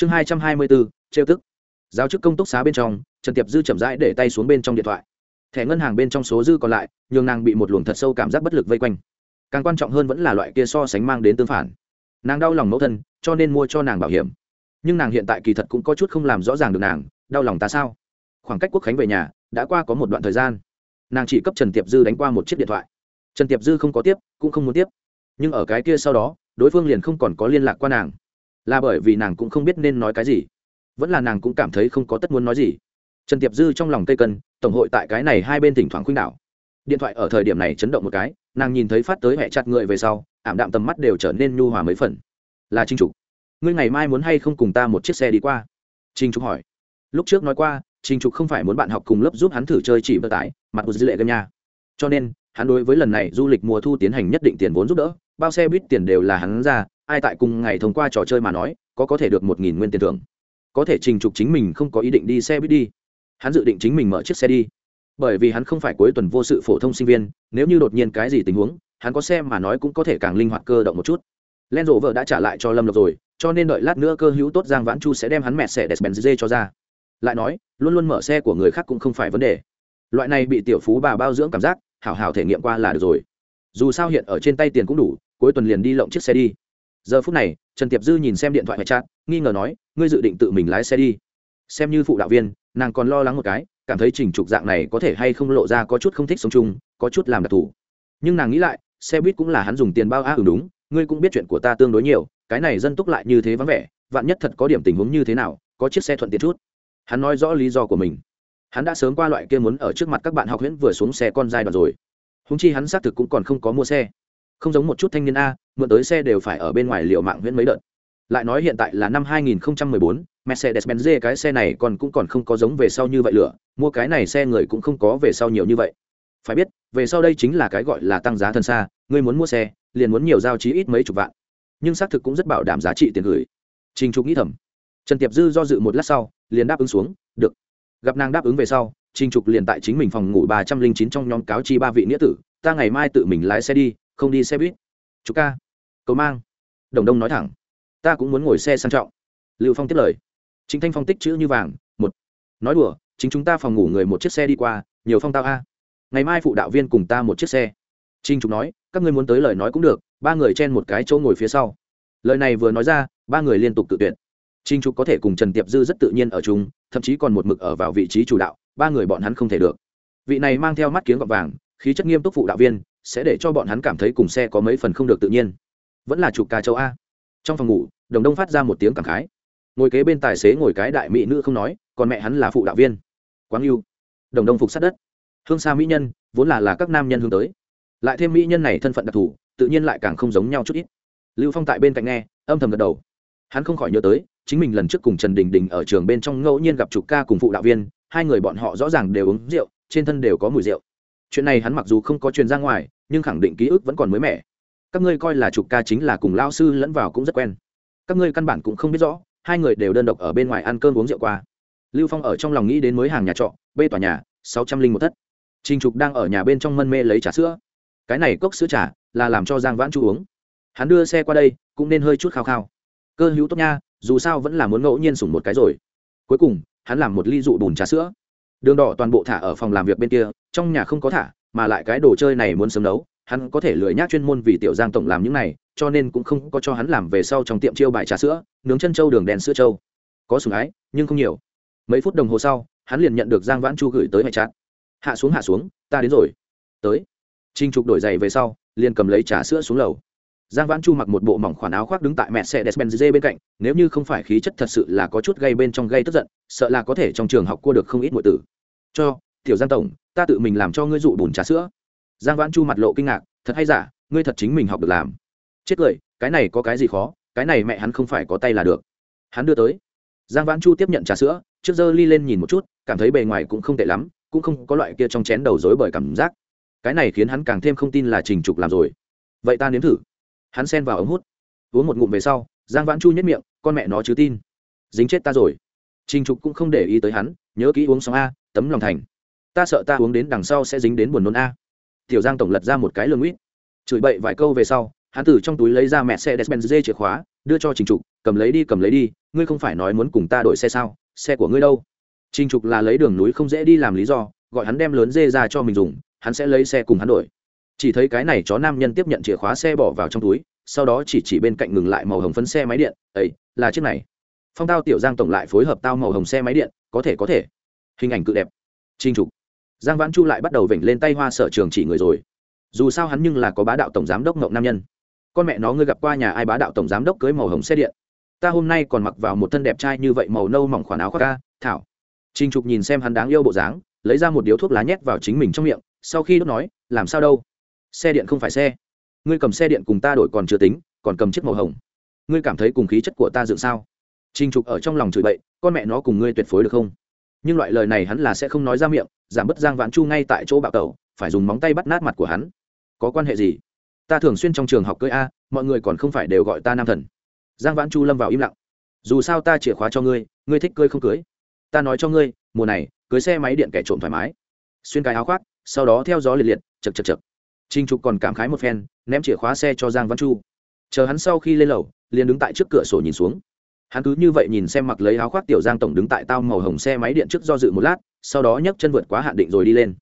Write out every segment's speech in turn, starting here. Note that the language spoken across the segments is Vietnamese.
chương hai trăm hai mươi bốn trêu tức. Giáo chức công túc xá bên trong, trần tiệp dư chậm rãi để tay xuống bên trong điện thoại. Thẻ ngân hàng bên trong số dư còn lại, nhường nàng bị một luồng thật sâu cảm giác bất lực vây quanh. Càng quan trọng hơn vẫn là loại kia so sánh mang đến tương phản. Nàng đau lòng mẫu thân, cho nên mua cho nàng bảo hiểm. Nhưng nàng hiện tại kỳ thật cũng có chút không làm rõ ràng được nàng, đau lòng ta sao? Khoảng cách quốc khánh về nhà, đã qua có một đoạn thời gian. Nàng chỉ cấp trần tiệp dư đánh qua một chiếc điện thoại. Trần tiệp dư không có tiếp, cũng không muốn tiếp. Nhưng ở cái kia sau đó, đối phương liền không còn có liên lạc qua nàng là bởi vì nàng cũng không biết nên nói cái gì. Vẫn là nàng cũng cảm thấy không có tất muốn nói gì. Trần tiệp dư trong lòng cây cân, tổng hội tại cái này hai bên thỉnh thoảng khuynh đảo. Điện thoại ở thời điểm này chấn động một cái, nàng nhìn thấy phát tới hẹ chặt người về sau, ảm đạm tầm mắt đều trở nên nhu hòa mấy phần. Là trinh trục. Ngươi ngày mai muốn hay không cùng ta một chiếc xe đi qua? Trinh trục hỏi. Lúc trước nói qua, trinh trục không phải muốn bạn học cùng lớp giúp hắn thử chơi chỉ vận tải, mặt một dư lệ gần nhà. Cho nên, hắn đối với lần này du lịch mùa thu tiến hành nhất định tiền vốn giúp đỡ, bao xe buýt tiền đều là hắn ra ai tại cùng ngày thông qua trò chơi mà nói, có có thể được một nghìn nguyên tiền thưởng. Có thể trình trục chính mình không có ý định đi xe buýt đi. Hắn dự định chính mình mở chiếc xe đi. Bởi vì hắn không phải cuối tuần vô sự phổ thông sinh viên, nếu như đột nhiên cái gì tình huống, hắn có xe mà nói cũng có thể càng linh hoạt cơ động một chút. Len rộ vợ đã trả lại cho lâm lộc rồi, cho nên đợi lát nữa cơ hữu tốt giang vãn chu sẽ đem hắn mẹ xe đẹp bèn dê cho ra. Lại nói, luôn luôn mở xe của người khác cũng không phải vấn đề. Loại này bị tiểu phú bà bao dưỡng cảm giác, hảo hảo thể nghiệm qua là được rồi. Dù sao hiện ở trên tay tiền cũng đủ, cuối tuần liền đi lộng chiếc xe đi giờ phút này trần tiệp dư nhìn xem điện thoại hệ chat nghi ngờ nói ngươi dự định tự mình lái xe đi? Xem như phụ đạo viên nàng còn lo lắng một cái cảm thấy trình trục dạng này có thể hay không lộ ra có chút không thích sống chung có chút làm đặc thù. Nhưng nàng nghĩ lại xe buýt cũng là hắn dùng tiền bao a à, ừ đúng ngươi cũng biết chuyện của ta tương đối nhiều cái này dân túc lại như thế vắng vẻ vạn nhất thật có điểm tình huống như thế nào có chiếc xe thuận tiện chút. Hắn nói rõ lý do của mình. Hắn đã sớm qua loại kia muốn ở trước mặt các bạn học huyễn vừa xuống xe con giai đoạn rồi. Húng chi hắn xác thực cũng còn không có mua xe không giống một chút thanh niên a mượn tới xe đều phải ở bên ngoài liệu mạng huyễn mấy đợt lại nói hiện tại là năm 2014, Mercedes-Benz cái xe này còn cũng còn không có giống về sau như vậy lửa, mua cái này xe người cũng không có về sau nhiều như vậy. Phải biết, về sau đây chính là cái gọi là tăng giá thân xa, người muốn mua xe, liền muốn nhiều giao chí ít mấy chục vạn. Nhưng xác thực cũng rất bảo đảm giá trị tiền gửi. Trình Trục nghĩ thầm. Trần Tiệp Dư do dự một lát sau, liền đáp ứng xuống, được. Gặp nàng đáp ứng về sau, Trình Trục liền tại chính mình phòng ngủ 309 trong nhóm cáo chi ba vị nghĩa tử, ta ngày mai tự mình lái xe đi, không đi xe buýt. Chú ca. Cầu mang. Đồng Đông nói thẳng, ta cũng muốn ngồi xe sang trọng. Lưu Phong tiếp lời chính thanh phong tích chữ như vàng một nói đùa chính chúng ta phòng ngủ người một chiếc xe đi qua nhiều phong tao a ngày mai phụ đạo viên cùng ta một chiếc xe trinh trục nói các ngươi muốn tới lời nói cũng được ba người chen một cái chỗ ngồi phía sau lời này vừa nói ra ba người liên tục tự tuyển trinh trục có thể cùng trần tiệp dư rất tự nhiên ở chung thậm chí còn một mực ở vào vị trí chủ đạo ba người bọn hắn không thể được vị này mang theo mắt kiếng gọt vàng khí chất nghiêm túc phụ đạo viên sẽ để cho bọn hắn cảm thấy cùng xe có mấy phần không được tự nhiên. Vẫn là chụp ca châu a. Trong phòng ngủ, đồng đông phát ra một tiếng cảm khái. Ngồi kế bên tài xế ngồi cái đại mỹ nữ không nói, còn mẹ hắn là phụ đạo viên. Quáng yêu. Đồng đông phục sát đất. Hương xa mỹ nhân, vốn là là các nam nhân hướng tới. Lại thêm mỹ nhân này thân phận đặc thù, tự nhiên lại càng không giống nhau chút ít. Lưu phong tại bên cạnh nghe, âm thầm gật đầu. Hắn không khỏi nhớ tới, chính mình lần trước cùng trần đình đình ở trường bên trong ngẫu nhiên gặp trục ca cùng phụ đạo viên, hai người bọn họ rõ ràng đều uống rượu, trên thân đều có mùi rượu chuyện này hắn mặc dù không có truyền ra ngoài, nhưng khẳng định ký ức vẫn còn mới mẻ. Các ngươi coi là trục ca chính là cùng lao sư lẫn vào cũng rất quen. Các ngươi căn bản cũng không biết rõ, hai người đều đơn độc ở bên ngoài ăn cơm uống rượu qua. Lưu phong ở trong lòng nghĩ đến mới hàng nhà trọ, bê tòa nhà, sáu trăm linh một thất. Trinh trục đang ở nhà bên trong mân mê lấy trà sữa. Cái này cốc sữa trà là làm cho giang vãn chu uống. Hắn đưa xe qua đây, cũng nên hơi chút khao khao. Cơ hữu tốt nha, dù sao vẫn là muốn ngẫu nhiên sủng một cái rồi. Cuối cùng, hắn làm một ly dụ bùn trà sữa. Đường đỏ toàn bộ thả ở phòng làm việc bên kia trong nhà không có thả, mà lại cái đồ chơi này muốn sớm nấu, hắn có thể lười nhác chuyên môn vì tiểu giang tổng làm những này, cho nên cũng không có cho hắn làm về sau trong tiệm chiêu bài trà sữa, nướng chân trâu đường đèn sữa trâu. Có sùng ái, nhưng không nhiều. Mấy phút đồng hồ sau, hắn liền nhận được giang vãn chu gửi tới mẹ chát hạ xuống hạ xuống, ta đến rồi. Tới. Trinh trục đổi giày về sau, liền cầm lấy trà sữa xuống lầu. Giang vãn chu mặc một bộ mỏng khoản áo khoác đứng tại mẹ xe despenz bên cạnh, nếu như không phải khí chất thật sự là có chút gây bên trong gây tức giận, sợ là có thể trong trường học cua được không ít ngụy tử. Cho tiểu giang tổng, ta tự mình làm cho ngươi dụ bùn trà sữa. Giang vãn chu mặt lộ kinh ngạc, thật hay giả, ngươi thật chính mình học được làm. Chết cười, cái này có cái gì khó, cái này mẹ hắn không phải có tay là được. Hắn đưa tới. Giang vãn chu tiếp nhận trà sữa, trước giờ ly lên nhìn một chút, cảm thấy bề ngoài cũng không tệ lắm, cũng không có loại kia trong chén đầu dối bởi cảm giác. Cái này khiến hắn càng thêm không tin là trình trục làm rồi. Vậy ta nếm thử. Hắn xen vào ống hút. Uống một ngụm về sau, giang vãn chu nhất miệng, con mẹ nó chứ tin. Dính chết ta rồi. Trình trục cũng không để ý tới hắn, nhớ kỹ uống xong a, tấm lòng thành ta sợ ta uống đến đằng sau sẽ dính đến buồn nôn a. Tiểu giang tổng lật ra một cái lương uýt chửi bậy vài câu về sau, hắn từ trong túi lấy ra mẹ xe despenz chìa khóa, đưa cho trình trục, cầm lấy đi, cầm lấy đi, ngươi không phải nói muốn cùng ta đổi xe sao, xe của ngươi đâu? Trình trục là lấy đường núi không dễ đi làm lý do, gọi hắn đem lớn dê ra cho mình dùng, hắn sẽ lấy xe cùng hắn đổi. Chỉ thấy cái này chó nam nhân tiếp nhận chìa khóa xe bỏ vào trong túi, sau đó chỉ chỉ bên cạnh ngừng lại màu hồng phấn xe máy điện ấy là chiếc này. Phong tao tiểu giang tổng lại phối hợp tao màu hồng xe máy điện, có thể có thể. Hình ảnh cự đẹp. Trinh trục giang vãn chu lại bắt đầu vểnh lên tay hoa sở trường chỉ người rồi. Dù sao hắn nhưng là có bá đạo tổng giám đốc ngộng nam nhân. Con mẹ nó, ngươi gặp qua nhà ai bá đạo tổng giám đốc cưới màu hồng xe điện? Ta hôm nay còn mặc vào một thân đẹp trai như vậy màu nâu mỏng khoản áo khoác ca, thảo. Trinh trục nhìn xem hắn đáng yêu bộ dáng, lấy ra một điếu thuốc lá nhét vào chính mình trong miệng, sau khi đốt nói, làm sao đâu? Xe điện không phải xe. Ngươi cầm xe điện cùng ta đổi còn chưa tính, còn cầm chiếc màu hồng. Ngươi cảm thấy cùng khí chất của ta dựng sao? Trinh trục ở trong lòng chửi bậy, con mẹ nó cùng ngươi tuyệt phối được không? Nhưng loại lời này hắn là sẽ không nói ra miệng, giảm bớt giang vãn chu ngay tại chỗ bạo tẩu, phải dùng móng tay bắt nát mặt của hắn. Có quan hệ gì? Ta thường xuyên trong trường học cưới a, mọi người còn không phải đều gọi ta nam thần. Giang vãn chu lâm vào im lặng. Dù sao ta chìa khóa cho ngươi ngươi thích cưới không cưới. Ta nói cho ngươi, mùa này, cưới xe máy điện kẻ trộm thoải mái. Xuyên cái áo khoác, sau đó theo gió liệt liệt, chật chật chật. Trinh trục còn cảm khái một phen, ném chìa khóa xe cho giang văn chu. Chờ hắn sau khi lên lầu, liền đứng tại trước cửa sổ nhìn xuống hắn cứ như vậy nhìn xem mặc lấy áo khoác tiểu giang tổng đứng tại tao màu hồng xe máy điện trước do dự một lát, sau đó nhấc chân vượt quá hạn định rồi đi lên.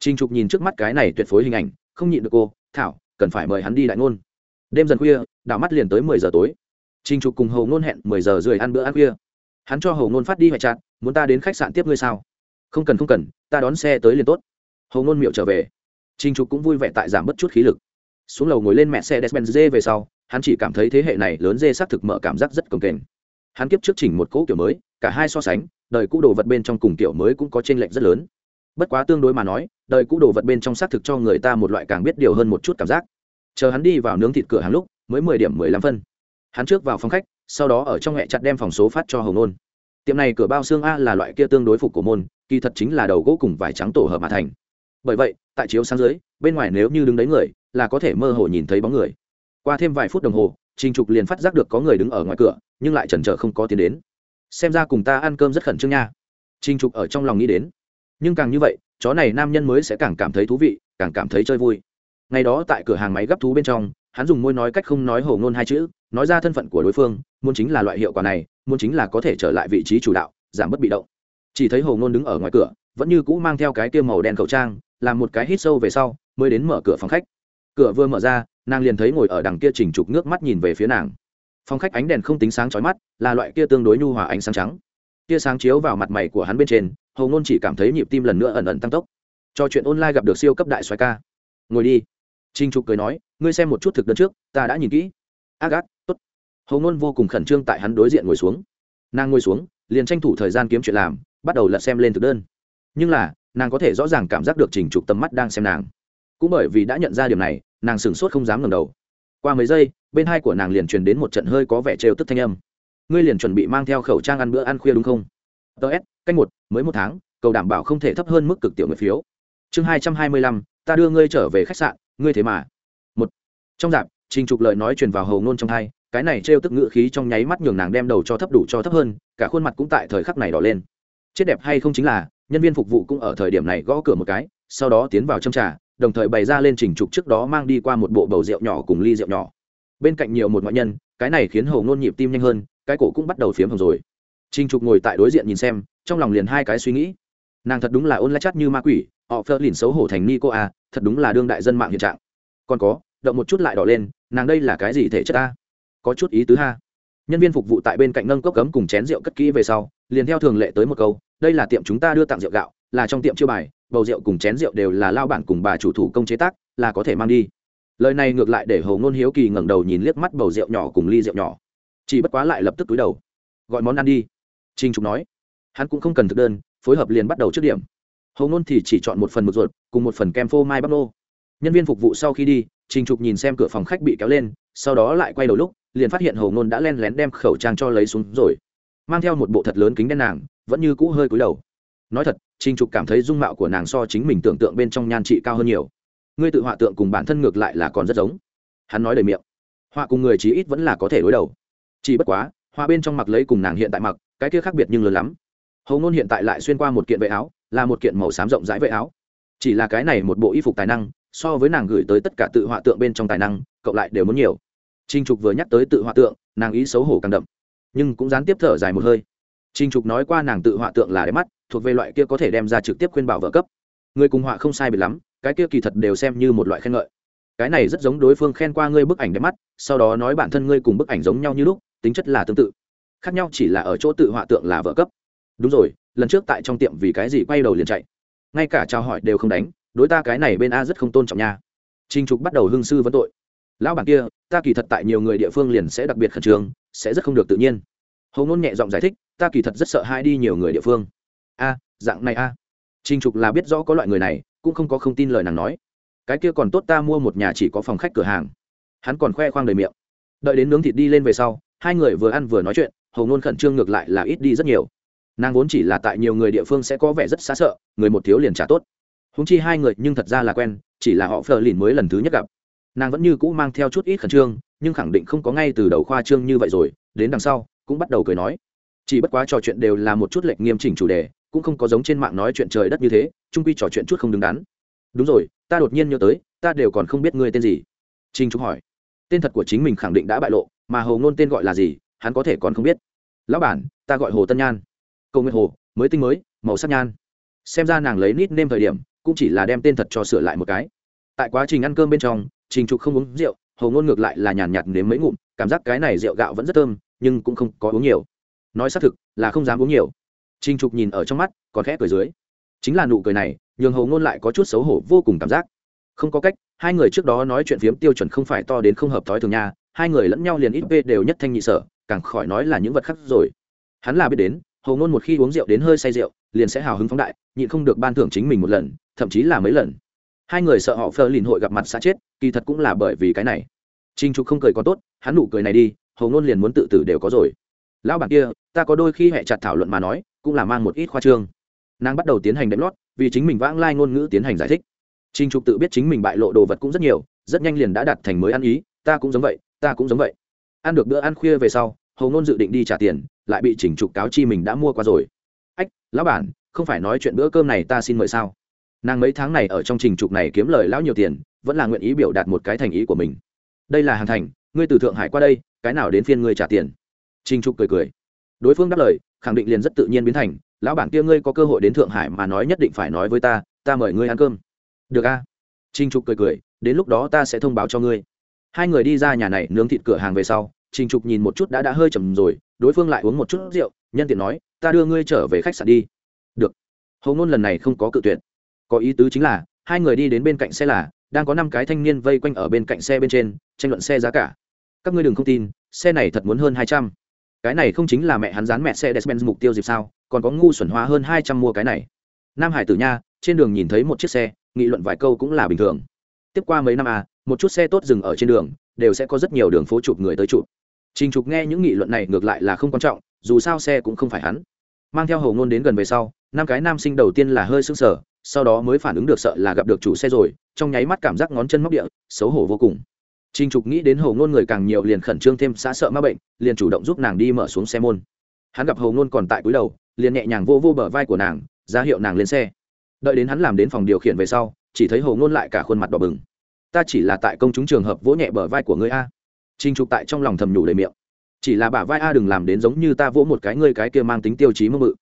Trinh trục nhìn trước mắt cái này tuyệt phối hình ảnh, không nhịn được cô, thảo, cần phải mời hắn đi đại ngôn. Đêm dần khuya, đảo mắt liền tới mười giờ tối. Trinh trục cùng hầu ngôn hẹn mười giờ rưỡi ăn bữa ăn khuya. Hắn cho hầu ngôn phát đi hoại chặt muốn ta đến khách sạn tiếp ngươi sao? Không cần không cần, ta đón xe tới liền tốt. Hầu ngôn miệu trở về. Trinh trục cũng vui vẻ tại giảm bất chút khí lực. Xuống lầu ngồi lên mẹ xe despen dê về sau, hắn chỉ cảm thấy thế hệ này lớn dê xác thực mở cảm giác rất cồng kềnh hắn kiếp trước chỉnh một cỗ kiểu mới, cả hai so sánh, đời cũ đồ vật bên trong cùng kiểu mới cũng có t r ê n lệch rất lớn. Bất quá tương đối mà nói, đời cũ đồ vật bên trong xác thực cho người ta một loại càng biết điều hơn một chút cảm giác. Chờ hắn đi vào nướng thịt cửa hàng lúc, mới mười điểm mười lăm phân. Hắn trước vào phòng khách, sau đó ở trong hẹ chặt đem phòng số phát cho hồng nôn. Tiệm này cửa bao xương a là loại kia tương đối phục của môn, kỳ thật chính là đầu gỗ cùng vải trắng tổ hợp mà thành. Bởi vậy, tại chiếu sáng dưới, bên ngoài nếu như đứng đấy người, là có thể mơ hồ nhìn thấy bóng người. Qua thêm vài phút đồng hồ, trình trục liền phát giác được có người đứng ở ngoài cửa nhưng lại chần chờ không có tiền đến. Xem ra cùng ta ăn cơm rất khẩn trương nha. Trình trục ở trong lòng nghĩ đến. Nhưng càng như vậy, chó này nam nhân mới sẽ càng cảm thấy thú vị, càng cảm thấy chơi vui. Ngày đó tại cửa hàng máy gấp thú bên trong, hắn dùng môi nói cách không nói hầu ngôn hai chữ, nói ra thân phận của đối phương, muốn chính là loại hiệu quả này, muốn chính là có thể trở lại vị trí chủ đạo, giảm bất bị động. Chỉ thấy hầu ngôn đứng ở ngoài cửa, vẫn như cũ mang theo cái tiêu màu đen khẩu trang, làm một cái hít sâu về sau, mới đến mở cửa phòng khách. Cửa vừa mở ra, nàng liền thấy ngồi ở đằng kia trình trục nước mắt nhìn về phía nàng phòng khách ánh đèn không tính sáng chói mắt, là loại kia tương đối nhu hòa ánh sáng trắng. Kia sáng chiếu vào mặt mày của hắn bên trên hầu ngôn chỉ cảm thấy nhịp tim lần nữa ẩn ẩn tăng tốc. Cho chuyện online gặp được siêu cấp đại xoài ca. Ngồi đi. Trinh trục cười nói, ngươi xem một chút thực đơn trước, ta đã nhìn kỹ. Ác ác tốt. Hầu ngôn vô cùng khẩn trương tại hắn đối diện ngồi xuống. Nàng ngồi xuống, liền tranh thủ thời gian kiếm chuyện làm, bắt đầu lật xem lên thực đơn. Nhưng là, nàng có thể rõ ràng cảm giác được trình trục tầm mắt đang xem nàng. Cũng bởi vì đã nhận ra điều này, nàng sửng sốt không dám ngẩng đầu qua mấy giây, bên hai của nàng liền truyền đến một trận hơi có vẻ trêu tức thanh âm. Ngươi liền chuẩn bị mang theo khẩu trang ăn bữa ăn khuya đúng không? Ts canh một, mới một tháng, cầu đảm bảo không thể thấp hơn mức cực tiểu người phiếu. Chương hai trăm hai mươi lăm, ta đưa ngươi trở về khách sạn, ngươi thế mà. Một. Trong dạp, trình trục lời nói truyền vào hầu nôn trong hai, cái này trêu tức ngự khí trong nháy mắt nhường nàng đem đầu cho thấp đủ cho thấp hơn, cả khuôn mặt cũng tại thời khắc này đỏ lên. Chết đẹp hay không chính là, nhân viên phục vụ cũng ở thời điểm này gõ cửa một cái, sau đó tiến vào châm trà đồng thời bày ra lên trình trục trước đó mang đi qua một bộ bầu rượu nhỏ cùng ly rượu nhỏ. Bên cạnh nhiều một ngoại nhân, cái này khiến hầu ngôn nhịp tim nhanh hơn, cái cổ cũng bắt đầu phiếm hồng rồi. Trình trục ngồi tại đối diện nhìn xem, trong lòng liền hai cái suy nghĩ. Nàng thật đúng là ôn la chắt như ma quỷ, họ phơ lìn xấu hổ thành ni cô à thật đúng là đương đại dân mạng hiện trạng. Còn có, động một chút lại đỏ lên, nàng đây là cái gì thể chất ta có chút ý tứ ha. Nhân viên phục vụ tại bên cạnh nâng cốc cấm cùng chén rượu cất kỹ về sau, liền theo thường lệ tới một câu, đây là tiệm chúng ta đưa tặng rượu gạo, là trong tiệm chiêu bài bầu rượu cùng chén rượu đều là lao bản cùng bà chủ thủ công chế tác, là có thể mang đi. Lời này ngược lại để hầu ngôn hiếu kỳ ngẩng đầu nhìn liếc mắt bầu rượu nhỏ cùng ly rượu nhỏ. Chỉ bất quá lại lập tức túi đầu, gọi món ăn đi. Trinh trục nói, hắn cũng không cần thực đơn, phối hợp liền bắt đầu trước điểm. Hầu ngôn thì chỉ chọn một phần một ruột, cùng một phần kem phô mai bắp nô. Nhân viên phục vụ sau khi đi, trình trục nhìn xem cửa phòng khách bị kéo lên, sau đó lại quay đầu lúc, liền phát hiện hầu ngôn đã len lén đem khẩu trang cho lấy xuống rồi. Mang theo một bộ thật lớn kính đen nàng, vẫn như cũ hơi cúi đầu. Nói thật trình trục cảm thấy dung mạo của nàng so chính mình tưởng tượng bên trong nhan trị cao hơn nhiều. Ngươi tự họa tượng cùng bản thân ngược lại là còn rất giống. Hắn nói đầy miệng. Họa cùng người chí ít vẫn là có thể đối đầu. Chỉ bất quá, họa bên trong mặc lấy cùng nàng hiện tại mặc, cái kia khác biệt nhưng lớn lắm. Hầu Nôn hiện tại lại xuyên qua một kiện vệ áo, là một kiện màu xám rộng rãi vệ áo. Chỉ là cái này một bộ y phục tài năng, so với nàng gửi tới tất cả tự họa tượng bên trong tài năng cộng lại đều muốn nhiều. Trinh trục vừa nhắc tới tự họa tượng, nàng ý xấu hổ càng đậm, nhưng cũng gián tiếp thở dài một hơi. Trinh trục nói qua nàng tự họa tượng là đẹp mắt thuộc về loại kia có thể đem ra trực tiếp khuyên bảo vợ cấp. Người cùng họa không sai biệt lắm, cái kia kỳ thật đều xem như một loại khen ngợi. Cái này rất giống đối phương khen qua ngươi bức ảnh đẹp mắt, sau đó nói bản thân ngươi cùng bức ảnh giống nhau như lúc, tính chất là tương tự. Khác nhau chỉ là ở chỗ tự họa tượng là vợ cấp. Đúng rồi, lần trước tại trong tiệm vì cái gì quay đầu liền chạy? Ngay cả chào hỏi đều không đánh, đối ta cái này bên a rất không tôn trọng nha. Trinh trục bắt đầu hương sư vấn tội. Lão bản kia, ta kỳ thật tại nhiều người địa phương liền sẽ đặc biệt khẩn trương, sẽ rất không được tự nhiên. Hầu ngôn nhẹ giọng giải thích, ta kỳ thật rất sợ hai đi nhiều người địa phương a, dạng này a. À. trinh trục là biết rõ có loại người này, cũng không có không tin lời nàng nói. Cái kia còn tốt ta mua một nhà chỉ có phòng khách cửa hàng. Hắn còn khoe khoang đầy miệng. Đợi đến nướng thịt đi lên về sau, hai người vừa ăn vừa nói chuyện, hầu ngôn khẩn trương ngược lại là ít đi rất nhiều. Nàng vốn chỉ là tại nhiều người địa phương sẽ có vẻ rất xa sợ, người một thiếu liền trả tốt. Húng chi hai người nhưng thật ra là quen, chỉ là họ phờ lìn mới lần thứ nhất gặp. Nàng vẫn như cũ mang theo chút ít khẩn trương, nhưng khẳng định không có ngay từ đầu khoa trương như vậy rồi, đến đằng sau, cũng bắt đầu cười nói chỉ bất quá trò chuyện đều là một chút lệnh nghiêm chỉnh chủ đề, cũng không có giống trên mạng nói chuyện trời đất như thế trung quy trò chuyện chút không đứng đắn. Đúng rồi, ta đột nhiên nhớ tới, ta đều còn không biết ngươi tên gì. Trinh trúc hỏi. Tên thật của chính mình khẳng định đã bại lộ, mà hồ ngôn tên gọi là gì, hắn có thể còn không biết. Lão bản, ta gọi hồ tân nhan. Cầu nguyện hồ, mới tinh mới, màu sắc nhan. Xem ra nàng lấy nít nêm thời điểm, cũng chỉ là đem tên thật cho sửa lại một cái. Tại quá trình ăn cơm bên trong, trình trục không uống rượu hầu ngôn ngược lại là nhàn nhạt nếm mấy ngụm, cảm giác cái này rượu gạo vẫn rất thơm, nhưng cũng không có uống nhiều nói xác thực là không dám uống nhiều. Trình trục nhìn ở trong mắt, còn khẽ cười dưới. Chính là nụ cười này, nhường hầu ngôn lại có chút xấu hổ vô cùng cảm giác. Không có cách, hai người trước đó nói chuyện phiếm tiêu chuẩn không phải to đến không hợp thói thường nha, hai người lẫn nhau liền ít vê đều nhất thanh nhị sở, càng khỏi nói là những vật khác rồi. Hắn là biết đến hầu ngôn một khi uống rượu đến hơi say rượu, liền sẽ hào hứng phóng đại, nhịn không được ban thưởng chính mình một lần, thậm chí là mấy lần. Hai người sợ họ phơ lìn hội gặp mặt xã chết, kỳ thật cũng là bởi vì cái này. Trinh trục không cười có tốt, hắn nụ cười này đi hầu ngôn liền muốn tự tử đều có rồi lão bản kia, ta có đôi khi hẹ chặt thảo luận mà nói, cũng là mang một ít khoa trương. Nàng bắt đầu tiến hành đệm lót, vì chính mình vãng lai ngôn ngữ tiến hành giải thích. Trinh trục tự biết chính mình bại lộ đồ vật cũng rất nhiều, rất nhanh liền đã đặt thành mới ăn ý, ta cũng giống vậy, ta cũng giống vậy. Ăn được bữa ăn khuya về sau hầu ngôn dự định đi trả tiền, lại bị chỉnh trục cáo chi mình đã mua qua rồi. Ách, lão bản, không phải nói chuyện bữa cơm này ta xin mời sao? Nàng mấy tháng này ở trong trình trục này kiếm lời lão nhiều tiền, vẫn là nguyện ý biểu đạt một cái thành ý của mình. Đây là hàng thành, ngươi từ thượng hải qua đây, cái nào đến phiên ngươi trả tiền? Trình trục cười cười. Đối phương đáp lời, khẳng định liền rất tự nhiên biến thành, lão bản kia ngươi có cơ hội đến thượng hải mà nói nhất định phải nói với ta ta mời ngươi ăn cơm. Được a. Trình trục cười cười, đến lúc đó ta sẽ thông báo cho ngươi. Hai người đi ra nhà này nướng thịt cửa hàng về sau, trình trục nhìn một chút đã đã hơi chầm rồi, đối phương lại uống một chút rượu, nhân tiện nói, ta đưa ngươi trở về khách sạn đi. Được. Hầu Nôn lần này không có cự tuyệt. Có ý tứ chính là, hai người đi đến bên cạnh xe là, đang có năm cái thanh niên vây quanh ở bên cạnh xe bên trên, tranh luận xe giá cả. Các ngươi đừng không tin, xe này thật muốn hơn hai trăm cái này không chính là mẹ hắn dán mẹ xe despen mục tiêu dịp sao, còn có ngu xuẩn hóa hơn hai trăm mua cái này. Nam hải tử nha, trên đường nhìn thấy một chiếc xe, nghị luận vài câu cũng là bình thường. Tiếp qua mấy năm à một chút xe tốt dừng ở trên đường, đều sẽ có rất nhiều đường phố chụp người tới chụp. Trình trục nghe những nghị luận này ngược lại là không quan trọng, dù sao xe cũng không phải hắn. Mang theo hầu ngôn đến gần về sau, năm cái nam sinh đầu tiên là hơi sưng sờ, sau đó mới phản ứng được sợ là gặp được chủ xe rồi, trong nháy mắt cảm giác ngón chân móc địa, xấu hổ vô cùng. Trình Trục nghĩ đến Hồ Ngôn người càng nhiều liền khẩn trương thêm xã sợ ma bệnh, liền chủ động giúp nàng đi mở xuống xe môn. Hắn gặp Hồ Ngôn còn tại cúi đầu, liền nhẹ nhàng vô vô bờ vai của nàng, ra hiệu nàng lên xe. Đợi đến hắn làm đến phòng điều khiển về sau, chỉ thấy Hồ Ngôn lại cả khuôn mặt đỏ bừng. Ta chỉ là tại công chúng trường hợp vỗ nhẹ bờ vai của ngươi a. Trình Trục tại trong lòng thầm nhủ đầy miệng. Chỉ là bả vai a đừng làm đến giống như ta vỗ một cái ngươi cái kia mang tính tiêu chí mơ mự.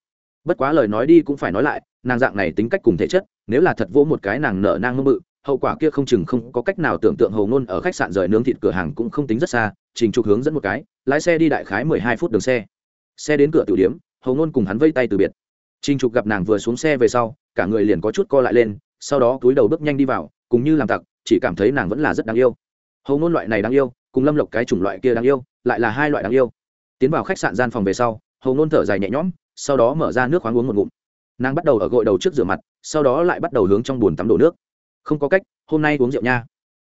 Bất quá lời nói đi cũng phải nói lại, nàng dạng này tính cách cùng thể chất, nếu là thật vỗ một cái nàng nở nang mơ mự, hậu quả kia không chừng không có cách nào tưởng tượng hầu ngôn ở khách sạn rời nướng thịt cửa hàng cũng không tính rất xa, trình trục hướng dẫn một cái, lái xe đi đại khái mười hai phút đường xe. Xe đến cửa tử điếm hầu ngôn cùng hắn vây tay từ biệt. Trình trục gặp nàng vừa xuống xe về sau, cả người liền có chút co lại lên, sau đó túi đầu bước nhanh đi vào, cùng như làm tặc, chỉ cảm thấy nàng vẫn là rất đáng yêu. Hầu ngôn loại này đáng yêu, cùng lâm lộc cái chủng loại kia đáng yêu, lại là hai loại đáng yêu. Tiến vào khách sạn gian phòng về sau hầu ngôn thở dài nhẹ nhõm, sau đó mở ra nước khoáng uống một ngụm. Nàng bắt đầu ở gội đầu trước rửa mặt, sau đó lại bắt đầu hướng trong bồn tắm đổ nước không có cách, hôm nay uống rượu nha.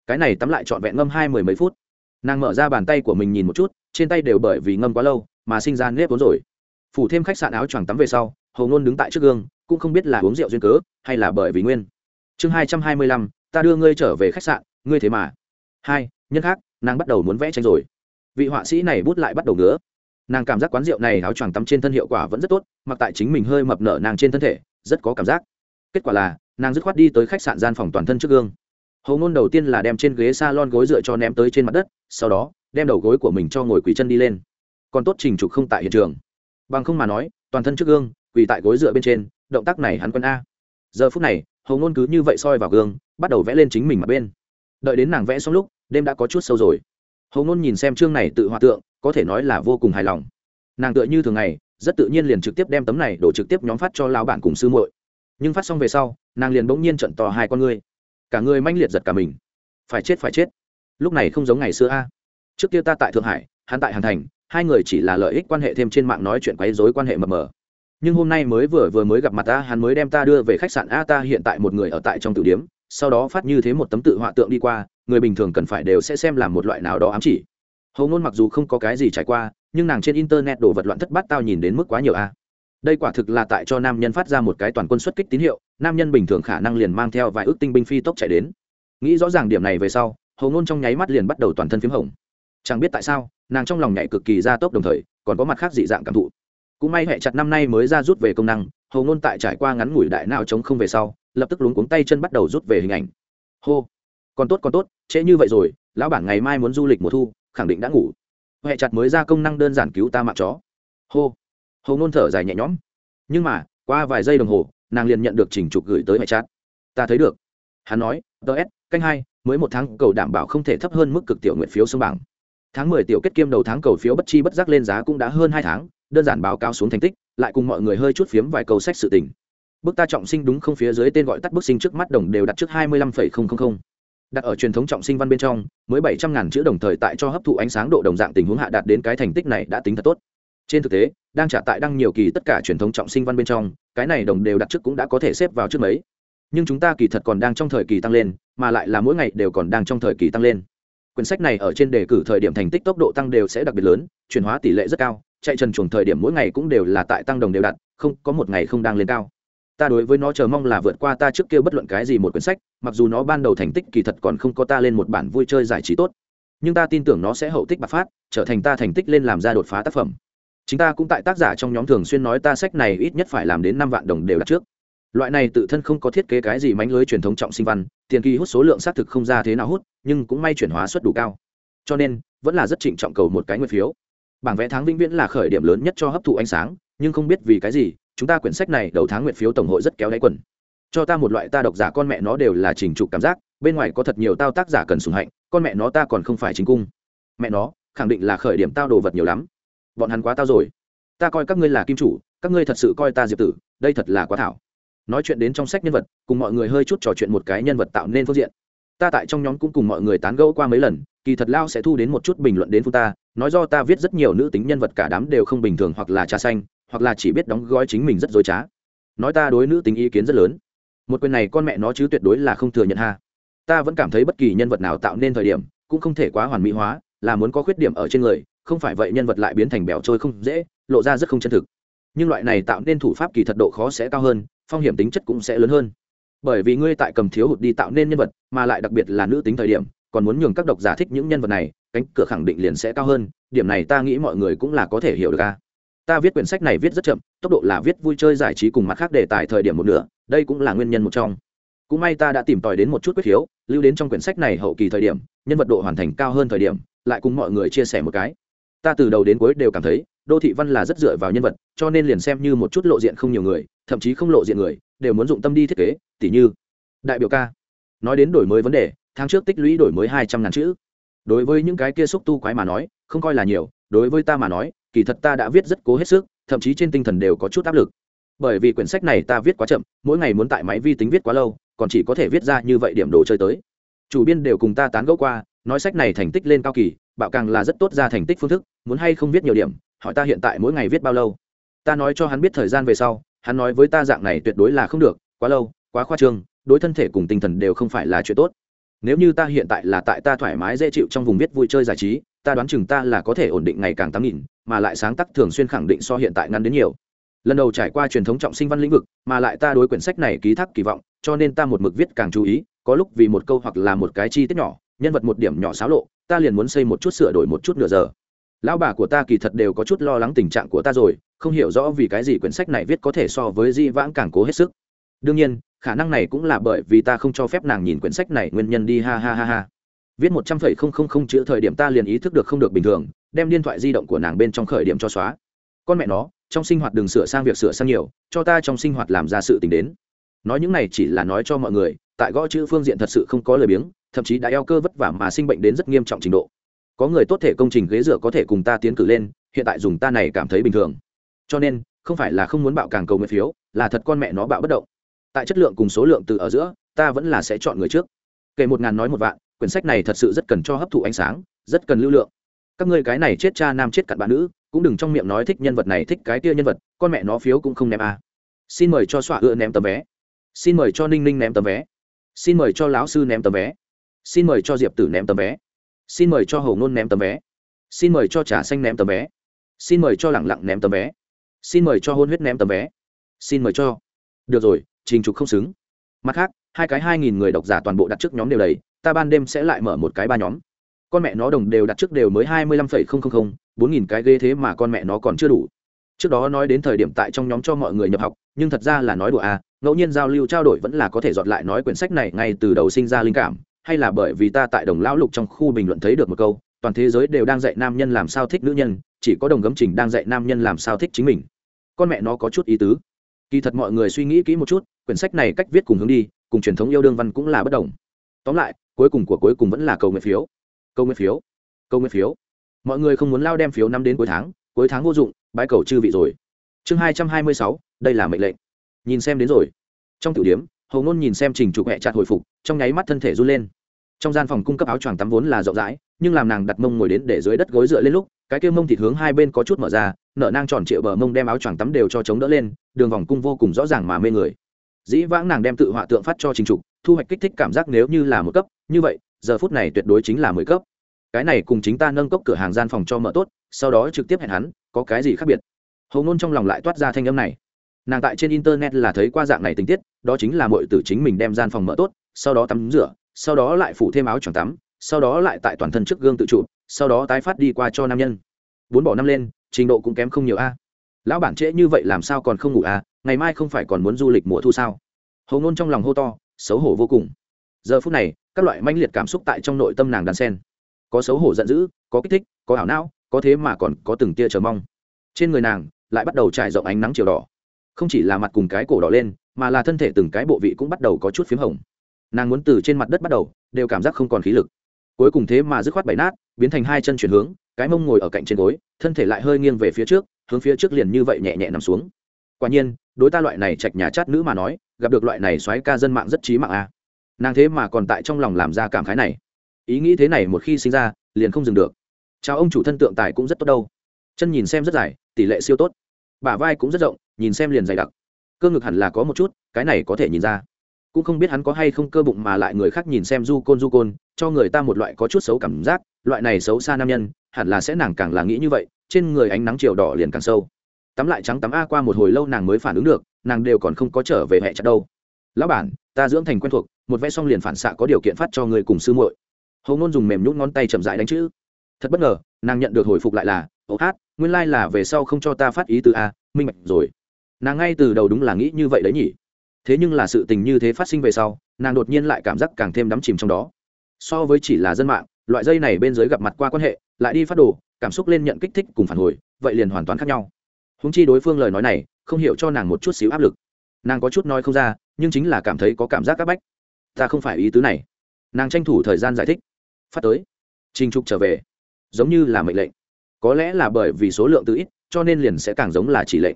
Cái này tắm lại trọn vẹn ngâm hai mười mấy phút. Nàng mở ra bàn tay của mình nhìn một chút, trên tay đều bởi vì ngâm quá lâu mà sinh ra nếp vốn rồi. Phủ thêm khách sạn áo choàng tắm về sau hầu ngôn đứng tại trước gương, cũng không biết là uống rượu duyên cớ hay là bởi vì nguyên. Chương hai trăm hai mươi lăm, ta đưa ngươi trở về khách sạn, ngươi thế mà. Hai, nhân khác, nàng bắt đầu muốn vẽ tranh rồi. Vị họa sĩ này bút lại bắt đầu ngứa. Nàng cảm giác quán rượu này áo choàng tắm trên thân hiệu quả vẫn rất tốt, mặc tại chính mình hơi mập nở nàng trên thân thể, rất có cảm giác. Kết quả là nàng dứt khoát đi tới khách sạn gian phòng toàn thân trước gương. Hầu ngôn đầu tiên là đem trên ghế s a lon gối dựa cho ném tới trên mặt đất, sau đó, đem đầu gối của mình cho ngồi quỳ chân đi lên. Còn tốt trình trục không tại hiện trường. Bằng không mà nói, toàn thân trước gương, quỳ tại gối dựa bên trên, động tác này hắn quân a. Giờ phút này, hầu ngôn cứ như vậy soi vào gương, bắt đầu vẽ lên chính mình mặt bên. Đợi đến nàng vẽ xong lúc, đêm đã có chút sâu rồi. Hầu ngôn nhìn xem chương này tự hòa tượng, có thể nói là vô cùng hài lòng. Nàng tựa như thường ngày, rất tự nhiên liền trực tiếp đem tấm này đổ trực tiếp nhóm phát cho lao bản cùng sư muội nhưng phát xong về sau, nàng liền bỗng nhiên trận to hai con ngươi. Cả người manh liệt giật cả mình. Phải chết phải chết. Lúc này không giống ngày xưa a. Trước kia ta tại thượng hải, hắn tại hàn thành, hai người chỉ là lợi ích quan hệ thêm trên mạng nói chuyện quấy rối quan hệ mờ mờ. Nhưng hôm nay mới vừa vừa mới gặp mặt ta, hắn mới đem ta đưa về khách sạn a, ta hiện tại một người ở tại trong tử điếm, sau đó phát như thế một tấm tự họa tượng đi qua, người bình thường cần phải đều sẽ xem làm một loại nào đó ám chỉ. Hầu ngôn mặc dù không có cái gì trải qua, nhưng nàng trên internet đổ vật loạn thất bát tao nhìn đến mức quá nhiều a đây quả thực là tại cho nam nhân phát ra một cái toàn quân xuất kích tín hiệu, nam nhân bình thường khả năng liền mang theo vài ước tinh binh phi tốc chạy đến. Nghĩ rõ ràng điểm này về sau hầu ngôn trong nháy mắt liền bắt đầu toàn thân p h í m hồng. Chẳng biết tại sao, nàng trong lòng nhảy cực kỳ ra tốc đồng thời, còn có mặt khác dị dạng cảm thụ. Cũng may hệ chặt năm nay mới ra rút về công năng hầu ngôn tại trải qua ngắn ngủi đại nào chống không về sau, lập tức luống cuống tay chân bắt đầu rút về hình ảnh. Hô! Còn tốt còn tốt, trễ như vậy rồi, lão bản ngày mai muốn du lịch mùa thu, khẳng định đã ngủ. Hệ chặt mới ra công năng đơn giản cứu ta mạng chó. Hô! Hầu ngôn thở dài nhẹ nhõm. Nhưng mà, qua vài giây đồng hồ, nàng liền nhận được trình trục gửi tới hệ chặt ta thấy được. Hắn nói ts canh hai, mới một tháng, cầu đảm bảo không thể thấp hơn mức cực tiểu nguyện phiếu sông bảng. Tháng mười tiểu kết kiêm đầu tháng cầu phiếu bất chi bất giác lên giá cũng đã hơn hai tháng, đơn giản báo cáo xuống thành tích, lại cùng mọi người hơi chút phiếm vài câu sách sự tình. Bức ta trọng sinh đúng không phía dưới tên gọi tắt bức sinh trước mắt đồng đều đặt trước hai mươi lăm phẩy không không không. Đặt ở truyền thống trọng sinh văn bên trong, mới bảy trăm ngàn chữ đồng thời tại cho hấp thụ ánh sáng độ đồng dạng tình huống hạ đạt đến cái thành tích này đã tính thật tốt. Trên thực tế đang trả tại đăng nhiều kỳ tất cả truyền thống trọng sinh văn bên trong, cái này đồng đều đặt trước cũng đã có thể xếp vào trước mấy. Nhưng chúng ta kỳ thật còn đang trong thời kỳ tăng lên, mà lại là mỗi ngày đều còn đang trong thời kỳ tăng lên. Quyển sách này ở trên đề cử thời điểm thành tích tốc độ tăng đều sẽ đặc biệt lớn, chuyển hóa tỷ lệ rất cao, chạy trần chuồng thời điểm mỗi ngày cũng đều là tại tăng đồng đều đặn, không, có một ngày không đang lên cao. Ta đối với nó chờ mong là vượt qua ta trước kia bất luận cái gì một quyển sách, mặc dù nó ban đầu thành tích kỳ thật còn không có ta lên một bản vui chơi giải trí tốt, nhưng ta tin tưởng nó sẽ hậu tích bạc phát, trở thành ta thành tích lên làm ra đột phá tác phẩm chính ta cũng tại tác giả trong nhóm thường xuyên nói ta sách này ít nhất phải làm đến năm vạn đồng đều đặt trước. Loại này tự thân không có thiết kế cái gì mánh lưới truyền thống trọng sinh văn, tiền kỳ hút số lượng xác thực không ra thế nào hút, nhưng cũng may chuyển hóa suất đủ cao. Cho nên, vẫn là rất trịnh trọng cầu một cái nguyên phiếu. Bảng vẽ tháng vĩnh viễn là khởi điểm lớn nhất cho hấp thụ ánh sáng, nhưng không biết vì cái gì, chúng ta quyển sách này đầu tháng nguyện phiếu tổng hội rất kéo đáy quần. Cho ta một loại ta độc giả con mẹ nó đều là trình trục cảm giác, bên ngoài có thật nhiều tao tác giả cần sùng hạnh, con mẹ nó ta còn không phải chính cung. Mẹ nó, khẳng định là khởi điểm tao đồ vật nhiều lắm bọn hắn quá tao rồi. Ta coi các ngươi là kim chủ, các ngươi thật sự coi ta diệp tử, đây thật là quá thảo. Nói chuyện đến trong sách nhân vật, cùng mọi người hơi chút trò chuyện một cái nhân vật tạo nên phương diện. Ta tại trong nhóm cũng cùng mọi người tán gẫu qua mấy lần, kỳ thật lao sẽ thu đến một chút bình luận đến phu ta, nói do ta viết rất nhiều nữ tính nhân vật cả đám đều không bình thường hoặc là trà xanh, hoặc là chỉ biết đóng gói chính mình rất dối trá. Nói ta đối nữ tính ý kiến rất lớn. Một quyền này con mẹ nó chứ tuyệt đối là không thừa nhận ha. Ta vẫn cảm thấy bất kỳ nhân vật nào tạo nên thời điểm, cũng không thể quá hoàn mỹ hóa, là muốn có khuyết điểm ở trên người không phải vậy nhân vật lại biến thành bèo trôi không dễ, lộ ra rất không chân thực. Nhưng loại này tạo nên thủ pháp kỳ thật độ khó sẽ cao hơn, phong hiểm tính chất cũng sẽ lớn hơn. Bởi vì ngươi tại cầm thiếu hụt đi tạo nên nhân vật, mà lại đặc biệt là nữ tính thời điểm, còn muốn nhường các độc giả thích những nhân vật này, cánh cửa khẳng định liền sẽ cao hơn, điểm này ta nghĩ mọi người cũng là có thể hiểu được ca ta viết quyển sách này viết rất chậm, tốc độ là viết vui chơi giải trí cùng mặt khác đề tài thời điểm một nửa, đây cũng là nguyên nhân một trong. Cũng may ta đã tìm tòi đến một chút quyết khiếu lưu đến trong quyển sách này hậu kỳ thời điểm, nhân vật độ hoàn thành cao hơn thời điểm, lại cùng mọi người chia sẻ một cái ta từ đầu đến cuối đều cảm thấy, đô thị văn là rất dựa vào nhân vật, cho nên liền xem như một chút lộ diện không nhiều người, thậm chí không lộ diện người, đều muốn dụng tâm đi thiết kế, tỉ như, đại biểu ca. Nói đến đổi mới vấn đề, tháng trước tích lũy đổi mới hai trăm ngàn chữ. Đối với những cái kia xúc tu quái mà nói, không coi là nhiều, đối với ta mà nói, kỳ thật ta đã viết rất cố hết sức, thậm chí trên tinh thần đều có chút áp lực. Bởi vì quyển sách này ta viết quá chậm, mỗi ngày muốn tại máy vi tính viết quá lâu, còn chỉ có thể viết ra như vậy điểm đồ chơi tới. Chủ biên đều cùng ta tán gẫu qua, nói sách này thành tích lên cao kỳ bạo càng là rất tốt ra thành tích phương thức, muốn hay không viết nhiều điểm, hỏi ta hiện tại mỗi ngày viết bao lâu. Ta nói cho hắn biết thời gian về sau, hắn nói với ta dạng này tuyệt đối là không được, quá lâu, quá khoa trương, đối thân thể cùng tinh thần đều không phải là chuyện tốt. Nếu như ta hiện tại là tại ta thoải mái dễ chịu trong vùng viết vui chơi giải trí, ta đoán chừng ta là có thể ổn định ngày càng tám nghìn, mà lại sáng tác thường xuyên khẳng định so hiện tại ngắn đến nhiều. Lần đầu trải qua truyền thống trọng sinh văn lĩnh vực, mà lại ta đối quyển sách này ký thác kỳ vọng, cho nên ta một mực viết càng chú ý có lúc vì một câu hoặc là một cái chi tiết nhỏ, nhân vật một điểm nhỏ xáo lộ, ta liền muốn xây một chút sửa đổi một chút nửa giờ. Lão bà của ta kỳ thật đều có chút lo lắng tình trạng của ta rồi, không hiểu rõ vì cái gì quyển sách này viết có thể so với di vãng càng cố hết sức. Đương nhiên, khả năng này cũng là bởi vì ta không cho phép nàng nhìn quyển sách này nguyên nhân đi, ha ha ha ha. Viết một trăm phẩy không không không chữ thời điểm ta liền ý thức được không được bình thường, đem điện thoại di động của nàng bên trong khởi điểm cho xóa. Con mẹ nó, trong sinh hoạt đừng sửa sang việc sửa sang nhiều, cho ta trong sinh hoạt làm ra sự t ì n h đến nói những này chỉ là nói cho mọi người, tại gõ chữ phương diện thật sự không có lời biếng, thậm chí đã eo cơ vất vả mà sinh bệnh đến rất nghiêm trọng trình độ. Có người tốt thể công trình ghế rửa có thể cùng ta tiến cử lên, hiện tại dùng ta này cảm thấy bình thường. Cho nên, không phải là không muốn bạo càng cầu nguyện phiếu, là thật con mẹ nó bạo bất động. Tại chất lượng cùng số lượng từ ở giữa, ta vẫn là sẽ chọn người trước. Kể một ngàn nói một vạn, quyển sách này thật sự rất cần cho hấp thụ ánh sáng, rất cần lưu lượng. Các ngươi cái này chết cha nam chết cặn bạn nữ, cũng đừng trong miệng nói thích nhân vật này thích cái kia nhân vật, con mẹ nó phiếu cũng không ném a. À. xin mời cho xoa ưa ném tấm vé xin mời cho ninh ninh ném tấm vé. Xin mời cho lão sư ném tấm vé. Xin mời cho diệp tử ném tấm vé. Xin mời cho hầu ngôn ném tấm vé. Xin mời cho trà xanh ném tấm vé. Xin mời cho lẳng lặng ném tấm vé. Xin mời cho hôn huyết ném tấm vé. Xin mời cho. Được rồi, trình trục không xứng. Mặt khác, hai cái hai nghìn người độc giả toàn bộ đặt trước nhóm đều đầy, ta ban đêm sẽ lại mở một cái ba nhóm. Con mẹ nó đồng đều đặt trước đều mới hai mươi lăm phẩy không không không, bốn nghìn cái ghê thế mà con mẹ nó còn chưa đủ trước đó nói đến thời điểm tại trong nhóm cho mọi người nhập học, nhưng thật ra là nói đùa à ngẫu nhiên giao lưu trao đổi vẫn là có thể dọn lại nói quyển sách này ngay từ đầu sinh ra linh cảm, hay là bởi vì ta tại đồng lão lục trong khu bình luận thấy được một câu, toàn thế giới đều đang dạy nam nhân làm sao thích nữ nhân, chỉ có đồng gấm trình đang dạy nam nhân làm sao thích chính mình. Con mẹ nó có chút ý tứ. Kỳ thật mọi người suy nghĩ kỹ một chút, quyển sách này cách viết cùng hướng đi, cùng truyền thống yêu đương văn cũng là bất đồng. Tóm lại, cuối cùng của cuối cùng vẫn là cầu nguyện phiếu. Câu nguyện phiếu. Câu nguyện phiếu. Mọi người không muốn lao đem phiếu năm đến cuối tháng cuối tháng vô dụng bãi cầu chư vị rồi. Chương hai trăm hai mươi sáu, đây là mệnh lệnh. Nhìn xem đến rồi. Trong tiểu điếm hầu ngôn nhìn xem trình trục hẹ chặt hồi phục, trong nháy mắt thân thể run lên. Trong gian phòng cung cấp áo choàng tắm vốn là rộng rãi, nhưng làm nàng đặt mông ngồi đến để dưới đất gối dựa lên lúc, cái kia mông thịt hướng hai bên có chút mở ra, nợ nang tròn triệu bờ mông đem áo choàng tắm đều cho chống đỡ lên, đường vòng cung vô cùng rõ ràng mà mê người. Dĩ vãng nàng đem tự họa tượng phát cho trình trục, thu hoạch kích thích cảm giác nếu như là một cấp, như vậy, giờ phút này tuyệt đối chính là mười cấp. Cái này cùng chính ta nâng cốc cửa hàng gian phòng cho mở tốt, sau đó trực tiếp hẹn hắn có cái gì khác biệt? Hầu ngôn trong lòng lại toát ra thanh âm này. Nàng tại trên internet là thấy qua dạng này tình tiết, đó chính là mọi tử chính mình đem gian phòng mở tốt, sau đó tắm rửa, sau đó lại phủ thêm áo choàng tắm, sau đó lại tại toàn thân trước gương tự chụp sau đó tái phát đi qua cho nam nhân. Bốn bỏ năm lên, trình độ cũng kém không nhiều a. Lão bản trễ như vậy làm sao còn không ngủ a ngày mai không phải còn muốn du lịch mùa thu sao? Hầu ngôn trong lòng hô to, xấu hổ vô cùng. Giờ phút này, các loại manh liệt cảm xúc tại trong nội tâm nàng đàn sen có xấu hổ giận dữ, có kích thích, có ảo não có thế mà còn có từng tia chờ mong. Trên người nàng lại bắt đầu trải rộng ánh nắng chiều đỏ. Không chỉ là mặt cùng cái cổ đỏ lên, mà là thân thể từng cái bộ vị cũng bắt đầu có chút p h í m hồng. Nàng muốn từ trên mặt đất bắt đầu, đều cảm giác không còn khí lực. Cuối cùng thế mà dứt khoát bảy nát, biến thành hai chân chuyển hướng, cái mông ngồi ở cạnh trên gối, thân thể lại hơi nghiêng về phía trước, hướng phía trước liền như vậy nhẹ nhẹ nằm xuống. Quả nhiên, đối ta loại này chạch nhà chát nữ mà nói, gặp được loại này xoáy ca dân mạng rất trí mạng a. À. nàng thế mà còn tại trong lòng làm ra cảm khái này. Ý nghĩ thế này một khi sinh ra, liền không dừng được chào ông chủ thân tượng tài cũng rất tốt đâu. Chân nhìn xem rất dài, tỷ lệ siêu tốt. Bả vai cũng rất rộng, nhìn xem liền dày đặc. Cơ ngực hẳn là có một chút, cái này có thể nhìn ra. Cũng không biết hắn có hay không cơ bụng mà lại người khác nhìn xem du côn du côn, cho người ta một loại có chút xấu cảm giác, loại này xấu xa nam nhân, hẳn là sẽ nàng càng là nghĩ như vậy, trên người ánh nắng chiều đỏ liền càng sâu. Tắm lại trắng tắm a qua một hồi lâu nàng mới phản ứng được, nàng đều còn không có trở về hẹ chặt đâu. Lão bản, ta dưỡng thành quen thuộc, một vẽ xong liền phản xạ có điều kiện phát cho người cùng sư muội. Hầu ngôn dùng mềm nhút ngón tay chậm dại đánh chữ thật bất ngờ, nàng nhận được hồi phục lại là, ô hát, nguyên lai、like、là về sau không cho ta phát ý từ a, minh bạch rồi. Nàng ngay từ đầu đúng là nghĩ như vậy đấy nhỉ. Thế nhưng là sự tình như thế phát sinh về sau, nàng đột nhiên lại cảm giác càng thêm đắm chìm trong đó. So với chỉ là dân mạng, loại dây này bên dưới gặp mặt qua quan hệ, lại đi phát đồ, cảm xúc lên nhận kích thích cùng phản hồi, vậy liền hoàn toàn khác nhau. Húng chi đối phương lời nói này, không hiểu cho nàng một chút xíu áp lực. Nàng có chút nói không ra, nhưng chính là cảm thấy có cảm giác áp bách. Ta không phải ý tứ này. Nàng tranh thủ thời gian giải thích. Phát tới. Trình trục trở về giống như là mệnh lệnh. Có lẽ là bởi vì số lượng tự ít, cho nên liền sẽ càng giống là chỉ lệnh.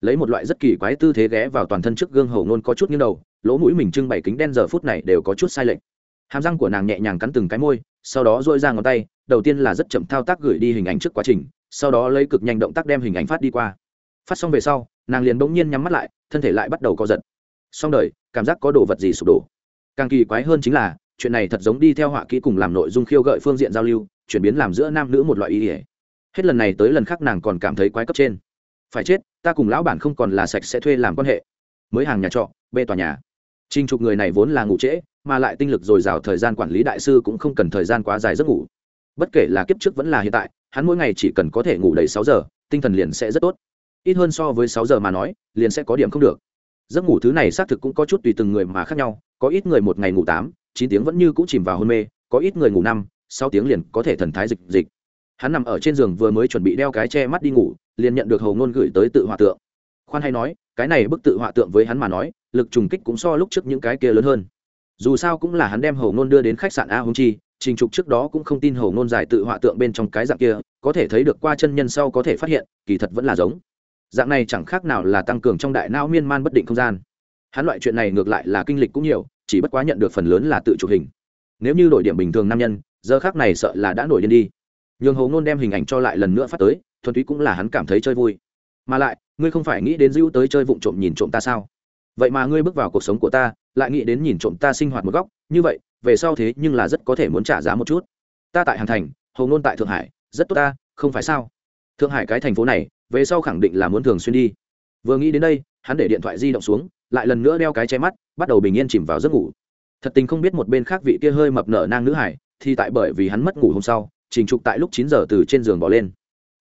Lấy một loại rất kỳ quái tư thế ghé vào toàn thân trước gương hầu nôn có chút như đầu, lỗ mũi mình trưng bày kính đen giờ phút này đều có chút sai lệch. Hàm răng của nàng nhẹ nhàng cắn từng cái môi, sau đó dội ra ngón tay, đầu tiên là rất chậm thao tác gửi đi hình ảnh trước quá trình, sau đó lấy cực nhanh động tác đem hình ảnh phát đi qua. Phát xong về sau, nàng liền bỗng nhiên nhắm mắt lại, thân thể lại bắt đầu co giật. Xong đời, cảm giác có đồ vật gì sụp đổ. Càng kỳ quái hơn chính là, chuyện này thật giống đi theo họa kỹ cùng làm nội dung khiêu gợi phương diện giao lưu chuyển biến làm giữa nam nữ một loại ý ỉa. Hết lần này tới lần khác nàng còn cảm thấy quái cấp trên. Phải chết, ta cùng lão bản không còn là sạch sẽ thuê làm quan hệ. Mới hàng nhà trọ, bê tòa nhà. Trinh trục người này vốn là ngủ trễ, mà lại tinh lực dồi dào thời gian quản lý đại sư cũng không cần thời gian quá dài giấc ngủ. Bất kể là kiếp trước vẫn là hiện tại, hắn mỗi ngày chỉ cần có thể ngủ đầy sáu giờ, tinh thần liền sẽ rất tốt. Ít hơn so với sáu giờ mà nói, liền sẽ có điểm không được. Giấc ngủ thứ này xác thực cũng có chút tùy từng người mà khác nhau, có ít người một ngày ngủ tám, chín tiếng vẫn như cũng chìm vào hôn mê, có ít người ngủ năm sáu tiếng liền có thể thần thái dịch dịch. Hắn nằm ở trên giường vừa mới chuẩn bị đeo cái che mắt đi ngủ, liền nhận được hầu ngôn gửi tới tự họa tượng. Khoan hay nói, cái này bức tự họa tượng với hắn mà nói, lực trùng kích cũng so lúc trước những cái kia lớn hơn. Dù sao cũng là hắn đem hầu ngôn đưa đến khách sạn a hùng chi, trình trục trước đó cũng không tin hầu ngôn giải tự họa tượng bên trong cái dạng kia, có thể thấy được qua chân nhân sau có thể phát hiện, kỳ thật vẫn là giống. Dạng này chẳng khác nào là tăng cường trong đại não miên man bất định không gian. Hắn loại chuyện này ngược lại là kinh lịch cũng nhiều, chỉ bất quá nhận được phần lớn là tự chụp hình. Nếu như đội điểm bình thường nam nhân giờ khác này sợ là đã nổi điên đi. Nhường hầu ngôn đem hình ảnh cho lại lần nữa phát tới, thuần túy cũng là hắn cảm thấy chơi vui. Mà lại, ngươi không phải nghĩ đến dữ tới chơi vụng trộm nhìn trộm ta sao? Vậy mà ngươi bước vào cuộc sống của ta, lại nghĩ đến nhìn trộm ta sinh hoạt một góc, như vậy, về sau thế nhưng là rất có thể muốn trả giá một chút. Ta tại hàn thành, hầu ngôn tại thượng hải, rất tốt ta, không phải sao? Thượng hải cái thành phố này, về sau khẳng định là muốn thường xuyên đi. Vừa nghĩ đến đây, hắn để điện thoại di động xuống, lại lần nữa đeo cái che mắt, bắt đầu bình yên chìm vào giấc ngủ. Thật tình không biết một bên khác vị kia hơi mập nở nang nữ hải thì tại bởi vì hắn mất ngủ hôm sau, trình trục tại lúc chín giờ từ trên giường bỏ lên.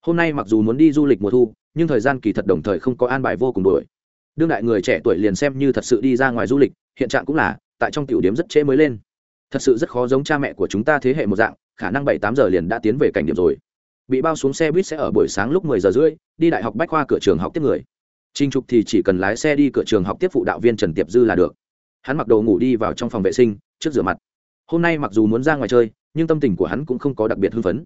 Hôm nay mặc dù muốn đi du lịch mùa thu, nhưng thời gian kỳ thật đồng thời không có an bài vô cùng đuổi. Đương đại người trẻ tuổi liền xem như thật sự đi ra ngoài du lịch, hiện trạng cũng là, tại trong tiểu điểm rất trễ mới lên. Thật sự rất khó giống cha mẹ của chúng ta thế hệ một dạng, khả năng bảy tám giờ liền đã tiến về cảnh điểm rồi. Bị bao xuống xe buýt sẽ ở buổi sáng lúc mười giờ rưỡi, đi đại học bách khoa cửa trường học tiếp người. Trinh trục thì chỉ cần lái xe đi cửa trường học tiếp phụ đạo viên trần tiệp dư là được. Hắn mặc đồ ngủ đi vào trong phòng vệ sinh, trước rửa mặt hôm nay mặc dù muốn ra ngoài chơi, nhưng tâm tình của hắn cũng không có đặc biệt hưng phấn.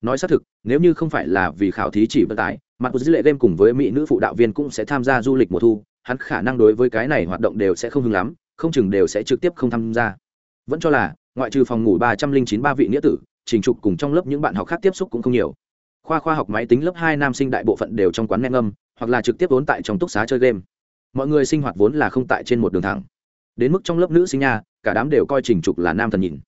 Nói xác thực, nếu như không phải là vì khảo thí chỉ vận tải, mặt của dữ lệ game cùng với mỹ nữ phụ đạo viên cũng sẽ tham gia du lịch mùa thu, hắn khả năng đối với cái này hoạt động đều sẽ không hưng lắm, không chừng đều sẽ trực tiếp không tham gia. Vẫn cho là, ngoại trừ phòng ngủ ba trăm linh chín ba vị nghĩa tử, trình trục cùng trong lớp những bạn học khác tiếp xúc cũng không nhiều. Khoa khoa học máy tính lớp hai nam sinh đại bộ phận đều trong quán nghe ngâm, hoặc là trực tiếp vốn tại trong túc xá chơi game. Mọi người sinh hoạt vốn là không tại trên một đường thẳng đến mức trong lớp nữ sinh nha, cả đám đều coi trình trục là nam thần nhìn.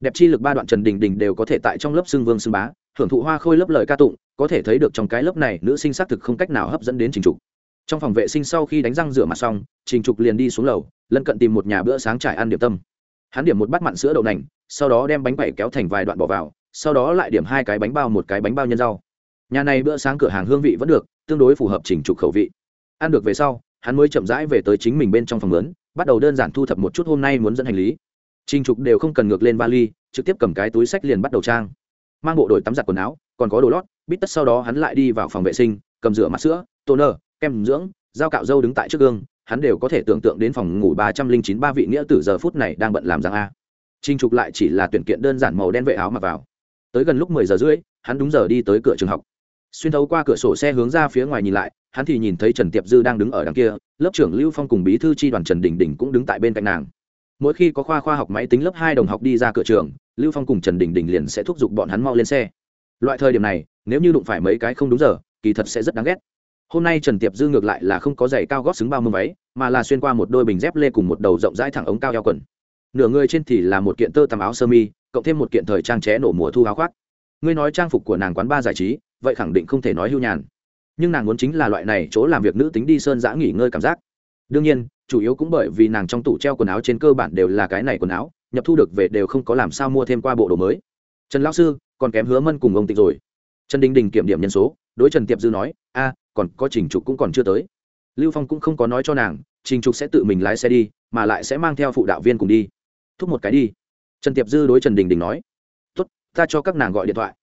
Đẹp chi lực ba đoạn trần đình đình đều có thể tại trong lớp xưng vương xưng bá, hưởng thụ hoa khôi lớp lời ca tụng, có thể thấy được trong cái lớp này nữ sinh xác thực không cách nào hấp dẫn đến trình trục. Trong phòng vệ sinh sau khi đánh răng rửa mặt xong, trình trục liền đi xuống lầu, lân cận tìm một nhà bữa sáng trải ăn điểm tâm. Hắn điểm một bát mặn sữa đậu nành, sau đó đem bánh quẩy kéo thành vài đoạn bỏ vào, sau đó lại điểm hai cái bánh bao một cái bánh bao nhân rau. Nhà này bữa sáng cửa hàng hương vị vẫn được, tương đối phù hợp trình trục khẩu vị. Ăn được về sau, hắn mới chậm rãi về tới chính mình bên trong phòng lớn bắt đầu đơn giản thu thập một chút hôm nay muốn dẫn hành lý. Trinh trục đều không cần ngược lên vali, trực tiếp cầm cái túi sách liền bắt đầu trang. Mang bộ đội tắm giặt quần áo, còn có đồ lót, bít tất sau đó hắn lại đi vào phòng vệ sinh, cầm rửa mặt sữa, toner, kem dưỡng, dao cạo dâu đứng tại trước gương, hắn đều có thể tưởng tượng đến phòng ngủ ba trăm linh chín ba vị nghĩa tử giờ phút này đang bận làm giang a. Trinh trục lại chỉ là tuyển kiện đơn giản màu đen vệ áo mặc vào. Tới gần lúc mười giờ rưỡi, hắn đúng giờ đi tới cửa trường học xuyên thấu qua cửa sổ xe hướng ra phía ngoài nhìn lại, hắn thì nhìn thấy trần tiệp dư đang đứng ở đằng kia, lớp trưởng lưu phong cùng bí thư tri đoàn trần đình đình cũng đứng tại bên cạnh nàng. Mỗi khi có khoa khoa học máy tính lớp hai đồng học đi ra cửa trường, lưu phong cùng trần đình đình liền sẽ thúc giục bọn hắn mau lên xe. Loại thời điểm này, nếu như đụng phải mấy cái không đúng giờ, kỳ thật sẽ rất đáng ghét. Hôm nay trần tiệp dư ngược lại là không có giày cao gót xứng bao mông váy, mà là xuyên qua một đôi bình dép lê cùng một đầu rộng rãi thẳng ống cao eo quần. Nửa người trên thì là một kiện tơ tằm áo sơ mi, cộng thêm một kiện thời trang ché nổ mùa thu áo khoác. Ngươi nói trang phục của nàng quán ba giải trí vậy khẳng định không thể nói hưu nhàn. Nhưng nàng muốn chính là loại này chỗ làm việc nữ tính đi sơn giã nghỉ ngơi cảm giác. Đương nhiên, chủ yếu cũng bởi vì nàng trong tủ treo quần áo trên cơ bản đều là cái này quần áo, nhập thu được về đều không có làm sao mua thêm qua bộ đồ mới. Trần lão sư, còn kém hứa mân cùng ông tịch rồi. Trần đình đình kiểm điểm nhân số, đối trần tiệp dư nói, a, còn có trình trục cũng còn chưa tới. Lưu phong cũng không có nói cho nàng, trình trục sẽ tự mình lái xe đi, mà lại sẽ mang theo phụ đạo viên cùng đi. Thúc một cái đi. Trần tiệp dư đối trần đình đình nói, tốt, ta cho các nàng gọi điện thoại.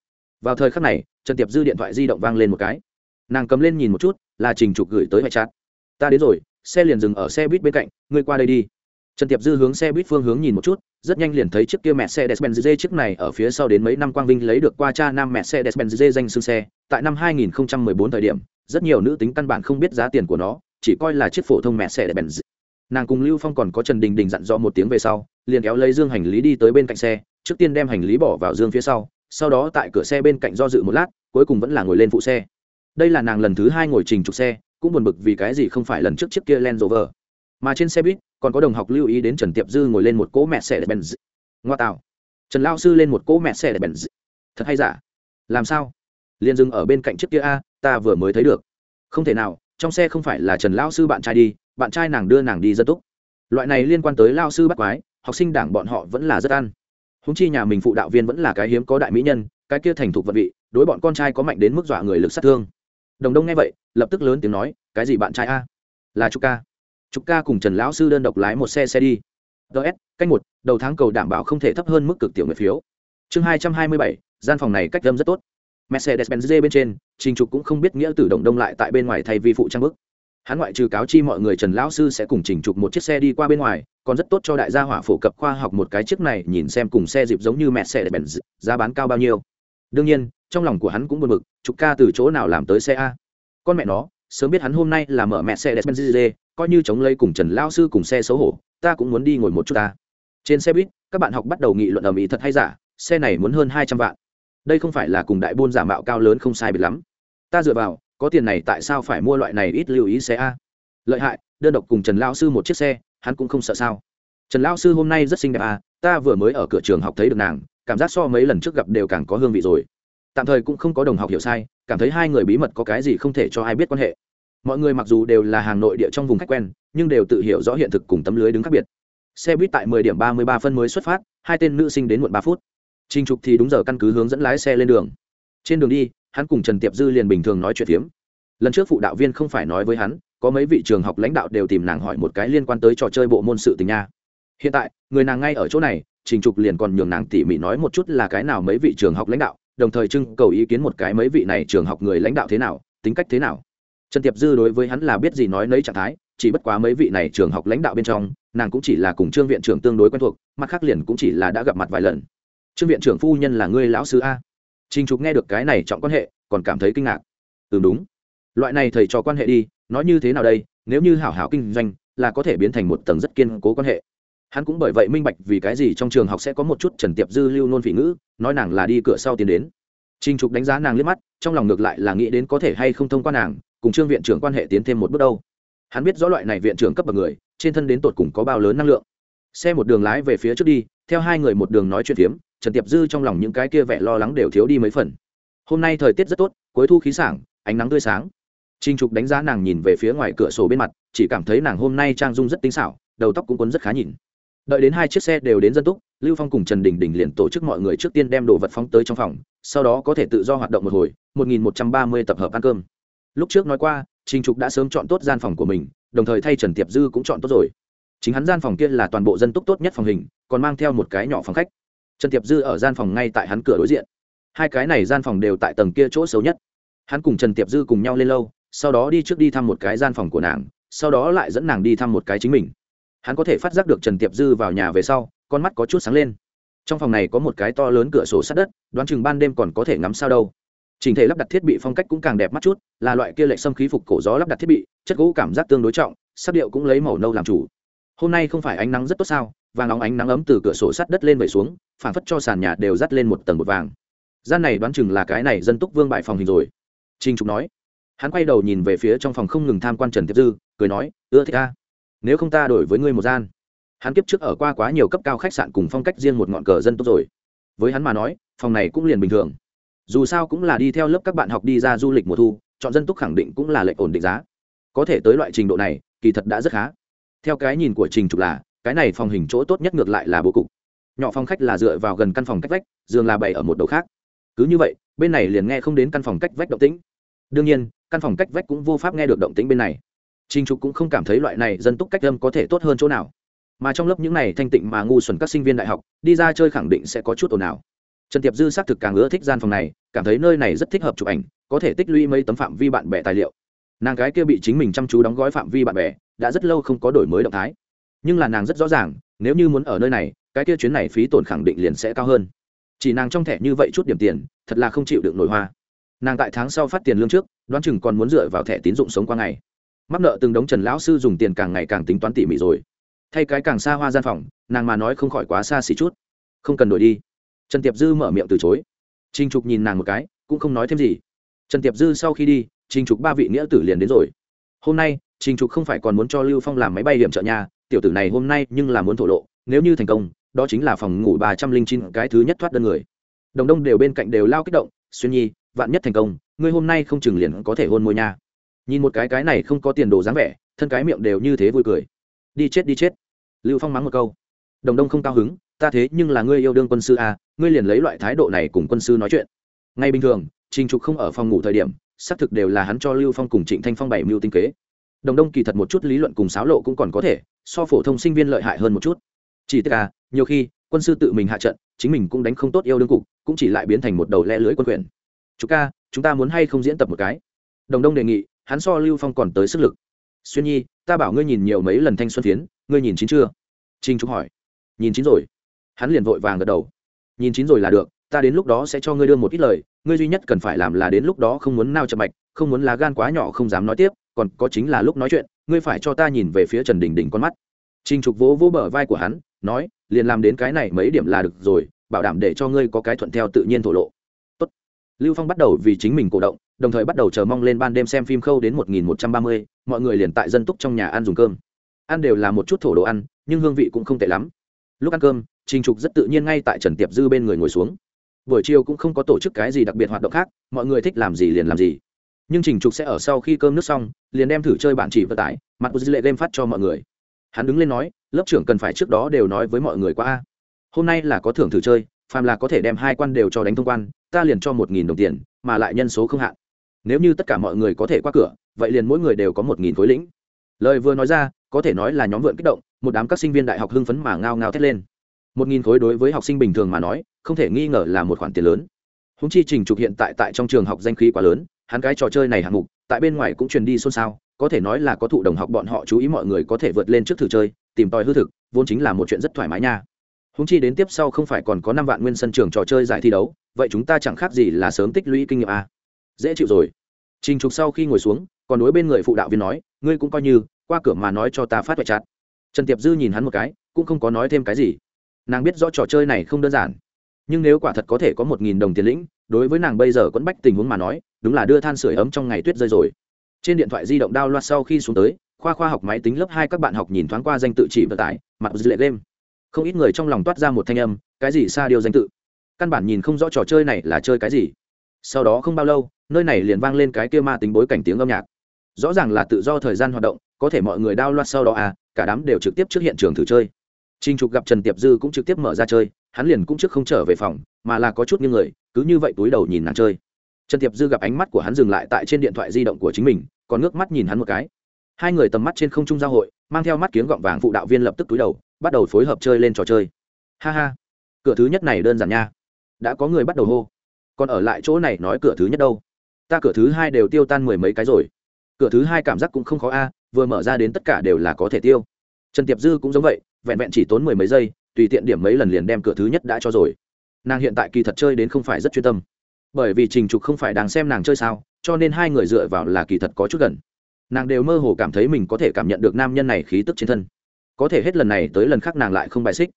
Vào thời khắc này trần tiệp dư điện thoại di động vang lên một cái. Nàng cầm lên nhìn một chút, là trình trục gửi tới hệ chát ta đến rồi, xe liền dừng ở xe buýt bên cạnh, ngươi qua đây đi. Trần tiệp dư hướng xe buýt phương hướng nhìn một chút, rất nhanh liền thấy chiếc kia mẹ xe Mercedes-Benz chiếc này ở phía sau đến mấy năm quang vinh lấy được qua cha nam mẹ xe Mercedes-Benz danh xưng xe, tại năm 2014 thời điểm, rất nhiều nữ tính căn bản không biết giá tiền của nó, chỉ coi là chiếc phổ thông mẹ xe Mercedes-Benz nàng cùng lưu phong còn có trần đình đình dặn dò một tiếng về sau, liền kéo lấy dương hành lý đi tới bên cạnh xe, trước tiên đem hành lý bỏ vào dương phía sau sau đó tại cửa xe bên cạnh do dự một lát, cuối cùng vẫn là ngồi lên phụ xe. Đây là nàng lần thứ hai ngồi trình trục xe, cũng buồn bực vì cái gì không phải lần trước chiếc kia Land Rover. Mà trên xe buýt, còn có đồng học lưu ý đến trần tiệp dư ngồi lên một cỗ mẹ xe benz ngoa tạo. Trần lao sư lên một cỗ mẹ xe benz thật hay giả? Làm sao? Liền dừng ở bên cạnh chiếc kia a, ta vừa mới thấy được. Không thể nào, trong xe không phải là trần lao sư bạn trai đi, bạn trai nàng đưa nàng đi rất tốt loại này liên quan tới lao sư bắt quái, học sinh đảng bọn họ vẫn là rất ăn húng chi nhà mình phụ đạo viên vẫn là cái hiếm có đại mỹ nhân, cái kia thành thục vật vị, đối bọn con trai có mạnh đến mức dọa người lực sát thương. Đồng đông nghe vậy, lập tức lớn tiếng nói, cái gì bạn trai a? Là trục ca. Trục ca cùng trần lão sư đơn độc lái một xe xe đi. Ts canh một, đầu tháng cầu đảm bảo không thể thấp hơn mức cực tiểu nguyệt phiếu. Chương hai trăm hai mươi bảy, gian phòng này cách âm rất tốt. Mercedes benz bên trên, trình trục cũng không biết nghĩa tử động đông lại tại bên ngoài thay vi phụ trang bức hắn ngoại trừ cáo chi mọi người trần lão sư sẽ cùng chỉnh trục một chiếc xe đi qua bên ngoài, còn rất tốt cho đại gia hỏa phổ cập khoa học một cái chiếc này, nhìn xem cùng xe dịp giống như mẹ mercedes benz giá bán cao bao nhiêu. Đương nhiên, trong lòng của hắn cũng buồn bực, trục ca từ chỗ nào làm tới xe a? Con mẹ nó, sớm biết hắn hôm nay là mở mẹ mercedes benz coi như chống lấy cùng trần lão sư cùng xe xấu hổ, ta cũng muốn đi ngồi một chút ta. Trên xe buýt, các bạn học bắt đầu nghị luận ầm ĩ thật hay giả, xe này muốn hơn hai trăm vạn. Đây không phải là cùng đại buôn giả mạo cao lớn không sai biệt lắm. Ta dựa vào có tiền này tại sao phải mua loại này ít lưu ý xe a? Lợi hại đơn độc cùng trần lao sư một chiếc xe hắn cũng không sợ sao. Trần lao sư hôm nay rất xinh đẹp à ta vừa mới ở cửa trường học thấy được nàng cảm giác so mấy lần trước gặp đều càng có hương vị rồi. Tạm thời cũng không có đồng học hiểu sai cảm thấy hai người bí mật có cái gì không thể cho ai biết quan hệ. Mọi người mặc dù đều là hàng nội địa trong vùng khách quen nhưng đều tự hiểu rõ hiện thực cùng tấm lưới đứng khác biệt. Xe buýt tại 10 điểm 33 phân mới xuất phát hai tên nữ sinh đến muộn ba phút. Trình Trục thì đúng giờ căn cứ hướng dẫn lái xe lên đường. Trên đường đi, hắn cùng Trần Tiệp Dư liền bình thường nói chuyện phiếm. Lần trước phụ đạo viên không phải nói với hắn, có mấy vị trường học lãnh đạo đều tìm nàng hỏi một cái liên quan tới trò chơi bộ môn sự tình nha. Hiện tại, người nàng ngay ở chỗ này, Trình Trục liền còn nhường nàng tỉ mỉ nói một chút là cái nào mấy vị trường học lãnh đạo, đồng thời trưng cầu ý kiến một cái mấy vị này trường học người lãnh đạo thế nào, tính cách thế nào. Trần Tiệp Dư đối với hắn là biết gì nói nấy trạng thái, chỉ bất quá mấy vị này trường học lãnh đạo bên trong, nàng cũng chỉ là cùng trương viện trưởng tương đối quen thuộc, mặt khác liền cũng chỉ là đã gặp mặt vài lần trương viện trưởng phu nhân là ngươi lão sư a trình trục nghe được cái này trọng quan hệ, còn cảm thấy kinh ngạc. Ừm đúng. Loại này thầy trò quan hệ đi, nói như thế nào đây? Nếu như hảo hảo kinh doanh, là có thể biến thành một tầng rất kiên cố quan hệ. Hắn cũng bởi vậy minh bạch vì cái gì trong trường học sẽ có một chút trần tiệp dư lưu nôn vị ngữ, nói nàng là đi cửa sau tiến đến. Trình trục đánh giá nàng liếc mắt, trong lòng ngược lại là nghĩ đến có thể hay không thông qua nàng, cùng trương viện trưởng quan hệ tiến thêm một bước đâu. Hắn biết rõ loại này viện trưởng cấp bậc người, trên thân đến tột cùng có bao lớn năng lượng. Xe một đường lái về phía trước đi, theo hai người một đường nói chuyện phiếm trần tiệp dư trong lòng những cái kia vẻ lo lắng đều thiếu đi mấy phần. Hôm nay thời tiết rất tốt, cuối thu khí sảng, ánh nắng tươi sáng. Trinh trục đánh giá nàng nhìn về phía ngoài cửa sổ bên mặt, chỉ cảm thấy nàng hôm nay trang dung rất tinh xảo, đầu tóc cũng quấn rất khá nhìn. Đợi đến hai chiếc xe đều đến dân túc, lưu phong cùng trần đình đình liền tổ chức mọi người trước tiên đem đồ vật phóng tới trong phòng, sau đó có thể tự do hoạt động một hồi, một nghìn một trăm ba mươi tập hợp ăn cơm. Lúc trước nói qua, Trình trục đã sớm chọn tốt gian phòng của mình, đồng thời thay trần tiệp dư cũng chọn tốt rồi. Chính hắn gian phòng kia là toàn bộ dân túc tốt nhất phòng hình, còn mang theo một cái nhỏ phòng khách trần tiệp dư ở gian phòng ngay tại hắn cửa đối diện. Hai cái này gian phòng đều tại tầng kia chỗ xấu nhất. Hắn cùng trần tiệp dư cùng nhau lên lâu, sau đó đi trước đi thăm một cái gian phòng của nàng, sau đó lại dẫn nàng đi thăm một cái chính mình. Hắn có thể phát giác được trần tiệp dư vào nhà về sau, con mắt có chút sáng lên. Trong phòng này có một cái to lớn cửa sổ sát đất, đoán chừng ban đêm còn có thể ngắm sao đâu. Trình thể lắp đặt thiết bị phong cách cũng càng đẹp mắt chút, là loại kia lệ xâm khí phục cổ gió lắp đặt thiết bị, chất gỗ cảm giác tương đối trọng, sắc điệu cũng lấy màu nâu làm chủ. Hôm nay không phải ánh nắng rất tốt sao? Vàng óng ánh nắng ấm từ cửa sổ sắt đất lên vẩy xuống phản phất cho sàn nhà đều dắt lên một tầng một vàng. Gian này đoán chừng là cái này dân túc vương bại phòng hình rồi. Trinh trục nói. Hắn quay đầu nhìn về phía trong phòng không ngừng tham quan trần tiếp dư, cười nói, ưa thích ta. Nếu không ta đổi với ngươi một gian. Hắn kiếp trước ở qua quá nhiều cấp cao khách sạn cùng phong cách riêng một ngọn cờ dân túc rồi. Với hắn mà nói, phòng này cũng liền bình thường. Dù sao cũng là đi theo lớp các bạn học đi ra du lịch mùa thu, chọn dân túc khẳng định cũng là lệnh ổn định giá. Có thể tới loại trình độ này, kỳ thật đã rất khá. Theo cái nhìn của trình trục là cái này phòng hình chỗ tốt nhất ngược lại là bố cục. Nhỏ phòng khách là dựa vào gần căn phòng cách vách, giường là bày ở một đầu khác. Cứ như vậy, bên này liền nghe không đến căn phòng cách vách động tĩnh. Đương nhiên, căn phòng cách vách cũng vô pháp nghe được động tĩnh bên này. Trình trục cũng không cảm thấy loại này dân túc cách âm có thể tốt hơn chỗ nào. Mà trong lớp những này thanh tịnh mà ngu xuẩn các sinh viên đại học, đi ra chơi khẳng định sẽ có chút ồn ào. Trần tiệp dư xác thực càng ưa thích gian phòng này, cảm thấy nơi này rất thích hợp chụp ảnh, có thể tích lũy mấy tấm phạm vi bạn bè tài liệu. Nàng gái kia bị chính mình chăm chú đóng gói phạm vi bạn bè, đã rất lâu không có đổi mới động thái nhưng là nàng rất rõ ràng, nếu như muốn ở nơi này, cái kia chuyến này phí tổn khẳng định liền sẽ cao hơn. Chỉ nàng trong thẻ như vậy chút điểm tiền, thật là không chịu được nổi hoa. Nàng tại tháng sau phát tiền lương trước, đoán chừng còn muốn dựa vào thẻ tín dụng sống qua ngày. Mắc nợ từng đống trần lão sư dùng tiền càng ngày càng tính toán tỉ mỉ rồi. Thay cái càng xa hoa gian phòng, nàng mà nói không khỏi quá xa xỉ chút. Không cần đổi đi. Trần tiệp dư mở miệng từ chối. Trinh trục nhìn nàng một cái, cũng không nói thêm gì. Trần tiệp dư sau khi đi trinh trục ba vị nghĩa tử liền đến rồi. Hôm nay trinh trục không phải còn muốn cho lưu phong làm máy bay điểm trợ nhà tiểu tử này hôm nay nhưng là muốn thổ lộ nếu như thành công đó chính là phòng ngủ ba trăm linh chín cái thứ nhất thoát đơn người. Đồng đông đều bên cạnh đều lao kích động xuyên nhi vạn nhất thành công ngươi hôm nay không chừng liền có thể hôn môi nha. Nhìn một cái cái này không có tiền đồ dáng vẻ thân cái miệng đều như thế vui cười. Đi chết đi chết. Lưu phong mắng một câu. Đồng đông không cao hứng ta thế nhưng là ngươi yêu đương quân sư à, ngươi liền lấy loại thái độ này cùng quân sư nói chuyện. Ngay bình thường trình trục không ở phòng ngủ thời điểm xác thực đều là hắn cho lưu phong cùng trịnh thanh phong bảy mưu tinh kế. Đồng đông kỳ thật một chút lý luận cùng xáo lộ cũng còn có thể so phổ thông sinh viên lợi hại hơn một chút. Chỉ tức là, nhiều khi, quân sư tự mình hạ trận, chính mình cũng đánh không tốt yêu đương cục, cũng chỉ lại biến thành một đầu lẽ lưới quân quyền. Chú ca, chúng ta muốn hay không diễn tập một cái? Đồng đông đề nghị, hắn so lưu phong còn tới sức lực. Xuyên nhi, ta bảo ngươi nhìn nhiều mấy lần thanh xuân phiến ngươi nhìn chín chưa? Trinh trúc hỏi. Nhìn chín rồi. Hắn liền vội vàng gật đầu. Nhìn chín rồi là được, ta đến lúc đó sẽ cho ngươi đưa một ít lời, ngươi duy nhất cần phải làm là đến lúc đó không muốn nao chậm mạch, không muốn lá gan quá nhỏ không dám nói tiếp còn có chính là lúc nói chuyện, ngươi phải cho ta nhìn về phía trần đình đình con mắt. Trinh trục vỗ vỗ bờ vai của hắn, nói, liền làm đến cái này mấy điểm là được rồi, bảo đảm để cho ngươi có cái thuận theo tự nhiên thổ lộ. Tốt. lưu phong bắt đầu vì chính mình cổ động, đồng thời bắt đầu chờ mong lên ban đêm xem phim khâu đến một nghìn một trăm ba mươi, mọi người liền tại dân túc trong nhà ăn dùng cơm. Ăn đều là một chút thổ đồ ăn, nhưng hương vị cũng không tệ lắm. Lúc ăn cơm, trình trục rất tự nhiên ngay tại trần tiệp dư bên người ngồi xuống. Buổi chiều cũng không có tổ chức cái gì đặc biệt hoạt động khác, mọi người thích làm gì liền làm gì nhưng trình trục sẽ ở sau khi cơm nước xong, liền đem thử chơi bạn chỉ vận tải, mặt của dư lệ game phát cho mọi người. Hắn đứng lên nói, lớp trưởng cần phải trước đó đều nói với mọi người qua a. Hôm nay là có thưởng thử chơi, phàm là có thể đem hai quan đều cho đánh thông quan, ta liền cho một nghìn đồng tiền, mà lại nhân số không hạn. Nếu như tất cả mọi người có thể qua cửa, vậy liền mỗi người đều có một nghìn khối lĩnh. Lời vừa nói ra, có thể nói là nhóm vượn kích động, một đám các sinh viên đại học hưng phấn mà ngao ngao thét lên. một nghìn khối đối với học sinh bình thường mà nói, không thể nghi ngờ là một khoản tiền lớn. Húng chi trình trục hiện tại tại trong trường học danh khí quá lớn hắn cái trò chơi này hạng mục, tại bên ngoài cũng truyền đi xôn xao, có thể nói là có thụ đồng học bọn họ chú ý mọi người có thể vượt lên trước thử chơi, tìm tòi hư thực, vốn chính là một chuyện rất thoải mái nha. Húng chi đến tiếp sau không phải còn có năm vạn nguyên sân trường trò chơi giải thi đấu, vậy chúng ta chẳng khác gì là sớm tích lũy kinh nghiệm à. dễ chịu rồi. Trình trục sau khi ngồi xuống, còn đối bên người phụ đạo viên nói, ngươi cũng coi như, qua cửa mà nói cho ta phát vạch chặt trần tiệp dư nhìn hắn một cái, cũng không có nói thêm cái gì. Nàng biết rõ trò chơi này không đơn giản, nhưng nếu quả thật có thể có một nghìn đồng tiền lĩnh đối với nàng bây giờ quẫn bách tình huống mà nói đúng là đưa than sửa ấm trong ngày tuyết rơi rồi. Trên điện thoại di động đao loạt sau khi xuống tới khoa khoa học máy tính lớp hai các bạn học nhìn thoáng qua danh tự chỉ vận tải mặt dư lệ game. Không ít người trong lòng toát ra một thanh âm cái gì xa điều danh tự? Căn bản nhìn không rõ trò chơi này là chơi cái gì. Sau đó không bao lâu nơi này liền vang lên cái kia ma tính bối cảnh tiếng âm nhạc. Rõ ràng là tự do thời gian hoạt động có thể mọi người đao loạt sau đó à cả đám đều trực tiếp trước hiện trường thử chơi. Trình Trục gặp Trần Tiệp Dư cũng trực tiếp mở ra chơi, hắn liền cũng trước không trở về phòng, mà là có chút như người, cứ như vậy túi đầu nhìn nàng chơi. Trần Tiệp Dư gặp ánh mắt của hắn dừng lại tại trên điện thoại di động của chính mình, còn ngước mắt nhìn hắn một cái. Hai người tầm mắt trên không trung giao hội, mang theo mắt kiếng gọng vàng phụ đạo viên lập tức túi đầu, bắt đầu phối hợp chơi lên trò chơi. Ha ha, cửa thứ nhất này đơn giản nha. Đã có người bắt đầu hô. Còn ở lại chỗ này nói cửa thứ nhất đâu? Ta cửa thứ hai đều tiêu tan mười mấy cái rồi. Cửa thứ hai cảm giác cũng không khó a, vừa mở ra đến tất cả đều là có thể tiêu. Trần Tiệp Dư cũng giống vậy, vẹn vẹn chỉ tốn mười mấy giây tùy tiện điểm mấy lần liền đem cửa thứ nhất đã cho rồi nàng hiện tại kỳ thật chơi đến không phải rất chuyên tâm. Bởi vì trình trục không phải đang xem nàng chơi sao, cho nên hai người dựa vào là kỳ thật có chút gần. Nàng đều mơ hồ cảm thấy mình có thể cảm nhận được nam nhân này khí tức trên thân. Có thể hết lần này tới lần khác nàng lại không bài xích.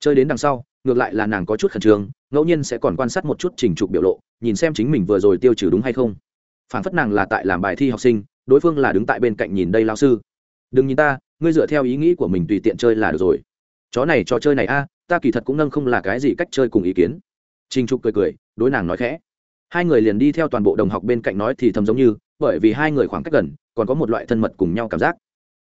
Chơi đến đằng sau, ngược lại là nàng có chút khẩn trương, ngẫu nhiên sẽ còn quan sát một chút trình trục biểu lộ, nhìn xem chính mình vừa rồi tiêu trừ đúng hay không. Phản phất nàng là tại làm bài thi học sinh, đối phương là đứng tại bên cạnh nhìn đây lao sư. Đừng nhìn ta, ngươi dựa theo ý nghĩ của mình tùy tiện chơi là được rồi. Chó này, trò chơi này a ta kỳ thật cũng nâng không là cái gì cách chơi cùng ý kiến. Trinh trục cười cười, đối nàng nói khẽ. Hai người liền đi theo toàn bộ đồng học bên cạnh nói thì thầm giống như, bởi vì hai người khoảng cách gần, còn có một loại thân mật cùng nhau cảm giác.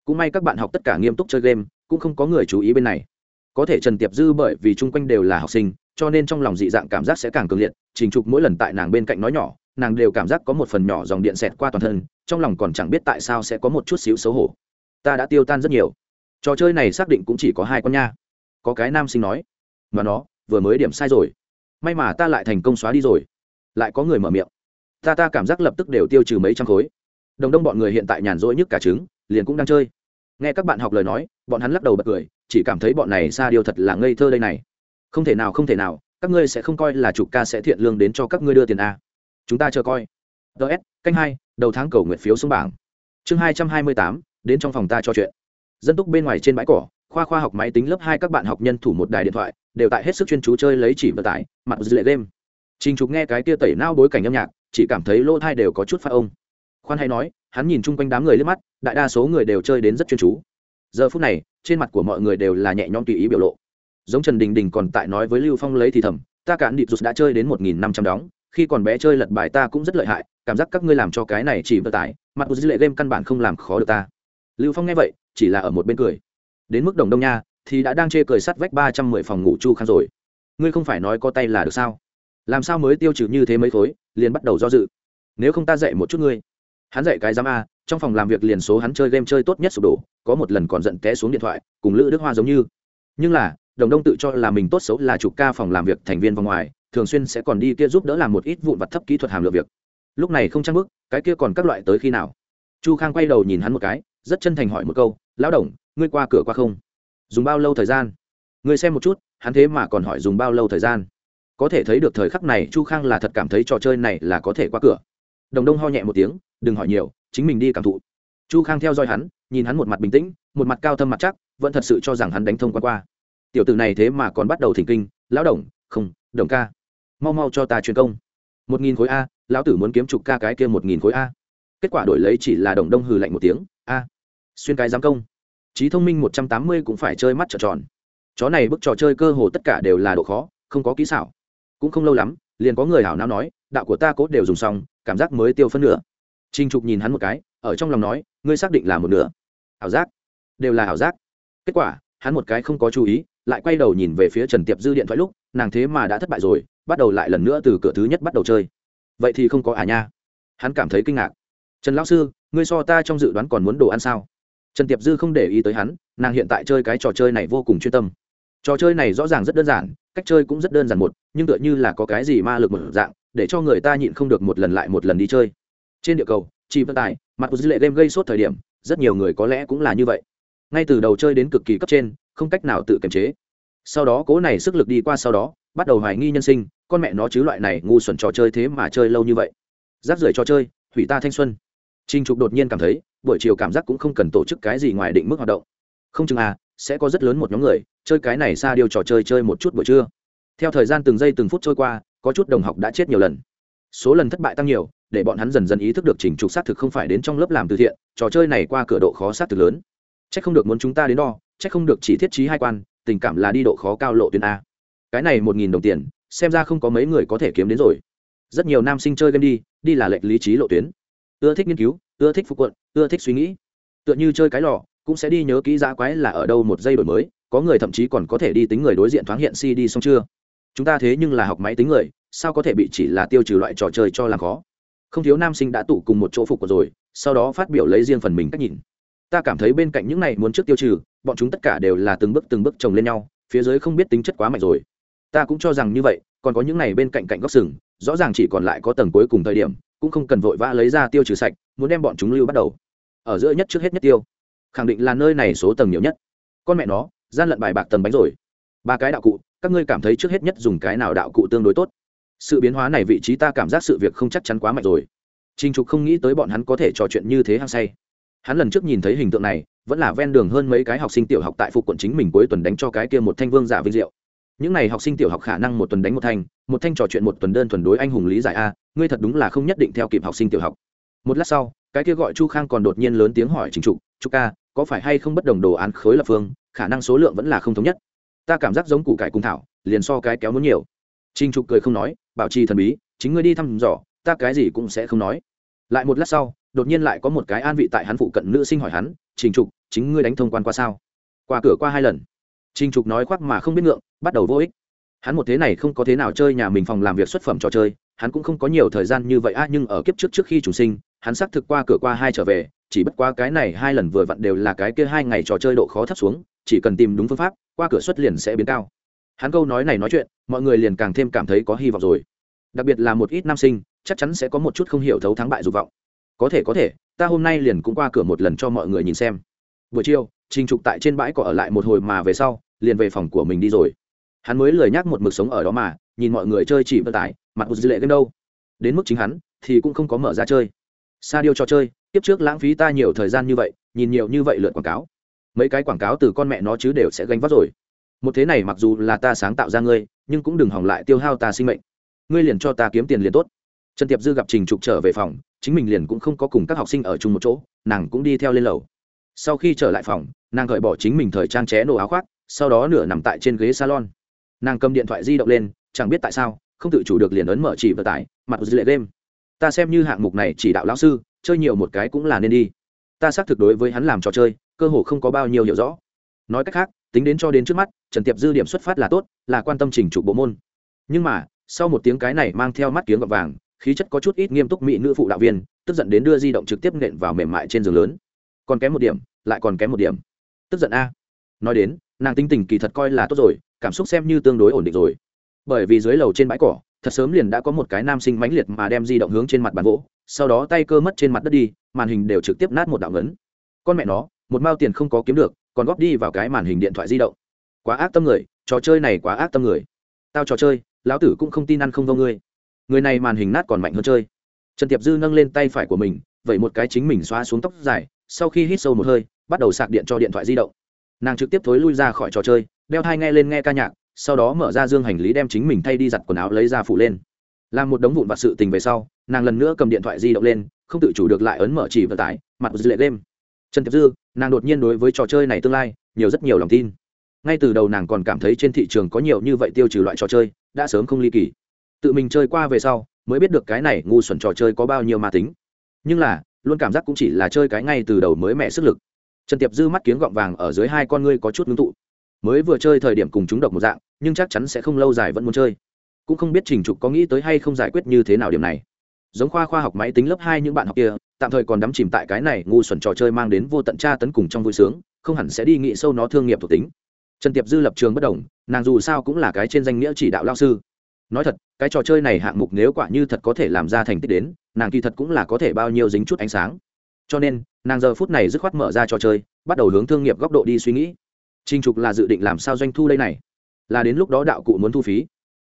Cũng may các bạn học tất cả nghiêm túc chơi game, cũng không có người chú ý bên này. Có thể trần tiệp dư bởi vì chung quanh đều là học sinh, cho nên trong lòng dị dạng cảm giác sẽ càng cường liệt. Trình trục mỗi lần tại nàng bên cạnh nói nhỏ, nàng đều cảm giác có một phần nhỏ dòng điện xẹt qua toàn thân, trong lòng còn chẳng biết tại sao sẽ có một chút xíu xấu hổ. Ta đã tiêu tan rất nhiều. Trò chơi này xác định cũng chỉ có hai con nha có cái nam sinh nói, mà nó, vừa mới điểm sai rồi. May mà ta lại thành công xóa đi rồi. Lại có người mở miệng. Ta ta cảm giác lập tức đều tiêu trừ mấy trăm khối. Đồng đông bọn người hiện tại nhàn rỗi nhất cả trứng, liền cũng đang chơi. Nghe các bạn học lời nói, bọn hắn lắc đầu bật cười, chỉ cảm thấy bọn này xa điều thật là ngây thơ đây này. Không thể nào, không thể nào, các ngươi sẽ không coi là chủ ca sẽ thiện lương đến cho các ngươi đưa tiền a chúng ta chờ coi. Ts canh hai, đầu tháng cầu nguyện phiếu xuống bảng. Chương hai trăm hai mươi tám, đến trong phòng ta cho chuyện. Dân túc bên ngoài trên bãi cỏ khoa khoa học máy tính lớp hai các bạn học nhân thủ một đài điện thoại, đều tại hết sức chuyên chú chơi lấy chỉ vận tải, mặt dư lệ game. Trình trục nghe cái tia tẩy nao bối cảnh âm nhạc, chỉ cảm thấy lỗ thai đều có chút phát ông khoan hay nói, hắn nhìn chung quanh đám người lên mắt, đại đa số người đều chơi đến rất chuyên chú. Giờ phút này, trên mặt của mọi người đều là nhẹ nhõm tùy ý biểu lộ. Giống trần đình đình còn tại nói với lưu phong lấy thì thầm, ta cản điệp rụt đã chơi đến một nghìn năm trăm đóng, khi còn bé chơi lật bài ta cũng rất lợi hại, cảm giác các ngươi làm cho cái này chỉ vận tải, mặt dư lệ game căn bản không làm khó được ta. Lưu phong nghe vậy, chỉ là ở một bên cười đến mức đồng đông nha, thì đã đang chê cười sắt vách ba trăm mười phòng ngủ chu khang rồi. Ngươi không phải nói có tay là được sao? Làm sao mới tiêu trừ như thế mấy khối, liền bắt đầu do dự? Nếu không ta dạy một chút ngươi. Hắn dạy cái giám a, trong phòng làm việc liền số hắn chơi game chơi tốt nhất sụp đổ, có một lần còn giận té xuống điện thoại, cùng lữ đức hoa giống như. Nhưng là, đồng đông tự cho là mình tốt xấu là chụp ca phòng làm việc thành viên vòng ngoài, thường xuyên sẽ còn đi kia giúp đỡ làm một ít vụn vặt thấp kỹ thuật hàm lượng việc. Lúc này không trang bức cái kia còn các loại tới khi nào? Chu khang quay đầu nhìn hắn một cái, rất chân thành hỏi một câu lão đồng, ngươi qua cửa qua không? Dùng bao lâu thời gian? Ngươi xem một chút, hắn thế mà còn hỏi dùng bao lâu thời gian? Có thể thấy được thời khắc này chu khang là thật cảm thấy trò chơi này là có thể qua cửa. Đồng đông ho nhẹ một tiếng, đừng hỏi nhiều, chính mình đi cảm thụ. Chu khang theo dõi hắn, nhìn hắn một mặt bình tĩnh, một mặt cao thâm mặt chắc, vẫn thật sự cho rằng hắn đánh thông qua qua. Tiểu tử này thế mà còn bắt đầu thỉnh kinh, lão đồng, không, đồng ca, mau mau cho ta truyền công. Một nghìn khối a, lão tử muốn kiếm chục ca cái kia một nghìn khối a. Kết quả đổi lấy chỉ là đồng đông hừ lạnh một tiếng xuyên cái giám công. Trí thông minh một trăm tám mươi cũng phải chơi mắt trợn tròn. Chó này bức trò chơi cơ hồ tất cả đều là độ khó, không có kỹ xảo. Cũng không lâu lắm, liền có người hảo não nói, đạo của ta cốt đều dùng xong, cảm giác mới tiêu phân nửa. Trinh trục nhìn hắn một cái, ở trong lòng nói, ngươi xác định là một nửa. Ảo giác. Đều là ảo giác. Kết quả, hắn một cái không có chú ý, lại quay đầu nhìn về phía trần tiệp dư điện thoại lúc, nàng thế mà đã thất bại rồi, bắt đầu lại lần nữa từ cửa thứ nhất bắt đầu chơi. Vậy thì không có à nha. Hắn cảm thấy kinh ngạc. Trần lão sư, ngươi so ta trong dự đoán còn muốn đồ ăn sao? Trần tiệp dư không để ý tới hắn, nàng hiện tại chơi cái trò chơi này vô cùng chuyên tâm. Trò chơi này rõ ràng rất đơn giản, cách chơi cũng rất đơn giản một, nhưng tựa như là có cái gì ma lực một dạng, để cho người ta nhịn không được một lần lại một lần đi chơi. Trên địa cầu, chỉ vận tải, mặt của dư lệ game gây sốt thời điểm, rất nhiều người có lẽ cũng là như vậy. Ngay từ đầu chơi đến cực kỳ cấp trên, không cách nào tự kiềm chế. Sau đó cố này sức lực đi qua sau đó, bắt đầu hoài nghi nhân sinh, con mẹ nó chứ loại này ngu xuẩn trò chơi thế mà chơi lâu như vậy. Giáp rưởi trò chơi, hủy ta thanh xuân. Trình trục đột nhiên cảm thấy, buổi chiều cảm giác cũng không cần tổ chức cái gì ngoài định mức hoạt động. Không chừng à sẽ có rất lớn một nhóm người, chơi cái này xa điều trò chơi chơi một chút buổi trưa. Theo thời gian từng giây từng phút trôi qua, có chút đồng học đã chết nhiều lần. Số lần thất bại tăng nhiều, để bọn hắn dần dần ý thức được trình trục xác thực không phải đến trong lớp làm từ thiện, trò chơi này qua cửa độ khó sát thực lớn. Chắc không được muốn chúng ta đến đo, chắc không được chỉ thiết trí hai quan, tình cảm là đi độ khó cao lộ tuyến a. Cái này một nghìn đồng tiền, xem ra không có mấy người có thể kiếm đến rồi. Rất nhiều nam sinh chơi game đi đi là lệch lý trí lộ tuyến ưa thích nghiên cứu, ưa thích phục quận ưa thích suy nghĩ. Tựa như chơi cái lò, cũng sẽ đi nhớ kỹ giá quái là ở đâu một giây đổi mới, có người thậm chí còn có thể đi tính người đối diện thoáng hiện cd xong chưa? Chúng ta thế nhưng là học máy tính người, sao có thể bị chỉ là tiêu trừ loại trò chơi cho làm khó? Không thiếu nam sinh đã tụ cùng một chỗ phục rồi, sau đó phát biểu lấy riêng phần mình cách nhìn. Ta cảm thấy bên cạnh những này muốn trước tiêu trừ, bọn chúng tất cả đều là từng bước từng bước chồng lên nhau, phía dưới không biết tính chất quá mạnh rồi. Ta cũng cho rằng như vậy, còn có những này bên cạnh cạnh góc sừng, rõ ràng chỉ còn lại có tầng cuối cùng thời điểm cũng không cần vội vã lấy ra tiêu trừ sạch muốn đem bọn chúng lưu bắt đầu. Ở giữa nhất trước hết nhất tiêu khẳng định là nơi này số tầng nhiều nhất. Con mẹ nó gian lận bài bạc tầng bánh rồi. Ba cái đạo cụ các ngươi cảm thấy trước hết nhất dùng cái nào đạo cụ tương đối tốt? Sự biến hóa này vị trí ta cảm giác sự việc không chắc chắn quá mạnh rồi. Trình Trục không nghĩ tới bọn hắn có thể trò chuyện như thế hăng say. Hắn lần trước nhìn thấy hình tượng này, vẫn là ven đường hơn mấy cái học sinh tiểu học tại phục quận chính mình cuối tuần đánh cho cái kia một thanh vương giả vinh diệu. Những này học sinh tiểu học khả năng một tuần đánh một thanh, một thanh trò chuyện một tuần đơn thuần đối anh hùng lý giải a, ngươi thật đúng là không nhất định theo kịp học sinh tiểu học. Một lát sau, cái kia gọi Chu Khang còn đột nhiên lớn tiếng hỏi Trình Trục, "Chu ca, có phải hay không bất đồng đồ án khối lập phương, khả năng số lượng vẫn là không thống nhất?" Ta cảm giác giống củ cải cung thảo, liền so cái kéo muốn nhiều. Trình Trục cười không nói, bảo trì thần bí, chính ngươi đi thăm dò, ta cái gì cũng sẽ không nói lại một lát sau đột nhiên lại có một cái an vị tại hắn phụ cận nữ sinh hỏi hắn trình trục chính ngươi đánh thông quan qua sao qua cửa qua hai lần trình trục nói khoác mà không biết ngượng, bắt đầu vô ích. Hắn một thế này không có thế nào chơi nhà mình phòng làm việc xuất phẩm trò chơi, hắn cũng không có nhiều thời gian như vậy a nhưng ở kiếp trước trước khi chủ sinh, hắn xác thực qua cửa qua hai trở về, chỉ bất qua cái này hai lần vừa vặn đều là cái kia hai ngày trò chơi độ khó thấp xuống, chỉ cần tìm đúng phương pháp, qua cửa xuất liền sẽ biến cao. Hắn câu nói này nói chuyện, mọi người liền càng thêm cảm thấy có hy vọng rồi. Đặc biệt là một ít nam sinh, chắc chắn sẽ có một chút không hiểu thấu thắng bại dục vọng. Có thể có thể, ta hôm nay liền cũng qua cửa một lần cho mọi người nhìn xem. Buổi chiều trình trục tại trên bãi cỏ ở lại một hồi mà về sau, liền về phòng của mình đi rồi. Hắn mới lười nhắc một mực sống ở đó mà, nhìn mọi người chơi chỉ vận tải, mặt một dư lệ game đâu. Đến mức chính hắn, thì cũng không có mở ra chơi. Sa điêu cho chơi tiếp trước lãng phí ta nhiều thời gian như vậy, nhìn nhiều như vậy lượt quảng cáo. Mấy cái quảng cáo từ con mẹ nó chứ đều sẽ gánh vác rồi. Một thế này mặc dù là ta sáng tạo ra ngươi, nhưng cũng đừng hỏng lại tiêu hao ta sinh mệnh. Ngươi liền cho ta kiếm tiền liền tốt. Trần tiệp dư gặp trình trục trở về phòng, chính mình liền cũng không có cùng các học sinh ở chung một chỗ, nàng cũng đi theo lên lầu sau khi trở lại phòng, nàng gợi bỏ chính mình thời trang ché nổ áo khoác, sau đó nửa nằm tại trên ghế salon. Nàng cầm điện thoại di động lên, chẳng biết tại sao, không tự chủ được liền ấn mở chỉ vận tải, mặt dư lệ game. Ta xem như hạng mục này chỉ đạo lão sư, chơi nhiều một cái cũng là nên đi. Ta xác thực đối với hắn làm trò chơi, cơ hồ không có bao nhiêu hiểu rõ. Nói cách khác, tính đến cho đến trước mắt, trần tiệp dư điểm xuất phát là tốt, là quan tâm trình trục bộ môn. Nhưng mà, sau một tiếng cái này mang theo mắt kiếng gọt vàng, khí chất có chút ít nghiêm túc mỹ nữ phụ đạo viên, tức giận đến đưa di động trực tiếp nện vào mềm mại trên giường lớn còn kém một điểm, lại còn kém một điểm. Tức giận a. Nói đến, nàng tinh tình kỳ thật coi là tốt rồi, cảm xúc xem như tương đối ổn định rồi. Bởi vì dưới lầu trên bãi cỏ, thật sớm liền đã có một cái nam sinh mãnh liệt mà đem di động hướng trên mặt bàn gỗ sau đó tay cơ mất trên mặt đất đi, màn hình đều trực tiếp nát một đạo ngấn. Con mẹ nó, một mao tiền không có kiếm được, còn góp đi vào cái màn hình điện thoại di động. Quá ác tâm người, trò chơi này quá ác tâm người. Tao trò chơi, lão tử cũng không tin ăn không vô ngươi. Người này màn hình nát còn mạnh hơn chơi. Trần tiệp dư nâng lên tay phải của mình vậy một cái chính mình xóa xuống tóc dài sau khi hít sâu một hơi, bắt đầu sạc điện cho điện thoại di động. Nàng trực tiếp thối lui ra khỏi trò chơi, đeo thai nghe lên nghe ca nhạc, sau đó mở ra dương hành lý đem chính mình thay đi giặt quần áo lấy ra phủ lên. Làm một đống vụn vặt sự tình về sau, nàng lần nữa cầm điện thoại di động lên, không tự chủ được lại ấn mở chỉ vận tải, mặt dư lệ đêm trần tiệp dư, nàng đột nhiên đối với trò chơi này tương lai, nhiều rất nhiều lòng tin. Ngay từ đầu nàng còn cảm thấy trên thị trường có nhiều như vậy tiêu trừ loại trò chơi, đã sớm không ly kỳ. Tự mình chơi qua về sau, mới biết được cái này ngu xuẩn trò chơi có bao nhiêu ma tính. Nhưng là luôn cảm giác cũng chỉ là chơi cái ngay từ đầu mới mẹ sức lực. Trần tiệp dư mắt kiếng gọng vàng ở dưới hai con ngươi có chút ngưng tụ. Mới vừa chơi thời điểm cùng chúng độc một dạng, nhưng chắc chắn sẽ không lâu dài vẫn muốn chơi. Cũng không biết trình trục có nghĩ tới hay không giải quyết như thế nào điểm này. Giống khoa khoa học máy tính lớp hai những bạn học kia, tạm thời còn đắm chìm tại cái này ngu xuẩn trò chơi mang đến vô tận tra tấn cùng trong vui sướng, không hẳn sẽ đi nghĩ sâu nó thương nghiệp thuộc tính. Trần tiệp dư lập trường bất đồng, nàng dù sao cũng là cái trên danh nghĩa chỉ đạo lao sư nói thật, cái trò chơi này hạng mục nếu quả như thật có thể làm ra thành tích đến, nàng kỳ thật cũng là có thể bao nhiêu dính chút ánh sáng. Cho nên, nàng giờ phút này dứt khoát mở ra trò chơi, bắt đầu hướng thương nghiệp góc độ đi suy nghĩ. Trinh trục là dự định làm sao doanh thu đây này? Là đến lúc đó đạo cụ muốn thu phí.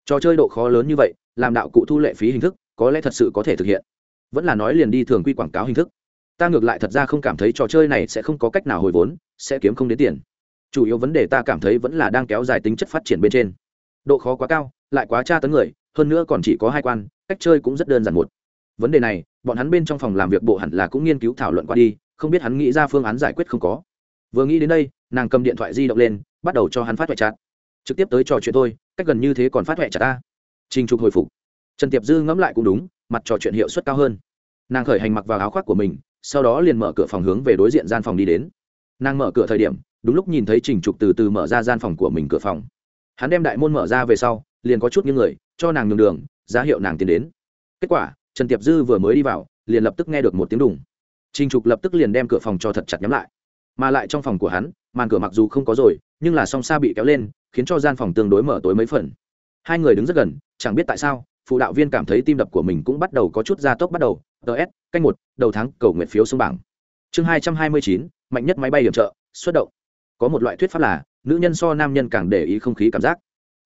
Trò chơi độ khó lớn như vậy, làm đạo cụ thu lệ phí hình thức, có lẽ thật sự có thể thực hiện. Vẫn là nói liền đi thường quy quảng cáo hình thức. Ta ngược lại thật ra không cảm thấy trò chơi này sẽ không có cách nào hồi vốn, sẽ kiếm không đến tiền. Chủ yếu vấn đề ta cảm thấy vẫn là đang kéo dài tính chất phát triển bên trên. Độ khó quá cao lại quá tra tấn người, hơn nữa còn chỉ có hai quan, cách chơi cũng rất đơn giản một. Vấn đề này, bọn hắn bên trong phòng làm việc bộ hẳn là cũng nghiên cứu thảo luận qua đi, không biết hắn nghĩ ra phương án giải quyết không có. Vừa nghĩ đến đây, nàng cầm điện thoại di động lên, bắt đầu cho hắn phát huệ chặt trực tiếp tới trò chuyện thôi, cách gần như thế còn phát huệ chặt ta. Trình trục hồi phục. Trần tiệp dư ngẫm lại cũng đúng, mặt trò chuyện hiệu suất cao hơn. Nàng khởi hành mặc vào áo khoác của mình, sau đó liền mở cửa phòng hướng về đối diện gian phòng đi đến. Nàng mở cửa thời điểm, đúng lúc nhìn thấy trình trục từ từ mở ra gian phòng của mình cửa phòng. Hắn đem đại môn mở ra về sau liền có chút những người, cho nàng nhường đường, giá hiệu nàng tiến đến. Kết quả, trần tiệp dư vừa mới đi vào, liền lập tức nghe được một tiếng đùng. Trình trục lập tức liền đem cửa phòng cho thật chặt nhắm lại. Mà lại trong phòng của hắn, màn cửa mặc dù không có rồi, nhưng là song xa bị kéo lên, khiến cho gian phòng tương đối mở tối mấy phần. Hai người đứng rất gần, chẳng biết tại sao, phụ đạo viên cảm thấy tim đập của mình cũng bắt đầu có chút gia tốc bắt đầu. Ts canh một, đầu tháng, cầu nguyện phiếu xuống bảng. Chương hai trăm hai mươi chín, mạnh nhất máy bay hiểm trợ, xuất động. Có một loại thuyết pháp là, nữ nhân so nam nhân càng để ý không khí cảm giác.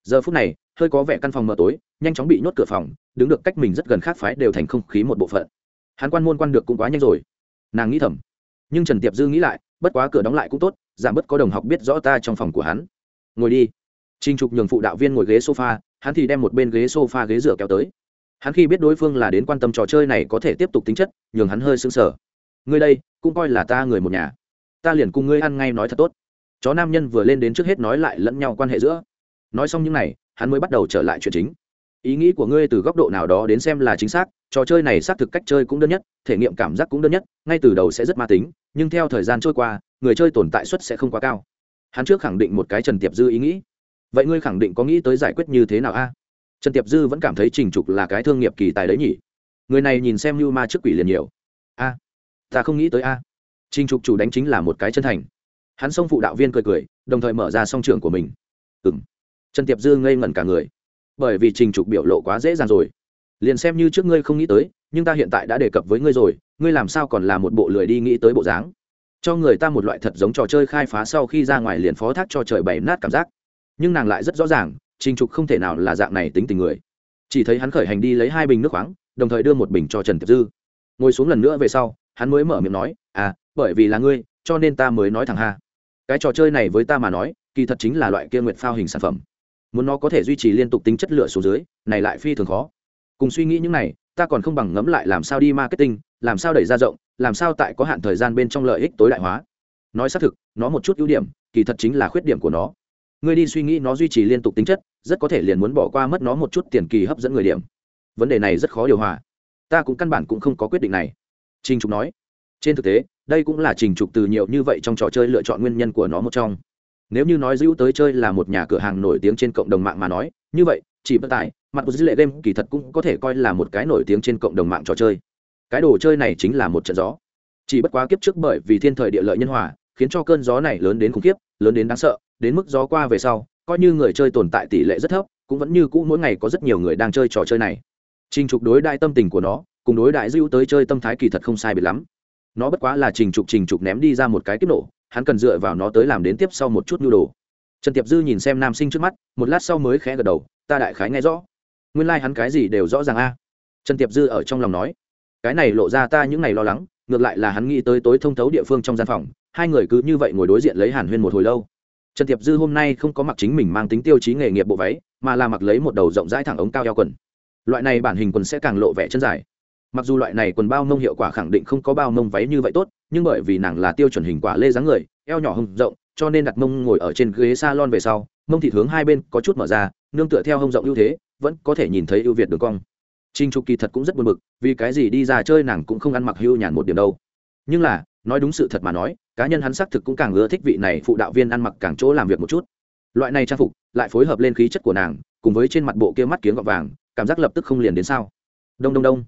Giờ phút này hơi có vẻ căn phòng mờ tối, nhanh chóng bị nhốt cửa phòng, đứng được cách mình rất gần khác phái đều thành không khí một bộ phận. Hắn quan môn quan được cũng quá nhanh rồi. Nàng nghĩ thầm. Nhưng trần tiệp dư nghĩ lại, bất quá cửa đóng lại cũng tốt, giảm bớt có đồng học biết rõ ta trong phòng của hắn. Ngồi đi. Trinh trục nhường phụ đạo viên ngồi ghế sofa, hắn thì đem một bên ghế sofa ghế rửa kéo tới. Hắn khi biết đối phương là đến quan tâm trò chơi này có thể tiếp tục tính chất, nhường hắn hơi sững sờ. Ngươi đây, cũng coi là ta người một nhà. Ta liền cùng ngươi ăn ngay nói thật tốt. Chó nam nhân vừa lên đến trước hết nói lại lẫn nhau quan hệ giữa. Nói xong những n à y hắn mới bắt đầu trở lại chuyện chính. Ý nghĩ của ngươi từ góc độ nào đó đến xem là chính xác, trò chơi này xác thực cách chơi cũng đơn nhất, thể nghiệm cảm giác cũng đơn nhất, ngay từ đầu sẽ rất ma tính, nhưng theo thời gian trôi qua, người chơi tồn tại suất sẽ không quá cao. Hắn trước khẳng định một cái trần tiệp dư ý nghĩ. Vậy ngươi khẳng định có nghĩ tới giải quyết như thế nào a? Trần tiệp dư vẫn cảm thấy trình trục là cái thương nghiệp kỳ tài đấy nhỉ? Người này nhìn xem như ma trước quỷ liền nhiều. A, ta không nghĩ tới a. Trình trục chủ đánh chính là một cái chân thành. Hắn xông phụ đạo viên cười cười, đồng thời mở ra song trường của mình. Ừ m trần tiệp dư ngây ngẩn cả người. Bởi vì trình trục biểu lộ quá dễ dàng rồi. Liền xem như trước ngươi không nghĩ tới, nhưng ta hiện tại đã đề cập với ngươi rồi, ngươi làm sao còn là một bộ lười đi nghĩ tới bộ dáng? Cho người ta một loại thật giống trò chơi khai phá sau khi ra ngoài liền phó thác cho trời bày nát cảm giác. Nhưng nàng lại rất rõ ràng, trình trục không thể nào là dạng này tính tình người. Chỉ thấy hắn khởi hành đi lấy hai bình nước khoáng, đồng thời đưa một bình cho trần tiệp dư. Ngồi xuống lần nữa về sau, hắn mới mở miệng nói à bởi vì là ngươi, cho nên ta mới nói thẳng ha. Cái trò chơi này với ta mà nói, kỳ thật chính là loại kia nguyện phao hình sản phẩm muốn nó có thể duy trì liên tục tính chất lửa xuống dưới, này lại phi thường khó. Cùng suy nghĩ những này, ta còn không bằng ngẫm lại làm sao đi marketing, làm sao đẩy ra rộng, làm sao tại có hạn thời gian bên trong lợi ích tối đại hóa. Nói xác thực, nó một chút ưu điểm, kỳ thật chính là khuyết điểm của nó. Ngươi đi suy nghĩ nó duy trì liên tục tính chất, rất có thể liền muốn bỏ qua mất nó một chút tiền kỳ hấp dẫn người điểm. Vấn đề này rất khó điều hòa. Ta cũng căn bản cũng không có quyết định này. Trình trục nói. Trên thực tế, đây cũng là trình trục từ nhiều như vậy trong trò chơi lựa chọn nguyên nhân của nó một trong nếu như nói dữ tới chơi là một nhà cửa hàng nổi tiếng trên cộng đồng mạng mà nói, như vậy, chỉ bất tài, mặt của dữ lệ game kỳ thật cũng có thể coi là một cái nổi tiếng trên cộng đồng mạng trò chơi. Cái đồ chơi này chính là một trận gió. Chỉ bất quá kiếp trước bởi vì thiên thời địa lợi nhân hòa, khiến cho cơn gió này lớn đến khủng khiếp, lớn đến đáng sợ, đến mức gió qua về sau, coi như người chơi tồn tại tỷ lệ rất thấp, cũng vẫn như cũ mỗi ngày có rất nhiều người đang chơi trò chơi này. Trình trục đối đại tâm tình của nó, cùng đối đại dữ tới chơi tâm thái kỳ thật không sai biệt lắm. Nó bất quá là trình trục trình trục ném đi ra một cái kiếp nổ hắn cần dựa vào nó tới làm đến tiếp sau một chút nhu đồ. Trần tiệp dư nhìn xem nam sinh trước mắt, một lát sau mới khẽ gật đầu, ta đại khái nghe rõ. Nguyên lai、like、hắn cái gì đều rõ ràng a. Trần tiệp dư ở trong lòng nói, cái này lộ ra ta những ngày lo lắng, ngược lại là hắn nghĩ tới tối thông thấu địa phương trong gian phòng, hai người cứ như vậy ngồi đối diện lấy hàn huyên một hồi lâu. Trần tiệp dư hôm nay không có mặc chính mình mang tính tiêu chí nghề nghiệp bộ váy, mà là mặc lấy một đầu rộng rãi thẳng ống cao eo quần. Loại này bản hình quần sẽ càng lộ vẻ chân dài mặc dù loại này quần bao mông hiệu quả khẳng định không có bao mông váy như vậy tốt, nhưng bởi vì nàng là tiêu chuẩn hình quả lê dáng người, eo nhỏ hông rộng, cho nên đặt mông ngồi ở trên ghế s a lon về sau, mông thịt hướng hai bên có chút mở ra, nương tựa theo hông rộng ưu thế, vẫn có thể nhìn thấy ưu việt đường cong. Trinh trục kỳ thật cũng rất buồn bực, vì cái gì đi ra chơi nàng cũng không ăn mặc hưu nhàn một điểm đâu. Nhưng là, nói đúng sự thật mà nói, cá nhân hắn xác thực cũng càng ưa thích vị này phụ đạo viên ăn mặc càng chỗ làm việc một chút. Loại này trang phục lại phối hợp lên khí chất của nàng, cùng với trên mặt bộ kia mắt kiếng gọt vàng, cảm giác lập tức không liền đến sao. Đông đông đông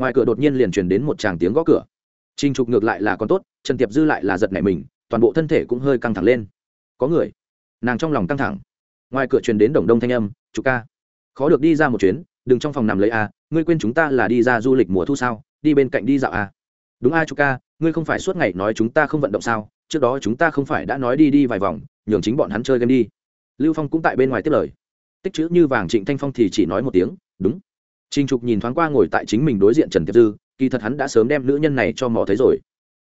ngoài cửa đột nhiên liền truyền đến một tràng tiếng gõ cửa. Trinh trục ngược lại là còn tốt, trần tiệp dư lại là giật nảy mình, toàn bộ thân thể cũng hơi căng thẳng lên. Có người. Nàng trong lòng căng thẳng. Ngoài cửa truyền đến đồng đông thanh âm chủ ca, khó được đi ra một chuyến, đừng trong phòng nằm lấy a, ngươi quên chúng ta là đi ra du lịch mùa thu sao, đi bên cạnh đi dạo a. Đúng a chủ ca, ngươi không phải suốt ngày nói chúng ta không vận động sao, trước đó chúng ta không phải đã nói đi đi vài vòng, nhường chính bọn hắn chơi game đi. Lưu phong cũng tại bên ngoài tiếp lời. Tích chữ như vàng trịnh thanh phong thì chỉ nói một tiếng, đúng. Trình trục nhìn thoáng qua ngồi tại chính mình đối diện trần tiệp dư, kỳ thật hắn đã sớm đem nữ nhân này cho mò thấy rồi.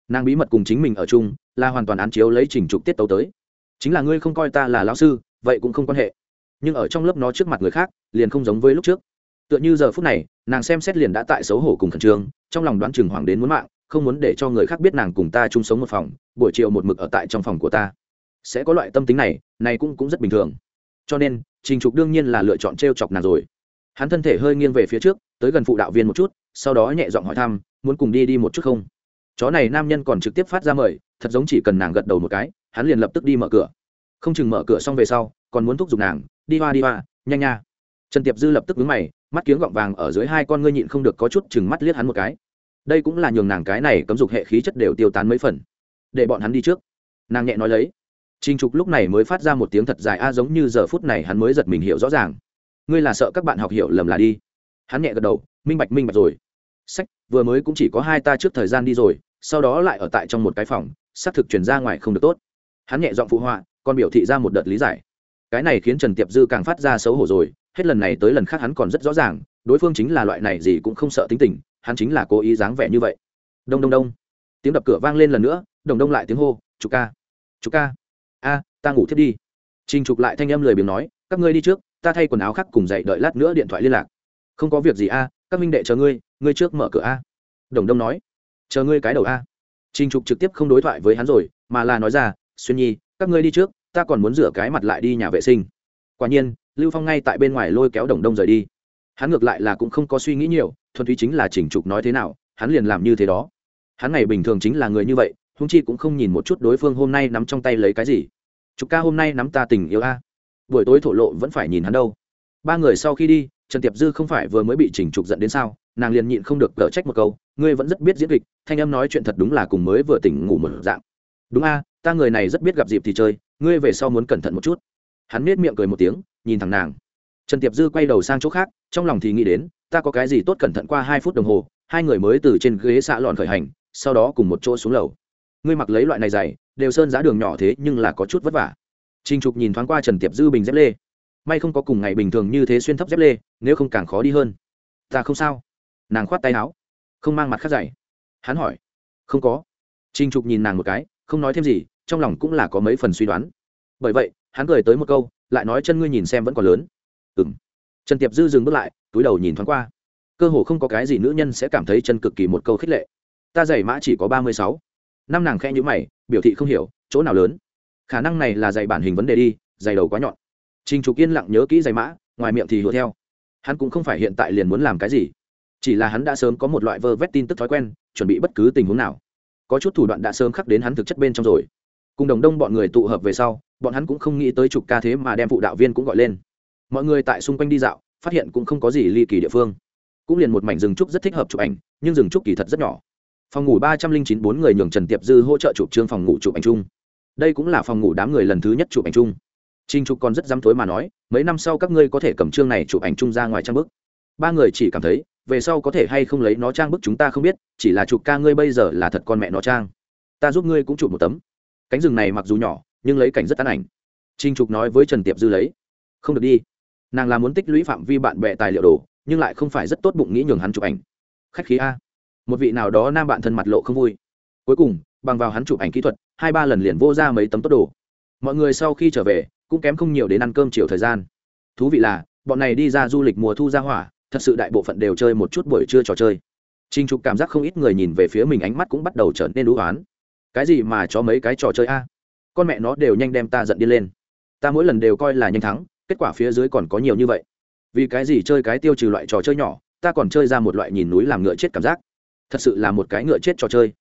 Nàng bí mật cùng chính mình ở chung, là hoàn toàn án chiếu lấy trình trục tiết tấu tới. Chính là ngươi không coi ta là lão sư, vậy cũng không quan hệ. Nhưng ở trong lớp nó trước mặt người khác, liền không giống với lúc trước. Tựa như giờ phút này, nàng xem xét liền đã tại xấu hổ cùng khẩn trương, trong lòng đoán chừng hoàng đến muốn mạng, không muốn để cho người khác biết nàng cùng ta chung sống một phòng, buổi chiều một mực ở tại trong phòng của ta. Sẽ có loại tâm tính này này cũng cũng rất bình thường. Cho nên, trình trục đương nhiên là lựa chọn trêu chọc nàng rồi hắn thân thể hơi nghiêng về phía trước, tới gần phụ đạo viên một chút, sau đó nhẹ giọng hỏi thăm, muốn cùng đi đi một chút không? Chó này nam nhân còn trực tiếp phát ra mời, thật giống chỉ cần nàng gật đầu một cái, hắn liền lập tức đi mở cửa. Không chừng mở cửa xong về sau, còn muốn thúc giục nàng, đi hoa đi hoa, nhanh nha. Trần tiệp dư lập tức vướng mày, mắt kiếng gọng vàng ở dưới hai con ngươi nhịn không được có chút chừng mắt liếc hắn một cái. Đây cũng là nhường nàng cái này cấm dục hệ khí chất đều tiêu tán mấy phần. Để bọn hắn đi trước. Nàng nhẹ nói lấy. Trình Trục lúc này mới phát ra một tiếng thật dài a giống như giờ phút này hắn mới giật mình hiểu rõ ràng. Ngươi là sợ các bạn học hiểu lầm là đi. Hắn nhẹ gật đầu, minh bạch minh bạch rồi. Sách, vừa mới cũng chỉ có hai ta trước thời gian đi rồi, sau đó lại ở tại trong một cái phòng, xác thực truyền ra ngoài không được tốt. Hắn nhẹ giọng phụ họa, còn biểu thị ra một đợt lý giải. Cái này khiến Trần Tiệp Dư càng phát ra xấu hổ rồi, hết lần này tới lần khác hắn còn rất rõ ràng, đối phương chính là loại này gì cũng không sợ tính tình, hắn chính là cố ý dáng vẻ như vậy. Đông đông đông. Tiếng đập cửa vang lên lần nữa, đồng đông lại tiếng hô, chú ca, chú ca." a ta ngủ thiết đi trình trục lại thanh âm lười biếng nói các ngươi đi trước ta thay quần áo khác cùng dậy đợi lát nữa điện thoại liên lạc. Không có việc gì a, các minh đệ chờ ngươi ngươi trước mở cửa a. Đồng đông nói. Chờ ngươi cái đầu a. Trình trục trực tiếp không đối thoại với hắn rồi, mà là nói ra, xuyên nhi, các ngươi đi trước, ta còn muốn rửa cái mặt lại đi nhà vệ sinh. Quả nhiên, lưu phong ngay tại bên ngoài lôi kéo đồng đông rời đi. Hắn ngược lại là cũng không có suy nghĩ nhiều, thuần túy chính là chỉnh trục nói thế nào, hắn liền làm như thế đó. Hắn ngày bình thường chính là người như vậy húng chi cũng không nhìn một chút đối phương hôm nay nắm trong tay lấy cái gì. Chục ca, hôm nay nắm ta tình yêu a buổi tối thổ lộ vẫn phải nhìn hắn đâu. Ba người sau khi đi, trần tiệp dư không phải vừa mới bị chỉnh trục giận đến sao? Nàng liền nhịn không được cở trách một câu, ngươi vẫn rất biết diễn kịch, thanh em nói chuyện thật đúng là cùng mới vừa tỉnh ngủ một dạng. Đúng a, ta người này rất biết gặp dịp thì chơi, ngươi về sau muốn cẩn thận một chút. Hắn nết miệng cười một tiếng, nhìn thẳng nàng. Trần tiệp dư quay đầu sang chỗ khác, trong lòng thì nghĩ đến, ta có cái gì tốt cẩn thận qua hai phút đồng hồ, hai người mới từ trên ghế xạ lọn khởi hành, sau đó cùng một chỗ xuống lầu. Ngươi mặc lấy loại này dày đều sơn giá đường nhỏ thế nhưng là có chút vất vả. Trình trục nhìn thoáng qua trần tiệp dư bình dép lê. May không có cùng ngày bình thường như thế xuyên thấp dép lê, nếu không càng khó đi hơn. Ta không sao. Nàng khoát tay áo, không mang mặt khác dày hắn hỏi, không có. Trình trục nhìn nàng một cái, không nói thêm gì, trong lòng cũng là có mấy phần suy đoán. Bởi vậy, hắn cười tới một câu, lại nói chân ngươi nhìn xem vẫn còn lớn. "Ừm." trần tiệp dư dừng bước lại, túi đầu nhìn thoáng qua. Cơ hồ không có cái gì nữ nhân sẽ cảm thấy chân cực kỳ một câu khích lệ. Ta giày mã chỉ có ba mươi sáu. Năm nàng khẽ nhíu mày, biểu thị không hiểu, chỗ nào lớn? Khả năng này là dạy bản hình vấn đề đi dày đầu quá nhọn. Trình trục yên lặng nhớ kỹ dày mã, ngoài miệng thì hùa theo. Hắn cũng không phải hiện tại liền muốn làm cái gì. Chỉ là hắn đã sớm có một loại vơ vét tin tức thói quen, chuẩn bị bất cứ tình huống nào. Có chút thủ đoạn đã sớm khắc đến hắn thực chất bên trong rồi. Cùng đồng đông bọn người tụ hợp về sau, bọn hắn cũng không nghĩ tới trục ca thế mà đem phụ đạo viên cũng gọi lên. Mọi người tại xung quanh đi dạo, phát hiện cũng không có gì ly kỳ địa phương. Cũng liền một mảnh rừng trúc rất thích hợp chụp ảnh, nhưng rừng trúc kỳ thật rất nhỏ. Phòng ngủ ba trăm linh chín, bốn người nhường trần tiệp dư hỗ trợ chụp trương phòng ngủ chụp ảnh chung đây cũng là phòng ngủ đám người lần thứ nhất chụp ảnh chung Trình Trục còn rất dám thối mà nói, mấy năm sau các ngươi có thể cầm chương này chụp ảnh chung ra ngoài trang bức. Ba người chỉ cảm thấy, về sau có thể hay không lấy nó trang bức chúng ta không biết, chỉ là chụp ca ngươi bây giờ là thật con mẹ nó trang. Ta giúp ngươi cũng chụp một tấm. Cánh rừng này mặc dù nhỏ, nhưng lấy cảnh rất tán ảnh. Trình Trục nói với Trần Tiệp Dư lấy, không được đi. Nàng là muốn tích lũy phạm vi bạn bè tài liệu đồ, nhưng lại không phải rất tốt bụng nghĩ nhường hắn chụp ảnh. Khách khí a. Một vị nào đó nam bạn thân mặt lộ không vui. Cuối cùng, bằng vào hắn chụp ảnh kỹ thuật, hai ba lần liền vô ra mấy tấm tốt đồ. Mọi người sau khi trở về, cũng kém không nhiều đến ăn cơm chiều thời gian. Thú vị là bọn này đi ra du lịch mùa thu ra hỏa thật sự đại bộ phận đều chơi một chút buổi trưa trò chơi. Trình trục cảm giác không ít người nhìn về phía mình ánh mắt cũng bắt đầu trở nên đũ oán. Cái gì mà cho mấy cái trò chơi a? Con mẹ nó đều nhanh đem ta giận đi lên. Ta mỗi lần đều coi là nhanh thắng kết quả phía dưới còn có nhiều như vậy. Vì cái gì chơi cái tiêu trừ loại trò chơi nhỏ ta còn chơi ra một loại nhìn núi làm ngựa chết cảm giác. Thật sự là một cái ngựa chết trò chơi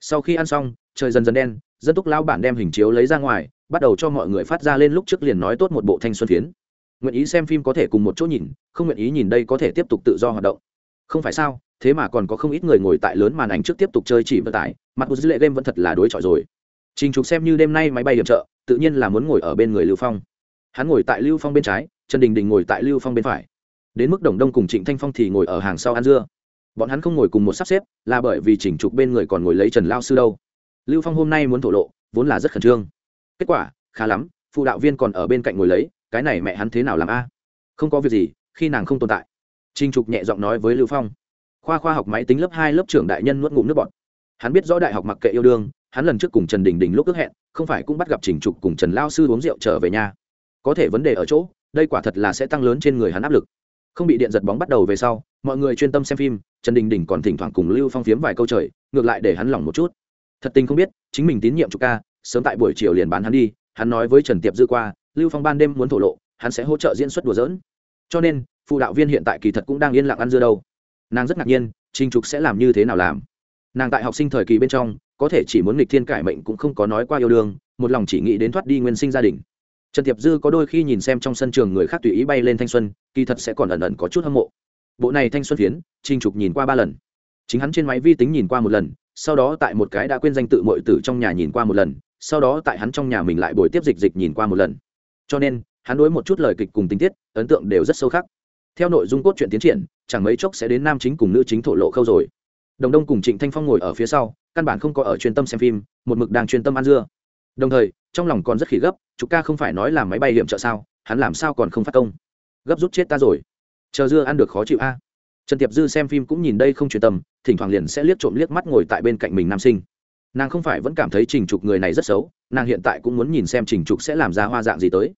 sau khi ăn xong, trời dần dần đen, dân túc lao bản đem hình chiếu lấy ra ngoài, bắt đầu cho mọi người phát ra lên lúc trước liền nói tốt một bộ thanh xuân phiến. Nguyện ý xem phim có thể cùng một chỗ nhìn, không nguyện ý nhìn đây có thể tiếp tục tự do hoạt động. Không phải sao, thế mà còn có không ít người ngồi tại lớn màn ảnh trước tiếp tục chơi chỉ vận tải, mặt của dữ lệ game vẫn thật là đối chọi rồi. Trình trục xem như đêm nay máy bay hiểm trợ, tự nhiên là muốn ngồi ở bên người lưu phong. Hắn ngồi tại lưu phong bên trái, trần đình đình ngồi tại lưu phong bên phải. Đến mức đồng đông cùng trịnh thanh phong thì ngồi ở hàng sau ăn dưa bọn hắn không ngồi cùng một sắp xếp, là bởi vì chỉnh trục bên người còn ngồi lấy trần lao sư đâu. Lưu phong hôm nay muốn thổ lộ, vốn là rất khẩn trương. Kết quả, khá lắm, phụ đạo viên còn ở bên cạnh ngồi lấy, cái này mẹ hắn thế nào làm a? Không có việc gì, khi nàng không tồn tại. Trinh trục nhẹ giọng nói với lưu phong. Khoa khoa học máy tính lớp hai lớp trưởng đại nhân nuốt ngụm nước bọt. Hắn biết rõ đại học mặc kệ yêu đương, hắn lần trước cùng trần đình đình lúc ước hẹn, không phải cũng bắt gặp trình trục cùng trần lao sư uống rượu trở về nhà. Có thể vấn đề ở chỗ, đây quả thật là sẽ tăng lớn trên người hắn áp lực không bị điện giật bóng bắt đầu về sau, mọi người chuyên tâm xem phim, trần đình đình còn thỉnh thoảng cùng lưu phong phiếm vài câu trời, ngược lại để hắn lỏng một chút. Thật tình không biết, chính mình tín nhiệm trục ca, sớm tại buổi chiều liền bán hắn đi, hắn nói với trần tiệp dư qua, lưu phong ban đêm muốn thổ lộ, hắn sẽ hỗ trợ diễn xuất đùa dỡn cho nên, phụ đạo viên hiện tại kỳ thật cũng đang yên lặng ăn dưa đâu. Nàng rất ngạc nhiên trinh trục sẽ làm như thế nào làm. Nàng tại học sinh thời kỳ bên trong, có thể chỉ muốn nghịch thiên cải mệnh cũng không có nói qua yêu đương, một lòng chỉ nghĩ đến thoát đi nguyên sinh gia đình trần tiệp dư có đôi khi nhìn xem trong sân trường người khác tùy ý bay lên thanh xuân, kỳ thật sẽ còn ẩn ẩn có chút hâm mộ. Bộ này thanh xuân phiến trinh trục nhìn qua ba lần. Chính hắn trên máy vi tính nhìn qua một lần, sau đó tại một cái đã quên danh tự mọi tử trong nhà nhìn qua một lần, sau đó tại hắn trong nhà mình lại buổi tiếp dịch dịch nhìn qua một lần. Cho nên, hắn đối một chút lời kịch cùng tình tiết, ấn tượng đều rất sâu khắc. Theo nội dung cốt truyện tiến triển, chẳng mấy chốc sẽ đến nam chính cùng nữ chính thổ lộ khâu rồi. Đồng đông cùng trịnh thanh phong ngồi ở phía sau, căn bản không có ở chuyên tâm xem phim, một mực đang chuyên tâm ăn dưa đồng thời, trong lòng còn rất khỉ gấp chúng ca không phải nói là máy bay hiểm trợ sao? Hắn làm sao còn không phát công? Gấp rút chết ta rồi. Chờ dưa ăn được khó chịu a. Trần tiệp dư xem phim cũng nhìn đây không chuyển tâm thỉnh thoảng liền sẽ liếc trộm liếc mắt ngồi tại bên cạnh mình nam sinh. Nàng không phải vẫn cảm thấy trình trục người này rất xấu, nàng hiện tại cũng muốn nhìn xem trình trục sẽ làm ra hoa dạng gì tới.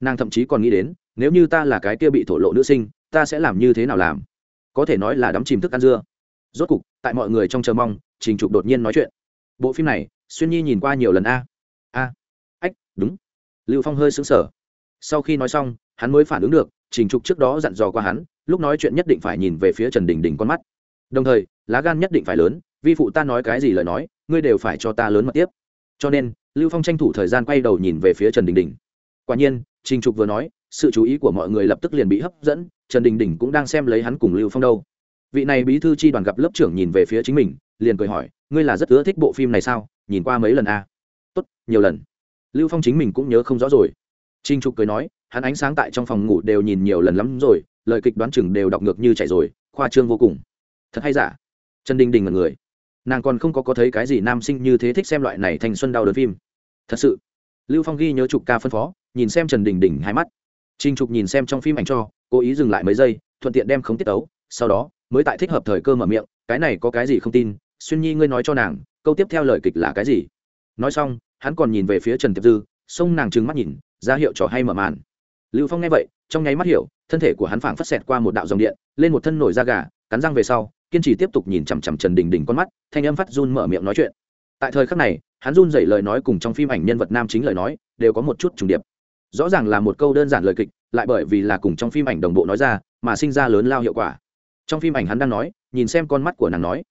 Nàng thậm chí còn nghĩ đến, nếu như ta là cái kia bị thổ lộ nữ sinh, ta sẽ làm như thế nào làm? Có thể nói là đắm chìm thức ăn dưa. Rốt cục, tại mọi người trong chờ mong, trình trục đột nhiên nói chuyện. Bộ phim này, xuyên nhi nhìn qua nhiều lần a đúng. Lưu phong hơi xứng sở sau khi nói xong, hắn mới phản ứng được, trình trục trước đó dặn dò qua hắn, lúc nói chuyện nhất định phải nhìn về phía trần đình đình con mắt. Đồng thời, lá gan nhất định phải lớn vi phụ ta nói cái gì lời nói, ngươi đều phải cho ta lớn mật tiếp. Cho nên, lưu phong tranh thủ thời gian quay đầu nhìn về phía trần đình đình. Quả nhiên, trình trục vừa nói, sự chú ý của mọi người lập tức liền bị hấp dẫn, trần đình đình cũng đang xem lấy hắn cùng lưu phong đâu. Vị này bí thư chi đoàn gặp lớp trưởng nhìn về phía chính mình, liền cười hỏi, ngươi là rất ưa thích bộ phim này sao? Nhìn qua mấy lần a à? tốt, nhiều lần lưu phong chính mình cũng nhớ không rõ rồi. Trinh trục cười nói, hắn ánh sáng tại trong phòng ngủ đều nhìn nhiều lần lắm rồi, lời kịch đoán chừng đều đọc ngược như chạy rồi, khoa trương vô cùng. Thật hay giả? Trần đình đình là người. Nàng còn không có có thấy cái gì nam sinh như thế thích xem loại này thành xuân đau đớn phim. Thật sự. Lưu phong ghi nhớ chụp ca phân phó, nhìn xem trần đình đình hai mắt. Trinh trục nhìn xem trong phim ảnh cho, cố ý dừng lại mấy giây, thuận tiện đem khống tiết tấu, sau đó, mới tại thích hợp thời cơ mở miệng, cái này có cái gì không tin? Xuyên nhi ngươi nói cho nàng, câu tiếp theo lời kịch là cái gì? Nói xong hắn còn nhìn về phía trần tiệp dư xông nàng trừng mắt nhìn, ra hiệu trò hay mở màn. Lưu phong nghe vậy, trong nháy mắt hiểu, thân thể của hắn phảng phất xẹt qua một đạo dòng điện, lên một thân nổi da gà, cắn răng về sau, kiên trì tiếp tục nhìn chằm chằm trần đình đình con mắt, thanh âm phát run mở miệng nói chuyện. Tại thời khắc này, hắn run dậy lời nói cùng trong phim ảnh nhân vật nam chính lời nói, đều có một chút trùng điệp. Rõ ràng là một câu đơn giản lời kịch, lại bởi vì là cùng trong phim ảnh đồng bộ nói ra, mà sinh ra lớn lao hiệu quả. Trong phim ảnh hắn đang nói, nhìn xem con mắt của nàng nói.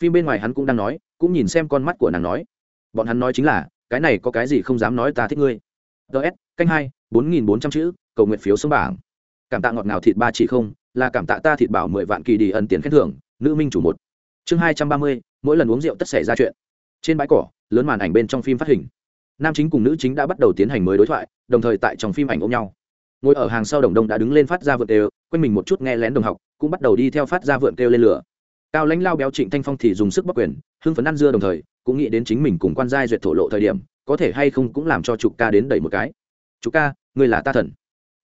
Phim bên ngoài hắn cũng đang nói, cũng nhìn xem con mắt của nàng nói. Bọn hắn nói chính là cái này có cái gì không dám nói ta thích ngươi. Ts canh hai, bốn nghìn bốn trăm chữ, cầu nguyện phiếu xuống bảng. Cảm tạ ngọt ngào thịt ba chỉ không, là cảm tạ ta thịt bảo mười vạn kỳ đi ẩn tiền khen thưởng, nữ minh chủ một. Chương hai trăm ba mươi, mỗi lần uống rượu tất xảy ra chuyện. Trên bãi cỏ, lớn màn ảnh bên trong phim phát hình. Nam chính cùng nữ chính đã bắt đầu tiến hành mới đối thoại, đồng thời tại trong phim ảnh ôm nhau. Ngồi ở hàng sau đồng đông đã đứng lên phát ra vượt đều quanh mình một chút nghe lén đồng học, cũng bắt đầu đi theo phát ra vượn kêu lên lửa. Cao lãnh lao béo trịnh thanh phong thì dùng sức bắc quyền, hưng phấn ăn dưa đồng thời cũng nghĩ đến chính mình cùng quan giai duyệt thổ lộ thời điểm, có thể hay không cũng làm cho trục ca đến đẩy một cái. Trục ca, ngươi là ta thần.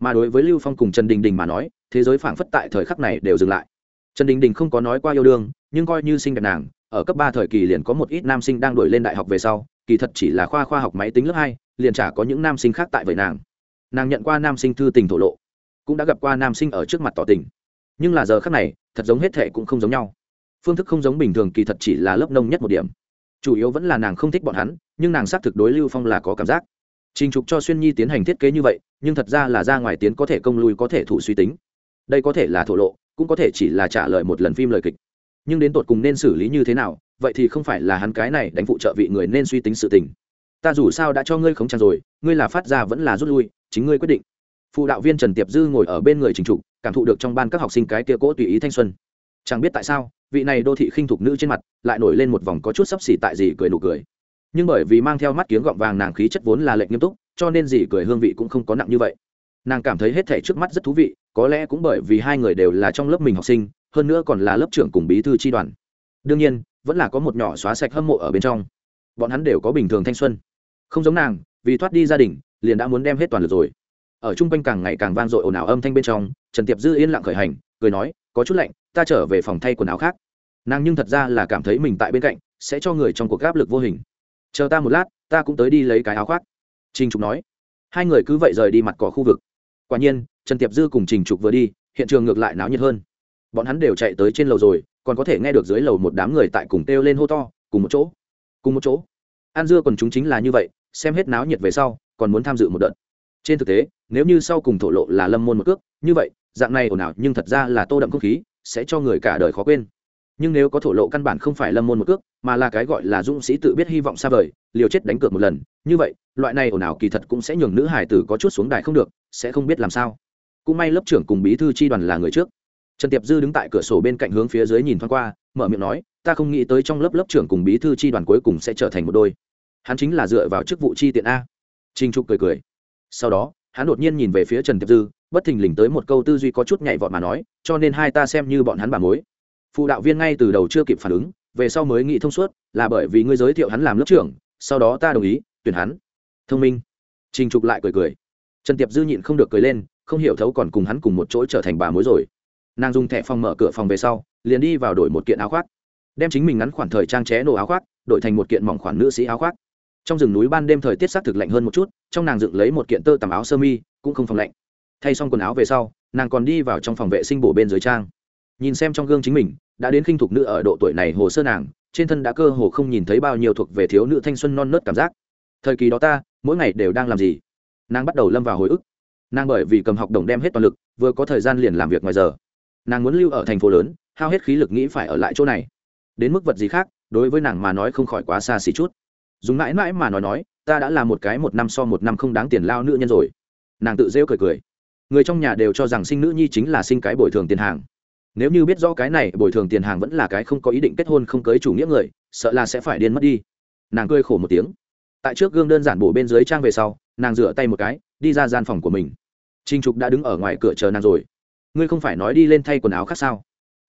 Mà đối với lưu phong cùng trần đình đình mà nói, thế giới phảng phất tại thời khắc này đều dừng lại. Trần đình đình không có nói qua yêu đương, nhưng coi như sinh đẹp nàng, ở cấp ba thời kỳ liền có một ít nam sinh đang đổi lên đại học về sau, kỳ thật chỉ là khoa khoa học máy tính lớp hai, liền chả có những nam sinh khác tại vậy nàng. Nàng nhận qua nam sinh thư tình thổ lộ, cũng đã gặp qua nam sinh ở trước mặt tỏ tình. Nhưng là giờ khác này, thật giống hết thệ cũng không giống nhau. Phương thức không giống bình thường kỳ thật chỉ là lớp nông nhất một điểm chủ yếu vẫn là nàng không thích bọn hắn, nhưng nàng xác thực đối lưu phong là có cảm giác. Trình trục cho xuyên nhi tiến hành thiết kế như vậy, nhưng thật ra là ra ngoài tiến có thể công lui có thể thủ suy tính. Đây có thể là thổ lộ, cũng có thể chỉ là trả lời một lần phim lời kịch. Nhưng đến tột cùng nên xử lý như thế nào, vậy thì không phải là hắn cái này đánh phụ trợ vị người nên suy tính sự tình. Ta dù sao đã cho ngươi khống trang rồi, ngươi là phát ra vẫn là rút lui, chính ngươi quyết định. Phụ đạo viên trần tiệp dư ngồi ở bên người trình trục, cảm thụ được trong ban các học sinh cái kia cỗ tùy ý thanh xuân. Chẳng biết tại sao vị này đô thị khinh thục nữ trên mặt lại nổi lên một vòng có chút sấp xỉ tại gì cười nụ cười. Nhưng bởi vì mang theo mắt kiếng gọng vàng nàng khí chất vốn là lệnh nghiêm túc, cho nên gì cười hương vị cũng không có nặng như vậy. Nàng cảm thấy hết thể trước mắt rất thú vị, có lẽ cũng bởi vì hai người đều là trong lớp mình học sinh, hơn nữa còn là lớp trưởng cùng bí thư tri đoàn. Đương nhiên, vẫn là có một nhỏ xóa sạch hâm mộ ở bên trong. Bọn hắn đều có bình thường thanh xuân. Không giống nàng, vì thoát đi gia đình, liền đã muốn đem hết toàn lực rồi. Ở chung quanh càng ngày càng vang dội ồn ào âm thanh bên trong, trần tiệp dư yên lặng khởi hành, cười nói, có chút lạnh, ta trở về phòng thay quần áo khác nàng nhưng thật ra là cảm thấy mình tại bên cạnh, sẽ cho người trong cuộc áp lực vô hình. Chờ ta một lát, ta cũng tới đi lấy cái áo khoác. Trình trục nói. Hai người cứ vậy rời đi mặt cỏ khu vực. Quả nhiên, trần tiệp dư cùng trình trục vừa đi, hiện trường ngược lại náo nhiệt hơn. Bọn hắn đều chạy tới trên lầu rồi, còn có thể nghe được dưới lầu một đám người tại cùng kêu lên hô to, cùng một chỗ. Cùng một chỗ. An dưa còn chúng chính là như vậy, xem hết náo nhiệt về sau, còn muốn tham dự một đợt. Trên thực tế, nếu như sau cùng thổ lộ là lâm môn một cước, như vậy, dạng này ồn ào nhưng thật ra là tô đậm không khí, sẽ cho người cả đời khó quên nhưng nếu có thổ lộ căn bản không phải lâm môn một cước, mà là cái gọi là dũng sĩ tự biết hy vọng xa vời, liều chết đánh cược một lần, như vậy, loại này ồn ào kỳ thật cũng sẽ nhường nữ hải tử có chút xuống đài không được, sẽ không biết làm sao. Cũng may lớp trưởng cùng bí thư tri đoàn là người trước. Trần tiệp dư đứng tại cửa sổ bên cạnh hướng phía dưới nhìn thoáng qua, mở miệng nói, ta không nghĩ tới trong lớp lớp trưởng cùng bí thư tri đoàn cuối cùng sẽ trở thành một đôi. Hắn chính là dựa vào chức vụ chi tiện a. Trinh trục cười cười. Sau đó, hắn đột nhiên nhìn về phía trần tiệp dư, bất thình lình tới một câu tư duy có chút nhạy vọt mà nói, cho nên hai ta xem như bọn hắn bà mối phụ đạo viên ngay từ đầu chưa kịp phản ứng, về sau mới nghĩ thông suốt, là bởi vì ngươi giới thiệu hắn làm lớp trưởng, sau đó ta đồng ý, tuyển hắn. Thông minh. Trình trục lại cười cười. Trần tiệp dư nhịn không được cười lên, không hiểu thấu còn cùng hắn cùng một chỗ trở thành bà mối rồi. Nàng dùng thẻ phòng mở cửa phòng về sau, liền đi vào đổi một kiện áo khoác. Đem chính mình ngắn khoản thời trang ché nổ áo khoác, đổi thành một kiện mỏng khoản nữ sĩ áo khoác. Trong rừng núi ban đêm thời tiết xác thực lạnh hơn một chút, trong nàng dựng lấy một kiện tơ tằm áo sơ mi, cũng không phòng lạnh. Thay xong quần áo về sau, nàng còn đi vào trong phòng vệ sinh bổ bên dưới trang. Nhìn xem trong gương chính mình đã đến khinh thục nữ ở độ tuổi này hồ sơ nàng, trên thân đã cơ hồ không nhìn thấy bao nhiêu thuộc về thiếu nữ thanh xuân non nớt cảm giác. Thời kỳ đó ta, mỗi ngày đều đang làm gì? Nàng bắt đầu lâm vào hồi ức. Nàng bởi vì cầm học đồng đem hết toàn lực, vừa có thời gian liền làm việc ngoài giờ. Nàng muốn lưu ở thành phố lớn, hao hết khí lực nghĩ phải ở lại chỗ này. Đến mức vật gì khác, đối với nàng mà nói không khỏi quá xa xỉ chút. Dùng mãi mãi mà nói nói, ta đã là một cái một năm so một năm không đáng tiền lao nữ nhân rồi. Nàng tự rêu cười cười. Người trong nhà đều cho rằng sinh nữ nhi chính là sinh cái bồi thường tiền hàng nếu như biết rõ cái này, bồi thường tiền hàng vẫn là cái không có ý định kết hôn không cưới chủ nghĩa người, sợ là sẽ phải điên mất đi. Nàng cười khổ một tiếng. Tại trước gương đơn giản bổ bên dưới trang về sau, nàng rửa tay một cái, đi ra gian phòng của mình. Trinh trục đã đứng ở ngoài cửa chờ nàng rồi. Ngươi không phải nói đi lên thay quần áo khác sao?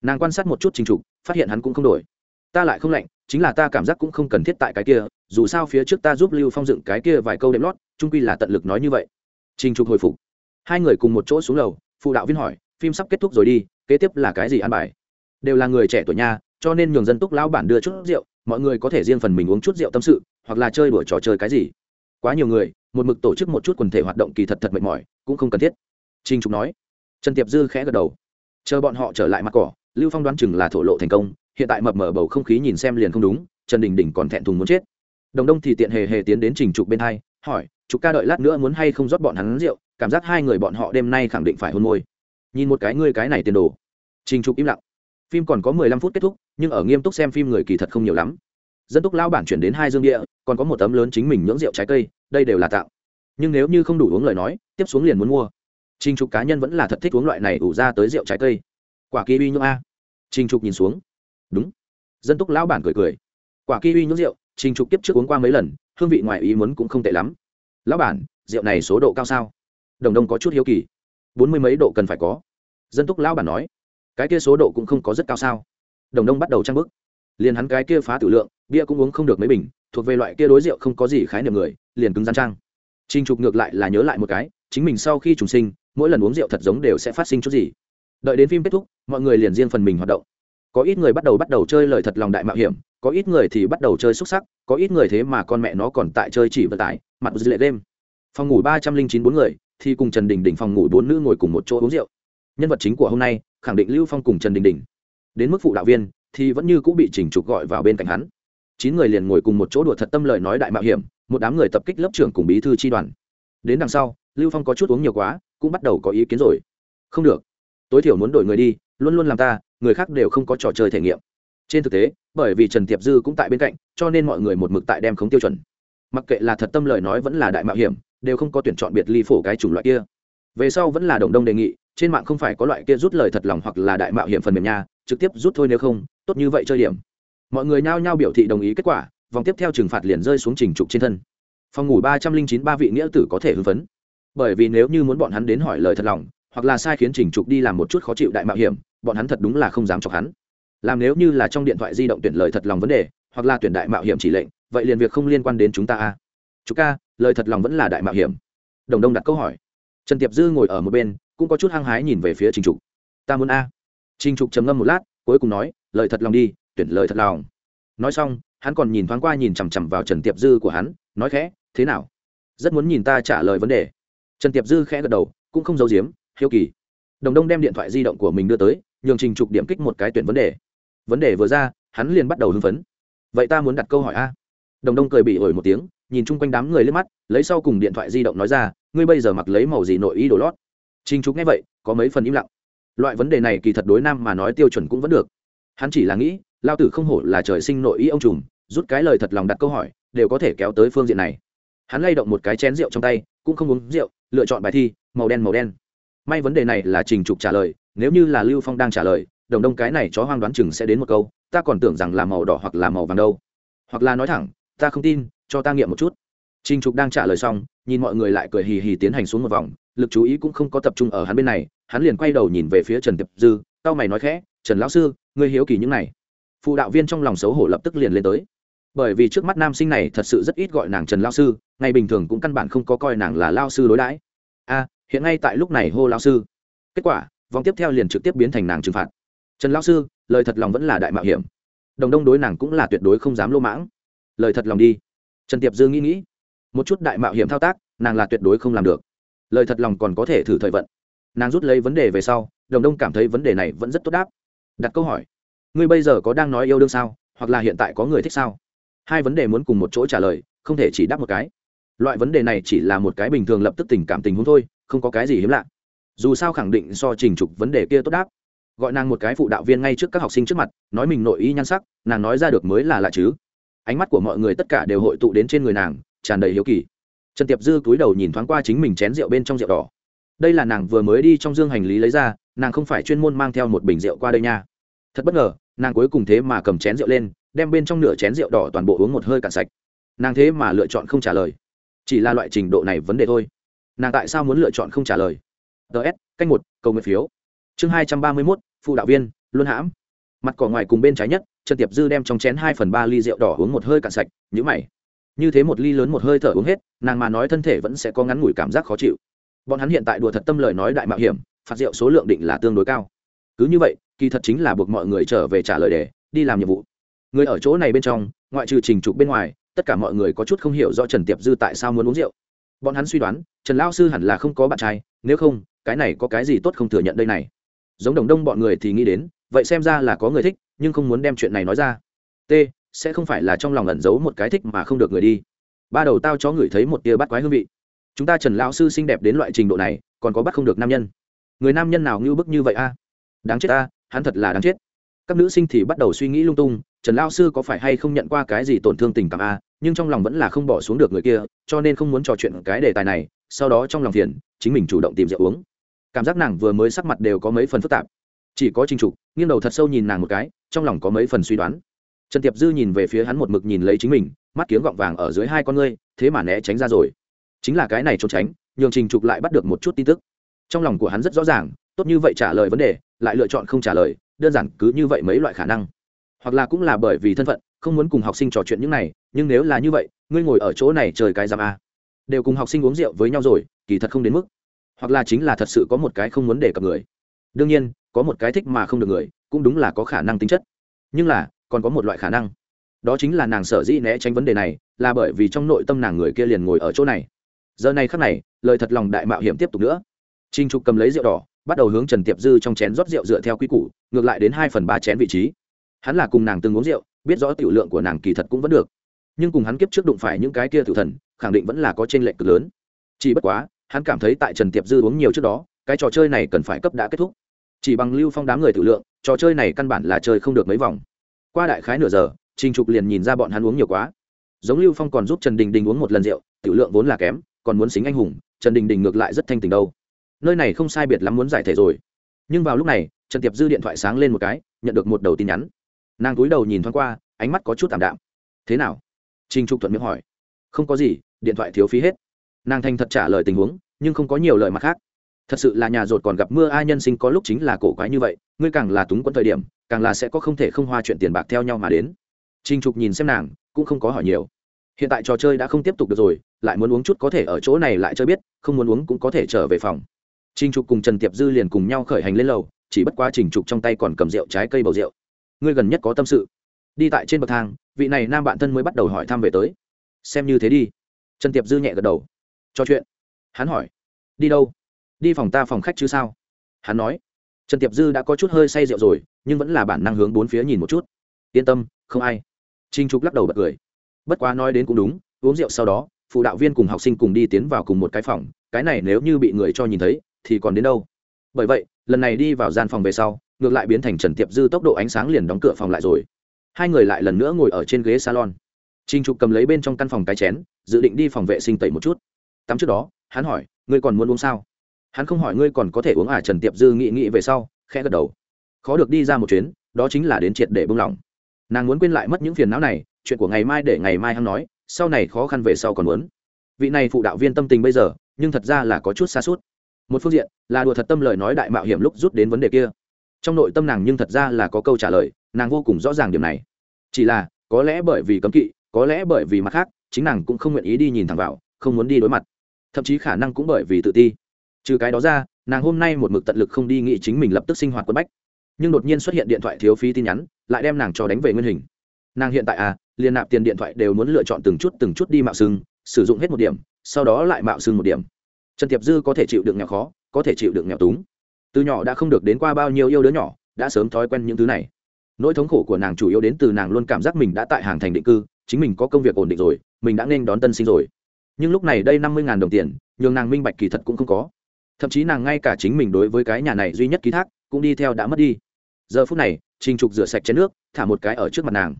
Nàng quan sát một chút trinh trục, phát hiện hắn cũng không đổi. Ta lại không lạnh, chính là ta cảm giác cũng không cần thiết tại cái kia, dù sao phía trước ta giúp lưu phong dựng cái kia vài câu đệm lót trung quy là tận lực nói như vậy. Trinh trục hồi phục. Hai người cùng một chỗ xuống lầu, phụ đạo viên hỏi, phim sắp kết thúc rồi đi kế tiếp là cái gì ăn bài? Đều là người trẻ tuổi nha, cho nên nhường dân túc lão bản đưa chút rượu, mọi người có thể riêng phần mình uống chút rượu tâm sự, hoặc là chơi đùa trò chơi cái gì. Quá nhiều người, một mực tổ chức một chút quần thể hoạt động kỳ thật thật mệt mỏi, cũng không cần thiết. Trinh trục nói. Trần tiệp dư khẽ gật đầu. Chờ bọn họ trở lại mặt cỏ, lưu phong đoán chừng là thổ lộ thành công, hiện tại mập mở bầu không khí nhìn xem liền không đúng, trần đình đình còn thẹn thùng muốn chết. Đồng đông thì tiện hề hề tiến đến trình trục bên hai, hỏi chục ca đợi lát nữa muốn hay không rót bọn hắn rượu? Cảm giác hai người bọn họ đêm nay khẳng định phải hôn môi nhìn một cái ngươi cái này tiền đồ. Trình trục im lặng. Phim còn có mười lăm phút kết thúc, nhưng ở nghiêm túc xem phim người kỳ thật không nhiều lắm. Dân túc lao bản chuyển đến hai dương địa, còn có một tấm lớn chính mình nhưỡng rượu trái cây, đây đều là tạo. Nhưng nếu như không đủ uống lời nói, tiếp xuống liền muốn mua. Trình trục cá nhân vẫn là thật thích uống loại này ủ ra tới rượu trái cây. Quả kiwi nhưỡng a. Trình trục nhìn xuống. Đúng. Dân túc lão bản cười cười. Quả kiwi nhưỡng rượu, trình trục tiếp trước uống qua mấy lần, hương vị ngoài ý muốn cũng không tệ lắm. Lão bản, rượu này số độ cao sao? Đồng đông có chút hiếu kỳ bốn mươi mấy độ cần phải có dân túc lão bản nói cái kia số độ cũng không có rất cao sao đồng đông bắt đầu trang bức liền hắn cái kia phá tử lượng bia cũng uống không được mấy bình thuộc về loại kia đối rượu không có gì khái niệm người liền cứng gian trang trinh Trục ngược lại là nhớ lại một cái, chính mình sau khi trùng sinh, mỗi lần uống rượu thật giống đều sẽ phát sinh chút gì. Đợi đến phim kết thúc, mọi người liền riêng phần mình hoạt động. Có ít người bắt đầu bắt đầu chơi lời thật lòng đại mạo hiểm, có ít người thì bắt đầu chơi xúc sắc, có ít người thế mà con mẹ nó còn tại chơi chỉ vận tải, mặt dư lệ đêm. Phòng ngủ ba trăm linh chín bốn người, thì cùng Trần Đình Đình phòng ngủ bốn nữ ngồi cùng một chỗ uống rượu. Nhân vật chính của hôm nay, khẳng định Lưu Phong cùng Trần Đình Đình. Đến mức phụ đạo viên, thì vẫn như cũng bị Trình Trục gọi vào bên cạnh hắn. Chín người liền ngồi cùng một chỗ đùa thật tâm lời nói đại mạo hiểm, một đám người tập kích lớp trưởng cùng bí thư tri đoàn đến đằng sau lưu phong có chút uống nhiều quá cũng bắt đầu có ý kiến rồi không được tối thiểu muốn đổi người đi luôn luôn làm ta người khác đều không có trò chơi thể nghiệm trên thực tế bởi vì trần tiệp dư cũng tại bên cạnh cho nên mọi người một mực tại đem khống tiêu chuẩn mặc kệ là thật tâm lời nói vẫn là đại mạo hiểm, đều không có tuyển chọn biệt ly phổ cái chủng loại kia. Về sau vẫn là đồng đông đề nghị, trên mạng không phải có loại kia rút lời thật lòng hoặc là đại mạo hiểm phần mềm nha, trực tiếp rút thôi nếu không, tốt như vậy chơi điểm. Mọi người nhao nhao biểu thị đồng ý kết quả, vòng tiếp theo trừng phạt liền rơi xuống trình trục trên thân. Phòng ngủ ba trăm linh chín ba vị nghĩa tử có thể hưng phấn. Bởi vì nếu như muốn bọn hắn đến hỏi lời thật lòng, hoặc là sai khiến trình trục đi làm một chút khó chịu đại mạo hiểm, bọn hắn thật đúng là không dám chọc hắn. Làm nếu như là trong điện thoại di động tuyển lời thật lòng vấn đề, hoặc là tuyển đại mạo hiểm chỉ lệnh vậy liền việc không liên quan đến chúng ta à. chú ca, lời thật lòng vẫn là đại mạo hiểm. Đồng đông đặt câu hỏi. Trần tiệp dư ngồi ở một bên, cũng có chút hăng hái nhìn về phía trình trục. Ta muốn a. Trình trục trầm ngâm một lát, cuối cùng nói, lời thật lòng đi, tuyển lời thật lòng. Nói xong, hắn còn nhìn thoáng qua nhìn chằm chằm vào trần tiệp dư của hắn, nói khẽ, thế nào? Rất muốn nhìn ta trả lời vấn đề. Trần tiệp dư khẽ gật đầu, cũng không giấu giếm, hiếu kỳ. Đồng đông đem điện thoại di động của mình đưa tới, nhường trình trục điểm kích một cái tuyển vấn đề. Vấn đề vừa ra, hắn liền bắt đầu hưng phấn. Vậy ta muốn đặt câu hỏi a đồng đông cười bị ổi một tiếng, nhìn chung quanh đám người lên mắt, lấy sau cùng điện thoại di động nói ra, ngươi bây giờ mặc lấy màu gì nội ý đồ lót? Trình trục nghe vậy, có mấy phần im lặng. Loại vấn đề này kỳ thật đối nam mà nói tiêu chuẩn cũng vẫn được. Hắn chỉ là nghĩ, lao tử không hổ là trời sinh nội ý ông trùm, rút cái lời thật lòng đặt câu hỏi, đều có thể kéo tới phương diện này. Hắn lay động một cái chén rượu trong tay, cũng không uống rượu, lựa chọn bài thi, màu đen màu đen. May vấn đề này là trình trục trả lời, nếu như là lưu phong đang trả lời, đồng đông cái này chó hoang đoán chừng sẽ đến một câu, ta còn tưởng rằng là màu đỏ hoặc là màu vàng đâu. Hoặc là nói thẳng ta không tin, cho ta nghiệm một chút. Trình trục đang trả lời xong, nhìn mọi người lại cười hì hì tiến hành xuống một vòng, lực chú ý cũng không có tập trung ở hắn bên này, hắn liền quay đầu nhìn về phía trần tiệp dư tao mày nói khẽ, trần lão sư, ngươi hiếu kỳ những này. Phụ đạo viên trong lòng xấu hổ lập tức liền lên tới. Bởi vì trước mắt nam sinh này thật sự rất ít gọi nàng trần lao sư, ngày bình thường cũng căn bản không có coi nàng là lao sư đối đãi. A, hiện ngay tại lúc này hô lao sư. Kết quả, vòng tiếp theo liền trực tiếp biến thành nàng trừng phạt. Trần lao sư, lời thật lòng vẫn là đại mạo hiểm. Đồng đông đối nàng cũng là tuyệt đối không dám lô mãng lời thật lòng đi. Trần tiệp dư nghĩ nghĩ, một chút đại mạo hiểm thao tác, nàng là tuyệt đối không làm được. Lời thật lòng còn có thể thử thời vận. Nàng rút lấy vấn đề về sau, đồng đông cảm thấy vấn đề này vẫn rất tốt đáp. Đặt câu hỏi, ngươi bây giờ có đang nói yêu đương sao? Hoặc là hiện tại có người thích sao? Hai vấn đề muốn cùng một chỗ trả lời, không thể chỉ đáp một cái. Loại vấn đề này chỉ là một cái bình thường lập tức tình cảm tình huống thôi, không có cái gì hiếm lạ. Dù sao khẳng định so trình trục vấn đề kia tốt đáp. Gọi nàng một cái phụ đạo viên ngay trước các học sinh trước mặt, nói mình nội ý nhan sắc, nàng nói ra được mới là lạ chứ ánh mắt của mọi người tất cả đều hội tụ đến trên người nàng, tràn đầy hiếu kỳ. Trần tiệp dư cúi đầu nhìn thoáng qua chính mình chén rượu bên trong rượu đỏ. Đây là nàng vừa mới đi trong dương hành lý lấy ra, nàng không phải chuyên môn mang theo một bình rượu qua đây nha. Thật bất ngờ, nàng cuối cùng thế mà cầm chén rượu lên, đem bên trong nửa chén rượu đỏ toàn bộ uống một hơi cạn sạch. Nàng thế mà lựa chọn không trả lời. Chỉ là loại trình độ này vấn đề thôi. Nàng tại sao muốn lựa chọn không trả lời? Ts canh một, cầu nguyện phiếu. Chương hai trăm ba mươi mốt, phụ đạo viên, luân hãm mặt cỏ ngoài cùng bên trái nhất, trần tiệp dư đem trong chén hai phần ba ly rượu đỏ uống một hơi cạn sạch nhữ mày. Như thế một ly lớn một hơi thở uống hết, nàng mà nói thân thể vẫn sẽ có ngắn ngủi cảm giác khó chịu. Bọn hắn hiện tại đùa thật tâm lời nói đại mạo hiểm, phạt rượu số lượng định là tương đối cao. Cứ như vậy, kỳ thật chính là buộc mọi người trở về trả lời để, đi làm nhiệm vụ. Người ở chỗ này bên trong, ngoại trừ trình trục bên ngoài, tất cả mọi người có chút không hiểu do trần tiệp dư tại sao muốn uống rượu. Bọn hắn suy đoán, trần lao sư hẳn là không có bạn trai, nếu không, cái này có cái gì tốt không thừa nhận đây này. Giống đồng đông bọn người thì nghĩ đến vậy xem ra là có người thích, nhưng không muốn đem chuyện này nói ra. T, sẽ không phải là trong lòng ẩn giấu một cái thích mà không được người đi. Ba đầu tao cho người thấy một tia bắt quái hương vị. Chúng ta trần lão sư xinh đẹp đến loại trình độ này, còn có bắt không được nam nhân. Người nam nhân nào ngưu bức như vậy a? Đáng chết a, hắn thật là đáng chết. Các nữ sinh thì bắt đầu suy nghĩ lung tung, trần lao sư có phải hay không nhận qua cái gì tổn thương tình cảm a, nhưng trong lòng vẫn là không bỏ xuống được người kia, cho nên không muốn trò chuyện cái đề tài này, sau đó trong lòng thiền chính mình chủ động tìm rượu uống. Cảm giác nàng vừa mới sắc mặt đều có mấy phần phức tạp chỉ có trình trục, nghiêng đầu thật sâu nhìn nàng một cái, trong lòng có mấy phần suy đoán. Trần tiệp dư nhìn về phía hắn một mực nhìn lấy chính mình, mắt kiếng gọng vàng ở dưới hai con ngươi, thế mà né tránh ra rồi. Chính là cái này trốn tránh, nhường trình trục lại bắt được một chút tin tức. Trong lòng của hắn rất rõ ràng, tốt như vậy trả lời vấn đề, lại lựa chọn không trả lời, đơn giản cứ như vậy mấy loại khả năng. Hoặc là cũng là bởi vì thân phận, không muốn cùng học sinh trò chuyện những này, nhưng nếu là như vậy, ngươi ngồi ở chỗ này trời cái giam a. Đều cùng học sinh uống rượu với nhau rồi, kỳ thật không đến mức. Hoặc là chính là thật sự có một cái không muốn đề cập người. Đương nhiên có một cái thích mà không được người, cũng đúng là có khả năng tính chất. Nhưng là, còn có một loại khả năng. Đó chính là nàng sở dĩ né tránh vấn đề này, là bởi vì trong nội tâm nàng người kia liền ngồi ở chỗ này. Giờ này khắc này, lời thật lòng đại mạo hiểm tiếp tục nữa. Trinh trục cầm lấy rượu đỏ, bắt đầu hướng trần tiệp dư trong chén rót rượu dựa theo quy củ, ngược lại đến hai phần ba chén vị trí. Hắn là cùng nàng từng uống rượu, biết rõ tiểu lượng của nàng kỳ thật cũng vẫn được. Nhưng cùng hắn kiếp trước đụng phải những cái kia tử thần, khẳng định vẫn là có trên lệnh cực lớn. Chỉ bất quá, hắn cảm thấy tại trần tiệp dư uống nhiều trước đó, cái trò chơi này cần phải cấp đã kết thúc chỉ bằng lưu phong đám người tự lượng, trò chơi này căn bản là chơi không được mấy vòng. Qua đại khái nửa giờ, trình trục liền nhìn ra bọn hắn uống nhiều quá. Giống lưu phong còn giúp trần đình đình uống một lần rượu tiểu lượng vốn là kém, còn muốn xính anh hùng, trần đình đình ngược lại rất thanh tình đâu. Nơi này không sai biệt lắm muốn giải thể rồi. Nhưng vào lúc này, trần tiệp dư điện thoại sáng lên một cái, nhận được một đầu tin nhắn. Nàng cúi đầu nhìn thoáng qua, ánh mắt có chút tạm đạm. Thế nào? Trình trục thuận miệng hỏi. Không có gì, điện thoại thiếu phí hết. Nàng thành thật trả lời tình huống, nhưng không có nhiều lời mặt khác thật sự là nhà rột còn gặp mưa, ai nhân sinh có lúc chính là cổ quái như vậy, ngươi càng là túng quẫn thời điểm, càng là sẽ có không thể không hoa chuyện tiền bạc theo nhau mà đến. Trinh trục nhìn xem nàng, cũng không có hỏi nhiều. Hiện tại trò chơi đã không tiếp tục được rồi, lại muốn uống chút có thể ở chỗ này lại chơi biết, không muốn uống cũng có thể trở về phòng. Trinh trục cùng trần tiệp dư liền cùng nhau khởi hành lên lầu, chỉ bất quá trình trục trong tay còn cầm rượu trái cây bầu rượu. Ngươi gần nhất có tâm sự. Đi tại trên bậc thang, vị này nam bạn thân mới bắt đầu hỏi thăm về tới. Xem như thế đi. Trần tiệp dư nhẹ gật đầu. Trò chuyện. Hắn hỏi. Đi đâu? Đi phòng ta phòng khách chứ sao? Hắn nói. Trần tiệp dư đã có chút hơi say rượu rồi, nhưng vẫn là bản năng hướng bốn phía nhìn một chút. Yên tâm, không ai. Trinh trục lắc đầu bật cười. Bất quá nói đến cũng đúng, uống rượu sau đó, phụ đạo viên cùng học sinh cùng đi tiến vào cùng một cái phòng, cái này nếu như bị người cho nhìn thấy, thì còn đến đâu? Bởi vậy, lần này đi vào gian phòng về sau, ngược lại biến thành trần tiệp dư tốc độ ánh sáng liền đóng cửa phòng lại rồi. Hai người lại lần nữa ngồi ở trên ghế salon. Trinh trục cầm lấy bên trong căn phòng cái chén, dự định đi phòng vệ sinh tẩy một chút. Tắm trước đó, hắn hỏi, ngươi còn muốn uống sao? Hắn không hỏi ngươi còn có thể uống à trần tiệp dư nghĩ nghĩ về sau, khẽ gật đầu. Khó được đi ra một chuyến, đó chính là đến triệt để bưng lỏng. Nàng muốn quên lại mất những phiền não này, chuyện của ngày mai để ngày mai hắn nói, sau này khó khăn về sau còn muốn. Vị này phụ đạo viên tâm tình bây giờ, nhưng thật ra là có chút xa suốt. Một phương diện, là đùa thật tâm lời nói đại mạo hiểm lúc rút đến vấn đề kia. Trong nội tâm nàng nhưng thật ra là có câu trả lời, nàng vô cùng rõ ràng điểm này. Chỉ là, có lẽ bởi vì cấm kỵ, có lẽ bởi vì mặt khác, chính nàng cũng không nguyện ý đi nhìn thẳng vào, không muốn đi đối mặt. Thậm chí khả năng cũng bởi vì tự ti trừ cái đó ra, nàng hôm nay một mực tận lực không đi nghĩ chính mình lập tức sinh hoạt quân bách. Nhưng đột nhiên xuất hiện điện thoại thiếu phí tin nhắn, lại đem nàng cho đánh về nguyên hình. Nàng hiện tại à liền nạp tiền điện thoại đều muốn lựa chọn từng chút từng chút đi mạo xưng, sử dụng hết một điểm, sau đó lại mạo xưng một điểm. Trần tiệp dư có thể chịu được nghèo khó, có thể chịu được nghèo túng. Từ nhỏ đã không được đến qua bao nhiêu yêu đứa nhỏ, đã sớm thói quen những thứ này. Nỗi thống khổ của nàng chủ yếu đến từ nàng luôn cảm giác mình đã tại hàng thành định cư, chính mình có công việc ổn định rồi, mình đã nên đón tân sinh rồi. Nhưng lúc này đây năm mươi đồng tiền, nhường nàng minh bạch kỳ thật cũng không có thậm chí nàng ngay cả chính mình đối với cái nhà này duy nhất ký thác cũng đi theo đã mất đi. Giờ phút này, trình trục rửa sạch chén nước, thả một cái ở trước mặt nàng.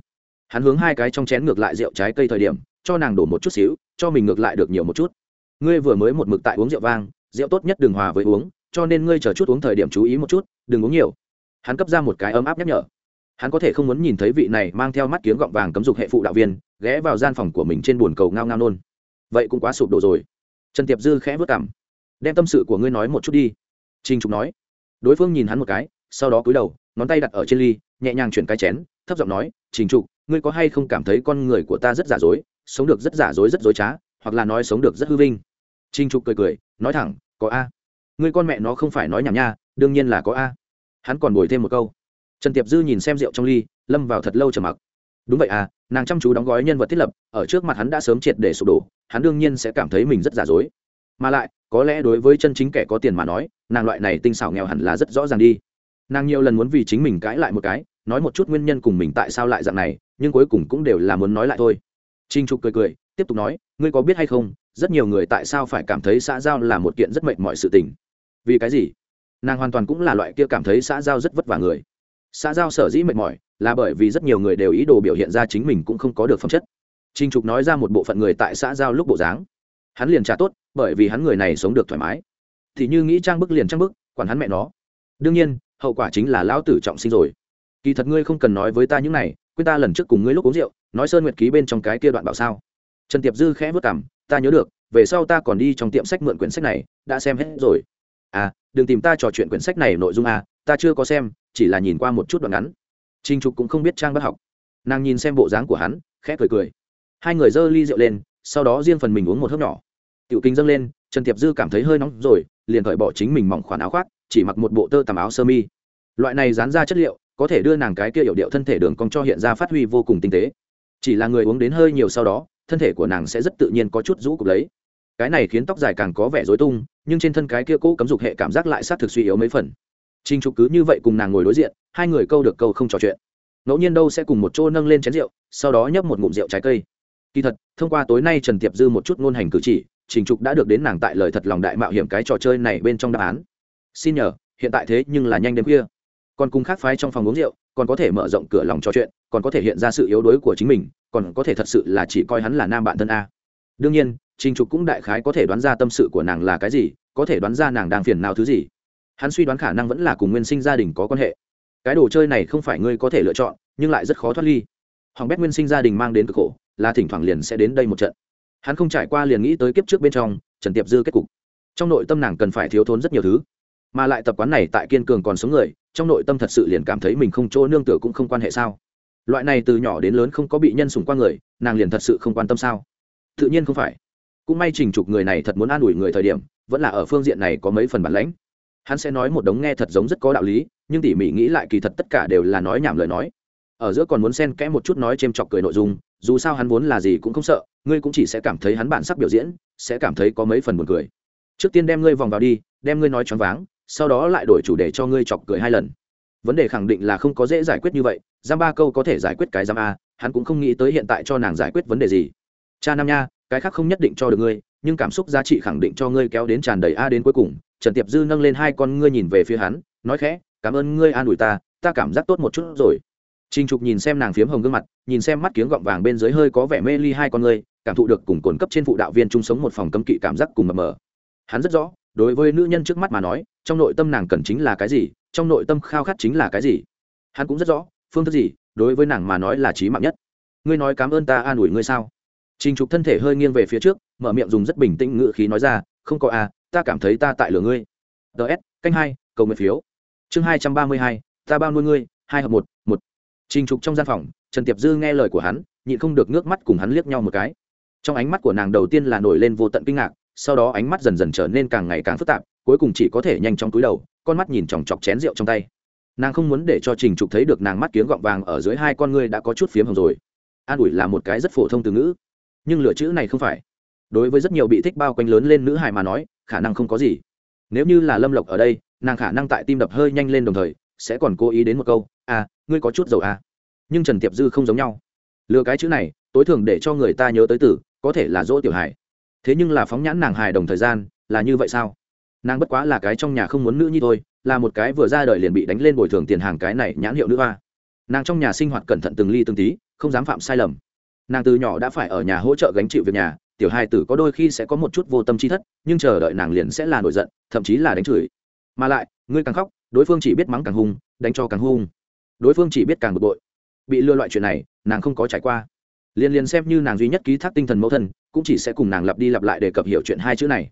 Hắn hướng hai cái trong chén ngược lại rượu trái cây thời điểm, cho nàng đổ một chút xíu, cho mình ngược lại được nhiều một chút. Ngươi vừa mới một mực tại uống rượu vang, rượu tốt nhất đừng hòa với uống, cho nên ngươi chờ chút uống thời điểm chú ý một chút, đừng uống nhiều. Hắn cấp ra một cái ấm áp nhắc nhở. Hắn có thể không muốn nhìn thấy vị này mang theo mắt kiếng gọng vàng cấm dục hệ phụ đạo viên, ghé vào gian phòng của mình trên bồn cầu ngao ngao nôn. Vậy cũng quá sụp đổ rồi. Trần tiệp dư khẽ vớt cảm đem tâm sự của ngươi nói một chút đi. Trinh trục nói. Đối phương nhìn hắn một cái, sau đó cúi đầu, ngón tay đặt ở trên ly, nhẹ nhàng chuyển cái chén, thấp giọng nói, trình trục, ngươi có hay không cảm thấy con người của ta rất giả dối, sống được rất giả dối rất dối trá, hoặc là nói sống được rất hư vinh? Trình trục cười cười, nói thẳng, có a. Ngươi con mẹ nó không phải nói nhảm nha, đương nhiên là có a. Hắn còn bồi thêm một câu. Trần tiệp dư nhìn xem rượu trong ly, lâm vào thật lâu trầm mặc. Đúng vậy à nàng chăm chú đóng gói nhân vật thiết lập, ở trước mặt hắn đã sớm triệt để sụp đổ, hắn đương nhiên sẽ cảm thấy mình rất giả dối mà lại, có lẽ đối với chân chính kẻ có tiền mà nói, nàng loại này tinh xảo nghèo hẳn là rất rõ ràng đi. Nàng nhiều lần muốn vì chính mình cãi lại một cái, nói một chút nguyên nhân cùng mình tại sao lại dạng này, nhưng cuối cùng cũng đều là muốn nói lại thôi. Trinh trục cười cười, tiếp tục nói, ngươi có biết hay không, rất nhiều người tại sao phải cảm thấy xã giao là một kiện rất mệt mọi sự tình? Vì cái gì? Nàng hoàn toàn cũng là loại kia cảm thấy xã giao rất vất vả người. Xã giao sở dĩ mệt mỏi, là bởi vì rất nhiều người đều ý đồ biểu hiện ra chính mình cũng không có được phẩm chất. Trinh trục nói ra một bộ phận người tại xã giao lúc bộ dáng. Hắn liền trả tốt bởi vì hắn người này sống được thoải mái. Thì như nghĩ trang bức liền trang bức, quản hắn mẹ nó. Đương nhiên, hậu quả chính là lão tử trọng sinh rồi. Kỳ thật ngươi không cần nói với ta những này, quên ta lần trước cùng ngươi lúc uống rượu, nói sơn nguyệt ký bên trong cái kia đoạn bảo sao. Trần tiệp dư khẽ vất cảm ta nhớ được, về sau ta còn đi trong tiệm sách mượn quyển sách này, đã xem hết rồi. À đừng tìm ta trò chuyện quyển sách này nội dung à ta chưa có xem, chỉ là nhìn qua một chút đoạn ngắn. Trinh trục cũng không biết trang bắt học. Nàng nhìn xem bộ dáng của hắn, khẽ cười cười. Hai người giơ ly rượu lên, sau đó riêng phần mình uống một hớp nhỏ tiểu kinh dâng lên, trần tiệp dư cảm thấy hơi nóng rồi, liền cởi bỏ chính mình mỏng khoản áo khoác, chỉ mặc một bộ tơ tằm áo sơ mi. Loại này dán ra chất liệu, có thể đưa nàng cái kia hiệu điệu thân thể đường cong cho hiện ra phát huy vô cùng tinh tế. Chỉ là người uống đến hơi nhiều sau đó, thân thể của nàng sẽ rất tự nhiên có chút rũ cục lấy. Cái này khiến tóc dài càng có vẻ dối tung, nhưng trên thân cái kia cũ cấm dục hệ cảm giác lại sát thực suy yếu mấy phần. Trinh trục cứ như vậy cùng nàng ngồi đối diện, hai người câu được câu không trò chuyện. Ngẫu nhiên đâu sẽ cùng một chỗ nâng lên chén rượu, sau đó nhấp một ngụm rượu trái cây. Kỳ thật, thông qua tối nay trần tiệp dư một chút ngôn hành cử chỉ trình trục đã được đến nàng tại lời thật lòng đại mạo hiểm cái trò chơi này bên trong đáp án. Xin nhờ, hiện tại thế nhưng là nhanh đến khuya. Còn cùng khác phái trong phòng uống rượu, còn có thể mở rộng cửa lòng trò chuyện, còn có thể hiện ra sự yếu đuối của chính mình, còn có thể thật sự là chỉ coi hắn là nam bạn thân a. Đương nhiên, trình trục cũng đại khái có thể đoán ra tâm sự của nàng là cái gì, có thể đoán ra nàng đang phiền nào thứ gì. Hắn suy đoán khả năng vẫn là cùng nguyên sinh gia đình có quan hệ. Cái đồ chơi này không phải ngươi có thể lựa chọn, nhưng lại rất khó thoát ly. Hoàng bét nguyên sinh gia đình mang đến cực khổ, là thỉnh thoảng liền sẽ đến đây một trận hắn không trải qua liền nghĩ tới kiếp trước bên trong, trần tiệp dư kết cục. Trong nội tâm nàng cần phải thiếu thốn rất nhiều thứ, mà lại tập quán này tại kiên cường còn sống người, trong nội tâm thật sự liền cảm thấy mình không chỗ nương tựa cũng không quan hệ sao? Loại này từ nhỏ đến lớn không có bị nhân sủng qua người, nàng liền thật sự không quan tâm sao? Tự nhiên không phải. Cũng may trình trục người này thật muốn an ủi người thời điểm, vẫn là ở phương diện này có mấy phần bản lãnh. Hắn sẽ nói một đống nghe thật giống rất có đạo lý, nhưng tỉ mỉ nghĩ lại kỳ thật tất cả đều là nói nhảm lời nói. Ở giữa còn muốn xen kẽ một chút nói c h ê m chọc cười nội dung dù sao hắn vốn là gì cũng không sợ, ngươi cũng chỉ sẽ cảm thấy hắn bản sắc biểu diễn, sẽ cảm thấy có mấy phần buồn cười. Trước tiên đem ngươi vòng vào đi, đem ngươi nói choáng váng, sau đó lại đổi chủ đề cho ngươi chọc cười hai lần. Vấn đề khẳng định là không có dễ giải quyết như vậy, giam ba câu có thể giải quyết cái giam a, hắn cũng không nghĩ tới hiện tại cho nàng giải quyết vấn đề gì. Cha nam nha, cái khác không nhất định cho được ngươi, nhưng cảm xúc giá trị khẳng định cho ngươi kéo đến tràn đầy a đến cuối cùng. Trần tiệp dư nâng lên hai con ngươi nhìn về phía hắn, nói khẽ, cảm ơn ngươi an ủi ta ta cảm giác tốt một chút rồi. Trình Trục nhìn xem nàng phiếm hồng gương mặt, nhìn xem mắt kiếng gọng vàng bên dưới hơi có vẻ mê ly hai con người, cảm thụ được cùng cồn cấp trên phụ đạo viên chung sống một phòng cấm kỵ cảm giác cùng mờ mờ. Hắn rất rõ, đối với nữ nhân trước mắt mà nói, trong nội tâm nàng cần chính là cái gì, trong nội tâm khao khát chính là cái gì. Hắn cũng rất rõ, phương thức gì, đối với nàng mà nói là chí mạng nhất. Ngươi nói cảm ơn ta an ủi ngươi sao? Trình Trục thân thể hơi nghiêng về phía trước, mở miệng dùng rất bình tĩnh ngữ khí nói ra, không có à, ta cảm thấy ta tại lửa ngươi. DS, canh hai, cầu nguyện phiếu. Chương hai trăm ba mươi hai, ta bao nuôi ngươi, hai hợp một, một trình trục trong gian phòng, trần tiệp dư nghe lời của hắn, nhịn không được nước mắt cùng hắn liếc nhau một cái. Trong ánh mắt của nàng đầu tiên là nổi lên vô tận kinh ngạc, sau đó ánh mắt dần dần trở nên càng ngày càng phức tạp, cuối cùng chỉ có thể nhanh trong túi đầu, con mắt nhìn chòng chọc chén rượu trong tay. Nàng không muốn để cho trình trục thấy được nàng mắt kiếng gọng vàng ở dưới hai con ngươi đã có chút phiếm hồng rồi. An ủi là một cái rất phổ thông từ ngữ. Nhưng lựa chữ này không phải. Đối với rất nhiều bị thích bao quanh lớn lên nữ hài mà nói, khả năng không có gì. Nếu như là lâm lộc ở đây, nàng khả năng tại tim đập hơi nhanh lên đồng thời sẽ còn cố ý đến một câu à ngươi có chút dầu à. Nhưng trần tiệp dư không giống nhau. Lừa cái chữ này, tối thường để cho người ta nhớ tới tử, có thể là dỗ tiểu hải thế nhưng là phóng nhãn nàng hài đồng thời gian, là như vậy sao? Nàng bất quá là cái trong nhà không muốn nữ nhi thôi, là một cái vừa ra đời liền bị đánh lên bồi thường tiền hàng cái này nhãn hiệu nữ hoa. Nàng trong nhà sinh hoạt cẩn thận từng ly từng tí, không dám phạm sai lầm. Nàng từ nhỏ đã phải ở nhà hỗ trợ gánh chịu việc nhà, tiểu hai tử có đôi khi sẽ có một chút vô tâm chi thất, nhưng chờ đợi nàng liền sẽ là nổi giận, thậm chí là đánh chửi. Mà lại ngươi càng khóc, đối phương chỉ biết mắng càng hung, đánh cho càng hung. Đối phương chỉ biết càng bực bội. Bị lừa loại chuyện này, nàng không có trải qua. Liên liên xem như nàng duy nhất ký thác tinh thần mẫu thân, cũng chỉ sẽ cùng nàng lặp đi lặp lại để cập hiểu chuyện hai chữ này.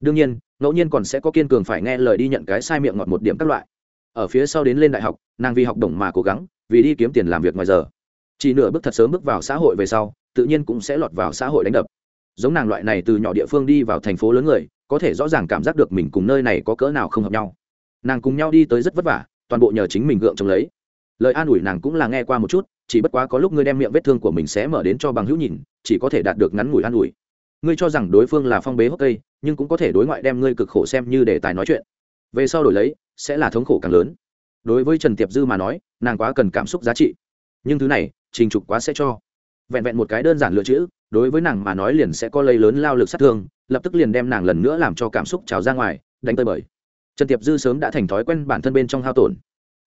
Đương nhiên, ngẫu nhiên còn sẽ có kiên cường phải nghe lời đi nhận cái sai miệng ngọt một điểm các loại. Ở phía sau đến lên đại học, nàng vì học đồng mà cố gắng, vì đi kiếm tiền làm việc ngoài giờ. Chỉ nửa bước thật sớm bước vào xã hội về sau, tự nhiên cũng sẽ lọt vào xã hội đánh đập. Giống nàng loại này từ nhỏ địa phương đi vào thành phố lớn người, có thể rõ ràng cảm giác được mình cùng nơi này có cỡ nào không hợp nhau nàng cùng nhau đi tới rất vất vả, toàn bộ nhờ chính mình gượng chống lấy. Lời an ủi nàng cũng là nghe qua một chút, chỉ bất quá có lúc ngươi đem miệng vết thương của mình sẽ mở đến cho bằng hữu nhìn, chỉ có thể đạt được ngắn ngủi an ủi. Ngươi cho rằng đối phương là phong bế hốc cây, nhưng cũng có thể đối ngoại đem ngươi cực khổ xem như đề tài nói chuyện. Về sau đổi lấy, sẽ là thống khổ càng lớn. Đối với trần tiệp dư mà nói, nàng quá cần cảm xúc giá trị. Nhưng thứ này, trình trục quá sẽ cho. Vẹn vẹn một cái đơn giản lựa chữ, đối với nàng mà nói liền sẽ có lây lớn lao lực sát thương, lập tức liền đem nàng lần nữa làm cho cảm xúc trào ra ngoài, đánh tơi bời trần tiệp dư sớm đã thành thói quen bản thân bên trong hao tổn.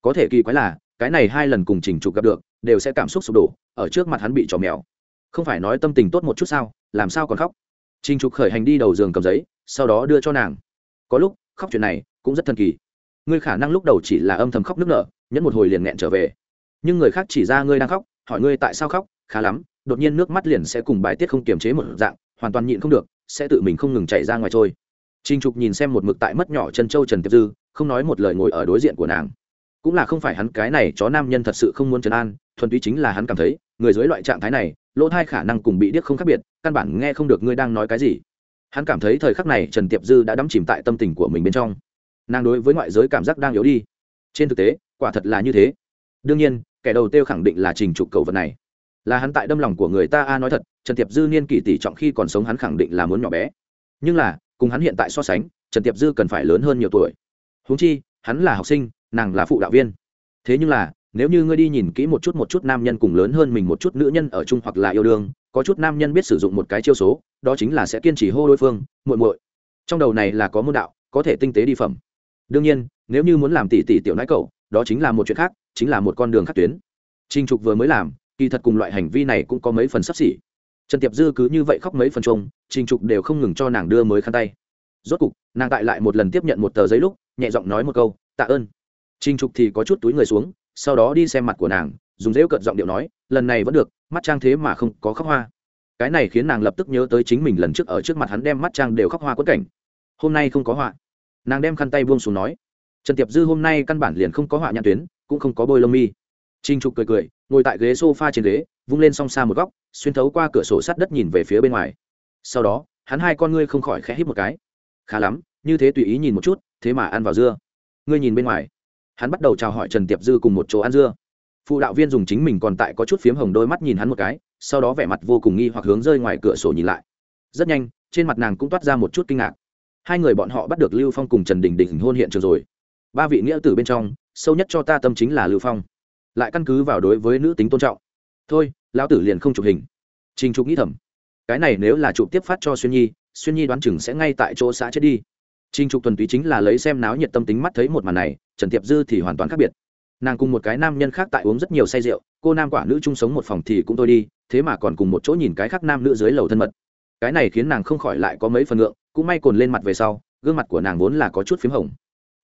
Có thể kỳ quái là, cái này hai lần cùng trình trục gặp được, đều sẽ cảm xúc sụp đổ, ở trước mặt hắn bị trò mèo. Không phải nói tâm tình tốt một chút sao, làm sao còn khóc? Trình trục khởi hành đi đầu giường cầm giấy, sau đó đưa cho nàng. Có lúc, khóc chuyện này cũng rất thần kỳ. Ngươi khả năng lúc đầu chỉ là âm thầm khóc nức nở, nhẫn một hồi liền nghẹn trở về. Nhưng người khác chỉ ra ngươi đang khóc, hỏi ngươi tại sao khóc, khá lắm, đột nhiên nước mắt liền sẽ cùng bài tiết không kiềm chế một dạng, hoàn toàn nhịn không được, sẽ tự mình không ngừng chảy ra ngoài trôi. Trình trục nhìn xem một mực tại mất nhỏ chân châu trần tiệp dư, không nói một lời ngồi ở đối diện của nàng. Cũng là không phải hắn, cái này chó nam nhân thật sự không muốn trấn an, thuần túy chính là hắn cảm thấy, người dưới loại trạng thái này, lỗ thai khả năng cùng bị điếc không khác biệt, căn bản nghe không được ngươi đang nói cái gì. Hắn cảm thấy thời khắc này trần tiệp dư đã đắm chìm tại tâm tình của mình bên trong. Nàng đối với ngoại giới cảm giác đang yếu đi. Trên thực tế, quả thật là như thế. Đương nhiên, kẻ đầu tiêu khẳng định là trình trục cầu vật này. Là hắn tại đâm lòng của người ta, a, nói thật, trần tiệp dư niên kỷ tỷ trọng khi còn sống hắn khẳng định là muốn nhỏ bé. Nhưng là cùng hắn hiện tại so sánh, trần tiệp dư cần phải lớn hơn nhiều tuổi. Húng chi, hắn là học sinh, nàng là phụ đạo viên. Thế nhưng là, nếu như ngươi đi nhìn kỹ một chút một chút nam nhân cùng lớn hơn mình một chút nữ nhân ở chung hoặc là yêu đương, có chút nam nhân biết sử dụng một cái chiêu số, đó chính là sẽ kiên trì hô đối phương, muội muội. Trong đầu này là có môn đạo, có thể tinh tế đi phẩm. Đương nhiên, nếu như muốn làm tỷ tỷ tiểu nãi cậu, đó chính là một chuyện khác, chính là một con đường khắc tuyến. Trinh trục vừa mới làm, kỳ thật cùng loại hành vi này cũng có mấy phần sắp xỉ trần tiệp dư cứ như vậy khóc mấy phần trông Trình trục đều không ngừng cho nàng đưa mới khăn tay. Rốt cục, nàng tại lại một lần tiếp nhận một tờ giấy lúc, nhẹ giọng nói một câu, tạ ơn. Trình trục thì có chút túi người xuống, sau đó đi xem mặt của nàng, dùng dễu cận giọng điệu nói, lần này vẫn được, mắt trang thế mà không có khóc hoa. Cái này khiến nàng lập tức nhớ tới chính mình lần trước ở trước mặt hắn đem mắt trang đều khóc hoa quất cảnh. Hôm nay không có họa. Nàng đem khăn tay buông xuống nói, trần tiệp dư hôm nay căn bản liền không có họa nhãn tuyến, cũng không có bôi lông mi. Trinh trục cười cười, ngồi tại ghế s o f a trên ghế, vung lên song xa một góc xuyên thấu qua cửa sổ sắt đất nhìn về phía bên ngoài. Sau đó, hắn hai con ngươi không khỏi khẽ hít một cái. Khá lắm, như thế tùy ý nhìn một chút, thế mà ăn vào dưa. Ngươi nhìn bên ngoài. Hắn bắt đầu chào hỏi trần tiệp dư cùng một chỗ ăn dưa. Phụ đạo viên dùng chính mình còn tại có chút phiếm hồng đôi mắt nhìn hắn một cái, sau đó vẻ mặt vô cùng nghi hoặc hướng rơi ngoài cửa sổ nhìn lại. Rất nhanh, trên mặt nàng cũng toát ra một chút kinh ngạc. Hai người bọn họ bắt được lưu phong cùng trần đình đình hôn hiện trường rồi. Ba vị nghĩa tử bên trong, sâu nhất cho ta tâm chính là lưu phong. Lại căn cứ vào đối với nữ tính tôn trọng. Thôi lão tử liền không chụp hình. Trình trục nghĩ thầm, cái này nếu là chụp tiếp phát cho xuyên nhi xuyên nhi đoán chừng sẽ ngay tại chỗ xã chết đi. Trình trục tuần túy chính là lấy xem náo nhiệt tâm tính mắt thấy một màn này, trần tiệp dư thì hoàn toàn khác biệt. Nàng cùng một cái nam nhân khác tại uống rất nhiều say rượu, cô nam quả nữ chung sống một phòng thì cũng thôi đi, thế mà còn cùng một chỗ nhìn cái khác nam nữ dưới lầu thân mật. Cái này khiến nàng không khỏi lại có mấy phần ngượng, cũng may cồn lên mặt về sau, gương mặt của nàng vốn là có chút p h í m hồng.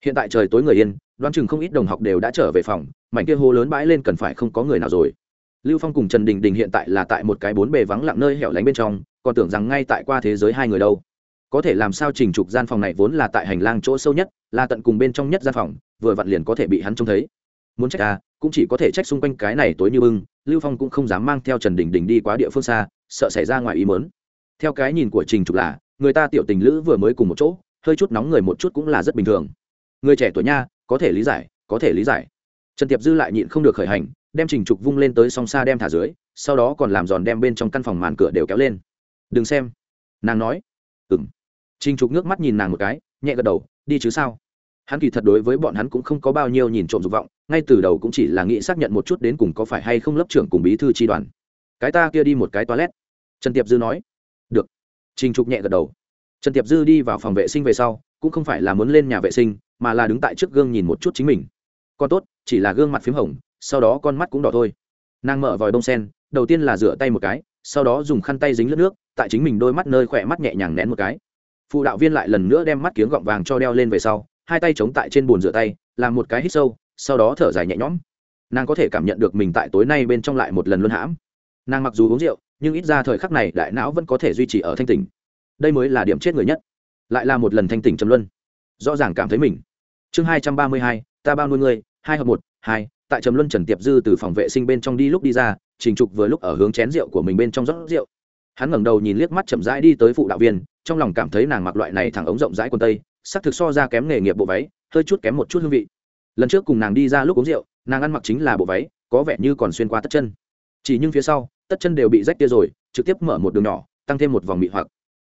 Hiện tại trời tối người yên, đoán chừng không ít đồng học đều đã trở về phòng, mảnh kia hô lớn bãi lên cần phải không có người nào rồi lưu phong cùng trần đình đình hiện tại là tại một cái bốn bề vắng lặng nơi hẻo lánh bên trong, còn tưởng rằng ngay tại qua thế giới hai người đâu. Có thể làm sao trình trục gian phòng này vốn là tại hành lang chỗ sâu nhất, là tận cùng bên trong nhất gian phòng, vừa vặn liền có thể bị hắn trông thấy. Muốn trách à cũng chỉ có thể trách xung quanh cái này tối như bưng, lưu phong cũng không dám mang theo trần đình đình đi quá địa phương xa, sợ xảy ra ngoài ý mớn theo cái nhìn của trình trục là, người ta tiểu tình lữ vừa mới cùng một chỗ, hơi chút nóng người một chút cũng là rất bình thường. Người trẻ tuổi nha, có thể lý giải, có thể lý giải. Trần tiệp dư lại nhịn không được khởi hành đem trình trục vung lên tới song xa đem thả dưới, sau đó còn làm giòn đem bên trong căn phòng màn cửa đều kéo lên. Đừng xem. Nàng nói. Ừ m trình trục nước mắt nhìn nàng một cái, nhẹ gật đầu, đi chứ sao? Hắn kỳ thật đối với bọn hắn cũng không có bao nhiêu nhìn trộm dục vọng, ngay từ đầu cũng chỉ là nghĩ xác nhận một chút đến cùng có phải hay không lớp trưởng cùng bí thư tri đoàn. Cái ta kia đi một cái toilet. Trần tiệp dư nói. Được. Trình trục nhẹ gật đầu. Trần tiệp dư đi vào phòng vệ sinh về sau, cũng không phải là muốn lên nhà vệ sinh, mà là đứng tại trước gương nhìn một chút chính mình. Còn tốt, chỉ là gương mặt p h í m hồng sau đó con mắt cũng đỏ thôi. Nàng mở vòi bông sen đầu tiên là rửa tay một cái sau đó dùng khăn tay dính lướt nước tại chính mình đôi mắt nơi khỏe mắt nhẹ nhàng nén một cái. Phụ đạo viên lại lần nữa đem mắt kiếng gọng vàng cho đeo lên về sau hai tay chống tại trên bồn rửa tay làm một cái hít sâu sau đó thở dài nhẹ nhõm. Nàng có thể cảm nhận được mình tại tối nay bên trong lại một lần luân hãm. Nàng mặc dù uống rượu nhưng ít ra thời khắc này đại não vẫn có thể duy trì ở thanh tỉnh. Đây mới là điểm chết người nhất. Lại là một lần thanh tỉnh trầm luân. Rõ ràng cảm thấy mình. Chương hai trăm ba mươi hai ta bao nuôi ngươi, hai hợp một hai tại trầm luân trần tiệp dư từ phòng vệ sinh bên trong đi lúc đi ra, trình trục vừa lúc ở hướng chén rượu của mình bên trong rót rượu. Hắn ngẩng đầu nhìn liếc mắt chậm rãi đi tới phụ đạo viên, trong lòng cảm thấy nàng mặc loại này thẳng ống rộng rãi quần tây, sắc thực so ra kém nghề nghiệp bộ váy, hơi chút kém một chút hương vị. Lần trước cùng nàng đi ra lúc uống rượu, nàng ăn mặc chính là bộ váy, có vẻ như còn xuyên qua tất chân. Chỉ nhưng phía sau, tất chân đều bị rách tia rồi, trực tiếp mở một đường nhỏ, tăng thêm một vòng mị hoặc.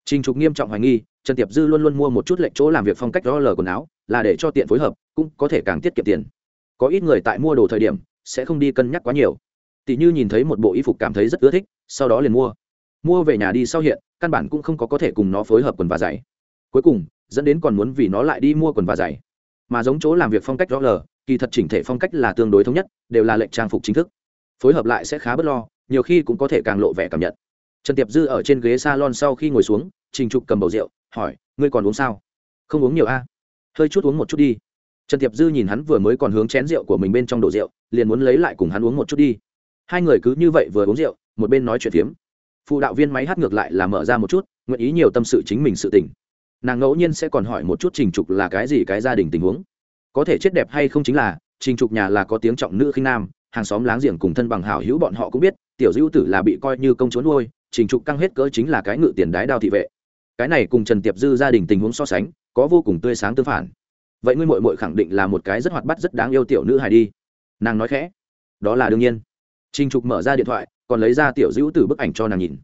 Trình trục nghiêm trọng hoài nghi, trần tiệp dư luôn luôn mua một chút lệnh chỗ làm việc phong cách đó lờ quần áo, là để cho tiện phối hợp, cũng có thể càng tiết kiệm tiền có ít người tại mua đồ thời điểm, sẽ không đi cân nhắc quá nhiều. Tỷ như nhìn thấy một bộ y phục cảm thấy rất ưa thích, sau đó liền mua. Mua về nhà đi sau hiện, căn bản cũng không có có thể cùng nó phối hợp quần và giày. Cuối cùng, dẫn đến còn muốn vì nó lại đi mua quần và giày. Mà giống chỗ làm việc phong cách rõ lờ kỳ thật chỉnh thể phong cách là tương đối thống nhất, đều là lệnh trang phục chính thức. Phối hợp lại sẽ khá bất lo, nhiều khi cũng có thể càng lộ vẻ cảm nhận. Trần tiệp dư ở trên ghế s a lon sau khi ngồi xuống, trình trục cầm bầu rượu, hỏi, ngươi còn uống sao? Không uống nhiều a. Hơi chút uống một chút đi trần tiệp dư nhìn hắn vừa mới còn hướng chén rượu của mình bên trong đồ rượu, liền muốn lấy lại cùng hắn uống một chút đi. Hai người cứ như vậy vừa uống rượu, một bên nói chuyện phiếm. Phụ đạo viên máy hát ngược lại là mở ra một chút, nguyện ý nhiều tâm sự chính mình sự tình. Nàng ngẫu nhiên sẽ còn hỏi một chút trình trục là cái gì cái gia đình tình huống. Có thể chết đẹp hay không chính là, trình trục nhà là có tiếng trọng nữ khinh nam, hàng xóm láng giềng cùng thân bằng hảo hữu bọn họ cũng biết, tiểu dữ tử là bị coi như công chúa nuôi, trình trục căng hết cỡ chính là cái ngự tiền đái đao thị vệ. Cái này cùng trần tiệp dư gia đình tình huống so sánh, có vô cùng tươi sáng tương phản vậy ngươi mội mội khẳng định là một cái rất hoạt bát, rất đáng yêu tiểu nữ hài đi. Nàng nói khẽ. Đó là đương nhiên. Trinh trục mở ra điện thoại, còn lấy ra tiểu dữ từ bức ảnh cho nàng nhìn.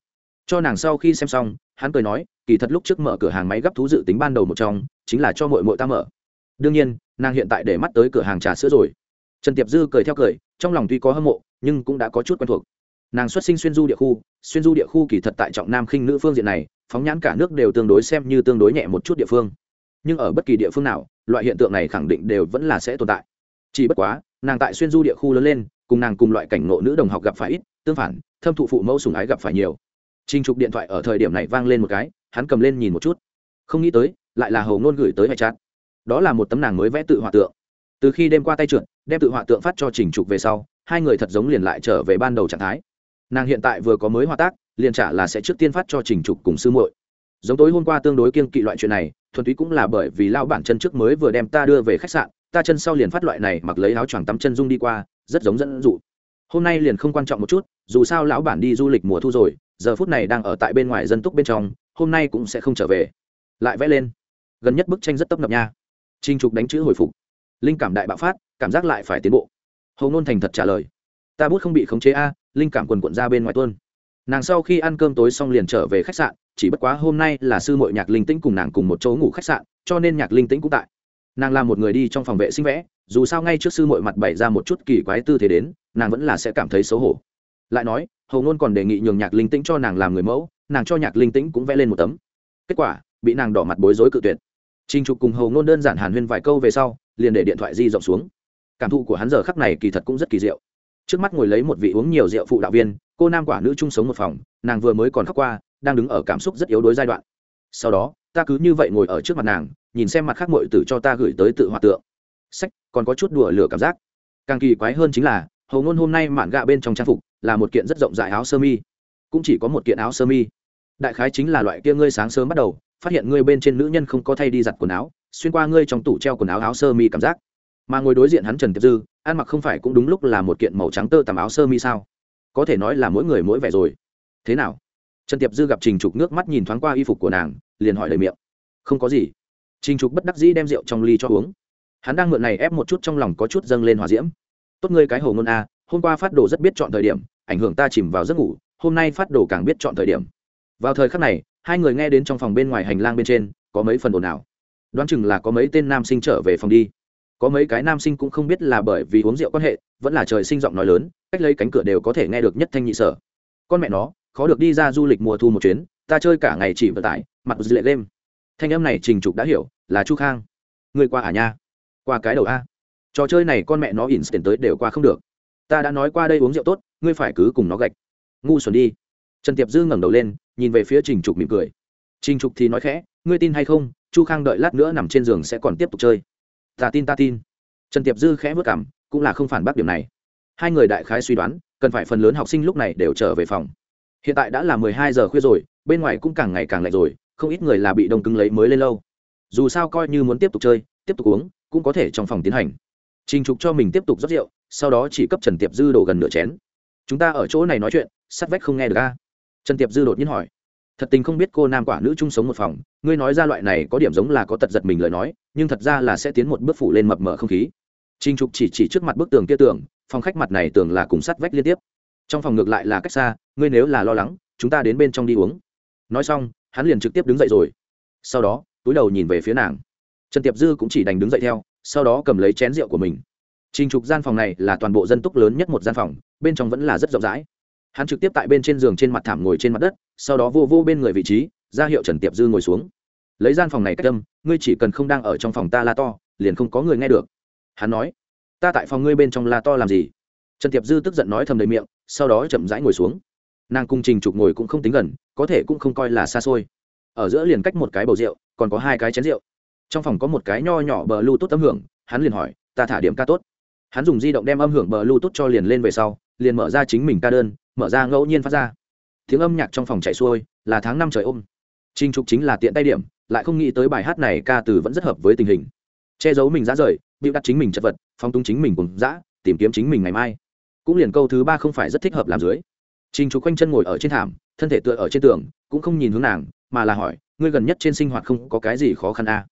Cho nàng sau khi xem xong, hắn cười nói, kỳ thật lúc trước mở cửa hàng máy gấp thú dự tính ban đầu một trong, chính là cho mội mội ta mở. Đương nhiên, nàng hiện tại để mắt tới cửa hàng trà sữa rồi. Trần tiệp dư cười theo cười, trong lòng tuy có hâm mộ, nhưng cũng đã có chút quen thuộc. Nàng xuất sinh xuyên du địa khu, xuyên du địa khu kỳ thật tại trọng nam khinh nữ phương diện này, phóng nhãn cả nước đều tương đối xem như tương đối nhẹ một chút địa phương nhưng ở bất kỳ địa phương nào, loại hiện tượng này khẳng định đều vẫn là sẽ tồn tại. Chỉ bất quá, nàng tại xuyên du địa khu lớn lên, cùng nàng cùng loại cảnh ngộ nữ đồng học gặp phải ít, tương phản, thâm thụ phụ mẫu sùng ái gặp phải nhiều. Trinh trục điện thoại ở thời điểm này vang lên một cái, hắn cầm lên nhìn một chút. Không nghĩ tới, lại là hầu ngôn gửi tới hệ chát đó là một tấm nàng mới vẽ tự họa tượng. Từ khi đêm qua tay trượt, đem tự họa tượng phát cho trình trục về sau, hai người thật giống liền lại trở về ban đầu trạng thái. Nàng hiện tại vừa có mới hòa tác, liền trả là sẽ trước tiên phát cho trình trục cùng sư muội giống tối hôm qua tương đối kiên kỵ loại chuyện này, thuần túy cũng là bởi vì lao bản chân trước mới vừa đem ta đưa về khách sạn, ta chân sau liền phát loại này mặc lấy áo choàng tắm chân dung đi qua, rất giống dẫn dụ. Hôm nay liền không quan trọng một chút, dù sao lão bản đi du lịch mùa thu rồi, giờ phút này đang ở tại bên ngoài dân túc bên trong, hôm nay cũng sẽ không trở về. Lại vẽ lên. Gần nhất bức tranh rất tấp nập nha. Trinh trục đánh chữ hồi phục. Linh cảm đại bạo phát, cảm giác lại phải tiến bộ. Hầu ngôn thành thật trả lời. Ta bút không bị khống chế a, linh cảm quần quận ra bên ngoài tuôn nàng sau khi ăn cơm tối xong liền trở về khách sạn, chỉ bất quá hôm nay là sư mội nhạc linh tĩnh cùng nàng cùng một chỗ ngủ khách sạn, cho nên nhạc linh tĩnh cũng tại. Nàng là một người đi trong phòng vệ sinh vẽ, dù sao ngay trước sư mội mặt bày ra một chút kỳ quái tư thế đến, nàng vẫn là sẽ cảm thấy xấu hổ. Lại nói, hầu ngôn còn đề nghị nhường nhạc linh tĩnh cho nàng làm người mẫu, nàng cho nhạc linh tĩnh cũng vẽ lên một tấm. Kết quả, bị nàng đỏ mặt bối rối cự tuyệt. Trinh trục cùng hầu ngôn đơn giản hàn huyên vài câu về sau, liền để điện thoại di rộng xuống. Cảm thụ của hắn giờ khắc này kỳ thật cũng rất kỳ diệu trước mắt ngồi lấy một vị uống nhiều rượu phụ đạo viên, cô nam quả nữ chung sống một phòng, nàng vừa mới còn khóc qua, đang đứng ở cảm xúc rất yếu đuối giai đoạn. Sau đó, ta cứ như vậy ngồi ở trước mặt nàng, nhìn xem mặt khác mọi tử cho ta gửi tới tự hòa tượng. Sách, còn có chút đùa lửa cảm giác. Càng kỳ quái hơn chính là, hầu ngôn hôm nay mạn gạ bên trong trang phục là một kiện rất rộng rãi áo sơ mi. Cũng chỉ có một kiện áo sơ mi. Đại khái chính là loại kia ngươi sáng sớm bắt đầu, phát hiện ngươi bên trên nữ nhân không có thay đi giặt quần áo, xuyên qua ngươi trong tủ treo quần áo áo sơ mi cảm giác mà ngồi đối diện hắn trần tiệp dư, ăn mặc không phải cũng đúng lúc là một kiện màu trắng tơ tằm áo sơ mi sao? Có thể nói là mỗi người mỗi vẻ rồi. Thế nào? Trần tiệp dư gặp trình trục nước mắt nhìn thoáng qua y phục của nàng, liền hỏi lời miệng. Không có gì. Trình trục bất đắc dĩ đem rượu trong ly cho uống. Hắn đang mượn này ép một chút trong lòng có chút dâng lên hòa diễm. Tốt ngươi cái hồ ngôn a, hôm qua phát đồ rất biết chọn thời điểm, ảnh hưởng ta chìm vào giấc ngủ, hôm nay phát đồ càng biết chọn thời điểm. Vào thời khắc này, hai người nghe đến trong phòng bên ngoài hành lang bên trên, có mấy phần ồn ào. Đoán chừng là có mấy tên nam sinh trở về phòng đi có mấy cái nam sinh cũng không biết là bởi vì uống rượu quan hệ, vẫn là trời sinh giọng nói lớn, cách lấy cánh cửa đều có thể nghe được nhất thanh nhị sở. Con mẹ nó, khó được đi ra du lịch mùa thu một chuyến, ta chơi cả ngày chỉ vận tải, mặt dư lệ đêm thanh âm này trình trục đã hiểu, là chu khang. Người qua à nha? Qua cái đầu a. Trò chơi này con mẹ nó ỉn tiền tới đều qua không được. Ta đã nói qua đây uống rượu tốt, ngươi phải cứ cùng nó gạch. Ngu xuẩn đi. Trần tiệp dư ngẩng đầu lên, nhìn về phía trình trục mỉm cười. Trình trục thì nói khẽ, ngươi tin hay không, chu khang đợi lát nữa nằm trên giường sẽ còn tiếp tục chơi ta tin ta tin. Trần tiệp dư khẽ vất cảm cũng là không phản bác điểm này. Hai người đại khái suy đoán, cần phải phần lớn học sinh lúc này đều trở về phòng. Hiện tại đã là mười hai giờ khuya rồi, bên ngoài cũng càng ngày càng lạnh rồi, không ít người là bị đông cứng lấy mới lên lâu. Dù sao coi như muốn tiếp tục chơi, tiếp tục uống, cũng có thể trong phòng tiến hành. Trình trục cho mình tiếp tục rót rượu, sau đó chỉ cấp trần tiệp dư đổ gần nửa chén. Chúng ta ở chỗ này nói chuyện, sắt vách không nghe được ca trần tiệp dư đột nhiên hỏi thật tình không biết cô nam quả nữ chung sống một phòng, ngươi nói ra loại này có điểm giống là có tật giật mình lời nói, nhưng thật ra là sẽ tiến một bước phủ lên mập mờ không khí. Trinh trục chỉ chỉ trước mặt bức tường kia tường, phòng khách mặt này tường là cùng sắt vách liên tiếp. Trong phòng ngược lại là cách xa, ngươi nếu là lo lắng, chúng ta đến bên trong đi uống. Nói xong, hắn liền trực tiếp đứng dậy rồi. Sau đó, túi đầu nhìn về phía nàng. Trần tiệp dư cũng chỉ đành đứng dậy theo, sau đó cầm lấy chén rượu của mình. Trình trục gian phòng này là toàn bộ dân túc lớn nhất một gian phòng, bên trong vẫn là rất rộng rãi hắn trực tiếp tại bên trên giường trên mặt thảm ngồi trên mặt đất, sau đó vô vô bên người vị trí, ra hiệu trần tiệp dư ngồi xuống. Lấy gian phòng này cách tâm ngươi chỉ cần không đang ở trong phòng ta la to, liền không có người nghe được. Hắn nói, ta tại phòng ngươi bên trong la to làm gì? Trần tiệp dư tức giận nói thầm đầy miệng, sau đó chậm rãi ngồi xuống. Nàng cung trình trục ngồi cũng không tính gần, có thể cũng không coi là xa xôi. Ở giữa liền cách một cái bầu rượu, còn có hai cái chén rượu. Trong phòng có một cái nho nhỏ bờ lưu tốt âm hưởng, hắn liền hỏi, ta thả điểm ca tốt. Hắn dùng di động đem âm hưởng bờ lưu tốt cho liền lên về sau, liền mở ra chính mình ca đơn mở ra ngẫu nhiên phát ra. Tiếng âm nhạc trong phòng chạy xuôi, là tháng năm trời ôm. Trinh trục chính là tiện tay điểm, lại không nghĩ tới bài hát này ca từ vẫn rất hợp với tình hình. Che giấu mình ra rời, bịu đặt chính mình chật vật phong tung chính mình cùng dã, tìm kiếm chính mình ngày mai. Cũng liền câu thứ ba không phải rất thích hợp làm dưới. Trinh trục quanh chân ngồi ở trên thảm, thân thể tựa ở trên tường, cũng không nhìn hướng nàng, mà là hỏi, ngươi gần nhất trên sinh hoạt không có cái gì khó khăn à?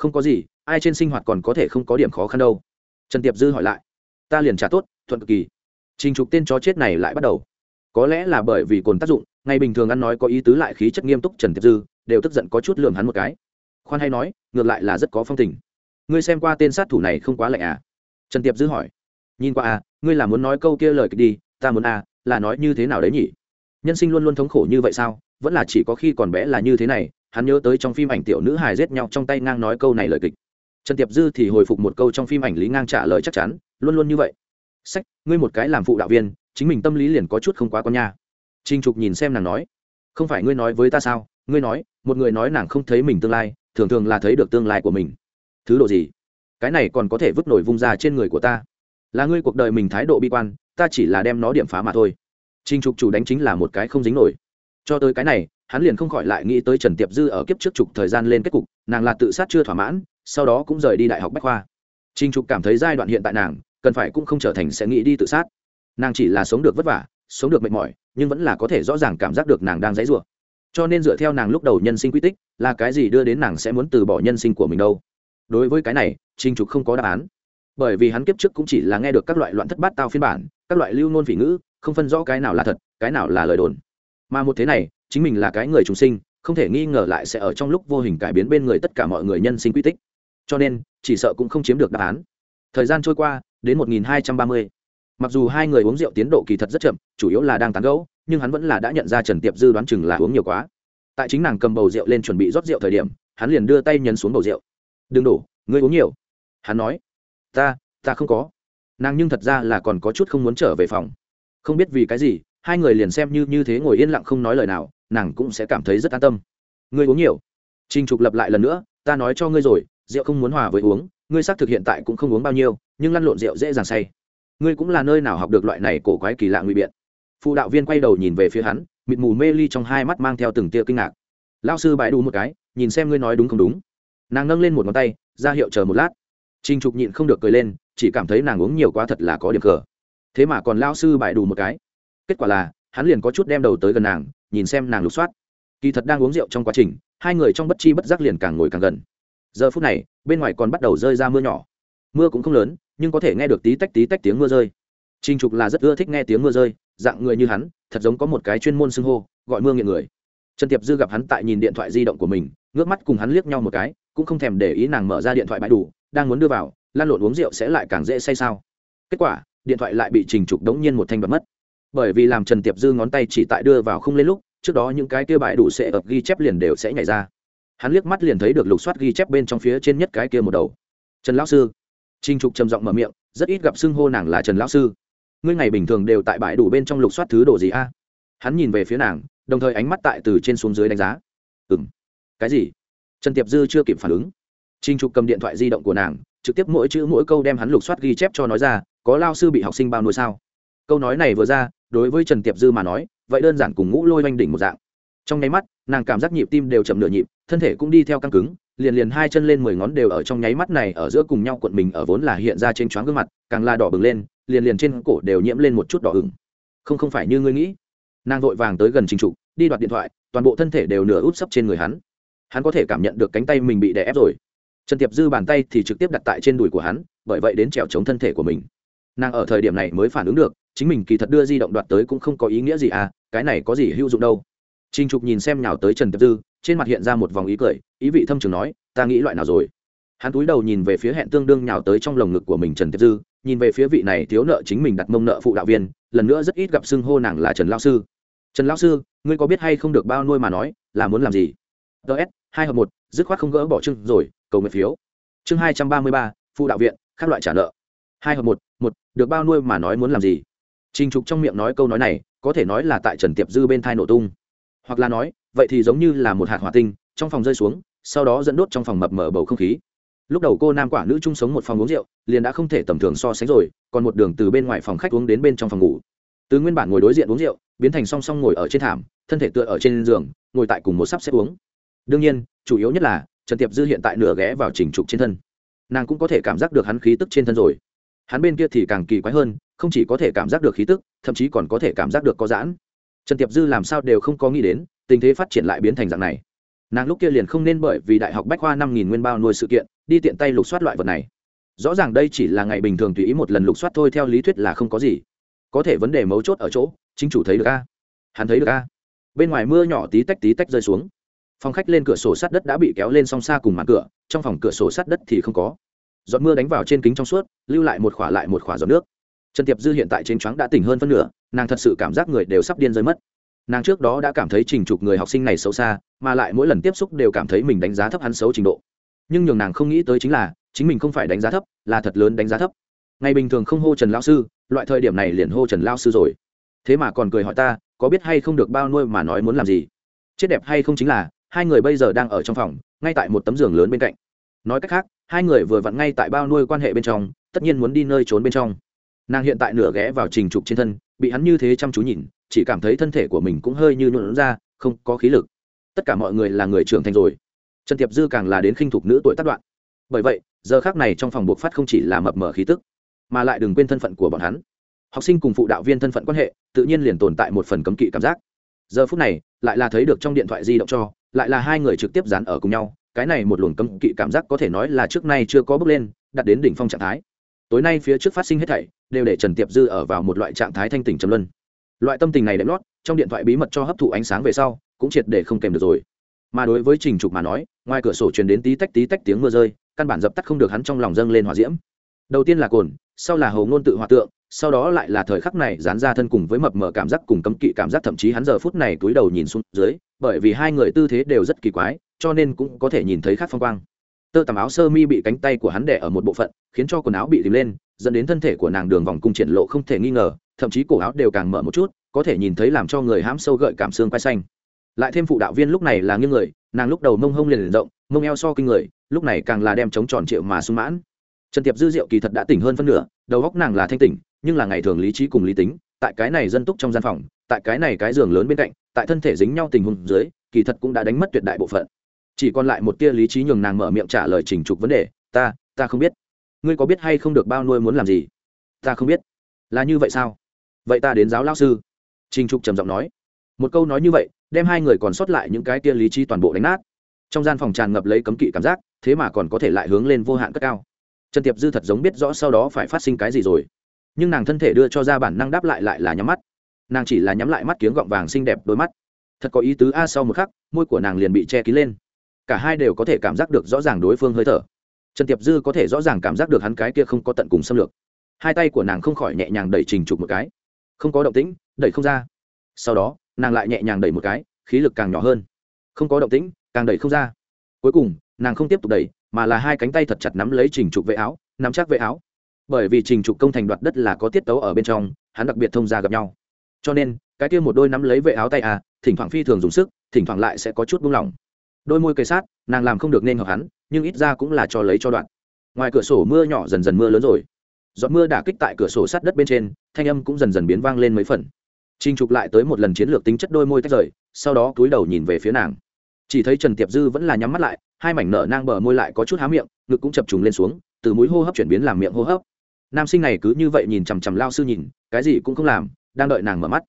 không có gì, ai trên sinh hoạt còn có thể không có điểm khó khăn đâu. Trần tiệp dư hỏi lại. Ta liền trả tốt, thuận cực kỳ. Trình trục tên chó chết này lại bắt đầu có lẽ là bởi vì cồn tác dụng, ngày bình thường ăn nói có ý tứ lại khí chất nghiêm túc trần tiệp dư, đều tức giận có chút lường hắn một cái. Khoan hay nói, ngược lại là rất có phong tình. Ngươi xem qua tên sát thủ này không quá lạnh à? Trần tiệp dư hỏi. Nhìn qua à ngươi là muốn nói câu kia lời kịch đi, ta muốn à là nói như thế nào đấy nhỉ? Nhân sinh luôn luôn thống khổ như vậy sao? Vẫn là chỉ có khi còn bé là như thế này, hắn nhớ tới trong phim ảnh tiểu nữ hài giết nhau trong tay ngang nói câu này lời kịch. Trần tiệp dư thì hồi phục một câu trong phim ảnh lý ngang trả lời chắc chắn, luôn luôn như vậy. Sách, ngươi một cái làm phụ đạo viên chính mình tâm lý liền có chút không quá con nha. Trinh trục nhìn xem nàng nói, không phải ngươi nói với ta sao? Ngươi nói, một người nói nàng không thấy mình tương lai, thường thường là thấy được tương lai của mình. Thứ độ gì? Cái này còn có thể vứt nổi vung ra trên người của ta. Là ngươi cuộc đời mình thái độ bi quan, ta chỉ là đem nó điểm phá mà thôi. Trinh trục chủ đánh chính là một cái không dính nổi. Cho tới cái này, hắn liền không khỏi lại nghĩ tới trần tiệp dư ở kiếp trước trục thời gian lên kết cục, nàng là tự sát chưa thỏa mãn, sau đó cũng rời đi đại học bách khoa. Trinh trục cảm thấy giai đoạn hiện tại nàng, cần phải cũng không trở thành sẽ nghĩ đi tự sát nàng chỉ là sống được vất vả, sống được mệt mỏi, nhưng vẫn là có thể rõ ràng cảm giác được nàng đang dãy rủa. Cho nên dựa theo nàng lúc đầu nhân sinh quy tích, là cái gì đưa đến nàng sẽ muốn từ bỏ nhân sinh của mình đâu. Đối với cái này trinh trục không có đáp án. Bởi vì hắn kiếp trước cũng chỉ là nghe được các loại loạn thất bát tao phiên bản, các loại lưu nôn phỉ ngữ, không phân rõ cái nào là thật, cái nào là lời đồn. Mà một thế này, chính mình là cái người trùng sinh, không thể nghi ngờ lại sẽ ở trong lúc vô hình cải biến bên người tất cả mọi người nhân sinh quy tích. Cho nên, chỉ sợ cũng không chiếm được đáp án. Thời gian trôi qua, đến 1230 mặc dù hai người uống rượu tiến độ kỳ thật rất chậm, chủ yếu là đang tán gẫu, nhưng hắn vẫn là đã nhận ra trần tiệp dư đoán chừng là uống nhiều quá. Tại chính nàng cầm bầu rượu lên chuẩn bị rót rượu thời điểm, hắn liền đưa tay nhấn xuống bầu rượu. Đừng đổ, ngươi uống nhiều. Hắn nói, ta ta không có. Nàng nhưng thật ra là còn có chút không muốn trở về phòng. Không biết vì cái gì, hai người liền xem như như thế ngồi yên lặng không nói lời nào, nàng cũng sẽ cảm thấy rất an tâm. Ngươi uống nhiều. Trinh trục lập lại lần nữa, ta nói cho ngươi rồi, rượu không muốn hòa với uống, ngươi xác thực hiện tại cũng không uống bao nhiêu, nhưng lăn lộn rượu dễ dàng say ngươi cũng là nơi nào học được loại này cổ quái kỳ lạ ngụy biện. Phụ đạo viên quay đầu nhìn về phía hắn, mịt mù mê ly trong hai mắt mang theo từng tia kinh ngạc. Lao sư bãi đủ một cái, nhìn xem ngươi nói đúng không đúng. Nàng nâng lên một ngón tay, ra hiệu chờ một lát. Trinh trục nhịn không được cười lên, chỉ cảm thấy nàng uống nhiều quá thật là có điểm cờ. Thế mà còn lao sư bãi đủ một cái. Kết quả là, hắn liền có chút đem đầu tới gần nàng, nhìn xem nàng lục soát. Kỳ thật đang uống rượu trong quá trình, hai người trong bất chi bất giác liền càng ngồi càng gần. Giờ phút này, bên ngoài còn bắt đầu rơi ra mưa nhỏ. Mưa cũng không lớn nhưng có thể nghe được tí tách tí tách tiếng mưa rơi. Trinh trục là rất ưa thích nghe tiếng mưa rơi, dạng người như hắn, thật giống có một cái chuyên môn xưng hô, gọi mưa nghiện người. Trần tiệp dư gặp hắn tại nhìn điện thoại di động của mình, ngước mắt cùng hắn liếc nhau một cái, cũng không thèm để ý nàng mở ra điện thoại bãi đủ, đang muốn đưa vào, lan lộn uống rượu sẽ lại càng dễ say sao. Kết quả, điện thoại lại bị trình trục đống nhiên một thanh bật mất. Bởi vì làm trần tiệp dư ngón tay chỉ tại đưa vào không lên lúc, trước đó những cái kia bãi đủ sẽ ập ghi chép liền đều sẽ nhảy ra. Hắn liếc mắt liền thấy được lục soát ghi chép bên trong phía trên nhất cái kia một đầu. Trần lão sư Trình trục trầm giọng mở miệng, rất ít gặp xưng hô nàng là trần lão sư. Ngươi ngày bình thường đều tại bãi đủ bên trong lục soát thứ đồ gì a? Hắn nhìn về phía nàng, đồng thời ánh mắt tại từ trên xuống dưới đánh giá. Ừm. cái gì? Trần tiệp dư chưa kịp phản ứng. Trình trục cầm điện thoại di động của nàng, trực tiếp mỗi chữ mỗi câu đem hắn lục soát ghi chép cho nói ra, có lao sư bị học sinh bao nuôi sao? Câu nói này vừa ra, đối với trần tiệp dư mà nói, vậy đơn giản cùng ngũ lôi oanh đỉnh một dạng. Trong nháy mắt, nàng cảm giác nhịp tim đều chậm nửa nhịp, thân thể cũng đi theo căng cứng liền liền hai chân lên mười ngón đều ở trong nháy mắt này ở giữa cùng nhau cuộn mình ở vốn là hiện ra trên choáng gương mặt càng là đỏ bừng lên liền liền trên cổ đều nhiễm lên một chút đỏ ửng. Không không phải như ngươi nghĩ. Nàng vội vàng tới gần trình trục đi đoạt điện thoại toàn bộ thân thể đều nửa út sấp trên người hắn. Hắn có thể cảm nhận được cánh tay mình bị đè ép rồi. Trần tiệp dư bàn tay thì trực tiếp đặt tại trên đùi của hắn bởi vậy đến trèo chống thân thể của mình. Nàng ở thời điểm này mới phản ứng được chính mình kỳ thật đưa di động đoạt tới cũng không có ý nghĩa gì à cái này có gì hữu dụng đâu. Trình Trục nhìn xem nào tới Trần Tiệp Dư, trên mặt hiện ra một vòng ý cười, ý vị thâm trường nói, ta nghĩ loại nào rồi. Hắn cúi đầu nhìn về phía hẹn tương đương nhào tới trong lồng ngực của mình Trần Tiệp Dư, nhìn về phía vị này thiếu nợ chính mình đặt mông nợ phụ đạo viên, lần nữa rất ít gặp xưng hô nàng là Trần lão sư. Trần lão sư, ngươi có biết hay không được bao nuôi mà nói, là muốn làm gì? DS, hai hợp một, dứt khoát không gỡ bỏ chương rồi, cầu nguyện phiếu. Chương hai trăm ba mươi ba, phụ đạo viện, các loại trả nợ. Hai hợp một, một, được bao nuôi mà nói muốn làm gì? Trình Trục trong miệng nói câu nói này, có thể nói là tại Trần Tiệp Dư bên thai nổ tung hoặc là nói, vậy thì giống như là một hạt hỏa tinh, trong phòng rơi xuống, sau đó dẫn đốt trong phòng mập mở bầu không khí. Lúc đầu cô nam quả nữ chung sống một phòng uống rượu, liền đã không thể tầm thường so sánh rồi, còn một đường từ bên ngoài phòng khách uống đến bên trong phòng ngủ. Từ nguyên bản ngồi đối diện uống rượu, biến thành song song ngồi ở trên thảm, thân thể tựa ở trên giường, ngồi tại cùng một sắp xếp uống. Đương nhiên, chủ yếu nhất là, trần tiệp dư hiện tại nửa ghé vào trình trục trên thân. Nàng cũng có thể cảm giác được hắn khí tức trên thân rồi. Hắn bên kia thì càng kỳ quái hơn, không chỉ có thể cảm giác được khí tức, thậm chí còn có thể cảm giác được có giãn trần tiệp dư làm sao đều không có nghĩ đến, tình thế phát triển lại biến thành dạng này. Nàng lúc kia liền không nên bởi vì đại học bách khoa năm nghìn nguyên bao nuôi sự kiện, đi tiện tay lục soát loại vật này. Rõ ràng đây chỉ là ngày bình thường tùy ý một lần lục soát thôi theo lý thuyết là không có gì. Có thể vấn đề mấu chốt ở chỗ, chính chủ thấy được a. Hắn thấy được a. Bên ngoài mưa nhỏ tí tách tí tách rơi xuống. Phòng khách lên cửa sổ sắt đất đã bị kéo lên song xa cùng màn cửa, trong phòng cửa sổ sắt đất thì không có. Giọt mưa đánh vào trên kính trong suốt, lưu lại một khỏa lại một khỏa giọt nước trần tiệp dư hiện tại trên choáng đã tỉnh hơn phân nửa, nàng thật sự cảm giác người đều sắp điên rơi mất. Nàng trước đó đã cảm thấy trình trục người học sinh này xấu xa, mà lại mỗi lần tiếp xúc đều cảm thấy mình đánh giá thấp hắn xấu trình độ. Nhưng nhường nàng không nghĩ tới chính là, chính mình không phải đánh giá thấp, là thật lớn đánh giá thấp. Ngày bình thường không hô trần lao sư, loại thời điểm này liền hô trần lao sư rồi. Thế mà còn cười hỏi ta, có biết hay không được bao nuôi mà nói muốn làm gì? Chết đẹp hay không chính là, hai người bây giờ đang ở trong phòng, ngay tại một tấm giường lớn bên cạnh. Nói cách khác, hai người vừa vặn ngay tại bao nuôi quan hệ bên trong, tất nhiên muốn đi nơi trốn bên trong nàng hiện tại nửa ghé vào trình trục trên thân, bị hắn như thế chăm chú nhìn, chỉ cảm thấy thân thể của mình cũng hơi như nhuộn ra, không có khí lực. Tất cả mọi người là người trưởng thành rồi. Trần tiệp dư càng là đến khinh thục nữ tuổi tác đoạn. Bởi vậy, giờ khác này trong phòng buộc phát không chỉ là mập mờ khí tức, mà lại đừng quên thân phận của bọn hắn. Học sinh cùng phụ đạo viên thân phận quan hệ, tự nhiên liền tồn tại một phần cấm kỵ cảm giác. Giờ phút này, lại là thấy được trong điện thoại di động cho, lại là hai người trực tiếp dán ở cùng nhau, cái này một luồng cấm kỵ cảm giác có thể nói là trước nay chưa có bước lên đặt đến đỉnh phong trạng thái tối nay phía trước phát sinh hết thảy, đều để trần tiệp dư ở vào một loại trạng thái thanh tỉnh trầm luân. Loại tâm tình này đệm lót, trong điện thoại bí mật cho hấp thụ ánh sáng về sau, cũng triệt để không kèm được rồi. Mà đối với trình trục mà nói, ngoài cửa sổ truyền đến tí tách tí tách tiếng mưa rơi, căn bản dập tắt không được hắn trong lòng dâng lên hòa diễm. Đầu tiên là cồn, sau là hầu ngôn tự hòa tượng, sau đó lại là thời khắc này dán ra thân cùng với mập mờ cảm giác cùng cấm kỵ cảm giác, thậm chí hắn giờ phút này túi đầu nhìn xuống dưới, bởi vì hai người tư thế đều rất kỳ quái, cho nên cũng có thể nhìn thấy khác phong quang tơ tằm áo sơ mi bị cánh tay của hắn đẻ ở một bộ phận, khiến cho quần áo bị tìm lên, dẫn đến thân thể của nàng đường vòng cung triển lộ không thể nghi ngờ, thậm chí cổ áo đều càng mở một chút, có thể nhìn thấy làm cho người hãm sâu gợi cảm xương quay xanh. Lại thêm phụ đạo viên lúc này là nghiêng người, nàng lúc đầu mông hông liền liền rộng, mông eo so kinh người, lúc này càng là đem chống tròn triệu mà sung mãn. Trần tiệp dư diệu kỳ thật đã tỉnh hơn phân nửa, đầu góc nàng là thanh tỉnh, nhưng là ngày thường lý trí cùng lý tính, tại cái này dân túc trong gian phòng, tại cái này cái giường lớn bên cạnh, tại thân thể dính nhau tình huống dưới, kỳ thật cũng đã đánh mất tuyệt đại bộ phận chỉ còn lại một tia lý trí nhường nàng mở miệng trả lời trình trục vấn đề, ta ta không biết. Ngươi có biết hay không được bao nuôi muốn làm gì? Ta không biết. Là như vậy sao? Vậy ta đến giáo lao sư. Trình trục trầm giọng nói. Một câu nói như vậy, đem hai người còn sót lại những cái tia lý trí toàn bộ đánh nát. Trong gian phòng tràn ngập lấy cấm kỵ cảm giác, thế mà còn có thể lại hướng lên vô hạn cất cao. Trần tiệp dư thật giống biết rõ sau đó phải phát sinh cái gì rồi. Nhưng nàng thân thể đưa cho ra bản năng đáp lại lại là nhắm mắt. Nàng chỉ là nhắm lại mắt kiếng gọng vàng xinh đẹp đôi mắt. Thật có ý tứ a, sau một khắc, môi của nàng liền bị che kín lên cả hai đều có thể cảm giác được rõ ràng đối phương hơi thở. Trần tiệp dư có thể rõ ràng cảm giác được hắn cái kia không có tận cùng xâm lược. Hai tay của nàng không khỏi nhẹ nhàng đẩy trình trục một cái. Không có động tĩnh, đẩy không ra. Sau đó, nàng lại nhẹ nhàng đẩy một cái, khí lực càng nhỏ hơn. Không có động tĩnh, càng đẩy không ra. Cuối cùng, nàng không tiếp tục đẩy, mà là hai cánh tay thật chặt nắm lấy trình trục vệ áo, nắm chắc vệ áo. Bởi vì trình trục công thành đoạt đất là có tiết tấu ở bên trong, hắn đặc biệt thông ra gặp nhau. Cho nên, cái kia một đôi nắm lấy vệ áo tay à thỉnh thoảng phi thường dùng sức, thỉnh thoảng lại sẽ có chút buông lỏng đôi môi cây sát nàng làm không được nên hợp hắn nhưng ít ra cũng là cho lấy cho đoạn ngoài cửa sổ mưa nhỏ dần dần mưa lớn rồi giọt mưa đả kích tại cửa sổ sát đất bên trên thanh âm cũng dần dần biến vang lên mấy phần Trình Trục lại tới một lần chiến lược tính chất đôi môi tách rời, sau đó cúi đầu nhìn về phía nàng. Chỉ thấy Trần Tiệp Dư vẫn là nhắm mắt lại, hai mảnh nở nang bờ môi lại có chút há miệng, ngực cũng chập trùng lên xuống, từ mũi hô hấp chuyển biến làm miệng hô hấp. Nam sinh này cứ như vậy nhìn chằm chằm lao sư nhìn, cái gì cũng không làm, đang đợi nàng mở mắt.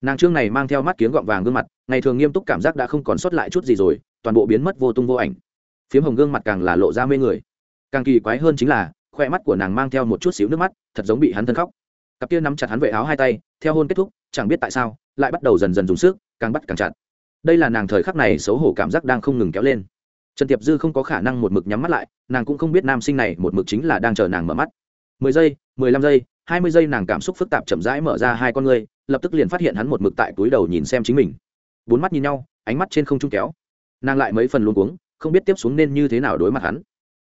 Nàng trương này mang theo mắt kiếng gọng vàng gương mặt, ngày thường nghiêm túc cảm giác đã không còn sót lại chút gì rồi, toàn bộ biến mất vô tung vô ảnh. Phiếm hồng gương mặt càng là lộ ra mê người. Càng kỳ quái hơn chính là, khoe mắt của nàng mang theo một chút xíu nước mắt, thật giống bị hắn thân khóc. Cặp kia nắm chặt hắn vệ áo hai tay, theo hôn kết thúc, chẳng biết tại sao lại bắt đầu dần dần dùng sức càng bắt càng chặt đây là nàng thời khắc này xấu hổ cảm giác đang không ngừng kéo lên trần tiệp dư không có khả năng một mực nhắm mắt lại nàng cũng không biết nam sinh này một mực chính là đang chờ nàng mở mắt mười giây mười lăm giây hai mươi giây nàng cảm xúc phức tạp chậm rãi mở ra hai con ngươi lập tức liền phát hiện hắn một mực tại túi đầu nhìn xem chính mình bốn mắt nhìn nhau ánh mắt trên không trung kéo nàng lại mấy phần luôn cuống, không biết tiếp xuống nên như thế nào đối mặt hắn.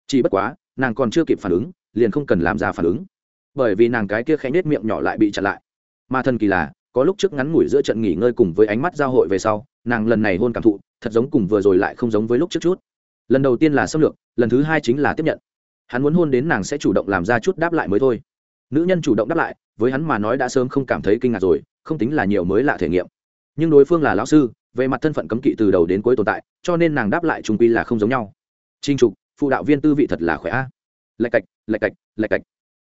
Chỉ bất quá, nàng còn chưa kịp phản ứng, liền không cần làm ra phản ứng. Bởi vì nàng cái kia khẽ nết miệng nhỏ lại bị chặn lại. Mà thần kỳ là, có lúc trước ngắn ngủi giữa trận nghỉ ngơi cùng với ánh mắt giao hội về sau, nàng lần này hôn cảm thụ, thật giống cùng vừa rồi lại không giống với lúc trước chút. Lần đầu tiên là xâm lược, lần thứ hai chính là tiếp nhận. Hắn muốn hôn đến nàng sẽ chủ động làm ra chút đáp lại mới thôi. Nữ nhân chủ động đáp lại, với hắn mà nói đã sớm không cảm thấy kinh ngạc rồi, không tính là nhiều mới lạ thể nghiệm. Nhưng đối phương là lão sư về mặt thân phận cấm kỵ từ đầu đến cuối tồn tại, cho nên nàng đáp lại trung quy là không giống nhau. Trinh trục, phụ đạo viên tư vị thật là khỏe a. Lạch cạch lạch cạch lạch cạch.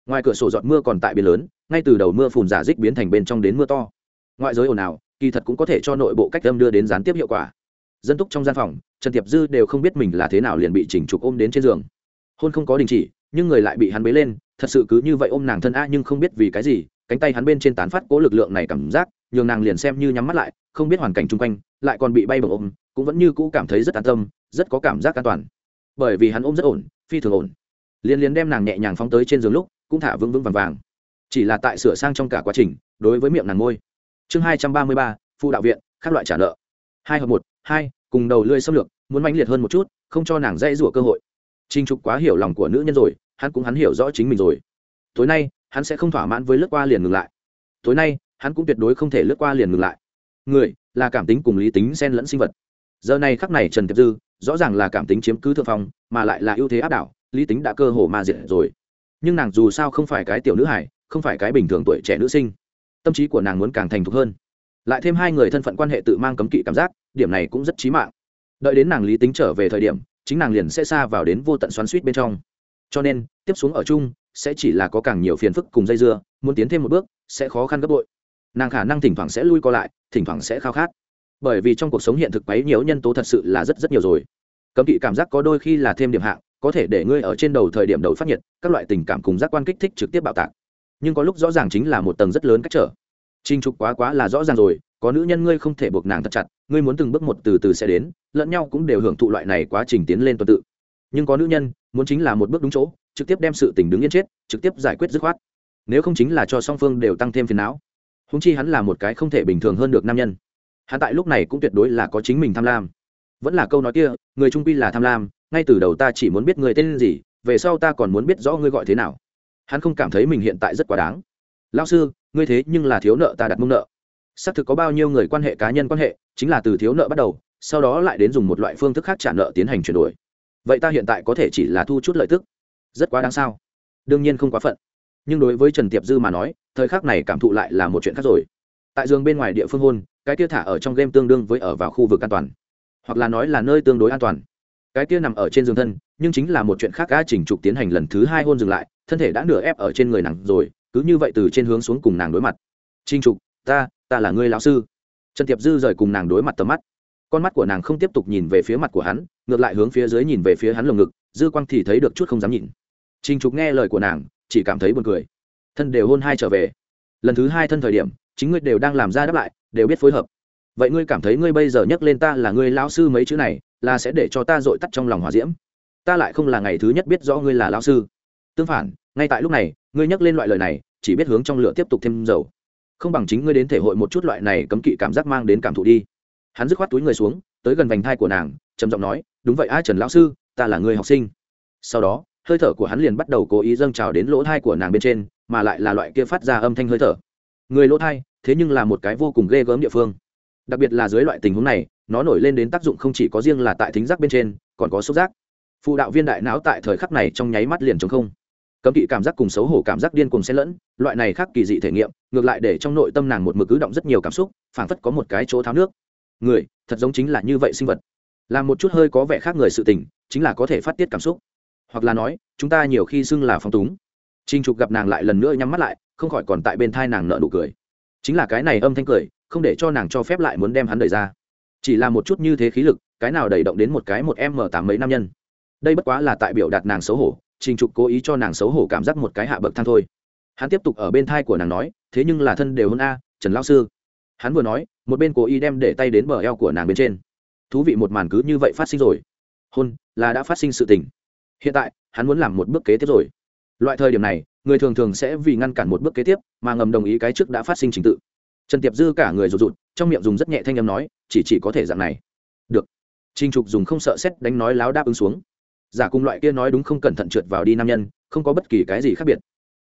Ngoài cửa sổ giọt mưa còn tại biển lớn, ngay từ đầu mưa phùn giả dích biến thành bên trong đến mưa to. Ngoại giới ồn ào, kỳ thật cũng có thể cho nội bộ cách âm đưa đến gián tiếp hiệu quả. Dân túc trong gian phòng, trần tiệp dư đều không biết mình là thế nào liền bị chỉnh trục ôm đến trên giường. Hôn không có đình chỉ, nhưng người lại bị hắn bế lên, thật sự cứ như vậy ôm nàng thân a nhưng không biết vì cái gì, cánh tay hắn bên trên tán phát cố lực lượng này cảm giác, nhường nàng liền xem như nhắm mắt lại không biết hoàn cảnh chung quanh, lại còn bị bay bổng ôm, cũng vẫn như cũ cảm thấy rất an tâm, rất có cảm giác an toàn. Bởi vì hắn ôm rất ổn, phi thường ổn. Liên liên đem nàng nhẹ nhàng phóng tới trên giường lúc, cũng thả vững vững vàng vàng. Chỉ là tại sửa sang trong cả quá trình, đối với miệng nàng môi. Chương hai trăm ba mươi ba phụ đạo viện các loại trả nợ. Hai hợp một, hai, cùng đầu lươi xâm lược, muốn mãnh liệt hơn một chút, không cho nàng dễ rủa cơ hội. Trinh trục quá hiểu lòng của nữ nhân rồi, hắn cũng hắn hiểu rõ chính mình rồi. Tối nay, hắn sẽ không thỏa mãn với lướt qua liền ngừng lại. Tối nay, hắn cũng tuyệt đối không thể lướt qua liền ngừng lại người là cảm tính cùng lý tính xen lẫn sinh vật. Giờ này khắc này trần tiệp dư rõ ràng là cảm tính chiếm cứ thượng phong, mà lại là ưu thế áp đảo, lý tính đã cơ hồ mà diệt rồi. Nhưng nàng dù sao không phải cái tiểu nữ hải không phải cái bình thường tuổi trẻ nữ sinh. Tâm trí của nàng muốn càng thành thục hơn. Lại thêm hai người thân phận quan hệ tự mang cấm kỵ cảm giác, điểm này cũng rất trí mạng. Đợi đến nàng lý tính trở về thời điểm, chính nàng liền sẽ xa vào đến vô tận xoắn suýt bên trong. Cho nên, tiếp xuống ở chung, sẽ chỉ là có càng nhiều phiền phức cùng dây dưa, muốn tiến thêm một bước, sẽ khó khăn gấp bội nàng khả năng thỉnh thoảng sẽ lui co lại, thỉnh thoảng sẽ khao khát. Bởi vì trong cuộc sống hiện thực quấy nhiều nhân tố thật sự là rất rất nhiều rồi. Cấm kỵ cảm giác có đôi khi là thêm điểm hạng, có thể để ngươi ở trên đầu thời điểm đầu phát nhiệt, các loại tình cảm cùng giác quan kích thích trực tiếp bạo tạc. Nhưng có lúc rõ ràng chính là một tầng rất lớn cách trở. Trinh trục quá quá là rõ ràng rồi, có nữ nhân ngươi không thể buộc nàng thật chặt, ngươi muốn từng bước một từ từ sẽ đến, lẫn nhau cũng đều hưởng thụ loại này quá trình tiến lên tuần tự. Nhưng có nữ nhân, muốn chính là một bước đúng chỗ, trực tiếp đem sự tình đứng yên chết, trực tiếp giải quyết dứt khoát. Nếu không chính là cho song phương đều tăng thêm phiền não húng chi hắn là một cái không thể bình thường hơn được nam nhân. Hắn tại lúc này cũng tuyệt đối là có chính mình tham lam. Vẫn là câu nói kia, người trung quy là tham lam, ngay từ đầu ta chỉ muốn biết người tên gì, về sau ta còn muốn biết rõ ngươi gọi thế nào. Hắn không cảm thấy mình hiện tại rất quá đáng. Lao sư, ngươi thế nhưng là thiếu nợ ta đặt mông nợ. Xác thực có bao nhiêu người quan hệ cá nhân quan hệ, chính là từ thiếu nợ bắt đầu, sau đó lại đến dùng một loại phương thức khác trả nợ tiến hành chuyển đổi. Vậy ta hiện tại có thể chỉ là thu chút lợi tức. Rất quá đáng sao? Đương nhiên không quá phận nhưng đối với trần tiệp dư mà nói, thời khắc này cảm thụ lại là một chuyện khác rồi. Tại giường bên ngoài địa phương hôn, cái kia thả ở trong game tương đương với ở vào khu vực an toàn. Hoặc là nói là nơi tương đối an toàn. Cái kia nằm ở trên giường thân, nhưng chính là một chuyện khác Ca chỉnh trục tiến hành lần thứ hai hôn dừng lại, thân thể đã nửa ép ở trên người nàng rồi, cứ như vậy từ trên hướng xuống cùng nàng đối mặt. Trinh trục, ta ta là ngươi lão sư. Trần tiệp dư rời cùng nàng đối mặt tầm mắt. Con mắt của nàng không tiếp tục nhìn về phía mặt của hắn, ngược lại hướng phía dưới nhìn về phía hắn lồng ngực, dư quang thì thấy được chút không dám nhìn. Trinh trục nghe lời của nàng chỉ cảm thấy buồn cười. Thân đều hôn hai trở về. Lần thứ hai thân thời điểm, chính ngươi đều đang làm ra đáp lại, đều biết phối hợp. Vậy ngươi cảm thấy ngươi bây giờ nhắc lên ta là ngươi lão sư mấy chữ này, là sẽ để cho ta dội tắt trong lòng hòa diễm? Ta lại không là ngày thứ nhất biết rõ ngươi là lão sư. Tương phản, ngay tại lúc này, ngươi nhắc lên loại lời này, chỉ biết hướng trong lửa tiếp tục thêm dầu. Không bằng chính ngươi đến thể hội một chút loại này cấm kỵ cảm giác mang đến cảm thụ đi. Hắn dứt khoát túi người xuống, tới gần vành thai của nàng, trầm giọng nói, đúng vậy ai trần lão sư, ta là người học sinh. Sau đó hơi thở của hắn liền bắt đầu cố ý dâng trào đến lỗ thai của nàng bên trên, mà lại là loại kia phát ra âm thanh hơi thở. Người lỗ thai, thế nhưng là một cái vô cùng ghê gớm địa phương. Đặc biệt là dưới loại tình huống này, nó nổi lên đến tác dụng không chỉ có riêng là tại thính giác bên trên, còn có xúc giác. Phụ đạo viên đại não tại thời khắc này trong nháy mắt liền chống không. Cấm kỵ cảm giác cùng xấu hổ cảm giác điên cùng xen lẫn, loại này khác kỳ dị thể nghiệm, ngược lại để trong nội tâm nàng một mực cứ động rất nhiều cảm xúc, phảng phất có một cái chỗ tháo nước. Người, thật giống chính là như vậy sinh vật. Làm một chút hơi có vẻ khác người sự tình, chính là có thể phát tiết cảm xúc hoặc là nói, chúng ta nhiều khi xưng là phong túng. Trinh trục gặp nàng lại lần nữa nhắm mắt lại, không khỏi còn tại bên thai nàng nợ nụ cười. Chính là cái này âm thanh cười, không để cho nàng cho phép lại muốn đem hắn đẩy ra. Chỉ là một chút như thế khí lực, cái nào đẩy động đến một cái một m tám mấy nam nhân. Đây bất quá là tại biểu đạt nàng xấu hổ, trình trục cố ý cho nàng xấu hổ cảm giác một cái hạ bậc thang thôi. Hắn tiếp tục ở bên thai của nàng nói, thế nhưng là thân đều hơn a, trần lao sư. Hắn vừa nói, một bên cố ý đem để tay đến bờ eo của nàng bên trên. Thú vị một màn cứ như vậy phát sinh rồi. Hôn, là đã phát sinh sự tình hiện tại, hắn muốn làm một bước kế tiếp rồi. Loại thời điểm này, người thường thường sẽ vì ngăn cản một bước kế tiếp, mà ngầm đồng ý cái trước đã phát sinh trình tự. Trần tiệp dư cả người rụt rụt, trong miệng dùng rất nhẹ thanh âm nói, chỉ chỉ có thể dạng này. Được. Trinh trục dùng không sợ xét đánh nói láo đáp ứng xuống. Giả cùng loại kia nói đúng không cẩn thận trượt vào đi nam nhân, không có bất kỳ cái gì khác biệt.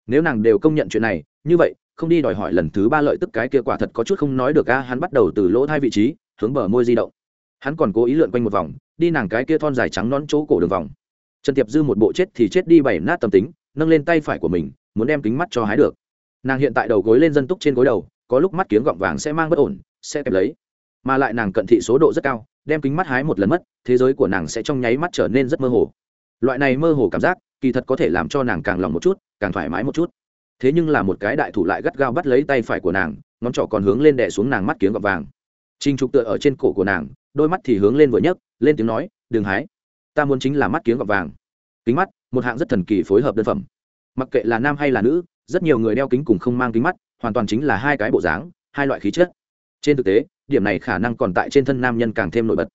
Nếu nàng đều công nhận chuyện này, như vậy, không đi đòi hỏi lần thứ ba lợi tức cái kia quả thật có chút không nói được a, hắn bắt đầu từ lỗ thai vị trí, hướng bờ môi di động. Hắn còn cố ý lượn quanh một vòng, đi nàng cái kia thon dài trắng nón chỗ cổ đường vòng trần tiệp dư một bộ chết thì chết đi bảy nát tâm tính, nâng lên tay phải của mình, muốn đem kính mắt cho hái được. Nàng hiện tại đầu gối lên dân túc trên gối đầu, có lúc mắt kiếng gọng vàng sẽ mang bất ổn, sẽ kẹp lấy. Mà lại nàng cận thị số độ rất cao, đem kính mắt hái một lần mất, thế giới của nàng sẽ trong nháy mắt trở nên rất mơ hồ. Loại này mơ hồ cảm giác, kỳ thật có thể làm cho nàng càng lòng một chút, càng thoải mái một chút. Thế nhưng là một cái đại thủ lại gắt gao bắt lấy tay phải của nàng, ngón trỏ còn hướng lên đè xuống nàng mắt kiếng gọng vàng. Trinh trục tựa ở trên cổ của nàng, đôi mắt thì hướng lên vừa nhấc, lên tiếng nói, đừng hái ta muốn chính là mắt kiếng gọt vàng. Kính mắt, một hạng rất thần kỳ phối hợp đơn phẩm. Mặc kệ là nam hay là nữ, rất nhiều người đeo kính cùng không mang kính mắt, hoàn toàn chính là hai cái bộ dáng, hai loại khí chất. Trên thực tế, điểm này khả năng còn tại trên thân nam nhân càng thêm nổi bật.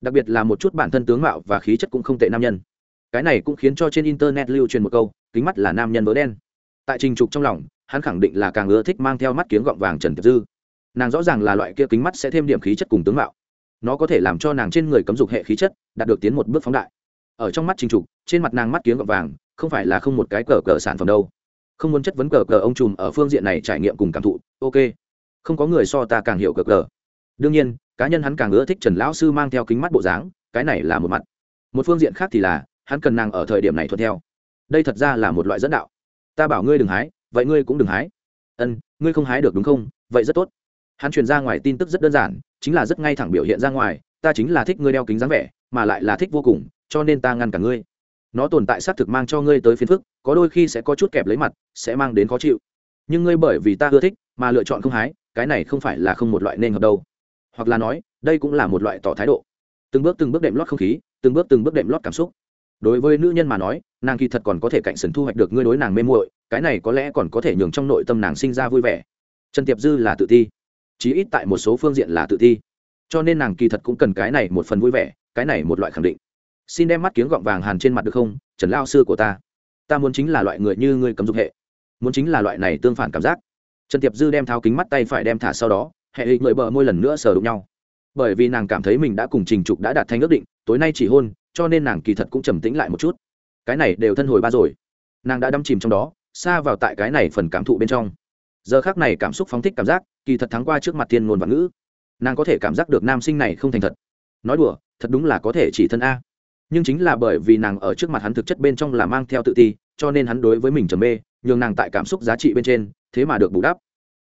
Đặc biệt là một chút bản thân tướng mạo và khí chất cũng không tệ nam nhân. Cái này cũng khiến cho trên internet lưu truyền một câu, kính mắt là nam nhân vớ đen. Tại trình trục trong lòng, hắn khẳng định là càng ưa thích mang theo mắt kiếng gọng vàng trần tiệp dư. Nàng rõ ràng là loại kia kính mắt sẽ thêm điểm khí chất cùng tướng mạo nó có thể làm cho nàng trên người cấm dục hệ khí chất đạt được tiến một bước phóng đại. Ở trong mắt trình trục, trên mặt nàng mắt kiếng gọng vàng, không phải là không một cái cờ cờ sản phẩm đâu. Không muốn chất vấn cờ cờ ông trùm ở phương diện này trải nghiệm cùng cảm thụ, ok. Không có người so ta càng hiểu cờ cờ. Đương nhiên, cá nhân hắn càng ưa thích trần lão sư mang theo kính mắt bộ dáng, cái này là một mặt. Một phương diện khác thì là, hắn cần nàng ở thời điểm này thuận theo. Đây thật ra là một loại dẫn đạo. Ta bảo ngươi đừng hái, vậy ngươi cũng đừng hái. Ân, ngươi không hái được đúng không? Vậy rất tốt. Hắn truyền ra ngoài tin tức rất đơn giản chính là rất ngay thẳng biểu hiện ra ngoài, ta chính là thích ngươi đeo kính dáng vẻ, mà lại là thích vô cùng, cho nên ta ngăn cả ngươi. Nó tồn tại xác thực mang cho ngươi tới phiền phức, có đôi khi sẽ có chút kẹp lấy mặt, sẽ mang đến khó chịu. Nhưng ngươi bởi vì ta ưa thích, mà lựa chọn không hái, cái này không phải là không một loại nên hợp đâu. Hoặc là nói, đây cũng là một loại tỏ thái độ. Từng bước từng bước đệm lót không khí, từng bước từng bước đệm lót cảm xúc. Đối với nữ nhân mà nói, nàng kỳ thật còn có thể cạnh sần thu hoạch được ngươi đối nàng mê muội, cái này có lẽ còn có thể nhường trong nội tâm nàng sinh ra vui vẻ. Trần tiệp dư là tự ti chí ít tại một số phương diện là tự thi, cho nên nàng kỳ thật cũng cần cái này một phần vui vẻ cái này một loại khẳng định. Xin đem mắt kiếng gọng vàng hàn trên mặt được không trần lao sư của ta. Ta muốn chính là loại người như ngươi cấm dục hệ. Muốn chính là loại này tương phản cảm giác. Trần tiệp dư đem tháo kính mắt tay phải đem thả sau đó hệ hịch người bờ môi lần nữa sờ đụng nhau. Bởi vì nàng cảm thấy mình đã cùng trình trục đã đạt thành ước định tối nay chỉ hôn cho nên nàng kỳ thật cũng trầm tĩnh lại một chút. Cái này đều thân hồi ba rồi. Nàng đã đâm chìm trong đó xa vào tại cái này phần cảm thụ bên trong. Giờ khác này cảm xúc phóng thích cảm giác kỳ thật thắng qua trước mặt thiên ngôn và ngữ. Nàng có thể cảm giác được nam sinh này không thành thật. Nói đùa, thật đúng là có thể chỉ thân a. Nhưng chính là bởi vì nàng ở trước mặt hắn thực chất bên trong là mang theo tự ti, cho nên hắn đối với mình trầm mê, nhường nàng tại cảm xúc giá trị bên trên, thế mà được bù đắp.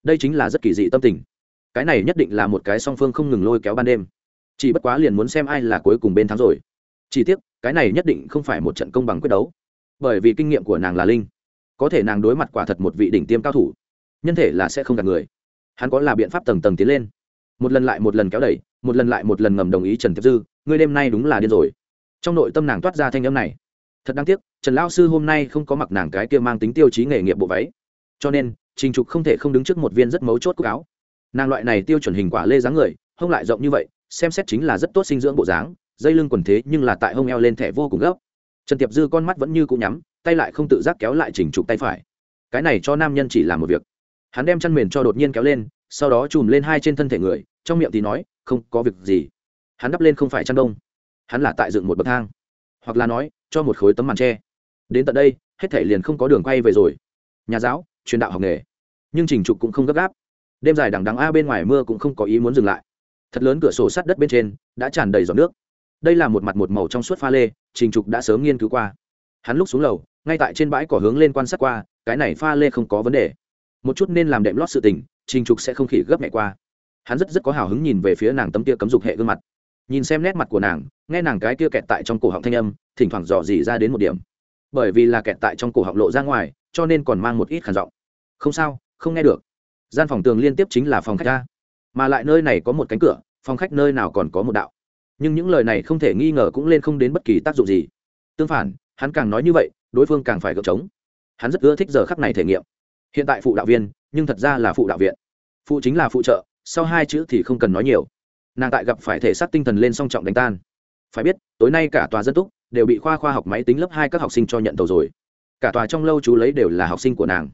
Đây chính là rất kỳ dị tâm tình. Cái này nhất định là một cái song phương không ngừng lôi kéo ban đêm. Chỉ bất quá liền muốn xem ai là cuối cùng bên thắng rồi. Chỉ tiếc, cái này nhất định không phải một trận công bằng quyết đấu. Bởi vì kinh nghiệm của nàng là linh. Có thể nàng đối mặt quả thật một vị đỉnh tiêm cao thủ, nhân thể là sẽ không gạt người hắn có là biện pháp tầng tầng tiến lên. Một lần lại một lần kéo đẩy, một lần lại một lần ngầm đồng ý trần thiệp dư, ngươi đêm nay đúng là điên rồi. Trong nội tâm nàng toát ra thanh âm này. Thật đáng tiếc, trần lao sư hôm nay không có mặc nàng cái kia mang tính tiêu chí nghề nghiệp bộ váy. Cho nên, trình trục không thể không đứng trước một viên rất mấu chốt cúc áo. Nàng loại này tiêu chuẩn hình quả lê dáng người, hông lại rộng như vậy, xem xét chính là rất tốt sinh dưỡng bộ dáng, dây lưng quần thế nhưng là tại hông eo lên thẻ vô cùng gấp. Trần tiệp dư con mắt vẫn như cũ nhắm, tay lại không tự giác kéo lại chỉnh trục tay phải. Cái này cho nam nhân chỉ làm một việc hắn đem chăn mền cho đột nhiên kéo lên, sau đó chùm lên hai trên thân thể người, trong miệng thì nói, không, có việc gì. Hắn đắp lên không phải chăn đông. Hắn là tại dựng một bậc thang, hoặc là nói, cho một khối tấm màn tre. Đến tận đây, hết thể liền không có đường quay về rồi. Nhà giáo, truyền đạo học nghề. Nhưng trình trục cũng không gấp gáp. Đêm dài đằng đằng a, bên ngoài mưa cũng không có ý muốn dừng lại. Thật lớn cửa sổ sắt đất bên trên đã tràn đầy giọt nước. Đây là một mặt một màu trong suốt pha lê, trình trục đã sớm nghiên cứu qua. Hắn lúc xuống lầu, ngay tại trên bãi cỏ hướng lên quan sát qua, cái này pha lê không có vấn đề một chút nên làm đệm lót sự tình, trình trục sẽ không khỉ gấp mẹ qua. Hắn rất rất có hào hứng nhìn về phía nàng tấm tia cấm dục hệ gương mặt. Nhìn xem nét mặt của nàng, nghe nàng cái tia kẹt tại trong cổ họng thanh âm, thỉnh thoảng dò dỉ ra đến một điểm. Bởi vì là kẹt tại trong cổ họng lộ ra ngoài, cho nên còn mang một ít khản giọng. Không sao, không nghe được. Gian phòng tường liên tiếp chính là phòng khách ra. Mà lại nơi này có một cánh cửa, phòng khách nơi nào còn có một đạo. Nhưng những lời này không thể nghi ngờ cũng lên không đến bất kỳ tác dụng gì. Tương phản, hắn càng nói như vậy, đối phương càng phải gợp trống. Hắn rất ưa thích giờ khắc này thể nghiệm hiện tại phụ đạo viên, nhưng thật ra là phụ đạo viện. Phụ chính là phụ trợ, sau hai chữ thì không cần nói nhiều. Nàng tại gặp phải thể xác tinh thần lên song trọng đánh tan. Phải biết, tối nay cả tòa dân túc đều bị khoa khoa học máy tính lớp hai các học sinh cho nhận tàu rồi. Cả tòa trong lâu chú lấy đều là học sinh của nàng.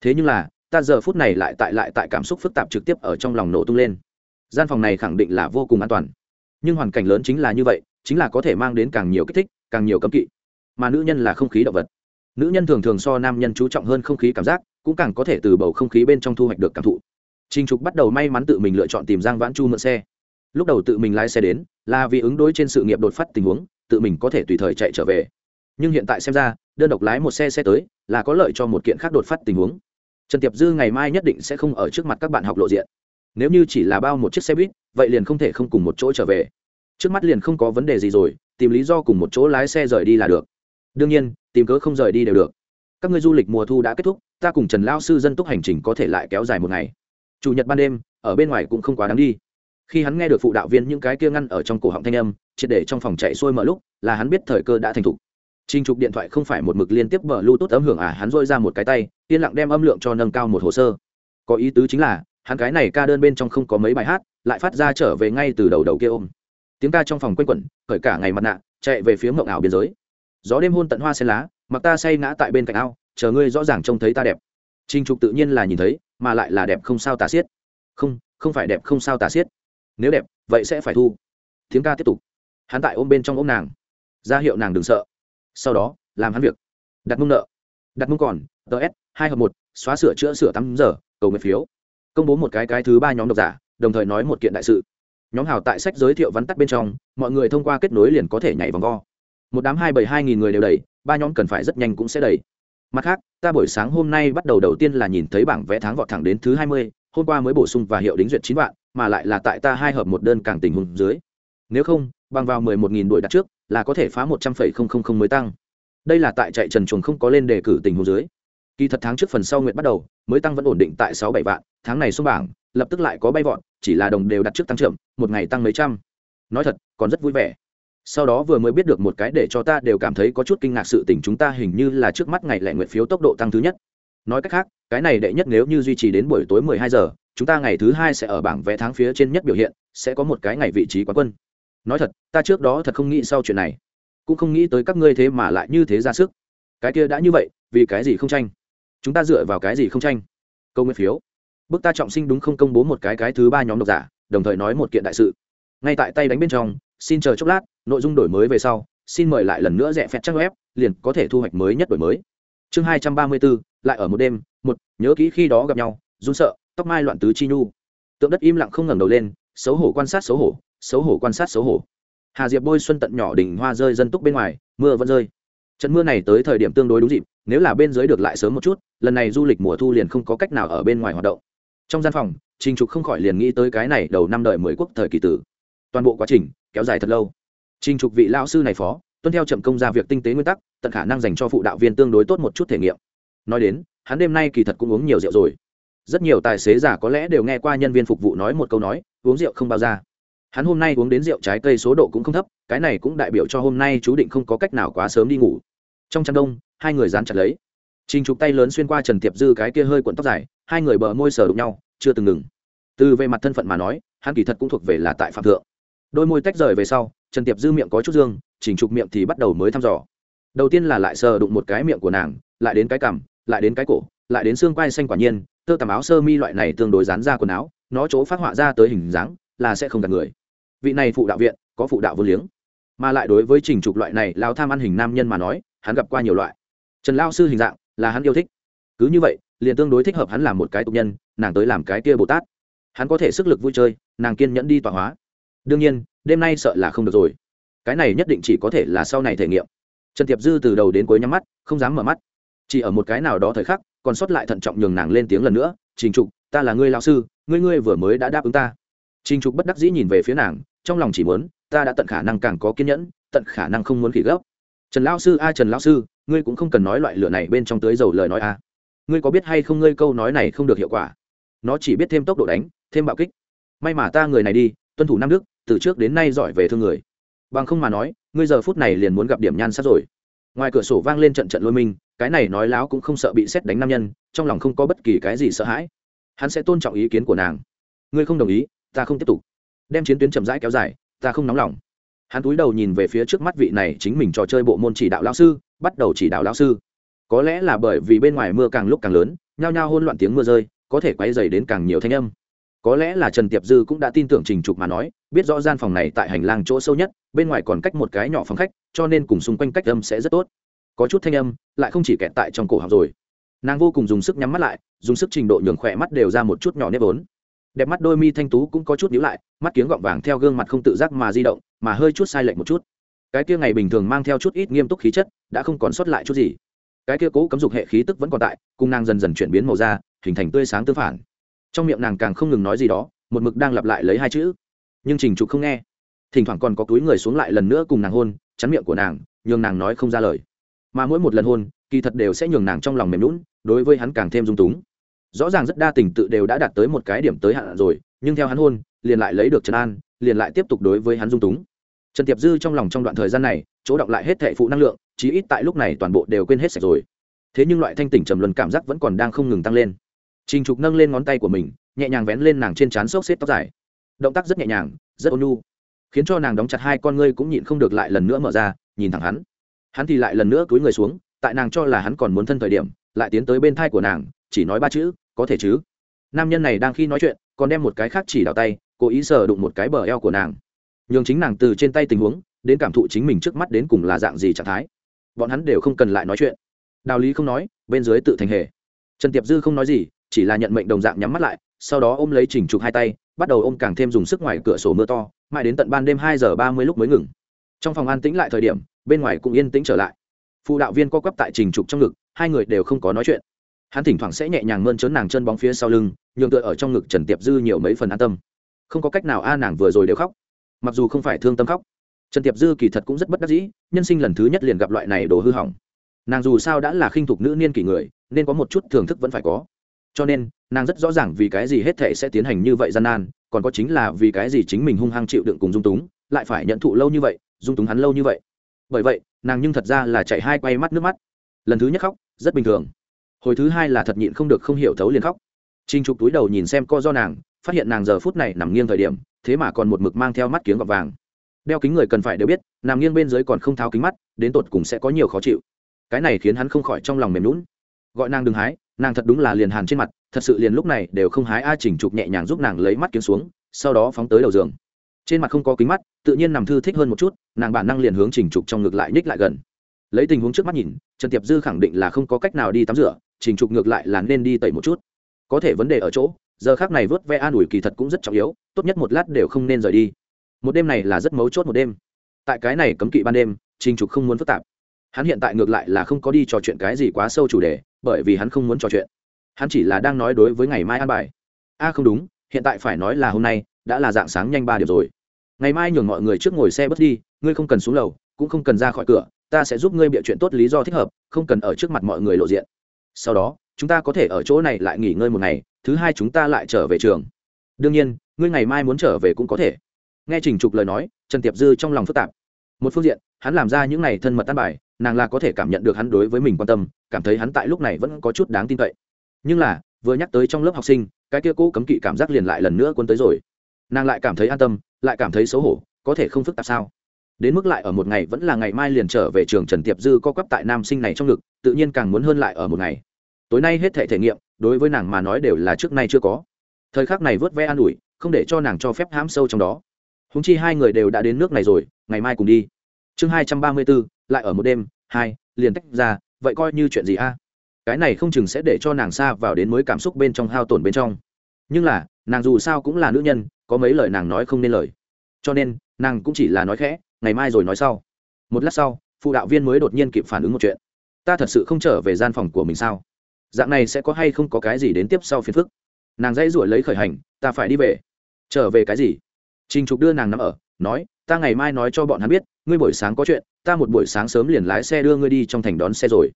Thế nhưng là, ta giờ phút này lại tại lại tại cảm xúc phức tạp trực tiếp ở trong lòng nổ tung lên. Gian phòng này khẳng định là vô cùng an toàn. Nhưng hoàn cảnh lớn chính là như vậy, chính là có thể mang đến càng nhiều kích thích, càng nhiều cấm kỵ. Mà nữ nhân là không khí động vật. Nữ nhân thường thường so nam nhân chú trọng hơn không khí cảm giác cũng càng có thể từ bầu không khí bên trong thu hoạch được cảm thụ. Trình Trục bắt đầu may mắn tự mình lựa chọn tìm Giang Vãn Chu mượn xe. Lúc đầu tự mình lái xe đến, là vì ứng đối trên sự nghiệp đột phát tình huống, tự mình có thể tùy thời chạy trở về. Nhưng hiện tại xem ra, đơn độc lái một xe xe tới, là có lợi cho một kiện khác đột phát tình huống. Trần tiệp dư ngày mai nhất định sẽ không ở trước mặt các bạn học lộ diện. Nếu như chỉ là bao một chiếc xe buýt vậy liền không thể không cùng một chỗ trở về. Trước mắt liền không có vấn đề gì rồi tìm lý do cùng một chỗ lái xe rời đi là được. Đương nhiên tìm cớ không rời đi đều được. Các ngươi du lịch mùa thu đã kết thúc ta cùng trần lao sư dân túc hành trình có thể lại kéo dài một ngày chủ nhật ban đêm ở bên ngoài cũng không quá đáng đi khi hắn nghe được phụ đạo viên những cái kia ngăn ở trong cổ họng thanh âm triệt để trong phòng chạy xuôi mở lúc là hắn biết thời cơ đã thành thục Trình trục điện thoại không phải một mực liên tiếp bờ Bluetooth âm hưởng à, hắn rôi ra một cái tay, yên lặng đem âm lượng cho nâng cao một hồ sơ. Có ý tứ chính là, hắn cái này ca đơn bên trong không có mấy bài hát, lại phát ra trở về ngay từ đầu đầu kia ôm. Tiếng ca trong phòng quanh quẩn, khởi cả ngày mặt nạ, chạy về phía mộng ảo biên giới. Gió đêm hôn tận hoa sen lá, mặc ta say ngã tại bên cạnh ao, chờ ngươi rõ ràng trông thấy ta đẹp. trinh trục tự nhiên là nhìn thấy, mà lại là đẹp không sao tà xiết. Không, không phải đẹp không sao tà xiết. Nếu đẹp, vậy sẽ phải thu. Tiếng ca tiếp tục. Hắn tại ôm bên trong ôm nàng, ra hiệu nàng đừng sợ sau đó làm hắn việc đặt mông nợ đặt mông còn ts hai hợp một xóa sửa chữa sửa tắm giờ cầu nguyện phiếu công bố một cái cái thứ ba nhóm độc giả đồng thời nói một kiện đại sự nhóm hào tại sách giới thiệu vắn tắt bên trong mọi người thông qua kết nối liền có thể nhảy vòng vo một đám hai bảy hai nghìn người đều đầy ba nhóm cần phải rất nhanh cũng sẽ đầy. Mặt khác, ta buổi sáng hôm nay bắt đầu đầu tiên là nhìn thấy bảng vẽ tháng vọt thẳng đến thứ hai mươi, hôm qua mới bổ sung và hiệu đính duyệt chín vạn, mà lại là tại ta hai hợp một đơn càng tình huống dưới. Nếu không, bằng vào mười một nghìn đuổi đặt trước, là có thể phá một trăm phẩy không không không mới tăng. Đây là tại chạy trần chuồng không có lên đề cử tình huống dưới. Kỳ thật tháng trước phần sau nguyện bắt đầu, mới tăng vẫn ổn định tại sáu bảy vạn, tháng này xuống bảng, lập tức lại có bay vọt, chỉ là đồng đều đặt trước tăng trưởng, một ngày tăng mấy trăm. Nói thật, còn rất vui vẻ sau đó vừa mới biết được một cái để cho ta đều cảm thấy có chút kinh ngạc sự tình chúng ta hình như là trước mắt ngày lẻ nguyện phiếu tốc độ tăng thứ nhất. Nói cách khác, cái này đệ nhất nếu như duy trì đến buổi tối mười hai giờ, chúng ta ngày thứ hai sẽ ở bảng vé tháng phía trên nhất biểu hiện, sẽ có một cái ngày vị trí quán quân. Nói thật, ta trước đó thật không nghĩ sau chuyện này. Cũng không nghĩ tới các ngươi thế mà lại như thế ra sức. Cái kia đã như vậy, vì cái gì không tranh? Chúng ta dựa vào cái gì không tranh? Câu nguyên phiếu. Bức ta trọng sinh đúng không công bố một cái cái thứ ba nhóm độc giả, đồng thời nói một kiện đại sự. Ngay tại tay đánh bên trong xin chờ chốc lát, nội dung đổi mới về sau, xin mời lại lần nữa rẽ phép trang web, liền có thể thu hoạch mới nhất đổi mới. Chương hai trăm ba mươi bốn, lại ở một đêm, một, nhớ kỹ khi đó gặp nhau, run sợ, tóc mai loạn tứ chi nhu. Tượng đất im lặng không ngẩng đầu lên, xấu hổ quan sát xấu hổ xấu hổ quan sát xấu hổ. Hà diệp bôi xuân tận nhỏ đỉnh hoa rơi dân túc bên ngoài, mưa vẫn rơi. Trận mưa này tới thời điểm tương đối đúng dịp, nếu là bên dưới được lại sớm một chút, lần này du lịch mùa thu liền không có cách nào ở bên ngoài hoạt động. Trong gian phòng, trình trục không khỏi liền nghĩ tới cái này đầu năm đời mười quốc thời kỳ tử toàn bộ quá trình kéo dài thật lâu. Trình trục vị lao sư này phó, tuân theo chậm công ra việc tinh tế nguyên tắc, tận khả năng dành cho phụ đạo viên tương đối tốt một chút thể nghiệm. Nói đến, hắn đêm nay kỳ thật cũng uống nhiều rượu rồi. Rất nhiều tài xế giả có lẽ đều nghe qua nhân viên phục vụ nói một câu nói, uống rượu không bao ra. Hắn hôm nay uống đến rượu trái cây số độ cũng không thấp, cái này cũng đại biểu cho hôm nay chú định không có cách nào quá sớm đi ngủ. Trong chăn đông, hai người dán chặt lấy. Trình trục tay lớn xuyên qua trần tiệp dư cái kia hơi cuộn tóc dài, hai người bờ môi sờ đụng nhau, chưa từng ngừng. Từ về mặt thân phận mà nói, hắn kỳ thật cũng thuộc về là tại phạm thượng đôi môi tách rời về sau, trần tiệp dư miệng có chút dương, chỉnh trục miệng thì bắt đầu mới thăm dò. Đầu tiên là lại sờ đụng một cái miệng của nàng, lại đến cái cằm, lại đến cái cổ, lại đến xương quai xanh quả nhiên, tơ tằm áo sơ mi loại này tương đối dán ra quần áo, nó chỗ phát họa ra tới hình dáng là sẽ không gặp người. Vị này phụ đạo viện, có phụ đạo vô liếng. Mà lại đối với trình trục loại này lao tham ăn hình nam nhân mà nói, hắn gặp qua nhiều loại. Trần lao sư hình dạng là hắn yêu thích. Cứ như vậy, liền tương đối thích hợp hắn làm một cái tục nhân, nàng tới làm cái kia bồ tát. Hắn có thể sức lực vui chơi, nàng kiên nhẫn đi tọa hóa đương nhiên, đêm nay sợ là không được rồi. Cái này nhất định chỉ có thể là sau này thể nghiệm. Trần tiệp dư từ đầu đến cuối nhắm mắt, không dám mở mắt. Chỉ ở một cái nào đó thời khắc, còn sót lại thận trọng nhường nàng lên tiếng lần nữa, trình trục, ta là ngươi lao sư, ngươi ngươi vừa mới đã đáp ứng ta. Trình trục bất đắc dĩ nhìn về phía nàng, trong lòng chỉ muốn, ta đã tận khả năng càng có kiên nhẫn, tận khả năng không muốn khỉ gấp. Trần lão sư, a, trần lão sư, ngươi cũng không cần nói loại lửa này bên trong tưới dầu lời nói a. Ngươi có biết hay không ngươi câu nói này không được hiệu quả? Nó chỉ biết thêm tốc độ đánh, thêm bạo kích. May mà ta người này đi, tuân thủ năm đức từ trước đến nay giỏi về thương người. Bằng không mà nói, ngươi giờ phút này liền muốn gặp điểm nhan sắc rồi. Ngoài cửa sổ vang lên trận trận lôi mình cái này nói láo cũng không sợ bị xét đánh nam nhân, trong lòng không có bất kỳ cái gì sợ hãi. Hắn sẽ tôn trọng ý kiến của nàng. Ngươi không đồng ý, ta không tiếp tục. Đem chiến tuyến chậm rãi kéo dài, ta không nóng lòng. Hắn cúi đầu nhìn về phía trước mắt vị này chính mình trò chơi bộ môn chỉ đạo lão sư, bắt đầu chỉ đạo lão sư. Có lẽ là bởi vì bên ngoài mưa càng lúc càng lớn, nhao nhao hôn loạn tiếng mưa rơi, có thể quay dày đến càng nhiều thanh âm có lẽ là trần tiệp dư cũng đã tin tưởng trình trục mà nói, biết rõ gian phòng này tại hành lang chỗ sâu nhất, bên ngoài còn cách một cái nhỏ phòng khách, cho nên cùng xung quanh cách âm sẽ rất tốt. Có chút thanh âm, lại không chỉ kẹt tại trong cổ học rồi. Nàng vô cùng dùng sức nhắm mắt lại, dùng sức trình độ nhường khỏe mắt đều ra một chút nhỏ nếp vốn. Đẹp mắt đôi mi thanh tú cũng có chút nhíu lại, mắt kiếng gọng vàng theo gương mặt không tự giác mà di động, mà hơi chút sai lệch một chút. Cái kia ngày bình thường mang theo chút ít nghiêm túc khí chất, đã không còn sót lại chút gì. Cái kia cố cấm dục hệ khí tức vẫn còn tại, cùng nàng dần dần chuyển biến màu da, hình thành tươi sáng tương phản trong miệng nàng càng không ngừng nói gì đó, một mực đang lặp lại lấy hai chữ. Nhưng trình trục không nghe. Thỉnh thoảng còn có túi người xuống lại lần nữa cùng nàng hôn, chắn miệng của nàng, nhường nàng nói không ra lời. Mà mỗi một lần hôn, kỳ thật đều sẽ nhường nàng trong lòng mềm lún đối với hắn càng thêm dung túng. Rõ ràng rất đa tình tự đều đã đạt tới một cái điểm tới hạn rồi, nhưng theo hắn hôn, liền lại lấy được trần an, liền lại tiếp tục đối với hắn dung túng. Trần tiệp dư trong lòng trong đoạn thời gian này, chỗ đọc lại hết thệ phụ năng lượng, chí ít tại lúc này toàn bộ đều quên hết sạch rồi. Thế nhưng loại thanh tỉnh trầm luân cảm giác vẫn còn đang không ngừng tăng lên trình trục nâng lên ngón tay của mình, nhẹ nhàng vén lên nàng trên trán xốc xếp tóc dài. Động tác rất nhẹ nhàng, rất ôn nhu, khiến cho nàng đóng chặt hai con ngươi cũng nhịn không được lại lần nữa mở ra, nhìn thẳng hắn. Hắn thì lại lần nữa cúi người xuống, tại nàng cho là hắn còn muốn thân thời điểm, lại tiến tới bên thai của nàng, chỉ nói ba chữ, có thể chứ? Nam nhân này đang khi nói chuyện, còn đem một cái khác chỉ đào tay, cố ý sờ đụng một cái bờ eo của nàng. Nhường chính nàng từ trên tay tình huống, đến cảm thụ chính mình trước mắt đến cùng là dạng gì trạng thái. Bọn hắn đều không cần lại nói chuyện. Đào lý không nói, bên dưới tự thành hề. Trần tiệp dư không nói gì chỉ là nhận mệnh đồng dạng nhắm mắt lại, sau đó ôm lấy chỉnh trục hai tay, bắt đầu ôm càng thêm dùng sức ngoài cửa sổ mưa to, mãi đến tận ban đêm hai giờ ba mươi lúc mới ngừng. Trong phòng an tĩnh lại thời điểm, bên ngoài cũng yên tĩnh trở lại. Phụ đạo viên co quắp tại trình trục trong ngực, hai người đều không có nói chuyện. Hắn thỉnh thoảng sẽ nhẹ nhàng mơn trớn nàng chân bóng phía sau lưng, nhường tựa ở trong ngực trần tiệp dư nhiều mấy phần an tâm. Không có cách nào, a à, nàng vừa rồi đều khóc. Mặc dù không phải thương tâm khóc, trần tiệp dư kỳ thật cũng rất bất đắc dĩ, nhân sinh lần thứ nhất liền gặp loại này đồ hư hỏng. Nàng dù sao đã là khinh thục nữ niên kỷ người, nên có một chút thưởng thức vẫn phải có cho nên, nàng rất rõ ràng vì cái gì hết thể sẽ tiến hành như vậy gian nan, còn có chính là vì cái gì chính mình hung hăng chịu đựng cùng dung túng, lại phải nhận thụ lâu như vậy, dung túng hắn lâu như vậy. Bởi vậy, nàng nhưng thật ra là chạy hai quay mắt nước mắt. Lần thứ nhất khóc, rất bình thường. Hồi thứ hai là thật nhịn không được không hiểu thấu liền khóc. Trinh trục túi đầu nhìn xem co do nàng, phát hiện nàng giờ phút này nằm nghiêng thời điểm, thế mà còn một mực mang theo mắt kiếng gọt vàng. Đeo kính người cần phải đều biết, nằm nghiêng bên dưới còn không tháo kính mắt, đến tột cùng sẽ có nhiều khó chịu. Cái này khiến hắn không khỏi trong lòng mềm lún gọi nàng đừng hái nàng thật đúng là liền hàn trên mặt, thật sự liền lúc này đều không hái a chỉnh trục nhẹ nhàng giúp nàng lấy mắt kiếm xuống, sau đó phóng tới đầu giường. Trên mặt không có kính mắt, tự nhiên nằm thư thích hơn một chút, nàng bản năng liền hướng chỉnh trục trong ngực lại nhích lại gần. Lấy tình huống trước mắt nhìn, trần tiệp dư khẳng định là không có cách nào đi tắm rửa chỉnh trục ngược lại là nên đi tẩy một chút. Có thể vấn đề ở chỗ, giờ khác này vớt ve an ủi kỳ thật cũng rất trọng yếu, tốt nhất một lát đều không nên rời đi. Một đêm này là rất mấu chốt một đêm. Tại cái này cấm kỵ ban đêm, trình trục không muốn phức tạp. Hắn hiện tại ngược lại là không có đi trò chuyện cái gì quá sâu chủ đề bởi vì hắn không muốn trò chuyện. Hắn chỉ là đang nói đối với ngày mai an bài. A, không đúng, hiện tại phải nói là hôm nay, đã là dạng sáng nhanh ba điểm rồi. Ngày mai nhường mọi người trước ngồi xe bớt đi, ngươi không cần xuống lầu, cũng không cần ra khỏi cửa, ta sẽ giúp ngươi bịa chuyện tốt lý do thích hợp, không cần ở trước mặt mọi người lộ diện. Sau đó, chúng ta có thể ở chỗ này lại nghỉ ngơi một ngày, thứ hai chúng ta lại trở về trường. Đương nhiên, ngươi ngày mai muốn trở về cũng có thể. Nghe trình trục lời nói, trần tiệp dư trong lòng phức tạp. Một phương diện hắn làm ra những n à y thân mật tan bài, nàng là có thể cảm nhận được hắn đối với mình quan tâm, cảm thấy hắn tại lúc này vẫn có chút đáng tin cậy. Nhưng là, vừa nhắc tới trong lớp học sinh, cái kia cũ cấm kỵ cảm giác liền lại lần nữa quân tới rồi. Nàng lại cảm thấy an tâm, lại cảm thấy xấu hổ, có thể không phức tạp sao? Đến mức lại ở một ngày vẫn là ngày mai liền trở về trường trần tiệp dư co quắp tại nam sinh này trong ngực, tự nhiên càng muốn hơn lại ở một ngày. Tối nay hết thể thể nghiệm, đối với nàng mà nói đều là trước nay chưa có. Thời khắc này vớt ve an ủi, không để cho nàng cho phép hãm sâu trong đó. Húng chi hai người đều đã đến nước này rồi, ngày mai cùng đi chương hai trăm ba mươi bốn lại ở một đêm, hai, liền tách ra, vậy coi như chuyện gì a? Cái này không chừng sẽ để cho nàng xa vào đến mới cảm xúc bên trong hao tổn bên trong. Nhưng là, nàng dù sao cũng là nữ nhân, có mấy lời nàng nói không nên lời. Cho nên, nàng cũng chỉ là nói khẽ, ngày mai rồi nói sau. Một lát sau, phụ đạo viên mới đột nhiên kịp phản ứng một chuyện. Ta thật sự không trở về gian phòng của mình sao? Dạng này sẽ có hay không có cái gì đến tiếp sau phiền phức? Nàng dãy ruổi lấy khởi hành, ta phải đi về. Trở về cái gì? Trình trục đưa nàng nằm ở, nói ta ngày mai nói cho bọn hắn biết, ngươi buổi sáng có chuyện, ta một buổi sáng sớm liền lái xe đưa ngươi đi trong thành đón xe rồi.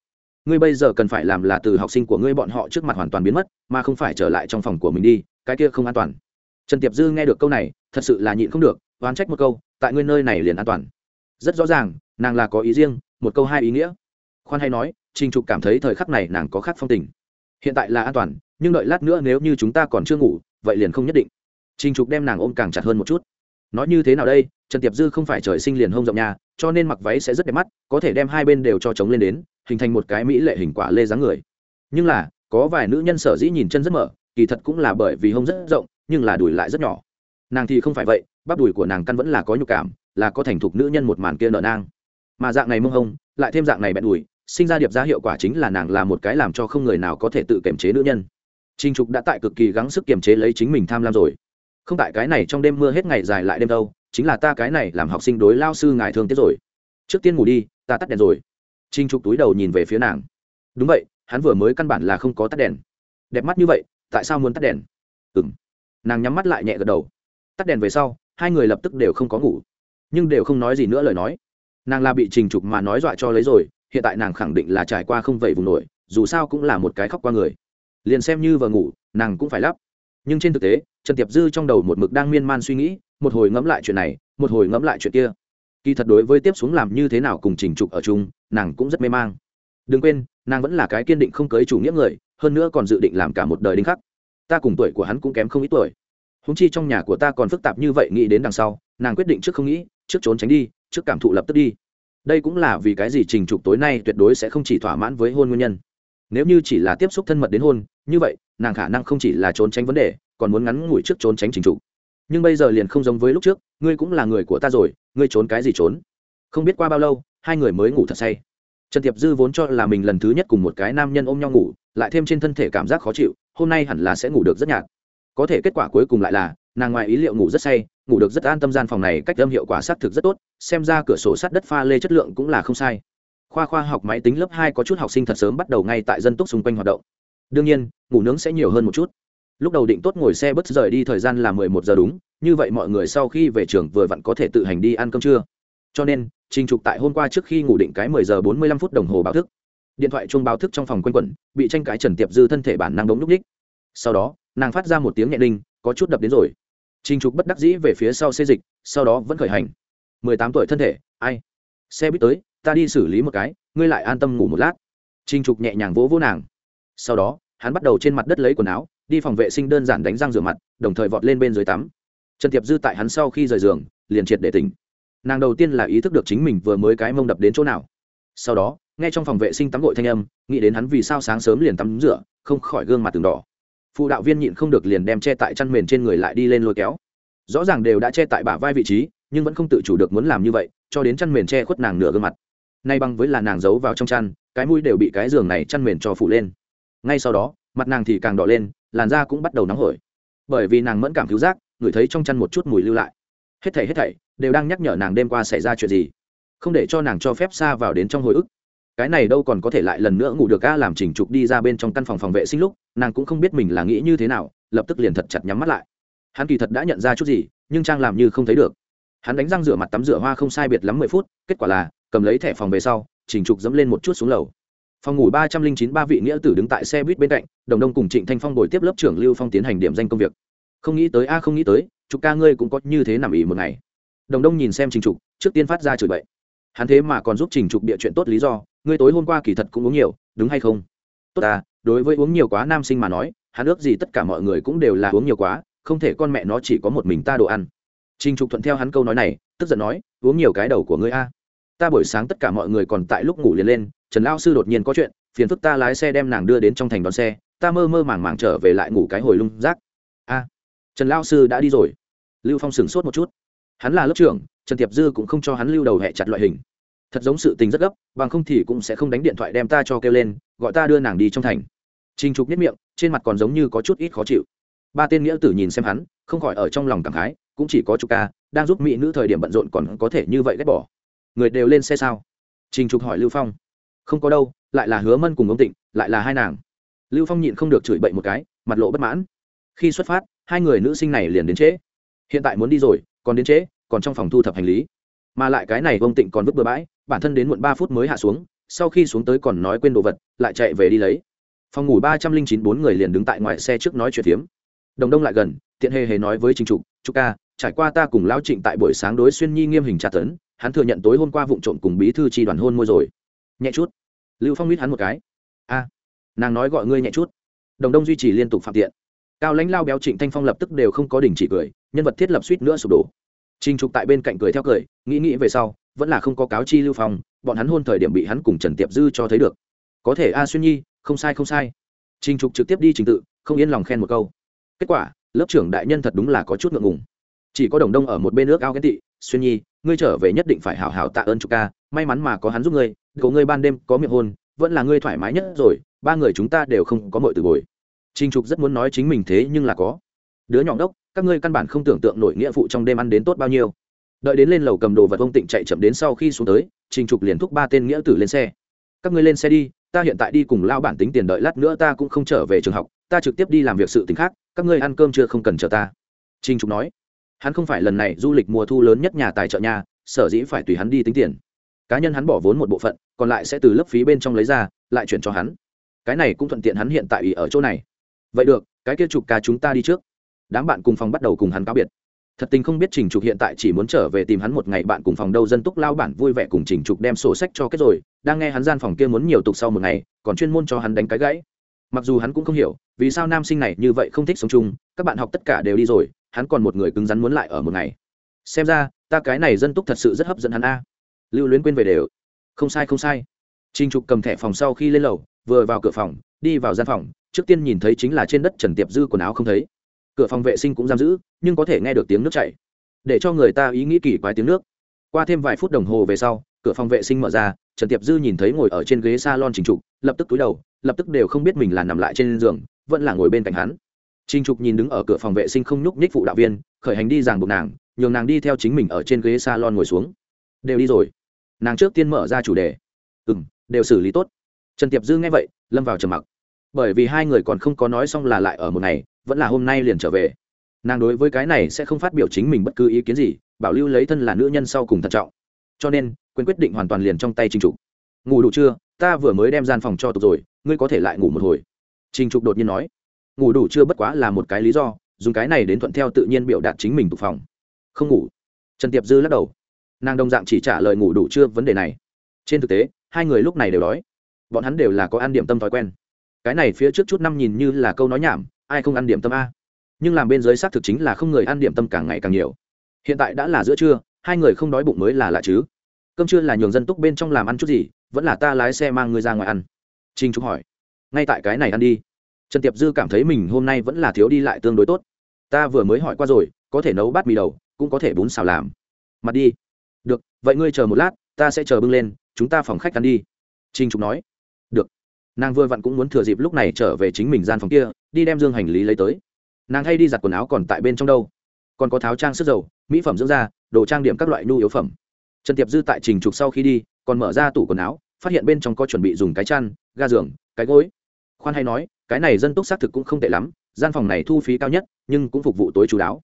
Ngươi bây giờ cần phải làm là từ học sinh của ngươi bọn họ trước mặt hoàn toàn biến mất, mà không phải trở lại trong phòng của mình đi, cái kia không an toàn. Trần tiệp dư nghe được câu này, thật sự là nhịn không được, oán trách một câu, tại ngươi nơi này liền an toàn. Rất rõ ràng, nàng là có ý riêng, một câu hai ý nghĩa. Khoan hay nói, trình trục cảm thấy thời khắc này nàng có khác phong tình. Hiện tại là an toàn, nhưng đợi lát nữa nếu như chúng ta còn chưa ngủ, vậy liền không nhất định. Trình trục đem nàng ôm càng chặt hơn một chút. Nói như thế nào đây? Trần tiệp dư không phải trời sinh liền hông rộng nhà cho nên mặc váy sẽ rất đẹp mắt, có thể đem hai bên đều cho trống lên đến, hình thành một cái mỹ lệ hình quả lê dáng người. Nhưng là, có vài nữ nhân sở dĩ nhìn chân rất mở, kỳ thật cũng là bởi vì hông rất rộng, nhưng là đùi lại rất nhỏ. Nàng thì không phải vậy, bắp đùi của nàng căn vẫn là có nhục cảm, là có thành thục nữ nhân một màn kia nở nang. Mà dạng này mông hông, lại thêm dạng này bẹn đùi, sinh ra điệp ra hiệu quả chính là nàng là một cái làm cho không người nào có thể tự kiềm chế nữ nhân. Trinh trục đã tại cực kỳ gắng sức kiềm chế lấy chính mình tham lam rồi. Không tại cái này trong đêm mưa hết ngày dài lại đêm đâu chính là ta cái này làm học sinh đối lao sư ngài thương tiếc rồi. Trước tiên ngủ đi, ta tắt đèn rồi. Trinh trục túi đầu nhìn về phía nàng. Đúng vậy, hắn vừa mới căn bản là không có tắt đèn. Đẹp mắt như vậy, tại sao muốn tắt đèn? Ừ m nàng nhắm mắt lại nhẹ gật đầu. Tắt đèn về sau, hai người lập tức đều không có ngủ. Nhưng đều không nói gì nữa lời nói. Nàng là bị trình trục mà nói dọa cho lấy rồi, hiện tại nàng khẳng định là trải qua không vậy vùng nổi, dù sao cũng là một cái khóc qua người. Liền xem như vừa ngủ, nàng cũng phải lắp. Nhưng trên thực tế, trần tiệp dư trong đầu một mực đang miên man suy nghĩ một hồi ngẫm lại chuyện này, một hồi ngẫm lại chuyện kia. Kỳ thật đối với tiếp xuống làm như thế nào cùng trình trục ở chung, nàng cũng rất mê mang. Đừng quên, nàng vẫn là cái kiên định không cưới chủ nghĩa người, hơn nữa còn dự định làm cả một đời đinh khắc. Ta cùng tuổi của hắn cũng kém không ít tuổi. Húng chi trong nhà của ta còn phức tạp như vậy, nghĩ đến đằng sau, nàng quyết định trước không nghĩ, trước trốn tránh đi, trước cảm thụ lập tức đi. Đây cũng là vì cái gì trình trục tối nay tuyệt đối sẽ không chỉ thỏa mãn với hôn nguyên nhân. Nếu như chỉ là tiếp xúc thân mật đến hôn, như vậy, nàng khả năng không chỉ là trốn tránh vấn đề, còn muốn ngắn ngủi trước trốn tránh trình trục nhưng bây giờ liền không giống với lúc trước, ngươi cũng là người của ta rồi, ngươi trốn cái gì trốn? Không biết qua bao lâu, hai người mới ngủ thật say. Trần tiệp dư vốn cho là mình lần thứ nhất cùng một cái nam nhân ôm nhau ngủ, lại thêm trên thân thể cảm giác khó chịu, hôm nay hẳn là sẽ ngủ được rất nhạt. Có thể kết quả cuối cùng lại là, nàng ngoài ý liệu ngủ rất say, ngủ được rất an tâm gian phòng này cách âm hiệu quả xác thực rất tốt, xem ra cửa sổ sắt đất pha lê chất lượng cũng là không sai. Khoa khoa học máy tính lớp hai có chút học sinh thật sớm bắt đầu ngay tại dân túc xung quanh hoạt động. Đương nhiên, ngủ nướng sẽ nhiều hơn một chút lúc đầu định tốt ngồi xe bất rời đi thời gian là mười một giờ đúng, như vậy mọi người sau khi về trường vừa vặn có thể tự hành đi ăn cơm trưa. Cho nên, trình trục tại hôm qua trước khi ngủ định cái mười giờ bốn mươi lăm phút đồng hồ báo thức. Điện thoại chuông báo thức trong phòng quanh quẩn, bị tranh cãi trần tiệp dư thân thể bản năng đống núp ních sau đó, nàng phát ra một tiếng nhẹ đinh, có chút đập đến rồi. Trình trục bất đắc dĩ về phía sau xê dịch, sau đó vẫn khởi hành. mười tám tuổi thân thể, ai? Xe buýt tới, ta đi xử lý một cái, ngươi lại an tâm ngủ một lát. Trình trục nhẹ nhàng vỗ vỗ nàng. Sau đó, hắn bắt đầu trên mặt đất lấy quần áo đi phòng vệ sinh đơn giản đánh răng rửa mặt, đồng thời vọt lên bên dưới tắm. Trần tiệp dư tại hắn sau khi rời giường, liền triệt để tỉnh. Nàng đầu tiên là ý thức được chính mình vừa mới cái mông đập đến chỗ nào. Sau đó, nghe trong phòng vệ sinh tắm gội thanh âm, nghĩ đến hắn vì sao sáng sớm liền tắm rửa, không khỏi gương mặt từng đỏ. Phụ đạo viên nhịn không được liền đem che tại chăn mền trên người lại đi lên lôi kéo. Rõ ràng đều đã che tại bả vai vị trí, nhưng vẫn không tự chủ được muốn làm như vậy, cho đến chăn mền che khuất nàng nửa gương mặt. Nay bằng với là nàng giấu vào trong chăn, cái mũi đều bị cái giường này chăn mền cho phủ lên. Ngay sau đó, mặt nàng thì càng đỏ lên làn da cũng bắt đầu nóng hổi. Bởi vì nàng mẫn cảm cứu giác ngửi thấy trong chăn một chút mùi lưu lại. Hết thảy hết thảy, đều đang nhắc nhở nàng đêm qua xảy ra chuyện gì. Không để cho nàng cho phép xa vào đến trong hồi ức. Cái này đâu còn có thể lại lần nữa ngủ được ca làm chỉnh trục đi ra bên trong căn phòng phòng vệ sinh lúc, nàng cũng không biết mình là nghĩ như thế nào, lập tức liền thật chặt nhắm mắt lại. Hắn kỳ thật đã nhận ra chút gì, nhưng trang làm như không thấy được. Hắn đánh răng rửa mặt tắm rửa hoa không sai biệt lắm mười phút, kết quả là, cầm lấy thẻ phòng về sau, chỉnh trục dẫm lên một chút xuống lầu phòng ngủ ba trăm linh chín ba vị nghĩa tử đứng tại xe buýt bên cạnh, đồng đông cùng trịnh thanh phong buổi tiếp lớp trưởng lưu phong tiến hành điểm danh công việc. Không nghĩ tới, a, không nghĩ tới chục ca ngươi cũng có như thế nằm ỉ một ngày. Đồng đông nhìn xem trình trục, trước tiên phát ra chửi bậy. Hắn thế mà còn giúp trình trục địa chuyện tốt lý do, ngươi tối hôm qua kỳ thật cũng uống nhiều, đúng hay không? Tốt à đối với uống nhiều quá nam sinh mà nói, hắn ước gì tất cả mọi người cũng đều là uống nhiều quá, không thể con mẹ nó chỉ có một mình ta đồ ăn. Trình trục thuận theo hắn câu nói này, tức giận nói, uống nhiều cái đầu của ngươi a. Ta buổi sáng tất cả mọi người còn tại lúc ngủ liền lên trần lao sư đột nhiên có chuyện, phiền phức ta lái xe đem nàng đưa đến trong thành đón xe, ta mơ mơ màng màng trở về lại ngủ cái hồi lung rác. A, trần lao sư đã đi rồi. Lưu phong sửng sốt một chút. Hắn là lớp trưởng, trần tiệp dư cũng không cho hắn lưu đầu hẹ chặt loại hình. Thật giống sự tình rất gấp, bằng không thì cũng sẽ không đánh điện thoại đem ta cho kêu lên, gọi ta đưa nàng đi trong thành. Trinh trục nhất miệng, trên mặt còn giống như có chút ít khó chịu. Ba tên nghĩa tử nhìn xem hắn, không khỏi ở trong lòng cảm khái, cũng chỉ có chục ca, đang giúp mỹ nữ thời điểm bận rộn còn có thể như vậy ghét bỏ. Người đều lên xe sao? Trình trục hỏi lưu phong không có đâu, lại là hứa mân cùng ông tịnh, lại là hai nàng. Lưu phong nhịn không được chửi bậy một cái, mặt lộ bất mãn. Khi xuất phát, hai người nữ sinh này liền đến trễ. Hiện tại muốn đi rồi, còn đến trễ, còn trong phòng thu thập hành lý. Mà lại cái này ông tịnh còn vứt bừa bãi, bản thân đến muộn ba phút mới hạ xuống, sau khi xuống tới còn nói quên đồ vật, lại chạy về đi lấy. Phòng ngủ ba trăm linh chín, bốn người liền đứng tại ngoài xe trước nói chuyện phiếm. Đồng đông lại gần, tiện hề hề nói với trình trục trục ca, trải qua ta cùng lão trịnh tại buổi sáng đối xuyên nhi nghiêm hình tra tấn, hắn thừa nhận tối hôm qua vụ trộm cùng bí thư tri đoàn hôn môi rồi nhẹ chút. Lưu phong mít hắn một cái. A, nàng nói gọi ngươi nhẹ chút. Đồng đông duy trì liên tục phạm tiện. Cao lãnh lao béo trịnh thanh phong lập tức đều không có đình chỉ cười, nhân vật thiết lập suýt nữa sụp đổ. Trinh trục tại bên cạnh cười theo cười, nghĩ nghĩ về sau, vẫn là không có cáo chi lưu phong, bọn hắn hôn thời điểm bị hắn cùng trần tiệp dư cho thấy được. Có thể a xuyên nhi, không sai không sai. Trinh trục trực tiếp đi trình tự, không yên lòng khen một câu. Kết quả, lớp trưởng đại nhân thật đúng là có chút ngượng ngùng. Chỉ có đồng đông ở một bên nước ao ghen tị, xuyên nhi, ngươi trở về nhất định phải hảo hảo tạ ơn trục ca may mắn mà có hắn giúp ngươi cậu ngươi ban đêm có miệng hôn, vẫn là ngươi thoải mái nhất rồi, ba người chúng ta đều không có mọi từ bồi. Trinh trục rất muốn nói chính mình thế nhưng là có. Đứa nhỏ đốc, các ngươi căn bản không tưởng tượng nổi nghĩa phụ trong đêm ăn đến tốt bao nhiêu. Đợi đến lên lầu cầm đồ vật ông tịnh chạy chậm đến sau khi xuống tới, trình trục liền thúc ba tên nghĩa tử lên xe. Các ngươi lên xe đi, ta hiện tại đi cùng lao bản tính tiền đợi lát nữa ta cũng không trở về trường học, ta trực tiếp đi làm việc sự t ì n h khác, các ngươi ăn cơm chưa không cần chờ ta. Trinh trục nói. Hắn không phải lần này du lịch mùa thu lớn nhất nhà tài trợ nhà, sở dĩ phải tùy hắn đi tính tiền cá nhân hắn bỏ vốn một bộ phận, còn lại sẽ từ lớp phí bên trong lấy ra, lại chuyển cho hắn. Cái này cũng thuận tiện hắn hiện tại ủy ở chỗ này. Vậy được, cái kia chụp ca chúng ta đi trước. Đám bạn cùng phòng bắt đầu cùng hắn cáo biệt. Thật tình không biết trình trục hiện tại chỉ muốn trở về tìm hắn một ngày bạn cùng phòng đâu dân túc lao bản vui vẻ cùng trình trục đem sổ sách cho kết rồi, đang nghe hắn gian phòng kia muốn nhiều tục sau một ngày, còn chuyên môn cho hắn đánh cái gãy. Mặc dù hắn cũng không hiểu, vì sao nam sinh này như vậy không thích sống chung, các bạn học tất cả đều đi rồi, hắn còn một người cứng rắn muốn lại ở một ngày. Xem ra, ta cái này dân túc thật sự rất hấp dẫn hắn a lưu luyến quên về đều. Không sai không sai. Trình trục cầm thẻ phòng sau khi lên lầu, vừa vào cửa phòng, đi vào gian phòng, trước tiên nhìn thấy chính là trên đất trần tiệp dư quần áo không thấy. Cửa phòng vệ sinh cũng giam giữ, nhưng có thể nghe được tiếng nước chảy. Để cho người ta ý nghĩ kỳ quái tiếng nước. Qua thêm vài phút đồng hồ về sau, cửa phòng vệ sinh mở ra, trần tiệp dư nhìn thấy ngồi ở trên ghế s a lon trình trục, lập tức túi đầu, lập tức đều không biết mình là nằm lại trên giường, vẫn là ngồi bên cạnh hắn. Trình trục nhìn đứng ở cửa phòng vệ sinh không nhúc nhích phụ đạo viên, khởi hành đi ràng buộc nàng, nhường nàng đi theo chính mình ở trên ghế s a lon ngồi xuống đều đi rồi. Nàng trước tiên mở ra chủ đề. Ừ m đều xử lý tốt. Trần tiệp dư nghe vậy, lâm vào trầm mặc. Bởi vì hai người còn không có nói xong là lại ở một ngày, vẫn là hôm nay liền trở về. Nàng đối với cái này sẽ không phát biểu chính mình bất cứ ý kiến gì, bảo lưu lấy thân là nữ nhân sau cùng thận trọng. Cho nên, quyền quyết định hoàn toàn liền trong tay trinh trục. Ngủ đủ chưa? Ta vừa mới đem gian phòng cho tục rồi, ngươi có thể lại ngủ một hồi. Trinh trục đột nhiên nói. Ngủ đủ chưa bất quá là một cái lý do, dùng cái này đến thuận theo tự nhiên biểu đạt chính mình tục phòng. Không ngủ. Trần tiệp dư lắc đầu nàng đồng dạng chỉ trả lời ngủ đủ chưa vấn đề này. Trên thực tế, hai người lúc này đều đói. Bọn hắn đều là có ăn điểm tâm thói quen. Cái này phía trước chút năm nhìn như là câu nói nhảm, ai không ăn điểm tâm a? Nhưng làm bên dưới xác thực chính là không người ăn điểm tâm càng ngày càng nhiều. Hiện tại đã là giữa trưa, hai người không đói bụng mới là lạ chứ. Cơm trưa là nhường dân túc bên trong làm ăn chút gì, vẫn là ta lái xe mang người ra ngoài ăn. Trinh trúc hỏi. Ngay tại cái này ăn đi. Trần tiệp dư cảm thấy mình hôm nay vẫn là thiếu đi lại tương đối tốt. Ta vừa mới hỏi qua rồi, có thể nấu bát mì đầu, cũng có thể bún xào làm. Mặt đi vậy ngươi chờ một lát, ta sẽ chờ bưng lên, chúng ta phòng khách ăn đi. Trinh trục nói. Được. Nàng vừa vặn cũng muốn thừa dịp lúc này trở về chính mình gian phòng kia, đi đem dương hành lý lấy tới. Nàng hay đi giặt quần áo còn tại bên trong đâu. Còn có tháo trang sức dầu, mỹ phẩm dưỡng da, đồ trang điểm các loại nhu yếu phẩm. Trần tiệp dư tại trình trục sau khi đi, còn mở ra tủ quần áo, phát hiện bên trong có chuẩn bị dùng cái chăn, ga giường, cái gối. Khoan hay nói, cái này dân túc xác thực cũng không tệ lắm, gian phòng này thu phí cao nhất, nhưng cũng phục vụ tối chú đáo.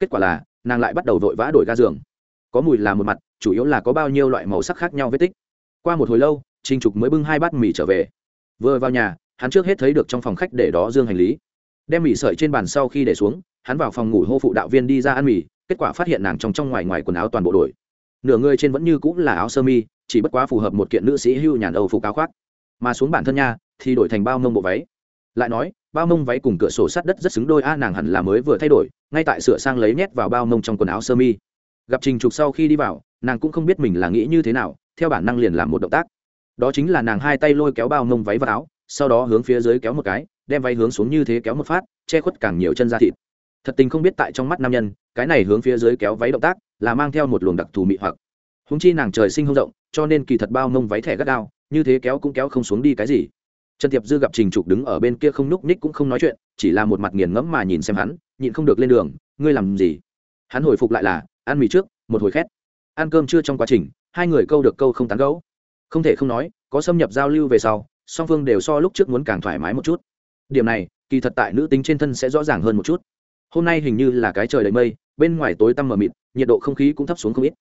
Kết quả là, nàng lại bắt đầu vội vã đổi ga giường có mùi là một mặt, chủ yếu là có bao nhiêu loại màu sắc khác nhau vết tích. Qua một hồi lâu, trình trục mới bưng hai bát mì trở về. Vừa vào nhà, hắn trước hết thấy được trong phòng khách để đó dương hành lý. Đem mì sợi trên bàn sau khi để xuống, hắn vào phòng ngủ hô phụ đạo viên đi ra ăn mì, kết quả phát hiện nàng trong trong ngoài ngoài quần áo toàn bộ đổi. Nửa người trên vẫn như cũng là áo sơ mi, chỉ bất quá phù hợp một kiện nữ sĩ hưu nhàn âu phục áo khoác. Mà xuống bản thân nha, thì đổi thành bao mông bộ váy. Lại nói, bao mông váy cùng cửa sổ sát đất rất xứng đôi a, nàng hẳn là mới vừa thay đổi, ngay tại sửa sang lấy nhét vào bao mông trong quần áo sơ mi gặp trình trục sau khi đi vào, nàng cũng không biết mình là nghĩ như thế nào, theo bản năng liền làm một động tác. Đó chính là nàng hai tay lôi kéo bao mông váy và áo, sau đó hướng phía dưới kéo một cái, đem váy hướng xuống như thế kéo một phát, che khuất càng nhiều chân da thịt. Thật tình không biết tại trong mắt nam nhân, cái này hướng phía dưới kéo váy động tác, là mang theo một luồng đặc thù mị hoặc. Húng chi nàng trời sinh hông rộng, cho nên kỳ thật bao mông váy thẻ gắt gao, như thế kéo cũng kéo không xuống đi cái gì. Trần tiệp dư gặp trình trục đứng ở bên kia không núc ních cũng không nói chuyện, chỉ là một mặt nghiền ngẫm mà nhìn xem hắn, nhịn không được lên đường, ngươi làm gì? Hắn hồi phục lại là ăn mì trước, một hồi khét. Ăn cơm chưa trong quá trình, hai người câu được câu không tán gẫu. Không thể không nói, có xâm nhập giao lưu về sau, song phương đều so lúc trước muốn càng thoải mái một chút. Điểm này, kỳ thật tại nữ tính trên thân sẽ rõ ràng hơn một chút. Hôm nay hình như là cái trời đầy mây, bên ngoài tối tăm mờ mịt, nhiệt độ không khí cũng thấp xuống không ít.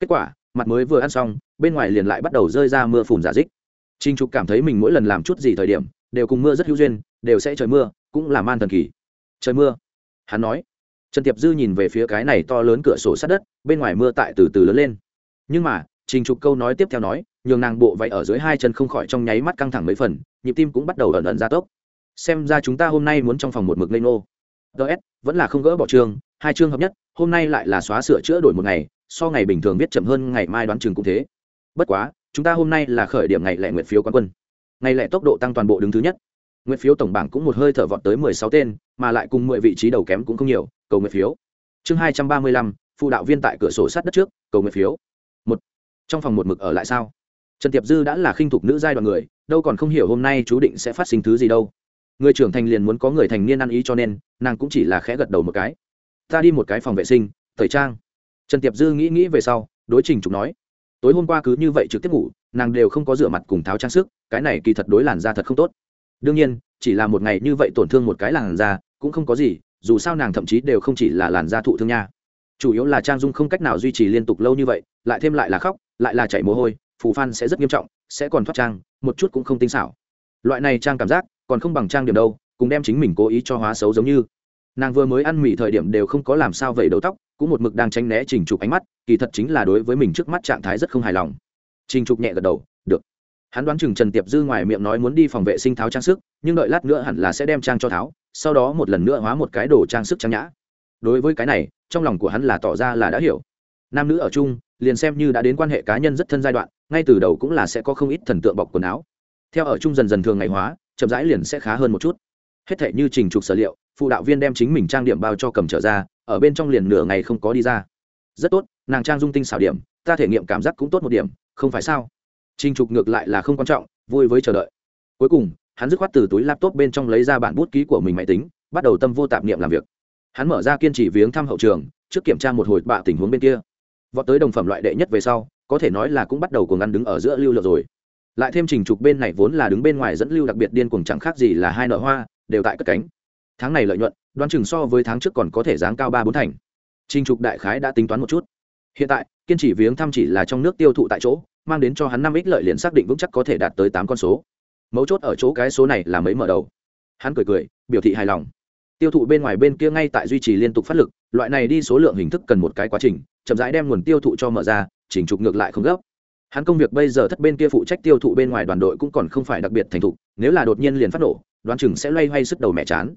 Kết quả, mặt mới vừa ăn xong, bên ngoài liền lại bắt đầu rơi ra mưa phùn giả dích. Trinh trục cảm thấy mình mỗi lần làm chút gì thời điểm, đều cùng mưa rất hữu duyên, đều sẽ trời mưa, cũng là man thần kỳ. Trời mưa. Hắn nói trần tiệp dư nhìn về phía cái này to lớn cửa sổ sát đất, bên ngoài mưa tại từ từ lớn lên. Nhưng mà, trình trục câu nói tiếp theo nói, nhường nàng bộ vậy ở dưới hai chân không khỏi trong nháy mắt căng thẳng mấy phần, nhịp tim cũng bắt đầu ẩn ẩn ra tốc. Xem ra chúng ta hôm nay muốn trong phòng một mực lên ô ts vẫn là không gỡ bỏ trường, hai chương hợp nhất, hôm nay lại là xóa sửa chữa đổi một ngày, so ngày bình thường viết chậm hơn ngày mai đoán chừng cũng thế. Bất quá, chúng ta hôm nay là khởi điểm ngày lẻ nguyện phiếu quán quân. Ngày lẻ tốc độ tăng toàn bộ đứng thứ nhất. Nguyện phiếu tổng bảng cũng một hơi thở vọt tới mười sáu tên mà lại cùng mười vị trí đầu kém cũng không nhiều, cầu nguyện phiếu. Chương hai trăm ba mươi lăm, phụ đạo viên tại cửa sổ sát đất trước, cầu nguyện phiếu. Một, trong phòng một mực ở lại sao? Trần tiệp dư đã là khinh thục nữ giai đoạn người, đâu còn không hiểu hôm nay chú định sẽ phát sinh thứ gì đâu. Người trưởng thành liền muốn có người thành niên ăn ý cho nên, nàng cũng chỉ là khẽ gật đầu một cái. Ta đi một cái phòng vệ sinh thời trang. Trần tiệp dư nghĩ nghĩ về sau, đối trình trục nói. Tối hôm qua cứ như vậy trực tiếp ngủ, nàng đều không có rửa mặt cùng tháo trang sức, cái này kỳ thật đối làn da thật không tốt. Đương nhiên, chỉ là một ngày như vậy tổn thương một cái làn da cũng không có gì, dù sao nàng thậm chí đều không chỉ là làn da thụ thương nha. Chủ yếu là trang dung không cách nào duy trì liên tục lâu như vậy, lại thêm lại là khóc, lại là chảy mồ hôi, phù phan sẽ rất nghiêm trọng, sẽ còn thoát trang, một chút cũng không tinh xảo. Loại này trang cảm giác, còn không bằng trang điểm đâu, cùng đem chính mình cố ý cho hóa xấu giống như. Nàng vừa mới ăn mì thời điểm đều không có làm sao vậy đầu tóc, cũng một mực đang tránh né trình trục ánh mắt, kỳ thật chính là đối với mình trước mắt trạng thái rất không hài lòng. Trình trục nhẹ gật đầu, được hắn đoán chừng trần tiệp dư ngoài miệng nói muốn đi phòng vệ sinh tháo trang sức, nhưng đợi lát nữa hẳn là sẽ đem trang cho tháo, sau đó một lần nữa hóa một cái đồ trang sức trang nhã. Đối với cái này, trong lòng của hắn là tỏ ra là đã hiểu. Nam nữ ở chung, liền xem như đã đến quan hệ cá nhân rất thân giai đoạn, ngay từ đầu cũng là sẽ có không ít thần tượng bọc quần áo. Theo ở chung dần dần thường ngày hóa, chậm rãi liền sẽ khá hơn một chút. Hết thể như trình trục sở liệu, phụ đạo viên đem chính mình trang điểm bao cho cầm trở ra, ở bên trong liền nửa ngày không có đi ra. Rất tốt, nàng trang dung tinh xảo điểm, ta thể nghiệm cảm giác cũng tốt một điểm, không phải sao? Trình trục ngược lại là không quan trọng, vui với chờ đợi. Cuối cùng, hắn dứt khoát từ túi laptop bên trong lấy ra bản bút ký của mình máy tính, bắt đầu tâm vô tạp niệm làm việc. Hắn mở ra kiên trì viếng thăm hậu trường, trước kiểm tra một hồi bạ tình huống bên kia. Vọt tới đồng phẩm loại đệ nhất về sau, có thể nói là cũng bắt đầu cùng ngăn đứng ở giữa lưu lượng rồi. Lại thêm trình trục bên này vốn là đứng bên ngoài dẫn lưu đặc biệt điên cuồng chẳng khác gì là hai nợ hoa, đều tại cất cánh. Tháng này lợi nhuận, đoán chừng so với tháng trước còn có thể dáng cao ba bốn thành. Trình trục đại khái đã tính toán một chút. Hiện tại, kiên trì viếng thăm chỉ là trong nước tiêu thụ tại chỗ mang đến cho hắn năm ít lợi liền xác định vững chắc có thể đạt tới tám con số. Mấu chốt ở chỗ cái số này là mấy mở đầu. Hắn cười cười, biểu thị hài lòng. Tiêu thụ bên ngoài bên kia ngay tại duy trì liên tục phát lực, loại này đi số lượng hình thức cần một cái quá trình, chậm rãi đem nguồn tiêu thụ cho mở ra, chỉnh trục ngược lại không gấp. Hắn công việc bây giờ thất bên kia phụ trách tiêu thụ bên ngoài đoàn đội cũng còn không phải đặc biệt thành thục, nếu là đột nhiên liền phát nổ, đoán chừng sẽ loay hoay sức đầu mẹ chán.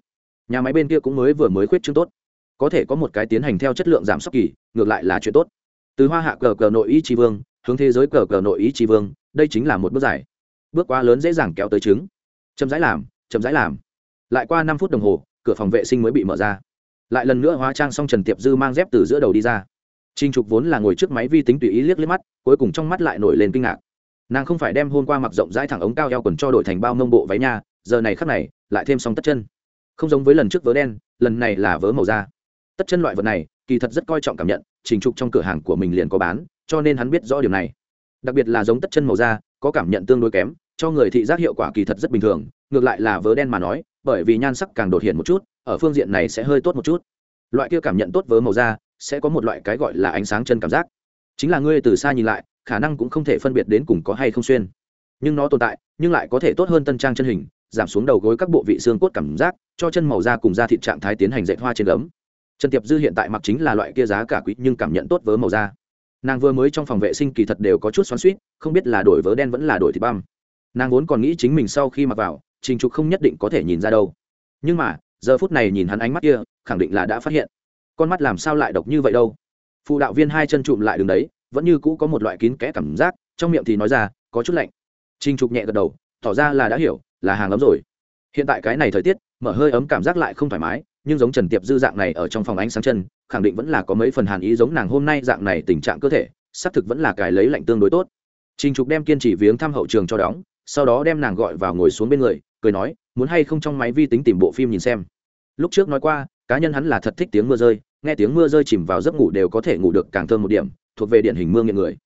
Nhà máy bên kia cũng mới vừa mới khuyết chương tốt. Có thể có một cái tiến hành theo chất lượng giảm sốc kỳ, ngược lại là chuyện tốt. Từ hoa hạ cờ cờ nội ý tri vương hướng thế giới cờ cờ nội ý tri vương, đây chính là một bước giải bước quá lớn dễ dàng kéo tới trứng. Chậm rãi làm, chậm rãi làm. Lại qua năm phút đồng hồ, cửa phòng vệ sinh mới bị mở ra. Lại lần nữa hóa trang xong trần tiệp dư mang dép từ giữa đầu đi ra. Trinh trục vốn là ngồi trước máy vi tính tùy ý liếc liếc mắt, cuối cùng trong mắt lại nổi lên kinh ngạc. Nàng không phải đem hôm qua mặc rộng rãi thẳng ống cao eo quần cho đổi thành bao mông bộ váy nha, giờ này khắc này, lại thêm xong tất chân. Không giống với lần trước vớ đen, lần này là vớ màu da tất chân loại vật này, kỳ thật rất coi trọng cảm nhận, trình trục trong cửa hàng của mình liền có bán, cho nên hắn biết rõ điều này. Đặc biệt là giống tất chân màu da, có cảm nhận tương đối kém, cho người thị giác hiệu quả kỳ thật rất bình thường, ngược lại là vớ đen mà nói, bởi vì nhan sắc càng đột hiện một chút, ở phương diện này sẽ hơi tốt một chút. Loại kia cảm nhận tốt vớ màu da, sẽ có một loại cái gọi là ánh sáng chân cảm giác. Chính là ngươi từ xa nhìn lại, khả năng cũng không thể phân biệt đến cùng có hay không xuyên. Nhưng nó tồn tại, nhưng lại có thể tốt hơn tân trang chân hình, giảm xuống đầu gối các bộ vị xương cốt cảm giác, cho chân màu da cùng da thịt trạng thái tiến hành dạy hoa trên gấm trần tiệp dư hiện tại mặc chính là loại kia giá cả quý nhưng cảm nhận tốt vớ màu da. Nàng vừa mới trong phòng vệ sinh kỳ thật đều có chút xoắn suýt không biết là đổi vớ đen vẫn là đổi thịt băm. Nàng vốn còn nghĩ chính mình sau khi mặc vào, trình trục không nhất định có thể nhìn ra đâu. Nhưng mà, giờ phút này nhìn hắn ánh mắt kia, khẳng định là đã phát hiện. Con mắt làm sao lại độc như vậy đâu? Phụ đạo viên hai chân trụm lại đường đấy, vẫn như cũ có một loại kín kẽ cảm giác, trong miệng thì nói ra, có chút lạnh. Trình trục nhẹ gật đầu, tỏ ra là đã hiểu, là hàng ấm rồi. Hiện tại cái này thời tiết, mở hơi ấm cảm giác lại không thoải mái nhưng giống trần tiệp dư dạng này ở trong phòng ánh sáng chân, khẳng định vẫn là có mấy phần hàn ý giống nàng hôm nay dạng này tình trạng cơ thể, xác thực vẫn là cài lấy lạnh tương đối tốt. Trình trục đem kiên trì viếng thăm hậu trường cho đóng, sau đó đem nàng gọi vào ngồi xuống bên người, cười nói, muốn hay không trong máy vi tính tìm bộ phim nhìn xem? Lúc trước nói qua, cá nhân hắn là thật thích tiếng mưa rơi, nghe tiếng mưa rơi chìm vào giấc ngủ đều có thể ngủ được càng thơm một điểm, thuộc về điển hình mưa nghiện người.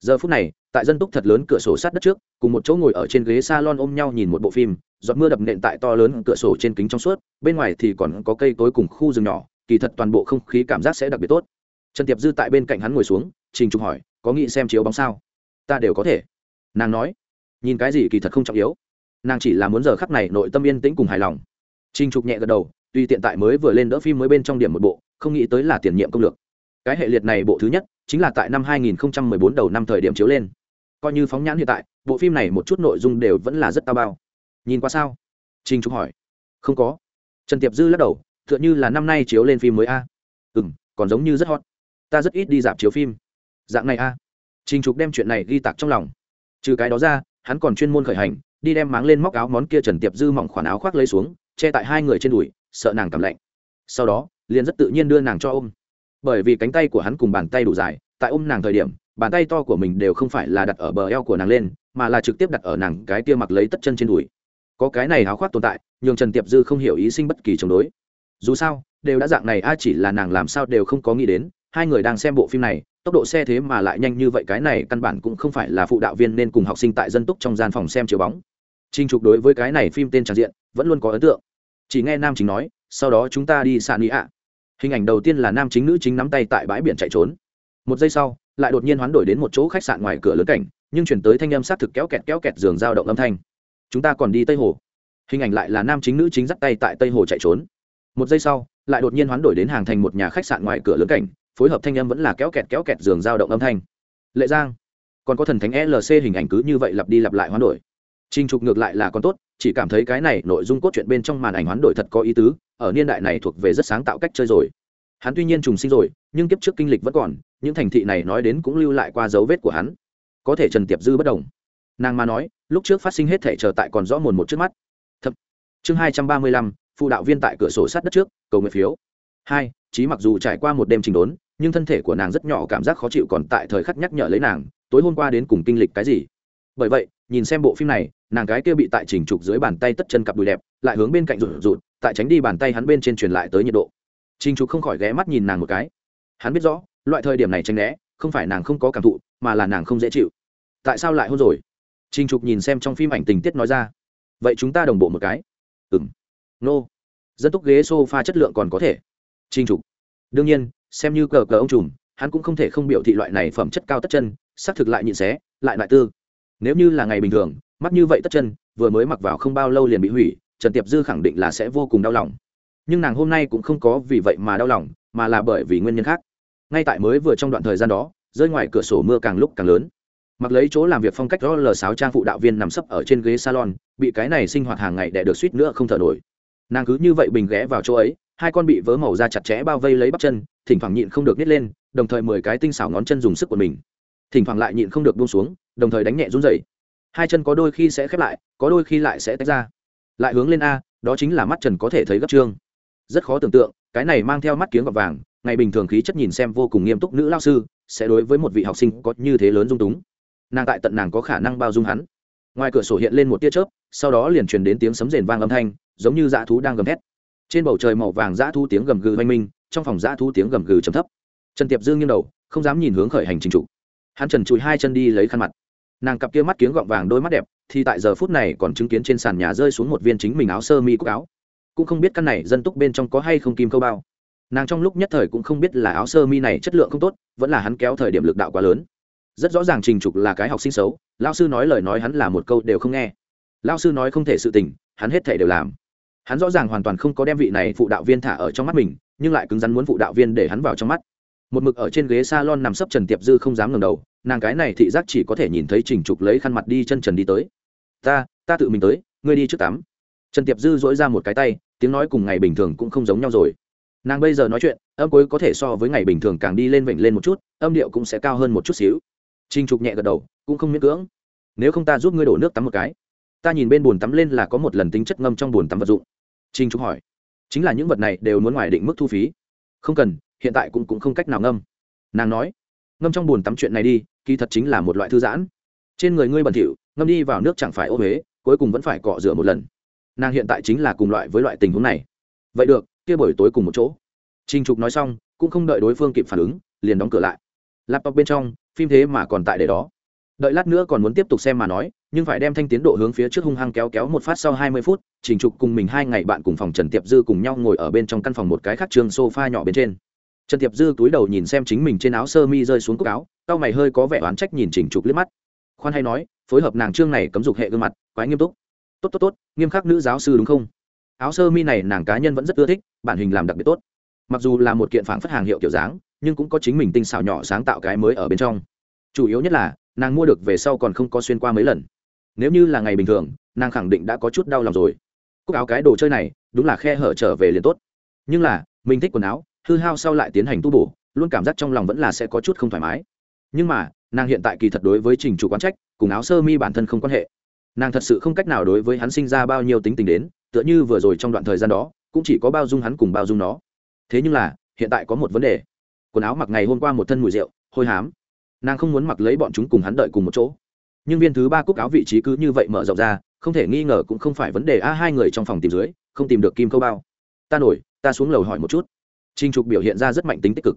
Giờ phút này tại dân túc thật lớn cửa sổ sát đất trước, cùng một chỗ ngồi ở trên ghế s a lon ôm nhau nhìn một bộ phim, giọt mưa đập nện tại to lớn cửa sổ trên kính trong suốt, bên ngoài thì còn có cây tối cùng khu rừng nhỏ, kỳ thật toàn bộ không khí cảm giác sẽ đặc biệt tốt. Trần tiệp dư tại bên cạnh hắn ngồi xuống, trình trục hỏi, có nghĩ xem chiếu bóng sao? Ta đều có thể. Nàng nói, nhìn cái gì kỳ thật không trọng yếu. Nàng chỉ là muốn giờ khắc này nội tâm yên tĩnh cùng hài lòng. Trình trục nhẹ gật đầu, tuy tiện tại mới vừa lên đỡ phim mới bên trong điểm một bộ, không nghĩ tới là tiền nhiệm công lược. Cái hệ liệt này bộ thứ nhất, chính là tại năm 2014 đầu năm thời điểm chiếu lên coi như phóng nhãn hiện tại, bộ phim này một chút nội dung đều vẫn là rất tao bao. Nhìn qua sao? Trình trục hỏi. Không có. Trần tiệp dư lắc đầu t h ư ợ n h ư là năm nay chiếu lên phim mới a. Ừ m còn giống như rất hot. Ta rất ít đi dạp chiếu phim. Dạng này a. Trình trục đem chuyện này ghi tặc trong lòng. Trừ cái đó ra, hắn còn chuyên môn khởi hành, đi đem máng lên móc áo món kia trần tiệp dư mỏng khoản áo khoác lấy xuống, che tại hai người trên đùi, sợ nàng cảm lạnh. Sau đó, liền rất tự nhiên đưa nàng cho ôm. Bởi vì cánh tay của hắn cùng bàn tay đủ dài, tại ôm nàng thời điểm bàn tay to của mình đều không phải là đặt ở bờ eo của nàng lên, mà là trực tiếp đặt ở nàng cái kia mặc lấy tất chân trên đùi. Có cái này háo khoác tồn tại, nhường trần tiệp dư không hiểu ý sinh bất kỳ chống đối. Dù sao, đều đã dạng này, a chỉ là nàng làm sao đều không có nghĩ đến, hai người đang xem bộ phim này, tốc độ xe thế mà lại nhanh như vậy, cái này căn bản cũng không phải là phụ đạo viên nên cùng học sinh tại dân túc trong gian phòng xem chiếu bóng. Trinh trục đối với cái này phim tên tràn diện, vẫn luôn có ấn tượng. Chỉ nghe nam chính nói, sau đó chúng ta đi sạn ý ạ. Hình ảnh đầu tiên là nam chính nữ chính nắm tay tại bãi biển chạy trốn. Một giây sau lại đột nhiên hoán đổi đến một chỗ khách sạn ngoài cửa lớn cảnh nhưng chuyển tới thanh âm s á t thực kéo kẹt kéo kẹt giường dao động âm thanh. Chúng ta còn đi tây hồ. Hình ảnh lại là nam chính nữ chính dắt tay tại tây hồ chạy trốn. Một giây sau lại đột nhiên hoán đổi đến hàng thành một nhà khách sạn ngoài cửa lớn cảnh phối hợp thanh âm vẫn là kéo kẹt kéo kẹt giường dao động âm thanh. Lệ giang còn có thần thánh lc hình ảnh cứ như vậy lặp đi lặp lại hoán đổi. Trình trục ngược lại là còn tốt, chỉ cảm thấy cái này nội dung cốt truyện bên trong màn ảnh hoán đổi thật có ý tứ, ở niên đại này thuộc về rất sáng tạo cách chơi rồi. Hắn tuy nhiên trùng sinh rồi, nhưng kiếp trước kinh lịch vẫn còn, những thành thị này nói đến cũng lưu lại qua dấu vết của hắn. Có thể Trần Tiệp Dư bất đồng. Nàng mà nói, lúc trước phát sinh hết thể trở tại còn rõ mồn một trước mắt. Thập. Chương hai trăm ba mươi lăm, phụ đạo viên tại cửa sổ sát đất trước, cầu nguyện phiếu. Hai, trí mặc dù trải qua một đêm trình đốn, nhưng thân thể của nàng rất nhỏ cảm giác khó chịu còn tại thời khắc nhắc nhở lấy nàng, tối hôm qua đến cùng kinh lịch cái gì. Bởi vậy, nhìn xem bộ phim này, nàng cái kia bị tại chỉnh trục dưới bàn tay tất chân cặp đùi đẹp lại hướng bên cạnh rụt rụt tại tránh đi bàn tay hắn bên trên truyền lại tới nhiệt độ trình trục không khỏi ghé mắt nhìn nàng một cái. Hắn biết rõ, loại thời điểm này tránh né, không phải nàng không có cảm thụ, mà là nàng không dễ chịu. Tại sao lại hôn rồi? Trình trục nhìn xem trong phim ảnh tình tiết nói ra. Vậy chúng ta đồng bộ một cái. Ừm. nô. Dân túc ghế sofa chất lượng còn có thể. Trình trục. Đương nhiên, xem như cờ cờ ông trùm, hắn cũng không thể không biểu thị loại này phẩm chất cao tất chân, xác thực lại nhịn xé, lại lại tư. Nếu như là ngày bình thường, mắt như vậy tất chân, vừa mới mặc vào không bao lâu liền bị hủy, trần tiệp dư khẳng định là sẽ vô cùng đau lòng nhưng nàng hôm nay cũng không có vì vậy mà đau lòng, mà là bởi vì nguyên nhân khác. Ngay tại mới vừa trong đoạn thời gian đó, rơi ngoài cửa sổ mưa càng lúc càng lớn. Mặc lấy chỗ làm việc phong cách đó lờ sáo trang phụ đạo viên nằm sấp ở trên ghế salon, bị cái này sinh hoạt hàng ngày đẻ được suýt nữa không thở nổi. Nàng cứ như vậy bình ghé vào chỗ ấy, hai con bị vớ màu da chặt chẽ bao vây lấy bắp chân, thỉnh thoảng nhịn không được nít lên, đồng thời mười cái tinh xảo ngón chân dùng sức của mình. Thỉnh thoảng lại nhịn không được buông xuống, đồng thời đánh nhẹ run dậy hai chân có đôi khi sẽ khép lại, có đôi khi lại sẽ tách ra. Lại hướng lên a, đó chính là mắt trần có thể thấy gấp trương rất khó tưởng tượng, cái này mang theo mắt kiếng gọt vàng, ngày bình thường khí chất nhìn xem vô cùng nghiêm túc nữ lao sư, sẽ đối với một vị học sinh có như thế lớn dung túng. Nàng tại tận nàng có khả năng bao dung hắn. Ngoài cửa sổ hiện lên một tia chớp, sau đó liền truyền đến tiếng sấm rền vang âm thanh, giống như dã thú đang gầm thét. Trên bầu trời màu vàng dã thú tiếng gầm gừ oanh minh, trong phòng dã thú tiếng gầm gừ trầm thấp. Trần tiệp dương nghiêng đầu, không dám nhìn hướng khởi hành trình trụ. Hắn trần chùi hai chân đi lấy khăn mặt. Nàng cặp kia mắt kiếng gọng vàng đôi mắt đẹp, thì tại giờ phút này còn chứng kiến trên sàn nhà rơi xuống một viên chính mình áo sơ mi cúc áo cũng không biết căn này dân túc bên trong có hay không kim câu bao. Nàng trong lúc nhất thời cũng không biết là áo sơ mi này chất lượng không tốt, vẫn là hắn kéo thời điểm lực đạo quá lớn. Rất rõ ràng trình trục là cái học sinh xấu lao sư nói lời nói hắn là một câu đều không nghe. Lao sư nói không thể sự tình, hắn hết thể đều làm. Hắn rõ ràng hoàn toàn không có đem vị này phụ đạo viên thả ở trong mắt mình, nhưng lại cứng rắn muốn phụ đạo viên để hắn vào trong mắt. Một mực ở trên ghế s a lon nằm sấp trần tiệp dư không dám ngầm đầu, nàng cái này thị giác chỉ có thể nhìn thấy trình trục lấy khăn mặt đi chân trần đi tới. Ta ta tự mình tới, ngươi đi trước tắm. Trần tiệp dư dỗi ra một cái tay tiếng nói cùng ngày bình thường cũng không giống nhau rồi. Nàng bây giờ nói chuyện âm cuối có thể so với ngày bình thường càng đi lên vịnh lên một chút âm điệu cũng sẽ cao hơn một chút xíu. Trình trục nhẹ gật đầu cũng không miễn cưỡng. Nếu không ta giúp ngươi đổ nước tắm một cái. Ta nhìn bên bồn tắm lên là có một lần tính chất ngâm trong bồn tắm vật dụng. Trình trục hỏi. Chính là những vật này đều muốn ngoài định mức thu phí. Không cần hiện tại cũng, cũng không cách nào ngâm. Nàng nói. Ngâm trong bồn tắm chuyện này đi kỳ thật chính là một loại thư giãn. Trên người ngươi bẩn thỉu ngâm đi vào nước chẳng phải ô huế cuối cùng vẫn phải cọ rửa một lần nàng hiện tại chính là cùng loại với loại tình huống này. Vậy được, kia buổi tối cùng một chỗ. Trinh trục nói xong, cũng không đợi đối phương kịp phản ứng, liền đóng cửa lại. Laptop bên trong, phim thế mà còn tại để đó. Đợi lát nữa còn muốn tiếp tục xem mà nói, nhưng phải đem thanh tiến độ hướng phía trước hung hăng kéo kéo một phát sau hai mươi phút, trình trục cùng mình hai ngày bạn cùng phòng trần tiệp dư cùng nhau ngồi ở bên trong căn phòng một cái khác trường sofa nhỏ bên trên. Trần tiệp dư túi đầu nhìn xem chính mình trên áo sơ mi rơi xuống cúc áo tao mày hơi có vẻ oán trách nhìn trình trục liếc mắt. Khoan hay nói, phối hợp nàng trương này cấm dục hệ gương mặt, quái nghiêm túc tốt tốt tốt, nghiêm khắc nữ giáo sư đúng không? Áo sơ mi này nàng cá nhân vẫn rất ưa thích, bản hình làm đặc biệt tốt. Mặc dù là một kiện phản phất hàng hiệu kiểu dáng, nhưng cũng có chính mình tinh xảo nhỏ sáng tạo cái mới ở bên trong. Chủ yếu nhất là, nàng mua được về sau còn không có xuyên qua mấy lần. Nếu như là ngày bình thường, nàng khẳng định đã có chút đau lòng rồi. Cúc áo cái đồ chơi này, đúng là khe hở trở về liền tốt. Nhưng là, mình thích quần áo, hư hao sau lại tiến hành tu bổ, luôn cảm giác trong lòng vẫn là sẽ có chút không thoải mái. Nhưng mà, nàng hiện tại kỳ thật đối với trình chủ quán trách, cùng áo sơ mi bản thân không quan hệ nàng thật sự không cách nào đối với hắn sinh ra bao nhiêu tính tình đến tựa như vừa rồi trong đoạn thời gian đó cũng chỉ có bao dung hắn cùng bao dung nó thế nhưng là hiện tại có một vấn đề quần áo mặc ngày hôm qua một thân mùi rượu hôi hám nàng không muốn mặc lấy bọn chúng cùng hắn đợi cùng một chỗ nhưng viên thứ ba cúc áo vị trí cứ như vậy mở rộng ra không thể nghi ngờ cũng không phải vấn đề a hai người trong phòng tìm dưới không tìm được kim câu bao ta nổi ta xuống lầu hỏi một chút Trình Trục biểu hiện ra rất mạnh tính tích cực.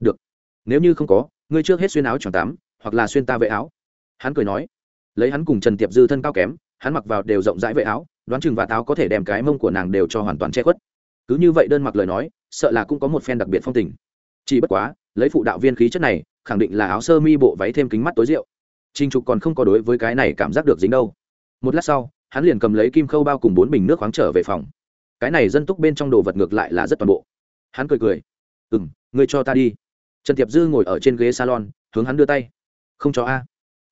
Được. Nếu như không có, ngươi trước hết xuyên áo choàng tắm, hoặc là xuyên ta vệ áo. Hắn cười nói. Lấy hắn cùng Trần Tiệp Dư thân cao kém, hắn mặc vào đều rộng rãi vệ áo đoán chừng và táo có thể đem cái mông của nàng đều cho hoàn toàn che khuất. Cứ như vậy đơn mặc lời nói sợ là cũng có một phen đặc biệt phong tình. Chỉ bất quá lấy phụ đạo viên khí chất này khẳng định là áo sơ mi bộ váy thêm kính mắt tối rượu. Trinh trục còn không có đối với cái này cảm giác được dính đâu. Một lát sau hắn liền cầm lấy kim khâu bao cùng bốn bình nước khoáng trở về phòng. Cái này dân túc bên trong đồ vật ngược lại là rất toàn bộ. Hắn cười cười. Ừ m ngươi cho ta đi. Trần tiệp dư ngồi ở trên ghế salon hướng hắn đưa tay. Không cho a.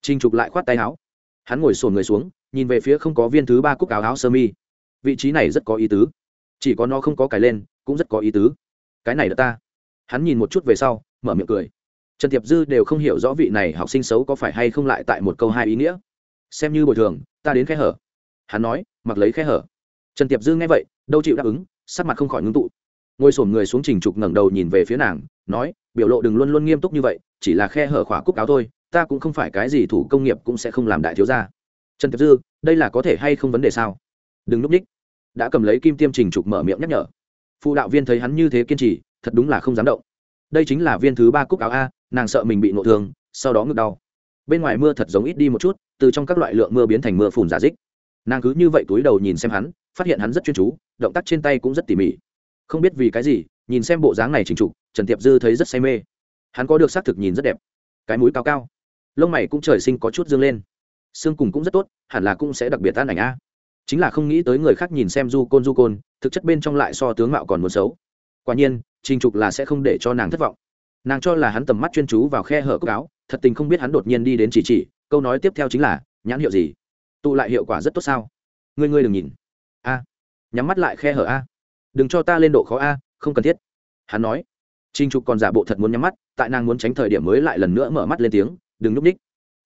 Trinh trục lại khoát tay áo hắn ngồi sổn người xuống, nhìn về phía không có viên thứ ba cúc áo áo sơ mi. Vị trí này rất có ý tứ. Chỉ có nó không có cái lên, cũng rất có ý tứ. Cái này là ta. Hắn nhìn một chút về sau, mở miệng cười. Trần tiệp dư đều không hiểu rõ vị này học sinh xấu có phải hay không lại tại một câu hai ý nghĩa. Xem như bồi thường, ta đến khe hở. Hắn nói, mặc lấy khe hở. Trần tiệp dư nghe vậy, đâu chịu đáp ứng, sắc mặt không khỏi ngưng tụ. Ngồi sổm người xuống trình trục ngẩng đầu nhìn về phía nàng, nói, biểu lộ đừng luôn luôn nghiêm túc như vậy, chỉ là khe hở khỏa cúc áo thôi ta cũng không phải cái gì thủ công nghiệp cũng sẽ không làm đại thiếu gia. Trần tiệp dư, đây là có thể hay không vấn đề sao? Đừng núp ních. Đã cầm lấy kim tiêm trình trục mở miệng nhắc nhở. Phụ đạo viên thấy hắn như thế kiên trì, thật đúng là không dám động. Đây chính là viên thứ ba cúc áo a, nàng sợ mình bị nộ thương, sau đó ngực đau. Bên ngoài mưa thật giống ít đi một chút, từ trong các loại lượng mưa biến thành mưa phùn giả dích. Nàng cứ như vậy túi đầu nhìn xem hắn, phát hiện hắn rất chuyên chú, động tác trên tay cũng rất tỉ mỉ. Không biết vì cái gì, nhìn xem bộ dáng này chỉnh trục, trần tiệp dư thấy rất say mê. Hắn có được xác thực nhìn rất đẹp. Cái mũi cao cao lông mày cũng trời sinh có chút dương lên. Xương cùng cũng rất tốt, hẳn là cũng sẽ đặc biệt tan ảnh a. Chính là không nghĩ tới người khác nhìn xem du côn du côn, thực chất bên trong lại so tướng mạo còn muốn xấu. Quả nhiên, trình trục là sẽ không để cho nàng thất vọng. Nàng cho là hắn tầm mắt chuyên chú vào khe hở cốc áo, thật tình không biết hắn đột nhiên đi đến chỉ chỉ, câu nói tiếp theo chính là, nhãn hiệu gì? Tụ lại hiệu quả rất tốt sao? Ngươi ngươi đừng nhìn. A, nhắm mắt lại khe hở a. Đừng cho ta lên độ khó a, không cần thiết. Hắn nói. Trinh trục còn giả bộ thật muốn nhắm mắt, tại nàng muốn tránh thời điểm mới lại lần nữa mở mắt lên tiếng đừng núp ních.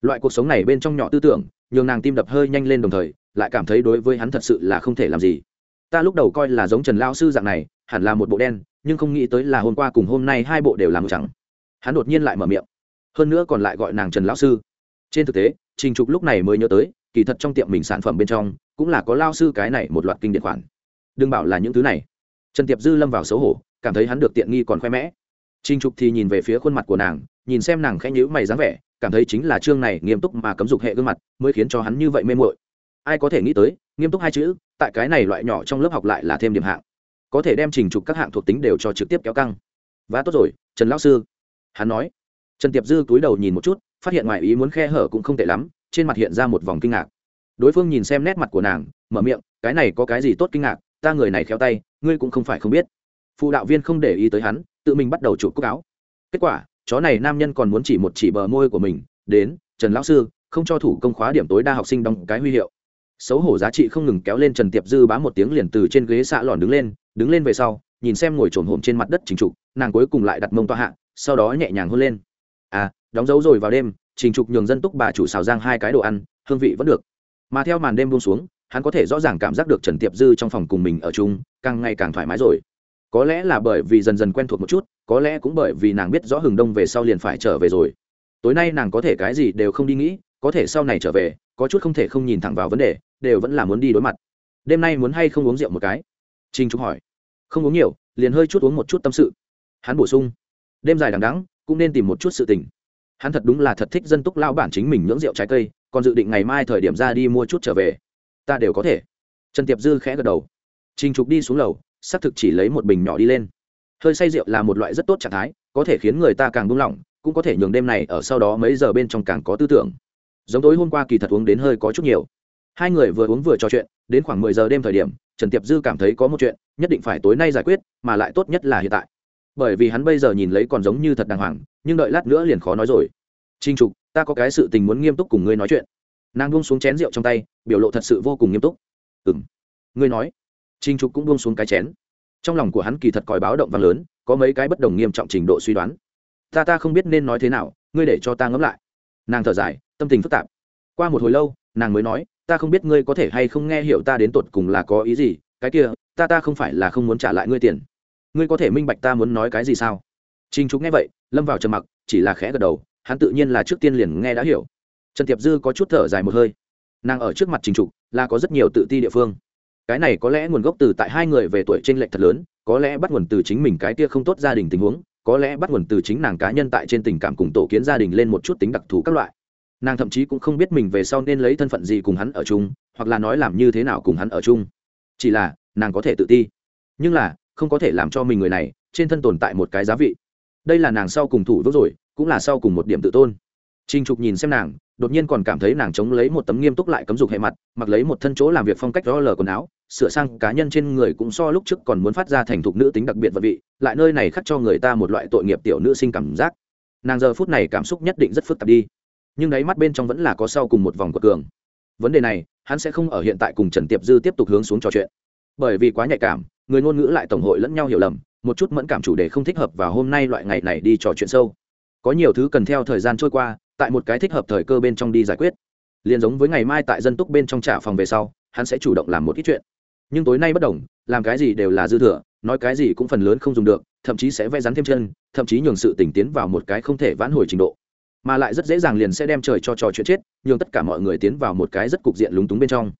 Loại cuộc sống này bên trong nhỏ tư tưởng, nhường nàng tim đập hơi nhanh lên đồng thời, lại cảm thấy đối với hắn thật sự là không thể làm gì. Ta lúc đầu coi là giống trần lao sư dạng này, hẳn là một bộ đen, nhưng không nghĩ tới là hôm qua cùng hôm nay hai bộ đều làm trắng. Hắn đột nhiên lại mở miệng. Hơn nữa còn lại gọi nàng trần lão sư. Trên thực tế, trình trục lúc này mới nhớ tới, kỳ thật trong tiệm mình sản phẩm bên trong, cũng là có lao sư cái này một loạt kinh điện khoản. Đừng bảo là những thứ này. Trần tiệp dư lâm vào xấu hổ, cảm thấy hắn được tiện nghi còn khoe mẽ. Trình trục thì nhìn về phía khuôn mặt của nàng, nhìn xem nàng khẽ nhữ mày dáng vẻ cảm thấy chính là chương này nghiêm túc mà cấm dục hệ gương mặt, mới khiến cho hắn như vậy mê mội ai có thể nghĩ tới, nghiêm túc hai chữ, tại cái này loại nhỏ trong lớp học lại là thêm điểm hạng. Có thể đem trình trục các hạng thuộc tính đều cho trực tiếp kéo căng. Và tốt rồi, trần lão sư. Hắn nói. Trần tiệp dư túi đầu nhìn một chút, phát hiện ngoài ý muốn khe hở cũng không tệ lắm, trên mặt hiện ra một vòng kinh ngạc. Đối phương nhìn xem nét mặt của nàng, mở miệng, cái này có cái gì tốt kinh ngạc? Ta người này khéo tay, ngươi cũng không phải không biết. Phụ đạo viên không để ý tới hắn, tự mình bắt đầu chụp cúc áo. Kết quả chó này nam nhân còn muốn chỉ một chỉ bờ môi của mình, đến, trần lão sư, không cho thủ công khóa điểm tối đa học sinh đóng cái huy hiệu. Xấu hổ giá trị không ngừng kéo lên trần tiệp dư bám một tiếng liền từ trên ghế xạ lòn đứng lên đứng lên về sau, nhìn xem ngồi trồn hổm trên mặt đất trình trục, nàng cuối cùng lại đặt mông toa hạ, sau đó nhẹ nhàng hôn lên. À đóng dấu rồi vào đêm, trình trục nhường dân túc bà chủ xào giang hai cái đồ ăn, hương vị vẫn được. Mà theo màn đêm buông xuống, hắn có thể rõ ràng cảm giác được trần tiệp dư trong phòng cùng mình ở chung, càng ngày càng thoải mái rồi có lẽ là bởi vì dần dần quen thuộc một chút, có lẽ cũng bởi vì nàng biết rõ hừng đông về sau liền phải trở về rồi. Tối nay nàng có thể cái gì đều không đi nghĩ, có thể sau này trở về, có chút không thể không nhìn thẳng vào vấn đề, đều vẫn là muốn đi đối mặt. Đêm nay muốn hay không uống rượu một cái? Trinh trúc hỏi. Không uống nhiều, liền hơi chút uống một chút tâm sự. Hắn bổ sung. Đêm dài đằng đắng cũng nên tìm một chút sự tình. Hắn thật đúng là thật thích dân túc lao bản chính mình nhưỡng rượu trái cây, còn dự định ngày mai thời điểm ra đi mua chút trở về. Ta đều có thể. Trần tiệp dư khẽ gật đầu. Trinh trục đi xuống lầu xác thực chỉ lấy một bình nhỏ đi lên. Hơi say rượu là một loại rất tốt trạng thái, có thể khiến người ta càng buông lỏng, cũng có thể nhường đêm này ở sau đó mấy giờ bên trong càng có tư tưởng. Giống tối hôm qua kỳ thật uống đến hơi có chút nhiều. Hai người vừa uống vừa trò chuyện, đến khoảng mười giờ đêm thời điểm, trần tiệp dư cảm thấy có một chuyện, nhất định phải tối nay giải quyết, mà lại tốt nhất là hiện tại. Bởi vì hắn bây giờ nhìn lấy còn giống như thật đàng hoàng, nhưng đợi lát nữa liền khó nói rồi. Trinh trục, ta có cái sự tình muốn nghiêm túc cùng ngươi nói chuyện. Nàng buông xuống chén rượu trong tay, biểu lộ thật sự vô cùng nghiêm túc. Ừ m ngươi nói. Trình trục cũng buông xuống cái chén. Trong lòng của hắn kỳ thật còi báo động vang lớn, có mấy cái bất đồng nghiêm trọng trình độ suy đoán. Ta ta không biết nên nói thế nào, ngươi để cho ta ngẫm lại. Nàng thở dài, tâm tình phức tạp. Qua một hồi lâu, nàng mới nói, ta không biết ngươi có thể hay không nghe hiểu ta đến tột cùng là có ý gì, cái kia, ta ta không phải là không muốn trả lại ngươi tiền. Ngươi có thể minh bạch ta muốn nói cái gì sao? Trình trục nghe vậy, lâm vào trầm mặc, chỉ là khẽ gật đầu, hắn tự nhiên là trước tiên liền nghe đã hiểu. Trần tiệp dư có chút thở dài một hơi. Nàng ở trước mặt trình trục là có rất nhiều tự ti địa phương cái này có lẽ nguồn gốc từ tại hai người về tuổi t r ê n lệch thật lớn có lẽ bắt nguồn từ chính mình cái kia không tốt gia đình tình huống có lẽ bắt nguồn từ chính nàng cá nhân tại trên tình cảm cùng tổ kiến gia đình lên một chút tính đặc thù các loại. Nàng thậm chí cũng không biết mình về sau nên lấy thân phận gì cùng hắn ở chung hoặc là nói làm như thế nào cùng hắn ở chung. Chỉ là nàng có thể tự ti. Nhưng là không có thể làm cho mình người này trên thân tồn tại một cái giá vị. Đây là nàng sau cùng thủ vững rồi cũng là sau cùng một điểm tự tôn. Trinh Trục nhìn xem nàng, đột nhiên còn cảm thấy nàng chống lấy một tấm nghiêm túc lại cấm dục hệ mặt, mặc lấy một thân chỗ làm việc phong cách đó lờ quần áo, sửa sang cá nhân trên người cũng so lúc trước còn muốn phát ra thành thục nữ tính đặc biệt vật vị, lại nơi này khắc cho người ta một loại tội nghiệp tiểu nữ sinh cảm giác. Nàng giờ phút này cảm xúc nhất định rất phức tạp đi, nhưng đáy mắt bên trong vẫn là có sau cùng một vòng của cường. Vấn đề này, hắn sẽ không ở hiện tại cùng Trần Tiệp Dư tiếp tục hướng xuống trò chuyện, bởi vì quá nhạy cảm, người ngôn ngữ lại tổng hội lẫn nhau hiểu lầm, một chút mẫn cảm chủ đề không thích hợp và hôm nay loại ngày này đi trò chuyện sâu. Có nhiều thứ cần theo thời gian trôi qua, tại một cái thích hợp thời cơ bên trong đi giải quyết liền giống với ngày mai tại dân túc bên trong trả phòng về sau hắn sẽ chủ động làm một ít chuyện nhưng tối nay bất đồng, làm cái gì đều là dư thừa, nói cái gì cũng phần lớn không dùng được, thậm chí sẽ vẽ rắn thêm chân, thậm chí nhường sự tỉnh tiến vào một cái không thể vãn hồi trình độ. Mà lại rất dễ dàng liền sẽ đem trời cho trò chuyện chết, nhường tất cả mọi người tiến vào một cái rất cục diện lúng túng bên trong.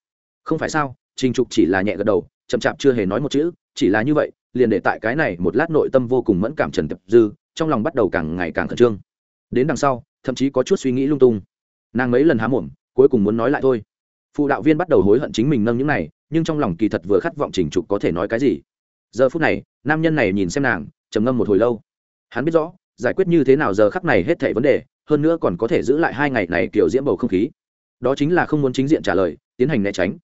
Không phải sao, trình trục chỉ là nhẹ gật đầu, chậm chạp chưa hề nói một chữ, chỉ là như vậy, liền để tại cái này một lát nội tâm vô cùng mẫn cảm trần tập dư, trong lòng bắt đầu càng ngày càng khẩn trương. Đến đằng sau, thậm chí có chút suy nghĩ lung tung. Nàng mấy lần há mồm, cuối cùng muốn nói lại thôi. Phụ đạo viên bắt đầu hối hận chính mình nâng những này nhưng trong lòng kỳ thật vừa khát vọng trình trục có thể nói cái gì. Giờ phút này, nam nhân này nhìn xem nàng, trầm ngâm một hồi lâu. Hắn biết rõ, giải quyết như thế nào giờ khắc này hết thảy vấn đề, hơn nữa còn có thể giữ lại hai ngày này kiểu diễn bầu không khí. Đó chính là không muốn chính diện trả lời, tiến hành né tránh.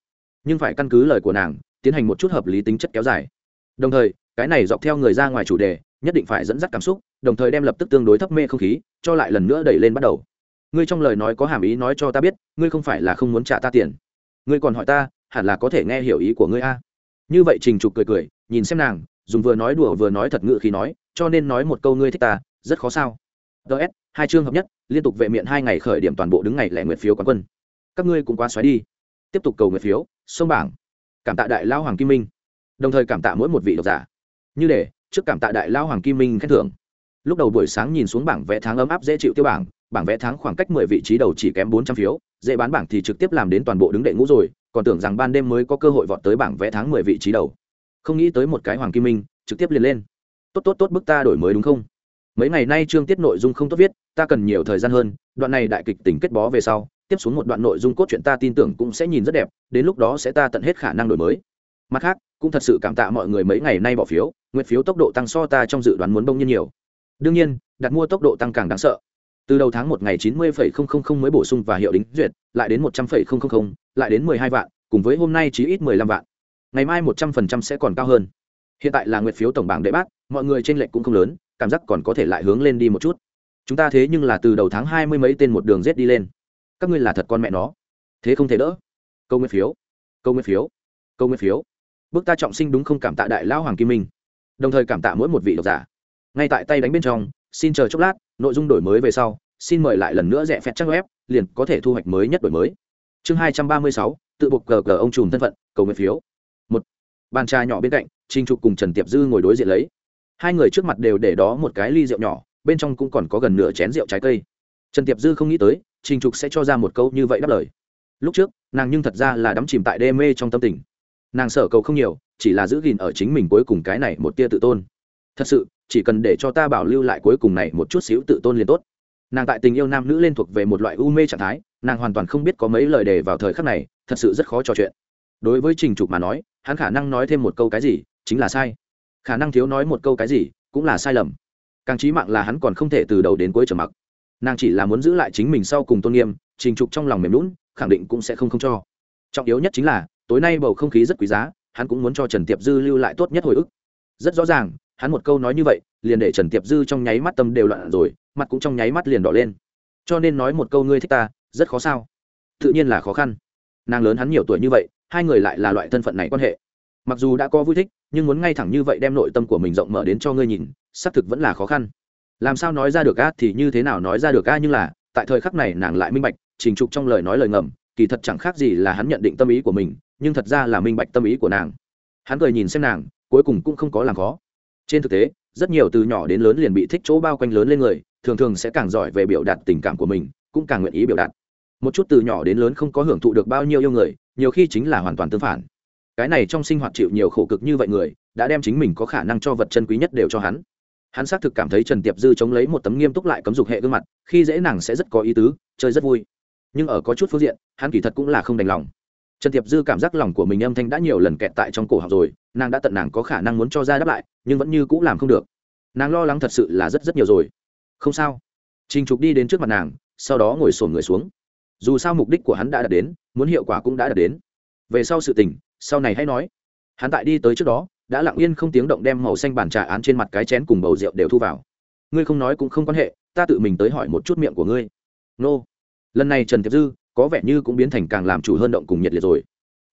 Nhưng phải căn cứ lời của nàng, tiến hành một chút hợp lý tính chất kéo dài. Đồng thời, cái này dọc theo người ra ngoài chủ đề, nhất định phải dẫn dắt cảm xúc, đồng thời đem lập tức tương đối thấp mê không khí, cho lại lần nữa đẩy lên bắt đầu. Ngươi trong lời nói có hàm ý nói cho ta biết, ngươi không phải là không muốn trả ta tiền. Ngươi còn hỏi ta hẳn là có thể nghe hiểu ý của ngươi a. Như vậy trình trục cười cười, nhìn xem nàng, dùng vừa nói đùa vừa nói thật ngự khi nói, cho nên nói một câu ngươi thích ta, rất khó sao. Ts hai chương hợp nhất, liên tục vệ miệng hai ngày khởi điểm toàn bộ đứng ngày lẻ nguyệt phiếu quán quân. Các ngươi cũng quá xoáy đi. Tiếp tục cầu nguyệt phiếu, sông bảng. Cảm tạ đại lao hoàng kim minh. Đồng thời cảm tạ mỗi một vị độc giả. Như để, trước cảm tạ đại lao hoàng kim minh khen thưởng. Lúc đầu buổi sáng nhìn xuống bảng vẽ tháng ấm áp dễ chịu tiêu bảng bảng vẽ tháng khoảng cách mười vị trí đầu chỉ kém bốn trăm phiếu, dễ bán bảng thì trực tiếp làm đến toàn bộ đứng đệ ngũ rồi còn tưởng rằng ban đêm mới có cơ hội vọt tới bảng vẽ tháng mười vị trí đầu. Không nghĩ tới một cái hoàng kim minh trực tiếp liền lên. Tốt tốt tốt, bức ta đổi mới đúng không? Mấy ngày nay chương tiết nội dung không tốt viết, ta cần nhiều thời gian hơn, đoạn này đại kịch tính kết bó về sau, tiếp xuống một đoạn nội dung cốt truyện ta tin tưởng cũng sẽ nhìn rất đẹp, đến lúc đó sẽ ta tận hết khả năng đổi mới. Mặt khác, cũng thật sự cảm tạ mọi người mấy ngày nay bỏ phiếu, nguyện phiếu tốc độ tăng so ta trong dự đoán muốn bông nhiên nhiều. Đương nhiên, đặt mua tốc độ tăng càng đáng sợ từ đầu tháng một ngày chín mươi mới bổ sung và hiệu đính duyệt, lại đến một trăm linh lại đến mười hai vạn, cùng với hôm nay chỉ ít mười lăm vạn. Ngày mai một trăm phần trăm sẽ còn cao hơn. Hiện tại là nguyệt phiếu tổng bảng đệ bác mọi người trên lệnh cũng không lớn, cảm giác còn có thể lại hướng lên đi một chút. Chúng ta thế nhưng là từ đầu tháng hai mươi mấy tên một đường rết đi lên. Các ngươi là thật con mẹ nó. Thế không thể đỡ. Câu nguyệt phiếu. Câu nguyệt phiếu. Câu nguyệt phiếu. Bước ta trọng sinh đúng không cảm tạ đại lão hoàng kim minh. Đồng thời cảm tạ mỗi một vị độc giả. Ngay tại tay đánh bên trong, xin chờ chốc lát nội dung đổi mới về sau, xin mời lại lần nữa rẻ phép trang web, liền có thể thu hoạch mới nhất đổi mới. Chương hai trăm ba mươi sáu, tự buộc cờ cờ ông trùm thân phận, cầu nguyện phiếu. Một, bàn trà nhỏ bên cạnh trinh trục cùng trần tiệp dư ngồi đối diện lấy. Hai người trước mặt đều để đó một cái ly rượu nhỏ, bên trong cũng còn có gần nửa chén rượu trái cây. Trần tiệp dư không nghĩ tới trinh trục sẽ cho ra một câu như vậy đáp lời. Lúc trước, nàng nhưng thật ra là đắm chìm tại đê mê trong tâm tình. Nàng sở cầu không nhiều, chỉ là giữ gìn ở chính mình cuối cùng cái này một tia tự tôn thật sự, chỉ cần để cho ta bảo lưu lại cuối cùng này một chút xíu tự tôn liền tốt. Nàng tại tình yêu nam nữ lên thuộc về một loại u mê trạng thái, nàng hoàn toàn không biết có mấy lời đề vào thời khắc này, thật sự rất khó trò chuyện. Đối với trình trục mà nói, hắn khả năng nói thêm một câu cái gì, chính là sai. Khả năng thiếu nói một câu cái gì, cũng là sai lầm. Càng trí mạng là hắn còn không thể từ đầu đến cuối trở mặc. Nàng chỉ là muốn giữ lại chính mình sau cùng tôn nghiêm, trình trục trong lòng mềm lún khẳng định cũng sẽ không không cho. Trọng yếu nhất chính là, tối nay bầu không khí rất quý giá, hắn cũng muốn cho trần tiệp dư lưu lại tốt nhất hồi ức. Rất rõ ràng hắn một câu nói như vậy, liền để trần tiệp dư trong nháy mắt tâm đều loạn rồi, mặt cũng trong nháy mắt liền đỏ lên. Cho nên nói một câu ngươi thích ta, rất khó sao? Tự nhiên là khó khăn. Nàng lớn hắn nhiều tuổi như vậy, hai người lại là loại thân phận này quan hệ. Mặc dù đã có vui thích, nhưng muốn ngay thẳng như vậy đem nội tâm của mình rộng mở đến cho ngươi nhìn, xác thực vẫn là khó khăn. Làm sao nói ra được a thì như thế nào nói ra được a nhưng là, tại thời khắc này nàng lại minh bạch, trình trục trong lời nói lời ngầm, kỳ thật chẳng khác gì là hắn nhận định tâm ý của mình, nhưng thật ra là minh bạch tâm ý của nàng. Hắn cười nhìn xem nàng, cuối cùng cũng không có làm khó trên thực tế, rất nhiều từ nhỏ đến lớn liền bị thích chỗ bao quanh lớn lên người, thường thường sẽ càng giỏi về biểu đạt tình cảm của mình, cũng càng nguyện ý biểu đạt. Một chút từ nhỏ đến lớn không có hưởng thụ được bao nhiêu yêu người, nhiều khi chính là hoàn toàn tương phản. Cái này trong sinh hoạt chịu nhiều khổ cực như vậy người, đã đem chính mình có khả năng cho vật chân quý nhất đều cho hắn. Hắn xác thực cảm thấy trần tiệp dư chống lấy một tấm nghiêm túc lại cấm dục hệ gương mặt, khi dễ nàng sẽ rất có ý tứ, chơi rất vui. Nhưng ở có chút phương diện, hắn kỳ thật cũng là không đành lòng trần tiệp dư cảm giác lòng của mình âm thanh đã nhiều lần kẹt tại trong cổ học rồi, nàng đã tận nàng có khả năng muốn cho ra đáp lại, nhưng vẫn như c ũ làm không được. Nàng lo lắng thật sự là rất rất nhiều rồi. Không sao. Trình trục đi đến trước mặt nàng, sau đó ngồi sổn người xuống. Dù sao mục đích của hắn đã đạt đến, muốn hiệu quả cũng đã đạt đến. Về sau sự tình, sau này hãy nói. Hắn tại đi tới trước đó, đã lặng yên không tiếng động đem màu xanh bàn trà án trên mặt cái chén cùng bầu rượu đều thu vào. Ngươi không nói cũng không quan hệ, ta tự mình tới hỏi một chút miệng của ngươi. Nô. Lần này trần tiệp dư có vẻ như cũng biến thành càng làm chủ hơn động cùng nhiệt liệt rồi.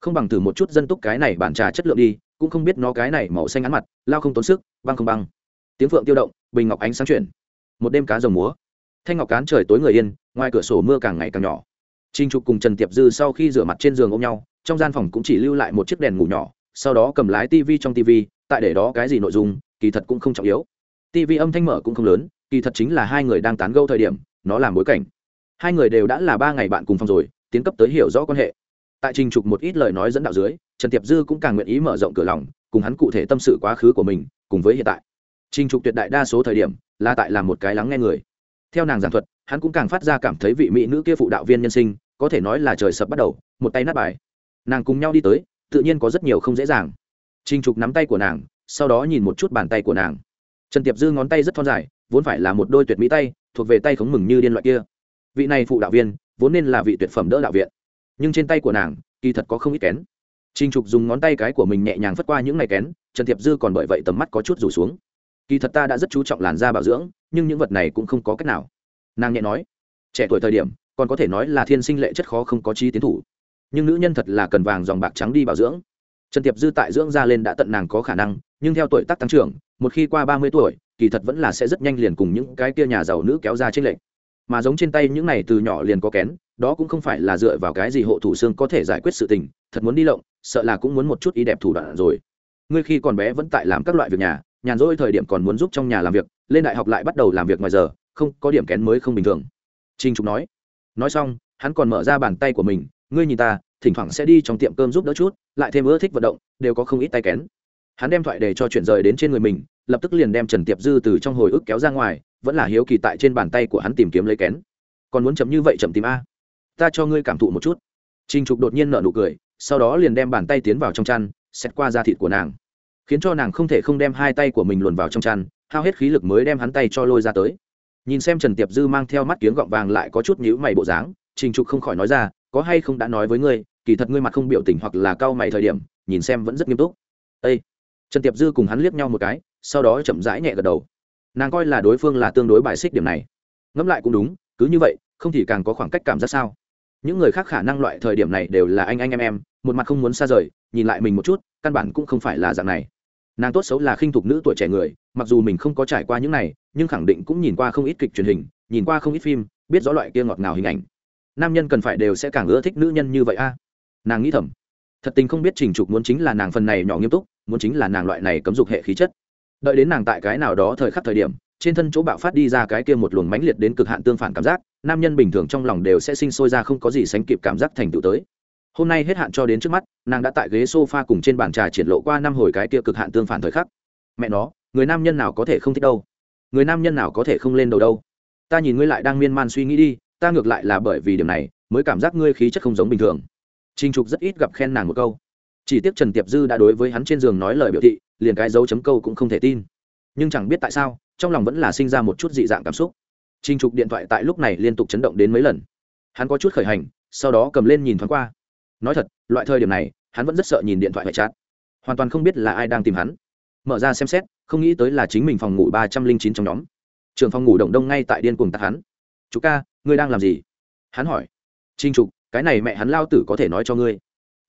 Không bằng thử một chút dân túc cái này bản trà chất lượng đi, cũng không biết nó cái này màu xanh án mặt, lao không tốn sức, băng không băng. Tiếng phượng tiêu động, bình ngọc ánh sáng chuyển. Một đêm cá rồng múa. Thanh ngọc cán trời tối người yên, ngoài cửa sổ mưa càng ngày càng nhỏ. Trinh trục cùng trần tiệp dư sau khi rửa mặt trên giường ôm nhau, trong gian phòng cũng chỉ lưu lại một chiếc đèn ngủ nhỏ, sau đó cầm lái tv trong tv tại để đó cái gì nội dung, kỳ thật cũng không trọng yếu. tv âm thanh mở cũng không lớn, kỳ thật chính là hai người đang tán gẫu thời điểm, nó làm bối cảnh hai người đều đã là ba ngày bạn cùng phòng rồi, tiến cấp tới hiểu rõ quan hệ. Tại trình trục một ít lời nói dẫn đạo dưới, trần tiệp dư cũng càng nguyện ý mở rộng cửa lòng, cùng hắn cụ thể tâm sự quá khứ của mình, cùng với hiện tại. Trình trục tuyệt đại đa số thời điểm, là tại làm một cái lắng nghe người. Theo nàng giảng thuật, hắn cũng càng phát ra cảm thấy vị mỹ nữ kia phụ đạo viên nhân sinh, có thể nói là trời sập bắt đầu, một tay nát bài. Nàng cùng nhau đi tới, tự nhiên có rất nhiều không dễ dàng. Trình trục nắm tay của nàng, sau đó nhìn một chút bàn tay của nàng. Trần tiệp dư ngón tay rất thon dài, vốn phải là một đôi tuyệt mỹ tay, thuộc về tay khống mừng như điên loại kia vị này phụ đạo viên vốn nên là vị tuyệt phẩm đỡ đạo viện nhưng trên tay của nàng kỳ thật có không ít kén Trình Trục dùng ngón tay cái của mình nhẹ nhàng phất qua những ngày kén, Trần Tiệp Dư còn bởi vậy tầm mắt có chút rủ xuống. Kỳ thật ta đã rất chú trọng làn da bảo dưỡng, nhưng những vật này cũng không có cách nào. Nàng nhẹ nói, trẻ tuổi thời điểm, còn có thể nói là thiên sinh lệ chất khó không có trí tiến thủ. Nhưng nữ nhân thật là cần vàng dòng bạc trắng đi bảo dưỡng. Trần Tiệp Dư tại dưỡng da lên đã tận nàng có khả năng, nhưng theo tuổi tác tăng trưởng, một khi qua ba mươi tuổi, kỳ thật vẫn là sẽ rất nhanh liền cùng những cái kia nhà giàu nữ kéo ra trên lệnh mà giống trên tay những này từ nhỏ liền có kén, đó cũng không phải là dựa vào cái gì hộ thủ xương có thể giải quyết sự tình, thật muốn đi lộng, sợ là cũng muốn một chút ý đẹp thủ đoạn rồi. Ngươi khi còn bé vẫn tại làm các loại việc nhà, nhàn rỗi thời điểm còn muốn giúp trong nhà làm việc, lên đại học lại bắt đầu làm việc ngoài giờ, không, có điểm kén mới không bình thường. Trinh trục nói. Nói xong, hắn còn mở ra bàn tay của mình, ngươi nhìn ta, thỉnh thoảng sẽ đi trong tiệm cơm giúp đỡ chút, lại thêm ưa thích vận động, đều có không ít tay kén hắn đem thoại đề cho chuyển rời đến trên người mình, lập tức liền đem trần tiệp dư từ trong hồi ức kéo ra ngoài, vẫn là hiếu kỳ tại trên bàn tay của hắn tìm kiếm lấy kén. Còn muốn chấm như vậy chậm tìm a? Ta cho ngươi cảm thụ một chút. Trình trục đột nhiên nở nụ cười, sau đó liền đem bàn tay tiến vào trong chăn xét qua da thịt của nàng. Khiến cho nàng không thể không đem hai tay của mình luồn vào trong chăn, hao hết khí lực mới đem hắn tay cho lôi ra tới. Nhìn xem trần tiệp dư mang theo mắt kiếng gọng vàng lại có chút nhữ mày bộ dáng, trình trục không khỏi nói ra, có hay không đã nói với ngươi, kỳ thật ngươi mặt không biểu tình hoặc là cau mày thời điểm, nhìn xem vẫn rất nghiêm túc. Ây trần tiệp dư cùng hắn liếc nhau một cái, sau đó chậm rãi nhẹ gật đầu. Nàng coi là đối phương là tương đối bài xích điểm này. Ngẫm lại cũng đúng, cứ như vậy, không thì càng có khoảng cách cảm giác sao. Những người khác khả năng loại thời điểm này đều là anh anh em em, một mặt không muốn xa rời, nhìn lại mình một chút, căn bản cũng không phải là dạng này. Nàng tốt xấu là khinh thục nữ tuổi trẻ người, mặc dù mình không có trải qua những này, nhưng khẳng định cũng nhìn qua không ít kịch truyền hình, nhìn qua không ít phim, biết rõ loại kia ngọt ngào hình ảnh. Nam nhân cần phải đều sẽ càng ưa thích nữ nhân như vậy a. Nàng nghĩ thầm thật tình không biết trình trục muốn chính là nàng phần này nhỏ nghiêm túc, muốn chính là nàng loại này cấm dục hệ khí chất. Đợi đến nàng tại cái nào đó thời khắc thời điểm, trên thân chỗ bạo phát đi ra cái kia một luồng mãnh liệt đến cực hạn tương phản cảm giác, nam nhân bình thường trong lòng đều sẽ sinh sôi ra không có gì sánh kịp cảm giác thành tựu tới. Hôm nay hết hạn cho đến trước mắt, nàng đã tại ghế s o f a cùng trên bàn trà triển lộ qua năm hồi cái kia cực hạn tương phản thời khắc. Mẹ nó, người nam nhân nào có thể không thích đâu? Người nam nhân nào có thể không lên đầu đâu? Ta nhìn ngươi lại đang miên man suy nghĩ đi, ta ngược lại là bởi vì điểm này, mới cảm giác ngươi khí chất không giống bình thường. Trình trục rất ít gặp khen nàng một câu. Chỉ tiếc trần tiệp dư đã đối với hắn trên giường nói lời biểu thị, liền cái dấu chấm câu cũng không thể tin. Nhưng chẳng biết tại sao, trong lòng vẫn là sinh ra một chút dị dạng cảm xúc. Trình trục điện thoại tại lúc này liên tục chấn động đến mấy lần. Hắn có chút khởi hành, sau đó cầm lên nhìn thoáng qua. Nói thật, loại thời điểm này, hắn vẫn rất sợ nhìn điện thoại ngoại trát. Hoàn toàn không biết là ai đang tìm hắn. Mở ra xem xét, không nghĩ tới là chính mình phòng ngủ ba trăm linh chín trong nhóm. Trường phòng ngủ động đông ngay tại điên cuồng tạt hắn. Chú ca, ngươi đang làm gì? Hắn hỏi. Trình trục cái này mẹ hắn lao tử có thể nói cho ngươi.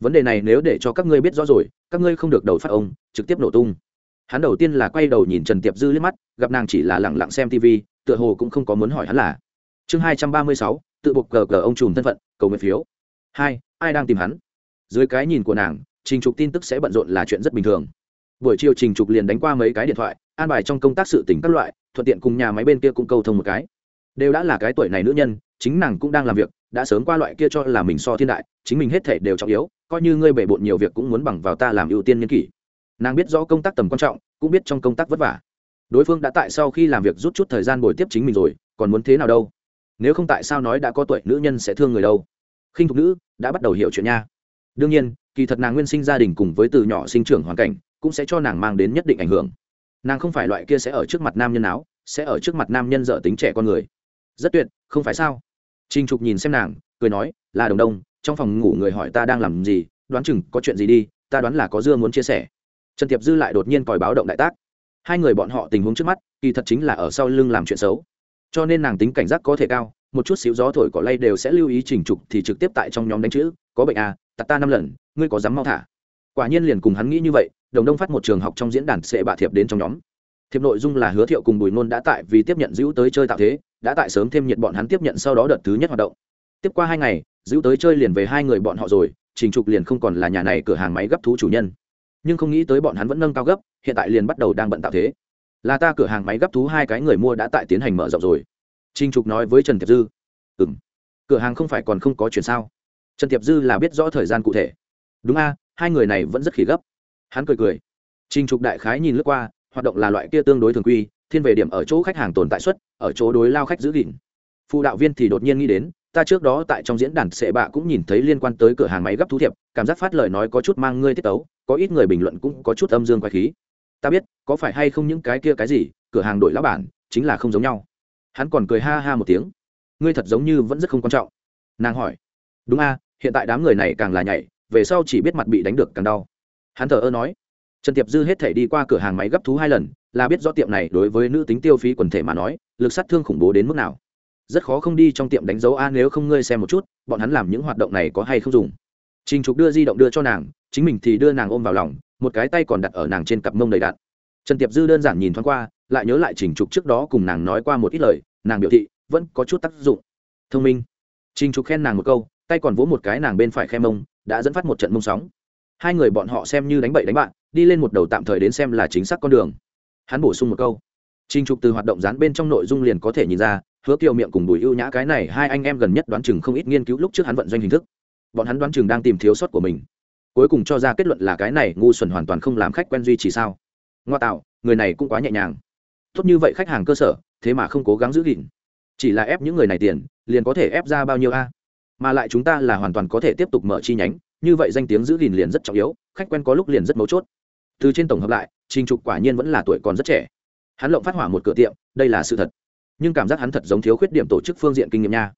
Vấn đề này nếu để cho các ngươi biết rõ rồi, các ngươi không được đầu phát ông, trực tiếp nổ tung. Hắn đầu tiên là quay đầu nhìn trần tiệp dư liếc mắt, gặp nàng chỉ là lẳng lặng xem tv tựa hồ cũng không có muốn hỏi hắn là. Chương hai trăm ba mươi sáu, tự buộc cờ cờ ông trùm thân phận, cầu nguyện phiếu. Hai, ai đang tìm hắn? Dưới cái nhìn của nàng, trình trục tin tức sẽ bận rộn là chuyện rất bình thường. Buổi chiều trình trục liền đánh qua mấy cái điện thoại, an bài trong công tác sự tỉnh các loại, thuận tiện cùng nhà máy bên kia cũng câu thông một cái đều đã là cái tuổi này nữ nhân, chính nàng cũng đang làm việc, đã sớm qua loại kia cho là mình so thiên đại, chính mình hết thể đều trọng yếu, coi như ngươi bể bộn nhiều việc cũng muốn bằng vào ta làm ưu tiên nhân kỷ. Nàng biết rõ công tác tầm quan trọng, cũng biết trong công tác vất vả. Đối phương đã tại sau khi làm việc rút chút thời gian bồi tiếp chính mình rồi, còn muốn thế nào đâu? Nếu không tại sao nói đã có tuổi, nữ nhân sẽ thương người đâu? Khinh thục nữ, đã bắt đầu hiểu chuyện nha. Đương nhiên, kỳ thật nàng nguyên sinh gia đình cùng với từ nhỏ sinh trưởng hoàn cảnh, cũng sẽ cho nàng mang đến nhất định ảnh hưởng. Nàng không phải loại kia sẽ ở trước mặt nam nhân áo, sẽ ở trước mặt nam nhân dở tính trẻ con người rất tuyệt, không phải sao? Trinh trục nhìn xem nàng, cười nói, là đồng đông, trong phòng ngủ người hỏi ta đang làm gì, đoán chừng có chuyện gì đi, ta đoán là có dưa muốn chia sẻ. Trần tiệp dư lại đột nhiên còi báo động đại tác. Hai người bọn họ tình huống trước mắt, kỳ thật chính là ở sau lưng làm chuyện xấu. Cho nên nàng tính cảnh giác có thể cao, một chút xíu gió thổi cỏ lay đều sẽ lưu ý trình trục thì trực tiếp tại trong nhóm đánh chữ, có bệnh à tạt ta năm lần, ngươi có dám mau thả? Quả nhiên liền cùng hắn nghĩ như vậy, đồng đông phát một trường học trong diễn đàn sẽ bạ thiệp đến trong nhóm. Thiệp nội dung là hứa thiệu cùng bùi nôn đã tại vì tiếp nhận dữ tới chơi tạo thế đã tại sớm thêm nhiệt bọn hắn tiếp nhận sau đó đợt thứ nhất hoạt động. Tiếp qua hai ngày giữ tới chơi liền về hai người bọn họ rồi, trình trục liền không còn là nhà này cửa hàng máy gấp thú chủ nhân. Nhưng không nghĩ tới bọn hắn vẫn nâng cao gấp, hiện tại liền bắt đầu đang bận tạo thế. Là ta cửa hàng máy gấp thú hai cái người mua đã tại tiến hành mở rộng rồi. Trình trục nói với trần tiệp dư. Ừ m cửa hàng không phải còn không có chuyện sao? Trần tiệp dư là biết rõ thời gian cụ thể. Đúng a, hai người này vẫn rất khí gấp. Hắn cười cười. Trình trục đại khái nhìn lướt qua, hoạt động là loại kia tương đối thường quy thiên về điểm ở chỗ khách hàng tồn tại suất, ở chỗ đối lao khách giữ gìn. Phụ đạo viên thì đột nhiên nghĩ đến, ta trước đó tại trong diễn đàn sệ bạ cũng nhìn thấy liên quan tới cửa hàng máy gấp thú thiệp, cảm giác phát lời nói có chút mang ngươi tiết tấu, có ít người bình luận cũng có chút âm dương quái khí. Ta biết, có phải hay không những cái kia cái gì, cửa hàng đổi lão bản, chính là không giống nhau. Hắn còn cười ha ha một tiếng. Ngươi thật giống như vẫn rất không quan trọng. Nàng hỏi. Đúng a, hiện tại đám người này càng là nhảy, về sau chỉ biết mặt bị đánh được càng đau. Hắn thờ ơ nói trần tiệp dư hết thể đi qua cửa hàng máy gấp thú hai lần, là biết rõ tiệm này đối với nữ tính tiêu phí quần thể mà nói, lực sát thương khủng bố đến mức nào. Rất khó không đi trong tiệm đánh dấu a, nếu không ngươi xem một chút, bọn hắn làm những hoạt động này có hay không dùng. Trình trục đưa di động đưa cho nàng, chính mình thì đưa nàng ôm vào lòng, một cái tay còn đặt ở nàng trên cặp mông đầy đạn. Trần tiệp dư đơn giản nhìn thoáng qua, lại nhớ lại trình trục trước đó cùng nàng nói qua một ít lời, nàng biểu thị, vẫn có chút tác dụng. Thông minh. Trình trục khen nàng một câu, tay còn vỗ một cái nàng bên phải khe mông, đã dẫn phát một trận mông sóng. Hai người bọn họ xem như đánh bậy đánh bạn đi lên một đầu tạm thời đến xem là chính xác con đường. Hắn bổ sung một câu. Trình trục từ hoạt động dán bên trong nội dung liền có thể nhìn ra, hứa kiều miệng cùng bùi ưu nhã cái này hai anh em gần nhất đoán chừng không ít nghiên cứu lúc trước hắn vận doanh hình thức. Bọn hắn đoán chừng đang tìm thiếu sót của mình. Cuối cùng cho ra kết luận là cái này ngu xuẩn hoàn toàn không làm khách quen duy trì sao? Ngoa tạo, người này cũng quá nhẹ nhàng. Tốt như vậy khách hàng cơ sở, thế mà không cố gắng giữ gìn. Chỉ là ép những người này tiền, liền có thể ép ra bao nhiêu a? Mà lại chúng ta là hoàn toàn có thể tiếp tục mở chi nhánh, như vậy danh tiếng giữ gìn liền rất trọng yếu, khách quen có lúc liền rất mấu chốt từ trên tổng hợp lại, trình trục quả nhiên vẫn là tuổi còn rất trẻ. Hắn lộng phát hỏa một cửa tiệm, đây là sự thật. Nhưng cảm giác hắn thật giống thiếu khuyết điểm tổ chức phương diện kinh nghiệm nha.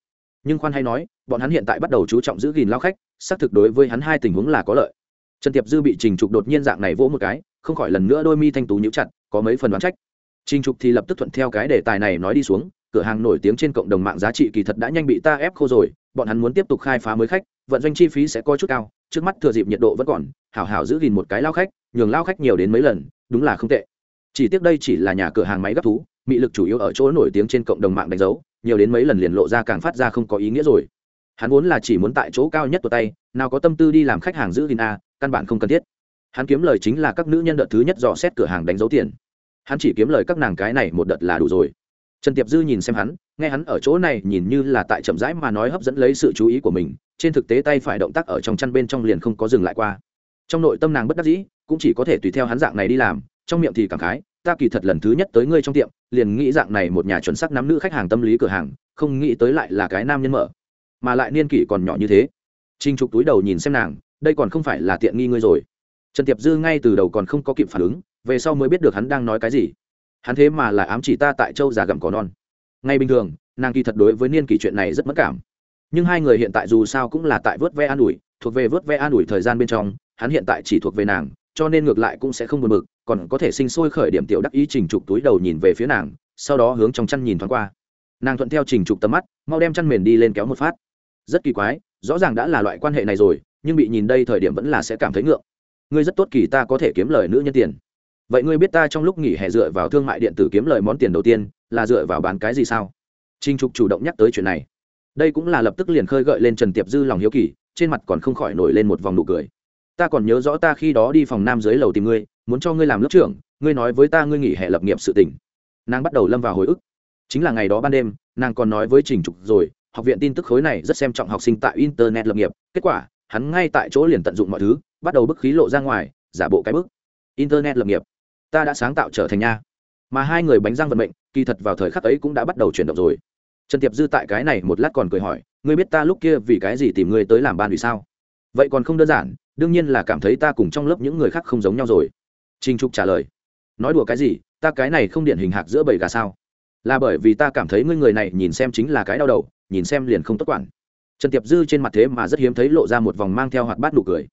Nhưng khoan hay nói, bọn hắn hiện tại bắt đầu chú trọng giữ gìn lao khách, xác thực đối với hắn hai tình huống là có lợi. Trần tiệp dư bị trình trục đột nhiên dạng này vỗ một cái, không khỏi lần nữa đôi mi thanh tú nhíu chặt, có mấy phần đoán trách. Trình trục thì lập tức thuận theo cái đề tài này nói đi xuống, cửa hàng nổi tiếng trên cộng đồng mạng giá trị kỳ thật đã nhanh bị ta ép khô rồi, bọn hắn muốn tiếp tục khai phá mới khách, vận doanh chi phí sẽ coi chút cao, trước mắt thừa dịp nhiệt độ vẫn còn, hảo hảo giữ gìn một cái lao khách nhường lao khách nhiều đến mấy lần, đúng là không tệ. Chỉ tiếc đây chỉ là nhà cửa hàng máy gấp thú, mị lực chủ yếu ở chỗ nổi tiếng trên cộng đồng mạng đánh dấu, nhiều đến mấy lần liền lộ ra càng phát ra không có ý nghĩa rồi. Hắn vốn là chỉ muốn tại chỗ cao nhất của tay, nào có tâm tư đi làm khách hàng giữ gìn a, căn bản không cần thiết. Hắn kiếm lời chính là các nữ nhân đợt thứ nhất dò xét cửa hàng đánh dấu tiền. Hắn chỉ kiếm lời các nàng cái này một đợt là đủ rồi. Trần tiệp dư nhìn xem hắn, nghe hắn ở chỗ này nhìn như là tại chậm rãi mà nói hấp dẫn lấy sự chú ý của mình, trên thực tế tay phải động tác ở trong chăn bên trong liền không có dừng lại qua. Trong nội tâm nàng bất đắc dĩ cũng chỉ có thể tùy theo hắn dạng này đi làm, trong miệng thì cảm khái, ta kỳ thật lần thứ nhất tới ngươi trong tiệm, liền nghĩ dạng này một nhà chuẩn sắc nắm nữ khách hàng tâm lý cửa hàng, không nghĩ tới lại là cái nam nhân mở. Mà lại niên kỷ còn nhỏ như thế. Trinh trục túi đầu nhìn xem nàng, đây còn không phải là tiện nghi ngươi rồi. Trần tiệp dư ngay từ đầu còn không có kịp phản ứng, về sau mới biết được hắn đang nói cái gì. Hắn thế mà là ám chỉ ta tại châu già gặm cỏ non. Ngay bình thường, nàng kỳ thật đối với niên kỷ chuyện này rất mất cảm. Nhưng hai người hiện tại dù sao cũng là tại vớt ve an ủi, thuộc về vớt ve an ủi thời gian bên trong, hắn hiện tại chỉ thuộc về nàng cho nên ngược lại cũng sẽ không buồn bực, còn có thể sinh sôi khởi điểm tiểu đắc ý trình trục túi đầu nhìn về phía nàng, sau đó hướng trong chăn nhìn thoáng qua. Nàng thuận theo trình trục tầm mắt, mau đem chăn mền đi lên kéo một phát. Rất kỳ quái, rõ ràng đã là loại quan hệ này rồi, nhưng bị nhìn đây thời điểm vẫn là sẽ cảm thấy ngượng. Ngươi rất tốt kỳ ta có thể kiếm lời nữ nhân tiền. Vậy ngươi biết ta trong lúc nghỉ hè dựa vào thương mại điện tử kiếm lời món tiền đầu tiên, là dựa vào bán cái gì sao? Trinh trục chủ động nhắc tới chuyện này. Đây cũng là lập tức liền khơi gợi lên trần tiệp dư lòng hiếu kỳ, trên mặt còn không khỏi nổi lên một vòng nụ cười ta còn nhớ rõ ta khi đó đi phòng nam dưới lầu tìm ngươi, muốn cho ngươi làm lớp trưởng, ngươi nói với ta ngươi nghỉ hè lập nghiệp sự tỉnh nàng bắt đầu lâm vào hồi ức. Chính là ngày đó ban đêm, nàng còn nói với trình trục rồi, học viện tin tức khối này rất xem trọng học sinh tại internet lập nghiệp. Kết quả, hắn ngay tại chỗ liền tận dụng mọi thứ, bắt đầu bức khí lộ ra ngoài, giả bộ cái bức. Internet lập nghiệp. Ta đã sáng tạo trở thành nha. Mà hai người bánh răng vận mệnh, kỳ thật vào thời khắc ấy cũng đã bắt đầu chuyển động rồi. Trần tiệp dư tại cái này một lát còn cười hỏi, ngươi biết ta lúc kia vì cái gì tìm ngươi tới làm ban vì sao? Vậy còn không đơn giản, đương nhiên là cảm thấy ta cùng trong lớp những người khác không giống nhau rồi. Trinh trục trả lời, nói đùa cái gì, ta cái này không điển hình hạc giữa bầy gà sao? Là bởi vì ta cảm thấy ngươi người này nhìn xem chính là cái đau đầu, nhìn xem liền không tốt quản. Trần tiệp dư trên mặt thế mà rất hiếm thấy lộ ra một vòng mang theo hoạt bát nụ cười.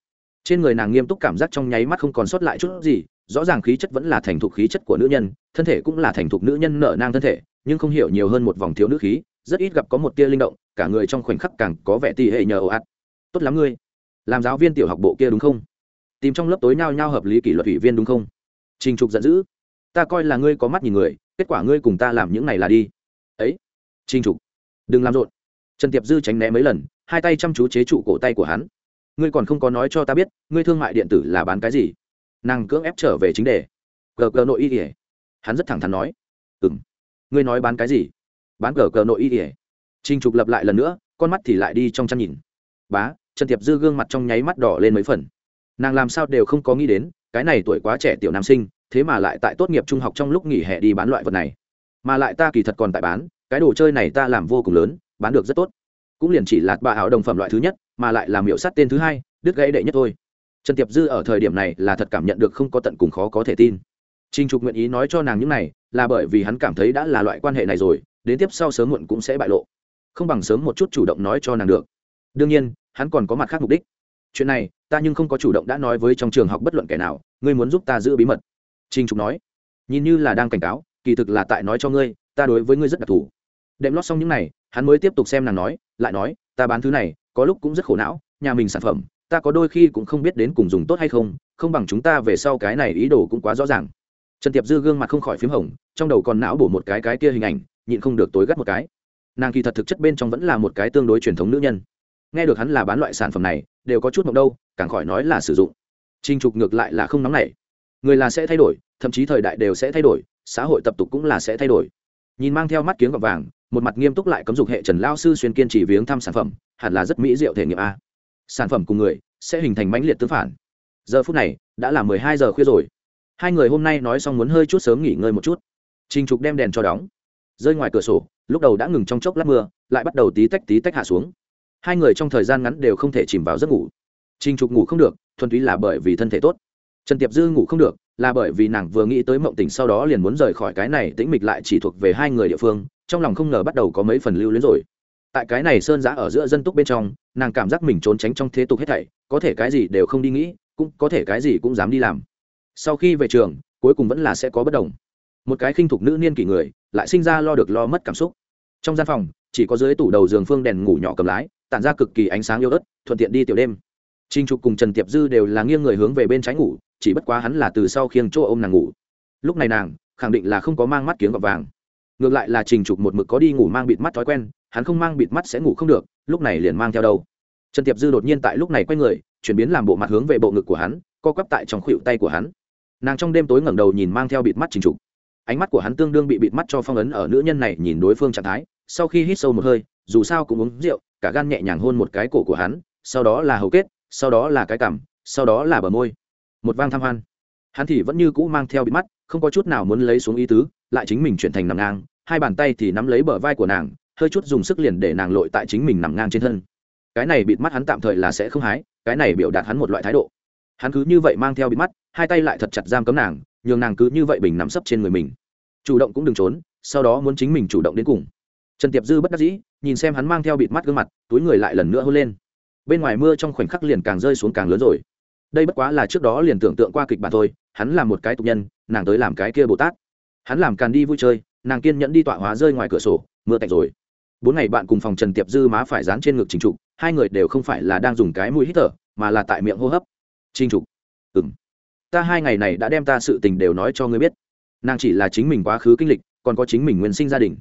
Trên người nàng nghiêm túc cảm giác trong nháy mắt không còn sót lại chút gì, rõ ràng khí chất vẫn là thành thục khí chất của nữ nhân, thân thể cũng là thành thục nữ nhân nở nang thân thể, nhưng không hiểu nhiều hơn một vòng thiếu nữ khí, rất ít gặp có một tia linh động, cả người trong khoảnh khắc càng có vẻ tỉ hệ nhờ ồ ạt. Tốt lắm ngươi làm giáo viên tiểu học bộ kia đúng không? Tìm trong lớp tối nhao nhao hợp lý kỷ luật ủy viên đúng không? Trình trục giận dữ. Ta coi là ngươi có mắt nhìn người, kết quả ngươi cùng ta làm những này là đi. Ấy, trình trục, đừng làm rộn. Trần tiệp dư tránh né mấy lần, hai tay chăm chú chế trụ cổ tay của hắn. Ngươi còn không có nói cho ta biết, ngươi thương mại điện tử là bán cái gì? Nàng cưỡng ép trở về chính đề. Gờ gờ nội y ỉa hắn rất thẳng thắn nói. Ừ m ngươi nói bán cái gì? Bán gờ gờ nội y ỉa trinh trục lập lại lần nữa, con mắt thì lại đi trong chăn nhìn. Bá trần tiệp dư gương mặt trong nháy mắt đỏ lên mấy phần. Nàng làm sao đều không có nghĩ đến, cái này tuổi quá trẻ tiểu nam sinh, thế mà lại tại tốt nghiệp trung học trong lúc nghỉ hè đi bán loại vật này. Mà lại ta kỳ thật còn tại bán, cái đồ chơi này ta làm vô cùng lớn, bán được rất tốt. Cũng liền chỉ là bà ảo đồng phẩm loại thứ nhất, mà lại làm hiệu sắt tên thứ hai, đứt gãy đệ nhất thôi. Trần tiệp dư ở thời điểm này là thật cảm nhận được không có tận cùng khó có thể tin. Trinh trục nguyện ý nói cho nàng những này, là bởi vì hắn cảm thấy đã là loại quan hệ này rồi, đến tiếp sau sớm muộn cũng sẽ bại lộ. Không bằng sớm một chút chủ động nói cho nàng được. Đương nhiên hắn còn có mặt khác mục đích. Chuyện này, ta nhưng không có chủ động đã nói với trong trường học bất luận kẻ nào, ngươi muốn giúp ta giữ bí mật. Trinh trục nói. Nhìn như là đang cảnh cáo, kỳ thực là tại nói cho ngươi, ta đối với ngươi rất đặc thù. Đệm lót xong những này, hắn mới tiếp tục xem nàng nói, lại nói, ta bán thứ này, có lúc cũng rất khổ não, nhà mình sản phẩm, ta có đôi khi cũng không biết đến cùng dùng tốt hay không không bằng chúng ta về sau cái này ý đồ cũng quá rõ ràng. Trần tiệp dư gương mặt không khỏi p h í m hồng, trong đầu còn não bổ một cái cái kia hình ảnh, nhịn không được tối gắt một cái. Nàng kỳ thật thực chất bên trong vẫn là một cái tương đối truyền thống nữ nhân nghe được hắn là bán loại sản phẩm này, đều có chút mộng đâu, càng khỏi nói là sử dụng. Trinh trục ngược lại là không nóng nảy. Người là sẽ thay đổi, thậm chí thời đại đều sẽ thay đổi, xã hội tập tục cũng là sẽ thay đổi. Nhìn mang theo mắt kiếng gọt vàng, một mặt nghiêm túc lại cấm dục hệ trần lao sư xuyên kiên trì viếng thăm sản phẩm, hẳn là rất mỹ diệu thể nghiệm a. Sản phẩm cùng người sẽ hình thành mãnh liệt tương phản. Giờ phút này, đã là mười hai giờ khuya rồi. Hai người hôm nay nói xong muốn hơi chút sớm nghỉ ngơi một chút. Trinh trục đem đèn cho đóng. Rơi ngoài cửa sổ, lúc đầu đã ngừng trong chốc lát mưa, lại bắt đầu tí tách tí tách hạ xuống hai người trong thời gian ngắn đều không thể chìm vào giấc ngủ. Trình trục ngủ không được, thuần túy là bởi vì thân thể tốt. Trần tiệp dư ngủ không được, là bởi vì nàng vừa nghĩ tới mộng tình sau đó liền muốn rời khỏi cái này, tĩnh mịch lại chỉ thuộc về hai người địa phương, trong lòng không ngờ bắt đầu có mấy phần lưu luyến rồi. Tại cái này sơn giã ở giữa dân túc bên trong, nàng cảm giác mình trốn tránh trong thế tục hết thảy, có thể cái gì đều không đi nghĩ, cũng có thể cái gì cũng dám đi làm. Sau khi về trường, cuối cùng vẫn là sẽ có bất đồng. Một cái khinh thục nữ niên kỷ người, lại sinh ra lo được lo mất cảm xúc. Trong gian phòng, chỉ có dưới tủ đầu giường phương đèn ngủ nhỏ cầm lái tản ra cực kỳ ánh sáng yêu ớt, thuận tiện đi tiểu đêm. Trinh trục cùng trần tiệp dư đều là nghiêng người hướng về bên trái ngủ, chỉ bất quá hắn là từ sau khiêng chỗ ôm nàng ngủ. Lúc này nàng, khẳng định là không có mang mắt kiếng gọt vàng. Ngược lại là trình trục một mực có đi ngủ mang bịt mắt thói quen, hắn không mang bịt mắt sẽ ngủ không được, lúc này liền mang theo đâu. Trần tiệp dư đột nhiên tại lúc này quay người, chuyển biến làm bộ mặt hướng về bộ ngực của hắn, co quắp tại trong khuỷu tay của hắn. Nàng trong đêm tối ngẩng đầu nhìn mang theo bịt mắt trình trục. Ánh mắt của hắn tương đương bị bịt mắt cho phong ấn ở nữ nhân này nhìn đối phương trạng thái, sau khi hít sâu một hơi dù sao cũng uống rượu, cả gan nhẹ nhàng hôn một cái cổ của hắn, sau đó là hầu kết, sau đó là cái cằm, sau đó là bờ môi. Một vang tham hoan. Hắn thì vẫn như cũ mang theo bị mắt, không có chút nào muốn lấy xuống ý tứ, lại chính mình chuyển thành nằm ngang, hai bàn tay thì nắm lấy bờ vai của nàng, hơi chút dùng sức liền để nàng lội tại chính mình nằm ngang trên thân. Cái này bịt mắt hắn tạm thời là sẽ không hái, cái này biểu đạt hắn một loại thái độ. Hắn cứ như vậy mang theo bịt mắt, hai tay lại thật chặt giam cấm nàng, nhường nàng cứ như vậy bình nằm sấp trên người mình. Chủ động cũng đừng trốn, sau đó muốn chính mình chủ động đến cùng. Trần tiệp dư bất đắc dĩ nhìn xem hắn mang theo bịt mắt gương mặt, túi người lại lần nữa hôn lên. Bên ngoài mưa trong khoảnh khắc liền càng rơi xuống càng lớn rồi. Đây bất quá là trước đó liền tưởng tượng qua kịch bản thôi, hắn là một cái tục nhân, nàng tới làm cái kia bồ tát. Hắn làm càn đi vui chơi, nàng kiên nhẫn đi tọa hóa rơi ngoài cửa sổ, mưa tạnh rồi. Bốn ngày bạn cùng phòng trần tiệp dư má phải dán trên ngực trình trục, hai người đều không phải là đang dùng cái mũi hít thở, mà là tại miệng hô hấp. Trình trục ừ m ta hai ngày này đã đem ta sự tình đều nói cho ngươi biết. Nàng chỉ là chính mình quá khứ kinh lịch, còn có chính mình nguyên sinh gia đình.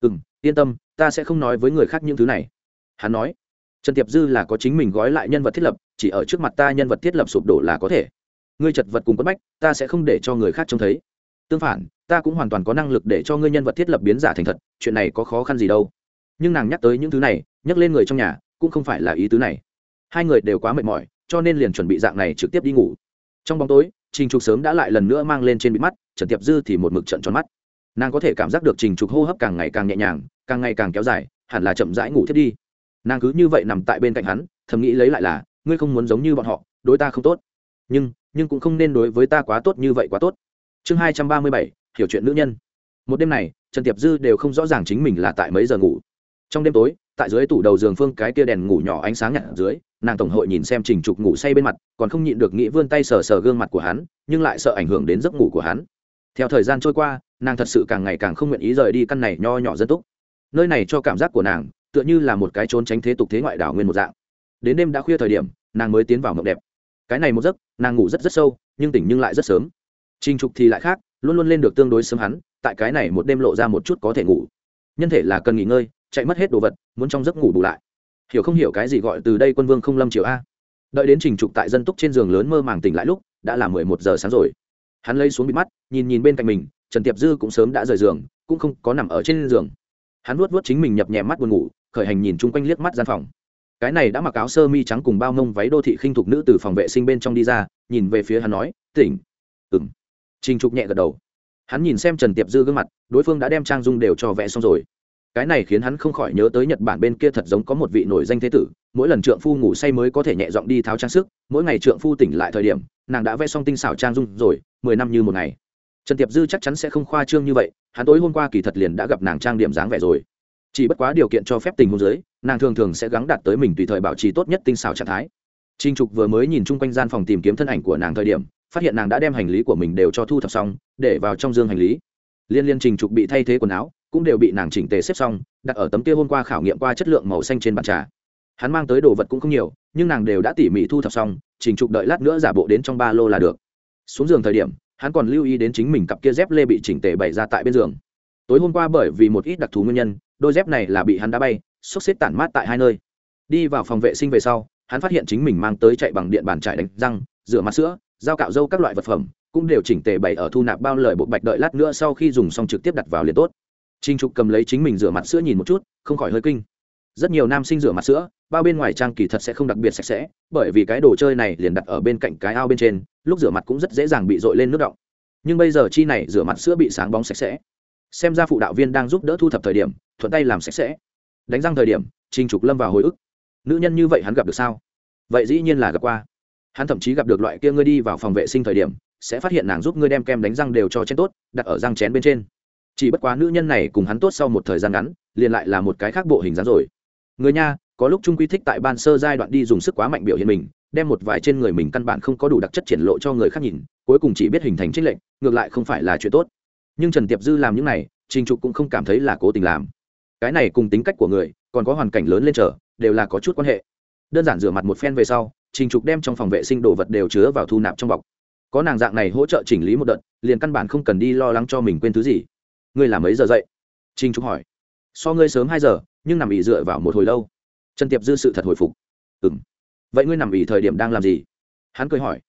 Ừ m yên tâm ta sẽ không nói với người khác những thứ này. Hắn nói, trần tiệp dư là có chính mình gói lại nhân vật thiết lập, chỉ ở trước mặt ta nhân vật thiết lập sụp đổ là có thể. Ngươi chật vật cùng quất bách, ta sẽ không để cho người khác trông thấy. Tương phản, ta cũng hoàn toàn có năng lực để cho ngươi nhân vật thiết lập biến giả thành thật, chuyện này có khó khăn gì đâu. Nhưng nàng nhắc tới những thứ này, nhắc lên người trong nhà, cũng không phải là ý tứ này. Hai người đều quá mệt mỏi, cho nên liền chuẩn bị dạng này trực tiếp đi ngủ. Trong bóng tối, trình trục sớm đã lại lần nữa mang lên trên bị mắt, trần tiệp dư thì một mực trận tròn mắt nàng có thể cảm giác được trình trục hô hấp càng ngày càng nhẹ nhàng, càng ngày càng kéo dài, hẳn là chậm rãi ngủ thiết đi. Nàng cứ như vậy nằm tại bên cạnh hắn, thầm nghĩ lấy lại là, ngươi không muốn giống như bọn họ, đối ta không tốt. Nhưng nhưng cũng không nên đối với ta quá tốt như vậy quá tốt. Chương hai trăm ba mươi bảy, hiểu chuyện nữ nhân. Một đêm này, trần tiệp dư đều không rõ ràng chính mình là tại mấy giờ ngủ. Trong đêm tối, tại dưới tủ đầu giường phương cái kia đèn ngủ nhỏ ánh sáng nhạt dưới, nàng tổng hội nhìn xem trình trục ngủ say bên mặt, còn không nhịn được nghĩ vươn tay sờ sờ gương mặt của hắn, nhưng lại sợ ảnh hưởng đến giấc ngủ của hắn. Theo thời gian trôi qua nàng thật sự càng ngày càng không nguyện ý rời đi căn này nho nhỏ dân túc. Nơi này cho cảm giác của nàng, tựa như là một cái trốn tránh thế tục thế ngoại đảo nguyên một dạng. Đến đêm đã khuya thời điểm, nàng mới tiến vào mộng đẹp. Cái này một giấc, nàng ngủ rất rất sâu, nhưng tỉnh nhưng lại rất sớm. Trình trục thì lại khác, luôn luôn lên được tương đối sớm hắn, tại cái này một đêm lộ ra một chút có thể ngủ. Nhân thể là cần nghỉ ngơi, chạy mất hết đồ vật, muốn trong giấc ngủ bù lại. Hiểu không hiểu cái gì gọi từ đây quân vương không lâm triều a? Đợi đến trình trục tại dân túc trên giường lớn mơ màng tỉnh lại lúc, đã là mười một giờ sáng rồi. Hắn lấy xuống bịt mắt, nhìn nhìn bên cạnh mình trần tiệp dư cũng sớm đã rời giường, cũng không có nằm ở trên giường. Hắn nuốt vuốt chính mình nhập nhẹ mắt buồn ngủ, khởi hành nhìn chung quanh liếc mắt gian phòng. Cái này đã mặc áo sơ mi trắng cùng bao mông váy đô thị khinh thục nữ từ phòng vệ sinh bên trong đi ra, nhìn về phía hắn nói, tỉnh. Ừng trình trục nhẹ gật đầu. Hắn nhìn xem trần tiệp dư gương mặt, đối phương đã đem trang dung đều cho vẽ xong rồi. Cái này khiến hắn không khỏi nhớ tới nhật bản bên kia thật giống có một vị nổi danh thế tử, mỗi lần trượng phu ngủ say mới có thể nhẹ giọng đi tháo trang sức, mỗi ngày trượng phu tỉnh lại thời điểm, nàng đã vẽ xong tinh xảo trang dung rồi, mười năm như một ngày trần tiệp dư chắc chắn sẽ không khoa trương như vậy, hắn tối hôm qua kỳ thật liền đã gặp nàng trang điểm dáng vẻ rồi. Chỉ bất quá điều kiện cho phép tình hôn giới nàng thường thường sẽ gắng đạt tới mình tùy thời bảo trì tốt nhất tinh xảo trạng thái. Trinh trục vừa mới nhìn chung quanh gian phòng tìm kiếm thân ảnh của nàng thời điểm, phát hiện nàng đã đem hành lý của mình đều cho thu thập xong, để vào trong dương hành lý. Liên liên trình trục bị thay thế quần áo, cũng đều bị nàng chỉnh tề xếp xong, đặt ở tấm kia hôm qua khảo nghiệm qua chất lượng màu xanh trên bàn trà. Hắn mang tới đồ vật cũng không nhiều, nhưng nàng đều đã tỉ mỉ thu thập xong, trình trục đợi lát nữa giả bộ đến trong ba lô là được. Xuống giường thời điểm hắn còn lưu ý đến chính mình cặp kia dép lê bị chỉnh tề bày ra tại bên giường. Tối hôm qua bởi vì một ít đặc thù nguyên nhân, đôi dép này là bị hắn đá bay xốc xếp tản mát tại hai nơi. Đi vào phòng vệ sinh về sau, hắn phát hiện chính mình mang tới chạy bằng điện bàn trải đánh răng, rửa mặt sữa dao cạo dâu các loại vật phẩm, cũng đều chỉnh tề bày ở thu nạp bao lời bộ bạch đợi lát nữa sau khi dùng xong trực tiếp đặt vào liền tốt. Trinh trục cầm lấy chính mình rửa mặt sữa nhìn một chút, không khỏi hơi kinh rất nhiều nam sinh rửa mặt sữa, bao bên ngoài trang kỳ thật sẽ không đặc biệt sạch sẽ, bởi vì cái đồ chơi này liền đặt ở bên cạnh cái ao bên trên, lúc rửa mặt cũng rất dễ dàng bị dội lên nước động. Nhưng bây giờ chi này rửa mặt sữa bị sáng bóng sạch sẽ. Xem ra phụ đạo viên đang giúp đỡ thu thập thời điểm, thuận tay làm sạch sẽ. Đánh răng thời điểm trinh trục lâm vào hồi ức. Nữ nhân như vậy hắn gặp được sao? Vậy dĩ nhiên là gặp qua. Hắn thậm chí gặp được loại kia ngươi đi vào phòng vệ sinh thời điểm, sẽ phát hiện nàng giúp ngươi đem kem đánh răng đều cho chén tốt, đặt ở răng chén bên trên. Chỉ bất quá nữ nhân này cùng hắn tốt sau một thời gian ngắn, liền lại là một cái khác bộ hình dáng rồi người nha, có lúc trung quy thích tại ban sơ giai đoạn đi dùng sức quá mạnh biểu hiện mình, đem một vài trên người mình căn bản không có đủ đặc chất triển lộ cho người khác nhìn, cuối cùng chỉ biết hình thành trích lệnh ngược lại không phải là chuyện tốt. Nhưng trần tiệp dư làm những này, trình trục cũng không cảm thấy là cố tình làm. Cái này cùng tính cách của người, còn có hoàn cảnh lớn lên trở đều là có chút quan hệ. Đơn giản rửa mặt một phen về sau, trình trục đem trong phòng vệ sinh đồ vật đều chứa vào thu nạp trong bọc. Có nàng dạng này hỗ trợ chỉnh lý một đợt, liền căn bản không cần đi lo lắng cho mình quên thứ gì. Ngươi làm mấy giờ dậy? Trình trục hỏi. So ngươi sớm hai giờ nhưng nằm ỉ dựa vào một hồi lâu. Trần tiệp dư sự thật hồi phục. Ừ m vậy ngươi nằm ỉ thời điểm đang làm gì? Hắn cười hỏi.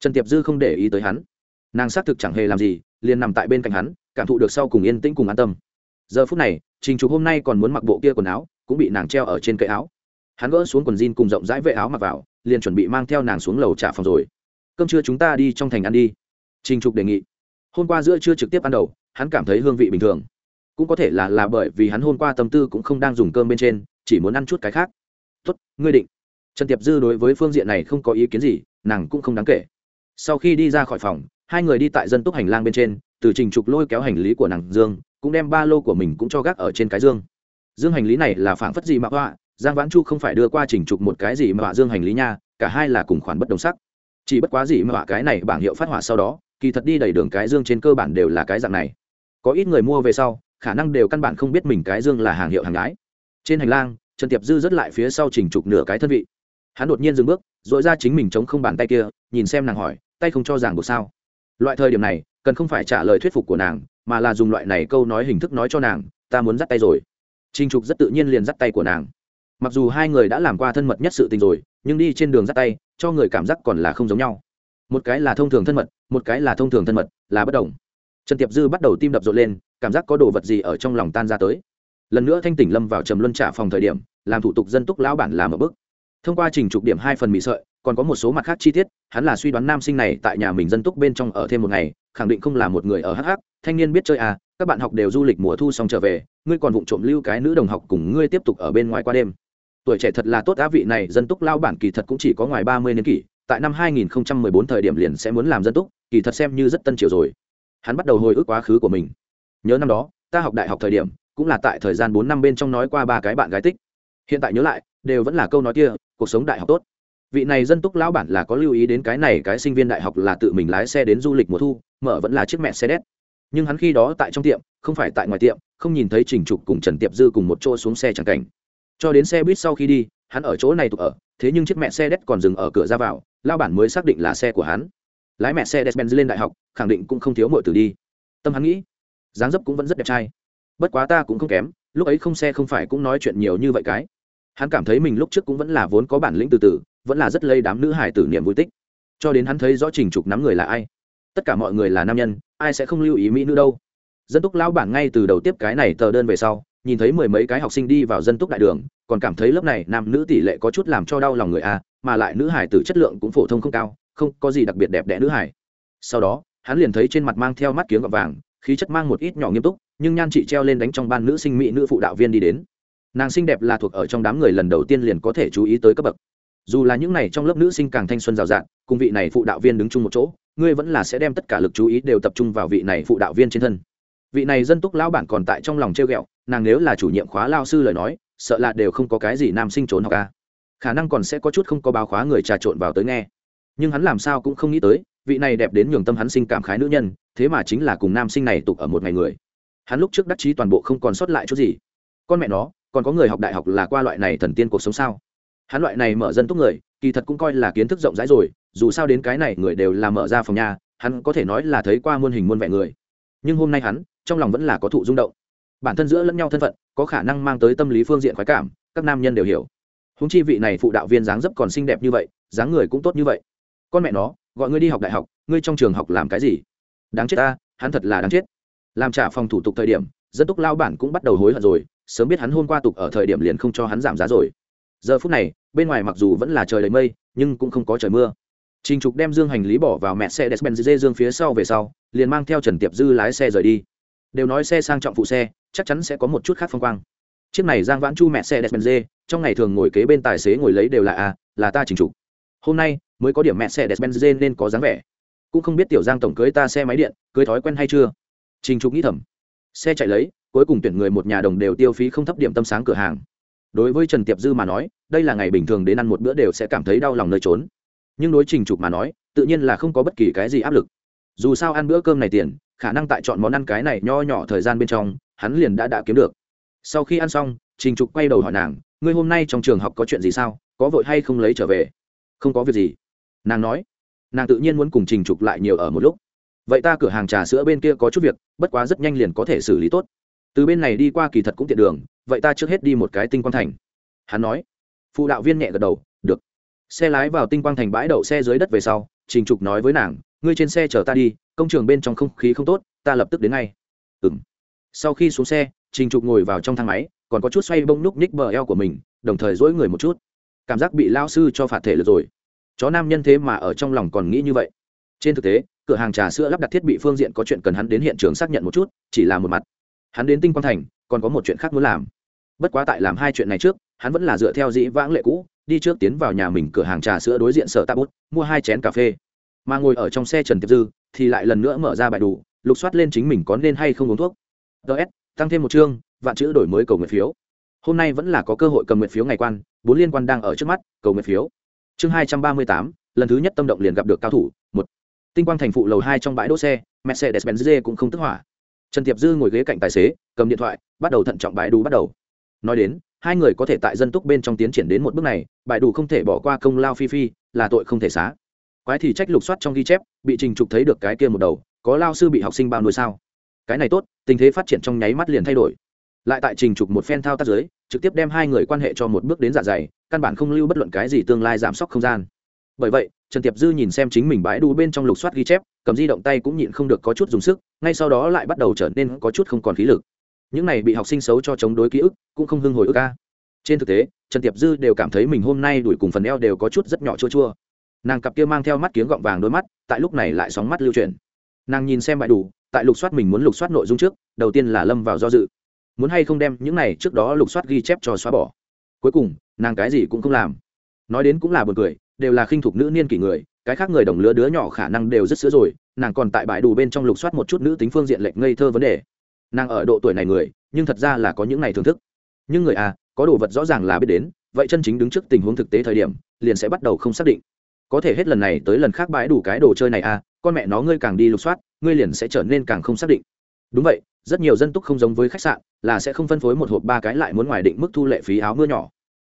Trần tiệp dư không để ý tới hắn. Nàng xác thực chẳng hề làm gì, liền nằm tại bên cạnh hắn, cảm thụ được sau cùng yên tĩnh cùng an tâm. Giờ phút này, trình trục hôm nay còn muốn mặc bộ kia quần áo, cũng bị nàng treo ở trên cây áo. Hắn gỡ xuống quần jean cùng rộng rãi vệ áo mặc vào, liền chuẩn bị mang theo nàng xuống lầu trả phòng rồi. Cơm trưa chúng ta đi trong thành ăn đi. Trình trục đề nghị. Hôm qua giữa trưa trực tiếp ăn đầu, hắn cảm thấy hương vị bình thường cũng có thể là là bởi vì hắn hôm qua tâm tư cũng không đang dùng cơm bên trên, chỉ muốn ăn chút cái khác. Tốt, ngươi định. Trần tiệp dư đối với phương diện này không có ý kiến gì, nàng cũng không đáng kể. Sau khi đi ra khỏi phòng, hai người đi tại dân túc hành lang bên trên, từ trình trục lôi kéo hành lý của nàng dương, cũng đem ba lô của mình cũng cho gác ở trên cái dương. Dương hành lý này là phảng phất gì mà họa, giang vãn chu không phải đưa qua trình trục một cái gì mà họa dương hành lý nha, cả hai là cùng khoản bất đồng sắc. Chỉ bất quá gì mà họa cái này bảng hiệu phát họa sau đó, kỳ thật đi đầy đường cái dương trên cơ bản đều là cái dạng này. Có ít người mua về sau khả năng đều căn bản không biết mình cái dương là hàng hiệu hàng gái trên hành lang, trần tiệp dư dứt lại phía sau trình trục nửa cái thân vị. Hắn đột nhiên dừng bước dội ra chính mình chống không bàn tay kia, nhìn xem nàng hỏi, tay không cho ràng buộc sao? Loại thời điểm này, cần không phải trả lời thuyết phục của nàng, mà là dùng loại này câu nói hình thức nói cho nàng, ta muốn dắt tay rồi. Trình trục rất tự nhiên liền dắt tay của nàng. Mặc dù hai người đã làm qua thân mật nhất sự tình rồi, nhưng đi trên đường dắt tay, cho người cảm giác còn là không giống nhau. Một cái là thông thường thân mật, một cái là thông thường thân mật, là bất đồng trần tiệp dư bắt đầu tim đập rộn lên, cảm giác có đồ vật gì ở trong lòng tan ra tới. Lần nữa thanh tỉnh lâm vào trầm luân trả phòng thời điểm, làm thủ tục dân túc lão bản làm ở bức. Thông qua trình trục điểm hai phần mì sợi, còn có một số mặt khác chi tiết, hắn là suy đoán nam sinh này tại nhà mình dân túc bên trong ở thêm một ngày, khẳng định không là một người ở hh thanh niên biết chơi à các bạn học đều du lịch mùa thu xong trở về, ngươi còn vụng trộm lưu cái nữ đồng học cùng ngươi tiếp tục ở bên ngoài qua đêm. Tuổi trẻ thật là tốt á vị này, dân túc lao bản kỳ thật cũng chỉ có ngoài ba mươi niên kỷ, tại năm 2014 thời điểm liền sẽ muốn làm dân túc, kỳ thật xem như rất tân triều rồi hắn bắt đầu hồi ức quá khứ của mình. Nhớ năm đó, ta học đại học thời điểm, cũng là tại thời gian bốn năm bên trong nói qua ba cái bạn gái tích. Hiện tại nhớ lại, đều vẫn là câu nói kia, cuộc sống đại học tốt. Vị này dân túc lão bản là có lưu ý đến cái này, cái sinh viên đại học là tự mình lái xe đến du lịch mùa thu, mở vẫn là chiếc mẹ xe đét nhưng hắn khi đó tại trong tiệm, không phải tại ngoài tiệm, không nhìn thấy trình trục cùng trần tiệp dư cùng một chỗ xuống xe chẳng cảnh. Cho đến xe buýt sau khi đi, hắn ở chỗ này tụ ở, thế nhưng chiếc mẹ xe đét còn dừng ở cửa ra vào lao bản mới xác định là xe của hắn lái mẹ xe despenz lên đại học, khẳng định cũng không thiếu mọi từ đi. Tâm hắn nghĩ, dáng dấp cũng vẫn rất đẹp trai. Bất quá ta cũng không kém, lúc ấy không xe không phải cũng nói chuyện nhiều như vậy cái. Hắn cảm thấy mình lúc trước cũng vẫn là vốn có bản lĩnh từ từ, vẫn là rất lây đám nữ hải tử niệm vui tích. Cho đến hắn thấy rõ trình trục nắm người là ai, tất cả mọi người là nam nhân, ai sẽ không lưu ý mỹ nữ đâu. Dân túc lão bản ngay từ đầu tiếp cái này tờ đơn về sau, nhìn thấy mười mấy cái học sinh đi vào dân túc đại đường, còn cảm thấy lớp này nam nữ tỷ lệ có chút làm cho đau lòng người a, mà lại nữ hải tử chất lượng cũng phổ thông không cao không có gì đặc biệt đẹp đẽ nữ hải sau đó, hắn liền thấy trên mặt mang theo mắt kiếng gọt vàng, khí chất mang một ít nhỏ nghiêm túc, nhưng nhan chị treo lên đánh trong ban nữ sinh mỹ nữ phụ đạo viên đi đến. Nàng xinh đẹp là thuộc ở trong đám người lần đầu tiên liền có thể chú ý tới cấp bậc. Dù là những này trong lớp nữ sinh càng thanh xuân rào rạt, cùng vị này phụ đạo viên đứng chung một chỗ, ngươi vẫn là sẽ đem tất cả lực chú ý đều tập trung vào vị này phụ đạo viên trên thân. Vị này dân túc lão bản còn tại trong lòng treo ghẹo, nàng nếu là chủ nhiệm khóa lao sư lời nói, sợ là đều không có cái gì nam sinh trốn học ca. Khả năng còn sẽ có chút không có báo khóa người trà trộn vào tới nghe nhưng hắn làm sao cũng không nghĩ tới, vị này đẹp đến nhường tâm hắn sinh cảm khái nữ nhân, thế mà chính là cùng nam sinh này tục ở một ngày người. Hắn lúc trước đắc chí toàn bộ không còn sót lại chút gì. Con mẹ nó, còn có người học đại học là qua loại này thần tiên cuộc sống sao? Hắn loại này mở dân túc người, kỳ thật cũng coi là kiến thức rộng rãi rồi, dù sao đến cái này người đều là mở ra phòng nhà, hắn có thể nói là thấy qua muôn hình muôn vẻ người. Nhưng hôm nay hắn, trong lòng vẫn là có thụ rung động. Bản thân giữa lẫn nhau thân phận, có khả năng mang tới tâm lý phương diện khoái cảm, các nam nhân đều hiểu. Húng chi vị này phụ đạo viên dáng dấp còn xinh đẹp như vậy, dáng người cũng tốt như vậy con mẹ nó, gọi ngươi đi học đại học, ngươi trong trường học làm cái gì? Đáng chết ta, hắn thật là đáng chết. Làm trả phòng thủ tục thời điểm, dân túc lao bản cũng bắt đầu hối hận rồi, sớm biết hắn hôm qua tục ở thời điểm liền không cho hắn giảm giá rồi. Giờ phút này, bên ngoài mặc dù vẫn là trời đầy mây, nhưng cũng không có trời mưa. Trình trục đem dương hành lý bỏ vào mẹ xe despen dê dương phía sau về sau, liền mang theo trần tiệp dư lái xe rời đi. Đều nói xe sang trọng phụ xe, chắc chắn sẽ có một chút khác phong quang. Chiếc này giang vãn chu mẹ xe despen dê, trong ngày thường ngồi kế bên tài xế ngồi lấy đều là a là ta trình trục. Hôm nay mới có điểm mẹ xe Mercedes-Benz nên có dáng vẻ. Cũng không biết tiểu giang tổng cưới ta xe máy điện, cưới thói quen hay chưa? Trình trục nghĩ thầm. Xe chạy lấy, cuối cùng tuyển người một nhà đồng đều tiêu phí không thấp điểm tâm sáng cửa hàng. Đối với trần tiệp dư mà nói, đây là ngày bình thường đến ăn một bữa đều sẽ cảm thấy đau lòng nơi trốn. Nhưng đối trình trục mà nói, tự nhiên là không có bất kỳ cái gì áp lực. Dù sao ăn bữa cơm này tiền, khả năng tại chọn món ăn cái này nho nhỏ thời gian bên trong, hắn liền đã đã kiếm được. Sau khi ăn xong, trình trục quay đầu hỏi nàng, ngươi hôm nay trong trường học có chuyện gì sao? Có vội hay không lấy trở về? Không có việc gì nàng nói, nàng tự nhiên muốn cùng trình trục lại nhiều ở một lúc. Vậy ta cửa hàng trà sữa bên kia có chút việc, bất quá rất nhanh liền có thể xử lý tốt. Từ bên này đi qua kỳ thật cũng tiện đường, vậy ta trước hết đi một cái tinh quang thành. Hắn nói. Phụ đạo viên nhẹ gật đầu, được. Xe lái vào tinh quang thành bãi đậu xe dưới đất về sau, trình trục nói với nàng, ngươi trên xe chở ta đi, công trường bên trong không khí không tốt, ta lập tức đến ngay. Ừ m sau khi xuống xe, trình trục ngồi vào trong thang máy, còn có chút xoay bông núc ních bờ eo của mình, đồng thời dỗi người một chút. Cảm giác bị lao sư cho phạt thể lực rồi chó nam nhân thế mà ở trong lòng còn nghĩ như vậy. Trên thực tế, cửa hàng trà sữa lắp đặt thiết bị phương diện có chuyện cần hắn đến hiện trường xác nhận một chút, chỉ là một mặt. Hắn đến tinh quang thành, còn có một chuyện khác muốn làm. Bất quá tại làm hai chuyện này trước, hắn vẫn là dựa theo dĩ vãng lệ cũ, đi trước tiến vào nhà mình cửa hàng trà sữa đối diện sở tạ bút, mua hai chén cà phê. Mà ngồi ở trong xe trần tiệp dư, thì lại lần nữa mở ra bài đủ, lục soát lên chính mình có nên hay không uống thuốc. Ts tăng thêm một chương, vạn chữ đổi mới cầu nguyện phiếu. Hôm nay vẫn là có cơ hội cầm nguyện phiếu ngày quan, bốn liên quan đang ở trước mắt, cầu nguyện phiếu chương hai trăm ba mươi tám, lần thứ nhất tâm động liền gặp được cao thủ, một. Tinh quang thành phụ lầu hai trong bãi đỗ xe mercedes benz cũng không tức hỏa. Trần tiệp dư ngồi ghế cạnh tài xế, cầm điện thoại, bắt đầu thận trọng bãi đủ bắt đầu. Nói đến, hai người có thể tại dân túc bên trong tiến triển đến một bước này, bãi đủ không thể bỏ qua công lao phi phi, là tội không thể xá. Quái thì trách lục soát trong ghi chép, bị trình trục thấy được cái kia một đầu, có lao sư bị học sinh bao nuôi sao? Cái này tốt, tình thế phát triển trong nháy mắt liền thay đổi lại tại trình trục một phen thao tác giới trực tiếp đem hai người quan hệ cho một bước đến dạ dày, căn bản không lưu bất luận cái gì tương lai giảm sốc không gian. Bởi vậy, trần tiệp dư nhìn xem chính mình bãi đu bên trong lục soát ghi chép, cầm di động tay cũng nhịn không được có chút dùng sức, ngay sau đó lại bắt đầu trở nên có chút không còn khí lực. Những này bị học sinh xấu cho chống đối ký ức, cũng không hưng hồi ức ca trên thực tế, trần tiệp dư đều cảm thấy mình hôm nay đuổi cùng phần eo đều có chút rất nhỏ chua chua. Nàng cặp kia mang theo mắt kiếng gọng vàng đôi mắt, tại lúc này lại sóng mắt lưu chuyển. Nàng nhìn xem bãi đủ, tại lục soát mình muốn lục soát nội dung trước, đầu tiên là lâm vào do dự muốn hay không đem những này trước đó lục soát ghi chép cho xóa bỏ. Cuối cùng, nàng cái gì cũng không làm. Nói đến cũng là b u ồ n cười, đều là khinh thục nữ niên kỷ người, cái khác người đồng lứa đứa nhỏ khả năng đều rất sữa rồi, nàng còn tại bãi đủ bên trong lục soát một chút nữ tính phương diện lệch ngây thơ vấn đề. Nàng ở độ tuổi này người, nhưng thật ra là có những này thưởng thức. Nhưng người à có đồ vật rõ ràng là biết đến, vậy chân chính đứng trước tình huống thực tế thời điểm, liền sẽ bắt đầu không xác định. Có thể hết lần này tới lần khác bãi đủ cái đồ chơi này à con mẹ nó ngươi càng đi lục soát, ngươi liền sẽ trở nên càng không xác định. Đúng vậy rất nhiều dân túc không giống với khách sạn là sẽ không phân phối một hộp ba cái lại muốn ngoài định mức thu lệ phí áo mưa nhỏ.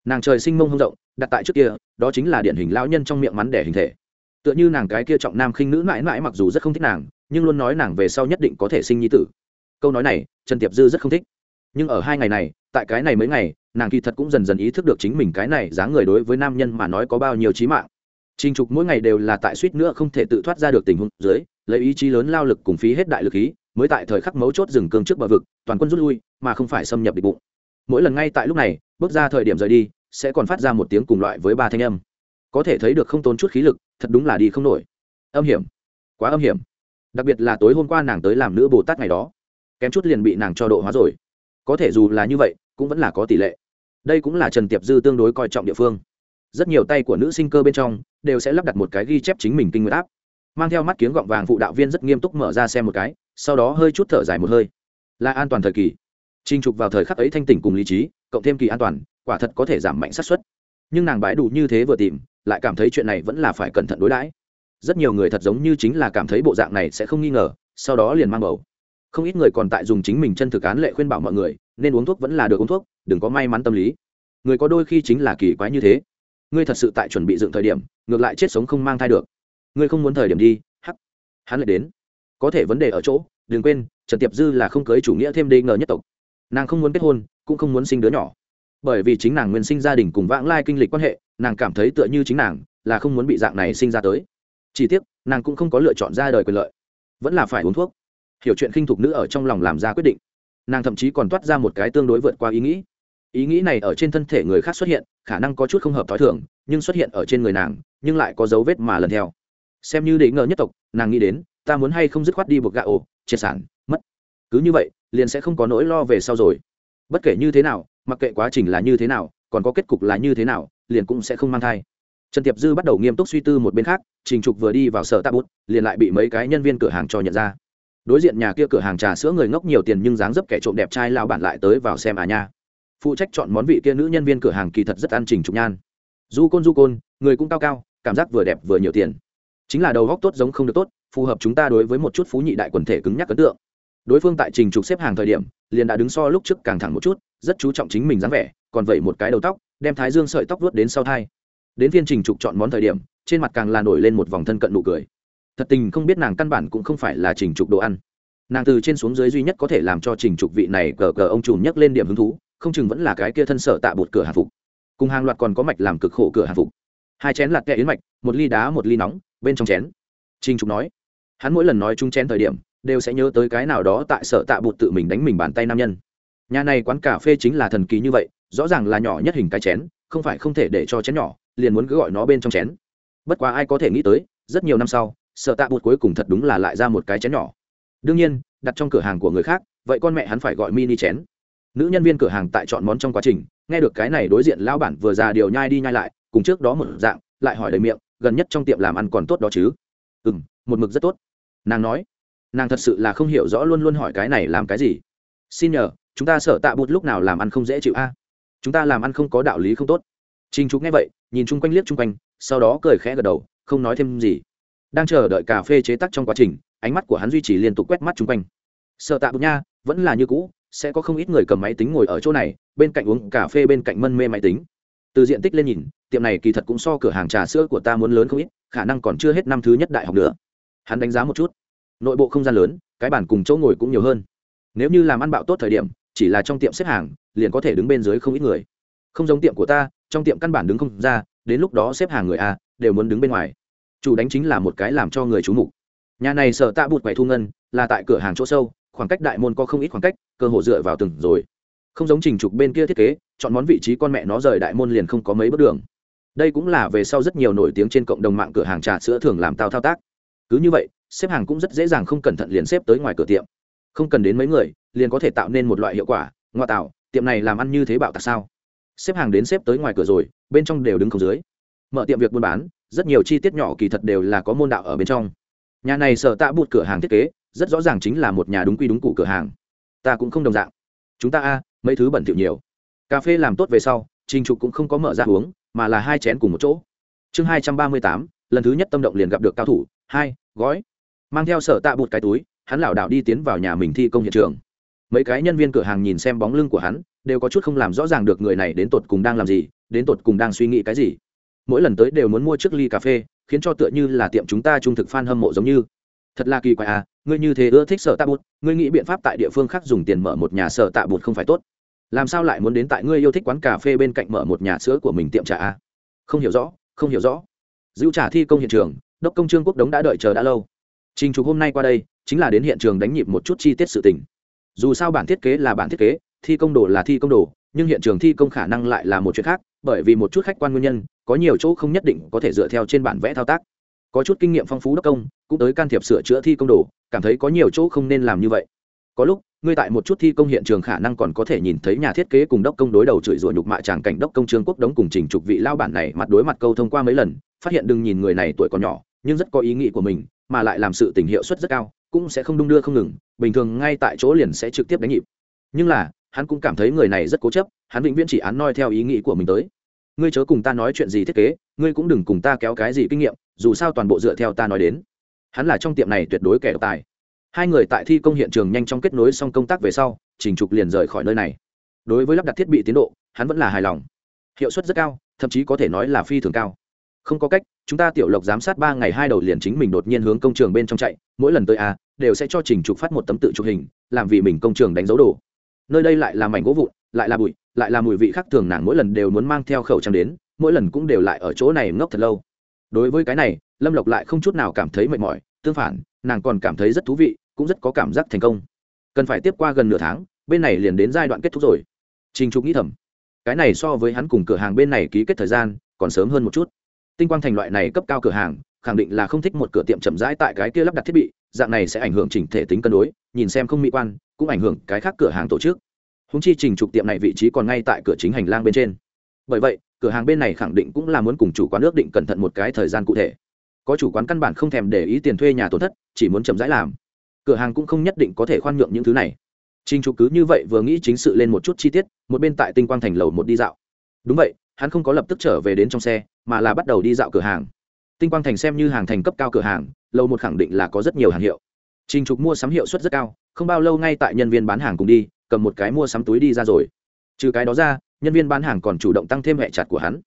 Nàng trời sinh mông hông rộng đặt tại trước kia đó chính là điển hình lão nhân trong miệng mắn đẻ hình thể. Tựa như nàng cái kia trọng nam khinh nữ mãi mãi mặc dù rất không thích nàng nhưng luôn nói nàng về sau nhất định có thể sinh nhi tử. Câu nói này trần tiệp dư rất không thích. Nhưng ở hai ngày này tại cái này mấy ngày nàng kỳ thật cũng dần dần ý thức được chính mình cái này dáng người đối với nam nhân mà nói có bao nhiêu trí mạng. Trình Trục mỗi ngày đều là tại suýt nữa không thể tự thoát ra được tình huống dưới, lấy ý chí lớn lao lực cùng phí hết đại lực khí, mới tại thời khắc mấu chốt dừng cương trước bờ vực, toàn quân rút lui, mà không phải xâm nhập địch bụng. Mỗi lần ngay tại lúc này, bước ra thời điểm rời đi, sẽ còn phát ra một tiếng cùng loại với ba thanh âm. Có thể thấy được không tốn chút khí lực, thật đúng là đi không nổi. Âm hiểm, quá âm hiểm. Đặc biệt là tối hôm qua nàng tới làm nữ Bồ Tát ngày đó, kém chút liền bị nàng cho độ hóa rồi. Có thể dù là như vậy, cũng vẫn là có tỷ lệ. Đây cũng là Trần Tiệp Dư tương đối coi trọng địa phương rất nhiều tay của nữ sinh cơ bên trong đều sẽ lắp đặt một cái ghi chép chính mình kinh nguyệt áp mang theo mắt kiếng gọng vàng phụ đạo viên rất nghiêm túc mở ra xem một cái sau đó hơi chút thở dài một hơi. Là an toàn thời kỳ. Trinh trục vào thời khắc ấy thanh tỉnh cùng lý trí, cộng thêm kỳ an toàn, quả thật có thể giảm mạnh xác suất. Nhưng nàng bãi đủ như thế vừa tìm, lại cảm thấy chuyện này vẫn là phải cẩn thận đối đãi. Rất nhiều người thật giống như chính là cảm thấy bộ dạng này sẽ không nghi ngờ, sau đó liền mang bầu. Không ít người còn tại dùng chính mình chân thực án lệ khuyên bảo mọi người, nên uống thuốc vẫn là được uống thuốc, đừng có may mắn tâm lý. Người có đôi khi chính là kỳ quái như thế. Ngươi thật sự tại chuẩn bị dựng thời điểm, ngược lại chết sống không mang thai được. Ngươi không muốn thời điểm đi, hắc. Hắn lại đến có thể vấn đề ở chỗ, đừng quên, trần tiệp dư là không cưới chủ nghĩa thêm đê ngờ nhất tộc. Nàng không muốn kết hôn, cũng không muốn sinh đứa nhỏ. Bởi vì chính nàng nguyên sinh gia đình cùng vãng lai kinh lịch quan hệ, nàng cảm thấy tựa như chính nàng là không muốn bị dạng này sinh ra tới. Chỉ tiếc, nàng cũng không có lựa chọn ra đời quyền lợi. Vẫn là phải uống thuốc. Hiểu chuyện khinh thục nữ ở trong lòng làm ra quyết định. Nàng thậm chí còn toát ra một cái tương đối vượt qua ý nghĩ. Ý nghĩ này ở trên thân thể người khác xuất hiện, khả năng có chút không hợp t h ó i thường, nhưng xuất hiện ở trên người nàng, nhưng lại có dấu vết mà lần theo. Xem như để ngờ nhất tộc, nàng nghĩ đến ta muốn hay không dứt khoát đi buộc gạ ổ, triệt sản, mất. Cứ như vậy, liền sẽ không có nỗi lo về sau rồi. Bất kể như thế nào, mặc kệ quá trình là như thế nào, còn có kết cục là như thế nào, liền cũng sẽ không mang thai. Trần tiệp dư bắt đầu nghiêm túc suy tư một bên khác, trình trục vừa đi vào sở tạ bút, liền lại bị mấy cái nhân viên cửa hàng cho nhận ra. Đối diện nhà kia cửa hàng trà sữa người ngốc nhiều tiền nhưng dáng dấp kẻ trộm đẹp trai lao bản lại tới vào xem à nha. Phụ trách chọn món vị kia nữ nhân viên cửa hàng kỳ thật rất an trình trục nhan. Du côn du côn, người cũng cao cao, cảm giác vừa đẹp vừa nhiều tiền chính là đầu góc tốt giống không được tốt, phù hợp chúng ta đối với một chút phú nhị đại quần thể cứng nhắc ấn tượng. Đối phương tại trình trục xếp hàng thời điểm, liền đã đứng so lúc trước càng thẳng một chút, rất chú trọng chính mình dáng vẻ, còn vậy một cái đầu tóc, đem thái dương sợi tóc vớt đến sau thai. Đến phiên trình trục chọn món thời điểm, trên mặt càng là nổi lên một vòng thân cận nụ cười. Thật tình không biết nàng căn bản cũng không phải là trình trục đồ ăn. Nàng từ trên xuống dưới duy nhất có thể làm cho trình trục vị này cờ cờ ông trùm nhắc lên điểm hứng thú, không chừng vẫn là cái kia thân sở tạ bột cửa hàng phục. Cùng hàng loạt còn có mạch làm cực khổ cửa hàng phục hai chén lạt kẹ yến mạch, một ly đá, một ly nóng, bên trong chén. Trinh trục nói, hắn mỗi lần nói chung chén thời điểm, đều sẽ nhớ tới cái nào đó tại sở tạ bột tự mình đánh mình bàn tay nam nhân. Nhà này quán cà phê chính là thần kỳ như vậy, rõ ràng là nhỏ nhất hình cái chén, không phải không thể để cho chén nhỏ, liền muốn cứ gọi nó bên trong chén. Bất quá ai có thể nghĩ tới, rất nhiều năm sau, sở tạ bột cuối cùng thật đúng là lại ra một cái chén nhỏ. Đương nhiên, đặt trong cửa hàng của người khác, vậy con mẹ hắn phải gọi mini chén. Nữ nhân viên cửa hàng tại chọn món trong quá trình nghe được cái này đối diện lão bản vừa ra điều nhai đi nhai lại, cùng trước đó một dạng, lại hỏi đầy miệng, gần nhất trong tiệm làm ăn còn tốt đó chứ? Ừ m một mực rất tốt. Nàng nói, nàng thật sự là không hiểu rõ luôn luôn hỏi cái này làm cái gì. Xin nhờ, chúng ta sợ tạ bụt lúc nào làm ăn không dễ chịu a? Chúng ta làm ăn không có đạo lý không tốt. Trinh trục nghe vậy, nhìn chung quanh liếc chung quanh, sau đó cười khẽ gật đầu, không nói thêm gì. Đang chờ đợi cà phê chế tắc trong quá trình, ánh mắt của hắn duy trì liên tục quét mắt chung quanh. Sợ tạ bụt nha, vẫn là như cũ sẽ có không ít người cầm máy tính ngồi ở chỗ này, bên cạnh uống cà phê bên cạnh mân mê máy tính. Từ diện tích lên nhìn, tiệm này kỳ thật cũng so cửa hàng trà sữa của ta muốn lớn không ít, khả năng còn chưa hết năm thứ nhất đại học nữa. Hắn đánh giá một chút. Nội bộ không gian lớn, cái bản cùng chỗ ngồi cũng nhiều hơn. Nếu như làm ăn bạo tốt thời điểm, chỉ là trong tiệm xếp hàng, liền có thể đứng bên dưới không ít người. Không giống tiệm của ta, trong tiệm căn bản đứng không ra, đến lúc đó xếp hàng người a, đều muốn đứng bên ngoài. Chủ đánh chính là một cái làm cho người chú mục. Nhà này sợ tạ bụt quầy thu ngân, là tại cửa hàng chỗ sâu khoảng cách đại môn có không ít khoảng cách, cơ hội dựa vào từng rồi. Không giống trình trục bên kia thiết kế, chọn món vị trí con mẹ nó rời đại môn liền không có mấy bước đường. Đây cũng là về sau rất nhiều nổi tiếng trên cộng đồng mạng cửa hàng trà sữa thường làm tao thao tác. Cứ như vậy, xếp hàng cũng rất dễ dàng không cẩn thận liền xếp tới ngoài cửa tiệm. Không cần đến mấy người, liền có thể tạo nên một loại hiệu quả ngoại tạo, tiệm này làm ăn như thế bạo tạc sao? Xếp hàng đến xếp tới ngoài cửa rồi, bên trong đều đứng không dưới. Mở tiệm việc buôn bán, rất nhiều chi tiết nhỏ kỳ thật đều là có môn đạo ở bên trong. Nhà này sở tạ bụt cửa hàng thiết kế rất rõ ràng chính là một nhà đúng quy đúng cụ cửa hàng. Ta cũng không đồng dạng. Chúng ta a, mấy thứ bẩn thỉu nhiều. Cà phê làm tốt về sau, trình trục cũng không có mở ra uống, mà là hai chén cùng một chỗ. Chương hai trăm ba mươi tám, lần thứ nhất tâm động liền gặp được cao thủ, hai, gói. Mang theo sở tạ bụt cái túi, hắn lảo đảo đi tiến vào nhà mình thi công hiện trường. Mấy cái nhân viên cửa hàng nhìn xem bóng lưng của hắn, đều có chút không làm rõ ràng được người này đến tột cùng đang làm gì, đến tột cùng đang suy nghĩ cái gì. Mỗi lần tới đều muốn mua chiếc ly cà phê, khiến cho tựa như là tiệm chúng ta trung thực f hâm mộ giống như. Thật là kỳ quái à ngươi như thế ưa thích sở tạ bụt, ngươi nghĩ biện pháp tại địa phương khác dùng tiền mở một nhà sở tạ bụt không phải tốt. Làm sao lại muốn đến tại ngươi yêu thích quán cà phê bên cạnh mở một nhà sữa của mình tiệm trà a? Không hiểu rõ, không hiểu rõ. Dữ trả thi công hiện trường, đốc công trương quốc đống đã đợi chờ đã lâu. Trình trục hôm nay qua đây, chính là đến hiện trường đánh nhịp một chút chi tiết sự tình. Dù sao bản thiết kế là bản thiết kế, thi công đồ là thi công đồ, nhưng hiện trường thi công khả năng lại là một chuyện khác, bởi vì một chút khách quan nguyên nhân, có nhiều chỗ không nhất định có thể dựa theo trên bản vẽ thao tác có chút kinh nghiệm phong phú đốc công, cũng tới can thiệp sửa chữa thi công đồ, cảm thấy có nhiều chỗ không nên làm như vậy. Có lúc, ngươi tại một chút thi công hiện trường khả năng còn có thể nhìn thấy nhà thiết kế cùng đốc công đối đầu chửi rủa nhục mạ tràng cảnh đốc công trương quốc đống cùng trình trục vị lao bản này mặt đối mặt câu thông qua mấy lần, phát hiện đừng nhìn người này tuổi còn nhỏ, nhưng rất có ý nghĩ của mình, mà lại làm sự tình hiệu suất rất cao, cũng sẽ không đung đưa không ngừng, bình thường ngay tại chỗ liền sẽ trực tiếp đánh nhịp. Nhưng là, hắn cũng cảm thấy người này rất cố chấp, hắn vĩnh viễn chỉ án noi theo ý nghĩ của mình tới. Ngươi chớ cùng ta nói chuyện gì thiết kế, ngươi cũng đừng cùng ta kéo cái gì kinh nghiệm dù sao toàn bộ dựa theo ta nói đến. Hắn là trong tiệm này tuyệt đối kẻ độc tài. Hai người tại thi công hiện trường nhanh chóng kết nối xong công tác về sau, trình trục liền rời khỏi nơi này. Đối với lắp đặt thiết bị tiến độ, hắn vẫn là hài lòng. Hiệu suất rất cao, thậm chí có thể nói là phi thường cao. Không có cách, chúng ta tiểu lộc giám sát ba ngày hai đầu liền chính mình đột nhiên hướng công trường bên trong chạy, mỗi lần tới a, đều sẽ cho trình trục phát một tấm tự chụp hình, làm vì mình công trường đánh dấu đồ. Nơi đây lại là mảnh gỗ vụn, lại là bụi, lại là mùi vị khác thường nàng mỗi lần đều muốn mang theo khẩu trang đến, mỗi lần cũng đều lại ở chỗ này ngốc thật lâu đối với cái này, lâm lộc lại không chút nào cảm thấy mệt mỏi, tương phản, nàng còn cảm thấy rất thú vị, cũng rất có cảm giác thành công. Cần phải tiếp qua gần nửa tháng, bên này liền đến giai đoạn kết thúc rồi. Trình trục nghĩ thầm, cái này so với hắn cùng cửa hàng bên này ký kết thời gian, còn sớm hơn một chút. Tinh quang thành loại này cấp cao cửa hàng, khẳng định là không thích một cửa tiệm chậm rãi tại cái kia lắp đặt thiết bị, dạng này sẽ ảnh hưởng chỉnh thể tính cân đối, nhìn xem không mỹ quan, cũng ảnh hưởng cái khác cửa hàng tổ chức. Húng chi trình trục tiệm này vị trí còn ngay tại cửa chính hành lang bên trên bởi vậy, cửa hàng bên này khẳng định cũng là muốn cùng chủ quán ước định cẩn thận một cái thời gian cụ thể. Có chủ quán căn bản không thèm để ý tiền thuê nhà tổn thất, chỉ muốn chậm rãi làm. Cửa hàng cũng không nhất định có thể khoan nhượng những thứ này. Trình trục cứ như vậy vừa nghĩ chính sự lên một chút chi tiết, một bên tại tinh quang thành lầu một đi dạo. Đúng vậy, hắn không có lập tức trở về đến trong xe, mà là bắt đầu đi dạo cửa hàng. Tinh quang thành xem như hàng thành cấp cao cửa hàng, lầu một khẳng định là có rất nhiều hàng hiệu. Trình trục mua sắm hiệu suất rất cao, không bao lâu ngay tại nhân viên bán hàng cùng đi, cầm một cái mua sắm túi đi ra rồi. Trừ cái đó ra nhân viên bán hàng còn chủ động tăng thêm hệ chặt của hắn.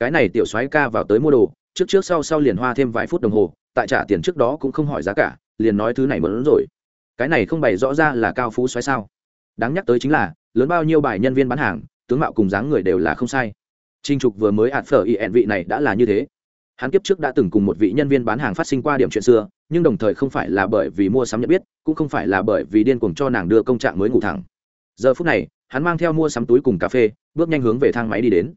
Cái này tiểu soái ca vào tới mua đồ, trước trước sau sau liền hoa thêm vài phút đồng hồ, tại trả tiền trước đó cũng không hỏi giá cả, liền nói thứ này muốn rồi. Cái này không bày rõ ra là cao phú xoáy sao. Đáng nhắc tới chính là, lớn bao nhiêu bài nhân viên bán hàng, tướng mạo cùng dáng người đều là không sai. Trinh trục vừa mới ạt phở y ẹn vị này đã là như thế. Hắn kiếp trước đã từng cùng một vị nhân viên bán hàng phát sinh qua điểm chuyện xưa, nhưng đồng thời không phải là bởi vì mua sắm nhận biết, cũng không phải là bởi vì điên cuồng cho nàng đưa công trạng mới ngủ thẳng. Giờ phút này, hắn mang theo mua sắm túi cùng cà phê bước nhanh hướng về thang máy đi đến.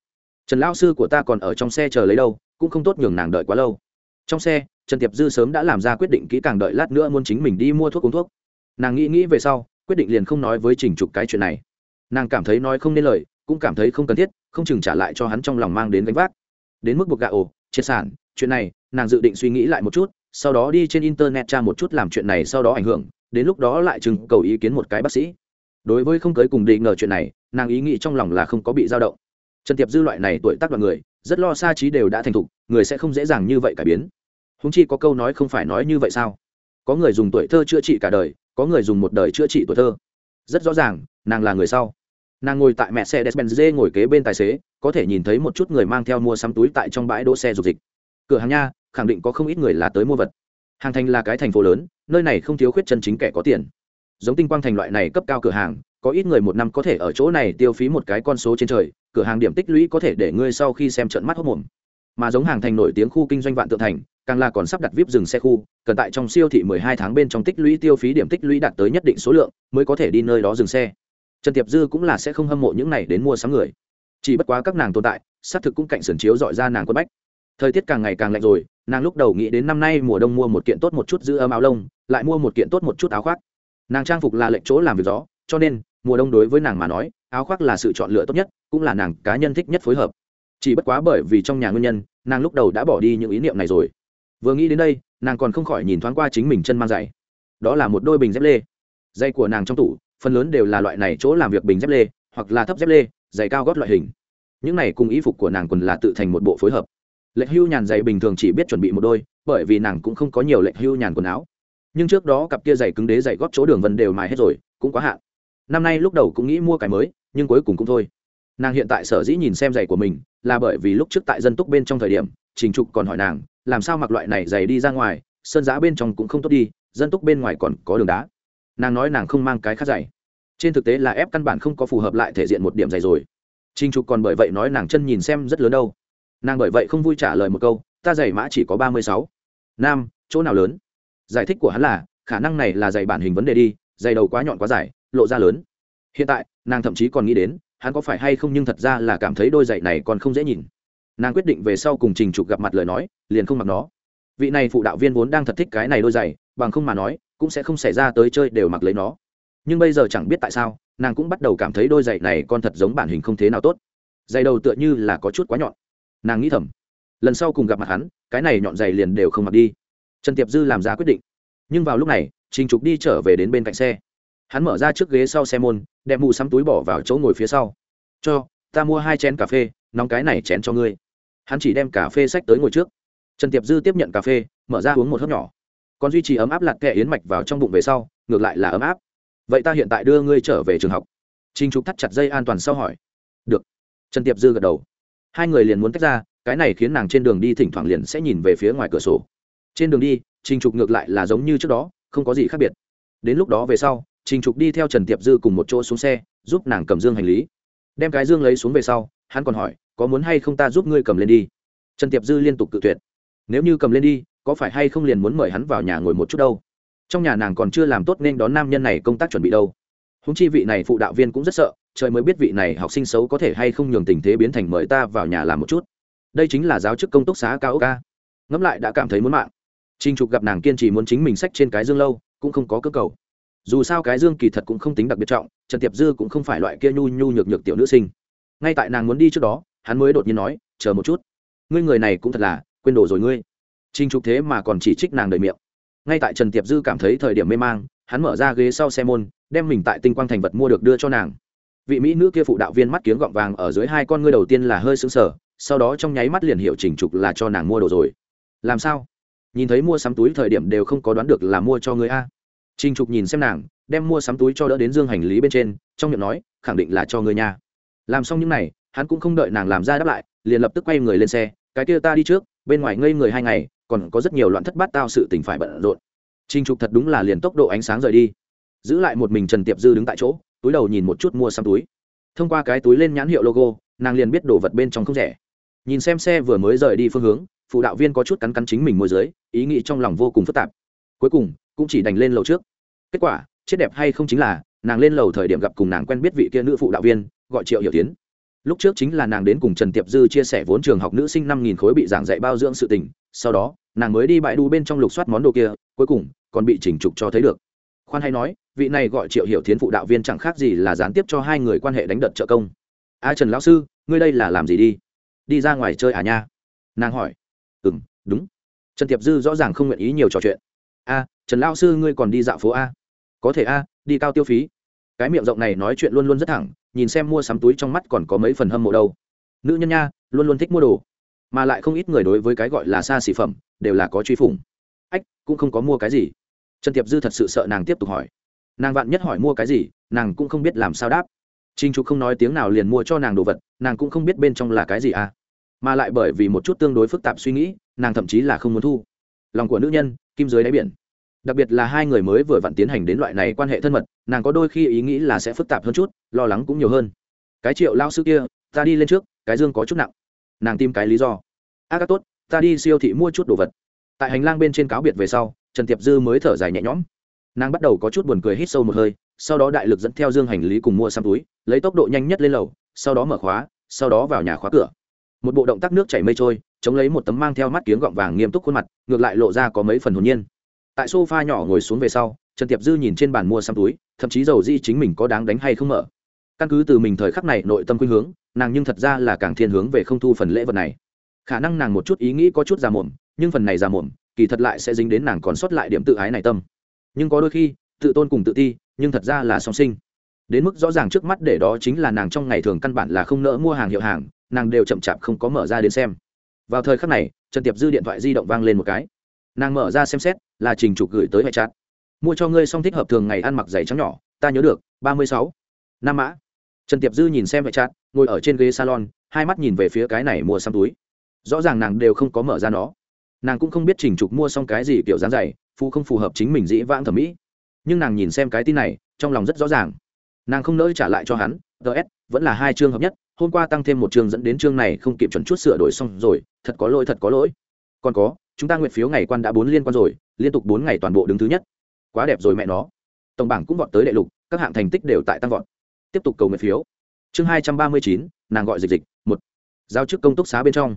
Trần lao sư của ta còn ở trong xe chờ lấy đâu, cũng không tốt nhường nàng đợi quá lâu. Trong xe, trần tiệp dư sớm đã làm ra quyết định kỹ càng đợi lát nữa muốn chính mình đi mua thuốc uống thuốc. Nàng nghĩ nghĩ về sau, quyết định liền không nói với trình trục cái chuyện này. Nàng cảm thấy nói không nên lời, cũng cảm thấy không cần thiết, không chừng trả lại cho hắn trong lòng mang đến gánh vác. Đến mức buộc gạ ồ triệt sản, chuyện này, nàng dự định suy nghĩ lại một chút, sau đó đi trên internet tra một chút làm chuyện này sau đó ảnh hưởng, đến lúc đó lại chừng cầu ý kiến một cái bác sĩ. Đối với không cưới cùng định ngờ chuyện này nàng ý nghĩ trong lòng là không có bị dao động. Trần tiệp dư loại này tuổi tác đoàn người, rất lo xa trí đều đã thành thục, người sẽ không dễ dàng như vậy cải biến. Húng chi có câu nói không phải nói như vậy sao? Có người dùng tuổi thơ chữa trị cả đời, có người dùng một đời chữa trị tuổi thơ. Rất rõ ràng, nàng là người sau. Nàng ngồi tại mẹ xe despenz ngồi kế bên tài xế, có thể nhìn thấy một chút người mang theo mua sắm túi tại trong bãi đỗ xe dục dịch. Cửa hàng nha, khẳng định có không ít người là tới mua vật. Hàng thành là cái thành phố lớn, nơi này không thiếu khuyết chân chính kẻ có tiền. Giống tinh quang thành loại này cấp cao cửa hàng có ít người một năm có thể ở chỗ này tiêu phí một cái con số trên trời, cửa hàng điểm tích lũy có thể để ngươi sau khi xem trận mắt hốc mồm. Mà giống hàng thành nổi tiếng khu kinh doanh vạn tượng thành, càng là còn sắp đặt vip dừng xe khu, cần tại trong siêu thị 12 tháng bên trong tích lũy tiêu phí điểm tích lũy đạt tới nhất định số lượng, mới có thể đi nơi đó dừng xe. Trần tiệp dư cũng là sẽ không hâm mộ những này đến mua sắm người. Chỉ bất quá các nàng tồn tại, xác thực cũng cạnh sườn chiếu dọi ra nàng quân bách. Thời tiết càng ngày càng lạnh rồi, nàng lúc đầu nghĩ đến năm nay mùa đông mua một kiện tốt một chút giữ ấm áo lông, lại mua một kiện tốt một chút áo khoác. Nàng trang phục là lệnh chỗ làm việc gió, cho nên mùa đông đối với nàng mà nói, áo khoác là sự chọn lựa tốt nhất, cũng là nàng cá nhân thích nhất phối hợp. Chỉ bất quá bởi vì trong nhà nguyên nhân, nàng lúc đầu đã bỏ đi những ý niệm này rồi. Vừa nghĩ đến đây, nàng còn không khỏi nhìn thoáng qua chính mình chân mang giày. Đó là một đôi bình dép lê. Dây của nàng trong tủ, phần lớn đều là loại này chỗ làm việc bình dép lê, hoặc là thấp dép lê, giày cao gót loại hình. Những này cùng y phục của nàng quần là tự thành một bộ phối hợp. Lệnh hưu nhàn giày bình thường chỉ biết chuẩn bị một đôi, bởi vì nàng cũng không có nhiều lệnh hưu nhàn quần áo. Nhưng trước đó cặp kia giày cứng đế giày gót chỗ đường vân đều mài hết rồi, cũng quá hạn năm nay lúc đầu cũng nghĩ mua cái mới, nhưng cuối cùng cũng thôi. Nàng hiện tại sở dĩ nhìn xem giày của mình, là bởi vì lúc trước tại dân túc bên trong thời điểm, trình trục còn hỏi nàng, làm sao mặc loại này giày đi ra ngoài, sơn giã bên trong cũng không tốt đi, dân túc bên ngoài còn có đường đá. Nàng nói nàng không mang cái khác giày. Trên thực tế là ép căn bản không có phù hợp lại thể diện một điểm giày rồi. Trình trục còn bởi vậy nói nàng chân nhìn xem rất lớn đâu. Nàng bởi vậy không vui trả lời một câu, ta giày mã chỉ có ba mươi sáu. Nam, chỗ nào lớn? Giải thích của hắn là, khả năng này là giày bản hình vấn đề đi, giày đầu quá nhọn quá dài lộ ra lớn. Hiện tại, nàng thậm chí còn nghĩ đến, hắn có phải hay không nhưng thật ra là cảm thấy đôi giày này còn không dễ nhìn. Nàng quyết định về sau cùng trình trục gặp mặt lời nói, liền không mặc nó. Vị này phụ đạo viên vốn đang thật thích cái này đôi giày, bằng không mà nói, cũng sẽ không xảy ra tới chơi đều mặc lấy nó. Nhưng bây giờ chẳng biết tại sao, nàng cũng bắt đầu cảm thấy đôi giày này con thật giống bản hình không thế nào tốt. Giày đầu tựa như là có chút quá nhọn. Nàng nghĩ thầm, lần sau cùng gặp mặt hắn, cái này nhọn giày liền đều không mặc đi. Trần tiệp dư làm ra quyết định. Nhưng vào lúc này, trình trục đi trở về đến bên cạnh xe hắn mở ra chiếc ghế sau xe môn, đem mù sắm túi bỏ vào chỗ ngồi phía sau. Cho, ta mua hai chén cà phê, nóng cái này chén cho ngươi. Hắn chỉ đem cà phê sách tới ngồi trước. Trần tiệp dư tiếp nhận cà phê, mở ra uống một hớp nhỏ. Còn duy trì ấm áp lặt kẹ yến mạch vào trong bụng về sau, ngược lại là ấm áp. Vậy ta hiện tại đưa ngươi trở về trường học. Trinh trục thắt chặt dây an toàn sau hỏi. Được. Trần tiệp dư gật đầu. Hai người liền muốn tách ra, cái này khiến nàng trên đường đi thỉnh thoảng liền sẽ nhìn về phía ngoài cửa sổ. Trên đường đi trinh trục ngược lại là giống như trước đó, không có gì khác biệt. Đến lúc đó về sau trình trục đi theo trần tiệp dư cùng một chỗ xuống xe, giúp nàng cầm dương hành lý. Đem cái dương lấy xuống về sau, hắn còn hỏi, có muốn hay không ta giúp ngươi cầm lên đi? Trần tiệp dư liên tục cự tuyệt. Nếu như cầm lên đi, có phải hay không liền muốn mời hắn vào nhà ngồi một chút đâu? Trong nhà nàng còn chưa làm tốt nên đón nam nhân này công tác chuẩn bị đâu. Húng chi vị này phụ đạo viên cũng rất sợ, trời mới biết vị này học sinh xấu có thể hay không nhường tình thế biến thành mời ta vào nhà làm một chút. Đây chính là giáo chức công túc xá cao ca. Ngẫm lại đã cảm thấy muốn mạng. Trinh trục gặp nàng kiên trì muốn chính mình sách trên cái dương lâu, cũng không có cơ cầu dù sao cái dương kỳ thật cũng không tính đặc biệt trọng, trần tiệp dư cũng không phải loại kia nhu nhu nhược nhược tiểu nữ sinh. Ngay tại nàng muốn đi trước đó, hắn mới đột nhiên nói, chờ một chút, ngươi người này cũng thật là quên đồ rồi ngươi. Trinh trục thế mà còn chỉ trích nàng đời miệng. Ngay tại trần tiệp dư cảm thấy thời điểm mê mang, hắn mở ra ghế sau xe môn, đem mình tại tinh quang thành vật mua được đưa cho nàng. Vị mỹ nữ kia phụ đạo viên mắt kiếng gọng vàng ở dưới hai con ngươi đầu tiên là hơi sững sờ, sau đó trong nháy mắt liền hiểu trình trục là cho nàng mua đồ rồi. Làm sao? Nhìn thấy mua sắm túi thời điểm đều không có đoán được là mua cho người a. Trình Trục nhìn xem nàng, đem mua sắm túi cho đỡ đến dương hành lý bên trên, trong miệng nói, khẳng định là cho người nhà. Làm xong những này, hắn cũng không đợi nàng làm ra đáp lại, liền lập tức quay người lên xe, cái kia ta đi trước, bên ngoài ngây người hai ngày, còn có rất nhiều loạn thất bát tao sự tình phải bận rộn. Trình Trục thật đúng là liền tốc độ ánh sáng rời đi. Giữ lại một mình Trần Tiệp Dư đứng tại chỗ, túi đầu nhìn một chút mua sắm túi. Thông qua cái túi lên nhãn hiệu logo, nàng liền biết đồ vật bên trong không rẻ. Nhìn xem xe vừa mới rời đi phương hướng, phụ đạo viên có chút cắn cắn chính mình môi dưới, ý nghĩ trong lòng vô cùng phức tạp. Cuối cùng, cũng chỉ đành lên lầu trước. Kết quả, chết đẹp hay không chính là, nàng lên lầu thời điểm gặp cùng nàng quen biết vị kia nữ phụ đạo viên, gọi triệu hiểu tiến. Lúc trước chính là nàng đến cùng trần tiệp dư chia sẻ vốn trường học nữ sinh năm nghìn khối bị giảng dạy bao dưỡng sự tình, sau đó, nàng mới đi bãi đu bên trong lục soát món đồ kia, cuối cùng, còn bị chỉnh trục cho thấy được. Khoan hay nói, vị này gọi triệu hiểu tiến phụ đạo viên chẳng khác gì là gián tiếp cho hai người quan hệ đánh đợt trợ công. A trần lão sư, ngươi đây là làm gì đi? Đi ra ngoài chơi à nha? Nàng hỏi. Ừ m đúng. Trần tiệp dư rõ ràng không nguyện ý nhiều trò chuyện. A trần lao sư ngươi còn đi dạo phố a có thể a đi cao tiêu phí cái miệng rộng này nói chuyện luôn luôn rất thẳng nhìn xem mua sắm túi trong mắt còn có mấy phần hâm mộ đâu nữ nhân nha luôn luôn thích mua đồ mà lại không ít người đối với cái gọi là xa xỉ phẩm đều là có truy phủng ách cũng không có mua cái gì trần tiệp dư thật sự sợ nàng tiếp tục hỏi nàng vạn nhất hỏi mua cái gì nàng cũng không biết làm sao đáp trinh trục không nói tiếng nào liền mua cho nàng đồ vật nàng cũng không biết bên trong là cái gì à mà lại bởi vì một chút tương đối phức tạp suy nghĩ nàng thậm chí là không muốn thu lòng của nữ nhân kim dưới đáy biển đặc biệt là hai người mới vừa vặn tiến hành đến loại này quan hệ thân mật nàng có đôi khi ý nghĩ là sẽ phức tạp hơn chút lo lắng cũng nhiều hơn. Cái triệu lao sư kia ta đi lên trước cái dương có chút nặng. Nàng tìm cái lý do. A à, tốt ta đi siêu thị mua chút đồ vật. Tại hành lang bên trên cáo biệt về sau trần tiệp dư mới thở dài nhẹ nhõm. Nàng bắt đầu có chút buồn cười hít sâu một hơi sau đó đại lực dẫn theo dương hành lý cùng mua xăm túi lấy tốc độ nhanh nhất lên lầu sau đó mở khóa sau đó vào nhà khóa cửa. Một bộ động tác nước chảy mây trôi chống lấy một tấm mang theo mắt kiếng gọng vàng nghiêm túc khuôn mặt ngược lại lộ ra có mấy phần hồn nhiên tại sofa nhỏ ngồi xuống về sau, trần tiệp dư nhìn trên bàn mua xăm túi, thậm chí dầu di chính mình có đáng đánh hay không mở. Căn cứ từ mình thời khắc này nội tâm khuynh hướng, nàng nhưng thật ra là càng thiên hướng về không thu phần lễ vật này. Khả năng nàng một chút ý nghĩ có chút già mồm nhưng phần này già mồm kỳ thật lại sẽ dính đến nàng còn sót lại điểm tự ái này tâm. Nhưng có đôi khi, tự tôn cùng tự ti, nhưng thật ra là song sinh. Đến mức rõ ràng trước mắt để đó chính là nàng trong ngày thường căn bản là không nỡ mua hàng hiệu hàng, nàng đều chậm chạp không có mở ra đến xem. Vào thời khắc này, trần tiệp dư điện thoại di động vang lên một cái nàng mở ra xem xét, là trình trục gửi tới hệ chặt mua cho ngươi xong thích hợp thường ngày ăn mặc giày trắng nhỏ, ta nhớ được, ba mươi sáu. Năm mã. Trần tiệp dư nhìn xem hệ chặt ngồi ở trên ghế salon, hai mắt nhìn về phía cái này mua xăm túi. Rõ ràng nàng đều không có mở ra nó. Nàng cũng không biết trình trục mua xong cái gì kiểu dáng giày phụ không phù hợp chính mình dĩ vãng thẩm mỹ. Nhưng nàng nhìn xem cái tin này, trong lòng rất rõ ràng. Nàng không nỡ trả lại cho hắn ts vẫn là hai chương hợp nhất, hôm qua tăng thêm một chương dẫn đến chương này không kịp chuẩn chút sửa đổi xong rồi, thật có lỗi, thật có lỗi. Còn có chúng ta nguyện phiếu ngày quan đã bốn liên quan rồi, liên tục bốn ngày toàn bộ đứng thứ nhất. Quá đẹp rồi mẹ nó. Tổng bảng cũng vọt tới đệ lục, các hạng thành tích đều tại tăng vọt. Tiếp tục cầu nguyện phiếu. Chương hai trăm ba mươi chín, nàng gọi dịch dịch, một. Giao chức công túc xá bên trong.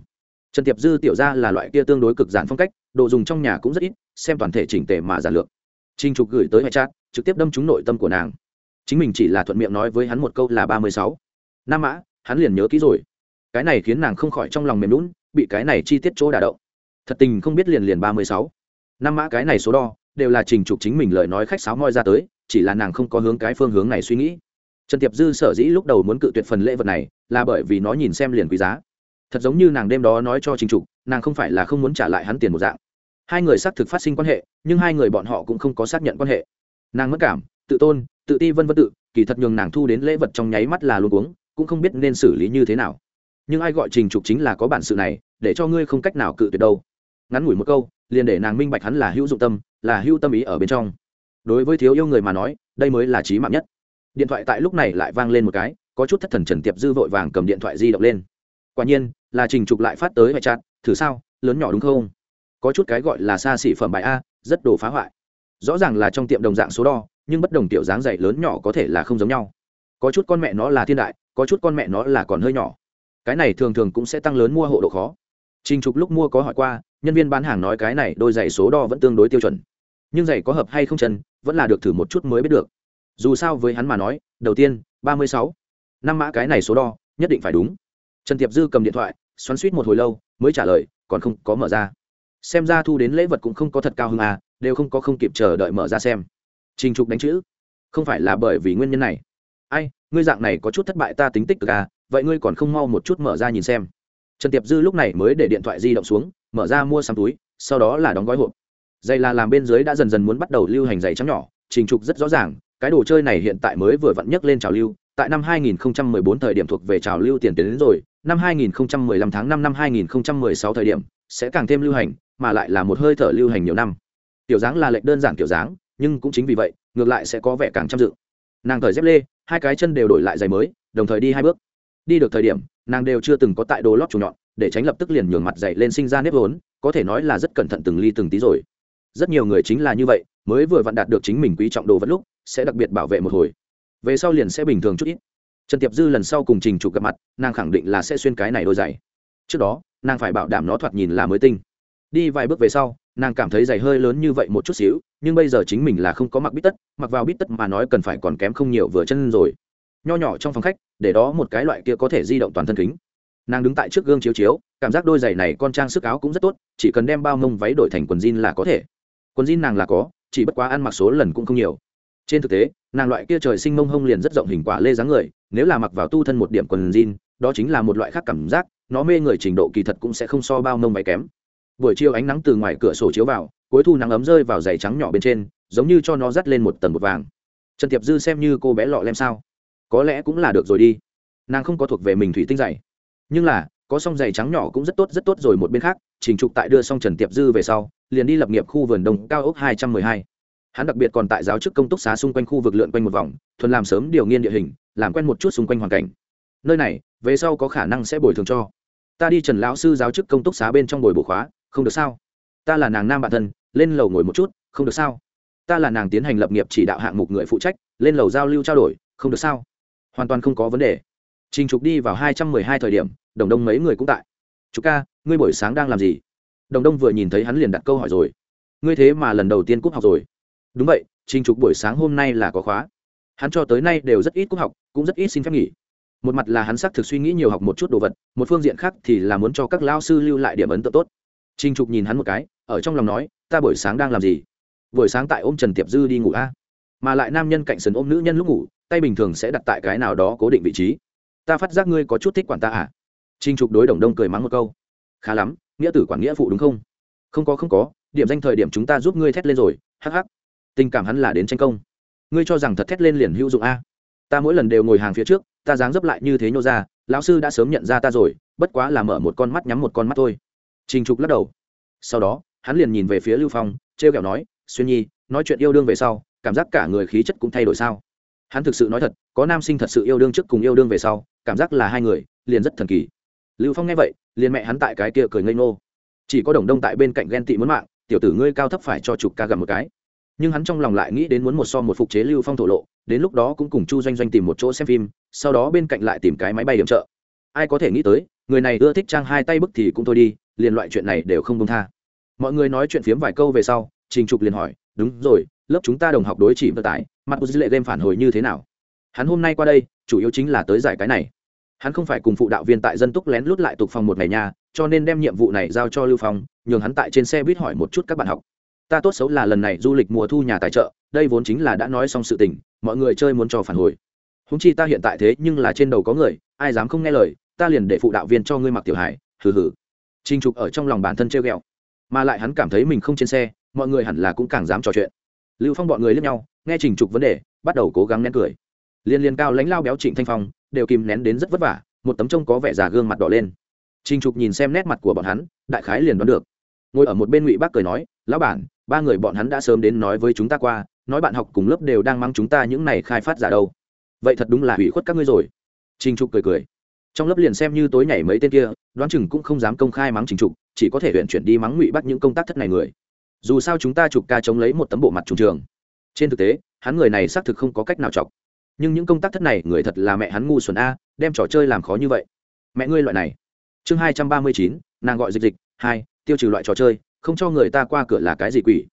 Trần tiệp dư tiểu ra là loại kia tương đối cực giản phong cách, đồ dùng trong nhà cũng rất ít, xem toàn thể chỉnh tề mà giản lược. Trinh trục gửi tới hệ chat, trực tiếp đâm trúng nội tâm của nàng. Chính mình chỉ là thuận miệng nói với hắn một câu là ba mươi sáu. Nam mã, hắn liền nhớ kỹ rồi. Cái này khiến nàng không khỏi trong lòng mềm lún bị cái này chi tiết chỗ đả động thật tình không biết liền liền ba mươi sáu. Năm mã cái này số đo, đều là trình trục chính mình lời nói khách sáo moi ra tới, chỉ là nàng không có hướng cái phương hướng này suy nghĩ. Trần tiệp dư sở dĩ lúc đầu muốn cự tuyệt phần lễ vật này, là bởi vì nó nhìn xem liền quý giá. Thật giống như nàng đêm đó nói cho trình trục, nàng không phải là không muốn trả lại hắn tiền một dạng. Hai người xác thực phát sinh quan hệ, nhưng hai người bọn họ cũng không có xác nhận quan hệ. Nàng mất cảm, tự tôn, tự ti vân vân tự, kỳ thật nhường nàng thu đến lễ vật trong nháy mắt là luôn uống cũng không biết nên xử lý như thế nào. Nhưng ai gọi trình trục chính là có bản sự này, để cho ngươi không cách nào cự tuyệt đâu ngắn ngủi một câu, liền để nàng minh bạch hắn là hữu dụng tâm, là hữu tâm ý ở bên trong. Đối với thiếu yêu người mà nói, đây mới là trí mạng nhất. Điện thoại tại lúc này lại vang lên một cái, có chút thất thần trần tiệp dư vội vàng cầm điện thoại di động lên. Quả nhiên, là trình trục lại phát tới hệ chặt thử sao, lớn nhỏ đúng không? Có chút cái gọi là xa xỉ phẩm bài a, rất đồ phá hoại. Rõ ràng là trong tiệm đồng dạng số đo, nhưng bất đồng tiểu dáng dày lớn nhỏ có thể là không giống nhau. Có chút con mẹ nó là thiên đại, có chút con mẹ nó là còn hơi nhỏ. Cái này thường thường cũng sẽ tăng lớn mua hộ độ khó trình trục lúc mua có hỏi qua, nhân viên bán hàng nói cái này đôi giày số đo vẫn tương đối tiêu chuẩn. Nhưng giày có hợp hay không chân, vẫn là được thử một chút mới biết được. Dù sao với hắn mà nói, đầu tiên, ba mươi sáu. Năm mã cái này số đo, nhất định phải đúng. Trần tiệp dư cầm điện thoại, xoắn suýt một hồi lâu, mới trả lời, còn không có mở ra. Xem ra thu đến lễ vật cũng không có thật cao hơn à đều không có không kịp chờ đợi mở ra xem. Trình trục đánh chữ, không phải là bởi vì nguyên nhân này. Ai, ngươi dạng này có chút thất bại ta tính tích cực à vậy ngươi còn không mau một chút mở ra nhìn xem trần tiệp dư lúc này mới để điện thoại di động xuống, mở ra mua sắm túi, sau đó là đóng gói hộp. Dây là làm bên dưới đã dần dần muốn bắt đầu lưu hành giày trắng nhỏ, trình trục rất rõ ràng, cái đồ chơi này hiện tại mới vừa vặn nhấc lên trào lưu, tại năm 2014 thời điểm thuộc về trào lưu tiền tiến đến rồi, năm 2015 tháng 5 năm 2016 thời điểm sẽ càng thêm lưu hành, mà lại là một hơi thở lưu hành nhiều năm. Tiểu dáng là lệch đơn giản kiểu dáng, nhưng cũng chính vì vậy, ngược lại sẽ có vẻ càng chăm dự. Nàng thời dép lê, hai cái chân đều đổi lại giày mới, đồng thời đi hai bước. Đi được thời điểm nàng đều chưa từng có tại đồ lót chủ nhọn, để tránh lập tức liền nhường mặt dậy lên sinh ra nếp vốn, có thể nói là rất cẩn thận từng ly từng tí rồi. Rất nhiều người chính là như vậy, mới vừa vặn đạt được chính mình quý trọng đồ vật lúc, sẽ đặc biệt bảo vệ một hồi. Về sau liền sẽ bình thường chút ít. Trần tiệp dư lần sau cùng trình trục gặp mặt, nàng khẳng định là sẽ xuyên cái này đôi giày. Trước đó, nàng phải bảo đảm nó thoạt nhìn là mới tinh. Đi vài bước về sau, nàng cảm thấy giày hơi lớn như vậy một chút xíu, nhưng bây giờ chính mình là không có mặc bít tất, mặc vào bít tất mà nói cần phải còn kém không nhiều vừa chân rồi. Nho nhỏ trong phòng khách để đó một cái loại kia có thể di động toàn thân kính. Nàng đứng tại trước gương chiếu chiếu, cảm giác đôi giày này con trang sức áo cũng rất tốt, chỉ cần đem bao mông váy đổi thành quần jean là có thể. Quần jean nàng là có, chỉ bất quá ăn mặc số lần cũng không nhiều. Trên thực tế, nàng loại kia trời sinh mông hông liền rất rộng hình quả lê dáng người, nếu là mặc vào tu thân một điểm quần jean, đó chính là một loại khác cảm giác, nó mê người trình độ kỳ thật cũng sẽ không so bao mông váy kém. Buổi chiều ánh nắng từ ngoài cửa sổ chiếu vào, cuối thu nắng ấm rơi vào giày trắng nhỏ bên trên, giống như cho nó dắt lên một tầng một vàng. Trần tiệp dư xem như cô bé lọ lem sao có lẽ cũng là được rồi đi. Nàng không có thuộc về mình thủy tinh dày nhưng là, có song giày trắng nhỏ cũng rất tốt rất tốt rồi một bên khác, trình trục tại đưa xong trần tiệp dư về sau, liền đi lập nghiệp khu vườn đông cao ốc hai trăm mười hai. Hắn đặc biệt còn tại giáo chức công túc xá xung quanh khu vực lượn quanh một vòng, thuần làm sớm điều nghiên địa hình, làm quen một chút xung quanh hoàn cảnh. Nơi này, về sau có khả năng sẽ bồi thường cho. Ta đi trần lão sư giáo chức công túc xá bên trong bồi bổ khóa, không được sao? Ta là nàng nam bạn thân, lên lầu ngồi một chút, không được sao? Ta là nàng tiến hành lập nghiệp chỉ đạo hạng mục người phụ trách, lên lầu giao lưu trao đổi, không được sao? Hoàn toàn không có vấn đề. Trình trục đi vào hai trăm mười hai thời điểm, đồng đông mấy người cũng tại. Chú ca, ngươi buổi sáng đang làm gì? Đồng đông vừa nhìn thấy hắn liền đặt câu hỏi rồi. Ngươi thế mà lần đầu tiên cúp học rồi. Đúng vậy, trình trục buổi sáng hôm nay là có khóa. Hắn cho tới nay đều rất ít cúp học, cũng rất ít xin phép nghỉ. Một mặt là hắn xác thực suy nghĩ nhiều học một chút đồ vật, một phương diện khác thì là muốn cho các lao sư lưu lại điểm ấn tượng tốt. Trình trục nhìn hắn một cái, ở trong lòng nói, ta buổi sáng đang làm gì? Buổi sáng tại ôm trần tiệp dư đi ngủ a mà lại nam nhân cạnh sườn ôm nữ nhân lúc ngủ, tay bình thường sẽ đặt tại cái nào đó cố định vị trí. Ta phát giác ngươi có chút thích quản ta à? Trinh trục đối đồng đông cười mắng một câu. Khá lắm, nghĩa tử quản nghĩa phụ đúng không? Không có không có, điểm danh thời điểm chúng ta giúp ngươi thét lên rồi, hắc hắc. Tình cảm hắn là đến tranh công. Ngươi cho rằng thật thét lên liền hữu dụng a ta mỗi lần đều ngồi hàng phía trước, ta dáng dấp lại như thế nhô ra, lão sư đã sớm nhận ra ta rồi, bất quá là mở một con mắt nhắm một con mắt thôi. Trình trục lắc đầu. Sau đó, hắn liền nhìn về phía lưu phong t r e o kẹo nói, xuyên nhi, nói chuyện yêu đương về sau cảm giác cả người khí chất cũng thay đổi sao? Hắn thực sự nói thật, có nam sinh thật sự yêu đương trước cùng yêu đương về sau, cảm giác là hai người, liền rất thần kỳ. Lưu phong nghe vậy, liền mẹ hắn tại cái kia cười ngây ngô. Chỉ có đồng đông tại bên cạnh ghen tị muốn mạng, tiểu tử ngươi cao thấp phải cho chụp ca gặp một cái. Nhưng hắn trong lòng lại nghĩ đến muốn một so một phục chế lưu phong thổ lộ, đến lúc đó cũng cùng chu doanh doanh tìm một chỗ xem phim, sau đó bên cạnh lại tìm cái máy bay điểm trợ. Ai có thể nghĩ tới, người này ưa thích trang hai tay bức thì cũng thôi đi, liền loại chuyện này đều không công tha. Mọi người nói chuyện phiếm vài câu về sau, trình trục liền hỏi, đúng rồi lớp chúng ta đồng học đối chỉ vận tải, mặt dư lệ game phản hồi như thế nào? Hắn hôm nay qua đây, chủ yếu chính là tới giải cái này. Hắn không phải cùng phụ đạo viên tại dân túc lén lút lại tục phòng một ngày nhà cho nên đem nhiệm vụ này giao cho lưu phong, nhường hắn tại trên xe buýt hỏi một chút các bạn học. Ta tốt xấu là lần này du lịch mùa thu nhà tài trợ, đây vốn chính là đã nói xong sự tình, mọi người chơi muốn cho phản hồi. Húng chi ta hiện tại thế nhưng là trên đầu có người, ai dám không nghe lời, ta liền để phụ đạo viên cho ngươi mặc tiểu hải hừ hừ. Trinh trục ở trong lòng bản thân treo ghẹo, mà lại hắn cảm thấy mình không trên xe, mọi người hẳn là cũng càng dám trò chuyện lưu phong bọn người lướt nhau, nghe trình trục vấn đề, bắt đầu cố gắng nén cười. Liên liên cao lãnh lao béo trịnh thanh phong, đều kìm nén đến rất vất vả, một tấm trông có vẻ già gương mặt đỏ lên. Trình trục nhìn xem nét mặt của bọn hắn, đại khái liền đoán được. Ngồi ở một bên ngụy bác cười nói, lão bản, ba người bọn hắn đã sớm đến nói với chúng ta qua, nói bạn học cùng lớp đều đang mang chúng ta những này khai phát giả đâu. Vậy thật đúng là hủy khuất các ngươi rồi. Trình trục cười cười. Trong lớp liền xem như tối nhảy mấy tên kia, đoán chừng cũng không dám công khai mắng trình trục, chỉ có thể huyện chuyển đi mắng ngụy bắt những công tác thất này người dù sao chúng ta chụp ca chống lấy một tấm bộ mặt trùng trường. Trên thực tế, hắn người này xác thực không có cách nào chọc. Nhưng những công tác thất này, người thật là mẹ hắn ngu xuẩn a, đem trò chơi làm khó như vậy. Mẹ ngươi loại này. Chương hai trăm ba mươi chín, nàng gọi dịch dịch, hai, tiêu trừ loại trò chơi, không cho người ta qua cửa là cái gì quỷ?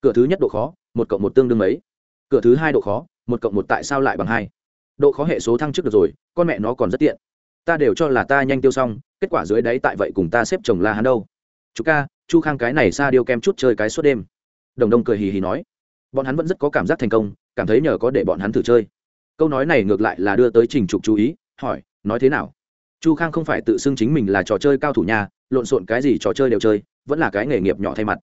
Cửa thứ nhất độ khó, một cộng một tương đương mấy? Cửa thứ hai độ khó, một cộng một tại sao lại bằng hai? Độ khó hệ số thăng trước được rồi, con mẹ nó còn rất tiện. Ta đều cho là ta nhanh tiêu xong, kết quả dưới đáy tại vậy cùng ta xếp chồng la hắn đâu. Chú ca chu khang cái này xa điêu kem chút chơi cái suốt đêm. Đồng đông cười hì hì nói, bọn hắn vẫn rất có cảm giác thành công, cảm thấy nhờ có để bọn hắn thử chơi. Câu nói này ngược lại là đưa tới trình trục chú ý, hỏi, nói thế nào? Chu khang không phải tự xưng chính mình là trò chơi cao thủ nhà lộn xộn cái gì trò chơi đều chơi, vẫn là cái nghề nghiệp nhỏ thay mặt.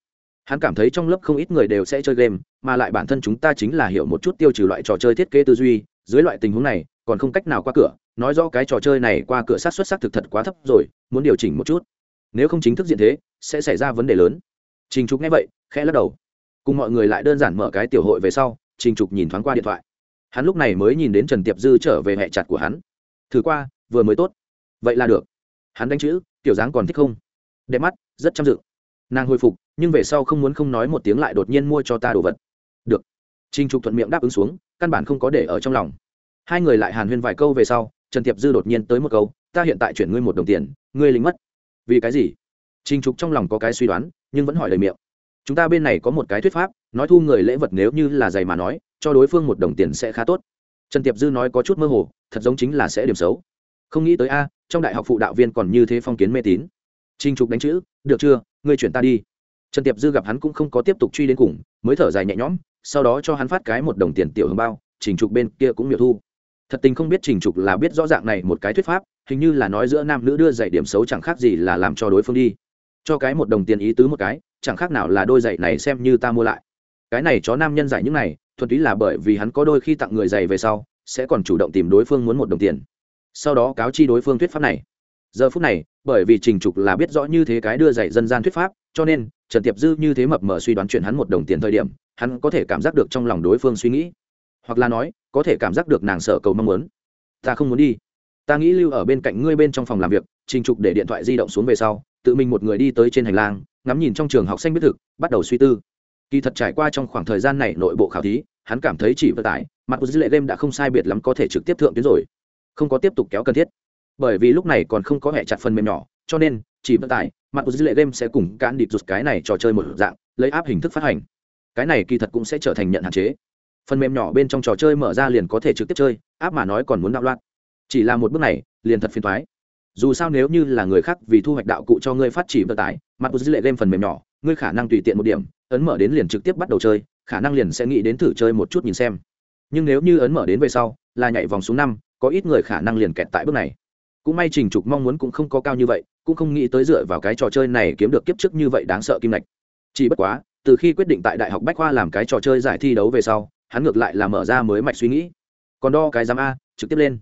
Hắn cảm thấy trong lớp không ít người đều sẽ chơi game, mà lại bản thân chúng ta chính là hiểu một chút tiêu trừ loại trò chơi thiết kế tư duy, dưới loại tình huống này, còn không cách nào qua cửa, nói rõ cái trò chơi này qua cửa sát xuất sắc thực thật quá thấp rồi, muốn điều chỉnh một chút. Nếu không chính thức diện thế sẽ xảy ra vấn đề lớn. Trình trục nghe vậy, khẽ lắc đầu. Cùng mọi người lại đơn giản mở cái tiểu hội về sau, trình trục nhìn thoáng qua điện thoại. Hắn lúc này mới nhìn đến trần tiệp dư trở về hẹ chặt của hắn. Thử qua, vừa mới tốt. Vậy là được. Hắn đánh chữ, tiểu dáng còn thích không? Đẹp mắt, rất chăm dự nàng hồi phục, nhưng về sau không muốn không nói một tiếng lại đột nhiên mua cho ta đồ vật. Được. Trinh trục thuận miệng đáp ứng xuống, căn bản không có để ở trong lòng. Hai người lại hàn huyên vài câu về sau, trần tiệp dư đột nhiên tới một câu, ta hiện tại chuyển ngươi một đồng tiền, ngươi lính mất. Vì cái gì? Trình trục trong lòng có cái suy đoán, nhưng vẫn hỏi lời miệng. Chúng ta bên này có một cái thuyết pháp, nói thu người lễ vật nếu như là giày mà nói, cho đối phương một đồng tiền sẽ khá tốt. Trần tiệp dư nói có chút mơ hồ, thật giống chính là sẽ điểm xấu. Không nghĩ tới a, trong đại học phụ đạo viên còn như thế phong kiến mê tín. Trình trục đánh chữ, được chưa, ngươi chuyển ta đi. Trần tiệp dư gặp hắn cũng không có tiếp tục truy đến cùng, mới thở dài nhẹ nhõm, sau đó cho hắn phát cái một đồng tiền tiểu hương bao, trình trục bên kia cũng miệng thu. Thật tình không biết trình trục là biết rõ dạng này một cái thuyết pháp, hình như là nói giữa nam nữ đưa dạy điểm xấu chẳng khác gì là làm cho đối phương đi cho cái một đồng tiền ý tứ một cái, chẳng khác nào là đôi giày này xem như ta mua lại. Cái này chó nam nhân giải những này, thuần túy là bởi vì hắn có đôi khi tặng người giày về sau, sẽ còn chủ động tìm đối phương muốn một đồng tiền. Sau đó cáo chi đối phương thuyết pháp này. Giờ phút này, bởi vì trình trục là biết rõ như thế cái đưa giày dân gian thuyết pháp, cho nên, trần tiệp dư như thế mập mờ suy đoán chuyện hắn một đồng tiền thời điểm, hắn có thể cảm giác được trong lòng đối phương suy nghĩ. Hoặc là nói, có thể cảm giác được nàng sợ cầu mong muốn. Ta không muốn đi. Ta nghĩ lưu ở bên cạnh ngươi bên trong phòng làm việc, trình trục để điện thoại di động xuống về sau tự mình một người đi tới trên hành lang, ngắm nhìn trong trường học xanh biết thực, bắt đầu suy tư. Kỳ thật trải qua trong khoảng thời gian này nội bộ khảo thí, hắn cảm thấy chỉ vận tải, mặt của dữ lệ game đã không sai biệt lắm có thể trực tiếp thượng tuyến rồi. Không có tiếp tục kéo cần thiết. Bởi vì lúc này còn không có hệ chặt phần mềm nhỏ, cho nên, chỉ vận tải, mặt của dữ lệ game sẽ cùng cán điệp rụt cái này trò chơi một dạng, lấy áp hình thức phát hành. Cái này kỳ thật cũng sẽ trở thành nhận hạn chế. Phần mềm nhỏ bên trong trò chơi mở ra liền có thể trực tiếp chơi, áp mà nói còn muốn đạo loạn. Chỉ là một bước này, liền thật phiền thoái dù sao nếu như là người khác vì thu hoạch đạo cụ cho ngươi phát chỉ vận tải mặt dư lệ game phần mềm nhỏ, ngươi khả năng tùy tiện một điểm, ấn mở đến liền trực tiếp bắt đầu chơi, khả năng liền sẽ nghĩ đến thử chơi một chút nhìn xem. Nhưng nếu như ấn mở đến về sau, là nhảy vòng xuống năm, có ít người khả năng liền kẹt tại bước này. Cũng may trình trục mong muốn cũng không có cao như vậy, cũng không nghĩ tới dựa vào cái trò chơi này kiếm được kiếp trước như vậy đáng sợ kim lạch chỉ bất quá, từ khi quyết định tại đại học bách khoa làm cái trò chơi giải thi đấu về sau, hắn ngược lại là mở ra mới mạch suy nghĩ. Còn đo cái giám a, trực tiếp lên.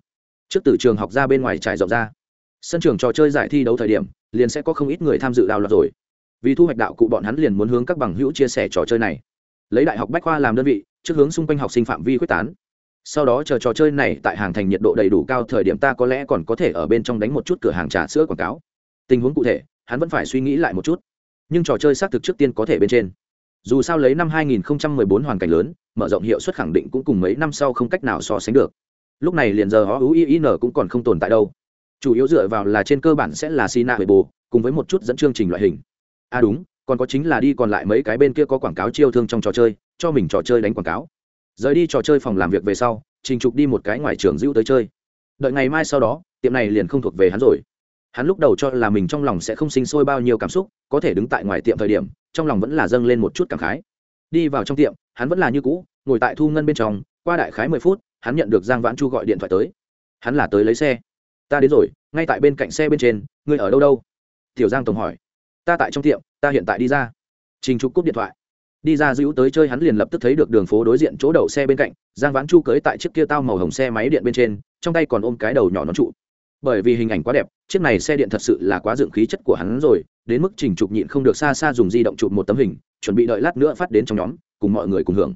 Trước từ trường học ra bên ngoài trải rộng ra sân trường trò chơi giải thi đấu thời điểm, liền sẽ có không ít người tham dự đào loạt rồi. Vì thu hoạch đạo cụ bọn hắn liền muốn hướng các bằng hữu chia sẻ trò chơi này. Lấy đại học bách khoa làm đơn vị, trước hướng xung quanh học sinh phạm vi quyết tán. Sau đó chờ trò chơi này tại hàng thành nhiệt độ đầy đủ cao thời điểm ta có lẽ còn có thể ở bên trong đánh một chút cửa hàng trà sữa quảng cáo. Tình huống cụ thể, hắn vẫn phải suy nghĩ lại một chút. Nhưng trò chơi xác thực trước tiên có thể bên trên. Dù sao lấy năm 2014 hoàn cảnh lớn, mở rộng hiệu suất khẳng định cũng cùng mấy năm sau không cách nào so sánh được. Lúc này liền giờ họ uin cũng còn không tồn tại đâu chủ yếu dựa vào là trên cơ bản sẽ là sina về bồ cùng với một chút dẫn chương trình loại hình. À đúng, còn có chính là đi còn lại mấy cái bên kia có quảng cáo chiêu thương trong trò chơi, cho mình trò chơi đánh quảng cáo. Rời đi trò chơi phòng làm việc về sau, trình trục đi một cái ngoài trường dữ tới chơi. Đợi ngày mai sau đó, tiệm này liền không thuộc về hắn rồi. Hắn lúc đầu cho là mình trong lòng sẽ không sinh sôi bao nhiêu cảm xúc, có thể đứng tại ngoài tiệm thời điểm, trong lòng vẫn là dâng lên một chút cảm khái. Đi vào trong tiệm, hắn vẫn là như cũ, ngồi tại thu ngân bên trong, qua đại khái mười phút, hắn nhận được giang vãn chu gọi điện thoại tới. Hắn là tới lấy xe ta đến rồi, ngay tại bên cạnh xe bên trên, ngươi ở đâu đâu? Tiểu giang tổng hỏi. Ta tại trong tiệm, ta hiện tại đi ra. Trình trục cúp điện thoại. Đi ra dữ tới chơi hắn liền lập tức thấy được đường phố đối diện chỗ đậu xe bên cạnh, giang vãn chu cưới tại chiếc kia tao màu hồng xe máy điện bên trên, trong tay còn ôm cái đầu nhỏ nó trụ. Bởi vì hình ảnh quá đẹp, chiếc này xe điện thật sự là quá dựng khí chất của hắn rồi, đến mức trình trục nhịn không được xa xa dùng di động chụp một tấm hình, chuẩn bị đợi lát nữa phát đến trong nhóm, cùng mọi người cùng hưởng.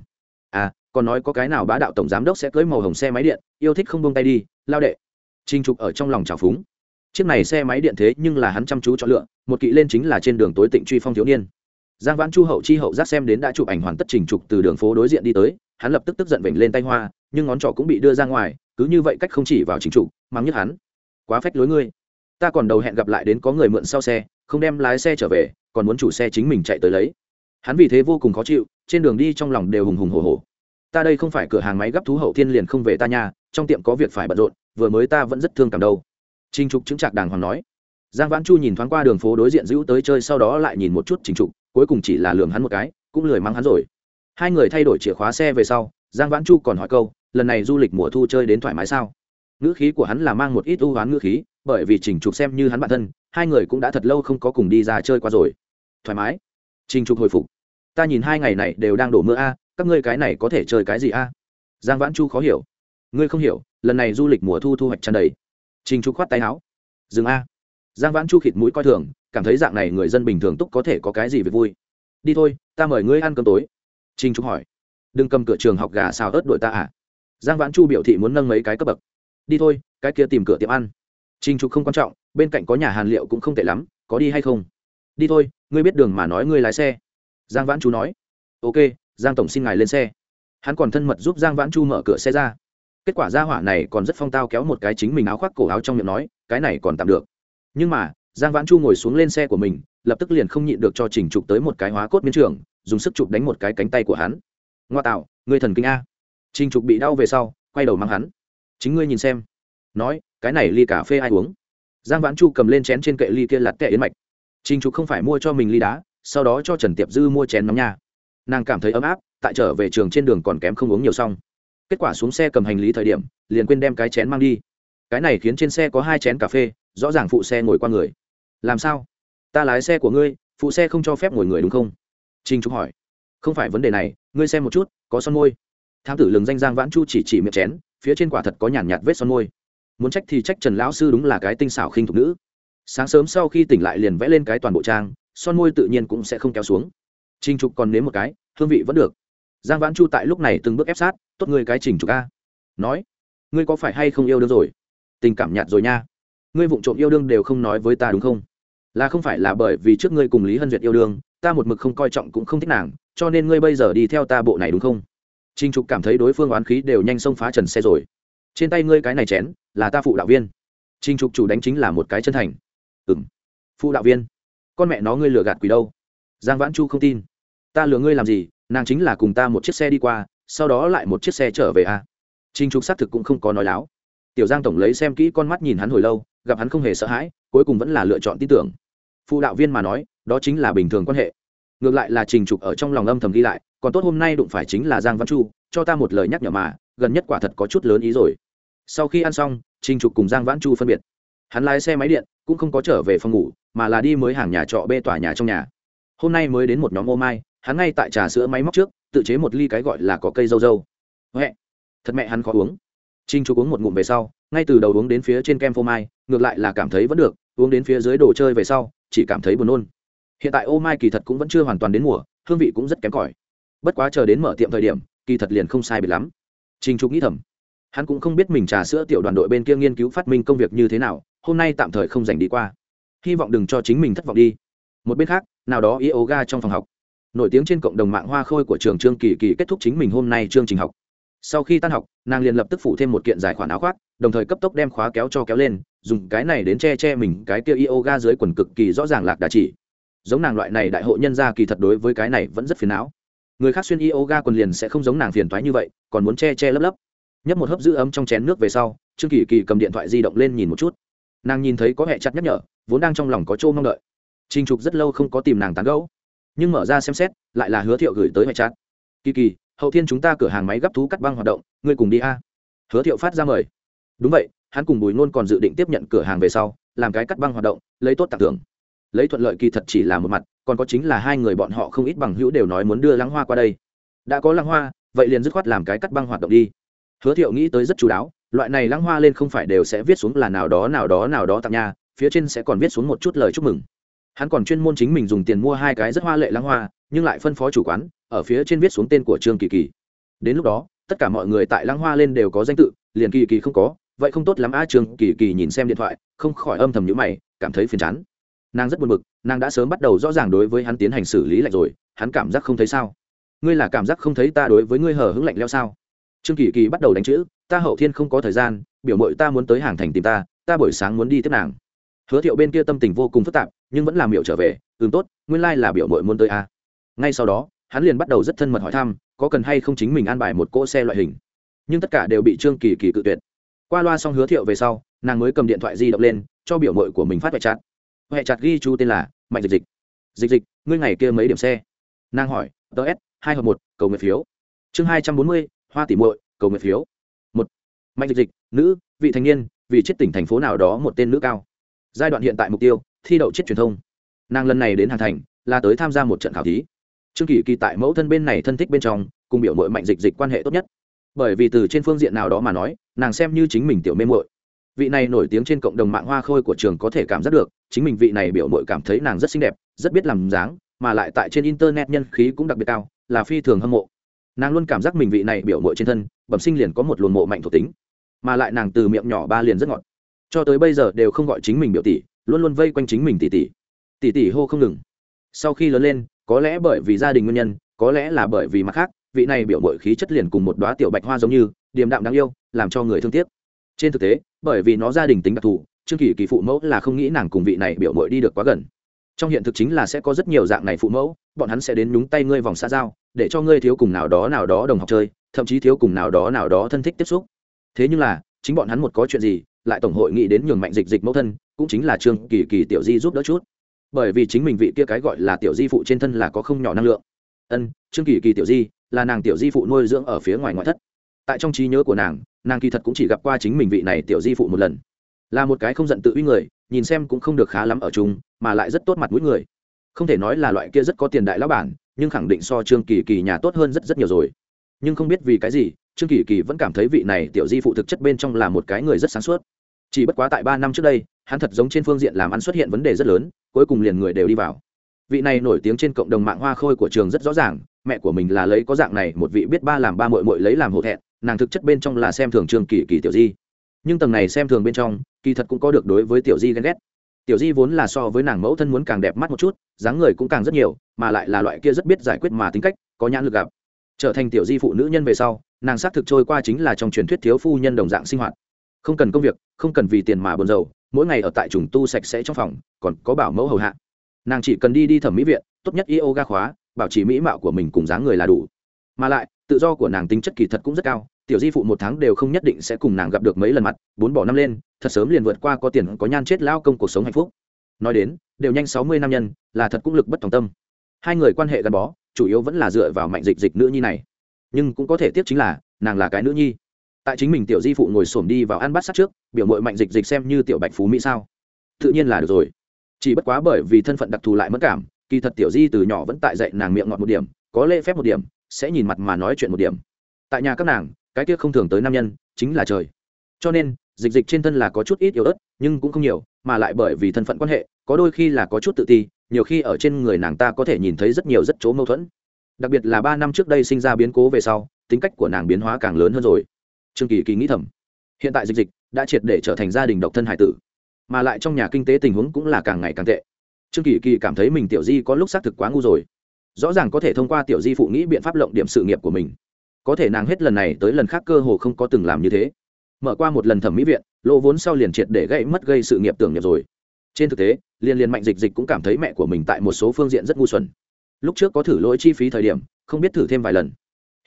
À còn nói có cái nào bá đạo tổng giám đốc sẽ cưới màu hồng xe máy điện, yêu thích không buông tay đi, lao đệ trình trục ở trong lòng trào phúng. Chiếc này xe máy điện thế nhưng là hắn chăm chú chọn lựa, một kỵ lên chính là trên đường tối tịnh truy phong thiếu niên. Giang vãn chu hậu chi hậu giác xem đến đã chụp ảnh hoàn tất trình trục từ đường phố đối diện đi tới, hắn lập tức tức giận vểnh lên tay hoa nhưng ngón trỏ cũng bị đưa ra ngoài, cứ như vậy cách không chỉ vào trình trục, mắng nhất hắn. Quá phách lối ngươi. Ta còn đầu hẹn gặp lại đến có người mượn sau xe, không đem lái xe trở về, còn muốn chủ xe chính mình chạy tới lấy. Hắn vì thế vô cùng khó chịu, trên đường đi trong lòng đều hùng hùng hổ hổ. Ta đây không phải cửa hàng máy gấp thú hậu thiên liền không về ta nhà, trong tiệm có việc phải bận rộn vừa mới ta vẫn rất thương cảm đâu. Trinh trục chứng trạc đàng hoàng nói. Giang vãn chu nhìn thoáng qua đường phố đối diện giữ tới chơi sau đó lại nhìn một chút trình trục, cuối cùng chỉ là lường hắn một cái, cũng lười mắng hắn rồi. Hai người thay đổi chìa khóa xe về sau, giang vãn chu còn hỏi câu, lần này du lịch mùa thu chơi đến thoải mái sao? Ngữ khí của hắn là mang một ít ưu hoán ngữ khí, bởi vì trình trục xem như hắn bản thân, hai người cũng đã thật lâu không có cùng đi ra chơi qua rồi. Thoải mái. Trình trục hồi phục. Ta nhìn hai ngày này đều đang đổ mưa a, các ngươi cái này có thể chơi cái gì a? Giang vãn chu khó hiểu ngươi không hiểu, lần này du lịch mùa thu thu hoạch tràn đầy. Trình trục khoát tay áo. Dừng a. Giang vãn chu khịt mũi coi thường, cảm thấy dạng này người dân bình thường túc có thể có cái gì về vui. Đi thôi, ta mời ngươi ăn cơm tối. Trình trục hỏi. Đừng cầm cửa trường học gà xào ớt đội ta à? Giang vãn chu biểu thị muốn nâng mấy cái cấp bậc. Đi thôi, cái kia tìm cửa tiệm ăn. Trình trục không quan trọng, bên cạnh có nhà hàn liệu cũng không tệ lắm, có đi hay không? Đi thôi, ngươi biết đường mà nói ngươi lái xe. Giang vãn chu nói. Ok, giang tổng xin ngài lên xe. Hắn còn thân mật giúp giang vãn chu mở cửa xe ra kết quả gia hỏa này còn rất phong tao kéo một cái chính mình áo khoác cổ áo trong miệng nói, cái này còn tạm được. Nhưng mà, giang vãn chu ngồi xuống lên xe của mình, lập tức liền không nhịn được cho trình trục tới một cái hóa cốt miến trường, dùng sức chụp đánh một cái cánh tay của hắn. Ngoa tạo, người thần kinh a. Trình trục bị đau về sau, quay đầu mang hắn. Chính ngươi nhìn xem. Nói, cái này ly cà phê ai uống? Giang vãn chu cầm lên chén trên kệ ly kia lặt kệ yến mạch. Trình trục không phải mua cho mình ly đá, sau đó cho trần tiệp dư mua chén nóng nha. Nàng cảm thấy ấm áp, tại trở về trường trên đường còn kém không uống nhiều xong kết quả xuống xe cầm hành lý thời điểm, liền quên đem cái chén mang đi. Cái này khiến trên xe có hai chén cà phê, rõ ràng phụ xe ngồi qua người. Làm sao? Ta lái xe của ngươi, phụ xe không cho phép ngồi người đúng không? Trinh trúc hỏi. Không phải vấn đề này, ngươi xem một chút, có son môi. Thám tử lừng danh giang vãn chu chỉ chỉ miệng chén, phía trên quả thật có nhàn nhạt vết son môi. Muốn trách thì trách trần lão sư đúng là cái tinh xảo khinh thục nữ. Sáng sớm sau khi tỉnh lại liền vẽ lên cái toàn bộ trang, son môi tự nhiên cũng sẽ không kéo xuống. Trinh trục còn nếm một cái, hương vị vẫn được giang vãn chu tại lúc này từng bước ép sát, tốt ngươi cái trình chủ a nói, ngươi có phải hay không yêu đương rồi? Tình cảm nhạt rồi nha. Ngươi vụng trộm yêu đương đều không nói với ta đúng không? Là không phải là bởi vì trước ngươi cùng lý hân duyệt yêu đương, ta một mực không coi trọng cũng không thích nàng, cho nên ngươi bây giờ đi theo ta bộ này đúng không? Trinh trục cảm thấy đối phương oán khí đều nhanh xông phá trần xe rồi. Trên tay ngươi cái này chén, là ta phụ đạo viên. Trinh trục chủ đánh chính là một cái chân thành. Ừ m phụ đạo viên? Con mẹ nó ngươi lừa gạt quỷ đâu? Giang vãn chu không tin. Ta lừa ngươi làm gì? Nàng chính là cùng ta một chiếc xe đi qua, sau đó lại một chiếc xe trở về à? a trinh trục xác thực cũng không có nói láo. Tiểu giang tổng lấy xem kỹ con mắt nhìn hắn hồi lâu, gặp hắn không hề sợ hãi, cuối cùng vẫn là lựa chọn tin tưởng. Phụ đạo viên mà nói, đó chính là bình thường quan hệ. Ngược lại là trình trục ở trong lòng âm thầm ghi lại, còn tốt hôm nay đụng phải chính là giang văn chu, cho ta một lời nhắc nhở mà, gần nhất quả thật có chút lớn ý rồi. Sau khi ăn xong, trình trục cùng giang vãn chu phân biệt. Hắn lái xe máy điện, cũng không có trở về phòng ngủ, mà là đi mới hàng nhà trọ bê tòa nhà trong nhà. Hôm nay mới đến một nhóm ô mai hắn ngay tại trà sữa máy móc trước, tự chế một ly cái gọi là có cây dâu dâu. Huệ, thật mẹ hắn khó uống. Trinh chú uống một ngụm về sau, ngay từ đầu uống đến phía trên kem phô mai, ngược lại là cảm thấy vẫn được, uống đến phía dưới đồ chơi về sau, chỉ cảm thấy buồn nôn. Hiện tại ô mai kỳ thật cũng vẫn chưa hoàn toàn đến mùa, hương vị cũng rất kém cỏi. Bất quá chờ đến mở tiệm thời điểm, kỳ thật liền không sai biệt lắm. Trinh trục nghĩ thầm, hắn cũng không biết mình trà sữa tiểu đoàn đội bên kia nghiên cứu phát minh công việc như thế nào, hôm nay tạm thời không dành đi qua. Hy vọng đừng cho chính mình thất vọng đi. Một bên khác, nào đó yoga trong phòng học nổi tiếng trên cộng đồng mạng hoa khôi của trường trương kỳ kỳ kết thúc chính mình hôm nay chương trình học. Sau khi tan học, nàng liền lập tức phủ thêm một kiện dài khoản áo khoác, đồng thời cấp tốc đem khóa kéo cho kéo lên, dùng cái này đến che che mình, cái kia yoga dưới quần cực kỳ rõ ràng lạc đà chỉ. Giống nàng loại này đại hội nhân gia kỳ thật đối với cái này vẫn rất phiền não. Người khác xuyên yoga quần liền sẽ không giống nàng phiền toái như vậy, còn muốn che che lấp lấp. Nhấp một hớp giữ ấm trong chén nước về sau, trương kỳ kỳ cầm điện thoại di động lên nhìn một chút. Nàng nhìn thấy có hệ chặt nhắc nhở, vốn đang trong lòng có chỗ mong đợi. Trình trục rất lâu không có tìm nàng tán gẫu nhưng mở ra xem xét, lại là hứa thiệu gửi tới hoài chặt kỳ kỳ, hậu thiên chúng ta cửa hàng máy gấp thú cắt băng hoạt động, ngươi cùng đi a. Hứa thiệu phát ra mời. Đúng vậy, hắn cùng bùi nôn còn dự định tiếp nhận cửa hàng về sau, làm cái cắt băng hoạt động, lấy tốt tặng thưởng. Lấy thuận lợi kỳ thật chỉ là một mặt, còn có chính là hai người bọn họ không ít bằng hữu đều nói muốn đưa lăng hoa qua đây. Đã có lăng hoa, vậy liền dứt khoát làm cái cắt băng hoạt động đi. Hứa thiệu nghĩ tới rất chú đáo, loại này lăng hoa lên không phải đều sẽ viết xuống là nào đó nào đó nào đó tặng nhà phía trên sẽ còn viết xuống một chút lời chúc mừng hắn còn chuyên môn chính mình dùng tiền mua hai cái rất hoa lệ lãng hoa, nhưng lại phân phó chủ quán, ở phía trên viết xuống tên của trương kỳ kỳ. Đến lúc đó, tất cả mọi người tại lãng hoa lên đều có danh tự, liền kỳ kỳ không có, vậy không tốt lắm a trương kỳ kỳ nhìn xem điện thoại, không khỏi âm thầm nhữ mày, cảm thấy phiền chán. Nàng rất buồn bực, nàng đã sớm bắt đầu rõ ràng đối với hắn tiến hành xử lý lạnh rồi, hắn cảm giác không thấy sao? Ngươi là cảm giác không thấy ta đối với ngươi hờ hững lạnh leo sao? Trương kỳ kỳ bắt đầu đánh chữ, ta hậu thiên không có thời gian, biểu mội ta muốn tới hàng thành tìm ta ta buổi sáng muốn đi tiếp nàng. Hứa thiệu bên kia tâm tình vô cùng phức tạp nhưng vẫn làm biểu trở về, ừm, tốt, nguyên lai、like、là biểu mội muốn tới a ngay sau đó, hắn liền bắt đầu rất thân mật hỏi thăm, có cần hay không chính mình an bài một cỗ xe loại hình. Nhưng tất cả đều bị trương kỳ kỳ cự tuyệt. Qua loa xong hứa thiệu về sau, nàng mới cầm điện thoại di động lên, cho biểu mội của mình phát hoại chặt. Hoại chặt ghi chú tên là mạnh dịch dịch. Dịch dịch, ngươi ngày kia mấy điểm xe? Nàng hỏi ts hai hợp một, cầu nguyện phiếu. Chương hai trăm bốn mươi, hoa tỉ muội, cầu nguyện phiếu. Một, mạnh dịch dịch, nữ, vị thanh niên, vì chết tỉnh thành phố nào đó một tên nữ cao. Giai đoạn hiện tại mục tiêu thi đậu chết truyền thông. Nàng lần này đến hàn thành, là tới tham gia một trận khảo thí. Trương kỳ kỳ tại mẫu thân bên này thân thích bên trong, cùng biểu mội mạnh dịch dịch quan hệ tốt nhất. Bởi vì từ trên phương diện nào đó mà nói, nàng xem như chính mình tiểu mê mội vị này nổi tiếng trên cộng đồng mạng hoa khôi của trường có thể cảm giác được, chính mình vị này biểu mội cảm thấy nàng rất xinh đẹp, rất biết làm dáng, mà lại tại trên internet nhân khí cũng đặc biệt cao, là phi thường hâm mộ. Nàng luôn cảm giác mình vị này biểu mội trên thân, bẩm sinh liền có một luồng mộ mạnh thuộc tính. Mà lại nàng từ miệng nhỏ ba liền rất ngọt. Cho tới bây giờ đều không gọi chính mình biểu tỷ luôn luôn vây quanh chính mình tỷ tỷ tỷ tỷ hô không ngừng. Sau khi lớn lên, có lẽ bởi vì gia đình nguyên nhân, có lẽ là bởi vì mặt khác, vị này biểu mội khí chất liền cùng một đoá tiểu bạch hoa giống như, điềm đạm đáng yêu, làm cho người thương tiếc. Trên thực tế, bởi vì nó gia đình tính đặc thù, trương kỳ kỳ phụ mẫu là không nghĩ nàng cùng vị này biểu mội đi được quá gần. Trong hiện thực chính là sẽ có rất nhiều dạng này phụ mẫu, bọn hắn sẽ đến nhúng tay ngươi vòng xa giao, để cho ngươi thiếu cùng nào đó nào đó đồng học chơi, thậm chí thiếu cùng nào đó nào đó thân thích tiếp xúc. Thế nhưng là, chính bọn hắn một có chuyện gì, lại tổng hội nghĩ đến nhường mạnh dịch dịch mẫu thân cũng chính là trương kỳ kỳ tiểu di giúp đỡ chút. Bởi vì chính mình vị kia cái gọi là tiểu di phụ trên thân là có không nhỏ năng lượng. Ân, trương kỳ kỳ tiểu di là nàng tiểu di phụ nuôi dưỡng ở phía ngoài ngoại thất. Tại trong trí nhớ của nàng nàng kỳ thật cũng chỉ gặp qua chính mình vị này tiểu di phụ một lần. Là một cái không giận tự uy người, nhìn xem cũng không được khá lắm ở chung, mà lại rất tốt mặt mũi người. Không thể nói là loại kia rất có tiền đại lão bản, nhưng khẳng định so trương kỳ kỳ nhà tốt hơn rất rất nhiều rồi. Nhưng không biết vì cái gì, trương kỳ kỳ vẫn cảm thấy vị này tiểu di phụ thực chất bên trong là một cái người rất sáng suốt. Chỉ bất quá tại ba năm trước đây hắn thật giống trên phương diện làm ăn xuất hiện vấn đề rất lớn, cuối cùng liền người đều đi vào. Vị này nổi tiếng trên cộng đồng mạng hoa khôi của trường rất rõ ràng, mẹ của mình là lấy có dạng này một vị biết ba làm ba mội mội lấy làm hổ thẹn, nàng thực chất bên trong là xem thường trường kỳ kỳ tiểu di. Nhưng tầng này xem thường bên trong, kỳ thật cũng có được đối với tiểu di ghen ghét. Tiểu di vốn là so với nàng mẫu thân muốn càng đẹp mắt một chút, dáng người cũng càng rất nhiều, mà lại là loại kia rất biết giải quyết mà tính cách, có nhãn lực gặp. Trở thành tiểu di phụ nữ nhân về sau, nàng xác thực trôi qua chính là trong truyền thuyết thiếu phu nhân đồng dạng sinh hoạt. Không cần công việc, không cần vì tiền mà buồn rầu mỗi ngày ở tại trùng tu sạch sẽ trong phòng, còn có bảo mẫu hầu hạ. Nàng chỉ cần đi đi thẩm mỹ viện, tốt nhất yoga khóa, bảo trì mỹ mạo của mình cùng dáng người là đủ. Mà lại, tự do của nàng tính chất kỳ thật cũng rất cao, tiểu di phụ một tháng đều không nhất định sẽ cùng nàng gặp được mấy lần mặt, bốn bỏ năm lên, thật sớm liền vượt qua có tiền có nhan chết lao công cuộc sống hạnh phúc. Nói đến, đều nhanh sáu mươi năm nhân, là thật cũng lực bất tòng tâm. Hai người quan hệ gắn bó, chủ yếu vẫn là dựa vào mạnh dịch dịch nữ nhi này. Nhưng cũng có thể tiếp chính là, nàng là cái nữ nhi tại chính mình tiểu di phụ ngồi xổm đi vào ăn bát sát trước, biểu mội mạnh dịch dịch xem như tiểu bạch phú mỹ sao. Tự nhiên là được rồi. Chỉ bất quá bởi vì thân phận đặc thù lại mất cảm, kỳ thật tiểu di từ nhỏ vẫn tại dạy nàng miệng ngọt một điểm, có lễ phép một điểm, sẽ nhìn mặt mà nói chuyện một điểm. Tại nhà các nàng, cái kia không thường tới nam nhân, chính là trời. Cho nên, dịch dịch trên thân là có chút ít yếu ớt, nhưng cũng không nhiều, mà lại bởi vì thân phận quan hệ, có đôi khi là có chút tự ti, nhiều khi ở trên người nàng ta có thể nhìn thấy rất nhiều rất chỗ mâu thuẫn. Đặc biệt là ba năm trước đây sinh ra biến cố về sau, tính cách của nàng biến hóa càng lớn hơn rồi trương kỳ kỳ nghĩ thầm, hiện tại dịch dịch đã triệt để trở thành gia đình độc thân hải tử, mà lại trong nhà kinh tế tình huống cũng là càng ngày càng tệ. Trương kỳ kỳ cảm thấy mình tiểu di có lúc xác thực quá ngu rồi, rõ ràng có thể thông qua tiểu di phụ nghĩ biện pháp lộng điểm sự nghiệp của mình. Có thể nàng hết lần này tới lần khác cơ hồ không có từng làm như thế. Mở qua một lần thẩm mỹ viện, lỗ vốn sau liền triệt để gây mất gây sự nghiệp tưởng nghiệp rồi. Trên thực tế liên liên mạnh dịch dịch cũng cảm thấy mẹ của mình tại một số phương diện rất ngu xuẩn. Lúc trước có thử lỗi chi phí thời điểm, không biết thử thêm vài lần.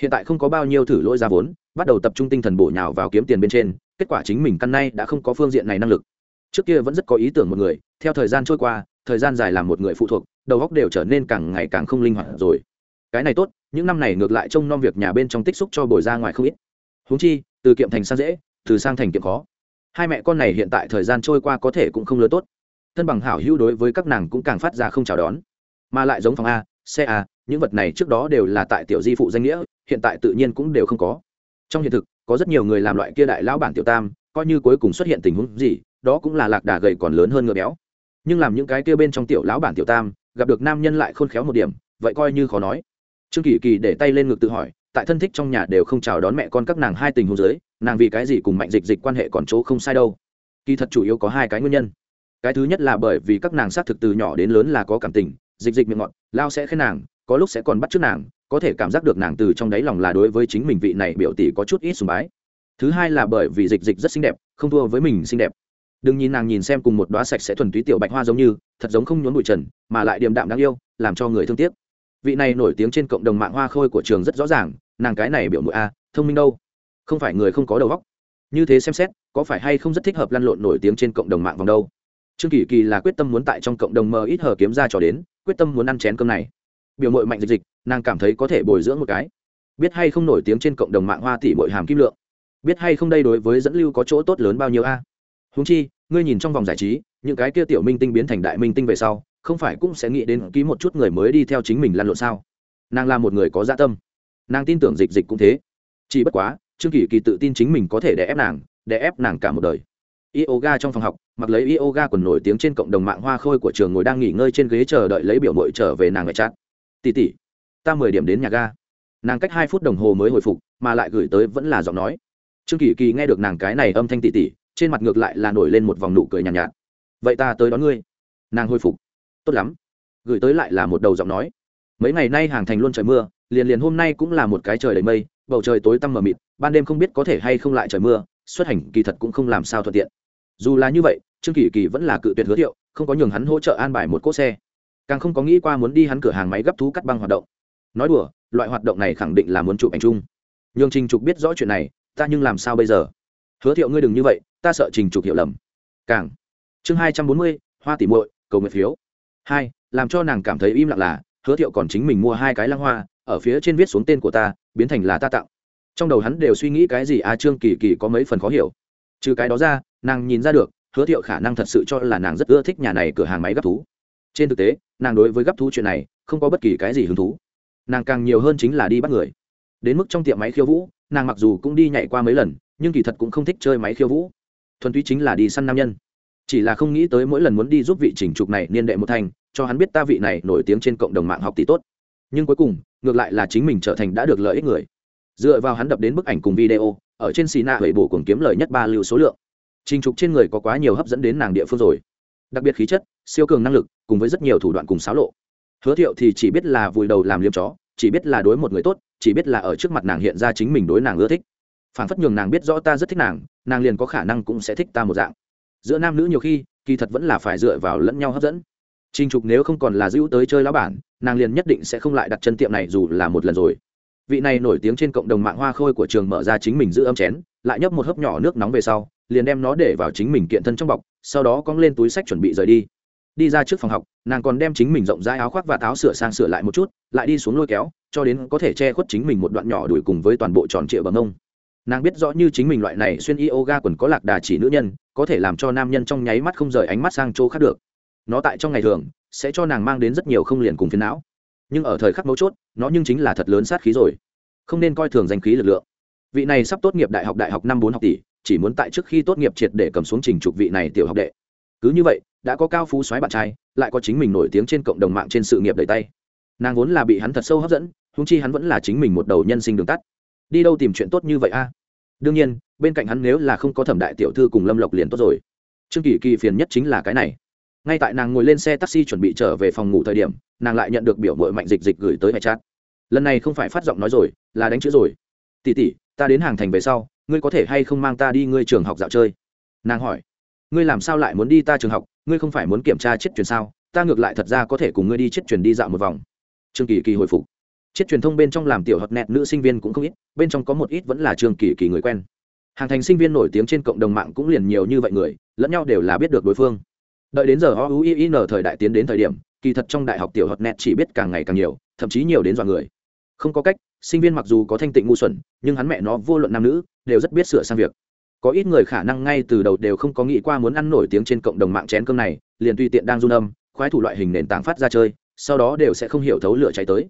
Hiện tại không có bao nhiêu thử lỗi ra vốn bắt đầu tập trung tinh thần bổ nhào vào kiếm tiền bên trên, kết quả chính mình căn nay đã không có phương diện này năng lực. Trước kia vẫn rất có ý tưởng một người, theo thời gian trôi qua, thời gian dài làm một người phụ thuộc, đầu góc đều trở nên càng ngày càng không linh hoạt rồi. Cái này tốt, những năm này ngược lại trông nom việc nhà bên trong tích xúc cho bồi ra ngoài không ít. Húng chi, từ kiệm thành sang dễ, từ sang thành kiệm khó. Hai mẹ con này hiện tại thời gian trôi qua có thể cũng không lớn tốt. Thân bằng hảo hữu đối với các nàng cũng càng phát ra không chào đón. Mà lại giống phòng a, xe a, những vật này trước đó đều là tại tiểu di phụ danh nghĩa, hiện tại tự nhiên cũng đều không có trong hiện thực, có rất nhiều người làm loại kia đại lão bản tiểu tam, coi như cuối cùng xuất hiện tình huống gì, đó cũng là lạc đà gầy còn lớn hơn ngựa béo. Nhưng làm những cái kia bên trong tiểu lão bản tiểu tam, gặp được nam nhân lại khôn khéo một điểm, vậy coi như khó nói. Trương kỳ kỳ để tay lên ngực tự hỏi, tại thân thích trong nhà đều không chào đón mẹ con các nàng hai tình huống dưới, nàng vì cái gì cùng mạnh dịch dịch quan hệ còn chỗ không sai đâu. Kỳ thật chủ yếu có hai cái nguyên nhân. Cái thứ nhất là bởi vì các nàng xác thực từ nhỏ đến lớn là có cảm tình, dịch dịch miệng ngọt, lao sẽ khen nàng, có lúc sẽ còn bắt chước nàng có thể cảm giác được nàng từ trong đáy lòng là đối với chính mình vị này biểu tỷ có chút ít sùng bái. Thứ hai là bởi vì dịch dịch rất xinh đẹp, không thua với mình xinh đẹp. Đừng nhìn nàng nhìn xem cùng một đoá sạch sẽ thuần túy tiểu bạch hoa giống như, thật giống không nhốn bụi trần, mà lại điềm đạm đáng yêu, làm cho người thương tiếc. Vị này nổi tiếng trên cộng đồng mạng hoa khôi của trường rất rõ ràng, nàng cái này biểu mũi a, thông minh đâu. Không phải người không có đầu óc. Như thế xem xét, có phải hay không rất thích hợp lăn lộn nổi tiếng trên cộng đồng mạng vòng đâu. Trương kỳ kỳ là quyết tâm muốn tại trong cộng đồng mờ ít hờ kiếm ra trò đến, quyết tâm muốn ăn chén cơm này biểu mội mạnh dịch dịch, nàng cảm thấy có thể bồi dưỡng một cái. Biết hay không nổi tiếng trên cộng đồng mạng hoa tỷ bội hàm kim lượng. Biết hay không đây đối với dẫn lưu có chỗ tốt lớn bao nhiêu a? À? húng chi, ngươi nhìn trong vòng giải trí, những cái kia tiểu minh tinh biến thành đại minh tinh về sau, không phải cũng sẽ nghĩ đến ký một chút người mới đi theo chính mình lăn lộn sao? Nàng là một người có dạ tâm. Nàng tin tưởng dịch dịch cũng thế. Chỉ bất quá, trương kỳ kỳ tự tin chính mình có thể đè ép nàng, đè ép nàng cả một đời. Yoga trong phòng học, mặc lấy yoga quần nổi tiếng trên cộng đồng mạng hoa khôi của trường ngồi đang nghỉ ngơi trên ghế chờ đợi lấy biểu mội trở về nàng ngoại trát tỉ tỉ ta mười điểm đến nhà ga. Nàng cách hai phút đồng hồ mới hồi phục mà lại gửi tới vẫn là giọng nói. Trương kỳ kỳ nghe được nàng cái này âm thanh tỉ tỉ trên mặt ngược lại là nổi lên một vòng nụ cười nhàn nhạt, nhạt. Vậy ta tới đón ngươi. Nàng hồi phục. Tốt lắm. Gửi tới lại là một đầu giọng nói. Mấy ngày nay hàng thành luôn trời mưa liền liền hôm nay cũng là một cái trời đầy mây bầu trời tối tăm mờ mịt ban đêm không biết có thể hay không lại trời mưa xuất hành kỳ thật cũng không làm sao thuận tiện. Dù là như vậy trương kỳ kỳ vẫn là cự tuyệt hứa thiệu không có nhường hắn hỗ trợ an bài một cỗ xe càng không có nghĩ qua muốn đi hắn cửa hàng máy gấp thú cắt băng hoạt động. Nói đùa loại hoạt động này khẳng định là muốn chụp ảnh chung. Nhường trình trục biết rõ chuyện này ta nhưng làm sao bây giờ? Hứa thiệu ngươi đừng như vậy ta sợ trình trục hiểu lầm. Càng. Chương hai trăm bốn mươi hoa tỉ muội cầu nguyện phiếu. Hai làm cho nàng cảm thấy im lặng là hứa thiệu còn chính mình mua hai cái lăng hoa ở phía trên viết xuống tên của ta biến thành là ta tặng. Trong đầu hắn đều suy nghĩ cái gì a à, trương kỳ kỳ có mấy phần khó hiểu. Trừ cái đó ra nàng nhìn ra được hứa thiệu khả năng thật sự cho là nàng rất ưa thích nhà này cửa hàng máy gấp thú trên thực tế, nàng đối với gấp thú chuyện này không có bất kỳ cái gì hứng thú. Nàng càng nhiều hơn chính là đi bắt người. Đến mức trong tiệm máy khiêu vũ, nàng mặc dù cũng đi nhảy qua mấy lần, nhưng kỳ thật cũng không thích chơi máy khiêu vũ. Thuần túy chính là đi săn nam nhân. Chỉ là không nghĩ tới mỗi lần muốn đi giúp vị chỉnh trục này niên đệ một thành, cho hắn biết ta vị này nổi tiếng trên cộng đồng mạng học tỷ tốt. Nhưng cuối cùng, ngược lại là chính mình trở thành đã được lợi ích người. Dựa vào hắn đập đến bức ảnh cùng video, ở trên xì nạ hủy bổ cùng kiếm lời nhất ba lưu số lượng. Trình trục trên người có quá nhiều hấp dẫn đến nàng địa phương rồi. Đặc biệt khí chất siêu cường năng lực cùng với rất nhiều thủ đoạn cùng xáo lộ. Hứa thiệu thì chỉ biết là vùi đầu làm liêm chó chỉ biết là đối một người tốt chỉ biết là ở trước mặt nàng hiện ra chính mình đối nàng ưa thích. Phản phất nhường nàng biết rõ ta rất thích nàng nàng liền có khả năng cũng sẽ thích ta một dạng. Giữa nam nữ nhiều khi kỳ thật vẫn là phải dựa vào lẫn nhau hấp dẫn. Trình Trục nếu không còn là giữ tới chơi lão bản, nàng liền nhất định sẽ không lại đặt chân tiệm này dù là một lần rồi. vị này nổi tiếng trên cộng đồng mạng hoa khôi của trường mở ra chính mình giữ âm chén lại nhấp một hớp nhỏ nước nóng về sau liền đem nó để vào chính mình kiện thân trong bọc sau đó cong lên túi sách chuẩn bị rời đi đi ra trước phòng học, nàng còn đem chính mình rộng rãi áo khoác và táo sửa sang sửa lại một chút, lại đi xuống lôi kéo, cho đến có thể che khuất chính mình một đoạn nhỏ đuổi cùng với toàn bộ tròn trịa bằng ông nàng biết rõ như chính mình loại này xuyên yoga quần có lạc đà chỉ nữ nhân, có thể làm cho nam nhân trong nháy mắt không rời ánh mắt sang chỗ khác được. Nó tại trong ngày thường, sẽ cho nàng mang đến rất nhiều không liền cùng phiến não. Nhưng ở thời khắc mấu chốt, nó nhưng chính là thật lớn sát khí rồi. Không nên coi thường danh khí lực lượng. Vị này sắp tốt nghiệp đại học đại học năm bốn học tỷ, chỉ muốn tại trước khi tốt nghiệp triệt để cầm xuống trình trục vị này tiểu học đệ. Cứ như vậy đã có cao phú soái bạn trai, lại có chính mình nổi tiếng trên cộng đồng mạng trên sự nghiệp đầy tay. Nàng vốn là bị hắn thật sâu hấp dẫn húng chi hắn vẫn là chính mình một đầu nhân sinh đường tắt. Đi đâu tìm chuyện tốt như vậy a? Đương nhiên, bên cạnh hắn nếu là không có thẩm đại tiểu thư cùng lâm lộc liền tốt rồi. Trương kỳ kỳ phiền nhất chính là cái này. Ngay tại nàng ngồi lên xe taxi chuẩn bị trở về phòng ngủ thời điểm, nàng lại nhận được biểu mội mạnh dịch dịch gửi tới hệ chat. Lần này không phải phát giọng nói rồi, là đánh chữ rồi. Tỉ tỉ ta đến hàng thành về sau, ngươi có thể hay không mang ta đi ngươi trường học dạo chơi? Nàng hỏi ngươi làm sao lại muốn đi ta trường học, ngươi không phải muốn kiểm tra chết truyền sao? Ta ngược lại thật ra có thể cùng ngươi đi chết truyền đi dạo một vòng. Trương kỳ kỳ hồi phục. Chết truyền thông bên trong làm tiểu hợp nẹt nữ sinh viên cũng không ít, bên trong có một ít vẫn là trương kỳ kỳ người quen. Hàng thành sinh viên nổi tiếng trên cộng đồng mạng cũng liền nhiều như vậy người, lẫn nhau đều là biết được đối phương. Đợi đến giờ o u i n thời đại tiến đến thời điểm, kỳ thật trong đại học tiểu hợp nẹt chỉ biết càng ngày càng nhiều, thậm chí nhiều đến dọa người. Không có cách, sinh viên mặc dù có thanh tịnh ngu xuẩn, nhưng hắn mẹ nó vô luận nam nữ, đều rất biết sửa sang việc có ít người khả năng ngay từ đầu đều không có nghĩ qua muốn ăn nổi tiếng trên cộng đồng mạng chén cơm này, liền tùy tiện đang run âm, khoái thủ loại hình nền tảng phát ra chơi, sau đó đều sẽ không hiểu thấu lửa cháy tới.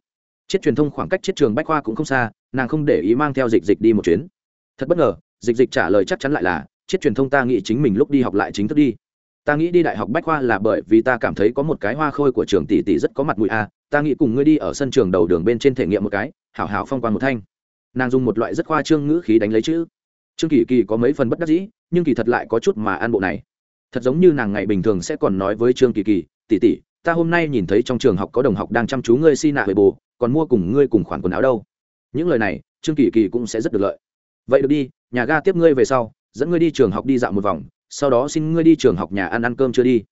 Chiếc truyền thông khoảng cách chiếc trường bách khoa cũng không xa, nàng không để ý mang theo dịch dịch đi một chuyến. Thật bất ngờ, dịch dịch trả lời chắc chắn lại là chiếc truyền thông ta nghĩ chính mình lúc đi học lại chính thức đi. Ta nghĩ đi đại học bách khoa là bởi vì ta cảm thấy có một cái hoa khôi của trường tỷ tỷ rất có mặt mũi a, ta nghĩ cùng ngươi đi ở sân trường đầu đường bên trên thể nghiệm một cái, hảo hảo phong quan một thanh. Nàng dùng một loại rất khoa trương ngữ khí đánh lấy chữ trương kỳ kỳ có mấy phần bất đắc dĩ, nhưng kỳ thật lại có chút mà an bộ này. Thật giống như nàng ngày bình thường sẽ còn nói với trương kỳ kỳ, tỷ tỷ, ta hôm nay nhìn thấy trong trường học có đồng học đang chăm chú ngươi si nạ về bồ, còn mua cùng ngươi cùng khoản quần áo đâu. Những lời này, trương kỳ kỳ cũng sẽ rất được lợi. Vậy được đi, nhà ga tiếp ngươi về sau, dẫn ngươi đi trường học đi dạo một vòng, sau đó xin ngươi đi trường học nhà ăn ăn cơm chưa đi.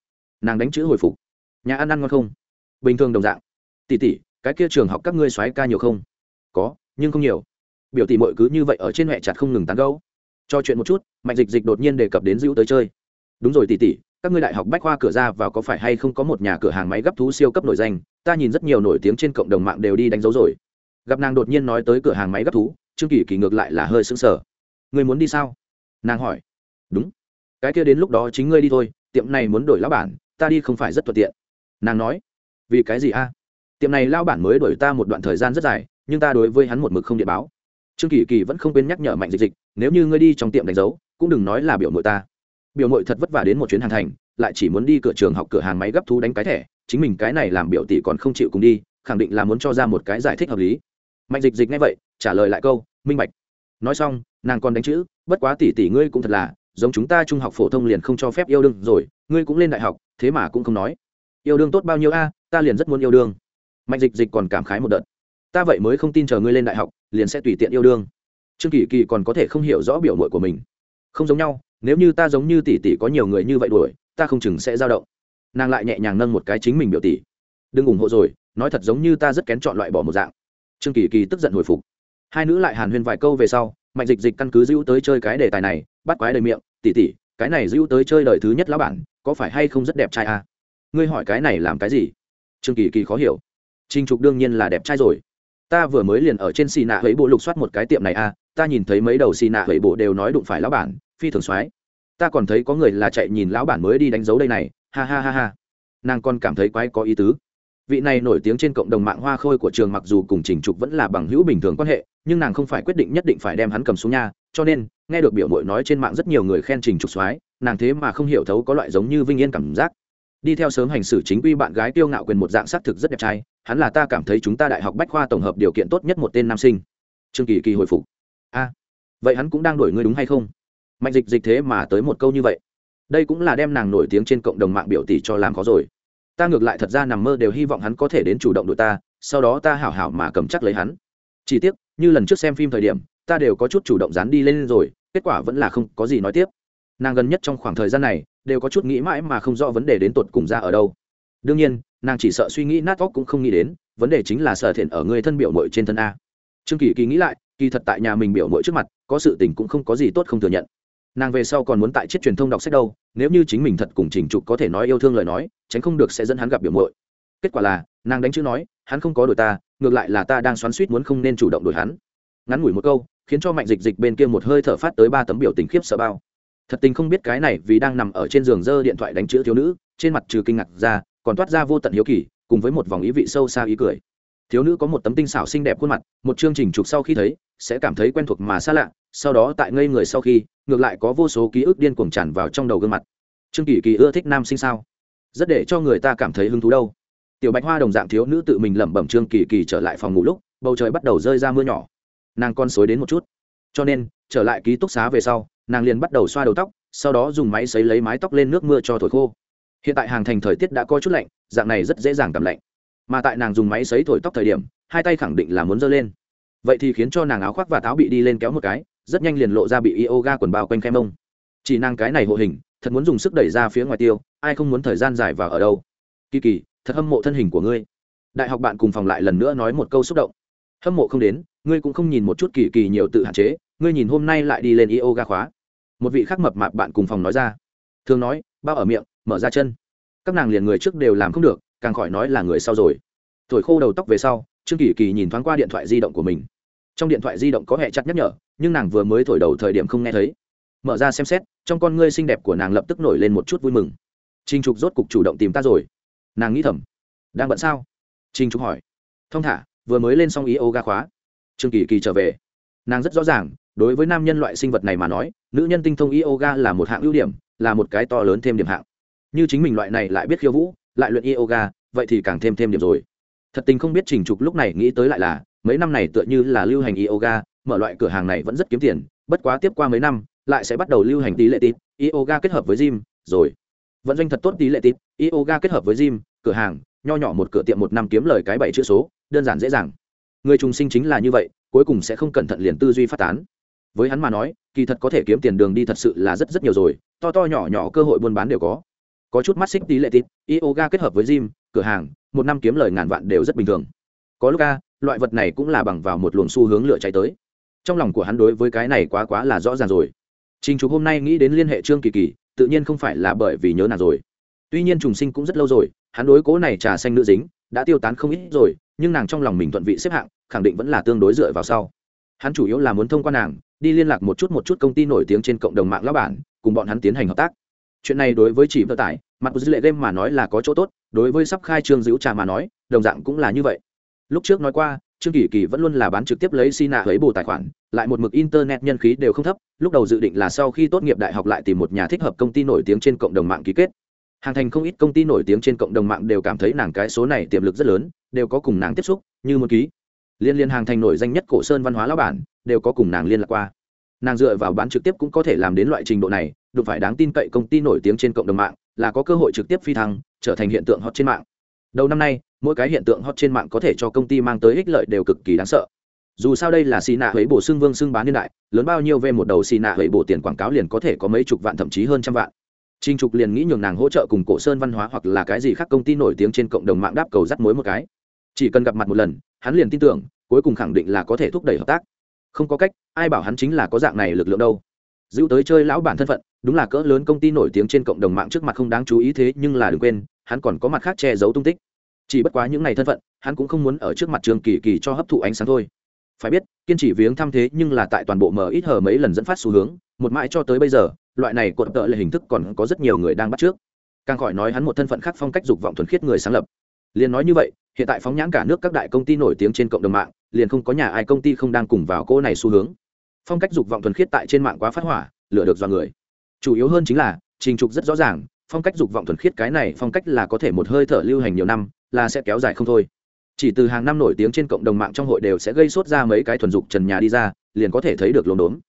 Nàng đánh chữ hồi phục. Nhà ăn ăn ngon không? Bình thường đồng dạng. Tỷ tỷ, cái kia trường học các ngươi xoáy ca nhiều không? Có, nhưng không nhiều. Biểu tỷ mọi cứ như vậy ở trên mẹ chặt không ngừng tán gấu cho chuyện một chút, mạnh dịch dịch đột nhiên đề cập đến dữ tới chơi. Đúng rồi tỷ tỷ, các ngươi đại học bách khoa cửa ra và có phải hay không có một nhà cửa hàng máy gấp thú siêu cấp nổi danh? Ta nhìn rất nhiều nổi tiếng trên cộng đồng mạng đều đi đánh dấu rồi. Gặp nàng đột nhiên nói tới cửa hàng máy gấp thú, trương kỳ kỳ ngược lại là hơi sững sờ. Người muốn đi sao? Nàng hỏi. Đúng. Cái kia đến lúc đó chính ngươi đi thôi, tiệm này muốn đổi lão bản, ta đi không phải rất thuận tiện. Nàng nói. Vì cái gì a? Tiệm này lao bản mới đổi ta một đoạn thời gian rất dài, nhưng ta đối với hắn một mực không điện báo trương kỳ kỳ vẫn không quên nhắc nhở mạnh dịch dịch, nếu như ngươi đi trong tiệm đánh dấu, cũng đừng nói là biểu mội ta. Biểu mội thật vất vả đến một chuyến hàng thành, lại chỉ muốn đi cửa trường học, cửa hàng máy gấp thú đánh cái thẻ, chính mình cái này làm biểu tỷ còn không chịu cùng đi, khẳng định là muốn cho ra một cái giải thích hợp lý. Mạnh dịch dịch ngay vậy, trả lời lại câu, minh bạch. Nói xong, nàng còn đánh chữ, bất quá tỷ tỷ ngươi cũng thật là, giống chúng ta trung học phổ thông liền không cho phép yêu đương rồi, ngươi cũng lên đại học, thế mà cũng không nói. Yêu đương tốt bao nhiêu a, ta liền rất muốn yêu đương. Mạnh dịch dịch còn cảm khái một đợt, ta vậy mới không tin chờ ngươi lên đại học liền sẽ tùy tiện yêu đương. Trương kỳ kỳ còn có thể không hiểu rõ biểu mội của mình. Không giống nhau, nếu như ta giống như tỷ tỷ có nhiều người như vậy đuổi, ta không chừng sẽ dao động. Nàng lại nhẹ nhàng nâng một cái chính mình biểu tỷ. Đừng ủng hộ rồi, nói thật giống như ta rất kén chọn loại bỏ một dạng. Trương kỳ kỳ tức giận hồi phục. Hai nữ lại hàn huyên vài câu về sau, mạnh dịch dịch căn cứ dữ tới chơi cái đề tài này, bắt quái đầy miệng tỉ tỉ cái này dữ tới chơi đời thứ nhất lão bản, có phải hay không rất đẹp trai à? ngươi hỏi cái này làm cái gì? Trương kỳ kỳ khó hiểu. Trinh trục đương nhiên là đẹp trai rồi ta vừa mới liền ở trên xì nạ ấy bộ lục soát một cái tiệm này à ta nhìn thấy mấy đầu xì nạ ấy bộ đều nói đụng phải lão bản, phi thường soái ta còn thấy có người là chạy nhìn lão bản mới đi đánh dấu đây này, ha ha ha ha. Nàng còn cảm thấy quái có ý tứ. Vị này nổi tiếng trên cộng đồng mạng hoa khôi của trường mặc dù cùng trình trục vẫn là bằng hữu bình thường quan hệ, nhưng nàng không phải quyết định nhất định phải đem hắn cầm xuống nha, cho nên, nghe được biểu mội nói trên mạng rất nhiều người khen trình trục soái nàng thế mà không hiểu thấu có loại giống như vinh yên cảm giác. Đi theo sớm hành xử chính quy bạn gái tiêu ngạo quyền một dạng xác thực rất đẹp trai hắn là ta cảm thấy chúng ta đại học bách khoa tổng hợp điều kiện tốt nhất một tên nam sinh. Trương kỳ kỳ hồi phục. A, vậy hắn cũng đang đổi ngươi đúng hay không? Mạnh dịch dịch thế mà tới một câu như vậy. Đây cũng là đem nàng nổi tiếng trên cộng đồng mạng biểu tỷ cho làm khó rồi. Ta ngược lại thật ra nằm mơ đều hy vọng hắn có thể đến chủ động đội ta, sau đó ta hảo hảo mà cầm chắc lấy hắn. Chỉ tiếc, như lần trước xem phim thời điểm, ta đều có chút chủ động dán đi lên rồi, kết quả vẫn là không có gì nói tiếp. Nàng gần nhất trong khoảng thời gian này, đều có chút nghĩ mãi mà không rõ vấn đề đến tột cùng ra ở đâu. Đương nhiên nàng chỉ sợ suy nghĩ nát óc cũng không nghĩ đến, vấn đề chính là sở thiện ở người thân biểu mội trên thân a. Trương kỳ kỳ nghĩ lại, kỳ thật tại nhà mình biểu mỗi trước mặt, có sự tình cũng không có gì tốt không thừa nhận. Nàng về sau còn muốn tại chiếc truyền thông đọc sách đâu, nếu như chính mình thật cùng trình trục có thể nói yêu thương lời nói, tránh không được sẽ dẫn hắn gặp biểu mội kết quả là, nàng đánh chữ nói, hắn không có đổi ta, ngược lại là ta đang xoắn suýt muốn không nên chủ động đổi hắn. Ngắn ngủi một câu, khiến cho mạnh dịch dịch bên kia một hơi thở phát tới ba tấm biểu tình khiếp sợ bao. Thật tình không biết cái này vì đang nằm ở trên giường dơ điện thoại đánh chữ thiếu nữ, trên mặt trừ kinh ngạc ra còn toát ra vô tận hiếu kỳ, cùng với một vòng ý vị sâu xa ý cười. Thiếu nữ có một tấm tinh xảo xinh đẹp khuôn mặt, một chương trình chụp sau khi thấy, sẽ cảm thấy quen thuộc mà xa lạ, sau đó tại ngây người sau khi, ngược lại có vô số ký ức điên cuồng tràn vào trong đầu gương mặt. Trương kỳ kỳ ưa thích nam sinh sao? Rất để cho người ta cảm thấy hứng thú đâu. Tiểu bạch hoa đồng dạng thiếu nữ tự mình lẩm bẩm trương kỳ kỳ trở lại phòng ngủ lúc, bầu trời bắt đầu rơi ra mưa nhỏ. Nàng con xối đến một chút. Cho nên, trở lại ký túc xá về sau, nàng liền bắt đầu xoa đầu tóc, sau đó dùng máy xấy lấy mái tóc lên nước mưa cho thổi khô hiện tại hàng thành thời tiết đã có chút lạnh, dạng này rất dễ dàng cảm lạnh. Mà tại nàng dùng máy xấy thổi tóc thời điểm, hai tay khẳng định là muốn dơ lên. Vậy thì khiến cho nàng áo khoác và táo bị đi lên kéo một cái, rất nhanh liền lộ ra bị yoga quần bao quanh khe mông. Chỉ nàng cái này hộ hình, thật muốn dùng sức đẩy ra phía ngoài tiêu, ai không muốn thời gian dài vào ở đâu. Kỳ kỳ, thật hâm mộ thân hình của ngươi. Đại học bạn cùng phòng lại lần nữa nói một câu xúc động. Hâm mộ không đến, ngươi cũng không nhìn một chút kỳ kỳ nhiều tự hạn chế, ngươi nhìn hôm nay lại đi lên yoga khóa. Một vị khắc mập mạp bạn cùng phòng nói ra. Thường nói, bao ở miệng mở ra chân. Các nàng liền người trước đều làm không được, càng khỏi nói là người sau rồi. Thổi khô đầu tóc về sau, trương kỳ kỳ nhìn thoáng qua điện thoại di động của mình. Trong điện thoại di động có hệ chặt nhắc nhở, nhưng nàng vừa mới thổi đầu thời điểm không nghe thấy. Mở ra xem xét, trong con ngươi xinh đẹp của nàng lập tức nổi lên một chút vui mừng. Trinh trục rốt cục chủ động tìm ta rồi. Nàng nghĩ thầm, đang bận sao? Trinh trục hỏi. Thông thả, vừa mới lên xong ý ô ga khóa. Trương kỳ kỳ trở về. Nàng rất rõ ràng, đối với nam nhân loại sinh vật này mà nói, nữ nhân tinh thông yoga là một hạng ưu điểm, là một cái to lớn thêm điểm hạng như chính mình loại này lại biết khiêu vũ, lại luyện yoga, vậy thì càng thêm thêm điểm rồi. Thật tình không biết trình trục lúc này nghĩ tới lại là, mấy năm này tựa như là lưu hành yoga, mở loại cửa hàng này vẫn rất kiếm tiền, bất quá tiếp qua mấy năm, lại sẽ bắt đầu lưu hành tỷ lệ tít, yoga kết hợp với gym, rồi. Vận doanh thật tốt tỷ lệ tít, yoga kết hợp với gym, cửa hàng, nho nhỏ một cửa tiệm một năm kiếm lời cái bảy chữ số, đơn giản dễ dàng. Người trùng sinh chính là như vậy, cuối cùng sẽ không cẩn thận liền tư duy phát tán. Với hắn mà nói, kỳ thật có thể kiếm tiền đường đi thật sự là rất rất nhiều rồi, to to nhỏ nhỏ cơ hội buôn bán đều có có chút mắt xích tí lệ tít, yoga kết hợp với gym, cửa hàng, một năm kiếm lời ngàn vạn đều rất bình thường. Có lúc a, loại vật này cũng là bằng vào một luồng xu hướng lựa cháy tới. Trong lòng của hắn đối với cái này quá quá là rõ ràng rồi. Trình trục hôm nay nghĩ đến liên hệ trương kỳ kỳ, tự nhiên không phải là bởi vì nhớ nàng rồi. Tuy nhiên trùng sinh cũng rất lâu rồi, hắn đối cố này trà xanh nữ dính, đã tiêu tán không ít rồi, nhưng nàng trong lòng mình thuận vị xếp hạng, khẳng định vẫn là tương đối dựa vào sau. Hắn chủ yếu là muốn thông qua nàng, đi liên lạc một chút một chút công ty nổi tiếng trên cộng đồng mạng lão bản, cùng bọn hắn tiến hành hợp tác chuyện này đối với chỉ vận tải mặt của dữ lệ game mà nói là có chỗ tốt, đối với sắp khai trương dữ trà mà nói, đồng dạng cũng là như vậy. Lúc trước nói qua, trương kỳ kỳ vẫn luôn là bán trực tiếp lấy xin nạ với bù tài khoản, lại một mực internet nhân khí đều không thấp, lúc đầu dự định là sau khi tốt nghiệp đại học lại tìm một nhà thích hợp công ty nổi tiếng trên cộng đồng mạng ký kết. Hàng thành không ít công ty nổi tiếng trên cộng đồng mạng đều cảm thấy nàng cái số này tiềm lực rất lớn, đều có cùng nàng tiếp xúc, như một ký. Liên liên hàng thành nổi danh nhất cổ sơn văn hóa lão bản, đều có cùng nàng liên lạc qua. Nàng dựa vào bán trực tiếp cũng có thể làm đến loại trình độ này đụng phải đáng tin cậy công ty nổi tiếng trên cộng đồng mạng là có cơ hội trực tiếp phi thăng trở thành hiện tượng hot trên mạng đầu năm nay mỗi cái hiện tượng hot trên mạng có thể cho công ty mang tới ích lợi đều cực kỳ đáng sợ dù sao đây là xì nạ huế bổ xưng vương xưng bán niên đại lớn bao nhiêu về một đầu xì nạ huế bổ tiền quảng cáo liền có thể có mấy chục vạn thậm chí hơn trăm vạn Trinh Trục liền nghĩ nhường nàng hỗ trợ cùng Cổ Sơn Văn Hóa hoặc là cái gì khác công ty nổi tiếng trên cộng đồng mạng đáp cầu dắt mối một cái. Chỉ cần gặp mặt một lần, hắn liền tin tưởng, cuối cùng khẳng định là có thể thúc đẩy hợp tác. Không có cách, ai bảo hắn chính là có dạng này lực lượng đâu. giữ tới chơi lão bản thân phận, đúng là cỡ lớn công ty nổi tiếng trên cộng đồng mạng trước mặt không đáng chú ý thế nhưng là đừng quên, hắn còn có mặt khác che giấu tung tích. Chỉ bất quá những ngày thân phận, hắn cũng không muốn ở trước mặt Trương Kỳ Kỳ cho hấp thụ ánh sáng thôi. Phải biết, kiên trì viếng thăm thế nhưng là tại toàn bộ mở ít hờ mấy lần dẫn phát xu hướng, một mãi cho tới bây giờ, loại này cuộn tợ là hình thức còn có rất nhiều người đang bắt trước càng khỏi nói hắn một thân phận khác phong cách dục vọng thuần khiết người sáng lập liền nói như vậy hiện tại phóng nhãn cả nước các đại công ty nổi tiếng trên cộng đồng mạng liền không có nhà ai công ty không đang cùng vào cô này xu hướng phong cách dục vọng thuần khiết tại trên mạng quá phát hỏa lựa được do người chủ yếu hơn chính là, trình trục rất rõ ràng, phong cách dục vọng thuần khiết cái này phong cách là có thể một hơi thở lưu hành nhiều năm, là sẽ kéo dài không thôi. Chỉ từ hàng năm nổi tiếng trên cộng đồng mạng trong hội đều sẽ gây sốt ra mấy cái thuần dục trần nhà đi ra, liền có thể thấy được lồn đốn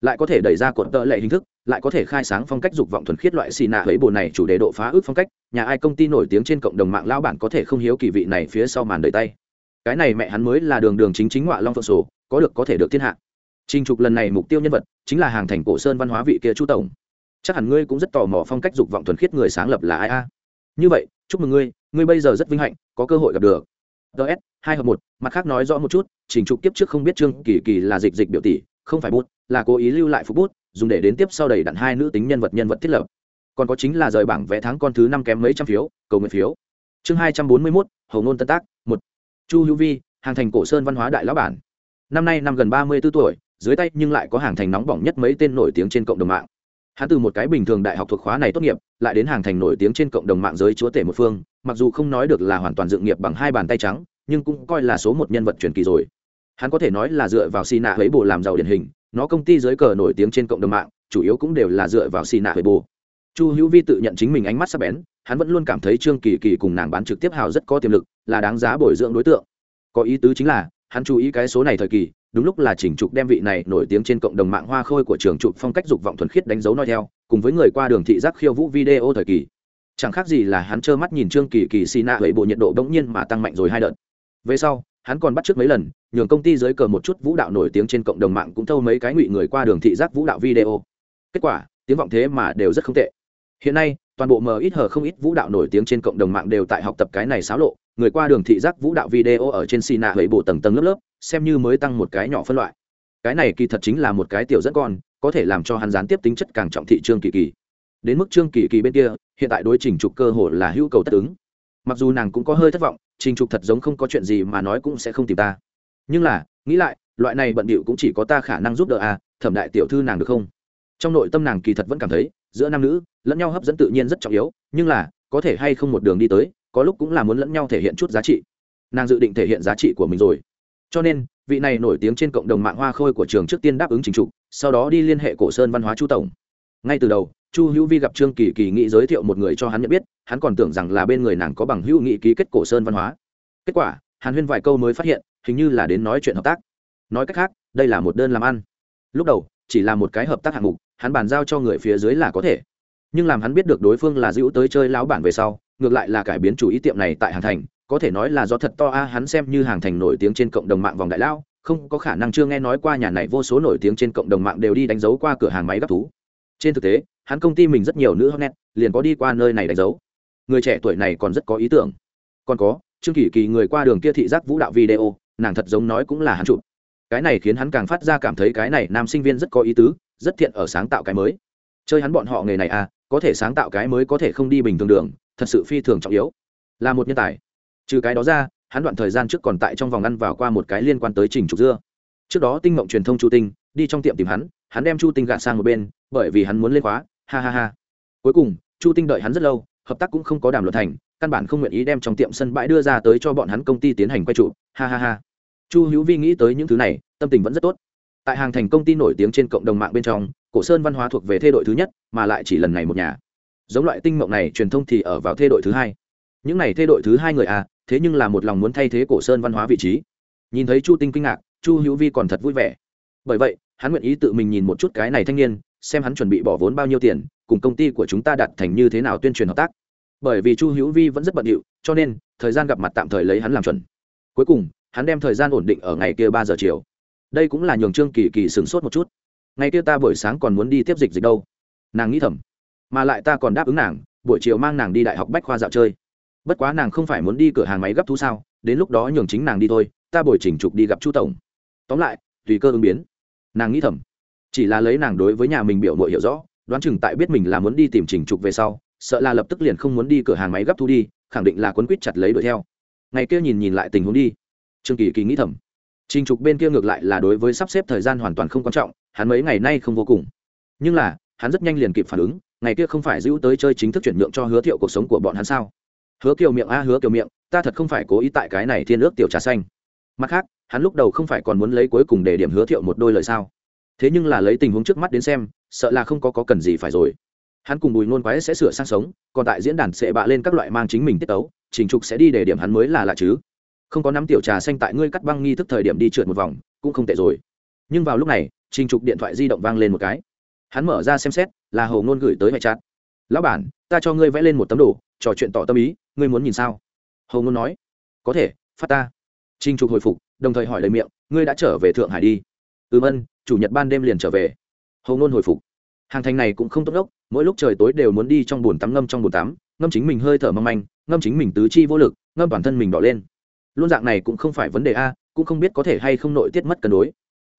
lại có thể đẩy ra cuộn tợ lệ hình thức, lại có thể khai sáng phong cách dục vọng thuần khiết loại xì nạ ấy bộ này chủ đề độ phá ước phong cách, nhà ai công ty nổi tiếng trên cộng đồng mạng lao bản có thể không hiếu kỳ vị này phía sau màn đời tay. Cái này mẹ hắn mới là đường đường chính chính ngoại long phượng sổ, có được có thể được thiên hạ. Trình trục lần này mục tiêu nhân vật chính là hàng thành cổ sơn văn hóa vị kia chu tổng chắc hẳn ngươi cũng rất tò mò phong cách dục vọng thuần khiết người sáng lập là ai a? Như vậy, chúc mừng ngươi ngươi bây giờ rất vinh hạnh, có cơ hội gặp được. Ts hai hợp một, mặt khác nói rõ một chút, trình trục kiếp trước không biết trương kỳ kỳ là dịch dịch biểu tỷ, không phải bút, là cố ý lưu lại phục bút, dùng để đến tiếp sau đầy đặn hai nữ tính nhân vật nhân vật thiết lập. Còn có chính là rời bảng vẽ tháng con thứ năm kém mấy trăm phiếu, cầu nguyện phiếu. Chương hai trăm bốn mươi mốt, hầu ngôn tân tác, một. Chu hữu vi, hàng thành cổ sơn văn hóa đại lão bản. Năm nay năm gần ba mươi b ố tuổi, dưới tay nhưng lại có hàng thành nóng bỏng nhất mấy tên nổi tiếng trên cộng đồng mạng hắn từ một cái bình thường đại học thuộc khóa này tốt nghiệp, lại đến hàng thành nổi tiếng trên cộng đồng mạng giới chúa tể một phương, mặc dù không nói được là hoàn toàn dựng nghiệp bằng hai bàn tay trắng, nhưng cũng coi là số một nhân vật truyền kỳ rồi. Hắn có thể nói là dựa vào xì nạ huế bồ làm giàu điển hình, nó công ty giới cờ nổi tiếng trên cộng đồng mạng, chủ yếu cũng đều là dựa vào xì nạ huế bồ. Chu hữu vi tự nhận chính mình ánh mắt sắc bén, hắn vẫn luôn cảm thấy trương kỳ kỳ cùng nàng bán trực tiếp hào rất có tiềm lực, là đáng giá bồi dưỡng đối tượng. Có ý tứ chính là, hắn chú ý cái số này thời kỳ đúng lúc là chỉnh trục đem vị này nổi tiếng trên cộng đồng mạng hoa khôi của trường trục phong cách dục vọng thuần khiết đánh dấu nói theo, cùng với người qua đường thị giác khiêu vũ video thời kỳ. Chẳng khác gì là hắn trơ mắt nhìn trương kỳ kỳ xì nạ hủy bộ nhiệt độ bỗng nhiên mà tăng mạnh rồi hai đợt. Về sau, hắn còn bắt trước mấy lần, nhường công ty dưới cờ một chút vũ đạo nổi tiếng trên cộng đồng mạng cũng thâu mấy cái ngụy người qua đường thị giác vũ đạo video. Kết quả, tiếng vọng thế mà đều rất không tệ. Hiện nay, toàn bộ mờ ít hờ không ít vũ đạo nổi tiếng trên cộng đồng mạng đều tại học tập cái này xáo lộ, người qua đường thị giác vũ đạo video ở trên xì nạ hủy bộ tầng tầng lớp lớp xem như mới tăng một cái nhỏ phân loại. Cái này kỳ thật chính là một cái tiểu rất con, có thể làm cho hắn gián tiếp tính chất càng trọng thị trương kỳ kỳ. Đến mức trương kỳ kỳ bên kia, hiện tại đối trình trục cơ hội là hữu cầu tất ứng. Mặc dù nàng cũng có hơi thất vọng, trình trục thật giống không có chuyện gì mà nói cũng sẽ không tìm ta. Nhưng là, nghĩ lại, loại này bận bịu cũng chỉ có ta khả năng giúp đỡ à thẩm đại tiểu thư nàng được không? Trong nội tâm nàng kỳ thật vẫn cảm thấy, giữa nam nữ, lẫn nhau hấp dẫn tự nhiên rất trọng yếu, nhưng là, có thể hay không một đường đi tới, có lúc cũng là muốn lẫn nhau thể hiện chút giá trị. Nàng dự định thể hiện giá trị của mình rồi cho nên, vị này nổi tiếng trên cộng đồng mạng hoa khôi của trường trước tiên đáp ứng chính trục sau đó đi liên hệ cổ sơn văn hóa chu tổng. Ngay từ đầu, chu hữu vi gặp trương kỳ kỳ nghĩ giới thiệu một người cho hắn nhận biết, hắn còn tưởng rằng là bên người nàng có bằng hữu nghị ký kết cổ sơn văn hóa. Kết quả, hàn huyên vài câu mới phát hiện, hình như là đến nói chuyện hợp tác. Nói cách khác, đây là một đơn làm ăn. Lúc đầu, chỉ là một cái hợp tác hạng mục, hắn bàn giao cho người phía dưới là có thể. Nhưng làm hắn biết được đối phương là dữ tới chơi lão bản về sau, ngược lại là cải biến chủ ý tiệm này tại hàng thành có thể nói là do thật to a, hắn xem như hàng thành nổi tiếng trên cộng đồng mạng vòng đại lao, không có khả năng chưa nghe nói qua nhà này vô số nổi tiếng trên cộng đồng mạng đều đi đánh dấu qua cửa hàng máy gấp thú. Trên thực tế, hắn công ty mình rất nhiều nữ hotnet liền có đi qua nơi này đánh dấu. Người trẻ tuổi này còn rất có ý tưởng. Còn có, trương kỳ kỳ người qua đường kia thị giác vũ đạo video, nàng thật giống nói cũng là hắn chụp. Cái này khiến hắn càng phát ra cảm thấy cái này nam sinh viên rất có ý tứ, rất thiện ở sáng tạo cái mới. Chơi hắn bọn họ nghề này à có thể sáng tạo cái mới có thể không đi bình thường đường, thật sự phi thường trọng yếu. Là một nhân tài trừ cái đó ra, hắn đoạn thời gian trước còn tại trong vòng ăn vào qua một cái liên quan tới trình trục dưa. Trước đó tinh mộng truyền thông chu tinh, đi trong tiệm tìm hắn hắn đem chu tinh gạt sang một bên, bởi vì hắn muốn lên khóa, ha ha ha. Cuối cùng, chu tinh đợi hắn rất lâu, hợp tác cũng không có đàm luận thành, căn bản không nguyện ý đem trong tiệm sân bãi đưa ra tới cho bọn hắn công ty tiến hành quay trụ, ha ha ha. Chu hữu vi nghĩ tới những thứ này, tâm tình vẫn rất tốt. Tại hàng thành công ty nổi tiếng trên cộng đồng mạng bên trong, cổ sơn văn hóa thuộc về thê đội thứ nhất, mà lại chỉ lần này một nhà. Giống loại tinh mộng này truyền thông thì ở vào thê đội thứ hai những này thê đội thứ hai người à thế nhưng là một lòng muốn thay thế cổ sơn văn hóa vị trí. Nhìn thấy chu tinh kinh ngạc, chu hữu vi còn thật vui vẻ. Bởi vậy, hắn nguyện ý tự mình nhìn một chút cái này thanh niên, xem hắn chuẩn bị bỏ vốn bao nhiêu tiền, cùng công ty của chúng ta đặt thành như thế nào tuyên truyền hợp tác. Bởi vì chu hữu vi vẫn rất bận điệu, cho nên, thời gian gặp mặt tạm thời lấy hắn làm chuẩn. Cuối cùng, hắn đem thời gian ổn định ở ngày kia ba giờ chiều. Đây cũng là nhường trương kỳ kỳ sửng sốt một chút. Ngày kia ta buổi sáng còn muốn đi tiếp dịch dịch đâu. Nàng nghĩ thầm, mà lại ta còn đáp ứng nàng, buổi chiều mang nàng đi đại học bách khoa dạo chơi bất quá nàng không phải muốn đi cửa hàng máy gấp thú sao, đến lúc đó nhường chính nàng đi thôi, ta bồi chỉnh trục đi gặp chu tổng. Tóm lại, tùy cơ ứng biến. Nàng nghĩ thầm. Chỉ là lấy nàng đối với nhà mình biểu mội hiểu rõ, đoán chừng tại biết mình là muốn đi tìm chỉnh trục về sau, sợ là lập tức liền không muốn đi cửa hàng máy gấp thu đi, khẳng định là quấn quýt chặt lấy đuổi theo. Ngày kia nhìn nhìn lại tình huống đi. Trương kỳ kỳ nghĩ thầm. Trình trục bên kia ngược lại là đối với sắp xếp thời gian hoàn toàn không quan trọng, hắn mấy ngày nay không vô cùng. Nhưng là, hắn rất nhanh liền kịp phản ứng, ngày kia không phải giữ tới chơi chính thức chuyển nhượng cho hứa thiệu cuộc sống của bọn hắn sao? Hứa kiều miệng a hứa kiều miệng ta thật không phải cố ý tại cái này thiên ước tiểu trà xanh. Mặt khác hắn lúc đầu không phải còn muốn lấy cuối cùng để điểm hứa thiệu một đôi lời sao? Thế nhưng là lấy tình huống trước mắt đến xem sợ là không có, có cần gì phải rồi. Hắn cùng bùi nôn quái sẽ sửa sang sống còn tại diễn đàn sẽ bạ lên các loại mang chính mình tiết tấu trình trục sẽ đi để điểm hắn mới là lạ chứ. Không có nắm tiểu trà xanh tại ngươi cắt băng nghi thức thời điểm đi trượt một vòng cũng không tệ rồi. Nhưng vào lúc này trình trục điện thoại di động vang lên một cái. Hắn mở ra xem xét là hầu ngôn gửi tới hệ chát lão bản ta cho ngươi vẽ lên một tấm đồ, trò chuyện tỏ tâm ý, ngươi muốn nhìn sao? Hầu ngôn nói. Có thể, phát ta. Trinh trục hồi phục, đồng thời hỏi lời miệng, ngươi đã trở về thượng hải đi. Ừm ân, chủ nhật ban đêm liền trở về. Hầu ngôn hồi phục. Hàng thành này cũng không tốt đốc, mỗi lúc trời tối đều muốn đi trong bồn tắm ngâm trong bồn tắm, ngâm chính mình hơi thở mong manh, ngâm chính mình tứ chi vô lực, ngâm bản thân mình đỏ lên. Luôn dạng này cũng không phải vấn đề a, cũng không biết có thể hay không nội tiết mất cân đối.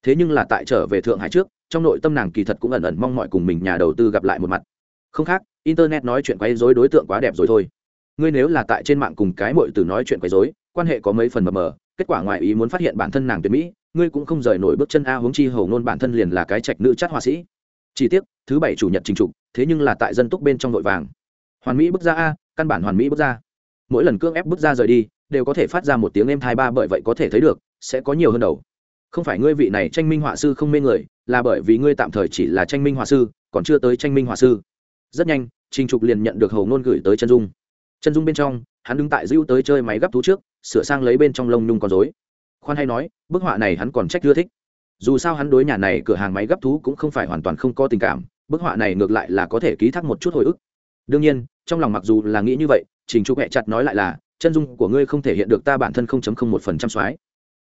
Thế nhưng là tại trở về thượng hải trước, trong nội tâm nàng kỳ thật cũng ẩn ẩn mong mọi cùng mình nhà đầu tư gặp lại một mặt không khác, internet nói chuyện quấy dối đối tượng quá đẹp rồi thôi. Ngươi nếu là tại trên mạng cùng cái mội từ nói chuyện quấy dối quan hệ có mấy phần mờ mờ, kết quả ngoại ý muốn phát hiện bản thân nàng tuyệt mỹ, ngươi cũng không rời nổi bước chân a huống chi hầu ngôn bản thân liền là cái trạch nữ chát họa sĩ. Chi tiết thứ bảy chủ nhật trình trục, thế nhưng là tại dân túc bên trong nội vàng. Hoàn mỹ bước ra a, căn bản hoàn mỹ bước ra. Mỗi lần cưỡng ép bước ra rời đi, đều có thể phát ra một tiếng êm thai ba bởi vậy có thể thấy được, sẽ có nhiều hơn đầu. Không phải ngươi vị này tranh minh họa sư không mê người, là bởi vì ngươi tạm thời chỉ là tranh minh họa sư, còn chưa tới tranh minh họa sư rất nhanh, trình trục liền nhận được hầu ngôn gửi tới chân dung. Chân dung bên trong, hắn đứng tại dữ tới chơi máy gấp thú trước, sửa sang lấy bên trong lông nhung con dối khoan hay nói, bức họa này hắn còn trách ưa thích. Dù sao hắn đối nhà này cửa hàng máy gấp thú cũng không phải hoàn toàn không có tình cảm, bức họa này ngược lại là có thể ký thác một chút hồi ức. Đương nhiên, trong lòng mặc dù là nghĩ như vậy, trình trục hẹ chặt nói lại là, chân dung của ngươi không thể hiện được ta bản thân không chấm không một phần trăm soái.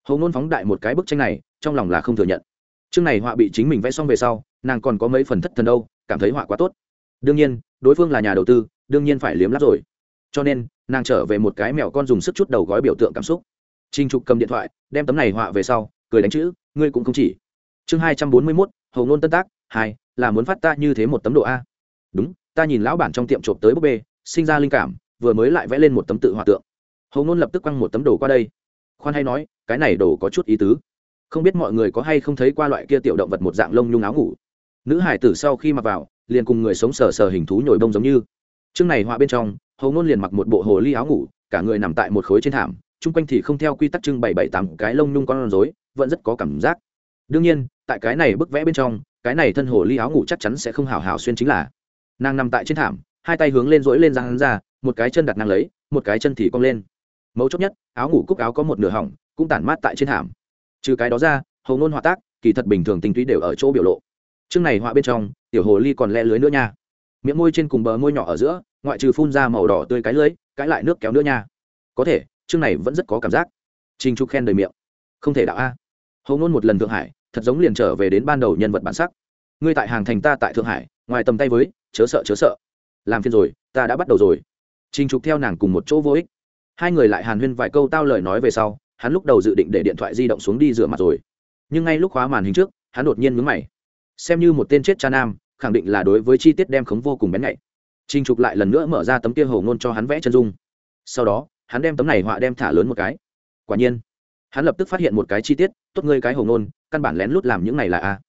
Hầu ngôn phóng đại một cái bức tranh này, trong lòng là không thừa nhận. Chương này họa bị chính mình vẽ xong về sau, nàng còn có mấy phần thất thần đâu, cảm thấy họa quá tốt đương nhiên, đối phương là nhà đầu tư, đương nhiên phải liếm lắp rồi. Cho nên, nàng trở về một cái mèo con dùng sức chút đầu gói biểu tượng cảm xúc. Trinh trục cầm điện thoại, đem tấm này họa về sau, cười đánh chữ, ngươi cũng không chỉ. Chương hai trăm bốn mươi mốt hầu ngôn tân tác, hai, là muốn phát ta như thế một tấm độ a. Đúng, ta nhìn lão bản trong tiệm trộm tới búp bê, sinh ra linh cảm, vừa mới lại vẽ lên một tấm tự hòa tượng. Hầu ngôn lập tức quăng một tấm đồ qua đây. Khoan hay nói, cái này đồ có chút ý tứ. Không biết mọi người có hay không thấy qua loại kia tiểu động vật một dạng lông nhung áo ngủ. Nữ hải tử sau khi mặc vào liền cùng người sống sờ sờ hình thú nhồi bông giống như. Chương này họa bên trong, hầu ngôn liền mặc một bộ hồ ly áo ngủ, cả người nằm tại một khối trên thảm, chung quanh thì không theo quy tắc trưng bảy bảy tám cái lông nhung con rối, vẫn rất có cảm giác. Đương nhiên, tại cái này bức vẽ bên trong, cái này thân hồ ly áo ngủ chắc chắn sẽ không hào hào xuyên chính là. Nàng nằm tại trên thảm, hai tay hướng lên rỗi lên răng hắn ra, một cái chân đặt nàng lấy, một cái chân thì cong lên. Mấu chốt nhất, áo ngủ cúc áo có một nửa hỏng, cũng tản mát tại trên thảm. Trừ cái đó ra, hầu ngôn họa tác, kỳ thật bình thường tinh túy đều ở chỗ biểu lộ chương này họa bên trong, tiểu hồ ly còn le lưới nữa nha. Miệng môi trên cùng bờ môi nhỏ ở giữa, ngoại trừ phun ra màu đỏ tươi cái lưới cãi lại nước kéo nữa nha. Có thể chương này vẫn rất có cảm giác. Trình trục khen đời miệng. Không thể đạo a. Hầu ngôn một lần thượng hải, thật giống liền trở về đến ban đầu nhân vật bản sắc. Ngươi tại hàng thành ta tại thượng hải, ngoài tầm tay với, chớ sợ chớ sợ. Làm phiền rồi, ta đã bắt đầu rồi. Trình trục theo nàng cùng một chỗ vô ích. Hai người lại hàn huyên vài câu tao lời nói về sau, hắn lúc đầu dự định để điện thoại di động xuống đi rửa mặt rồi. Nhưng ngay lúc khóa màn hình trước, hắn đột nhiên mướn mày xem như một tên chết cha nam, khẳng định là đối với chi tiết đem khống vô cùng bén nhạy. Trinh trục lại lần nữa mở ra tấm kia hầu ngôn cho hắn vẽ chân dung. Sau đó, hắn đem tấm này họa đem thả lớn một cái. Quả nhiên, hắn lập tức phát hiện một cái chi tiết, tốt ngươi cái hầu ngôn, căn bản lén lút làm những này là a.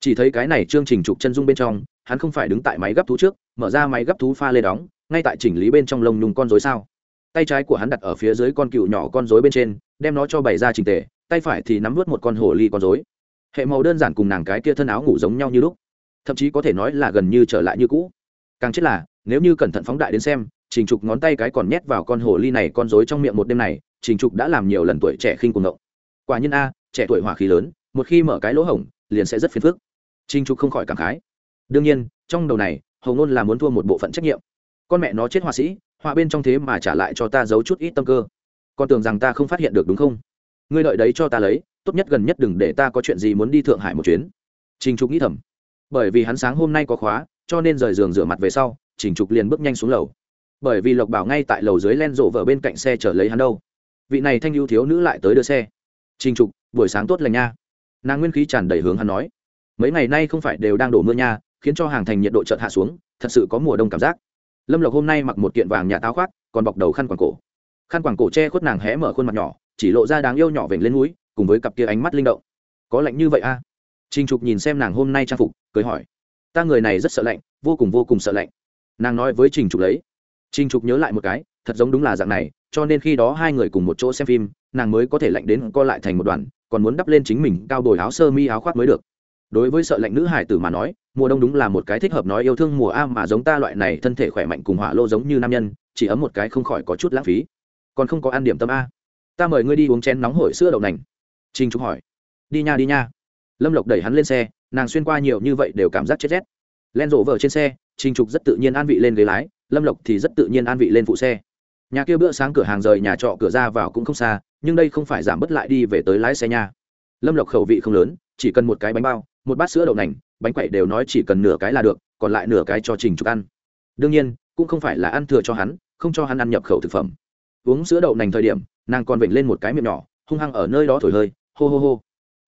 Chỉ thấy cái này chương trình trục chân dung bên trong, hắn không phải đứng tại máy gấp thú trước, mở ra máy gấp thú pha lê đóng, ngay tại chỉnh lý bên trong lông nhung con rối sao. Tay trái của hắn đặt ở phía dưới con cựu nhỏ con rối bên trên, đem nó cho bày ra trình tề, tay phải thì nắm vớt một con hồ ly con rối hệ màu đơn giản cùng nàng cái kia thân áo ngủ giống nhau như lúc, thậm chí có thể nói là gần như trở lại như cũ. Càng chết là, nếu như cẩn thận phóng đại đến xem, trình trục ngón tay cái còn nhét vào con hồ ly này con rối trong miệng một đêm này, trình trục đã làm nhiều lần tuổi trẻ khinh cùng ngộng quả nhiên a, trẻ tuổi hỏa khí lớn, một khi mở cái lỗ hổng, liền sẽ rất phiền phức. Trình trục không khỏi cảm khái. Đương nhiên, trong đầu này hầu ngôn là muốn thua một bộ phận trách nhiệm. Con mẹ nó chết họa sĩ, họa bên trong thế mà trả lại cho ta giấu chút ít tâm cơ. Con tưởng rằng ta không phát hiện được đúng không? Ngươi đợi đấy cho ta lấy tốt nhất gần nhất đừng để ta có chuyện gì muốn đi thượng hải một chuyến. Trình trục nghĩ thầm. Bởi vì hắn sáng hôm nay có khóa, cho nên rời giường rửa mặt về sau, trình trục liền bước nhanh xuống lầu. Bởi vì lộc bảo ngay tại lầu dưới len rộ vợ bên cạnh xe chở lấy hắn đâu. Vị này thanh ưu thiếu nữ lại tới đưa xe. Trình trục, buổi sáng tốt lành nha. Nàng nguyên khí tràn đầy hướng hắn nói. Mấy ngày nay không phải đều đang đổ mưa nha, khiến cho hàng thành nhiệt độ chợt hạ xuống, thật sự có mùa đông cảm giác. Lâm lộc hôm nay mặc một kiện vàng nhà táo khoác, còn bọc đầu khăn quàng cổ. Khăn quàng cổ che khuất nàng hé mở khuôn mặt nhỏ, chỉ lộ ra đáng yêu nhỏ vểnh lên núi cùng với cặp kia ánh mắt linh động. Có lạnh như vậy a à? trinh trục nhìn xem nàng hôm nay trang phục, cười hỏi. Ta người này rất sợ lạnh, vô cùng vô cùng sợ lạnh. Nàng nói với trình trục lấy. Trình trục nhớ lại một cái, thật giống đúng là dạng này, cho nên khi đó hai người cùng một chỗ xem phim, nàng mới có thể lạnh đến co lại thành một đoàn, còn muốn đắp lên chính mình cao đổi áo sơ mi áo khoác mới được. Đối với sợ lạnh nữ hải tử mà nói, mùa đông đúng là một cái thích hợp nói yêu thương mùa a mà giống ta loại này thân thể khỏe mạnh cùng hỏa lô giống như nam nhân, chỉ ấm một cái không khỏi có chút lãng phí. Còn không có ăn điểm tâm a. Ta mời ngươi đi uống chén nóng hổi sữa đậu nành trinh trục hỏi. Đi nha đi nha. Lâm lộc đẩy hắn lên xe, nàng xuyên qua nhiều như vậy đều cảm giác chết rét. Len rộ vợ trên xe trinh trục rất tự nhiên an vị lên ghế lái, lâm lộc thì rất tự nhiên an vị lên phụ xe. Nhà kia bữa sáng cửa hàng rời nhà trọ cửa ra vào cũng không xa, nhưng đây không phải giảm bớt lại đi về tới lái xe nha. Lâm lộc khẩu vị không lớn, chỉ cần một cái bánh bao, một bát sữa đậu nành, bánh quậy đều nói chỉ cần nửa cái là được, còn lại nửa cái cho trình trục ăn. Đương nhiên, cũng không phải là ăn thừa cho hắn, không cho hắn ăn nhập khẩu thực phẩm. Uống sữa đậu nành thời điểm, nàng còn vểnh lên một cái miệng nhỏ, hung hăng ở nơi đó thổi hơi hô hô hô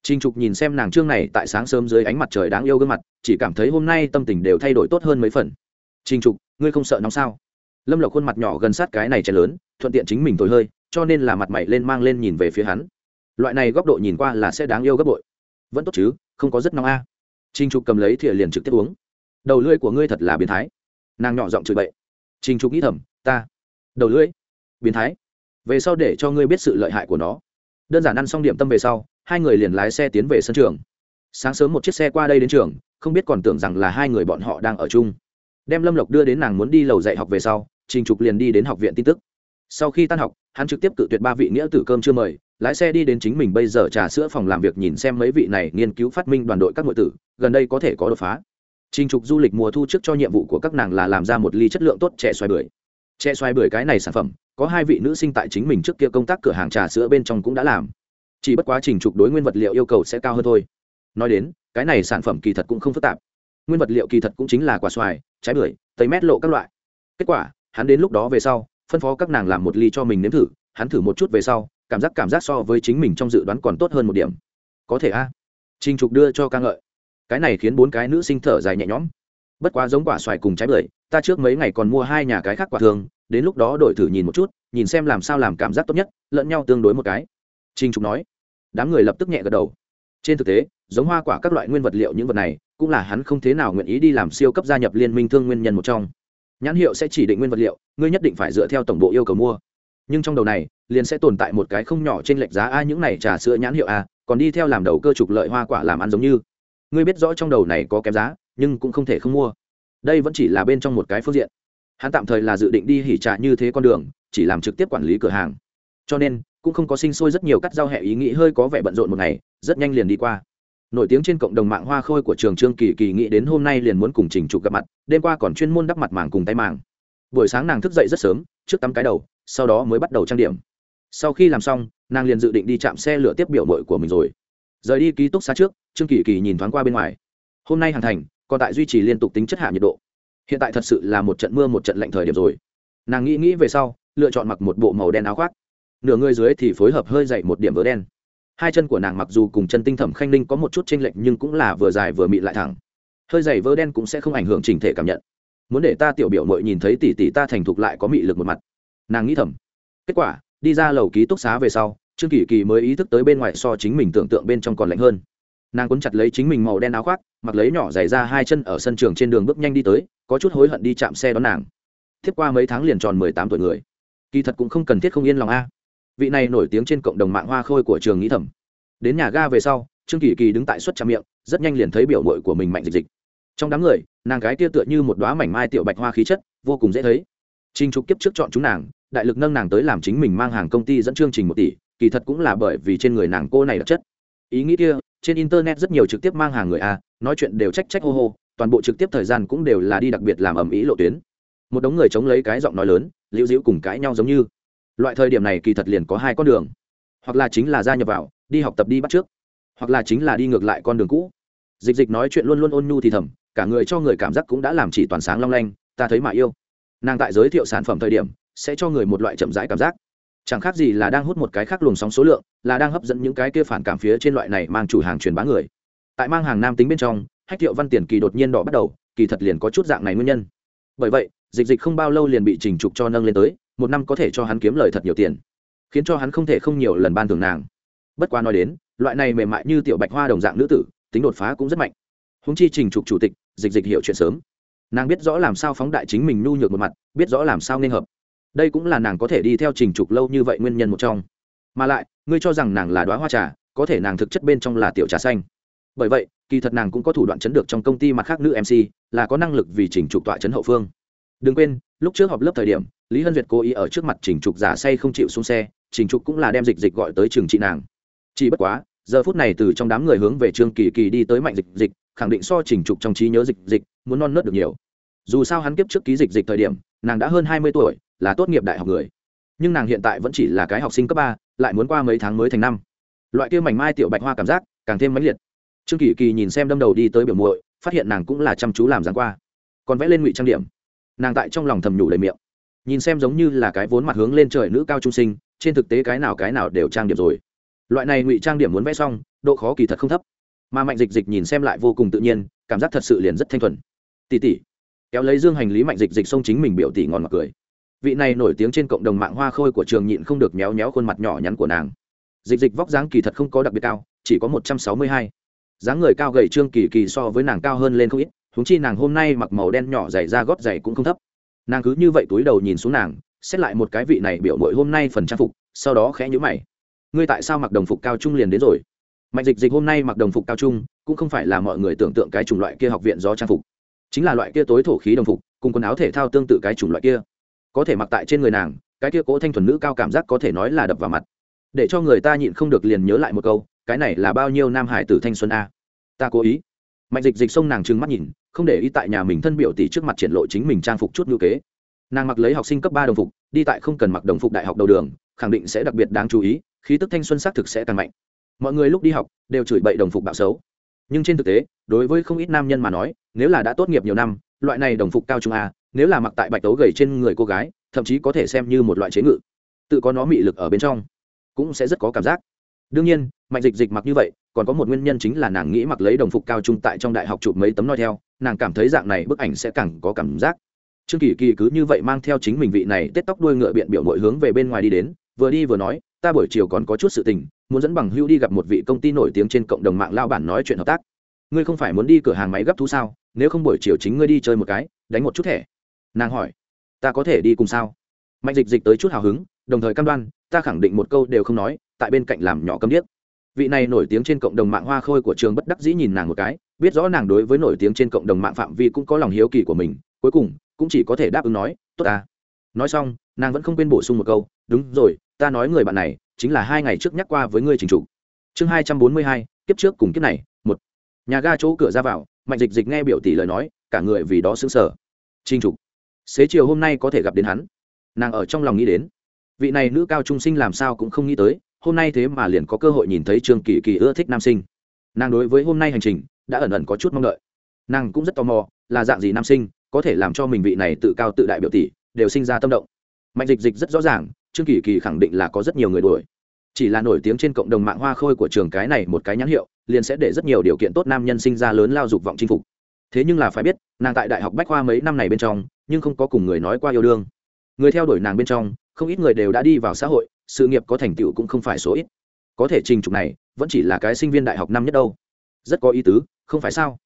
Trình Trục nhìn xem nàng trương này tại sáng sớm dưới ánh mặt trời đáng yêu gương mặt, chỉ cảm thấy hôm nay tâm tình đều thay đổi tốt hơn mấy phần. Trình Trục, ngươi không sợ nóng sao? Lâm Lộc khuôn mặt nhỏ gần sát cái này chén lớn, thuận tiện chính mình thổi hơi, cho nên là mặt mày lên mang lên nhìn về phía hắn. Loại này góc độ nhìn qua là sẽ đáng yêu gấp bội. Vẫn tốt chứ, không có rất nóng a. Trình Trục cầm lấy thìa liền trực tiếp uống. Đầu lưỡi của ngươi thật là biến thái. Nàng nhỏ giọng chửi bậy. Trình Trục nghĩ thầm, ta, đầu lưỡi, biến thái. Về sau để cho ngươi biết sự lợi hại của nó. Đơn giản ăn xong điểm tâm về sau, hai người liền lái xe tiến về sân trường. Sáng sớm một chiếc xe qua đây đến trường không biết còn tưởng rằng là hai người bọn họ đang ở chung. Đem lâm lộc đưa đến nàng muốn đi lầu dạy học về sau trình trục liền đi đến học viện tin tức. Sau khi tan học hắn trực tiếp cự tuyệt ba vị nghĩa tử cơm chưa mời lái xe đi đến chính mình bây giờ trà sữa phòng làm việc nhìn xem mấy vị này nghiên cứu phát minh đoàn đội các nội tử gần đây có thể có đột phá. Trình trục du lịch mùa thu trước cho nhiệm vụ của các nàng là làm ra một ly chất lượng tốt trẻ xoài bưởi trẻ xoài bưởi cái này sản phẩm, có hai vị nữ sinh tại chính mình trước kia công tác cửa hàng trà sữa bên trong cũng đã làm. Chỉ bất quá trình trục đối nguyên vật liệu yêu cầu sẽ cao hơn thôi. Nói đến, cái này sản phẩm kỳ thật cũng không phức tạp. Nguyên vật liệu kỳ thật cũng chính là quả xoài, trái bưởi, tây mét lộ các loại. Kết quả, hắn đến lúc đó về sau, phân phó các nàng làm một ly cho mình nếm thử, hắn thử một chút về sau, cảm giác cảm giác so với chính mình trong dự đoán còn tốt hơn một điểm. Có thể a. Trình trục đưa cho ca ngợi. Cái này khiến bốn cái nữ sinh thở dài nhẹ nhõm. Bất quá giống quả xoài cùng trái bưởi ta trước mấy ngày còn mua hai nhà cái khác quả thường đến lúc đó đổi thử nhìn một chút nhìn xem làm sao làm cảm giác tốt nhất lẫn nhau tương đối một cái Trình Trục nói. Đám người lập tức nhẹ gật đầu. Trên thực tế, giống hoa quả các loại nguyên vật liệu những vật này, cũng là hắn không thế nào nguyện ý đi làm siêu cấp gia nhập liên minh thương nguyên nhân một trong. Nhãn hiệu sẽ chỉ định nguyên vật liệu, ngươi nhất định phải dựa theo tổng bộ yêu cầu mua. Nhưng trong đầu này, liền sẽ tồn tại một cái không nhỏ trên lệch giá a những này trà sữa nhãn hiệu a, còn đi theo làm đầu cơ trục lợi hoa quả làm ăn giống như. Ngươi biết rõ trong đầu này có kém giá, nhưng cũng không thể không mua. Đây vẫn chỉ là bên trong một cái phương diện. Hắn tạm thời là dự định đi hỉ trà như thế con đường, chỉ làm trực tiếp quản lý cửa hàng. Cho nên, cũng không có sinh sôi rất nhiều cắt giao hẹ ý nghĩ hơi có vẻ bận rộn một ngày rất nhanh liền đi qua. Nổi tiếng trên cộng đồng mạng hoa khôi của trường trương kỳ kỳ nghĩ đến hôm nay liền muốn cùng trình trục gặp mặt đêm qua còn chuyên môn đắp mặt màng cùng tay màng. Buổi sáng nàng thức dậy rất sớm trước tắm cái đầu sau đó mới bắt đầu trang điểm. Sau khi làm xong nàng liền dự định đi chạm xe lửa tiếp biểu mội của mình rồi. Rời đi ký túc xá trước trương kỳ kỳ nhìn thoáng qua bên ngoài. Hôm nay hàng thành còn tại duy trì liên tục tính chất hạ nhiệt độ. Hiện tại thật sự là một trận mưa, một trận lạnh thời điểm rồi. Nàng nghĩ nghĩ về sau, lựa chọn mặc một bộ màu đen áo khoác. Nửa người dưới thì phối hợp hơi dậy một điểm vớ đen. Hai chân của nàng mặc dù cùng chân tinh thẩm khanh ninh có một chút chênh lệch nhưng cũng là vừa dài vừa mịn lại thẳng. Hơi dày vớ đen cũng sẽ không ảnh hưởng trình thể cảm nhận. Muốn để ta tiểu biểu mội nhìn thấy tỷ tỷ ta thành thục lại có mị lực một mặt. Nàng nghĩ thầm. Kết quả, đi ra lầu ký túc xá về sau, trương kỳ kỳ mới ý thức tới bên ngoài so chính mình tưởng tượng bên trong còn lạnh hơn nàng cuốn chặt lấy chính mình màu đen áo khoác, mặc lấy nhỏ dày ra hai chân ở sân trường trên đường bước nhanh đi tới, có chút hối hận đi chạm xe đón nàng. Tiếp qua mấy tháng liền tròn mười tám tuổi người. Kỳ thật cũng không cần thiết không yên lòng a. Vị này nổi tiếng trên cộng đồng mạng hoa khôi của trường nghĩ Thẩm. đến nhà ga về sau, trương kỳ kỳ đứng tại suất trà miệng, rất nhanh liền thấy biểu mội của mình mạnh dịch dịch. Trong đám người, nàng gái tia tựa như một đoá mảnh mai tiểu bạch hoa khí chất, vô cùng dễ thấy. Trinh trục kiếp trước chọn chúng nàng, đại lực nâng nàng tới làm chính mình mang hàng công ty dẫn chương trình một tỷ, kỳ thật cũng là bởi vì trên người nàng cô này đặc chất. Ý nghĩ kia trên internet rất nhiều trực tiếp mang hàng người a, nói chuyện đều trách trách hô hô, toàn bộ trực tiếp thời gian cũng đều là đi đặc biệt làm ầm ĩ lộ tuyến. Một đống người chống lấy cái giọng nói lớn, liễu dĩu cùng cãi nhau giống như. Loại thời điểm này kỳ thật liền có hai con đường. Hoặc là chính là gia nhập vào, đi học tập đi bắt trước. Hoặc là chính là đi ngược lại con đường cũ. Dịch dịch nói chuyện luôn luôn ôn nhu thì thầm, cả người cho người cảm giác cũng đã làm chỉ toàn sáng long lanh, ta thấy mà yêu. Nàng tại giới thiệu sản phẩm thời điểm, sẽ cho người một loại chậm rãi cảm giác chẳng khác gì là đang hút một cái khác luồng sóng số lượng, là đang hấp dẫn những cái kia phản cảm phía trên loại này mang chủ hàng truyền bá người. Tại mang hàng nam tính bên trong, hách thiệu văn tiền kỳ đột nhiên đỏ bắt đầu, kỳ thật liền có chút dạng này nguyên nhân. Bởi vậy, dịch dịch không bao lâu liền bị trình trục cho nâng lên tới, một năm có thể cho hắn kiếm lời thật nhiều tiền, khiến cho hắn không thể không nhiều lần ban thường nàng. Bất quá nói đến, loại này mềm mại như tiểu bạch hoa đồng dạng nữ tử, tính đột phá cũng rất mạnh. Húng chi trình trục chủ tịch, dịch dịch hiểu chuyện sớm. Nàng biết rõ làm sao phóng đại chính mình nhu nhược một mặt, biết rõ làm sao nên hợp đây cũng là nàng có thể đi theo trình trục lâu như vậy nguyên nhân một trong. Mà lại, ngươi cho rằng nàng là đoá hoa trà, có thể nàng thực chất bên trong là tiểu trà xanh. Bởi vậy, kỳ thật nàng cũng có thủ đoạn chấn được trong công ty mặt khác nữ mc là có năng lực vì trình trục tọa chấn hậu phương. Đừng quên, lúc trước họp lớp thời điểm, lý hân duyệt cố ý ở trước mặt trình trục giả say không chịu xuống xe, trình trục cũng là đem dịch dịch gọi tới trường trị nàng. Chỉ bất quá, giờ phút này từ trong đám người hướng về trương kỳ kỳ đi tới mạnh dịch dịch, khẳng định so trình trục trong trí nhớ dịch dịch muốn non nớt được nhiều. Dù sao hắn kiếp trước ký dịch dịch thời điểm, nàng đã hơn hai mươi tuổi là tốt nghiệp đại học người. Nhưng nàng hiện tại vẫn chỉ là cái học sinh cấp ba, lại muốn qua mấy tháng mới thành năm. Loại kia mảnh mai tiểu bạch hoa cảm giác càng thêm mãnh liệt. Trương kỳ kỳ nhìn xem đâm đầu đi tới biểu muội, phát hiện nàng cũng là chăm chú làm dáng qua. Còn vẽ lên ngụy trang điểm. Nàng tại trong lòng thầm nhủ đầy miệng. Nhìn xem giống như là cái vốn mặt hướng lên trời nữ cao trung sinh, trên thực tế cái nào cái nào đều trang điểm rồi. Loại này ngụy trang điểm muốn vẽ xong, độ khó kỳ thật không thấp. Mà mạnh dịch dịch nhìn xem lại vô cùng tự nhiên, cảm giác thật sự liền rất thanh thuần. Tỉ tỉ kéo lấy dương hành lý mạnh dịch dịch xông chính mình biểu tỷ ngon mặc cười vị này nổi tiếng trên cộng đồng mạng hoa khôi của trường nhịn không được méo méo khuôn mặt nhỏ nhắn của nàng. Dịch dịch vóc dáng kỳ thật không có đặc biệt cao, chỉ có một trăm sáu mươi hai. Dáng người cao gầy trương kỳ kỳ so với nàng cao hơn lên không ít húng chi nàng hôm nay mặc màu đen nhỏ dày ra gót dày cũng không thấp. Nàng cứ như vậy túi đầu nhìn xuống nàng, xét lại một cái vị này biểu mội hôm nay phần trang phục, sau đó khẽ nhữ mày. Ngươi tại sao mặc đồng phục cao trung liền đến rồi? Mạnh dịch dịch hôm nay mặc đồng phục cao trung, cũng không phải là mọi người tưởng tượng cái chủng loại kia học viện do trang phục. Chính là loại kia tối thổ khí đồng phục, cùng quần áo thể thao tương tự cái chủng loại kia có thể mặc tại trên người nàng, cái kia cố thanh thuần nữ cao cảm giác có thể nói là đập vào mặt. Để cho người ta nhịn không được liền nhớ lại một câu, cái này là bao nhiêu nam hải tử thanh xuân a? Ta cố ý. Mạnh dịch dịch xông nàng trừng mắt nhìn, không để ý tại nhà mình thân biểu tỷ trước mặt triển lộ chính mình trang phục chút ngữ kế. Nàng mặc lấy học sinh cấp ba đồng phục, đi tại không cần mặc đồng phục đại học đầu đường, khẳng định sẽ đặc biệt đáng chú ý, khí tức thanh xuân xác thực sẽ càng mạnh. Mọi người lúc đi học, đều chửi bậy đồng phục bạo xấu. Nhưng trên thực tế, đối với không ít nam nhân mà nói, nếu là đã tốt nghiệp nhiều năm, loại này đồng phục cao trung a nếu là mặc tại bạch tấu gầy trên người cô gái, thậm chí có thể xem như một loại chế ngự. Tự có nó mị lực ở bên trong, cũng sẽ rất có cảm giác. Đương nhiên, mạnh dịch dịch mặc như vậy, còn có một nguyên nhân chính là nàng nghĩ mặc lấy đồng phục cao trung tại trong đại học chụp mấy tấm noi theo, nàng cảm thấy dạng này bức ảnh sẽ càng có cảm giác. Trương kỳ kỳ cứ như vậy mang theo chính mình vị này tết tóc đuôi ngựa biện biểu mọi hướng về bên ngoài đi đến, vừa đi vừa nói, ta buổi chiều còn có chút sự tình, muốn dẫn bằng hưu đi gặp một vị công ty nổi tiếng trên cộng đồng mạng lao bản nói chuyện hợp tác. Ngươi không phải muốn đi cửa hàng máy gấp thú sao? Nếu không buổi chiều chính ngươi đi chơi một cái, đánh một chút thẻ nàng hỏi, ta có thể đi cùng sao? Mạnh dịch dịch tới chút hào hứng, đồng thời cam đoan, ta khẳng định một câu đều không nói, tại bên cạnh làm nhỏ câm điếc. Vị này nổi tiếng trên cộng đồng mạng hoa khôi của trường bất đắc dĩ nhìn nàng một cái, biết rõ nàng đối với nổi tiếng trên cộng đồng mạng phạm vi cũng có lòng hiếu kỳ của mình, cuối cùng cũng chỉ có thể đáp ứng nói, tốt ta. Nói xong, nàng vẫn không quên bổ sung một câu, đúng rồi, ta nói người bạn này chính là hai ngày trước nhắc qua với ngươi trình chủ. Chương hai trăm bốn mươi hai, kiếp trước cùng kiếp này, một. Nhà ga chỗ cửa ra vào, mạnh dịch dịch nghe biểu tỷ lời nói, cả người vì đó xứng sở trình trục xế chiều hôm nay có thể gặp đến hắn. Nàng ở trong lòng nghĩ đến, vị này nữ cao trung sinh làm sao cũng không nghĩ tới, hôm nay thế mà liền có cơ hội nhìn thấy trương kỳ kỳ ưa thích nam sinh. Nàng đối với hôm nay hành trình đã ẩn ẩn có chút mong đợi. Nàng cũng rất tò mò, là dạng gì nam sinh có thể làm cho mình vị này tự cao tự đại biểu tỷ đều sinh ra tâm động. Mạnh dịch dịch rất rõ ràng, trương kỳ kỳ khẳng định là có rất nhiều người đuổi. Chỉ là nổi tiếng trên cộng đồng mạng hoa khôi của trường cái này một cái nhãn hiệu, liền sẽ để rất nhiều điều kiện tốt nam nhân sinh ra lớn lao dục vọng chinh phục thế nhưng là phải biết, nàng tại đại học bách khoa mấy năm này bên trong, nhưng không có cùng người nói qua yêu đương. Người theo đuổi nàng bên trong, không ít người đều đã đi vào xã hội, sự nghiệp có thành tựu cũng không phải số ít. Có thể trình trục này, vẫn chỉ là cái sinh viên đại học năm nhất đâu. Rất có ý tứ, không phải sao?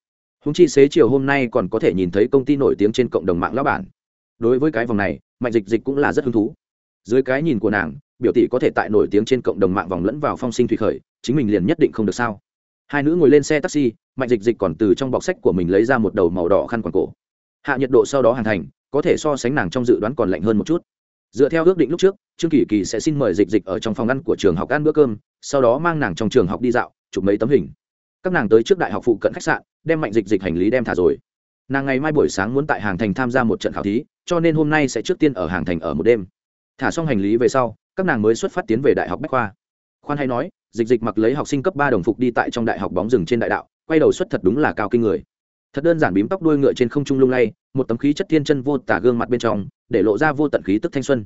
Húng chi xế chiều hôm nay còn có thể nhìn thấy công ty nổi tiếng trên cộng đồng mạng lão bản. Đối với cái vòng này, mạnh dịch dịch cũng là rất hứng thú. Dưới cái nhìn của nàng, biểu tỷ có thể tại nổi tiếng trên cộng đồng mạng vòng lẫn vào phong sinh thủy khởi, chính mình liền nhất định không được sao? Hai nữ ngồi lên xe taxi, mạnh dịch dịch còn từ trong bọc sách của mình lấy ra một đầu màu đỏ khăn quàng cổ. Hạ nhiệt độ sau đó hàng thành, có thể so sánh nàng trong dự đoán còn lạnh hơn một chút. Dựa theo ước định lúc trước, trương kỳ kỳ sẽ xin mời dịch dịch ở trong phòng ăn của trường học ăn bữa cơm, sau đó mang nàng trong trường học đi dạo, chụp mấy tấm hình. Các nàng tới trước đại học phụ cận khách sạn, đem mạnh dịch dịch hành lý đem thả rồi. Nàng ngày mai buổi sáng muốn tại hàng thành tham gia một trận khảo thí, cho nên hôm nay sẽ trước tiên ở hàng thành ở một đêm. Thả xong hành lý về sau, các nàng mới xuất phát tiến về đại học bách khoa. Khoan hay nói dịch dịch mặc lấy học sinh cấp ba đồng phục đi tại trong đại học bóng rừng trên đại đạo, quay đầu xuất thật đúng là cao kinh người. Thật đơn giản bím tóc đuôi ngựa trên không trung lung lay, một tấm khí chất thiên chân vô tả gương mặt bên trong, để lộ ra vô tận khí tức thanh xuân.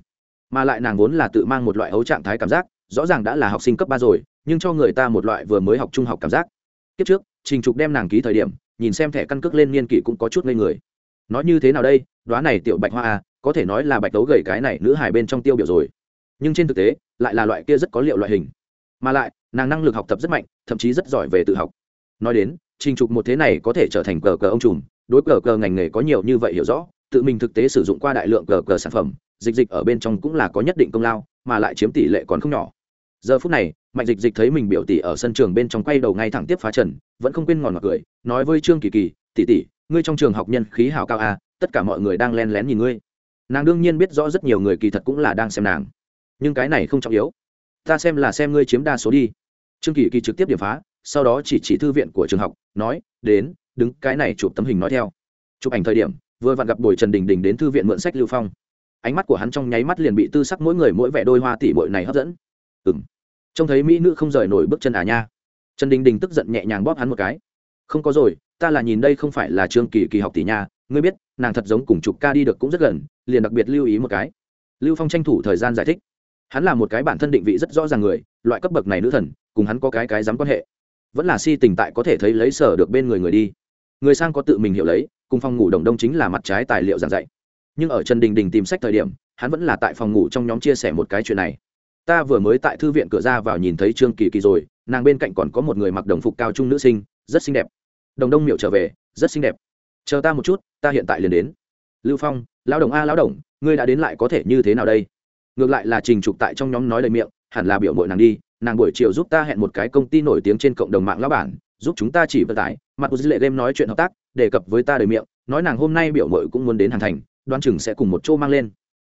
Mà lại nàng vốn là tự mang một loại ấu trạng thái cảm giác, rõ ràng đã là học sinh cấp ba rồi, nhưng cho người ta một loại vừa mới học trung học cảm giác. Kiếp trước, trình trục đem nàng ký thời điểm, nhìn xem thẻ căn cước lên niên kỷ cũng có chút ngây người. Nói như thế nào đây đoá này tiểu bạch hoa à có thể nói là bạch tấu gầy cái này nữ hài bên trong tiêu biểu rồi. Nhưng trên thực tế, lại là loại kia rất có liệu loại hình mà lại, nàng năng lực học tập rất mạnh, thậm chí rất giỏi về tự học. Nói đến, trình trục một thế này có thể trở thành cờ cờ ông trùm, đối cờ cờ ngành nghề có nhiều như vậy hiểu rõ, tự mình thực tế sử dụng qua đại lượng cờ cờ sản phẩm, dịch dịch ở bên trong cũng là có nhất định công lao, mà lại chiếm tỷ lệ còn không nhỏ. Giờ phút này, mạnh dịch dịch thấy mình biểu tỷ ở sân trường bên trong quay đầu ngay thẳng tiếp phá trần, vẫn không quên ngòn mặt cười, nói với trương kỳ kỳ, tỷ tỷ, ngươi trong trường học nhân khí hào cao a tất cả mọi người đang len lén nhìn ngươi. Nàng đương nhiên biết rõ rất nhiều người kỳ thật cũng là đang xem nàng. Nhưng cái này không trọng yếu ta xem là xem ngươi chiếm đa số đi. Trương kỳ kỳ trực tiếp điểm phá, sau đó chỉ chỉ thư viện của trường học, nói, đến, đứng, cái này chụp tấm hình nói theo. Chụp ảnh thời điểm, vừa vặn gặp bồi trần đình đình đến thư viện mượn sách lưu phong. Ánh mắt của hắn trong nháy mắt liền bị tư sắc mỗi người mỗi vẻ đôi hoa tỉ bội này hấp dẫn. Ừng trông thấy mỹ nữ không rời nổi bước chân à nha. Trần đình đình tức giận nhẹ nhàng bóp hắn một cái. Không có rồi, ta là nhìn đây không phải là trương kỳ kỳ học tỷ nha, ngươi biết, nàng thật giống cùng chụp ca đi được cũng rất gần, liền đặc biệt lưu ý một cái. Lưu phong tranh thủ thời gian giải thích hắn là một cái bản thân định vị rất rõ ràng người, loại cấp bậc này nữ thần, cùng hắn có cái cái dám quan hệ. Vẫn là si tình tại có thể thấy lấy sở được bên người người đi. Người sang có tự mình hiểu lấy, cùng phòng ngủ đồng đông chính là mặt trái tài liệu giảng dạy. Nhưng ở trần đình đình tìm sách thời điểm, hắn vẫn là tại phòng ngủ trong nhóm chia sẻ một cái chuyện này. Ta vừa mới tại thư viện cửa ra vào nhìn thấy trương kỳ kỳ rồi, nàng bên cạnh còn có một người mặc đồng phục cao trung nữ sinh, rất xinh đẹp. Đồng đông miệu trở về, rất xinh đẹp. Chờ ta một chút, ta hiện tại liền đến. Lưu phong, lão đồng a, lão đồng, ngươi đã đến lại có thể như thế nào đây? Ngược lại là trình trục tại trong nhóm nói lời miệng, hẳn là biểu mội nàng đi, nàng buổi chiều giúp ta hẹn một cái công ty nổi tiếng trên cộng đồng mạng lão bản, giúp chúng ta chỉ vận tải, mặt của dư lệ game nói chuyện hợp tác, đề cập với ta đời miệng, nói nàng hôm nay biểu mội cũng muốn đến hàng thành đoan chừng sẽ cùng một chỗ mang lên.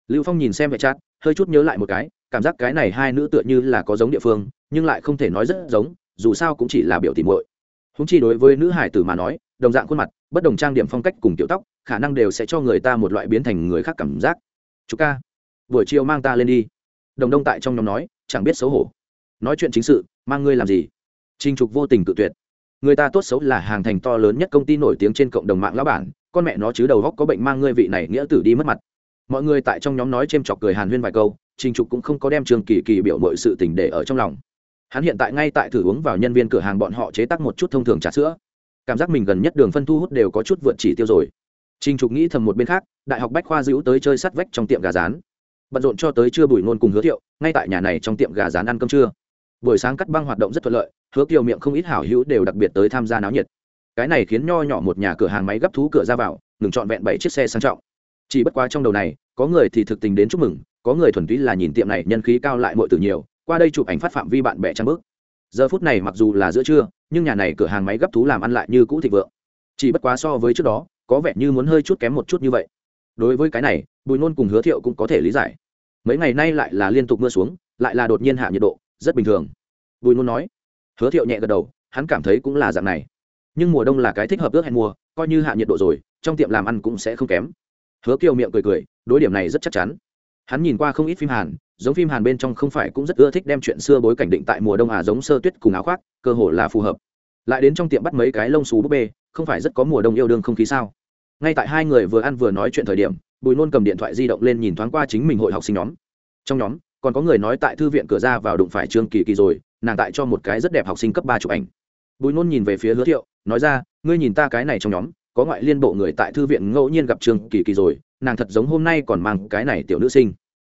Lưu phong nhìn xem vệ chát hơi chút nhớ lại một cái, cảm giác cái này hai nữ tựa như là có giống địa phương, nhưng lại không thể nói rất giống, dù sao cũng chỉ là biểu tìm muội. Húng chi đối với nữ hải tử mà nói, đồng dạng khuôn mặt, bất đồng trang điểm phong cách cùng kiểu tóc, khả năng đều sẽ cho người ta một loại biến thành người khác cảm giác. Chú ca buổi chiều mang ta lên đi. Đồng đông tại trong nhóm nói, chẳng biết xấu hổ. Nói chuyện chính sự, mang ngươi làm gì? Trinh trục vô tình cự tuyệt. Người ta tốt xấu là hàng thành to lớn nhất công ty nổi tiếng trên cộng đồng mạng lão bản, con mẹ nó chứ đầu góc có bệnh mang ngươi vị này nghĩa tử đi mất mặt. Mọi người tại trong nhóm nói c h ê m chọc cười hàn huyên vài câu trinh trục cũng không có đem trường kỳ kỳ biểu mọi sự tình để ở trong lòng. Hắn hiện tại ngay tại thử uống vào nhân viên cửa hàng bọn họ chế tắc một chút thông thường trà sữa. Cảm giác mình gần nhất đường phân thu hút đều có chút vượt chỉ tiêu rồi. Trinh trục nghĩ thầm một bên khác, đại học bách khoa dữ tới chơi sắt vách trong tiệm gà rán bận rộn cho tới trưa bùi nôn cùng hứa thiệu, ngay tại nhà này trong tiệm gà rán ăn cơm trưa. Buổi sáng cắt băng hoạt động rất thuận lợi, hứa kiều miệng không ít hảo hữu đều đặc biệt tới tham gia náo nhiệt. Cái này khiến nho nhỏ một nhà cửa hàng máy gấp thú cửa ra vào, ngừng trọn vẹn bảy chiếc xe sang trọng. Chỉ bất quá trong đầu này, có người thì thực tình đến chúc mừng, có người thuần túy là nhìn tiệm này nhân khí cao lại mọi từ nhiều, qua đây chụp ảnh phát phạm vi bạn bè trang bước. Giờ phút này mặc dù là giữa trưa, nhưng nhà này cửa hàng máy gấp thú làm ăn lại như cũ thịnh vượng. Chỉ bất quá so với trước đó, có vẻ như muốn hơi chút kém một chút như vậy đối với cái này, bùi nôn cùng hứa thiệu cũng có thể lý giải. Mấy ngày nay lại là liên tục mưa xuống, lại là đột nhiên hạ nhiệt độ, rất bình thường. Bùi nôn nói. Hứa thiệu nhẹ gật đầu, hắn cảm thấy cũng là dạng này. Nhưng mùa đông là cái thích hợp ước hẹn mùa, coi như hạ nhiệt độ rồi, trong tiệm làm ăn cũng sẽ không kém. Hứa kiều miệng cười cười, đối điểm này rất chắc chắn. Hắn nhìn qua không ít phim hàn, giống phim hàn bên trong không phải cũng rất ưa thích đem chuyện xưa bối cảnh định tại mùa đông à giống sơ tuyết cùng áo khoác, cơ hồ là phù hợp. Lại đến trong tiệm bắt mấy cái lông xù búp bê, không phải rất có mùa đông yêu đương không khí sao? Ngay tại hai người vừa ăn vừa nói chuyện thời điểm, bùi nôn cầm điện thoại di động lên nhìn thoáng qua chính mình hội học sinh nhóm. Trong nhóm, còn có người nói tại thư viện cửa ra vào đụng phải trương kỳ kỳ rồi, nàng tại cho một cái rất đẹp học sinh cấp ba chụp ảnh. Bùi nôn nhìn về phía hứa thiệu, nói ra, ngươi nhìn ta cái này trong nhóm, có ngoại liên bộ người tại thư viện ngẫu nhiên gặp trương kỳ kỳ rồi, nàng thật giống hôm nay còn mang cái này tiểu nữ sinh.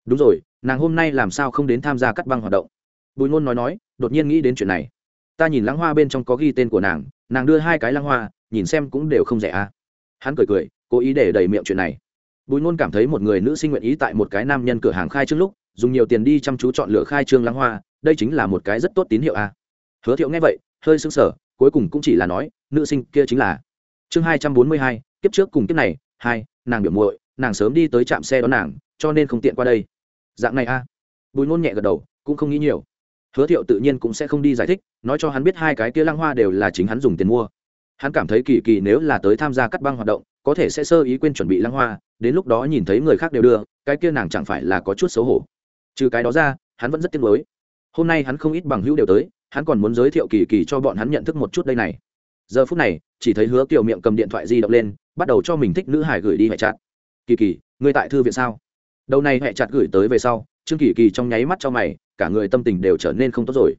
Đúng rồi, nàng hôm nay làm sao không đến tham gia cắt băng hoạt động? Bùi nôn nói nói, đột nhiên nghĩ đến chuyện này. Ta nhìn lăng hoa bên trong có ghi tên của nàng nàng đưa hai cái lăng hoa, nhìn xem cũng đều không rẻ à hắn cười cười, cố ý để đầy miệng chuyện này. Bùi ngôn cảm thấy một người nữ sinh nguyện ý tại một cái nam nhân cửa hàng khai trước lúc, dùng nhiều tiền đi chăm chú chọn lựa khai trương lăng hoa, đây chính là một cái rất tốt tín hiệu à. hứa thiệu nghe vậy, hơi sững sờ, cuối cùng cũng chỉ là nói, nữ sinh kia chính là. Chương hai trăm bốn mươi hai, kiếp trước cùng kiếp này, hai, nàng biểu muội, nàng sớm đi tới trạm xe đón nàng, cho nên không tiện qua đây. Dạng này a. À. bùi ngôn nhẹ gật đầu, cũng không nghĩ nhiều. Hứa thiệu tự nhiên cũng sẽ không đi giải thích, nói cho hắn biết hai cái kia lăng hoa đều là chính hắn dùng tiền mua hắn cảm thấy kỳ kỳ nếu là tới tham gia cắt băng hoạt động, có thể sẽ sơ ý quên chuẩn bị lăng hoa, đến lúc đó nhìn thấy người khác đều đưa, cái kia nàng chẳng phải là có chút xấu hổ. Trừ cái đó ra, hắn vẫn rất tiếc lối. hôm nay hắn không ít bằng hữu đều tới, hắn còn muốn giới thiệu kỳ kỳ cho bọn hắn nhận thức một chút đây này. Giờ phút này, chỉ thấy hứa kiều miệng cầm điện thoại di động lên, bắt đầu cho mình thích nữ hải gửi đi hệ chặt kỳ kỳ, ngươi tại thư viện sao? Đầu này hệ chặt gửi tới về sau, trương kỳ kỳ trong nháy mắt cho mày, cả người tâm tình đều trở nên không tốt rồi.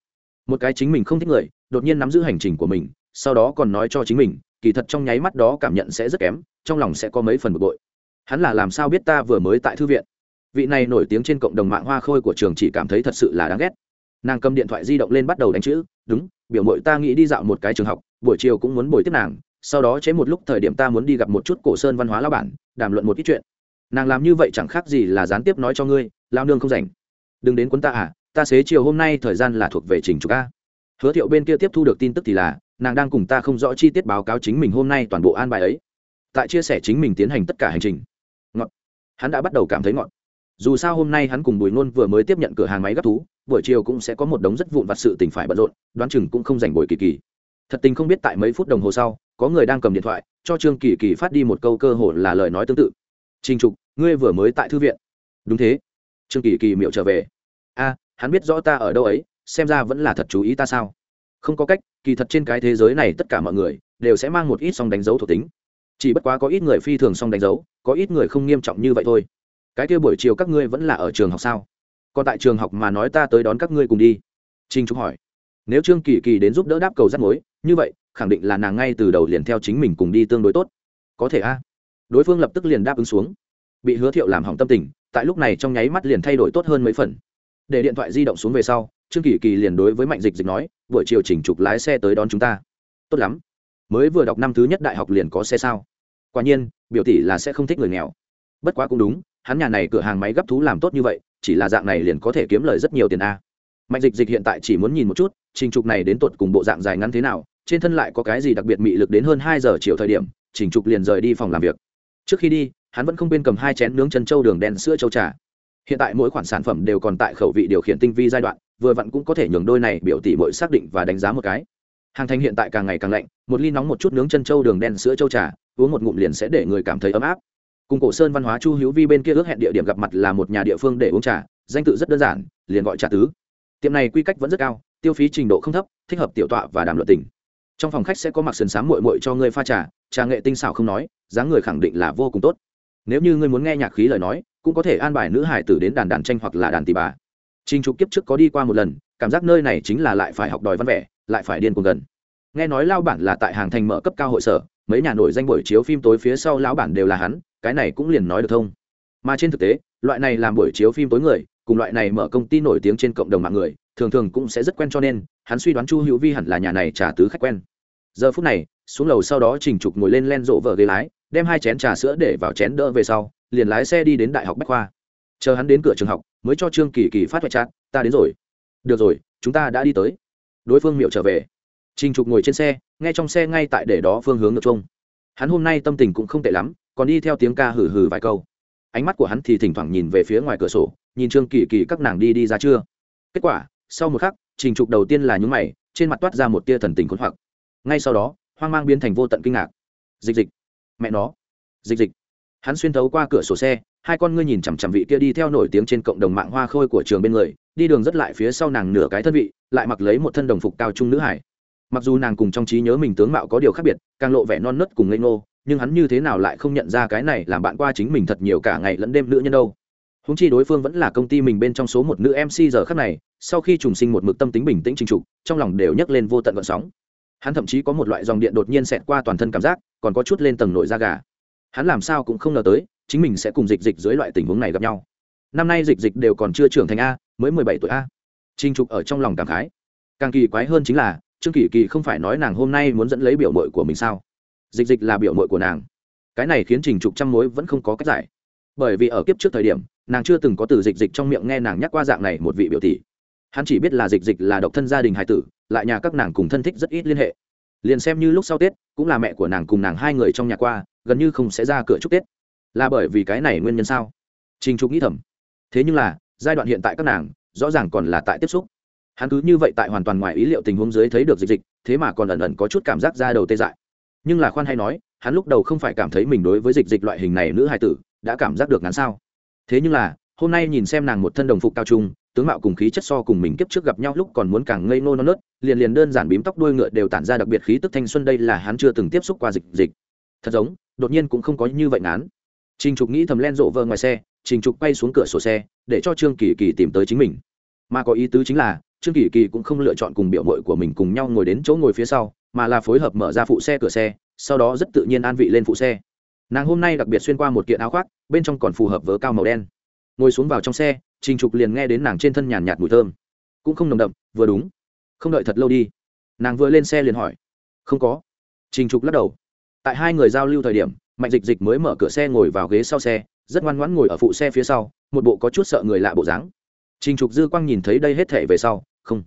Một cái chính mình không thích người, đột nhiên nắm giữ hành trình của mình sau đó còn nói cho chính mình, kỳ thật trong nháy mắt đó cảm nhận sẽ rất kém, trong lòng sẽ có mấy phần bực bội. Hắn là làm sao biết ta vừa mới tại thư viện? Vị này nổi tiếng trên cộng đồng mạng hoa khôi của trường chỉ cảm thấy thật sự là đáng ghét. Nàng cầm điện thoại di động lên bắt đầu đánh chữ, đúng, biểu mội ta nghĩ đi dạo một cái trường học, buổi chiều cũng muốn buổi tiếp nàng, sau đó chế một lúc thời điểm ta muốn đi gặp một chút cổ sơn văn hóa lao bản, đàm luận một ít chuyện. Nàng làm như vậy chẳng khác gì là gián tiếp nói cho ngươi, lao nương không rảnh. Đừng đến quấn ta à ta xế chiều hôm nay thời gian là thuộc về trình trục a. Hứa thiệu bên kia tiếp thu được tin tức thì là nàng đang cùng ta không rõ chi tiết báo cáo chính mình hôm nay toàn bộ an bài ấy. Tại chia sẻ chính mình tiến hành tất cả hành trình. Ngọt, hắn đã bắt đầu cảm thấy ngọn dù sao hôm nay hắn cùng bùi nôn vừa mới tiếp nhận cửa hàng máy gấp thú buổi chiều cũng sẽ có một đống rất vụn vặt sự tình phải bận rộn đoán chừng cũng không dành buổi kỳ kỳ. Thật tình không biết tại mấy phút đồng hồ sau có người đang cầm điện thoại cho trương kỳ kỳ phát đi một câu cơ hồ là lời nói tương tự. Trình trục ngươi vừa mới tại thư viện. Đúng thế. Trương kỳ kỳ miệu trở về. A hắn biết rõ ta ở đâu ấy xem ra vẫn là thật chú ý ta sao? Không có cách, kỳ thật trên cái thế giới này tất cả mọi người đều sẽ mang một ít song đánh dấu thuộc tính. Chỉ bất quá có ít người phi thường song đánh dấu, có ít người không nghiêm trọng như vậy thôi. Cái kia buổi chiều các ngươi vẫn là ở trường học sao? Còn tại trường học mà nói ta tới đón các ngươi cùng đi. Trinh trúc hỏi. Nếu trương kỳ kỳ đến giúp đỡ đáp cầu rắt mối, như vậy, khẳng định là nàng ngay từ đầu liền theo chính mình cùng đi tương đối tốt. Có thể a. Đối phương lập tức liền đáp ứng xuống. Bị hứa thiệu làm hỏng tâm tình, tại lúc này trong nháy mắt liền thay đổi tốt hơn mấy phần. Để điện thoại di động xuống về sau, trương kỳ kỳ liền đối với mạnh dịch dịch nói buổi chiều chỉnh trục lái xe tới đón chúng ta. Tốt lắm. Mới vừa đọc năm thứ nhất đại học liền có xe sao? Quả nhiên, biểu tỷ là sẽ không thích người nghèo. Bất quá cũng đúng, hắn nhà này cửa hàng máy gấp thú làm tốt như vậy, chỉ là dạng này liền có thể kiếm lời rất nhiều tiền a. Mạnh dịch dịch hiện tại chỉ muốn nhìn một chút, trình trục này đến tột cùng bộ dạng dài ngắn thế nào, trên thân lại có cái gì đặc biệt mị lực đến hơn hai giờ chiều thời điểm, trình trục liền rời đi phòng làm việc. Trước khi đi, hắn vẫn không quên cầm hai chén nướng chân trâu đường đen sữa châu trà. Hiện tại mỗi khoản sản phẩm đều còn tại khẩu vị điều khiển tinh vi giai đoạn vừa vặn cũng có thể nhường đôi này biểu tỷ mỗi xác định và đánh giá một cái. Hàng thành hiện tại càng ngày càng lạnh, một ly nóng một chút nướng chân trâu đường đen sữa châu trà, uống một ngụm liền sẽ để người cảm thấy ấm áp. Cùng cổ sơn văn hóa chu hữu vi bên kia ước hẹn địa điểm gặp mặt là một nhà địa phương để uống trà, danh tự rất đơn giản, liền gọi trà tứ. Tiệm này quy cách vẫn rất cao, tiêu phí trình độ không thấp, thích hợp tiểu tọa và đàm luận tình. Trong phòng khách sẽ có mặc sườn sám muội muội cho ngươi pha trà trà nghệ tinh xảo không nói, dáng người khẳng định là vô cùng tốt. Nếu như ngươi muốn nghe nhạc khí lời nói, cũng có thể an bài nữ hải tử đến đàn đàn tranh hoặc là đàn tỳ bà trình trục kiếp trước có đi qua một lần, cảm giác nơi này chính là lại phải học đòi văn vẻ, lại phải điên cuồng gần. Nghe nói lao bản là tại hàng thành mở cấp cao hội sở, mấy nhà nổi danh buổi chiếu phim tối phía sau lão bản đều là hắn, cái này cũng liền nói được thông. Mà trên thực tế, loại này làm buổi chiếu phim tối người, cùng loại này mở công ty nổi tiếng trên cộng đồng mạng người, thường thường cũng sẽ rất quen cho nên, hắn suy đoán chu hữu vi hẳn là nhà này trả tứ khách quen. Giờ phút này, xuống lầu sau đó trình trục ngồi lên len rộ vợ ghế lái, đem hai chén trà sữa để vào chén đỡ về sau, liền lái xe đi đến đại học bách khoa chờ hắn đến cửa trường học, mới cho trương kỳ kỳ phát hoại chát ta đến rồi. Được rồi, chúng ta đã đi tới. Đối phương miệu trở về. Trình trục ngồi trên xe, nghe trong xe ngay tại để đó phương hướng ngược trông. Hắn hôm nay tâm tình cũng không tệ lắm, còn đi theo tiếng ca hử hử vài câu. Ánh mắt của hắn thì thỉnh thoảng nhìn về phía ngoài cửa sổ, nhìn trương kỳ kỳ các nàng đi đi ra chưa. Kết quả, sau một khắc, trình trục đầu tiên là nhúng mày, trên mặt toát ra một tia thần tình khốn hoặc. Ngay sau đó, hoang mang biến thành vô tận kinh ngạc. Dịch dịch. Mẹ nó. Dịch dịch. Hắn xuyên thấu qua cửa sổ xe hai con ngươi nhìn chằm chằm vị kia đi theo nổi tiếng trên cộng đồng mạng hoa khôi của trường bên người, đi đường rất lại phía sau nàng nửa cái thân vị, lại mặc lấy một thân đồng phục cao trung nữ hải. Mặc dù nàng cùng trong trí nhớ mình tướng mạo có điều khác biệt, càng lộ vẻ non nớt cùng ngây ngô, nhưng hắn như thế nào lại không nhận ra cái này làm bạn qua chính mình thật nhiều cả ngày lẫn đêm nữ nhân đâu. Húng chi đối phương vẫn là công ty mình bên trong số một nữ mc giờ khác này, sau khi trùng sinh một mực tâm tính bình tĩnh trình trục, trong lòng đều nhấc lên vô tận vận sóng. Hắn thậm chí có một loại dòng điện đột nhiên xẹt qua toàn thân cảm giác, còn có chút lên tầng nội da gà. Hắn làm sao cũng không ngờ tới chính mình sẽ cùng dịch dịch dưới loại tình huống này gặp nhau. Năm nay dịch dịch đều còn chưa trưởng thành a, mới mười bảy tuổi a. Trinh trục ở trong lòng cảm khái. Càng kỳ quái hơn chính là, trương kỳ kỳ không phải nói nàng hôm nay muốn dẫn lấy biểu mội của mình sao? Dịch dịch là biểu mội của nàng. Cái này khiến trình trục trăm mối vẫn không có cách giải. Bởi vì ở kiếp trước thời điểm, nàng chưa từng có từ dịch dịch trong miệng nghe nàng nhắc qua dạng này một vị biểu tỷ. Hắn chỉ biết là dịch dịch là độc thân gia đình hải tử, lại nhà các nàng cùng thân thích rất ít liên hệ. Liền xem như lúc sau tết, cũng là mẹ của nàng cùng nàng hai người trong nhà qua, gần như không sẽ ra cửa chúc tết là bởi vì cái này nguyên nhân sao? Trình trục nghĩ thầm. Thế nhưng là, giai đoạn hiện tại các nàng, rõ ràng còn là tại tiếp xúc. Hắn cứ như vậy tại hoàn toàn ngoài ý liệu tình huống dưới thấy được dịch dịch, thế mà còn ẩn ẩn có chút cảm giác ra đầu tê dại. Nhưng là khoan hay nói, hắn lúc đầu không phải cảm thấy mình đối với dịch dịch loại hình này nữ hài tử, đã cảm giác được ngắn sao. Thế nhưng là, hôm nay nhìn xem nàng một thân đồng phục cao trung, tướng mạo cùng khí chất so cùng mình kiếp trước gặp nhau lúc còn muốn càng ngây nô non nớt, liền liền đơn giản bím tóc đuôi ngựa đều tản ra đặc biệt khí tức thanh xuân đây là hắn chưa từng tiếp xúc qua dịch dịch. Thật giống, đột nhiên cũng không có như vậy ngán trình trục nghĩ thầm len rộ vờ ngoài xe, trình trục bay xuống cửa sổ xe, để cho trương kỳ kỳ tìm tới chính mình. Mà có ý tứ chính là, trương kỳ kỳ cũng không lựa chọn cùng biểu mội của mình cùng nhau ngồi đến chỗ ngồi phía sau, mà là phối hợp mở ra phụ xe cửa xe, sau đó rất tự nhiên an vị lên phụ xe. Nàng hôm nay đặc biệt xuyên qua một kiện áo khoác, bên trong còn phù hợp với cao màu đen. Ngồi xuống vào trong xe, trình trục liền nghe đến nàng trên thân nhàn nhạt mùi thơm. Cũng không nồng đậm, vừa đúng. Không đợi thật lâu đi, nàng vừa lên xe liền hỏi, không có. Trình trục lắc đầu. Tại hai người giao lưu thời điểm mạnh dịch dịch mới mở cửa xe ngồi vào ghế sau xe, rất ngoan ngoãn ngồi ở phụ xe phía sau, một bộ có chút sợ người lạ bộ dáng. Trình trục dư quang nhìn thấy đây hết thể về sau, không.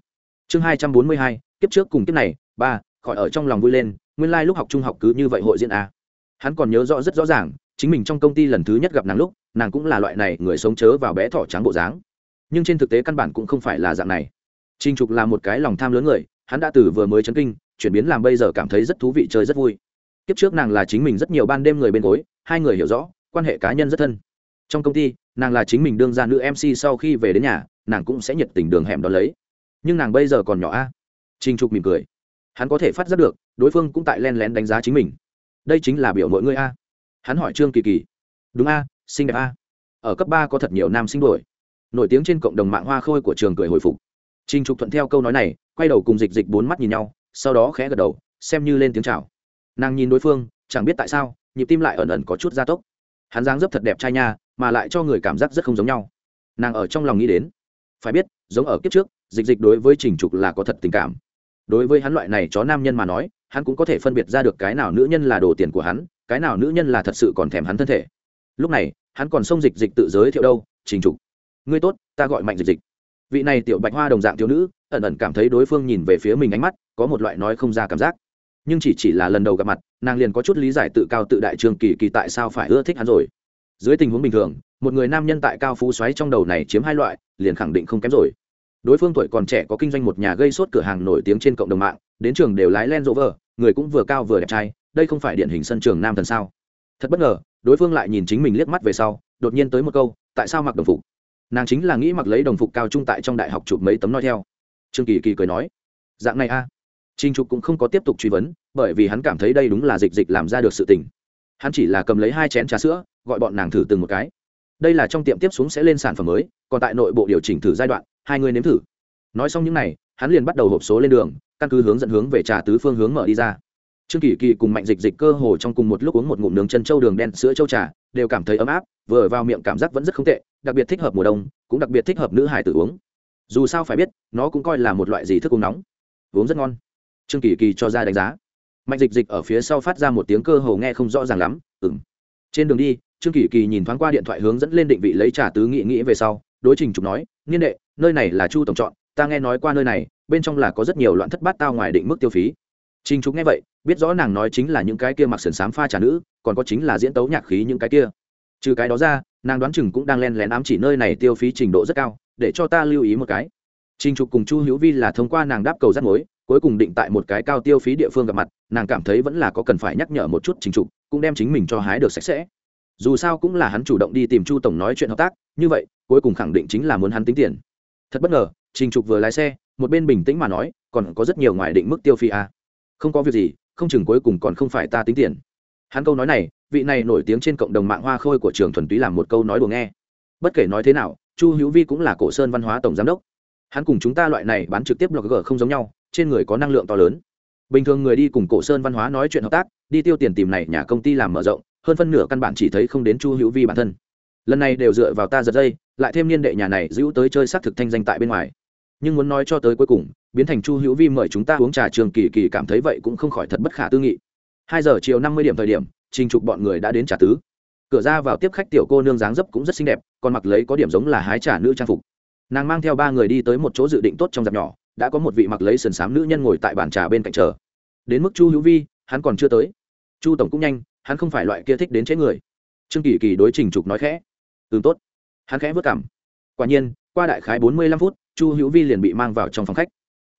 Chương hai trăm bốn mươi hai, kiếp trước cùng kiếp này, ba, khỏi ở trong lòng vui lên, nguyên lai、like、lúc học trung học cứ như vậy hội diễn a hắn còn nhớ rõ rất rõ ràng, chính mình trong công ty lần thứ nhất gặp nàng lúc, nàng cũng là loại này người sống chớ vào bé thỏ trắng bộ dáng. Nhưng trên thực tế căn bản cũng không phải là dạng này. Trình trục là một cái lòng tham lớn người, hắn đã từ vừa mới chấn kinh, chuyển biến làm bây giờ cảm thấy rất thú vị, chơi rất vui kiếp trước nàng là chính mình rất nhiều ban đêm người bên gối, hai người hiểu rõ, quan hệ cá nhân rất thân. Trong công ty, nàng là chính mình đương ra nữ mc sau khi về đến nhà, nàng cũng sẽ nhiệt tình đường hẻm đón lấy. Nhưng nàng bây giờ còn nhỏ a. À? trinh trục mỉm cười. Hắn có thể phát giác được, đối phương cũng tại len lén đánh giá chính mình. Đây chính là biểu mọi người a. Hắn hỏi trương kỳ kỳ. Đúng a, xinh đẹp a. Ở cấp ba có thật nhiều nam sinh đổi nổi tiếng trên cộng đồng mạng hoa khôi của trường cười hồi phục. Trình trục thuận theo câu nói này, quay đầu cùng dịch dịch bốn mắt nhìn nhau, sau đó khẽ gật đầu, xem như lên tiếng chào nàng nhìn đối phương, chẳng biết tại sao, nhịp tim lại ẩn ẩn có chút gia tốc. Hắn dáng dấp thật đẹp trai nha, mà lại cho người cảm giác rất không giống nhau. Nàng ở trong lòng nghĩ đến, phải biết, giống ở kiếp trước, dịch dịch đối với trình trục là có thật tình cảm. Đối với hắn loại này chó nam nhân mà nói, hắn cũng có thể phân biệt ra được cái nào nữ nhân là đồ tiền của hắn, cái nào nữ nhân là thật sự còn thèm hắn thân thể. Lúc này, hắn còn xông dịch dịch tự giới thiệu đâu, trình trục, ngươi tốt, ta gọi mạnh dịch dịch. Vị này tiểu bạch hoa đồng dạng thiếu nữ, ẩn ẩn cảm thấy đối phương nhìn về phía mình ánh mắt, có một loại nói không ra cảm giác nhưng chỉ chỉ là lần đầu gặp mặt, nàng liền có chút lý giải tự cao tự đại trường kỳ kỳ tại sao phải ưa thích hắn rồi. Dưới tình huống bình thường, một người nam nhân tại cao phú xoáy trong đầu này chiếm hai loại, liền khẳng định không kém rồi. Đối phương tuổi còn trẻ có kinh doanh một nhà gây sốt cửa hàng nổi tiếng trên cộng đồng mạng, đến trường đều lái len rỗ vờ người cũng vừa cao vừa đẹp trai, đây không phải điển hình sân trường nam thần sao? Thật bất ngờ, đối phương lại nhìn chính mình liếc mắt về sau, đột nhiên tới một câu, tại sao mặc đồng phục? Nàng chính là nghĩ mặc lấy đồng phục cao trung tại trong đại học chụp mấy tấm nói theo. Trương kỳ kỳ cười nói, dạng này a à. Trình trục cũng không có tiếp tục truy vấn bởi vì hắn cảm thấy đây đúng là dịch dịch làm ra được sự tình. Hắn chỉ là cầm lấy hai chén trà sữa gọi bọn nàng thử từng một cái. Đây là trong tiệm tiếp xuống sẽ lên sản phẩm mới còn tại nội bộ điều chỉnh thử giai đoạn hai người nếm thử. Nói xong những này, hắn liền bắt đầu hộp số lên đường căn cứ hướng dẫn hướng về trà tứ phương hướng mở đi ra. Trương kỳ kỳ cùng mạnh dịch dịch cơ hồ trong cùng một lúc uống một ngụm nướng chân châu đường đen sữa châu trà đều cảm thấy ấm áp vừa vào miệng cảm giác vẫn rất không tệ đặc biệt thích hợp mùa đông cũng đặc biệt thích hợp nữ hài tử uống. Dù sao phải biết nó cũng coi là một loại gì thức uống nóng. Uống rất ngon trương kỳ kỳ cho ra đánh giá. Mạnh dịch dịch ở phía sau phát ra một tiếng cơ hồ nghe không rõ ràng lắm ừng trên đường đi, trương kỳ kỳ nhìn thoáng qua điện thoại hướng dẫn lên định vị lấy trả tứ nghị nghĩ về sau, đối trình trục nói, niên đệ, nơi này là chu tổng chọn, ta nghe nói qua nơi này, bên trong là có rất nhiều loạn thất bát tao ngoài định mức tiêu phí. Trình trục nghe vậy, biết rõ nàng nói chính là những cái kia mặc sườn xám pha trà nữ, còn có chính là diễn tấu nhạc khí những cái kia. Trừ cái đó ra, nàng đoán chừng cũng đang len lén ám chỉ nơi này tiêu phí trình độ rất cao, để cho ta lưu ý một cái. Trình trục cùng chu hữu vi là thông qua nàng đáp cầu rắt mối cuối cùng định tại một cái cao tiêu phí địa phương gặp mặt, nàng cảm thấy vẫn là có cần phải nhắc nhở một chút trình trục, cũng đem chính mình cho hái được sạch sẽ. Dù sao cũng là hắn chủ động đi tìm chu tổng nói chuyện hợp tác, như vậy, cuối cùng khẳng định chính là muốn hắn tính tiền. Thật bất ngờ, trình trục vừa lái xe, một bên bình tĩnh mà nói, còn có rất nhiều ngoài định mức tiêu phí à. không có việc gì, không chừng cuối cùng còn không phải ta tính tiền. Hắn câu nói này, vị này nổi tiếng trên cộng đồng mạng hoa khôi của trường thuần túy làm một câu nói đùa nghe. Bất kể nói thế nào, chu hữu vi cũng là cổ sơn văn hóa tổng giám đốc. Hắn cùng chúng ta loại này bán trực tiếp blogger không giống nhau trên người có năng lượng to lớn. Bình thường người đi cùng cổ sơn văn hóa nói chuyện hợp tác, đi tiêu tiền tìm này nhà công ty làm mở rộng, hơn phân nửa căn bản chỉ thấy không đến chu hữu vi bản thân. Lần này đều dựa vào ta giật dây, lại thêm niên đệ nhà này giữ tới chơi xác thực thanh danh tại bên ngoài. Nhưng muốn nói cho tới cuối cùng, biến thành chu hữu vi mời chúng ta uống trà trường kỳ kỳ cảm thấy vậy cũng không khỏi thật bất khả tư nghị. Hai giờ chiều năm mươi điểm thời điểm, trình trục bọn người đã đến trà tứ. Cửa ra vào tiếp khách tiểu cô nương dáng dấp cũng rất xinh đẹp, còn mặc lấy có điểm giống là hái trà nữ trang phục. Nàng mang theo ba người đi tới một chỗ dự định tốt trong dạp nhỏ đã có một vị mặc lấy sườn xám nữ nhân ngồi tại bàn trà bên cạnh chờ. Đến mức chu hữu vi, hắn còn chưa tới. Chu tổng cũng nhanh, hắn không phải loại kia thích đến chế người. Trương kỳ kỳ đối trình trục nói khẽ. Ừ tốt. Hắn khẽ vất cảm. Quả nhiên, qua đại khái bốn mươi lăm phút, chu hữu vi liền bị mang vào trong phòng khách.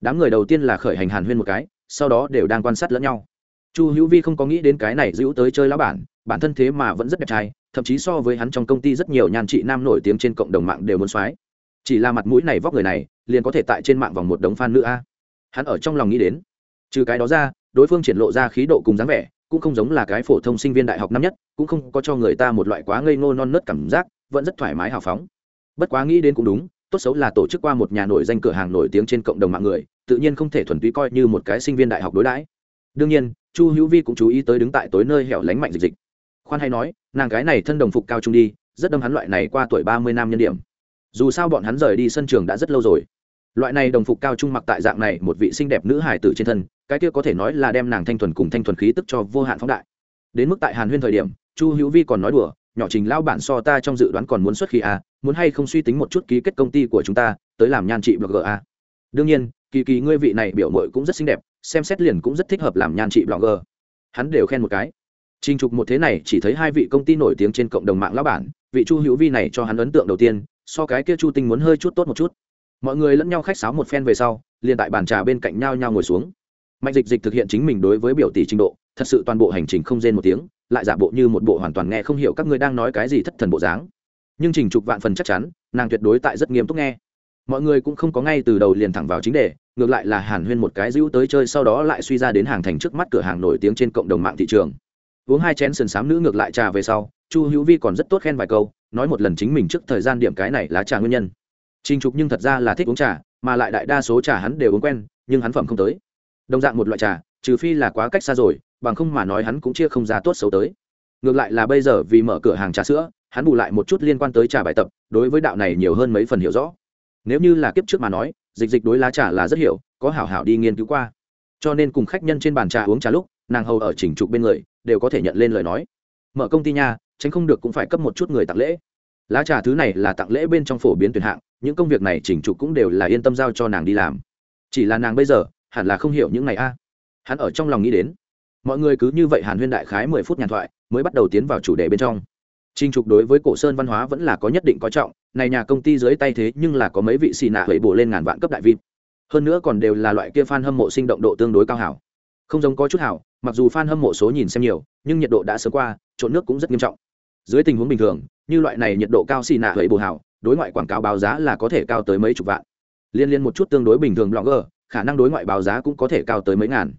Đám người đầu tiên là khởi hành hàn huyên một cái, sau đó đều đang quan sát lẫn nhau. Chu hữu vi không có nghĩ đến cái này giữ tới chơi lão bản bản thân thế mà vẫn rất đẹp trai, thậm chí so với hắn trong công ty rất nhiều nhan trị nam nổi tiếng trên cộng đồng mạng đều muốn soái chỉ là mặt mũi này vóc người này, liền có thể tại trên mạng vòng một đống fan nữ a. Hắn ở trong lòng nghĩ đến, trừ cái đó ra, đối phương triển lộ ra khí độ cùng dáng vẻ, cũng không giống là cái phổ thông sinh viên đại học năm nhất, cũng không có cho người ta một loại quá ngây ngô non nớt cảm giác, vẫn rất thoải mái hào phóng. Bất quá nghĩ đến cũng đúng, tốt xấu là tổ chức qua một nhà nổi danh cửa hàng nổi tiếng trên cộng đồng mạng người, tự nhiên không thể thuần túy coi như một cái sinh viên đại học đối đãi. Đương nhiên, chu hữu vi cũng chú ý tới đứng tại tối nơi hẻo lánh mạnh dịch dịch. Khoan hay nói, nàng gái này thân đồng phục cao trung đi, rất đâm hắn loại này qua tuổi ba mươi năm nhân điểm dù sao bọn hắn rời đi sân trường đã rất lâu rồi. Loại này đồng phục cao trung mặc tại dạng này một vị xinh đẹp nữ hải tử trên thân cái kia có thể nói là đem nàng thanh thuần cùng thanh thuần khí tức cho vô hạn phóng đại. Đến mức tại hàn huyên thời điểm chu hữu vi còn nói đùa nhỏ trình lao bản so ta trong dự đoán còn muốn xuất khí à, muốn hay không suy tính một chút ký kết công ty của chúng ta tới làm nhan trị blogger à. đương nhiên kỳ kỳ ngươi vị này biểu mội cũng rất xinh đẹp xem xét liền cũng rất thích hợp làm nhan trị blogger. Hắn đều khen một cái. Trình trục một thế này chỉ thấy hai vị công ty nổi tiếng trên cộng đồng mạng lão bản vị chu hữu vi này cho hắn ấn tượng đầu tiên so cái kia chu tinh muốn hơi chút tốt một chút. Mọi người lẫn nhau khách sáo một phen về sau, liền tại bàn trà bên cạnh nhau nhau ngồi xuống. Mạnh dịch dịch thực hiện chính mình đối với biểu tỷ trình độ, thật sự toàn bộ hành trình không rên một tiếng, lại giả bộ như một bộ hoàn toàn nghe không hiểu các ngươi đang nói cái gì thất thần bộ dáng. Nhưng trình trục vạn phần chắc chắn, nàng tuyệt đối tại rất nghiêm túc nghe. Mọi người cũng không có ngay từ đầu liền thẳng vào chính đề, ngược lại là hàn huyên một cái dữ tới chơi sau đó lại suy ra đến hàng thành trước mắt cửa hàng nổi tiếng trên cộng đồng mạng thị trường. Uống hai chén sườn xám nữ ngược lại trà về sau, chu hữu vi còn rất tốt khen vài câu nói một lần chính mình trước thời gian điểm cái này lá trà nguyên nhân. Trình trục nhưng thật ra là thích uống trà, mà lại đại đa số trà hắn đều uống quen, nhưng hắn phẩm không tới. Đồng dạng một loại trà, trừ phi là quá cách xa rồi, bằng không mà nói hắn cũng chia không ra tốt xấu tới. Ngược lại là bây giờ vì mở cửa hàng trà sữa, hắn bù lại một chút liên quan tới trà bài tập, đối với đạo này nhiều hơn mấy phần hiểu rõ. Nếu như là kiếp trước mà nói, dịch dịch đối lá trà là rất hiểu, có hảo hảo đi nghiên cứu qua. Cho nên cùng khách nhân trên bàn trà uống trà lúc, nàng hầu ở chỉnh trục bên người, đều có thể nhận lên lời nói. Mở công ty nha tránh không được cũng phải cấp một chút người tặng lễ lá trà thứ này là tặng lễ bên trong phổ biến tuyển hạng những công việc này chỉnh trục cũng đều là yên tâm giao cho nàng đi làm chỉ là nàng bây giờ hẳn là không hiểu những này a hắn ở trong lòng nghĩ đến mọi người cứ như vậy hàn huyên đại khái mười phút nhàn thoại mới bắt đầu tiến vào chủ đề bên trong Trình Trục đối với cổ sơn văn hóa vẫn là có nhất định coi trọng, này nhà công ty dưới tay thế nhưng là có mấy vị xì nạ hủy bổ lên ngàn vạn cấp đại VIP. Hơn nữa còn đều là loại kia fan hâm mộ sinh động độ tương đối cao hảo. Không giống có chút hảo, mặc dù fan hâm mộ số nhìn xem nhiều, nhưng nhiệt độ đã sớm qua, trộn nước cũng rất nghiêm trọng. Dưới tình huống bình thường, như loại này nhiệt độ cao xì nạ hủy bù hảo, đối ngoại quảng cáo báo giá là có thể cao tới mấy chục vạn. Liên liên một chút tương đối bình thường blogger, khả năng đối ngoại báo giá cũng có thể cao tới mấy ngàn.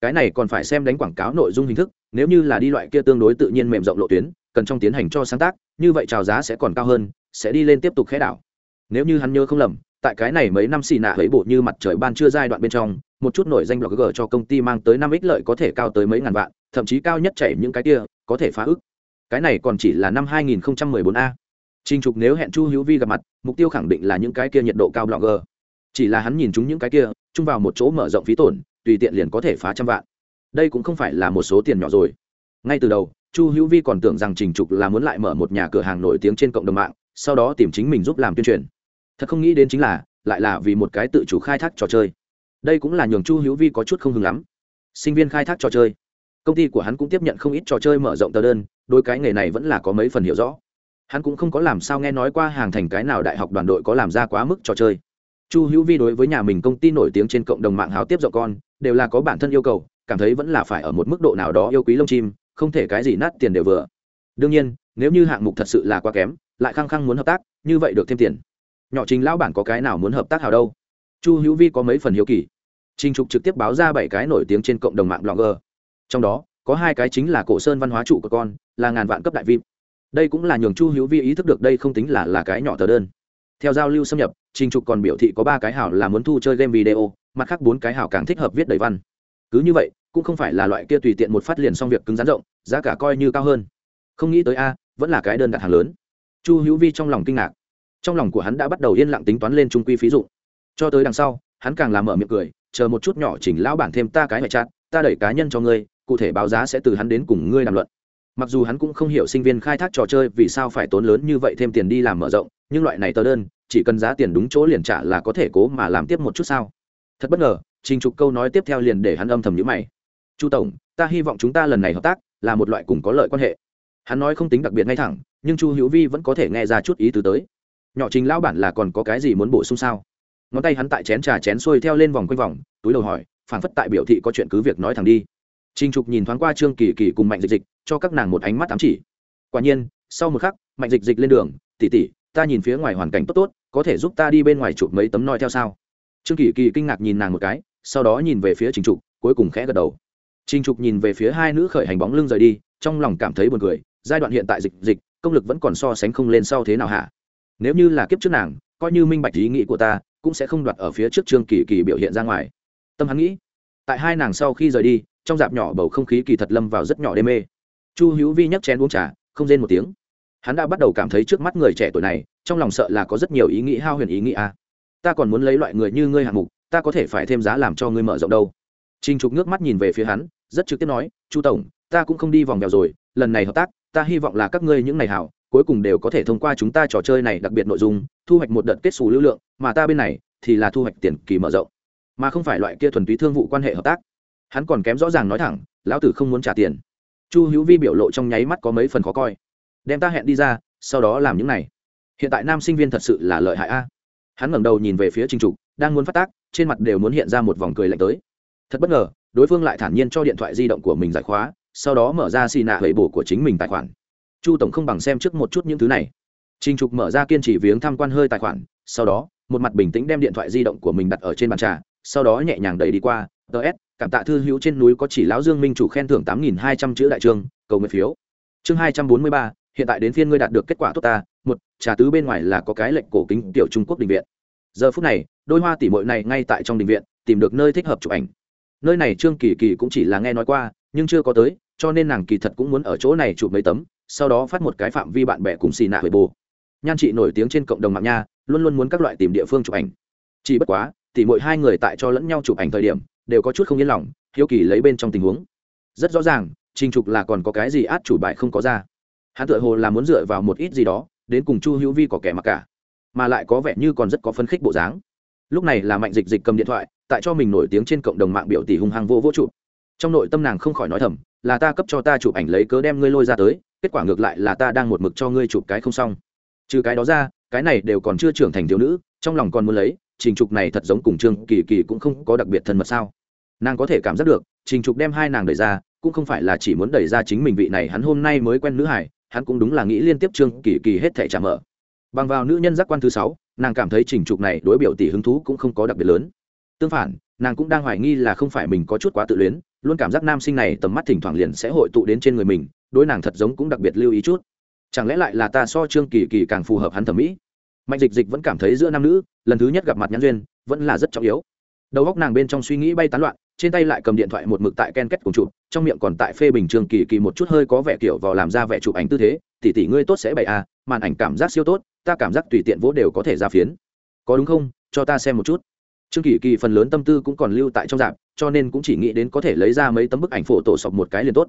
Cái này còn phải xem đánh quảng cáo nội dung hình thức, nếu như là đi loại kia tương đối tự nhiên mềm rộng lộ tuyến, cần trong tiến hành cho sáng tác như vậy trào giá sẽ còn cao hơn sẽ đi lên tiếp tục khẽ đảo nếu như hắn nhớ không lầm tại cái này mấy năm xì nạ ấy bộ như mặt trời ban chưa giai đoạn bên trong một chút nổi danh blogger cho công ty mang tới năm ích lợi có thể cao tới mấy ngàn vạn thậm chí cao nhất chảy những cái kia có thể phá ức cái này còn chỉ là năm 2014 a Trình Trục nếu hẹn Chu Hữu Vi gặp mặt, mục tiêu khẳng định là những cái kia nhiệt độ cao blogger. Chỉ là hắn nhìn chúng những cái kia, chung vào một chỗ mở rộng phí tổn, tùy tiện liền có thể phá trăm vạn. Đây cũng không phải là một số tiền nhỏ rồi. Ngay từ đầu, chu hữu vi còn tưởng rằng trình trục là muốn lại mở một nhà cửa hàng nổi tiếng trên cộng đồng mạng sau đó tìm chính mình giúp làm tuyên truyền thật không nghĩ đến chính là lại là vì một cái tự chủ khai thác trò chơi đây cũng là nhường chu hữu vi có chút không hứng lắm sinh viên khai thác trò chơi công ty của hắn cũng tiếp nhận không ít trò chơi mở rộng tờ đơn, đôi cái nghề này vẫn là có mấy phần hiểu rõ. Hắn cũng không có làm sao nghe nói qua hàng thành cái nào đại học đoàn đội có làm ra quá mức trò chơi. Chu hữu vi đối với nhà mình công ty nổi tiếng trên cộng đồng mạng háo tiếp rộng con, đều là có bản thân yêu cầu, cảm thấy vẫn là phải ở một mức độ nào đó yêu quý lông chim, không thể cái gì nát tiền đều vừa. Đương nhiên, nếu như hạng mục thật sự là quá kém, lại khăng khăng muốn hợp tác, như vậy được thêm tiền. Nhỏ trình lão bản có cái nào muốn hợp tác hào đâu? Chu hữu vi có mấy phần hiếu kỳ. Trình trục trực tiếp báo ra bảy cái nổi tiếng trên cộng đồng mạng blogger trong đó, có hai cái chính là cổ sơn văn hóa trụ của con, là ngàn vạn cấp đại vip đây cũng là nhường chu hữu vi ý thức được đây không tính là là cái nhỏ tờ đơn. Theo giao lưu xâm nhập, trình trục còn biểu thị có ba cái hảo là muốn thu chơi game video, mặt khác bốn cái hảo càng thích hợp viết đầy văn. Cứ như vậy, cũng không phải là loại kia tùy tiện một phát liền xong việc cứng rắn rộng, giá cả coi như cao hơn. Không nghĩ tới a, vẫn là cái đơn đặt hàng lớn. Chu hữu vi trong lòng kinh ngạc. Trong lòng của hắn đã bắt đầu yên lặng tính toán lên trung quy phí dụ cho tới đằng sau, hắn càng làm mở miệng cười, chờ một chút nhỏ chỉnh lão bản thêm ta cái ngoại chặt ta đẩy cá nhân cho ngươi cụ thể báo giá sẽ từ hắn đến cùng ngươi làm luận. Mặc dù hắn cũng không hiểu sinh viên khai thác trò chơi vì sao phải tốn lớn như vậy thêm tiền đi làm mở rộng, nhưng loại này tờ đơn, chỉ cần giá tiền đúng chỗ liền trả là có thể cố mà làm tiếp một chút sao? Thật bất ngờ, trình trục câu nói tiếp theo liền để hắn âm thầm nhữ mày. Chu tổng, ta hy vọng chúng ta lần này hợp tác là một loại cùng có lợi quan hệ. Hắn nói không tính đặc biệt ngay thẳng, nhưng chu hữu vi vẫn có thể nghe ra chút ý tứ tới. Nhỏ trình lão bản là còn có cái gì muốn bổ sung sao? Ngón tay hắn tại chén trà chén xuôi theo lên vòng quanh vòng, túi đầu hỏi phản phất tại biểu thị có chuyện cứ việc nói thẳng đi. Trình Trục nhìn thoáng qua Trương Kỳ Kỳ cùng Mạnh Dịch Dịch, cho các nàng một ánh mắt ám chỉ. Quả nhiên, sau một khắc, Mạnh Dịch Dịch lên đường, "Tỷ tỷ, ta nhìn phía ngoài hoàn cảnh tốt tốt, có thể giúp ta đi bên ngoài chụp mấy tấm noi theo sao?" Trương Kỳ Kỳ kinh ngạc nhìn nàng một cái, sau đó nhìn về phía Trình Trục, cuối cùng khẽ gật đầu. Trình Trục nhìn về phía hai nữ khởi hành bóng lưng rời đi, trong lòng cảm thấy buồn cười, giai đoạn hiện tại dịch dịch, công lực vẫn còn so sánh không lên sau thế nào hả? Nếu như là kiếp trước nàng, coi như minh bạch ý nghĩ của ta, cũng sẽ không đoạt ở phía trước Trương Kỳ Kỳ biểu hiện ra ngoài. Tâm hắn nghĩ. Tại hai nàng sau khi rời đi, trong dạp nhỏ bầu không khí kỳ thật lâm vào rất nhỏ đê mê. Chu Hữu Vi nhấc chén uống trà, không rên một tiếng. Hắn đã bắt đầu cảm thấy trước mắt người trẻ tuổi này, trong lòng sợ là có rất nhiều ý nghĩ hao huyền ý nghĩ a. Ta còn muốn lấy loại người như ngươi hạng mục, ta có thể phải thêm giá làm cho ngươi mở rộng đâu. Trình Trục nước mắt nhìn về phía hắn, rất trực tiếp nói, "Chu tổng, ta cũng không đi vòng vèo rồi, lần này hợp tác, ta hy vọng là các ngươi những này hảo, cuối cùng đều có thể thông qua chúng ta trò chơi này đặc biệt nội dung, thu hoạch một đợt kết sủ lưu lượng, mà ta bên này thì là thu hoạch tiền kỳ mở rộng, mà không phải loại kia thuần túy thương vụ quan hệ hợp tác." Hắn còn kém rõ ràng nói thẳng, lão tử không muốn trả tiền. Chu Hữu Vi biểu lộ trong nháy mắt có mấy phần khó coi. Đem ta hẹn đi ra, sau đó làm những này. Hiện tại nam sinh viên thật sự là lợi hại a. Hắn ngẩng đầu nhìn về phía Trình Trục, đang muốn phát tác, trên mặt đều muốn hiện ra một vòng cười lạnh tới thật bất ngờ đối phương lại thản nhiên cho điện thoại di động của mình giải khóa sau đó mở ra xì nạ hầy bổ của chính mình tài khoản chu tổng không bằng xem trước một chút những thứ này Trình trục mở ra kiên trì viếng tham quan hơi tài khoản sau đó một mặt bình tĩnh đem điện thoại di động của mình đặt ở trên bàn trà sau đó nhẹ nhàng đẩy đi qua ts cảm tạ thư hữu trên núi có chỉ lão dương minh chủ khen thưởng tám nghìn hai trăm chữ đại trương, cầu nguyện phiếu. Chương hai trăm bốn mươi ba, hiện tại đến phiên ngươi đạt được kết quả tốt ta, một, trà tứ bên ngoài là có cái lệnh cổ kính tiểu trung quốc đình viện. Giờ phút này, đôi hoa tỉ mội này ngay tại trong đình viện, tìm được nơi thích hợp chụp ảnh. Nơi này trương kỳ kỳ cũng chỉ là nghe nói qua, nhưng chưa có tới, cho nên nàng kỳ thật cũng muốn ở chỗ này chụp mấy tấm, sau đó phát một cái phạm vi bạn bè cùng xì nạ huệ bồ nhan chị nổi tiếng trên cộng đồng mạng nha, luôn luôn muốn các loại tìm địa phương chụp ảnh. Chỉ bất quá, tỉ mỗi hai người tại cho lẫn nhau chụp ảnh thời điểm đều có chút không yên lòng, hiếu kỳ lấy bên trong tình huống. Rất rõ ràng, trình trục là còn có cái gì át chủ bài không có ra. Hắn tự hồ là muốn dựa vào một ít gì đó, đến cùng chu hữu vi có kẻ mặc cả, mà lại có vẻ như còn rất có phân khích bộ dáng. Lúc này là mạnh dịch dịch cầm điện thoại, tại cho mình nổi tiếng trên cộng đồng mạng biểu tỷ hung hăng vô vô chụp. Trong nội tâm nàng không khỏi nói thầm, là ta cấp cho ta chụp ảnh lấy cớ đem ngươi lôi ra tới, kết quả ngược lại là ta đang một mực cho ngươi chụp cái không xong. Trừ cái đó ra, cái này đều còn chưa trưởng thành thiếu nữ, trong lòng còn muốn lấy, trình trục này thật giống cùng trương kỳ kỳ cũng không có đặc biệt thân mật sao? Nàng có thể cảm giác được, trình trục đem hai nàng đẩy ra, cũng không phải là chỉ muốn đẩy ra chính mình vị này hắn hôm nay mới quen nữ hải hắn cũng đúng là nghĩ liên tiếp trương kỳ kỳ hết thể trả mở. Bằng vào nữ nhân giác quan thứ sáu, nàng cảm thấy trình trục này đối biểu tỷ hứng thú cũng không có đặc biệt lớn. Tương phản, nàng cũng đang hoài nghi là không phải mình có chút quá tự luyến, luôn cảm giác nam sinh này tầm mắt thỉnh thoảng liền sẽ hội tụ đến trên người mình, đối nàng thật giống cũng đặc biệt lưu ý chút. Chẳng lẽ lại là ta so trương kỳ kỳ càng phù hợp hắn thẩm mỹ? Mạnh dịch dịch vẫn cảm thấy giữa nam nữ, lần thứ nhất gặp mặt nhãn duyên, vẫn là rất trọng yếu. Đầu góc nàng bên trong suy nghĩ bay tán loạn trên tay lại cầm điện thoại một mực tại ken kết cùng chụp, trong miệng còn tại phê bình trương kỳ kỳ một chút hơi có vẻ kiểu vào làm ra vẻ chụp ảnh tư thế, tỷ tỷ ngươi tốt sẽ bày à màn ảnh cảm giác siêu tốt, ta cảm giác tùy tiện vỗ đều có thể ra phiến. Có đúng không? Cho ta xem một chút. Trương kỳ kỳ phần lớn tâm tư cũng còn lưu tại trong dạp cho nên cũng chỉ nghĩ đến có thể lấy ra mấy tấm bức ảnh phổ tổ sọc một cái liền tốt.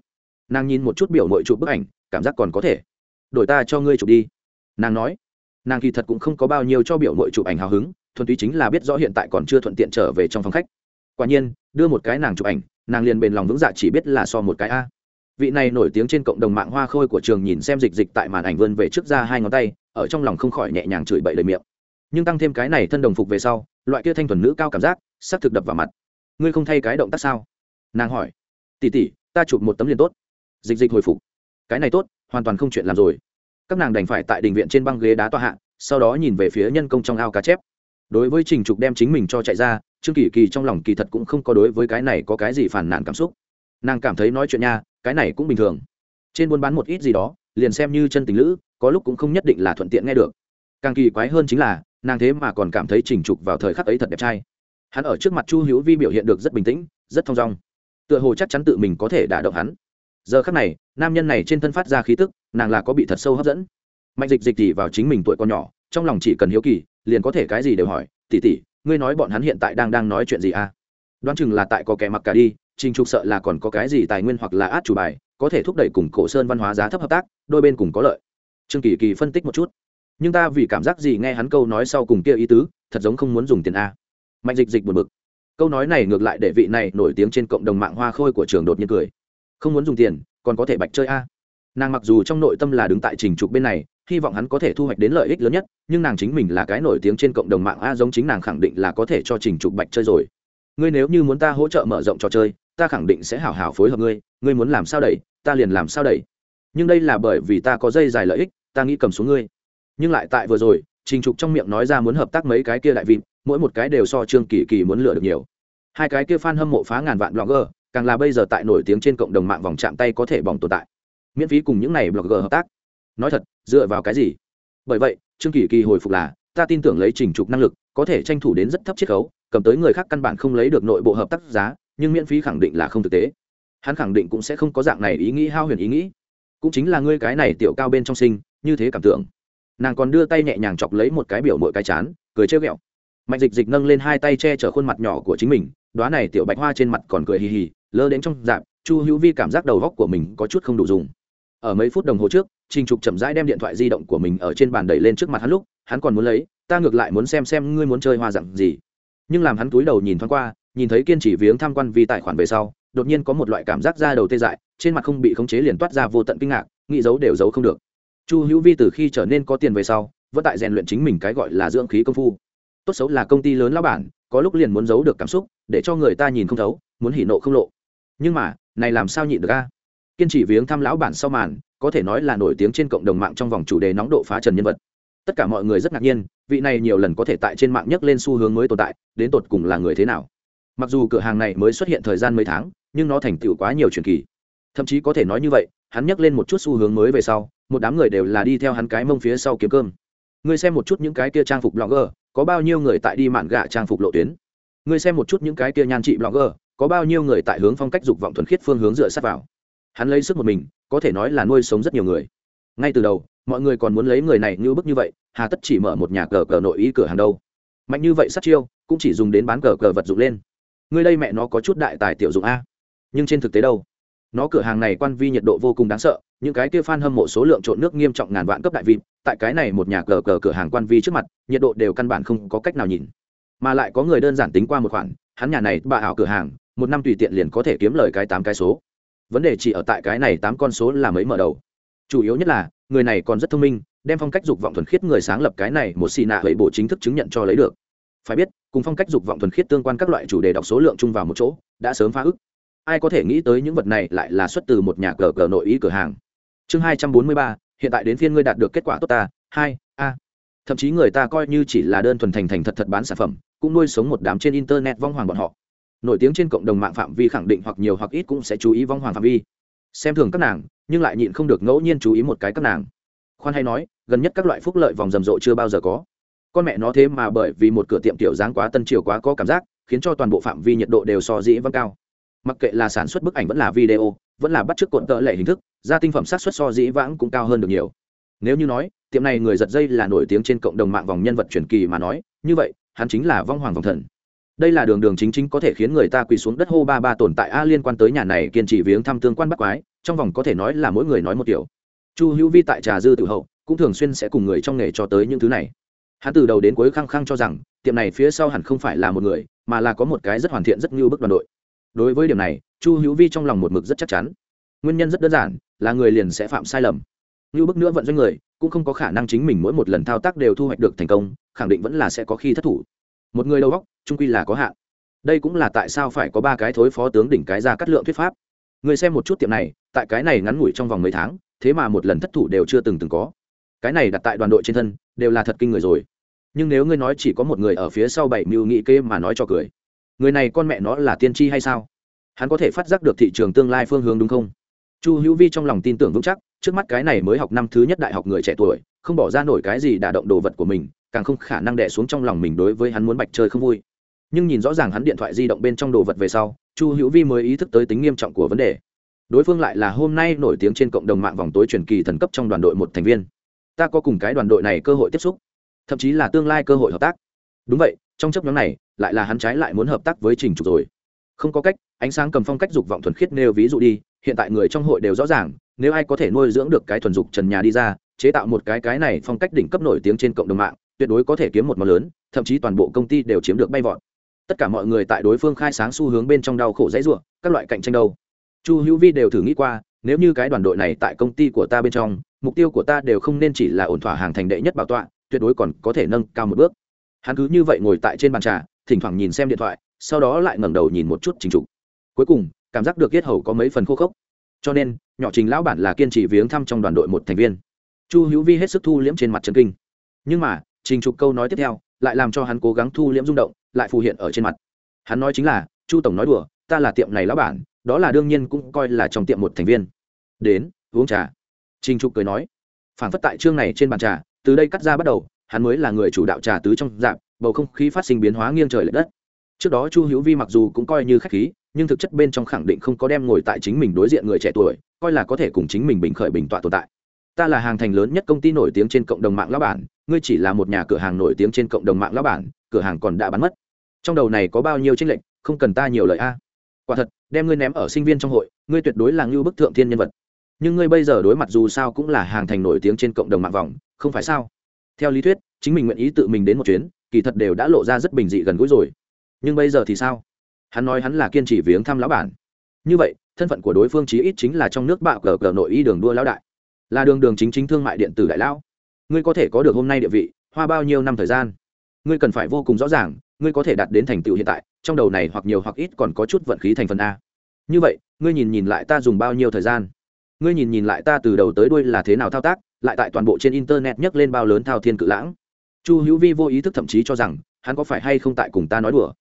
Nàng nhìn một chút biểu mội chụp bức ảnh, cảm giác còn có thể. Đổi ta cho ngươi chụp đi. Nàng nói. Nàng kỳ thật cũng không có bao nhiêu cho biểu mội chụp ảnh hào hứng, thuần túy chính là biết rõ hiện tại còn chưa thuận tiện trở về trong phòng khách quả nhiên, đưa một cái nàng chụp ảnh, nàng liền bền lòng vững dạ chỉ biết là so một cái a. Vị này nổi tiếng trên cộng đồng mạng hoa khôi của trường nhìn xem dịch dịch tại màn ảnh vươn về trước ra hai ngón tay, ở trong lòng không khỏi nhẹ nhàng chửi bậy lời miệng. Nhưng tăng thêm cái này thân đồng phục về sau, loại kia thanh thuần nữ cao cảm giác sắc thực đập vào mặt. Ngươi không thay cái động tác sao? Nàng hỏi. Tỉ tỉ ta chụp một tấm liền tốt. Dịch dịch hồi phục. Cái này tốt, hoàn toàn không chuyện làm rồi. Các nàng đành phải tại đình viện trên băng ghế đá tòa hạ, sau đó nhìn về phía nhân công trong ao cá chép. Đối với trình trục đem chính mình cho chạy ra trương kỳ kỳ trong lòng kỳ thật cũng không có đối với cái này có cái gì phản nản cảm xúc. Nàng cảm thấy nói chuyện nha, cái này cũng bình thường. Trên buôn bán một ít gì đó, liền xem như chân tình lữ, có lúc cũng không nhất định là thuận tiện nghe được. Càng kỳ quái hơn chính là, nàng thế mà còn cảm thấy trình trục vào thời khắc ấy thật đẹp trai. Hắn ở trước mặt chu hữu vi biểu hiện được rất bình tĩnh, rất thong dong. Tựa hồ chắc chắn tự mình có thể đả động hắn. Giờ khắc này, nam nhân này trên thân phát ra khí tức, nàng là có bị thật sâu hấp dẫn. Mạnh dịch dịch tỉ vào chính mình tuổi con nhỏ, trong lòng chỉ cần hiếu kỳ, liền có thể cái gì đều hỏi tỉ tỉ ngươi nói bọn hắn hiện tại đang đang nói chuyện gì à? Đoán chừng là tại có kẻ mặc cả đi, trình trục sợ là còn có cái gì tài nguyên hoặc là át chủ bài, có thể thúc đẩy cùng cổ sơn văn hóa giá thấp hợp tác, đôi bên cùng có lợi. Trương kỳ kỳ phân tích một chút. Nhưng ta vì cảm giác gì nghe hắn câu nói sau cùng kia ý tứ, thật giống không muốn dùng tiền a. Mạnh dịch dịch buồn bực. Câu nói này ngược lại để vị này nổi tiếng trên cộng đồng mạng hoa khôi của trường đột nhiên cười. Không muốn dùng tiền, còn có thể bạch chơi a nàng mặc dù trong nội tâm là đứng tại trình trục bên này, hy vọng hắn có thể thu hoạch đến lợi ích lớn nhất, nhưng nàng chính mình là cái nổi tiếng trên cộng đồng mạng a giống chính nàng khẳng định là có thể cho trình trục bạch chơi rồi. Ngươi nếu như muốn ta hỗ trợ mở rộng trò chơi, ta khẳng định sẽ hảo hảo phối hợp ngươi ngươi muốn làm sao đẩy, ta liền làm sao đẩy. Nhưng đây là bởi vì ta có dây dài lợi ích, ta nghĩ cầm xuống ngươi. Nhưng lại tại vừa rồi, trình trục trong miệng nói ra muốn hợp tác mấy cái kia đại vịt mỗi một cái đều so trương kỳ kỳ muốn lựa được nhiều. Hai cái kia fan hâm mộ phá ngàn vạn blogger, càng là bây giờ tại nổi tiếng trên cộng đồng mạng vòng chạm tay có thể bỏng tồn tại miễn phí cùng những này blogger hợp tác. Nói thật, dựa vào cái gì? Bởi vậy, trương kỳ kỳ hồi phục là, ta tin tưởng lấy trình trục năng lực, có thể tranh thủ đến rất thấp chiết khấu, cầm tới người khác căn bản không lấy được nội bộ hợp tác giá, nhưng miễn phí khẳng định là không thực tế. Hắn khẳng định cũng sẽ không có dạng này ý nghĩ, hao huyền ý nghĩ. Cũng chính là ngươi cái này tiểu cao bên trong sinh, như thế cảm tưởng. Nàng còn đưa tay nhẹ nhàng chọc lấy một cái biểu mội cái chán, cười trêu ghẹo. Mạnh dịch dịch nâng lên hai tay che chở khuôn mặt nhỏ của chính mình đoá này tiểu bạch hoa trên mặt còn cười hì hì, lơ đến trong dạp chu hữu vi cảm giác đầu góc của mình có chút không đủ dùng ở mấy phút đồng hồ trước, trình trục chậm rãi đem điện thoại di động của mình ở trên bàn đẩy lên trước mặt hắn lúc, hắn còn muốn lấy, ta ngược lại muốn xem xem ngươi muốn chơi hoa dặn gì. Nhưng làm hắn túi đầu nhìn thoáng qua, nhìn thấy kiên trì viếng tham quan vì tài khoản về sau, đột nhiên có một loại cảm giác ra đầu tê dại, trên mặt không bị khống chế liền toát ra vô tận kinh ngạc, nghĩ giấu đều giấu không được. Chu hữu vi từ khi trở nên có tiền về sau, vẫn tại rèn luyện chính mình cái gọi là dưỡng khí công phu. Tốt xấu là công ty lớn lao bản, có lúc liền muốn giấu được cảm xúc, để cho người ta nhìn không thấu, muốn hỉ nộ không lộ. Nhưng mà, này làm sao nhịn được a? Kiên trì viếng thăm lão bản sau màn, có thể nói là nổi tiếng trên cộng đồng mạng trong vòng chủ đề nóng độ phá trần nhân vật. Tất cả mọi người rất ngạc nhiên, vị này nhiều lần có thể tại trên mạng nhấc lên xu hướng mới tồn tại, đến tột cùng là người thế nào? Mặc dù cửa hàng này mới xuất hiện thời gian mấy tháng, nhưng nó thành tựu quá nhiều truyền kỳ. Thậm chí có thể nói như vậy, hắn nhắc lên một chút xu hướng mới về sau, một đám người đều là đi theo hắn cái mông phía sau kiếm cơm. Ngươi xem một chút những cái kia trang phục blogger, có bao nhiêu người tại đi mạn gạ trang phục lộ tuyến? Ngươi xem một chút những cái kia nhan trị blogger, có bao nhiêu người tại hướng phong cách dục vọng thuần khiết phương hướng dựa sát vào? Hắn lấy sức một mình, có thể nói là nuôi sống rất nhiều người. Ngay từ đầu, mọi người còn muốn lấy người này như bức như vậy, hà tất chỉ mở một nhà cờ cờ nội ý cửa hàng đâu. Mạnh như vậy sát chiêu, cũng chỉ dùng đến bán cờ cờ vật dụng lên. Người đây mẹ nó có chút đại tài tiểu dụng a. Nhưng trên thực tế đâu? Nó cửa hàng này quan vi nhiệt độ vô cùng đáng sợ, những cái kia fan hâm mộ số lượng trộn nước nghiêm trọng ngàn vạn cấp đại vịt, tại cái này một nhà cờ cờ cửa hàng quan vi trước mặt, nhiệt độ đều căn bản không có cách nào nhìn. Mà lại có người đơn giản tính qua một khoản, hắn nhà này bà ảo cửa hàng, một năm tùy tiện liền có thể kiếm lời cái tám cái số vấn đề chỉ ở tại cái này tám con số là mấy mở đầu. Chủ yếu nhất là, người này còn rất thông minh, đem phong cách dục vọng thuần khiết người sáng lập cái này một xì nạ hệ bộ chính thức chứng nhận cho lấy được. Phải biết, cùng phong cách dục vọng thuần khiết tương quan các loại chủ đề đọc số lượng chung vào một chỗ, đã sớm phá ức. Ai có thể nghĩ tới những vật này lại là xuất từ một nhà cờ cờ nội ý cửa hàng. Chương hai trăm bốn mươi ba, hiện tại đến phiên ngươi đạt được kết quả tốt ta, hai, a. Thậm chí người ta coi như chỉ là đơn thuần thành thành thật thật bán sản phẩm, cũng nuôi sống một đám trên internet vong hoàng bọn họ nổi tiếng trên cộng đồng mạng phạm vi khẳng định hoặc nhiều hoặc ít cũng sẽ chú ý vong hoàng phạm vi. Xem thường các nàng, nhưng lại nhịn không được ngẫu nhiên chú ý một cái các nàng. Khoan hay nói, gần nhất các loại phúc lợi vòng rầm rộ chưa bao giờ có. Con mẹ nó thế mà bởi vì một cửa tiệm tiểu dáng quá tân triều quá có cảm giác, khiến cho toàn bộ phạm vi nhiệt độ đều so dĩ văng cao. Mặc kệ là sản xuất bức ảnh vẫn là video, vẫn là bắt chước cuộn tợ lệ hình thức ra tinh phẩm sát xuất so dĩ vãng cũng cao hơn được nhiều. Nếu như nói, tiệm này người giật dây là nổi tiếng trên cộng đồng mạng vòng nhân vật truyền kỳ mà nói, như vậy, hắn chính là vong hoàng vòng thần đây là đường đường chính chính có thể khiến người ta quỳ xuống đất hô ba ba tồn tại a liên quan tới nhà này kiên trì viếng thăm tương quan bắc quái, trong vòng có thể nói là mỗi người nói một kiểu chu hữu vi tại trà dư tự hậu, cũng thường xuyên sẽ cùng người trong nghề cho tới những thứ này. Hắn từ đầu đến cuối khăng khăng cho rằng, tiệm này phía sau hẳn không phải là một người, mà là có một cái rất hoàn thiện, rất như bức đoàn đội. Đối với điểm này, chu hữu vi trong lòng một mực rất chắc chắn. Nguyên nhân rất đơn giản, là người liền sẽ phạm sai lầm. Như bức nữa vận doanh người, cũng không có khả năng chính mình mỗi một lần thao tác đều thu hoạch được thành công, khẳng định vẫn là sẽ có khi thất thủ một người đầu góc, trung quy là có hạn. Đây cũng là tại sao phải có ba cái thối phó tướng đỉnh cái ra cắt lượng thuyết pháp. Người xem một chút tiệm này, tại cái này ngắn ngủi trong vòng mấy tháng, thế mà một lần thất thủ đều chưa từng từng có. Cái này đặt tại đoàn đội trên thân, đều là thật kinh người rồi. Nhưng nếu ngươi nói chỉ có một người ở phía sau bảy mưu nghị kê mà nói cho cười, người này con mẹ nó là tiên tri hay sao? Hắn có thể phát giác được thị trường tương lai phương hướng đúng không? Chu hữu vi trong lòng tin tưởng vững chắc, trước mắt cái này mới học năm thứ nhất đại học người trẻ tuổi, không bỏ ra nổi cái gì đả động đồ vật của mình càng không khả năng đẻ xuống trong lòng mình đối với hắn muốn bạch chơi không vui. Nhưng nhìn rõ ràng hắn điện thoại di động bên trong đồ vật về sau, chu hữu vi mới ý thức tới tính nghiêm trọng của vấn đề. Đối phương lại là hôm nay nổi tiếng trên cộng đồng mạng vòng tối truyền kỳ thần cấp trong đoàn đội một thành viên. Ta có cùng cái đoàn đội này cơ hội tiếp xúc, thậm chí là tương lai cơ hội hợp tác. Đúng vậy, trong chấp nhóm này, lại là hắn trái lại muốn hợp tác với trình trục rồi. Không có cách, ánh sáng cầm phong cách dục vọng thuần khiết nêu ví dụ đi, hiện tại người trong hội đều rõ ràng, nếu ai có thể nuôi dưỡng được cái thuần dục trần nhà đi ra, chế tạo một cái cái này phong cách đỉnh cấp nổi tiếng trên cộng đồng mạng tuyệt đối có thể kiếm một món lớn, thậm chí toàn bộ công ty đều chiếm được bay vọt. Tất cả mọi người tại đối phương khai sáng xu hướng bên trong đau khổ dãy ruộng các loại cạnh tranh đâu. Chu hữu vi đều thử nghĩ qua, nếu như cái đoàn đội này tại công ty của ta bên trong, mục tiêu của ta đều không nên chỉ là ổn thỏa hàng thành đệ nhất bảo tọa, tuyệt đối còn có thể nâng cao một bước. Hắn cứ như vậy ngồi tại trên bàn trà, thỉnh thoảng nhìn xem điện thoại, sau đó lại ngẩng đầu nhìn một chút trình trục cuối cùng, cảm giác được yết hầu có mấy phần khô khốc. Cho nên, nhỏ trình lão bản là kiên trì viếng thăm trong đoàn đội một thành viên. Chu hữu vi hết sức thu liễm trên mặt trần kinh. Nhưng mà trình trục câu nói tiếp theo lại làm cho hắn cố gắng thu liễm rung động, lại phù hiện ở trên mặt. Hắn nói chính là, chu tổng nói đùa, ta là tiệm này lão bản, đó là đương nhiên cũng coi là trong tiệm một thành viên. Đến, uống trà. Trình trục cười nói. Phản phất tại chương này trên bàn trà, từ đây cắt ra bắt đầu, hắn mới là người chủ đạo trà tứ trong dạng, bầu không khí phát sinh biến hóa nghiêng trời l ệ đất. Trước đó chu hữu vi mặc dù cũng coi như k h á c h khí, nhưng thực chất bên trong khẳng định không có đem ngồi tại chính mình đối diện người trẻ tuổi, coi là có thể cùng chính mình bình khởi bình tọa tồn tại. Ta là hàng thành lớn nhất công ty nổi tiếng trên cộng đồng mạng lão bản ngươi chỉ là một nhà cửa hàng nổi tiếng trên cộng đồng mạng lão bản, cửa hàng còn đã bán mất. Trong đầu này có bao nhiêu tranh lệch, không cần ta nhiều lời a. Quả thật, đem ngươi ném ở sinh viên trong hội, ngươi tuyệt đối là ngưu bức thượng thiên nhân vật. Nhưng ngươi bây giờ đối mặt dù sao cũng là hàng thành nổi tiếng trên cộng đồng mạng vòng, không phải sao? Theo lý thuyết, chính mình nguyện ý tự mình đến một chuyến, kỳ thật đều đã lộ ra rất bình dị gần gũi rồi. Nhưng bây giờ thì sao? Hắn nói hắn là kiên trì viếng thăm lão bản. Như vậy, thân phận của đối phương chí ít chính là trong nước bạo cờ cờ nội y đường đua lão đại. Là đường đường chính chính thương mại điện tử đại lão ngươi có thể có được hôm nay địa vị, hoa bao nhiêu năm thời gian? Ngươi cần phải vô cùng rõ ràng, ngươi có thể đạt đến thành tựu hiện tại, trong đầu này hoặc nhiều hoặc ít còn có chút vận khí thành phần a. Như vậy, ngươi nhìn nhìn lại ta dùng bao nhiêu thời gian? Ngươi nhìn nhìn lại ta từ đầu tới đuôi là thế nào thao tác, lại tại toàn bộ trên internet nhấc lên bao lớn thao thiên cự lãng. Chu hữu vi vô ý thức thậm chí cho rằng, hắn có phải hay không tại cùng ta nói đùa?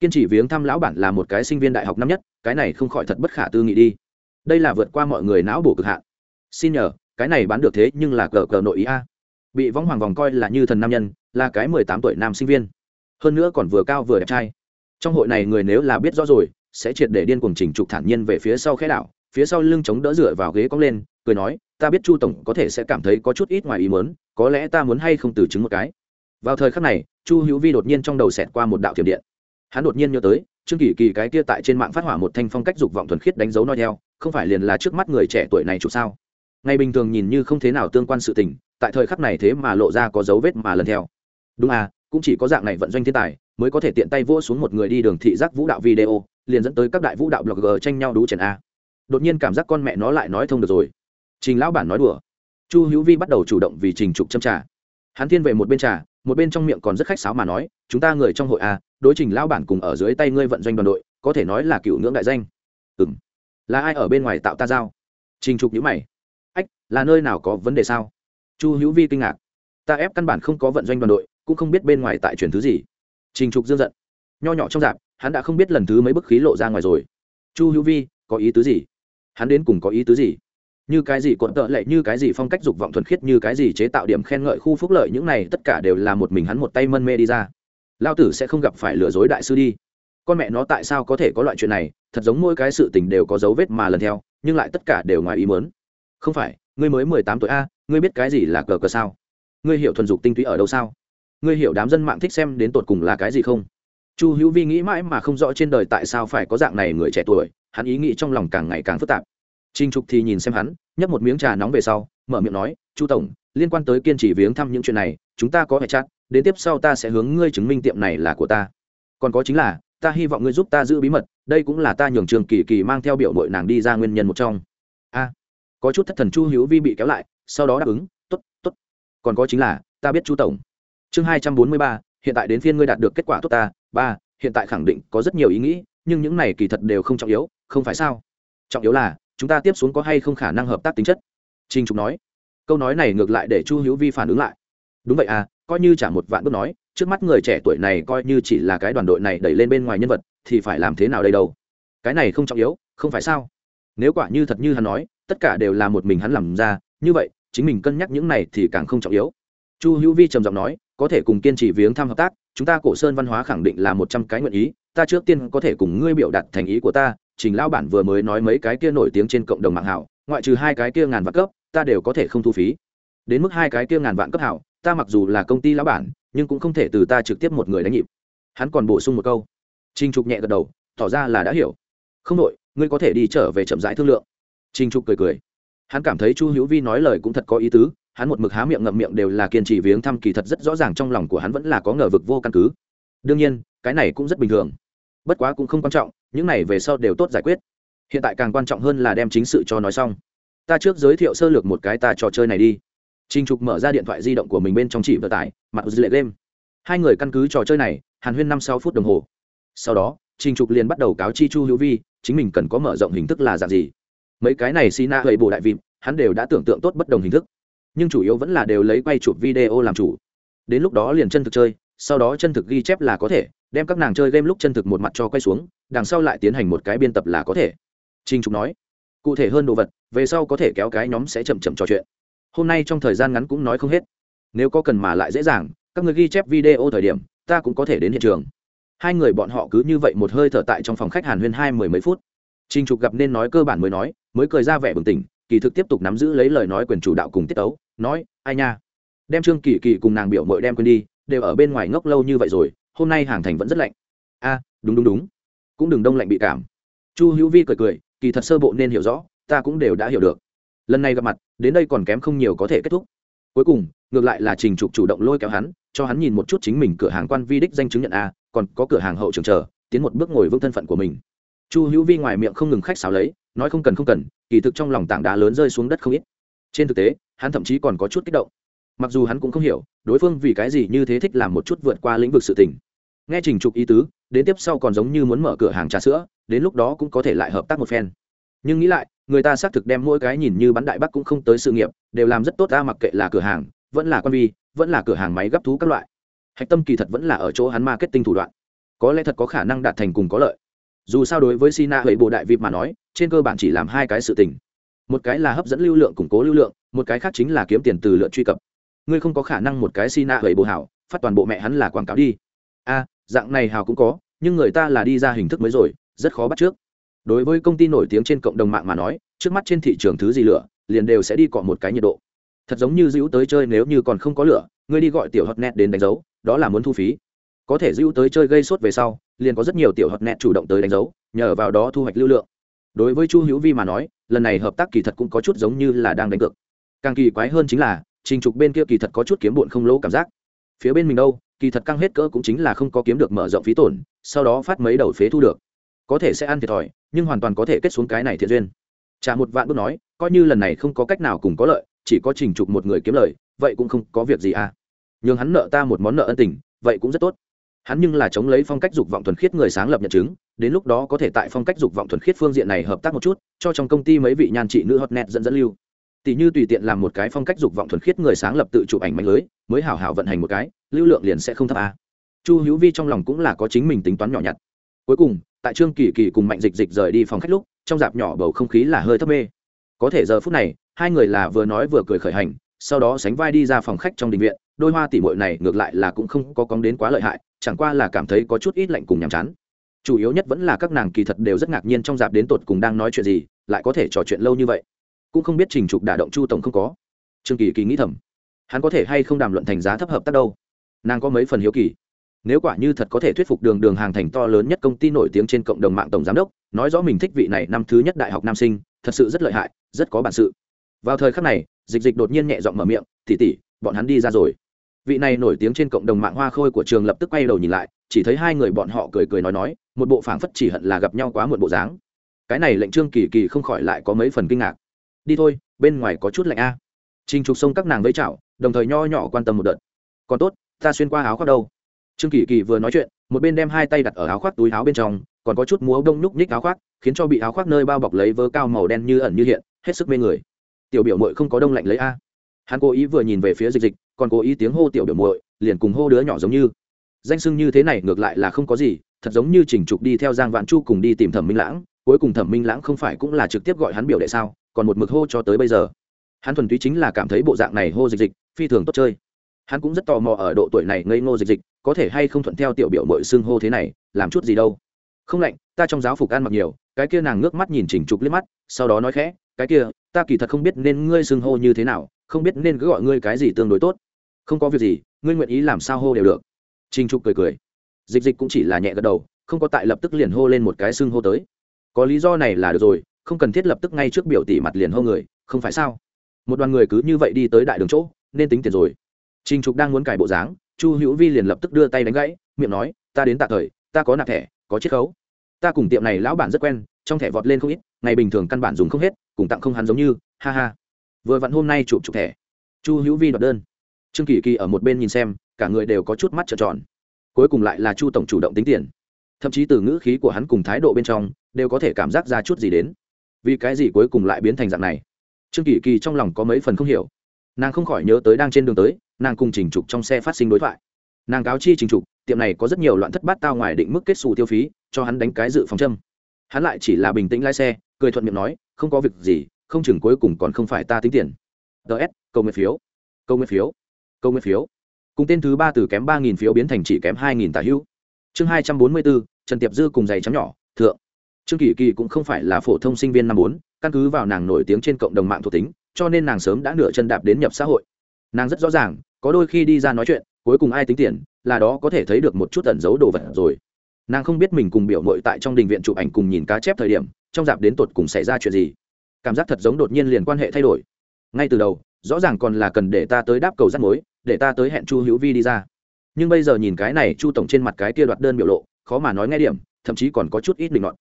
Kiên trì viếng thăm lão bản là một cái sinh viên đại học năm nhất, cái này không khỏi thật bất khả tư nghị đi. Đây là vượt qua mọi người não bổ cực hạn. Xin nhờ, cái này bán được thế nhưng là cờ cờ nội ý a bị võng hoàng vòng coi là như thần nam nhân, là cái mười tám tuổi nam sinh viên. Hơn nữa còn vừa cao vừa đẹp trai. Trong hội này người nếu là biết rõ rồi, sẽ triệt để điên cuồng trình trục thản nhiên về phía sau khẽ đảo, phía sau lưng chống đỡ dựa vào ghế cong lên, cười nói, ta biết chu tổng có thể sẽ cảm thấy có chút ít ngoài ý mớn có lẽ ta muốn hay không từ chứng một cái. Vào thời khắc này, chu hữu vi đột nhiên trong đầu xẹt qua một đạo thiểm điện. Hắn đột nhiên nhớ tới, trương kỳ kỳ cái kia tại trên mạng phát hỏa một thanh phong cách dục vọng thuần khiết đánh dấu nói theo, không phải liền là trước mắt người trẻ tuổi này chụp sao? Ngày bình thường nhìn như không thế nào tương quan sự tình tại thời khắc này thế mà lộ ra có dấu vết mà lần theo. Đúng à cũng chỉ có dạng này vận doanh thiên tài mới có thể tiện tay vỗ xuống một người đi đường thị giác vũ đạo video, liền dẫn tới các đại vũ đạo blogger tranh nhau đú trần a. Đột nhiên cảm giác con mẹ nó lại nói thông được rồi. Trình lão bản nói đùa. Chu hữu vi bắt đầu chủ động vì trình trục châm trà. Hắn thiên về một bên trà, một bên trong miệng còn rất khách sáo mà nói, chúng ta người trong hội a đối trình lão bản cùng ở dưới tay ngươi vận doanh đoàn đội, có thể nói là cựu ngưỡng đại danh. Ừ m là ai ở bên ngoài tạo ta giao? Trình trục nhữ mày. Ách, là nơi nào có vấn đề sao? Chu hữu vi kinh ngạc. Ta ép căn bản không có vận doanh đoàn đội, cũng không biết bên ngoài tại truyền thứ gì. Trình trục dương giận. Nho nhỏ trong dạp, hắn đã không biết lần thứ mấy bức khí lộ ra ngoài rồi. Chu hữu vi, có ý tứ gì? Hắn đến cùng có ý tứ gì? Như cái gì cuộn tợ lệ, như cái gì phong cách dục vọng thuần khiết, như cái gì chế tạo điểm khen ngợi khu phúc lợi, những này tất cả đều là một mình hắn một tay mân mê đi ra. Lao tử sẽ không gặp phải lừa dối đại sư đi. Con mẹ nó tại sao có thể có loại chuyện này? Thật giống mỗi cái sự tình đều có dấu vết mà lần theo, nhưng lại tất cả đều ngoài ý mớn không phải ngươi mới mười tám tuổi a, ngươi biết cái gì là cờ cờ sao? Ngươi hiểu thuần dục tinh túy ở đâu sao? Ngươi hiểu đám dân mạng thích xem đến tột cùng là cái gì không? Chu hữu vi nghĩ mãi mà không rõ trên đời tại sao phải có dạng này người trẻ tuổi, hắn ý nghĩ trong lòng càng ngày càng phức tạp. Trinh trục thì nhìn xem hắn, nhấp một miếng trà nóng về sau, mở miệng nói, chu tổng, liên quan tới kiên trì viếng thăm những chuyện này, chúng ta có hệ chặt đến tiếp sau ta sẽ hướng ngươi chứng minh tiệm này là của ta. Còn có chính là, ta hy vọng ngươi giúp ta giữ bí mật, đây cũng là ta nhường trường kỳ kỳ mang theo biểu mội nàng đi ra nguyên nhân một trong. A có chút thất thần chu hữu vi bị kéo lại, sau đó đáp ứng t ố t t ố t còn có chính là, ta biết chu tổng. Chương hai trăm bốn mươi ba, hiện tại đến phiên ngươi đạt được kết quả tốt ta. Ba, hiện tại khẳng định có rất nhiều ý nghĩ, nhưng những này kỳ thật đều không trọng yếu, không phải sao? Trọng yếu là, chúng ta tiếp xuống có hay không khả năng hợp tác tính chất? Trinh trục nói. Câu nói này ngược lại để chu hữu vi phản ứng lại. Đúng vậy à coi như trả một vạn bước nói, trước mắt người trẻ tuổi này coi như chỉ là cái đoàn đội này đẩy lên bên ngoài nhân vật, thì phải làm thế nào đây đâu? Cái này không trọng yếu, không phải sao? Nếu quả như thật như hắn nói tất cả đều là một mình hắn làm ra, như vậy, chính mình cân nhắc những này thì càng không trọng yếu. Chu hữu vi trầm giọng nói, có thể cùng kiên trì viếng thăm hợp tác, chúng ta cổ sơn văn hóa khẳng định là một trăm cái nguyện ý, ta trước tiên có thể cùng ngươi biểu đạt thành ý của ta, trình lao bản vừa mới nói mấy cái kia nổi tiếng trên cộng đồng mạng hảo, ngoại trừ hai cái kia ngàn vạn cấp, ta đều có thể không thu phí. Đến mức hai cái kia ngàn vạn cấp hảo, ta mặc dù là công ty lão bản, nhưng cũng không thể từ ta trực tiếp một người đánh nhịp. Hắn còn bổ sung một câu. Trình trục nhẹ gật đầu, tỏ ra là đã hiểu. Không đội ngươi có thể đi trở về chậm rãi thương lượng trình trục cười cười. Hắn cảm thấy chu hữu vi nói lời cũng thật có ý tứ, hắn một mực há miệng ngậm miệng đều là kiên trì viếng thăm kỳ thật rất rõ ràng trong lòng của hắn vẫn là có ngờ vực vô căn cứ. Đương nhiên, cái này cũng rất bình thường. Bất quá cũng không quan trọng, những này về sau đều tốt giải quyết. Hiện tại càng quan trọng hơn là đem chính sự cho nói xong. Ta trước giới thiệu sơ lược một cái ta trò chơi này đi. Trình trục mở ra điện thoại di động của mình bên trong chỉ vừa tải, mặt dữ lệ game hai người căn cứ trò chơi này, hàn huyên năm sáu phút đồng hồ. Sau đó, Trình trục liền bắt đầu cáo chi chu hữu vi, chính mình cần có mở rộng hình thức là dạng gì mấy cái này xi na hầy bồ đại vịm hắn đều đã tưởng tượng tốt bất đồng hình thức. Nhưng chủ yếu vẫn là đều lấy quay chụp video làm chủ. Đến lúc đó liền chân thực chơi, sau đó chân thực ghi chép là có thể, đem các nàng chơi game lúc chân thực một mặt cho quay xuống, đằng sau lại tiến hành một cái biên tập là có thể. Trinh trục nói, cụ thể hơn đồ vật, về sau có thể kéo cái nhóm sẽ chậm chậm trò chuyện. Hôm nay trong thời gian ngắn cũng nói không hết. Nếu có cần mà lại dễ dàng, các người ghi chép video thời điểm, ta cũng có thể đến hiện trường. Hai người bọn họ cứ như vậy một hơi thở tại trong phòng khách hàn huyên hai mười mấy phút. Trình trục gặp nên nói cơ bản mới nói, mới cười ra vẻ bừng tỉnh, kỳ thực tiếp tục nắm giữ lấy lời nói quyền chủ đạo cùng tiết tấu, nói, ai nha, đem trương kỳ kỳ cùng nàng biểu muội đem quên đi, đều ở bên ngoài ngốc lâu như vậy rồi, hôm nay hàng thành vẫn rất lạnh. A, đúng đúng đúng, cũng đừng đông lạnh bị cảm. Chu hữu vi cười cười, kỳ thật sơ bộ nên hiểu rõ, ta cũng đều đã hiểu được. Lần này gặp mặt, đến đây còn kém không nhiều có thể kết thúc. Cuối cùng, ngược lại là trình trục chủ động lôi kéo hắn, cho hắn nhìn một chút chính mình cửa hàng quan vi đích danh chứng nhận a, còn có cửa hàng hậu trường chờ, tiến một bước ngồi vững thân phận của mình chu hữu vi ngoài miệng không ngừng khách xáo lấy, nói không cần không cần, kỳ thực trong lòng tảng đá lớn rơi xuống đất không ít. Trên thực tế, hắn thậm chí còn có chút kích động. Mặc dù hắn cũng không hiểu, đối phương vì cái gì như thế thích làm một chút vượt qua lĩnh vực sự tình. Nghe trình trục ý tứ, đến tiếp sau còn giống như muốn mở cửa hàng trà sữa, đến lúc đó cũng có thể lại hợp tác một phen. Nhưng nghĩ lại, người ta xác thực đem mỗi cái nhìn như bắn đại bắc cũng không tới sự nghiệp, đều làm rất tốt ta mặc kệ là cửa hàng, vẫn là quan vi, vẫn là cửa hàng máy gấp thú các loại. Hạch tâm kỳ thật vẫn là ở chỗ hắn marketing thủ đoạn. Có lẽ thật có khả năng đạt thành cùng có lợi dù sao đối với sina hệ bộ đại vip mà nói, trên cơ bản chỉ làm hai cái sự tình. Một cái là hấp dẫn lưu lượng, củng cố lưu lượng, một cái khác chính là kiếm tiền từ lượt truy cập. Ngươi không có khả năng một cái sina hệ bộ hảo, phát toàn bộ mẹ hắn là quảng cáo đi. A, dạng này hào cũng có, nhưng người ta là đi ra hình thức mới rồi, rất khó bắt trước. Đối với công ty nổi tiếng trên cộng đồng mạng mà nói, trước mắt trên thị trường thứ gì lửa, liền đều sẽ đi cọ một cái nhiệt độ. Thật giống như dữ tới chơi nếu như còn không có lửa, ngươi đi gọi tiểu hot net đến đánh dấu, đó là muốn thu phí. Có thể dữ tới chơi gây sốt về sau liền có rất nhiều tiểu hot net chủ động tới đánh dấu, nhờ vào đó thu hoạch lưu lượng. Đối với chu hữu vi mà nói, lần này hợp tác kỳ thật cũng có chút giống như là đang đánh cược. Càng kỳ quái hơn chính là, trình trục bên kia kỳ thật có chút kiếm bụn không lỗ cảm giác. Phía bên mình đâu, kỳ thật căng hết cỡ cũng chính là không có kiếm được mở rộng phí tổn, sau đó phát mấy đầu phế thu được. Có thể sẽ ăn thiệt thòi, nhưng hoàn toàn có thể kết xuống cái này thiện duyên. Trả một vạn bước nói, coi như lần này không có cách nào cùng có lợi, chỉ có trình trục một người kiếm lời, vậy cũng không có việc gì à. Nhường hắn nợ ta một món nợ ân tình, vậy cũng rất tốt hắn nhưng là chống lấy phong cách dục vọng thuần khiết người sáng lập nhận chứng, đến lúc đó có thể tại phong cách dục vọng thuần khiết phương diện này hợp tác một chút, cho trong công ty mấy vị nhan trị nữ hot net dẫn dẫn lưu. Tỷ như tùy tiện làm một cái phong cách dục vọng thuần khiết người sáng lập tự chụp ảnh mạnh lưới, mới hảo hảo vận hành một cái, lưu lượng liền sẽ không thấp à. chu hữu vi trong lòng cũng là có chính mình tính toán nhỏ nhặt. Cuối cùng, tại trương kỳ kỳ cùng mạnh dịch dịch rời đi phòng khách lúc, trong dạp nhỏ bầu không khí là hơi thấp mê. Có thể giờ phút này, hai người là vừa nói vừa cười khởi hành, sau đó sánh vai đi ra phòng khách trong đình viện đôi hoa tỉ mội này ngược lại là cũng không có cóng đến quá lợi hại, chẳng qua là cảm thấy có chút ít lạnh cùng nhàm chán. Chủ yếu nhất vẫn là các nàng kỳ thật đều rất ngạc nhiên trong dạp đến tột cùng đang nói chuyện gì, lại có thể trò chuyện lâu như vậy. Cũng không biết trình trục đả động chu tổng không có. Trương kỳ kỳ nghĩ thầm, hắn có thể hay không đàm luận thành giá thấp hợp tác đâu? Nàng có mấy phần hiếu kỳ. Nếu quả như thật có thể thuyết phục đường đường hàng thành to lớn nhất công ty nổi tiếng trên cộng đồng mạng tổng giám đốc, nói rõ mình thích vị này năm thứ nhất đại học nam sinh, thật sự rất lợi hại, rất có bản sự. Vào thời khắc này, dịch dịch đột nhiên nhẹ giọng mở miệng tỉ tỉ bọn hắn đi ra rồi vị này nổi tiếng trên cộng đồng mạng hoa khôi của trường lập tức quay đầu nhìn lại, chỉ thấy hai người bọn họ cười cười nói nói, một bộ phảng phất chỉ hận là gặp nhau quá muộn bộ dáng. Cái này lệnh trương kỳ kỳ không khỏi lại có mấy phần kinh ngạc. Đi thôi, bên ngoài có chút lạnh a. À. trục sông các nàng với chảo đồng thời nho nhỏ quan tâm một đợt. Còn tốt, ta xuyên qua áo khoác đâu. Trương kỳ kỳ vừa nói chuyện, một bên đem hai tay đặt ở áo khoác túi áo bên trong, còn có chút múa đông nhúc nhích áo khoác, khiến cho bị áo khoác nơi bao bọc lấy vớ cao màu đen như ẩn như hiện, hết sức mê người. Tiểu biểu mội không có đông lạnh lấy a. Hắn cố ý vừa nhìn về phía dịch dịch còn cố ý tiếng hô tiểu biểu muội, liền cùng hô đứa nhỏ giống như. Danh sưng như thế này ngược lại là không có gì, thật giống như chỉnh trục đi theo giang vạn chu cùng đi tìm thẩm minh lãng, cuối cùng thẩm minh lãng không phải cũng là trực tiếp gọi hắn biểu đệ sao, còn một mực hô cho tới bây giờ. Hắn thuần túy chính là cảm thấy bộ dạng này hô dịch dịch, phi thường tốt chơi. Hắn cũng rất tò mò ở độ tuổi này ngây ngô dịch dịch, có thể hay không thuận theo tiểu biểu mội xưng hô thế này, làm chút gì đâu. Không lạnh, ta trong giáo phục ăn mặc nhiều, cái kia nàng ngước mắt nhìn chỉnh trục liếc mắt, sau đó nói khẽ, cái kia, ta kỳ thật không biết nên ngươi xưng hô như thế nào, không biết nên cứ gọi ngươi cái gì tương đối tốt không có việc gì, ngươi nguyện ý làm sao hô đều được. Trinh trục cười cười. Dịch dịch cũng chỉ là nhẹ gật đầu, không có tại lập tức liền hô lên một cái xưng hô tới. Có lý do này là được rồi, không cần thiết lập tức ngay trước biểu tỷ mặt liền hô người, không phải sao? Một đoàn người cứ như vậy đi tới đại đường chỗ, nên tính tiền rồi. Trinh trục đang muốn cải bộ dáng, chu hữu vi liền lập tức đưa tay đánh gãy, miệng nói, ta đến tạ thời, ta có nạp thẻ, có chiết khấu. Ta cùng tiệm này lão bản rất quen, trong thẻ vọt lên không ít, ngày bình thường căn bản dùng không hết, cùng tặng không hắn giống như, ha ha. Vừa vặn hôm nay chụp chụp thẻ. Chu hữu vi đoạt đơn trương kỳ kỳ ở một bên nhìn xem, cả người đều có chút mắt trợn tròn. Cuối cùng lại là chu tổng chủ động tính tiền. Thậm chí từ ngữ khí của hắn cùng thái độ bên trong, đều có thể cảm giác ra chút gì đến. Vì cái gì cuối cùng lại biến thành dạng này? Trương kỳ kỳ trong lòng có mấy phần không hiểu. Nàng không khỏi nhớ tới đang trên đường tới, nàng cùng trình trục trong xe phát sinh đối thoại. Nàng cáo chi trình trục, tiệm này có rất nhiều loạn thất bát tao ngoài định mức kết xù tiêu phí, cho hắn đánh cái dự phòng châm. Hắn lại chỉ là bình tĩnh lái xe, cười thuận miệng nói, không có việc gì, không chừng cuối cùng còn không phải ta tính tiền. Ts câu nguyện phiếu. Câu nguyện phiếu? Câu nguyện phiếu. Cùng tên thứ ba từ kém ba nghìn phiếu biến thành chỉ kém hai nghìn tả hữu. Chương hai trăm bốn mươi bốn, trần tiệp dư cùng giày chấm nhỏ, thượng. Trương kỳ kỳ cũng không phải là phổ thông sinh viên năm bốn, căn cứ vào nàng nổi tiếng trên cộng đồng mạng thuộc tính, cho nên nàng sớm đã nửa chân đạp đến nhập xã hội. Nàng rất rõ ràng, có đôi khi đi ra nói chuyện, cuối cùng ai tính tiền, là đó có thể thấy được một chút tẩn giấu đồ vật rồi. Nàng không biết mình cùng biểu mội tại trong đình viện chụp ảnh cùng nhìn cá chép thời điểm, trong dạp đến tột cùng xảy ra chuyện gì. Cảm giác thật giống đột nhiên liền quan hệ thay đổi. Ngay từ đầu, rõ ràng còn là cần để ta tới đáp cầu rắt mối để ta tới hẹn chu hữu vi đi ra. Nhưng bây giờ nhìn cái này chu tổng trên mặt cái kia đoạt đơn biểu lộ, khó mà nói nghe điểm, thậm chí còn có chút ít định luận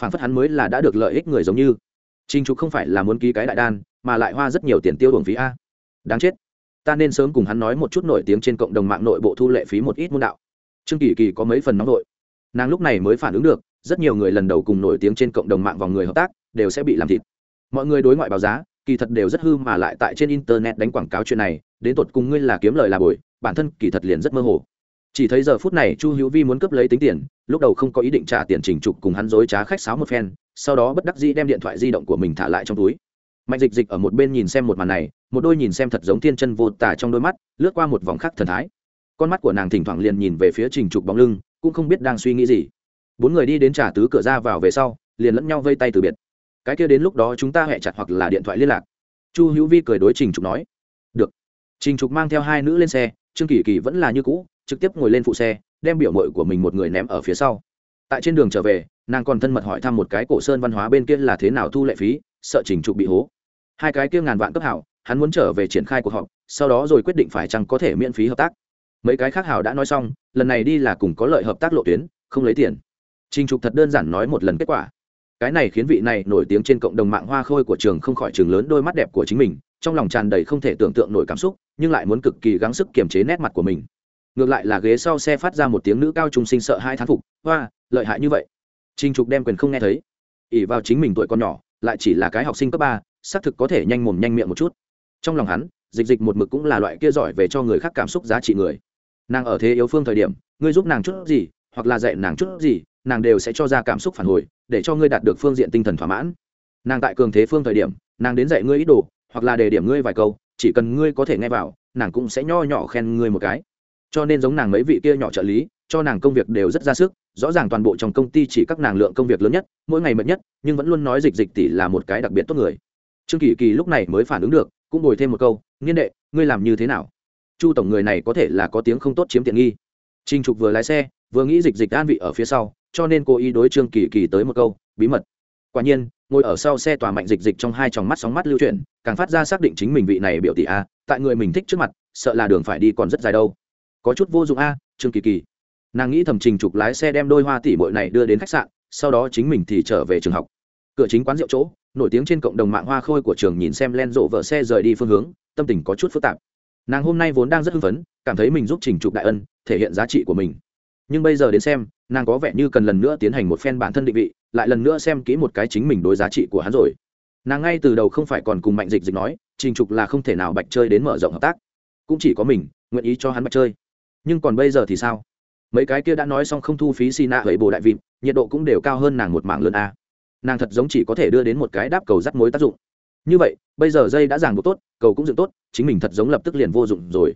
phản phất hắn mới là đã được lợi ích người giống như. Trinh trục không phải là muốn ký cái đại đan, mà lại hoa rất nhiều tiền tiêu đường phí a. Đáng chết. Ta nên sớm cùng hắn nói một chút nổi tiếng trên cộng đồng mạng nội bộ thu lệ phí một ít môn đạo. Trương kỳ kỳ có mấy phần nóng nội. Nàng lúc này mới phản ứng được, rất nhiều người lần đầu cùng nổi tiếng trên cộng đồng mạng vào người hợp tác, đều sẽ bị làm thịt. Mọi người đối ngoại báo giá, kỳ thật đều rất hư mà lại tại trên internet đánh quảng cáo chuyện này đến tột cùng ngươi là kiếm lời là bồi, bản thân kỳ thật liền rất mơ hồ. Chỉ thấy giờ phút này chu hữu vi muốn cướp lấy tính tiền, lúc đầu không có ý định trả tiền chỉnh trục cùng hắn dối trá khách sáo một phen, sau đó bất đắc dĩ đem điện thoại di động của mình thả lại trong túi. Mạnh dịch dịch ở một bên nhìn xem một màn này, một đôi nhìn xem thật giống thiên chân vô tả trong đôi mắt, lướt qua một vòng khắc thần thái. Con mắt của nàng thỉnh thoảng liền nhìn về phía trình trục bóng lưng, cũng không biết đang suy nghĩ gì. Bốn người đi đến trả tứ cửa ra vào về sau, liền lẫn nhau vây tay từ biệt. Cái kia đến lúc đó chúng ta hẹ chặt hoặc là điện thoại liên lạc. Chu hữu vi cười đối trình trục nói trình trục mang theo hai nữ lên xe, trương kỳ kỳ vẫn là như cũ, trực tiếp ngồi lên phụ xe, đem biểu mội của mình một người ném ở phía sau. Tại trên đường trở về, nàng còn thân mật hỏi thăm một cái cổ sơn văn hóa bên kia là thế nào thu lệ phí, sợ trình trục bị hố. Hai cái kia ngàn vạn cấp hảo, hắn muốn trở về triển khai cuộc họp, sau đó rồi quyết định phải chăng có thể miễn phí hợp tác. Mấy cái khác hảo đã nói xong, lần này đi là cùng có lợi hợp tác lộ tuyến, không lấy tiền. Trình trục thật đơn giản nói một lần kết quả. Cái này khiến vị này nổi tiếng trên cộng đồng mạng hoa khôi của trường không khỏi trường lớn đôi mắt đẹp của chính mình, trong lòng tràn đầy không thể tưởng tượng nổi cảm xúc nhưng lại muốn cực kỳ gắng sức kiềm chế nét mặt của mình. Ngược lại là ghế sau xe phát ra một tiếng nữ cao trung sinh sợ hai thán phục, hoa, lợi hại như vậy. Trinh trục đem quyền không nghe thấy. Ỉ vào chính mình tuổi con nhỏ, lại chỉ là cái học sinh cấp ba, xác thực có thể nhanh mồm nhanh miệng một chút. Trong lòng hắn, dịch dịch một mực cũng là loại kia giỏi về cho người khác cảm xúc giá trị người. Nàng ở thế yếu phương thời điểm, ngươi giúp nàng chút gì, hoặc là dạy nàng chút gì, nàng đều sẽ cho ra cảm xúc phản hồi, để cho ngươi đạt được phương diện tinh thần thỏa mãn. Nàng tại cường thế phương thời điểm, nàng đến dạy ngươi ít đồ, hoặc là đề điểm ngươi vài câu chỉ cần ngươi có thể nghe vào, nàng cũng sẽ nho nhỏ khen ngươi một cái. Cho nên giống nàng mấy vị kia nhỏ trợ lý, cho nàng công việc đều rất ra sức, rõ ràng toàn bộ trong công ty chỉ các nàng lượng công việc lớn nhất, mỗi ngày mệt nhất, nhưng vẫn luôn nói dịch dịch tỷ là một cái đặc biệt tốt người. Trương kỳ kỳ lúc này mới phản ứng được, cũng bồi thêm một câu, nghiên đệ, ngươi làm như thế nào? Chu tổng người này có thể là có tiếng không tốt chiếm tiện nghi. Trinh trục vừa lái xe, vừa nghĩ dịch dịch an vị ở phía sau, cho nên cô ý đối trương kỳ kỳ tới một câu, bí mật. Quả nhiên ngồi ở sau xe tòa mạnh dịch dịch trong hai tròng mắt sóng mắt lưu chuyển, càng phát ra xác định chính mình vị này biểu tỷ a, tại người mình thích trước mặt, sợ là đường phải đi còn rất dài đâu. Có chút vô dụng a, trương kỳ kỳ. Nàng nghĩ thẩm trình trục lái xe đem đôi hoa tỷ bội này đưa đến khách sạn, sau đó chính mình thì trở về trường học. Cửa chính quán rượu chỗ, nổi tiếng trên cộng đồng mạng hoa khôi của trường nhìn xem len rộ vợ xe rời đi phương hướng, tâm tình có chút phức tạp. Nàng hôm nay vốn đang rất hưng phấn, cảm thấy mình giúp trình trục đại ân, thể hiện giá trị của mình. Nhưng bây giờ đến xem, nàng có vẻ như cần lần nữa tiến hành một phen bản thân định vị lại lần nữa xem kỹ một cái chính mình đối giá trị của hắn rồi. Nàng ngay từ đầu không phải còn cùng mạnh dịch dịch nói, trình trục là không thể nào bạch chơi đến mở rộng hợp tác. Cũng chỉ có mình, nguyện ý cho hắn bạch chơi. Nhưng còn bây giờ thì sao? Mấy cái kia đã nói xong không thu phí xi nạ hẫy bồ đại vịm nhiệt độ cũng đều cao hơn nàng một mạng lớn a. Nàng thật giống chỉ có thể đưa đến một cái đáp cầu rắc mối tác dụng. Như vậy, bây giờ dây đã giảng buộc tốt, cầu cũng dựng tốt, chính mình thật giống lập tức liền vô dụng rồi.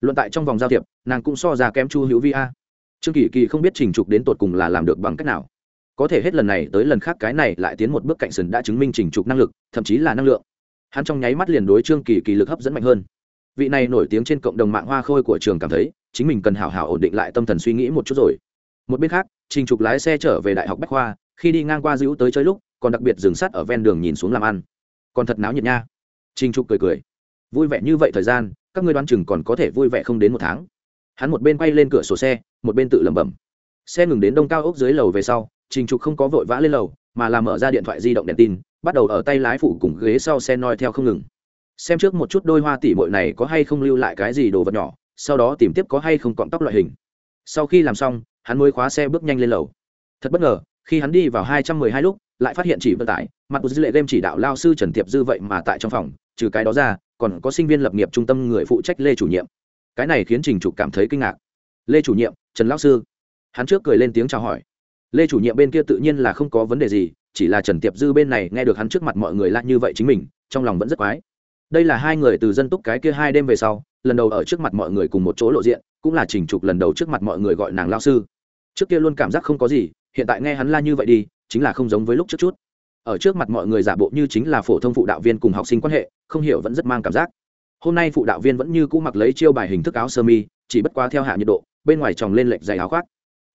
Luận tại trong vòng giao thiệp, nàng cũng so ra kém chu hữu vi a. Trương kỳ kỳ không biết trình trục đến tột cùng là làm được bằng cách nào có thể hết lần này tới lần khác cái này lại tiến một bước cạnh sừng đã chứng minh trình trục năng lực, thậm chí là năng lượng. Hắn trong nháy mắt liền đối trương kỳ kỳ lực hấp dẫn mạnh hơn. Vị này nổi tiếng trên cộng đồng mạng hoa khôi của trường cảm thấy, chính mình cần hào hào ổn định lại tâm thần suy nghĩ một chút rồi. Một bên khác, trình trục lái xe trở về đại học bách khoa, khi đi ngang qua dữ tới chơi lúc, còn đặc biệt dừng sắt ở ven đường nhìn xuống làm ăn. Còn thật náo nhiệt nha. Trình trục cười cười. Vui vẻ như vậy thời gian, các ngươi đoán chừng còn có thể vui vẻ không đến một tháng. Hắn một bên quay lên cửa sổ xe, một bên tự lẩm bẩm. Xe ngừng đến đông cao ốc dưới lầu về sau trình trục không có vội vã lên lầu, mà là mở ra điện thoại di động đèn tin, bắt đầu ở tay lái phụ cùng ghế sau xe noi theo không ngừng. Xem trước một chút đôi hoa tỉ mội này có hay không lưu lại cái gì đồ vật nhỏ, sau đó tìm tiếp có hay không cọng tóc loại hình. Sau khi làm xong, hắn mới khóa xe bước nhanh lên lầu. Thật bất ngờ, khi hắn đi vào hai trăm mười hai lúc, lại phát hiện chỉ vận tải, mặt của dư lệ game chỉ đạo lao sư trần tiệp dư vậy mà tại trong phòng, trừ cái đó ra, còn có sinh viên lập nghiệp trung tâm người phụ trách lê chủ nhiệm. Cái này khiến trình trục cảm thấy kinh ngạc. Lê chủ nhiệm, trần lão sư? Hắn trước cười lên tiếng chào hỏi lê chủ nhiệm bên kia tự nhiên là không có vấn đề gì, chỉ là trần tiệp dư bên này nghe được hắn trước mặt mọi người lại như vậy chính mình, trong lòng vẫn rất quái. Đây là hai người từ dân túc cái kia hai đêm về sau, lần đầu ở trước mặt mọi người cùng một chỗ lộ diện, cũng là trình trục lần đầu trước mặt mọi người gọi nàng lao sư. Trước kia luôn cảm giác không có gì, hiện tại nghe hắn la như vậy đi, chính là không giống với lúc trước chút. Ở trước mặt mọi người giả bộ như chính là phổ thông phụ đạo viên cùng học sinh quan hệ, không hiểu vẫn rất mang cảm giác. Hôm nay phụ đạo viên vẫn như cũ mặc lấy chiêu bài hình thức áo sơ mi, chỉ bất quá theo hạ nhiệt độ, bên ngoài tròng lên lệch dày áo khoác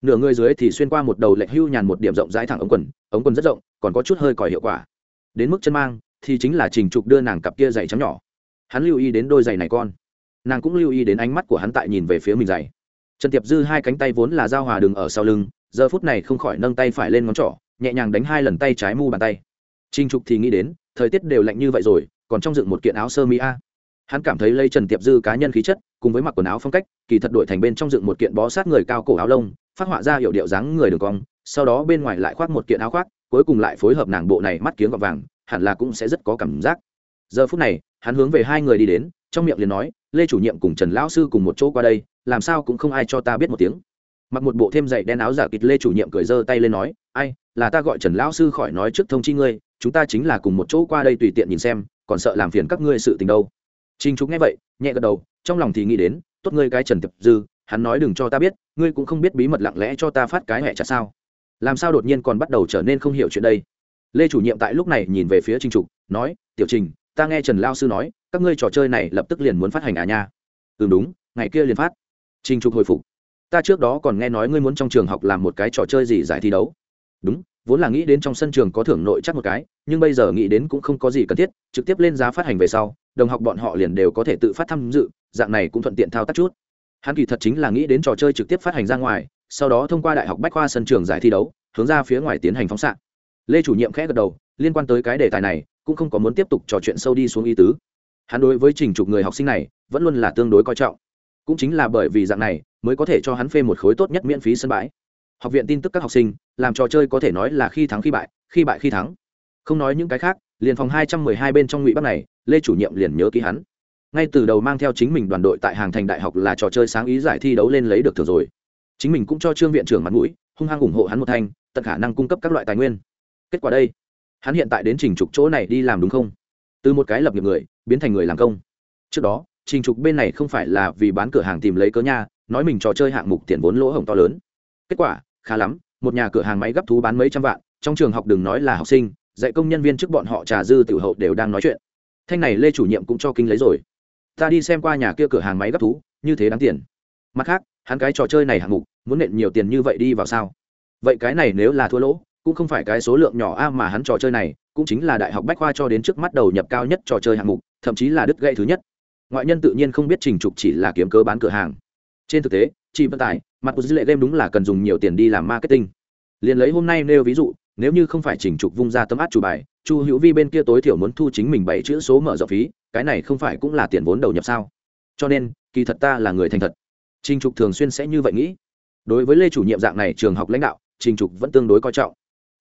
nửa người dưới thì xuyên qua một đầu lệch hưu nhàn một điểm rộng rãi thẳng ống quần ống quần rất rộng, còn có chút hơi còi hiệu quả. Đến mức chân mang, thì chính là trình trục đưa nàng cặp kia giày chấm nhỏ. Hắn lưu ý đến đôi giày này con. Nàng cũng lưu ý đến ánh mắt của hắn tại nhìn về phía mình giày. Trần tiệp dư hai cánh tay vốn là giao hòa đường ở sau lưng, giờ phút này không khỏi nâng tay phải lên ngón trỏ, nhẹ nhàng đánh hai lần tay trái mu bàn tay. Trinh trục thì nghĩ đến, thời tiết đều lạnh như vậy rồi, còn trong dựng một kiện áo sơ mi a. Hắn cảm thấy lây trần tiệp dư cá nhân khí chất, cùng với mặc quần áo phong cách, kỳ thật đổi thành bên trong dựng một kiện bó sát người cao cổ áo lông phát họa ra hiệu điệu dáng người đường cong, sau đó bên ngoài lại khoác một kiện áo khoác, cuối cùng lại phối hợp nàng bộ này mắt kiếng gọt vàng, hẳn là cũng sẽ rất có cảm giác. Giờ phút này, hắn hướng về hai người đi đến, trong miệng liền nói, lê chủ nhiệm cùng trần lão sư cùng một chỗ qua đây, làm sao cũng không ai cho ta biết một tiếng. Mặc một bộ thêm dày đen áo giả kịch lê chủ nhiệm cười giơ tay lên nói, ai, là ta gọi trần lão sư khỏi nói trước thông chi ngươi, chúng ta chính là cùng một chỗ qua đây tùy tiện nhìn xem, còn sợ làm phiền các ngươi sự tình đâu. Trinh trục nghe vậy, nhẹ gật đầu, trong lòng thì nghĩ đến, tốt ngươi cái trần tiệp dư, hắn nói đừng cho ta biết ngươi cũng không biết bí mật lặng lẽ cho ta phát cái hẹ chặt sao? Làm sao đột nhiên còn bắt đầu trở nên không hiểu chuyện đây? Lê chủ nhiệm tại lúc này nhìn về phía trinh trục, nói, tiểu trình, ta nghe trần lao sư nói, các ngươi trò chơi này lập tức liền muốn phát hành à nha? Ừ đúng, ngày kia liền phát. Trinh trục hồi phục, ta trước đó còn nghe nói ngươi muốn trong trường học làm một cái trò chơi gì giải thi đấu. Đúng, vốn là nghĩ đến trong sân trường có thưởng nội chắc một cái, nhưng bây giờ nghĩ đến cũng không có gì cần thiết, trực tiếp lên giá phát hành về sau, đồng học bọn họ liền đều có thể tự phát tham dự, dạng này cũng thuận tiện thao tác chút hắn kỳ thật chính là nghĩ đến trò chơi trực tiếp phát hành ra ngoài, sau đó thông qua đại học bách khoa sân trường giải thi đấu, hướng ra phía ngoài tiến hành phóng xạ. Lê chủ nhiệm khẽ gật đầu, liên quan tới cái đề tài này, cũng không có muốn tiếp tục trò chuyện sâu đi xuống ý tứ. Hắn đối với trình trục người học sinh này, vẫn luôn là tương đối coi trọng. Cũng chính là bởi vì dạng này, mới có thể cho hắn phê một khối tốt nhất miễn phí sân bãi. Học viện tin tức các học sinh, làm trò chơi có thể nói là khi thắng khi bại khi bại khi thắng. Không nói những cái khác, liền phòng hai trăm mười hai bên trong ngụy bắc này, lê chủ nhiệm liền nhớ ký hắn ngay từ đầu mang theo chính mình đoàn đội tại hàng thành đại học là trò chơi sáng ý giải thi đấu lên lấy được thừa rồi. Chính mình cũng cho trương viện trưởng mặt mũi, hung hăng ủng hộ hắn một thanh, tận khả năng cung cấp các loại tài nguyên. Kết quả đây, hắn hiện tại đến trình trục chỗ này đi làm đúng không? Từ một cái lập nghiệp người, biến thành người làm công. Trước đó, trình trục bên này không phải là vì bán cửa hàng tìm lấy cớ nha, nói mình trò chơi hạng mục tiền vốn lỗ hổng to lớn. Kết quả, khá lắm, một nhà cửa hàng máy gấp thú bán mấy trăm vạn, trong trường học đừng nói là học sinh, dạy công nhân viên trước bọn họ trà dư tiểu hậu đều đang nói chuyện. Thanh này lê chủ nhiệm cũng cho kinh lấy rồi ta đi xem qua nhà kia cửa hàng máy gấp thú, như thế đáng tiền. Mặt khác, hắn cái trò chơi này hạng mục, muốn nện nhiều tiền như vậy đi vào sao? Vậy cái này nếu là thua lỗ, cũng không phải cái số lượng nhỏ a mà hắn trò chơi này, cũng chính là đại học bách khoa cho đến trước mắt đầu nhập cao nhất trò chơi hạng mục, thậm chí là đứt gãy thứ nhất. Ngoại nhân tự nhiên không biết trình trục chỉ là kiếm cớ bán cửa hàng. Trên thực tế, chỉ vận tải, mặt của dữ lệ game đúng là cần dùng nhiều tiền đi làm marketing. Liền lấy hôm nay nêu ví dụ nếu như không phải chỉnh trục vung ra tấm át chủ bài, chu hữu vi bên kia tối thiểu muốn thu chính mình bảy chữ số mở rộng phí, cái này không phải cũng là tiền vốn đầu nhập sao? Cho nên, kỳ thật ta là người thành thật. Trình trục thường xuyên sẽ như vậy nghĩ. Đối với lê chủ nhiệm dạng này trường học lãnh đạo, trình trục vẫn tương đối coi trọng.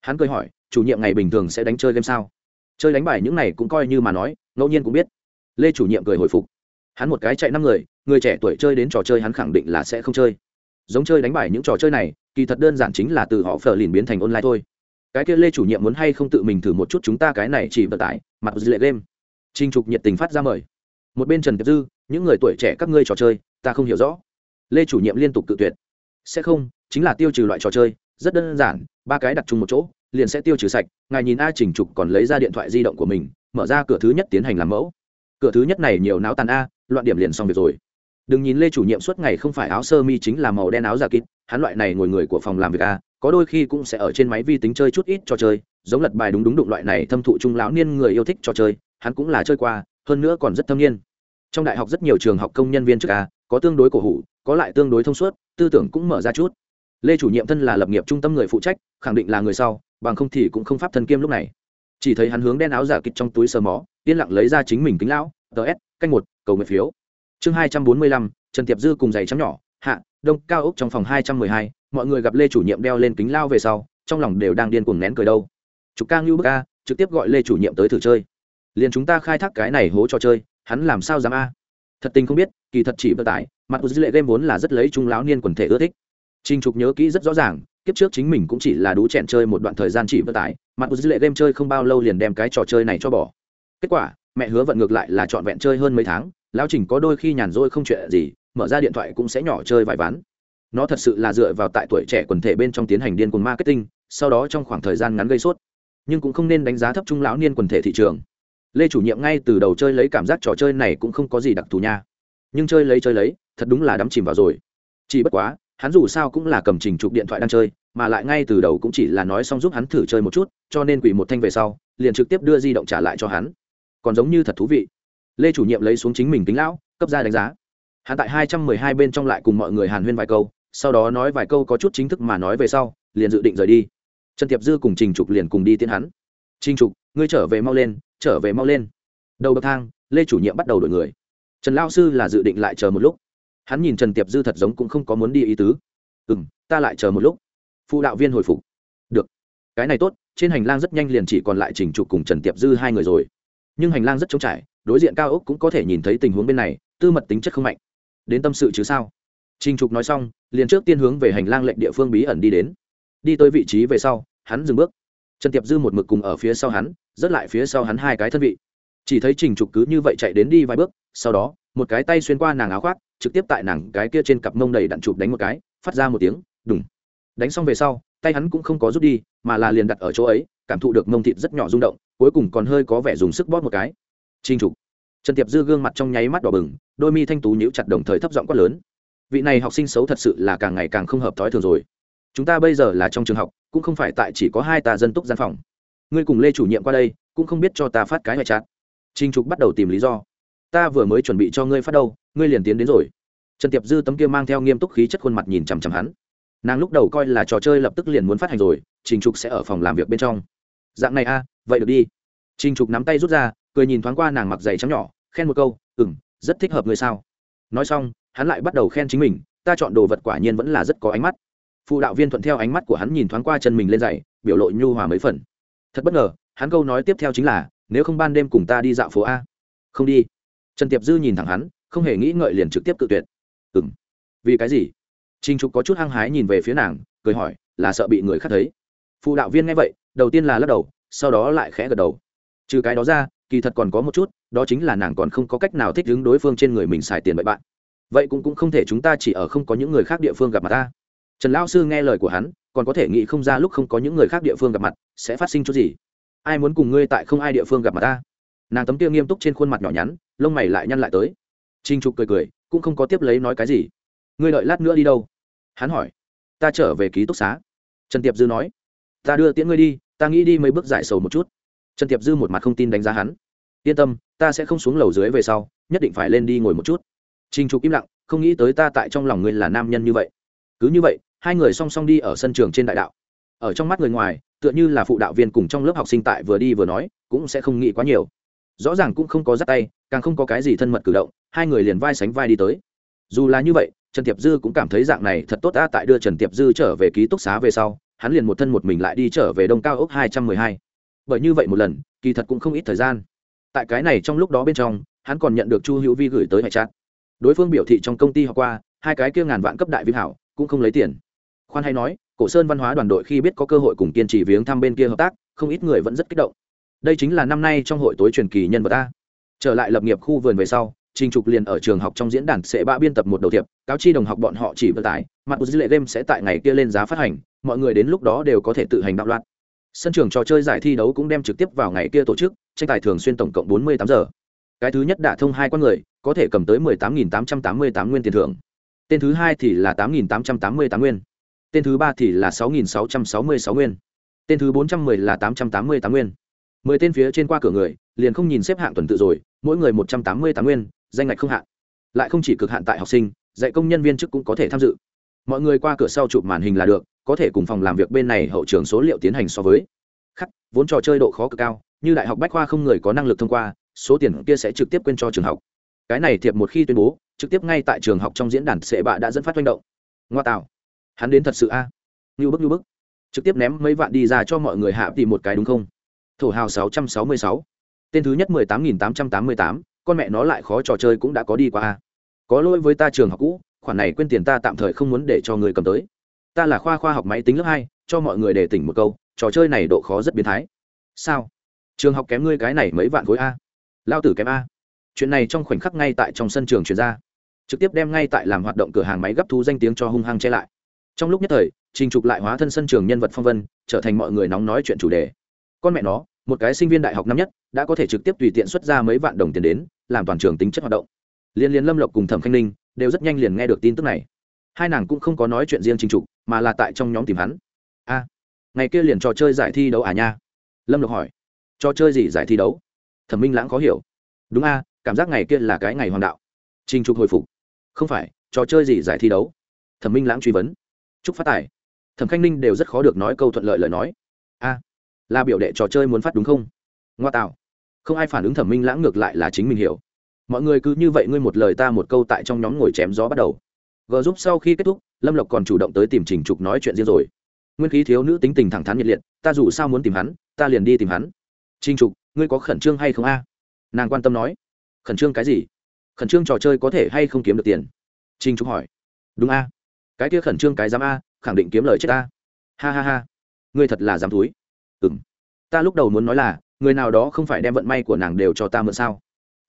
Hắn cười hỏi, chủ nhiệm ngày bình thường sẽ đánh chơi game sao? Chơi đánh bài những này cũng coi như mà nói, ngẫu nhiên cũng biết. Lê chủ nhiệm cười hồi phục. Hắn một cái chạy năm người người trẻ tuổi chơi đến trò chơi hắn khẳng định là sẽ không chơi. Giống chơi đánh bài những trò chơi này, kỳ thật đơn giản chính là từ họ phờ lìn biến thành online thôi cái kia lê chủ nhiệm muốn hay không tự mình thử một chút chúng ta cái này chỉ vận tải mặt dư lệ game. Trinh trục nhiệt tình phát ra mời. Một bên trần tiệp dư, những người tuổi trẻ các ngươi trò chơi, ta không hiểu rõ. Lê chủ nhiệm liên tục tự tuyệt. Sẽ không, chính là tiêu trừ loại trò chơi, rất đơn giản, ba cái đặt chung một chỗ, liền sẽ tiêu trừ sạch. Ngài nhìn a trình trục còn lấy ra điện thoại di động của mình, mở ra cửa thứ nhất tiến hành làm mẫu. Cửa thứ nhất này nhiều náo tàn a, loạn điểm liền xong việc rồi. Đừng nhìn lê chủ nhiệm suốt ngày không phải áo sơ mi chính là màu đen áo giả kín hắn loại này ngồi người của phòng làm việc a có đôi khi cũng sẽ ở trên máy vi tính chơi chút ít trò chơi, giống lật bài đúng đúng đụng loại này thâm thụ trung lão niên người yêu thích trò chơi, hắn cũng là chơi qua, hơn nữa còn rất thâm niên. Trong đại học rất nhiều trường học công nhân viên trước a à, có tương đối cổ hủ, có lại tương đối thông suốt, tư tưởng cũng mở ra chút. Lê chủ nhiệm thân là lập nghiệp trung tâm người phụ trách, khẳng định là người sau, bằng không thì cũng không pháp thân kiêm lúc này. Chỉ thấy hắn hướng đen áo giả kịch trong túi sờ mó, yên lặng lấy ra chính mình kính lão ts canh một, cầu nguyện phiếu. Chương hai trăm bốn mươi lăm, trần tiệp dư cùng giày trắng nhỏ, hạ đông cao ốc trong phòng hai trăm mười hai mọi người gặp lê chủ nhiệm đeo lên kính lao về sau trong lòng đều đang điên cuồng nén cười đâu. Chụp ca ngưu bức trực tiếp gọi lê chủ nhiệm tới thử chơi. Liền chúng ta khai thác cái này hố cho chơi hắn làm sao dám a? Thật tình không biết kỳ thật chỉ vận tải mặt của dư lệ game vốn là rất lấy trung lão niên quần thể ưa thích. Trình Trục nhớ kỹ rất rõ ràng, kiếp trước chính mình cũng chỉ là đú chèn chơi một đoạn thời gian chỉ vận tải, mặt của dư lệ game chơi không bao lâu liền đem cái trò chơi này cho bỏ. Kết quả, mẹ hứa vận ngược lại là chọn vẹn chơi hơn mấy tháng, lão Trình có đôi khi nhàn rỗi không chuyện gì, mở ra điện thoại cũng sẽ nhỏ chơi vài ván. Nó thật sự là dựa vào tại tuổi trẻ quần thể bên trong tiến hành điên cuồng marketing, sau đó trong khoảng thời gian ngắn gây sốt. Nhưng cũng không nên đánh giá thấp trung lão niên quần thể thị trường. Lê chủ nhiệm ngay từ đầu chơi lấy cảm giác trò chơi này cũng không có gì đặc thù nha. Nhưng chơi lấy chơi lấy, thật đúng là đắm chìm vào rồi. Chỉ bất quá, hắn dù sao cũng là cầm trình chụp điện thoại đang chơi mà lại ngay từ đầu cũng chỉ là nói xong giúp hắn thử chơi một chút cho nên quỷ một thanh về sau liền trực tiếp đưa di động trả lại cho hắn còn giống như thật thú vị lê chủ nhiệm lấy xuống chính mình tính lão cấp ra đánh giá hắn tại hai trăm mười hai bên trong lại cùng mọi người hàn huyên vài câu, sau đó nói vài câu có chút chính thức mà nói về sau, liền dự định rời đi. Trần tiệp dư cùng trình trục liền cùng đi tiến hắn. Trình trục, ngươi trở về mau lên, trở về mau lên. Đầu bậc thang, lê chủ nhiệm bắt đầu đổi người. Trần lao sư là dự định lại chờ một lúc. Hắn nhìn trần tiệp dư thật giống cũng không có muốn đi ý tứ. Ừ m ta lại chờ một lúc. Phụ đạo viên hồi phục. Được. Cái này tốt, trên hành lang rất nhanh liền chỉ còn lại trình trục cùng trần tiệp dư hai người rồi. Nhưng hành lang rất trống trải, đối diện cao ốc cũng có thể nhìn thấy tình huống bên này, tư mật tính chất không mạnh đến tâm sự chứ sao? Trình trục nói xong, liền trước tiên hướng về hành lang lệnh địa phương bí ẩn đi đến. Đi tới vị trí về sau, hắn dừng bước. Trần tiệp dư một mực cùng ở phía sau hắn dứt lại phía sau hắn hai cái thân vị. Chỉ thấy trình trục cứ như vậy chạy đến đi vài bước, sau đó, một cái tay xuyên qua nàng áo khoác, trực tiếp tại nàng cái kia trên cặp mông đầy đạn chụp đánh một cái, phát ra một tiếng, đùng. Đánh xong về sau, tay hắn cũng không có rút đi, mà là liền đặt ở chỗ ấy, cảm thụ được mông thịt rất nhỏ rung động, cuối cùng còn hơi có vẻ dùng sức bóp một cái. Trình trục trần tiệp dư gương mặt trong nháy mắt đỏ bừng, đôi mi thanh tú nhíu chặt đồng thời thấp giọng quát lớn. Vị này học sinh xấu thật sự là càng ngày càng không hợp thói thường rồi. Chúng ta bây giờ là trong trường học, cũng không phải tại chỉ có hai tà dân túc gian phòng. Ngươi cùng lê chủ nhiệm qua đây, cũng không biết cho ta phát cái ngoại chặt. trinh trục bắt đầu tìm lý do. Ta vừa mới chuẩn bị cho ngươi phát đâu, ngươi liền tiến đến rồi. Trần tiệp dư tấm kia mang theo nghiêm túc khí chất khuôn mặt nhìn chằm chằm hắn. Nàng lúc đầu coi là trò chơi lập tức liền muốn phát hành rồi, trình trục sẽ ở phòng làm việc bên trong. Dạng này a, vậy được đi. Trình trục nắm tay rút ra cười nhìn thoáng qua nàng mặc giày trắng nhỏ, khen một câu ừ m rất thích hợp người sao? Nói xong, hắn lại bắt đầu khen chính mình, ta chọn đồ vật quả nhiên vẫn là rất có ánh mắt. Phụ đạo viên thuận theo ánh mắt của hắn nhìn thoáng qua chân mình lên giày, biểu lộ nhu hòa mấy phần. Thật bất ngờ, hắn câu nói tiếp theo chính là, nếu không ban đêm cùng ta đi dạo phố a. Không đi. Trần tiệp dư nhìn thẳng hắn, không hề nghĩ ngợi liền trực tiếp cự tuyệt. Ừ m vì cái gì? Trinh trục có chút hăng hái nhìn về phía nàng, cười hỏi, là sợ bị người khác thấy? Phụ đạo viên nghe vậy, đầu tiên là lắc đầu, sau đó lại khẽ gật đầu. Trừ cái đó ra kỳ thật còn có một chút, đó chính là nàng còn không có cách nào thích đứng đối phương trên người mình xài tiền bậy bạn. Vậy cũng cũng không thể chúng ta chỉ ở không có những người khác địa phương gặp mặt ta. Trần lão sư nghe lời của hắn, còn có thể nghĩ không ra lúc không có những người khác địa phương gặp mặt, sẽ phát sinh chút gì? Ai muốn cùng ngươi tại không ai địa phương gặp mặt ta? Nàng tấm kia nghiêm túc trên khuôn mặt nhỏ nhắn, lông mày lại nhăn lại tới. Trinh trục cười cười, cũng không có tiếp lấy nói cái gì. Ngươi đợi lát nữa đi đâu? Hắn hỏi. Ta trở về ký túc xá. Trần tiệp dư nói. Ta đưa tiễn ngươi đi, ta nghĩ đi mấy bước giải sầu một chút trần tiệp dư một mặt không tin đánh giá hắn yên tâm ta sẽ không xuống lầu dưới về sau nhất định phải lên đi ngồi một chút Trình Trục im lặng, không nghĩ tới ta tại trong lòng ngươi là nam nhân như vậy. Cứ như vậy, hai người song song đi ở sân trường trên đại đạo. Ở trong mắt người ngoài, tựa như là phụ đạo viên cùng trong lớp học sinh tại vừa đi vừa nói, cũng sẽ không nghĩ quá nhiều. Rõ ràng cũng không có dắt tay, càng không có cái gì thân mật cử động, hai người liền vai sánh vai đi tới. Dù là như vậy, Trần Tiệp Dư cũng cảm thấy dạng này thật tốt đã tại đưa Trần Tiệp Dư trở về ký túc xá về sau, hắn liền một thân một mình lại đi trở về Đông Cao ốc 212. Bởi như vậy một lần, kỳ thật cũng không ít thời gian. Tại cái này trong lúc đó bên trong, hắn còn nhận được Chu Hữu Vi gửi tới hải trát đối phương biểu thị trong công ty họ qua hai cái kia ngàn vạn cấp đại viêm hảo cũng không lấy tiền. Khoan hay nói cổ sơn văn hóa đoàn đội khi biết có cơ hội cùng kiên trì viếng thăm bên kia hợp tác không ít người vẫn rất kích động. Đây chính là năm nay trong hội tối truyền kỳ nhân vật ta trở lại lập nghiệp khu vườn về sau trình trục liền ở trường học trong diễn đàn sẽ ba biên tập một đầu thiệp cáo chi đồng học bọn họ chỉ vận tải mặt của dữ lệ game sẽ tại ngày kia lên giá phát hành mọi người đến lúc đó đều có thể tự hành đạo loạt sân trường trò chơi giải thi đấu cũng đem trực tiếp vào ngày kia tổ chức, tranh tài thường xuyên tổng cộng bốn mươi tám giờ. Cái thứ nhất đã thông hai con người, có thể cầm tới mười tám nghìn tám trăm tám mươi tám nguyên tiền thưởng. Tên thứ hai thì là tám nghìn tám trăm tám mươi tám nguyên. Tên thứ ba thì là sáu nghìn sáu trăm sáu mươi sáu nguyên. Tên thứ bốn trăm mười là tám trăm tám mươi tám nguyên. Mười tên phía trên qua cửa người, liền không nhìn xếp hạng tuần tự rồi, mỗi người một trăm tám mươi tám nguyên, danh ngạch không hạn. Lại không chỉ cực hạn tại học sinh, dạy công nhân viên chức cũng có thể tham dự. Mọi người qua cửa sau chụp màn hình là được có thể cùng phòng làm việc bên này hậu trường số liệu tiến hành so với. Khắc, vốn trò chơi độ khó cực cao, như đại học bách khoa không người có năng lực thông qua, số tiền kia sẽ trực tiếp quên cho trường học. Cái này thiệp một khi tuyên bố, trực tiếp ngay tại trường học trong diễn đàn sệ bạ đã dẫn phát manh động. Ngoa tạo. Hắn đến thật sự a. À? như bức như bức. Trực tiếp ném mấy vạn đi ra cho mọi người hạ tìm một cái đúng không? Thổ hào sáu trăm sáu mươi sáu. Tên thứ nhất mười tám nghìn tám trăm tám mươi tám, con mẹ nó lại khó trò chơi cũng đã có đi qua a. Có lỗi với ta trường học cũ, khoản này quên tiền ta tạm thời không muốn để cho người cầm tới ta là khoa khoa học máy tính lớp hai, cho mọi người để tỉnh một câu, trò chơi này độ khó rất biến thái. Sao? Trường học kém ngươi cái này mấy vạn khối a. Lao tử kém a. Chuyện này trong khoảnh khắc ngay tại trong sân trường chuyển ra. Trực tiếp đem ngay tại làm hoạt động cửa hàng máy gấp thú danh tiếng cho hung hăng che lại. Trong lúc nhất thời, trình trục lại hóa thân sân trường nhân vật phong vân, trở thành mọi người nóng nói chuyện chủ đề. Con mẹ nó, một cái sinh viên đại học năm nhất, đã có thể trực tiếp tùy tiện xuất ra mấy vạn đồng tiền đến, làm toàn trường tính chất hoạt động. Liên liên lâm lộc cùng thẩm khanh ninh, đều rất nhanh liền nghe được tin tức này. Hai nàng cũng không có nói chuyện riêng trình trục mà là tại trong nhóm tìm hắn. A, ngày kia liền trò chơi giải thi đấu à nha? Lâm lộc hỏi. Trò chơi gì giải thi đấu? Thẩm minh lãng khó hiểu. Đúng a, cảm giác ngày kia là cái ngày hoàng đạo. Trình trục hồi phục. Không phải, trò chơi gì giải thi đấu? Thẩm minh lãng truy vấn. Chúc phát tài. Thẩm khanh ninh đều rất khó được nói câu thuận lợi lời nói. A, là biểu đệ trò chơi muốn phát đúng không? Ngoa tạo. Không ai phản ứng thẩm minh lãng ngược lại là chính mình hiểu. Mọi người cứ như vậy ngươi một lời ta một câu tại trong nhóm ngồi chém gió bắt đầu g giúp sau khi kết thúc, lâm lộc còn chủ động tới tìm trình trục nói chuyện riêng rồi. Nguyên khí thiếu nữ tính tình thẳng thắn nhiệt liệt, ta dù sao muốn tìm hắn, ta liền đi tìm hắn. Trình trục, ngươi có khẩn trương hay không a? Nàng quan tâm nói. Khẩn trương cái gì? Khẩn trương trò chơi có thể hay không kiếm được tiền? Trình trục hỏi. Đúng a. Cái kia khẩn trương cái dám a, khẳng định kiếm lời chết a ha ha ha. Ngươi thật là dám túi. Ừ m ta lúc đầu muốn nói là, người nào đó không phải đem vận may của nàng đều cho ta mượn sao?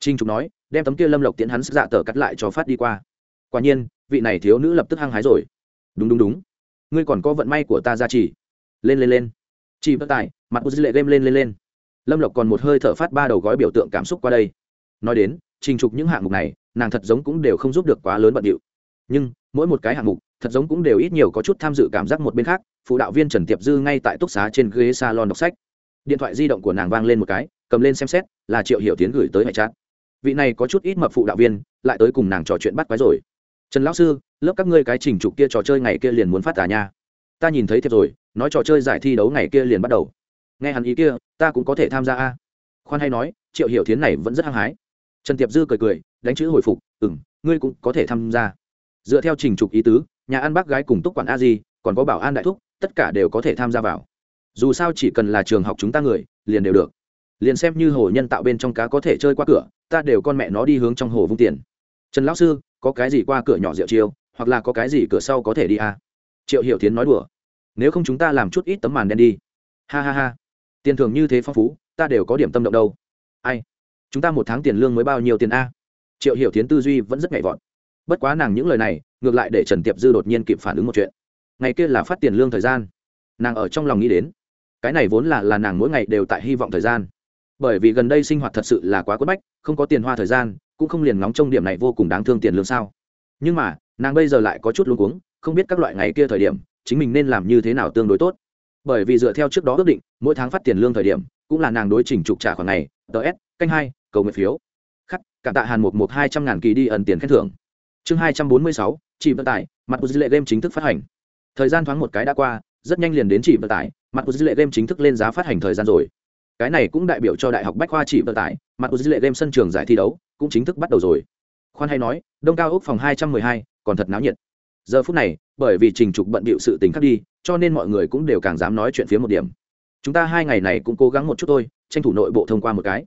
Trinh trục nói, đem tấm kia lâm lộc tiễn hắn dạ tờ cắt lại cho phát đi qua. Quả nhiên vị này thiếu nữ lập tức hăng hái rồi. Đúng đúng đúng. Ngươi còn có vận may của ta ra chỉ lên lên lên. Chỉ bất tài, mặt dư lệ game lên lên lên. Lâm lộc còn một hơi thở phát ba đầu gói biểu tượng cảm xúc qua đây. Nói đến, trình trục những hạng mục này, nàng thật giống cũng đều không giúp được quá lớn bận điệu. Nhưng, mỗi một cái hạng mục, thật giống cũng đều ít nhiều có chút tham dự cảm giác một bên khác, phụ đạo viên trần tiệp dư ngay tại túc xá trên ghế salon đọc sách. Điện thoại di động của nàng vang lên một cái, cầm lên xem xét, là triệu hiểu tiến gửi tới hệ trát vị này có chút ít mập phụ đạo viên, lại tới cùng nàng trò chuyện bắt quái rồi trần lão sư, lớp các ngươi cái trình trục kia trò chơi ngày kia liền muốn phát tả nha. Ta nhìn thấy thiệt rồi, nói trò chơi giải thi đấu ngày kia liền bắt đầu. Nghe hắn ý kia, ta cũng có thể tham gia a. Khoan hay nói, triệu hiểu thiến này vẫn rất hăng hái. Trần tiệp dư cười cười, đánh chữ hồi phục ừ m ngươi cũng có thể tham gia. Dựa theo trình trục ý tứ, nhà ăn bác gái cùng túc quản a di, còn có bảo an đại thúc, tất cả đều có thể tham gia vào. Dù sao chỉ cần là trường học chúng ta người, liền đều được. Liền xem như hồ nhân tạo bên trong cá có thể chơi qua cửa, ta đều con mẹ nó đi hướng trong hồ vung tiền. Trần lão sư có cái gì qua cửa nhỏ rượu chiêu, hoặc là có cái gì cửa sau có thể đi à? triệu hiểu tiến nói đùa, nếu không chúng ta làm chút ít tấm màn đen đi. Ha ha ha. Tiền thưởng như thế phong phú, ta đều có điểm tâm động đâu. Ai? Chúng ta một tháng tiền lương mới bao nhiêu tiền a? Triệu hiểu tiến tư duy vẫn rất nhạy vọt. Bất quá nàng những lời này, ngược lại để trần tiệp dư đột nhiên kịp phản ứng một chuyện. Ngày kia là phát tiền lương thời gian. Nàng ở trong lòng nghĩ đến, cái này vốn là là nàng mỗi ngày đều tại hy vọng thời gian. Bởi vì gần đây sinh hoạt thật sự là quá quất bách, không có tiền hoa thời gian cũng không liền ngóng trong điểm này vô cùng đáng thương tiền lương sao. Nhưng mà, nàng bây giờ lại có chút luống cuống, không biết các loại ngày kia thời điểm, chính mình nên làm như thế nào tương đối tốt. Bởi vì dựa theo trước đó ước định, mỗi tháng phát tiền lương thời điểm, cũng là nàng đối trình trục trả khoảng ngày ts canh hai, cầu nguyện phiếu. Khắc cả tạ hàn một một hai trăm ngàn kỳ đi ẩn tiền khen thưởng. Chương hai trăm bốn mươi sáu, chỉ vận tải, mặt của dư lệ game chính thức phát hành. Thời gian thoáng một cái đã qua, rất nhanh liền đến chỉ vận tải, mặt của dư lệ game chính thức lên giá phát hành thời gian rồi. Cái này cũng đại biểu cho đại học bách khoa chỉ vận tải, mặt của dư lệ game sân trường giải thi đấu cũng chính thức bắt đầu rồi. Khoan hay nói, đông cao ốc phòng hai trăm mười hai, còn thật náo nhiệt. Giờ phút này, bởi vì trình trục bận bịu sự tình khác đi, cho nên mọi người cũng đều càng dám nói chuyện phía một điểm. Chúng ta hai ngày này cũng cố gắng một chút thôi, tranh thủ nội bộ thông qua một cái.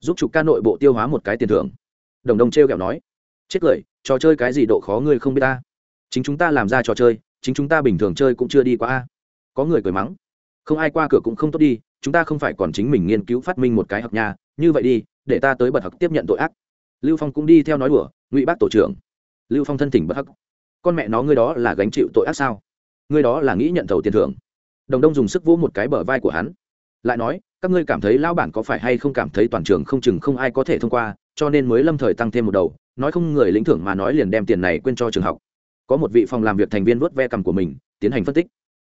Giúp trục ca nội bộ tiêu hóa một cái tiền thưởng. Đồng đồng t r e o kẹo nói. Chết cười, trò chơi cái gì độ khó ngươi không biết ta? Chính chúng ta làm ra trò chơi, chính chúng ta bình thường chơi cũng chưa đi qua a. Có người cười mắng. Không ai qua cửa cũng không tốt đi, chúng ta không phải còn chính mình nghiên cứu phát minh một cái học nhà như vậy đi, để ta tới bật học tiếp nhận tội ác lưu phong cũng đi theo nói đùa, ngụy bác tổ trưởng, lưu phong thân thỉnh bất hắc. Con mẹ nó ngươi đó là gánh chịu tội ác sao? Ngươi đó là nghĩ nhận thầu tiền thưởng. Đồng đông dùng sức vỗ một cái bờ vai của hắn, lại nói, các ngươi cảm thấy lao bản có phải hay không cảm thấy toàn trường không chừng không ai có thể thông qua, cho nên mới lâm thời tăng thêm một đầu, nói không người lĩnh thưởng mà nói liền đem tiền này quên cho trường học. Có một vị phòng làm việc thành viên vớt ve cằm của mình, tiến hành phân tích.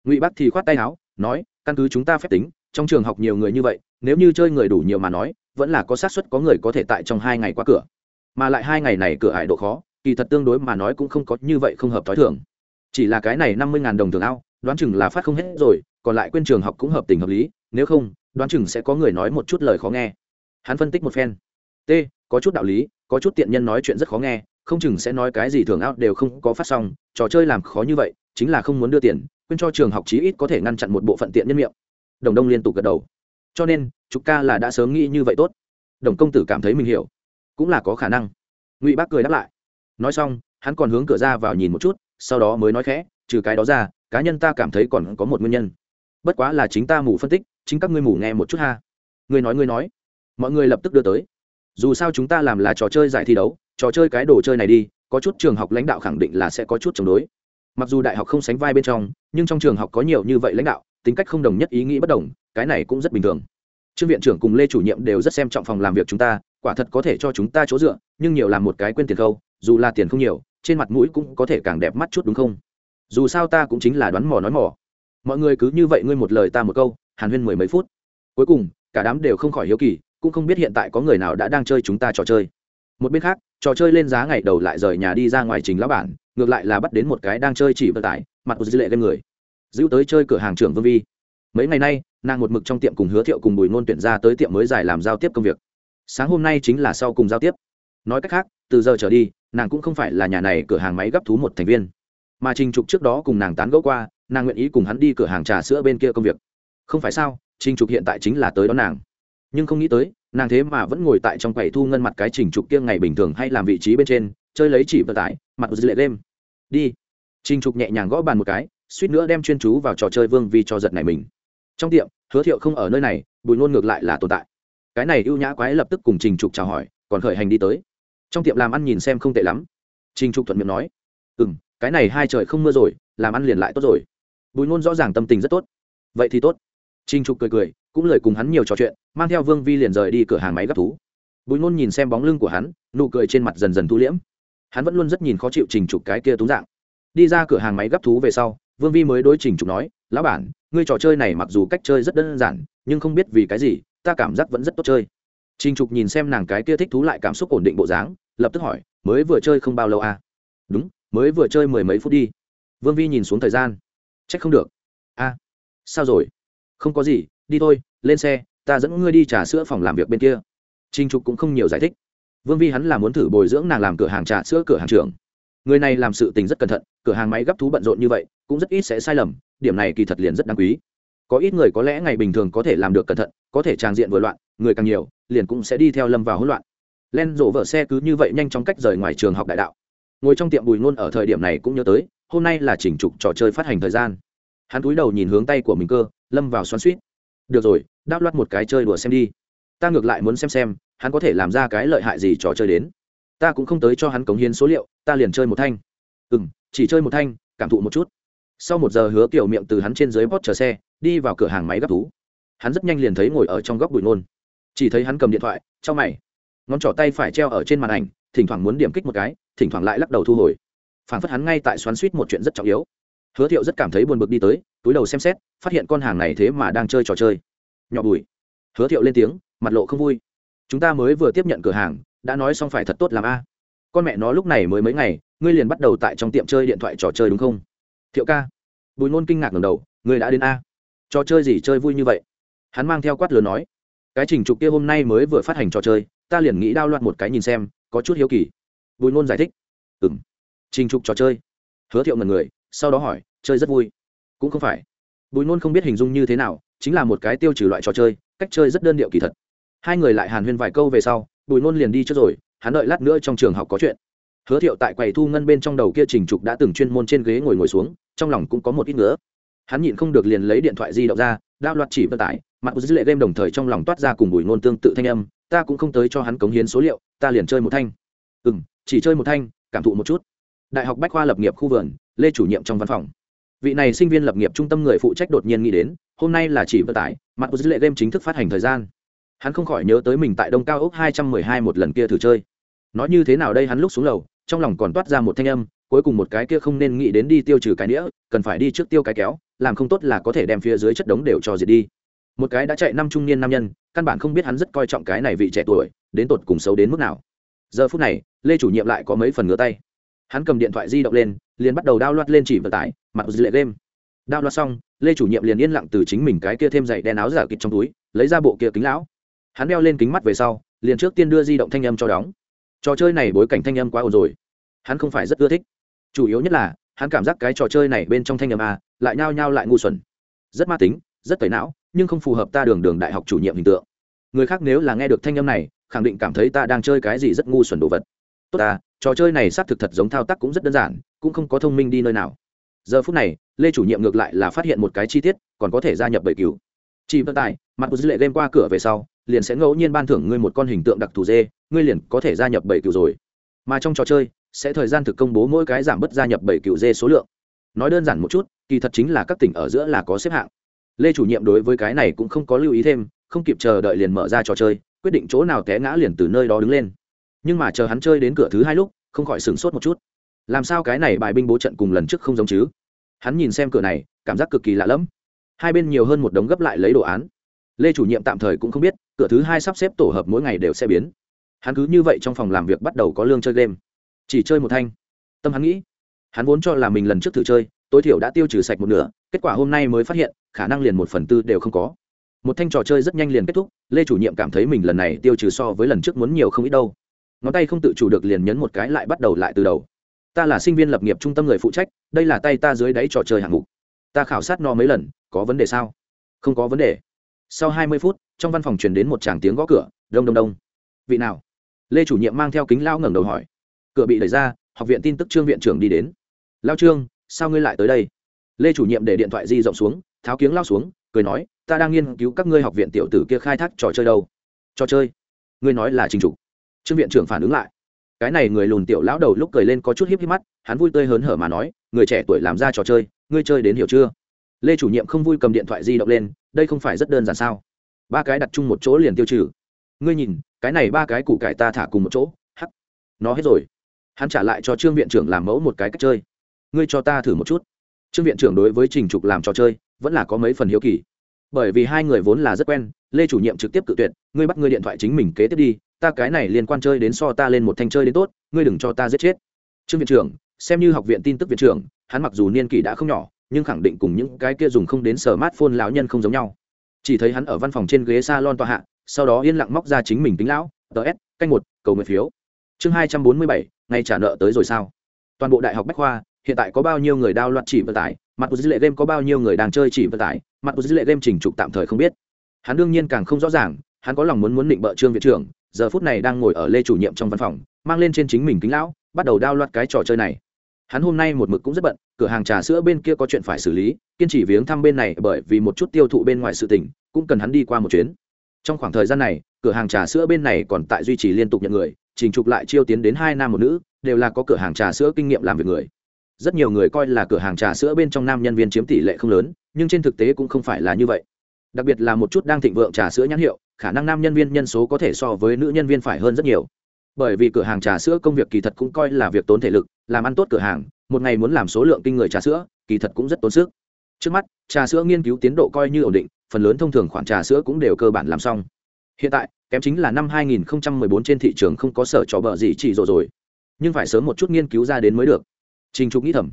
Ngụy Bác thì khoát tay áo, nói, căn cứ chúng ta phép tính, trong trường học nhiều người như vậy, nếu như chơi người đủ nhiều mà nói, vẫn là có xác suất có người có thể tại trong hai ngày qua cửa mà lại hai ngày này cửa hải độ khó, kỳ thật tương đối mà nói cũng không có như vậy không hợp t h ó i thường. Chỉ là cái này năm mươi đồng thường ao, đoán chừng là phát không hết rồi, còn lại quên trường học cũng hợp tình hợp lý, nếu không, đoán chừng sẽ có người nói một chút lời khó nghe. Hắn phân tích một phen. T, có chút đạo lý, có chút tiện nhân nói chuyện rất khó nghe, không chừng sẽ nói cái gì thường ao đều không có phát xong, trò chơi làm khó như vậy, chính là không muốn đưa tiền, quên cho trường học chí ít có thể ngăn chặn một bộ phận tiện nhân miệng. Đồng đông liên tục gật đầu. Cho nên, trục ca là đã sớm nghĩ như vậy tốt. Đồng công tử cảm thấy mình hiểu cũng là có khả năng. Ngụy bác cười đáp lại. Nói xong, hắn còn hướng cửa ra vào nhìn một chút, sau đó mới nói khẽ, trừ cái đó ra, cá nhân ta cảm thấy còn có một nguyên nhân. Bất quá là chính ta mù phân tích, chính các ngươi mù nghe một chút ha. Ngươi nói ngươi nói. Mọi người lập tức đưa tới. Dù sao chúng ta làm là trò chơi giải thi đấu, trò chơi cái đồ chơi này đi, có chút trường học lãnh đạo khẳng định là sẽ có chút chống đối. Mặc dù đại học không sánh vai bên trong, nhưng trong trường học có nhiều như vậy lãnh đạo, tính cách không đồng nhất ý nghĩ bất đồng, cái này cũng rất bình thường. Trương viện trưởng cùng lê chủ nhiệm đều rất xem trọng phòng làm việc chúng ta quả thật có thể cho chúng ta chỗ dựa, nhưng nhiều làm một cái quên tiền khâu, dù là tiền không nhiều, trên mặt mũi cũng có thể càng đẹp mắt chút đúng không? Dù sao ta cũng chính là đoán mò nói mò. Mọi người cứ như vậy ngươi một lời ta một câu, hàn huyên mười mấy phút. Cuối cùng, cả đám đều không khỏi hiếu kỳ, cũng không biết hiện tại có người nào đã đang chơi chúng ta trò chơi. Một bên khác, trò chơi lên giá ngày đầu lại rời nhà đi ra ngoài trình lão bản, ngược lại là bắt đến một cái đang chơi chỉ vận tải, mặt của dư lệ lên người. Giữ tới chơi cửa hàng trưởng vương vi. Mấy ngày nay, nàng một mực trong tiệm cùng hứa thiệu cùng bùi ngôn tuyển ra tới tiệm mới giải làm giao tiếp công việc sáng hôm nay chính là sau cùng giao tiếp. Nói cách khác, từ giờ trở đi, nàng cũng không phải là nhà này cửa hàng máy gấp thú một thành viên. Mà trình trục trước đó cùng nàng tán gẫu qua, nàng nguyện ý cùng hắn đi cửa hàng trà sữa bên kia công việc. Không phải sao, trình trục hiện tại chính là tới đón nàng. Nhưng không nghĩ tới, nàng thế mà vẫn ngồi tại trong quầy thu ngân mặt cái trình trục kia ngày bình thường hay làm vị trí bên trên, chơi lấy chỉ vận tải, mặt dư lệ đêm. Đi. Trình trục nhẹ nhàng gõ bàn một cái, suýt nữa đem chuyên chú vào trò chơi vương vì cho giật này mình. Trong tiệm, hứa thiệu không ở nơi này, bùi nôn ngược lại là tồn tại cái này ưu nhã quái lập tức cùng trình trục chào hỏi, còn khởi hành đi tới. Trong tiệm làm ăn nhìn xem không tệ lắm. Trình trục thuận miệng nói ừ m cái này hai trời không mưa rồi, làm ăn liền lại tốt rồi. Bùi ngôn rõ ràng tâm tình rất tốt. Vậy thì tốt. Trình trục cười cười, cũng lời cùng hắn nhiều trò chuyện, mang theo vương vi liền rời đi cửa hàng máy gấp thú. Bùi ngôn nhìn xem bóng lưng của hắn, nụ cười trên mặt dần dần thu liễm. Hắn vẫn luôn rất nhìn khó chịu trình trục cái kia túng dạng. Đi ra cửa hàng máy gấp thú về sau, vương vi mới đối trình trục nói, lão bản, ngươi trò chơi này mặc dù cách chơi rất đơn giản, nhưng không biết vì cái gì ta cảm giác vẫn rất tốt chơi. Trình trục nhìn xem nàng cái kia thích thú lại cảm xúc ổn định bộ dáng lập tức hỏi mới vừa chơi không bao lâu à? Đúng mới vừa chơi mười mấy phút đi. Vương vi nhìn xuống thời gian. C h ắ c không được. A à, sao rồi? Không có gì đi thôi lên xe ta dẫn ngươi đi trà sữa phòng làm việc bên kia. Trinh trục cũng không nhiều giải thích. Vương vi hắn là muốn thử bồi dưỡng nàng làm cửa hàng trà sữa cửa hàng trưởng. Người này làm sự tình rất cẩn thận cửa hàng máy gấp thú bận rộn như vậy cũng rất ít sẽ sai lầm điểm này kỳ thật liền rất đáng quý có ít người có lẽ ngày bình thường có thể làm được cẩn thận, có thể tràng diện vừa loạn, người càng nhiều, liền cũng sẽ đi theo lâm vào hỗn loạn. Len rộ vợ xe cứ như vậy nhanh chóng cách rời ngoài trường học đại đạo. Ngồi trong tiệm bùi ngôn ở thời điểm này cũng nhớ tới, hôm nay là chỉnh trục trò chơi phát hành thời gian. Hắn cúi đầu nhìn hướng tay của mình cơ, lâm vào xoắn suýt được rồi, đáp loát một cái chơi đùa xem đi. Ta ngược lại muốn xem xem, hắn có thể làm ra cái lợi hại gì trò chơi đến. Ta cũng không tới cho hắn cống hiến số liệu, ta liền chơi một thanh. Ừ m chỉ chơi một thanh, cảm thụ một chút sau một giờ hứa kiểu miệng từ hắn trên dưới bót chờ xe, đi vào cửa hàng máy gấp thú. Hắn rất nhanh liền thấy ngồi ở trong góc bụi nôn chỉ thấy hắn cầm điện thoại cho mày. Ngón trỏ tay phải treo ở trên màn ảnh, thỉnh thoảng muốn điểm kích một cái, thỉnh thoảng lại lắc đầu thu hồi. Phản phất hắn ngay tại xoắn suýt một chuyện rất trọng yếu. Hứa thiệu rất cảm thấy buồn bực đi tới, túi đầu xem xét, phát hiện con hàng này thế mà đang chơi trò chơi. Nhỏ bùi. Hứa thiệu lên tiếng, mặt lộ không vui. Chúng ta mới vừa tiếp nhận cửa hàng, đã nói xong phải thật tốt làm a. Con mẹ nó lúc này mới mấy ngày, ngươi liền bắt đầu tại trong tiệm chơi điện thoại trò chơi đúng không? Thiệu ca. Bùi ngôn kinh ngạc ngầm đầu người đã đến a? Trò chơi gì chơi vui như vậy? Hắn mang theo quát lớn nói, cái trình trục kia hôm nay mới vừa phát hành trò chơi, ta liền nghĩ đao loạn một cái nhìn xem, có chút hiếu kỳ. Bùi ngôn giải thích ừ m trình trục trò chơi. Hứa thiệu ngần người, sau đó hỏi, chơi rất vui? Cũng không phải. Bùi ngôn không biết hình dung như thế nào, chính là một cái tiêu trừ loại trò chơi, cách chơi rất đơn điệu kỳ thật. Hai người lại hàn huyên vài câu về sau, bùi ngôn liền đi trước rồi, hắn đợi lát nữa trong trường học có chuyện hứa thiệu tại quầy thu ngân bên trong đầu kia trình trục đã từng chuyên môn trên ghế ngồi ngồi xuống, trong lòng cũng có một ít nữa hắn nhịn không được liền lấy điện thoại di động ra, đao loạt chỉ vận tải, mặt của dữ lệ game đồng thời trong lòng toát ra cùng bùi ngôn tương tự thanh âm, ta cũng không tới cho hắn cống hiến số liệu, ta liền chơi một thanh. Ừ m chỉ chơi một thanh, cảm thụ một chút. Đại học bách khoa lập nghiệp khu vườn, lê chủ nhiệm trong văn phòng. Vị này sinh viên lập nghiệp trung tâm người phụ trách đột nhiên nghĩ đến, hôm nay là chỉ vận tải, mặt của dữ lệ game chính thức phát hành thời gian. Hắn không khỏi nhớ tới mình tại đông cao ốc hai trăm mười hai một lần kia thử chơi. Nói như thế nào đây hắn lúc xuống lầu trong lòng còn toát ra một thanh âm, cuối cùng một cái kia không nên nghĩ đến đi tiêu trừ cái đĩa cần phải đi trước tiêu cái kéo, làm không tốt là có thể đem phía dưới chất đống đều cho diệt đi. Một cái đã chạy năm trung niên nam nhân, căn bản không biết hắn rất coi trọng cái này vị trẻ tuổi, đến tột cùng xấu đến mức nào. Giờ phút này, lê chủ nhiệm lại có mấy phần ngứa tay. Hắn cầm điện thoại di động lên, liền bắt đầu đao loạt lên chỉ vận tải mặt dư lệ game. Đao loạt xong, lê chủ nhiệm liền yên lặng từ chính mình cái kia thêm dày đen áo giả kịch trong túi, lấy ra bộ kia kính lão. Hắn đeo lên kính mắt về sau, liền trước tiên đưa di động thanh âm cho đóng trò chơi này bối cảnh thanh âm quá ồn rồi. Hắn không phải rất ưa thích. Chủ yếu nhất là, hắn cảm giác cái trò chơi này bên trong thanh âm a, lại nhao nhao lại ngu xuẩn. Rất ma tính, rất tẩy não, nhưng không phù hợp ta đường đường đại học chủ nhiệm hình tượng. Người khác nếu là nghe được thanh âm này, khẳng định cảm thấy ta đang chơi cái gì rất ngu xuẩn đồ vật. Tốt ta, trò chơi này xác thực thật giống thao tác cũng rất đơn giản, cũng không có thông minh đi nơi nào. Giờ phút này, lê chủ nhiệm ngược lại là phát hiện một cái chi tiết, còn có thể gia nhập bầy cứu chỉ vận tải, mặt của dữ lệ game qua cửa về sau liền sẽ ngẫu nhiên ban thưởng ngươi một con hình tượng đặc thù dê, ngươi liền có thể gia nhập bảy cựu rồi. Mà trong trò chơi, sẽ thời gian thực công bố mỗi cái giảm bớt gia nhập bảy cựu dê số lượng. Nói đơn giản một chút, kỳ thật chính là các tỉnh ở giữa là có xếp hạng. Lê chủ nhiệm đối với cái này cũng không có lưu ý thêm, không kịp chờ đợi liền mở ra trò chơi, quyết định chỗ nào té ngã liền từ nơi đó đứng lên. Nhưng mà chờ hắn chơi đến cửa thứ hai lúc, không khỏi sửng sốt một chút. Làm sao cái này bài binh bố trận cùng lần trước không giống chứ? Hắn nhìn xem cửa này, cảm giác cực kỳ lạ lẫm. Hai bên nhiều hơn một đống gấp lại lấy đồ án. Lê chủ nhiệm tạm thời cũng không biết cửa thứ hai sắp xếp tổ hợp mỗi ngày đều sẽ biến. Hắn cứ như vậy trong phòng làm việc bắt đầu có lương chơi game. Chỉ chơi một thanh. Tâm hắn nghĩ, hắn vốn cho là mình lần trước thử chơi, tối thiểu đã tiêu trừ sạch một nửa, kết quả hôm nay mới phát hiện, khả năng liền một phần tư đều không có. Một thanh trò chơi rất nhanh liền kết thúc, lê chủ nhiệm cảm thấy mình lần này tiêu trừ so với lần trước muốn nhiều không ít đâu. Ngón tay không tự chủ được liền nhấn một cái lại bắt đầu lại từ đầu. Ta là sinh viên lập nghiệp trung tâm người phụ trách, đây là tay ta dưới đáy trò chơi hạng mục. Ta khảo sát no mấy lần, có vấn đề sao? Không có vấn đề sau hai mươi phút, trong văn phòng truyền đến một tràng tiếng gõ cửa, đông đông đông. Vị nào? Lê chủ nhiệm mang theo kính lao ngẩng đầu hỏi. Cửa bị đẩy ra, học viện tin tức trương viện trưởng đi đến. Lao trương, sao ngươi lại tới đây? Lê chủ nhiệm để điện thoại di rộng xuống, tháo kiếng lao xuống, cười nói, ta đang nghiên cứu các ngươi học viện tiểu tử kia khai thác trò chơi đâu. Trò chơi? Ngươi nói là trình trục. Trương viện trưởng phản ứng lại. Cái này người lùn tiểu lão đầu lúc cười lên có chút hiếp hiếp mắt, hắn vui tươi hớn hở mà nói, người trẻ tuổi làm ra trò chơi, ngươi chơi đến hiểu chưa? Lê chủ nhiệm không vui cầm điện thoại di động lên, đây không phải rất đơn giản sao? Ba cái đặt chung một chỗ liền tiêu trừ. Ngươi nhìn, cái này ba cái củ cải ta thả cùng một chỗ, hắc. Nó hết rồi. Hắn trả lại cho trương viện trưởng làm mẫu một cái cách chơi. Ngươi cho ta thử một chút. Trương viện trưởng đối với trình trục làm trò chơi, vẫn là có mấy phần hiếu kỳ. Bởi vì hai người vốn là rất quen, lê chủ nhiệm trực tiếp cự tuyệt, ngươi bắt ngươi điện thoại chính mình kế tiếp đi, ta cái này liên quan chơi đến so ta lên một thanh chơi đến tốt, ngươi đừng cho ta giết chết. Trương viện trưởng, xem như học viện tin tức viện trưởng, hắn mặc dù niên kỷ đã không nhỏ nhưng khẳng định cùng những cái kia dùng không đến sở mát phôn lão nhân không giống nhau. Chỉ thấy hắn ở văn phòng trên ghế s a lon tọa hạ, sau đó yên lặng móc ra chính mình tính lão ts canh một, cầu nguyện phiếu. Chương hai trăm bốn mươi bảy, ngày trả nợ tới rồi sao? Toàn bộ đại học bách khoa, hiện tại có bao nhiêu người đao loạt chỉ vận tải, mặt của dữ lệ game có bao nhiêu người đang chơi chỉ vận tải, mặt của dữ lệ game chỉnh trục tạm thời không biết. Hắn đương nhiên càng không rõ ràng, hắn có lòng muốn muốn định bợ trương viện trưởng, giờ phút này đang ngồi ở lê chủ nhiệm trong văn phòng, mang lên trên chính mình kính lão, bắt đầu đao loạt cái trò chơi này hắn hôm nay một mực cũng rất bận, cửa hàng trà sữa bên kia có chuyện phải xử lý, kiên trì viếng thăm bên này bởi vì một chút tiêu thụ bên ngoài sự tỉnh cũng cần hắn đi qua một chuyến. Trong khoảng thời gian này, cửa hàng trà sữa bên này còn tại duy trì liên tục nhận người trình trục lại chiêu tiến đến hai nam một nữ, đều là có cửa hàng trà sữa kinh nghiệm làm việc người. Rất nhiều người coi là cửa hàng trà sữa bên trong nam nhân viên chiếm tỷ lệ không lớn, nhưng trên thực tế cũng không phải là như vậy. Đặc biệt là một chút đang thịnh vượng trà sữa nhãn hiệu, khả năng nam nhân viên nhân số có thể so với nữ nhân viên phải hơn rất nhiều bởi vì cửa hàng trà sữa công việc kỳ thật cũng coi là việc tốn thể lực, làm ăn tốt cửa hàng, một ngày muốn làm số lượng kinh người trà sữa, kỳ thật cũng rất tốn sức. Trước mắt, trà sữa nghiên cứu tiến độ coi như ổn định, phần lớn thông thường khoản trà sữa cũng đều cơ bản làm xong. Hiện tại, kém chính là năm 2014 trên thị trường không có sở trò bợ gì chỉ rồi rồi. Nhưng phải sớm một chút nghiên cứu ra đến mới được. Trình trục nghĩ thầm,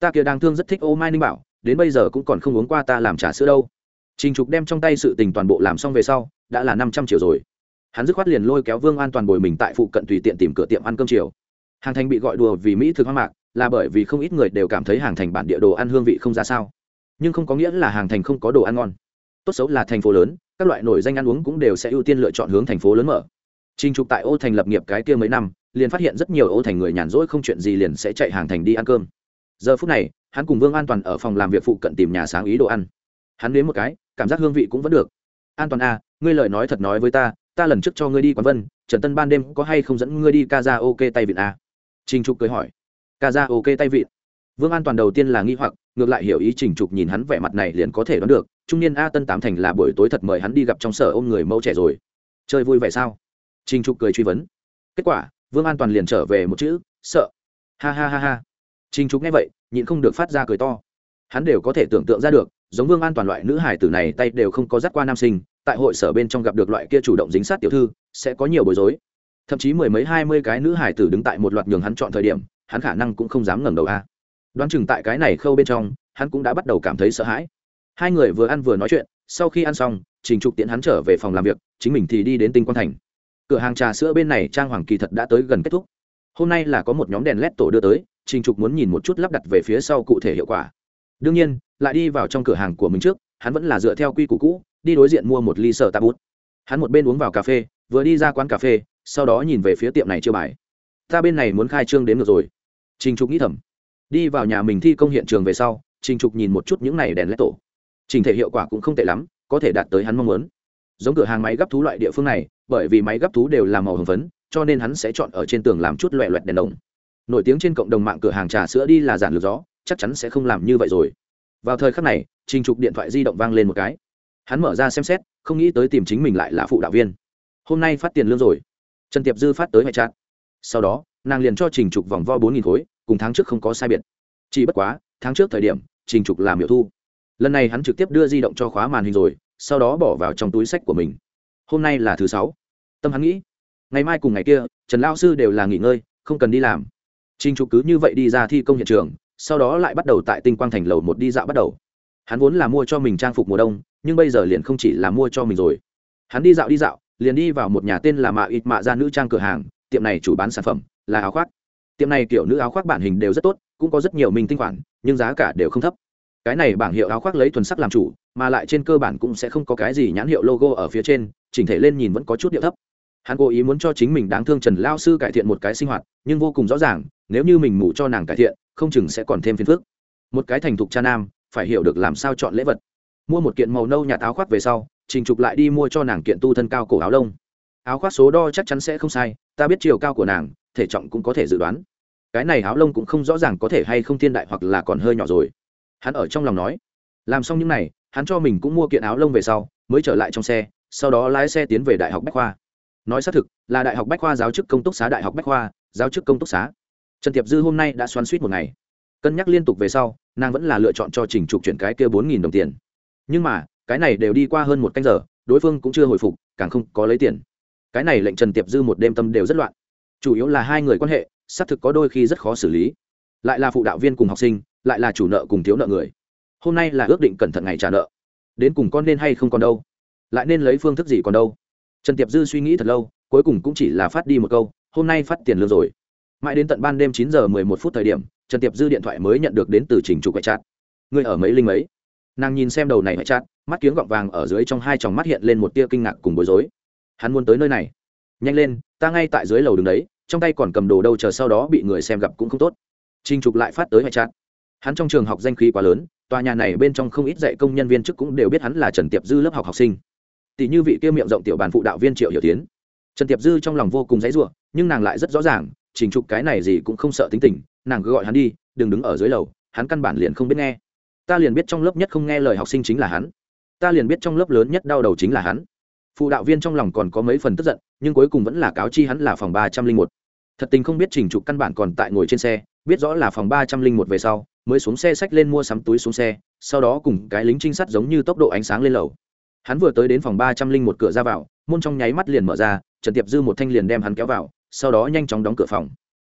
ta kia đang thương rất thích ô mai ninh bảo, đến bây giờ cũng còn không uống qua ta làm trà sữa đâu. Trình trục đem trong tay sự tình toàn bộ làm xong về sau, đã là năm trăm triệu rồi hắn dứt khoát liền lôi kéo vương an toàn bồi mình tại phụ cận tùy tiện tìm cửa tiệm ăn cơm chiều hàng thành bị gọi đùa vì mỹ thực hoang mạc là bởi vì không ít người đều cảm thấy hàng thành bản địa đồ ăn hương vị không ra sao nhưng không có nghĩa là hàng thành không có đồ ăn ngon tốt xấu là thành phố lớn các loại nổi danh ăn uống cũng đều sẽ ưu tiên lựa chọn hướng thành phố lớn mở Trình Trục tại Ô Thành lập nghiệp cái kia mấy năm, liền phát hiện rất nhiều Ô Thành người nhàn rỗi không chuyện gì liền sẽ chạy hàng thành đi ăn cơm. Giờ phút này, hắn cùng Vương An Toàn ở phòng làm việc phụ cận tìm nhà sáng ý đồ ăn. Hắn đến một cái, cảm giác hương vị cũng vẫn được. An Toàn a, à, ngươi lời nói thật nói với ta, ta lần trước cho ngươi đi quán Vân, Trần Tân ban đêm có hay không dẫn ngươi đi karaoke tay vịn a? À? Trình Trục cười hỏi. Karaoke tay vịn? Vương An Toàn đầu tiên là nghi hoặc, ngược lại hiểu ý Trình Trục nhìn hắn vẻ mặt này liền có thể đoán được, trung niên A Tân tám thành là buổi tối thật mời hắn đi gặp trong sở ôm người mẫu trẻ rồi. Chơi vui vẻ sao? Trình Trục cười truy vấn. Kết quả, Vương An Toàn liền trở về một chữ, sợ. Ha ha ha ha. Trình Trục nghe vậy, nhịn không được phát ra cười to. Hắn đều có thể tưởng tượng ra được, giống Vương An Toàn loại nữ hải tử này tay đều không có dắt qua nam sinh, tại hội sở bên trong gặp được loại kia chủ động dính sát tiểu thư, sẽ có nhiều bối rối. Thậm chí mười mấy hai mươi cái nữ hải tử đứng tại một loạt nhường hắn chọn thời điểm, hắn khả năng cũng không dám ngẩng đầu a. Đoán chừng tại cái này khâu bên trong, hắn cũng đã bắt đầu cảm thấy sợ hãi. Hai người vừa ăn vừa nói chuyện, sau khi ăn xong, Trình Trục tiễn hắn trở về phòng làm việc, chính mình thì đi đến Tinh Quang Thành cửa hàng trà sữa bên này trang hoàng kỳ thật đã tới gần kết thúc hôm nay là có một nhóm đèn led tổ đưa tới trình trục muốn nhìn một chút lắp đặt về phía sau cụ thể hiệu quả đương nhiên lại đi vào trong cửa hàng của mình trước hắn vẫn là dựa theo quy củ cũ đi đối diện mua một ly sở tabut. Hắn một bên uống vào cà phê, vừa đi ra quán cà phê, sau đó nhìn về phía tiệm này chưa bài. Ta bên này muốn khai trương đến được rồi. Trình trục nghĩ thầm. Đi vào nhà mình thi công hiện trường về sau, trình trục nhìn một chút những này đèn led tổ. Trình thể hiệu quả cũng không tệ lắm, có thể đạt tới hắn mong muốn. Giống cửa hàng máy gấp thú loại địa phương này, bởi vì máy gấp thú đều làm màu hồng phấn, cho nên hắn sẽ chọn ở trên tường làm chút loẹ loẹt đèn đồng. Nổi tiếng trên cộng đồng mạng cửa hàng trà sữa đi là giản lược gió, chắc chắn sẽ không làm như vậy rồi. Vào thời khắc này, trình trục điện thoại di động vang lên một cái hắn mở ra xem xét, không nghĩ tới tìm chính mình lại là phụ đạo viên. Hôm nay phát tiền lương rồi. Trần tiệp dư phát tới hệ trạng sau đó, nàng liền cho trình trục vòng vo bốn nghìn khối, cùng tháng trước không có sai biệt. Chỉ bất quá, tháng trước thời điểm, trình trục làm hiệu thu. Lần này hắn trực tiếp đưa di động cho khóa màn hình rồi, sau đó bỏ vào trong túi sách của mình. Hôm nay là thứ sáu. Tâm hắn nghĩ, ngày mai cùng ngày kia, trần lao sư đều là nghỉ ngơi, không cần đi làm. Trình trục cứ như vậy đi ra thi công hiện trường, sau đó lại bắt đầu tại tinh quang thành lầu một đi dạo bắt đầu hắn vốn là mua cho mình trang phục mùa đông, nhưng bây giờ liền không chỉ là mua cho mình rồi. Hắn đi dạo đi dạo, liền đi vào một nhà tên là mạ ít mạ ra nữ trang cửa hàng, tiệm này chủ bán sản phẩm là áo khoác. Tiệm này kiểu nữ áo khoác bản hình đều rất tốt, cũng có rất nhiều mình tinh khoản, nhưng giá cả đều không thấp. Cái này bảng hiệu áo khoác lấy thuần sắc làm chủ, mà lại trên cơ bản cũng sẽ không có cái gì nhãn hiệu logo ở phía trên, chỉnh thể lên nhìn vẫn có chút điệu thấp. Hắn cố ý muốn cho chính mình đáng thương trần lao sư cải thiện một cái sinh hoạt, nhưng vô cùng rõ ràng, nếu như mình ngủ cho nàng cải thiện, không chừng sẽ còn thêm phiền phức. Một cái thành thục cha nam phải hiểu được làm sao chọn lễ vật. Mua một kiện màu nâu nhà táo khoác về sau, trình trục lại đi mua cho nàng kiện tu thân cao cổ áo lông. Áo khoác số đo chắc chắn sẽ không sai, ta biết chiều cao của nàng, thể trọng cũng có thể dự đoán. Cái này áo lông cũng không rõ ràng có thể hay không thiên đại hoặc là còn hơi nhỏ rồi. Hắn ở trong lòng nói. Làm xong những n à y hắn cho mình cũng mua kiện áo lông về sau, mới trở lại trong xe, sau đó lái xe tiến về đại học bách khoa. Nói xác thực, là đại học bách khoa giáo chức công túc xá đại học bách khoa, giáo chức công túc xá. Trần tiệp dư hôm nay đã xoắn suýt một ngày cân nhắc liên tục về sau, nàng vẫn là lựa chọn cho trình trục chuyển cái kia bốn nghìn đồng tiền. Nhưng mà, cái này đều đi qua hơn một canh giờ, đối phương cũng chưa hồi phục, càng không có lấy tiền. Cái này lệnh trần tiệp dư một đêm tâm đều rất loạn. Chủ yếu là hai người quan hệ, xác thực có đôi khi rất khó xử lý. Lại là phụ đạo viên cùng học sinh, lại là chủ nợ cùng thiếu nợ người. Hôm nay là ước định cẩn thận ngày trả nợ. Đến cùng con nên hay không còn đâu? Lại nên lấy phương thức gì còn đâu? Trần tiệp dư suy nghĩ thật lâu, cuối cùng cũng chỉ là phát đi một câu, hôm nay phát tiền lương rồi. Mãi đến tận ban đêm chín giờ mười một phút thời điểm trần tiệp dư điện thoại mới nhận được đến từ trình chủ quay trát người ở mấy linh mấy? Nàng nhìn xem đầu này ngoại trát mắt kiếng gọng vàng ở dưới trong hai tròng mắt hiện lên một tia kinh ngạc cùng bối rối. Hắn muốn tới nơi này. Nhanh lên, ta ngay tại dưới lầu đứng đấy, trong tay còn cầm đồ đâu chờ sau đó bị người xem gặp cũng không tốt. Trình trục lại phát tới ngoại chát hắn trong trường học danh khí quá lớn, tòa nhà này bên trong không ít dạy công nhân viên chức cũng đều biết hắn là trần tiệp dư lớp học học sinh. Tỷ như vị kia miệng rộng tiểu bàn phụ đạo viên triệu hiểu tiến. Trần tiệp dư trong lòng vô cùng dãy r u ộ nhưng nàng lại rất rõ ràng, trình trục cái này gì cũng không sợ tính tình nàng cứ gọi hắn đi, đừng đứng ở dưới lầu, hắn căn bản liền không biết nghe. Ta liền biết trong lớp nhất không nghe lời học sinh chính là hắn. Ta liền biết trong lớp lớn nhất đau đầu chính là hắn. Phụ đạo viên trong lòng còn có mấy phần tức giận, nhưng cuối cùng vẫn là cáo chi hắn là phòng ba trăm linh một. Thật tình không biết trình trục căn bản còn tại ngồi trên xe, biết rõ là phòng ba trăm linh một về sau, mới xuống xe xách lên mua sắm túi xuống xe, sau đó cùng cái lính trinh sát giống như tốc độ ánh sáng lên lầu. Hắn vừa tới đến phòng ba trăm linh một cửa ra vào, môn trong nháy mắt liền mở ra, trần tiệp dư một thanh liền đem hắn kéo vào, sau đó nhanh chóng đóng cửa phòng.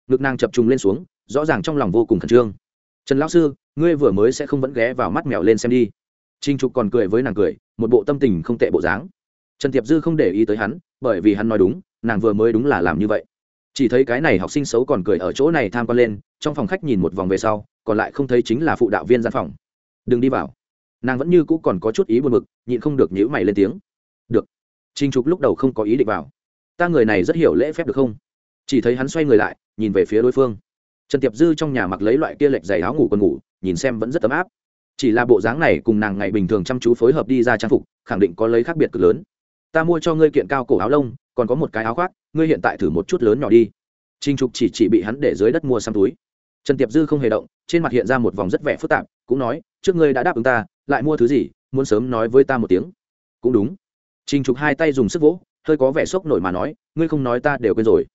Ngực nàng chập trùng lên xuống rõ ràng trong lòng vô cùng khẩn trương. Trần lão sư, ngươi vừa mới sẽ không vẫn ghé vào mắt mèo lên xem đi. Trinh trục còn cười với nàng cười, một bộ tâm tình không tệ bộ dáng. Trần tiệp dư không để ý tới hắn, bởi vì hắn nói đúng, nàng vừa mới đúng là làm như vậy. Chỉ thấy cái này học sinh xấu còn cười ở chỗ này tham quan lên, trong phòng khách nhìn một vòng về sau, còn lại không thấy chính là phụ đạo viên gian phòng. Đừng đi vào. Nàng vẫn như cũ còn có chút ý buồn mực nhịn không được nhữ mày lên tiếng. Được. Trinh trục lúc đầu không có ý định vào. Ta người này rất hiểu lễ phép được không? Chỉ thấy hắn xoay người lại, nhìn về phía đối phương trần tiệp dư trong nhà mặc lấy loại kia lệch giày áo ngủ còn ngủ, nhìn xem vẫn rất ấm áp. Chỉ là bộ dáng này cùng nàng ngày bình thường chăm chú phối hợp đi ra trang phục, khẳng định có lấy khác biệt cực lớn. Ta mua cho ngươi kiện cao cổ áo lông, còn có một cái áo khoác, ngươi hiện tại thử một chút lớn nhỏ đi. Trinh trục chỉ chỉ bị hắn để dưới đất mua xăm túi. Trần tiệp dư không hề động, trên mặt hiện ra một vòng rất vẻ phức tạp, cũng nói, trước ngươi đã đáp ứng ta, lại mua thứ gì, muốn sớm nói với ta một tiếng. Cũng đúng. Trinh trục hai tay dùng sức vỗ, hơi có vẻ sốc nổi mà nói, ngươi không nói ta đều quên rồi.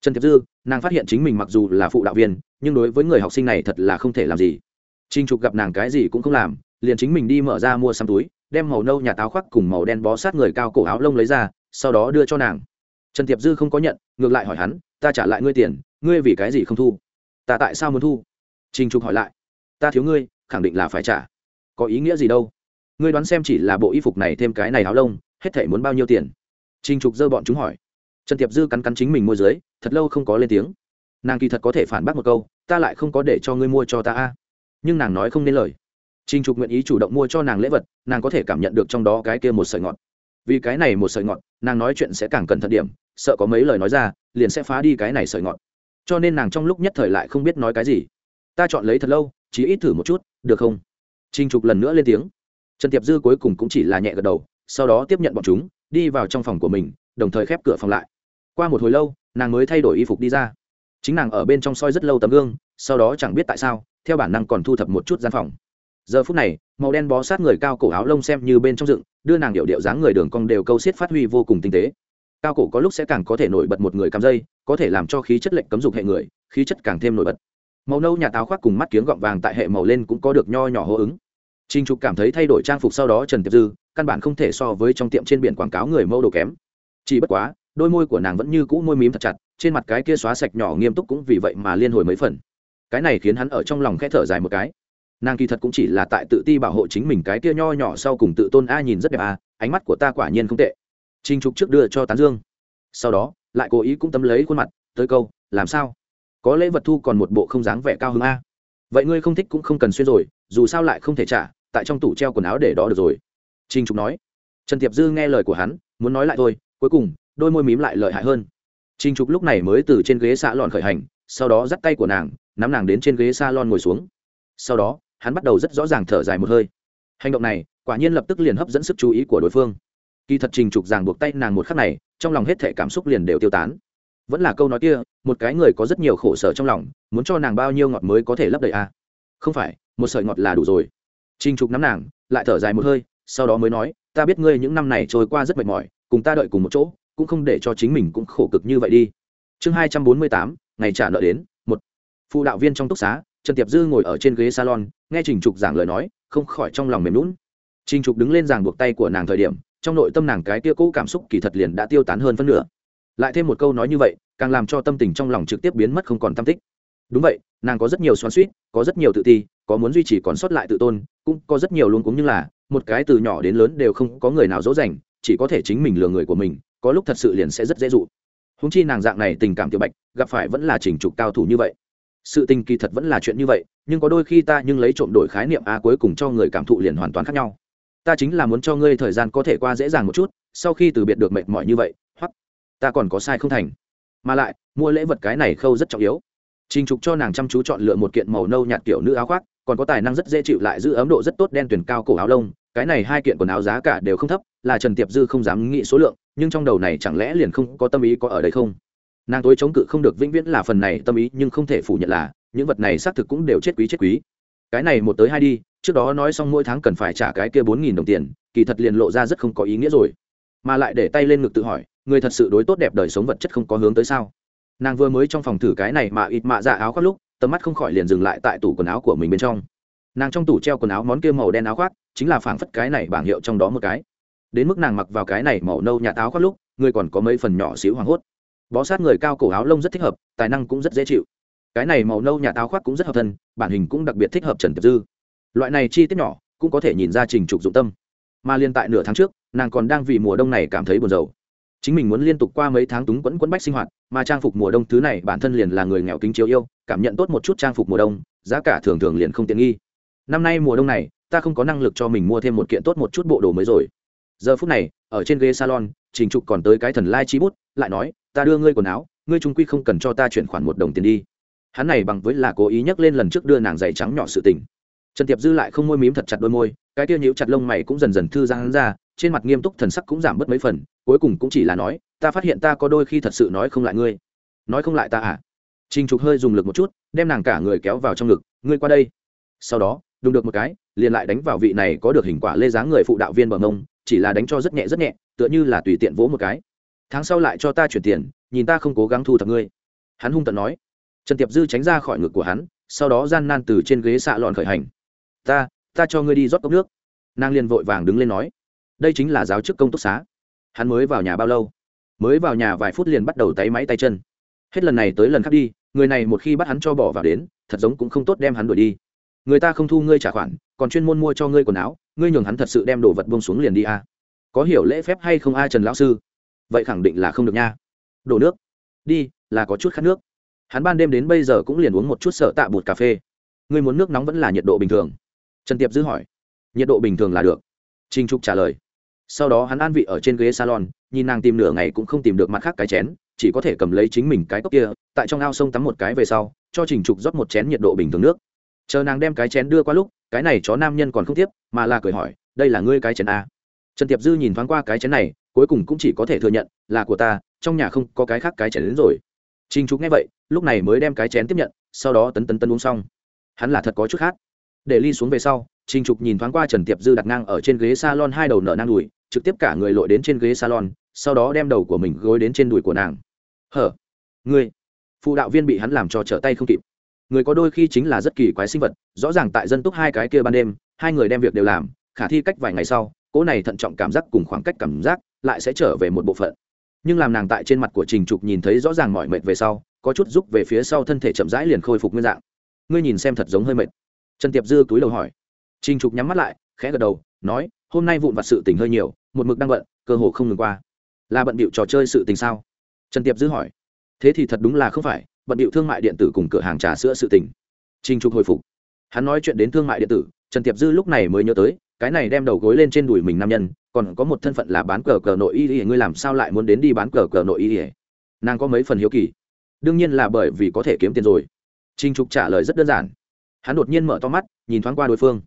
Trần tiệp dư nàng phát hiện chính mình mặc dù là phụ đạo viên, nhưng đối với người học sinh này thật là không thể làm gì. Trinh trục gặp nàng cái gì cũng không làm, liền chính mình đi mở ra mua xăm túi, đem màu nâu nhà táo khoác cùng màu đen bó sát người cao cổ áo lông lấy ra, sau đó đưa cho nàng. Trần tiệp dư không có nhận, ngược lại hỏi hắn, ta trả lại ngươi tiền, ngươi vì cái gì không thu? Ta tại sao muốn thu? Trinh trục hỏi lại. Ta thiếu ngươi, khẳng định là phải trả. Có ý nghĩa gì đâu? Ngươi đoán xem chỉ là bộ y phục này thêm cái này áo lông, hết thể muốn bao nhiêu tiền? Trinh trục dơ bọn chúng hỏi. Trần tiệp dư cắn cắn chính mình môi dưới thật lâu không có lên tiếng. Nàng kỳ thật có thể phản bác một câu, ta lại không có để cho ngươi mua cho ta a. Nhưng nàng nói không nên lời. Trinh trục nguyện ý chủ động mua cho nàng lễ vật, nàng có thể cảm nhận được trong đó cái kia một sợi ngọt. Vì cái này một sợi ngọt, nàng nói chuyện sẽ càng cẩn thận điểm, sợ có mấy lời nói ra, liền sẽ phá đi cái này sợi ngọt. Cho nên nàng trong lúc nhất thời lại không biết nói cái gì. Ta chọn lấy thật lâu, chỉ ít thử một chút, được không? Trinh trục lần nữa lên tiếng. Trần tiệp dư cuối cùng cũng chỉ là nhẹ gật đầu, sau đó tiếp nhận bọn chúng, đi vào trong phòng của mình, đồng thời khép cửa phòng lại. Qua một hồi lâu nàng mới thay đổi y phục đi ra. Chính nàng ở bên trong soi rất lâu tấm gương, sau đó chẳng biết tại sao, theo bản năng còn thu thập một chút gian phòng. Giờ phút này, màu đen bó sát người cao cổ áo lông xem như bên trong dựng, đưa nàng điệu điệu dáng người đường cong đều câu xiết phát huy vô cùng tinh tế. Cao cổ có lúc sẽ càng có thể nổi bật một người cắm dây, có thể làm cho khí chất lệnh cấm dục hệ người, khí chất càng thêm nổi bật. Màu nâu nhà táo khoác cùng mắt kiếng gọng vàng tại hệ màu lên cũng có được nho nhỏ hô ứng. Trinh trục cảm thấy thay đổi trang phục sau đó trần tiệp dư, căn bản không thể so với trong tiệm trên biển quảng cáo người mẫu đồ kém. Chỉ bất quá đôi môi của nàng vẫn như cũ môi mím thật chặt, trên mặt cái kia xóa sạch nhỏ nghiêm túc cũng vì vậy mà liên hồi mấy phần. Cái này khiến hắn ở trong lòng khẽ thở dài một cái. Nàng kỳ thật cũng chỉ là tại tự ti bảo hộ chính mình cái kia nho nhỏ sau cùng tự tôn a nhìn rất đẹp a, ánh mắt của ta quả nhiên không tệ. Trinh trục trước đưa cho tán dương. Sau đó, lại cố ý cũng tấm lấy khuôn mặt, tới câu, làm sao? Có lễ vật thu còn một bộ không dáng vẻ cao hơn a? Vậy ngươi không thích cũng không cần xuyên rồi, dù sao lại không thể trả, tại trong tủ treo quần áo để đó được rồi. Trinh trục nói. Trần tiệp dư nghe lời của hắn, muốn nói lại thôi, cuối cùng đôi môi mím lại lợi hại hơn. Trình trục lúc này mới từ trên ghế xạ lọn khởi hành, sau đó dắt tay của nàng, nắm nàng đến trên ghế s a lon ngồi xuống. Sau đó, hắn bắt đầu rất rõ ràng thở dài một hơi. Hành động này, quả nhiên lập tức liền hấp dẫn sức chú ý của đối phương. Kỳ thật trình trục ràng buộc tay nàng một khắc này, trong lòng hết thể cảm xúc liền đều tiêu tán. Vẫn là câu nói kia, một cái người có rất nhiều khổ sở trong lòng, muốn cho nàng bao nhiêu ngọt mới có thể lấp đầy a? À? không phải, một sợi ngọt là đủ rồi. Trình trục nắm nàng, lại thở dài một hơi, sau đó mới nói, ta biết ngươi những năm này trôi qua rất mệt mỏi, cùng ta đợi cùng một chỗ cũng không để cho chính mình cũng khổ cực như vậy đi. Chương hai trăm bốn mươi tám, ngày trả nợ đến, một. Phụ đạo viên trong túc xá, trần tiệp dư ngồi ở trên ghế salon, nghe trình trục giảng lời nói, không khỏi trong lòng mềm lún trình trục đứng lên giảng buộc tay của nàng thời điểm, trong nội tâm nàng cái kia cũ cảm xúc kỳ thật liền đã tiêu tán hơn phân nửa. Lại thêm một câu nói như vậy, càng làm cho tâm tình trong lòng trực tiếp biến mất không còn tâm tích. Đúng vậy, nàng có rất nhiều xoắn suýt có rất nhiều tự ti, có muốn duy trì còn sót lại tự tôn, cũng có rất nhiều luôn cũng như là, một cái từ nhỏ đến lớn đều không có người nào dỗ dành, chỉ có thể chính mình lừa người của mình có lúc thật sự liền sẽ rất dễ dụ. Húng chi nàng dạng này tình cảm tiểu bạch, gặp phải vẫn là chỉnh trục cao thủ như vậy. Sự tình kỳ thật vẫn là chuyện như vậy, nhưng có đôi khi ta nhưng lấy trộm đổi khái niệm a cuối cùng cho người cảm thụ liền hoàn toàn khác nhau. Ta chính là muốn cho ngươi thời gian có thể qua dễ dàng một chút, sau khi từ biệt được mệt mỏi như vậy, hoặc ta còn có sai không thành. Mà lại, mua lễ vật cái này khâu rất trọng yếu. Trình trục cho nàng chăm chú chọn lựa một kiện màu nâu nhạt kiểu nữ áo khoác, còn có tài năng rất dễ chịu lại giữ ấm độ rất tốt đen tuyển cao cổ áo lông, cái này hai kiện quần áo giá cả đều không thấp, là trần tiệp dư không dám nghĩ số lượng nhưng trong đầu này chẳng lẽ liền không có tâm ý có ở đây không? Nàng tối chống cự không được, vĩnh viễn là phần này tâm ý, nhưng không thể phủ nhận là, những vật này xác thực cũng đều chết quý chết quý. Cái này một tới hai đi, trước đó nói xong mỗi tháng cần phải trả cái kia bốn nghìn đồng tiền, kỳ thật liền lộ ra rất không có ý nghĩa rồi. Mà lại để tay lên ngực tự hỏi, người thật sự đối tốt đẹp đời sống vật chất không có hướng tới sao? Nàng vừa mới trong phòng thử cái này mà ít mạ dạ áo khoác lúc, tầm mắt không khỏi liền dừng lại tại tủ quần áo của mình bên trong. Nàng trong tủ treo quần áo món kia màu đen áo khoác, chính là phảng phất cái này bảng hiệu trong đó một cái đến mức nàng mặc vào cái này màu nâu nhạt áo khoác lúc, người còn có mấy phần nhỏ xíu hoảng hốt. Bó sát người cao cổ áo lông rất thích hợp, tài năng cũng rất dễ chịu. Cái này màu nâu nhạt áo khoác cũng rất hợp thân, bản hình cũng đặc biệt thích hợp trần tiệp dư. Loại này chi tiết nhỏ, cũng có thể nhìn ra trình trục dụng tâm. Mà liên tại nửa tháng trước, nàng còn đang vì mùa đông này cảm thấy buồn rầu. Chính mình muốn liên tục qua mấy tháng túng quẫn quẫn bách sinh hoạt, mà trang phục mùa đông thứ này bản thân liền là người nghèo kính chiếu yêu, cảm nhận tốt một chút trang phục mùa đông, giá cả thường thường liền không tiện nghi. Năm nay mùa đông này, ta không có năng lực cho mình mua thêm một kiện tốt một chút bộ đồ mới rồi giờ phút này ở trên ghế salon trình trục còn tới cái thần lai chi bút lại nói ta đưa ngươi quần áo ngươi trung quy không cần cho ta chuyển khoản một đồng tiền đi. Hắn này bằng với là cố ý nhắc lên lần trước đưa nàng giày trắng nhỏ sự tình. Trần tiệp dư lại không môi mím thật chặt đôi môi cái tia nhíu chặt lông mày cũng dần dần thư giãn hắn ra trên mặt nghiêm túc thần sắc cũng giảm bớt mấy phần cuối cùng cũng chỉ là nói ta phát hiện ta có đôi khi thật sự nói không lại ngươi. Nói không lại ta à? Trình Trục hơi dùng lực một chút, đem nàng cả người kéo vào trong ngực, "Ngươi qua đây." Sau đó, đùng được một cái, liền lại đánh vào vị này có được hình quả lê dáng người phụ đạo viên bờ mông, chỉ là đánh cho rất nhẹ rất nhẹ, tựa như là tùy tiện vỗ một cái. "Tháng sau lại cho ta chuyển tiền, nhìn ta không cố gắng thu thập ngươi." Hắn hung tợn nói. Trần Tiệp Dư tránh ra khỏi ngực của hắn, sau đó gian nan từ trên ghế xạ lọn khởi hành. "Ta, ta cho ngươi đi rót cốc nước." Nàng liền vội vàng đứng lên nói. Đây chính là giáo chức công túc xá. Hắn mới vào nhà bao lâu? Mới vào nhà vài phút liền bắt đầu tay máy tay chân. Hết lần này tới lần khác đi, người này một khi bắt hắn cho bỏ vào đến thật giống cũng không tốt đem hắn đuổi đi người ta không thu ngươi trả khoản còn chuyên môn mua cho ngươi quần áo ngươi nhường hắn thật sự đem đồ vật buông xuống liền đi a. À. có hiểu lễ phép hay không a trần lão sư? Vậy khẳng định là không được nha. Đổ nước. Đi, là có chút khát nước. Hắn ban đêm đến bây giờ cũng liền uống một chút sợ tạ bột cà phê. Ngươi muốn nước nóng vẫn là nhiệt độ bình thường? Trần tiệp dư hỏi. Nhiệt độ bình thường là được. Trinh trục trả lời. Sau đó hắn an vị ở trên ghế salon, nhìn nàng tìm nửa ngày cũng không tìm được mặt khác cái chén, chỉ có thể cầm lấy chính mình cái cốc kia, tại trong ao sông tắm một cái về sau, cho trình trục rót một chén nhiệt độ bình thường nước chờ nàng đem cái chén đưa qua lúc, cái này chó nam nhân còn không tiếp, mà là cười hỏi, đây là ngươi cái chén a trần tiệp dư nhìn thoáng qua cái chén này, cuối cùng cũng chỉ có thể thừa nhận, là của ta, trong nhà không có cái khác cái chén đến rồi. Trình trục nghe vậy, lúc này mới đem cái chén tiếp nhận, sau đó tấn tấn tấn uống xong. Hắn là thật có chút khác để ly xuống về sau, trình trục nhìn thoáng qua trần tiệp dư đặt ngang ở trên ghế salon hai đầu nở nang đùi, trực tiếp cả người lội đến trên ghế salon, sau đó đem đầu của mình gối đến trên đùi của nàng. Hở, ngươi. Phụ đạo viên bị hắn làm cho trở tay không kịp người có đôi khi chính là rất kỳ quái sinh vật, rõ ràng tại dân túc hai cái kia ban đêm, hai người đem việc đều làm, khả thi cách vài ngày sau, cỗ này thận trọng cảm giác cùng khoảng cách cảm giác lại sẽ trở về một bộ phận. Nhưng làm nàng tại trên mặt của trình trục nhìn thấy rõ ràng mỏi mệt về sau, có chút giúp về phía sau thân thể chậm rãi liền khôi phục nguyên dạng. Ngươi nhìn xem thật giống hơi mệt. Trần tiệp dư túi đầu hỏi. Trình trục nhắm mắt lại, khẽ gật đầu, nói, hôm nay vụn vặt sự tình hơi nhiều, một mực đang bận, cơ hồ không ngừng qua. Là bận bịu trò chơi sự tình sao? Trần tiệp dư hỏi. Thế thì thật đúng là không phải bận điệu thương mại điện tử cùng cửa hàng trà sữa sự tình. Trình trục hồi phục. Hắn nói chuyện đến thương mại điện tử, trần tiệp dư lúc này mới nhớ tới, cái này đem đầu gối lên trên đùi mình nam nhân, còn có một thân phận là bán cờ cờ nội y ỉa ngươi làm sao lại muốn đến đi bán cờ cờ nội y ỉa nàng có mấy phần hiếu kỳ. Đương nhiên là bởi vì có thể kiếm tiền rồi. Trinh trục trả lời rất đơn giản. Hắn đột nhiên mở to mắt, nhìn thoáng qua đối phương.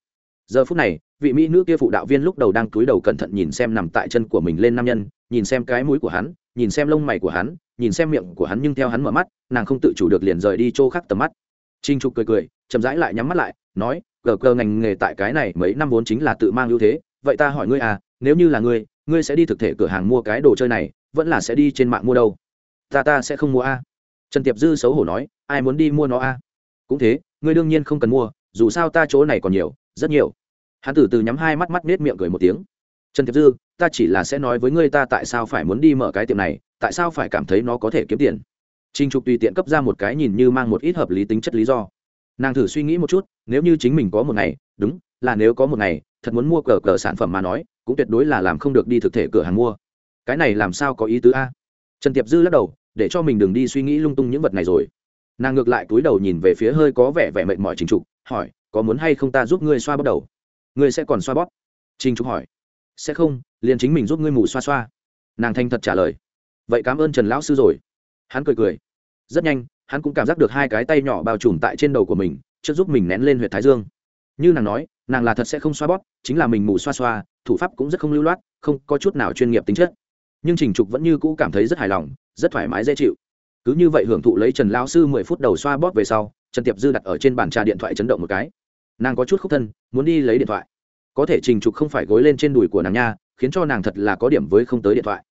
Giờ phút này, vị mỹ nữ kia phụ đạo viên lúc đầu đang cúi đầu cẩn thận nhìn xem nằm tại chân của mình lên nam nhân, nhìn xem cái mũi của hắn nhìn xem lông mày của hắn, nhìn xem miệng của hắn nhưng theo hắn mở mắt, nàng không tự chủ được liền rời đi chỗ khác tầm mắt. Trinh trục cười cười, chậm rãi lại nhắm mắt lại, nói, gờ cơ ngành nghề tại cái này mấy năm vốn chính là tự mang ưu thế, vậy ta hỏi ngươi à nếu như là ngươi ngươi sẽ đi thực thể cửa hàng mua cái đồ chơi này, vẫn là sẽ đi trên mạng mua đâu? Ta ta sẽ không mua a. Trần tiệp dư xấu hổ nói, ai muốn đi mua nó a? Cũng thế, ngươi đương nhiên không cần mua, dù sao ta chỗ này còn nhiều, rất nhiều. Hắn từ từ nhắm hai mắt mắt nết miệng cười một tiếng. Trần tiệp dư ta chỉ là sẽ nói với ngươi ta tại sao phải muốn đi mở cái tiệm này, tại sao phải cảm thấy nó có thể kiếm tiền. Trinh trục tùy tiện cấp ra một cái nhìn như mang một ít hợp lý tính chất lý do. Nàng thử suy nghĩ một chút, nếu như chính mình có một ngày, đúng, là nếu có một ngày, thật muốn mua cờ cờ sản phẩm mà nói, cũng tuyệt đối là làm không được đi thực thể cửa hàng mua. Cái này làm sao có ý tứ a? Trần tiệp dư lắc đầu, để cho mình đừng đi suy nghĩ lung tung những vật này rồi. Nàng ngược lại túi đầu nhìn về phía hơi có vẻ vẻ mệt mỏi trình trục, hỏi, có muốn hay không ta giúp ngươi xoa bóp đầu? Ngươi sẽ còn xoa bóp? Trình trục hỏi sẽ không, liền chính mình giúp ngươi mù xoa xoa. Nàng thanh thật trả lời. Vậy cảm ơn trần lão sư rồi. Hắn cười cười. Rất nhanh, hắn cũng cảm giác được hai cái tay nhỏ bao trùm tại trên đầu của mình trước giúp mình nén lên h u y ệ t thái dương. Như nàng nói, nàng là thật sẽ không xoa bóp, chính là mình mù xoa xoa, thủ pháp cũng rất không lưu loát, không có chút nào chuyên nghiệp tính chất. Nhưng trình trục vẫn như cũ cảm thấy rất hài lòng, rất thoải mái dễ chịu. Cứ như vậy hưởng thụ lấy trần lao sư mười phút đầu xoa bóp về sau, trần tiệp dư đặt ở trên bàn trà điện thoại chấn động một cái. Nàng có chút khúc thân, muốn đi lấy điện thoại có thể trình trục không phải gối lên trên đùi của nàng nha, khiến cho nàng thật là có điểm với không tới điện thoại.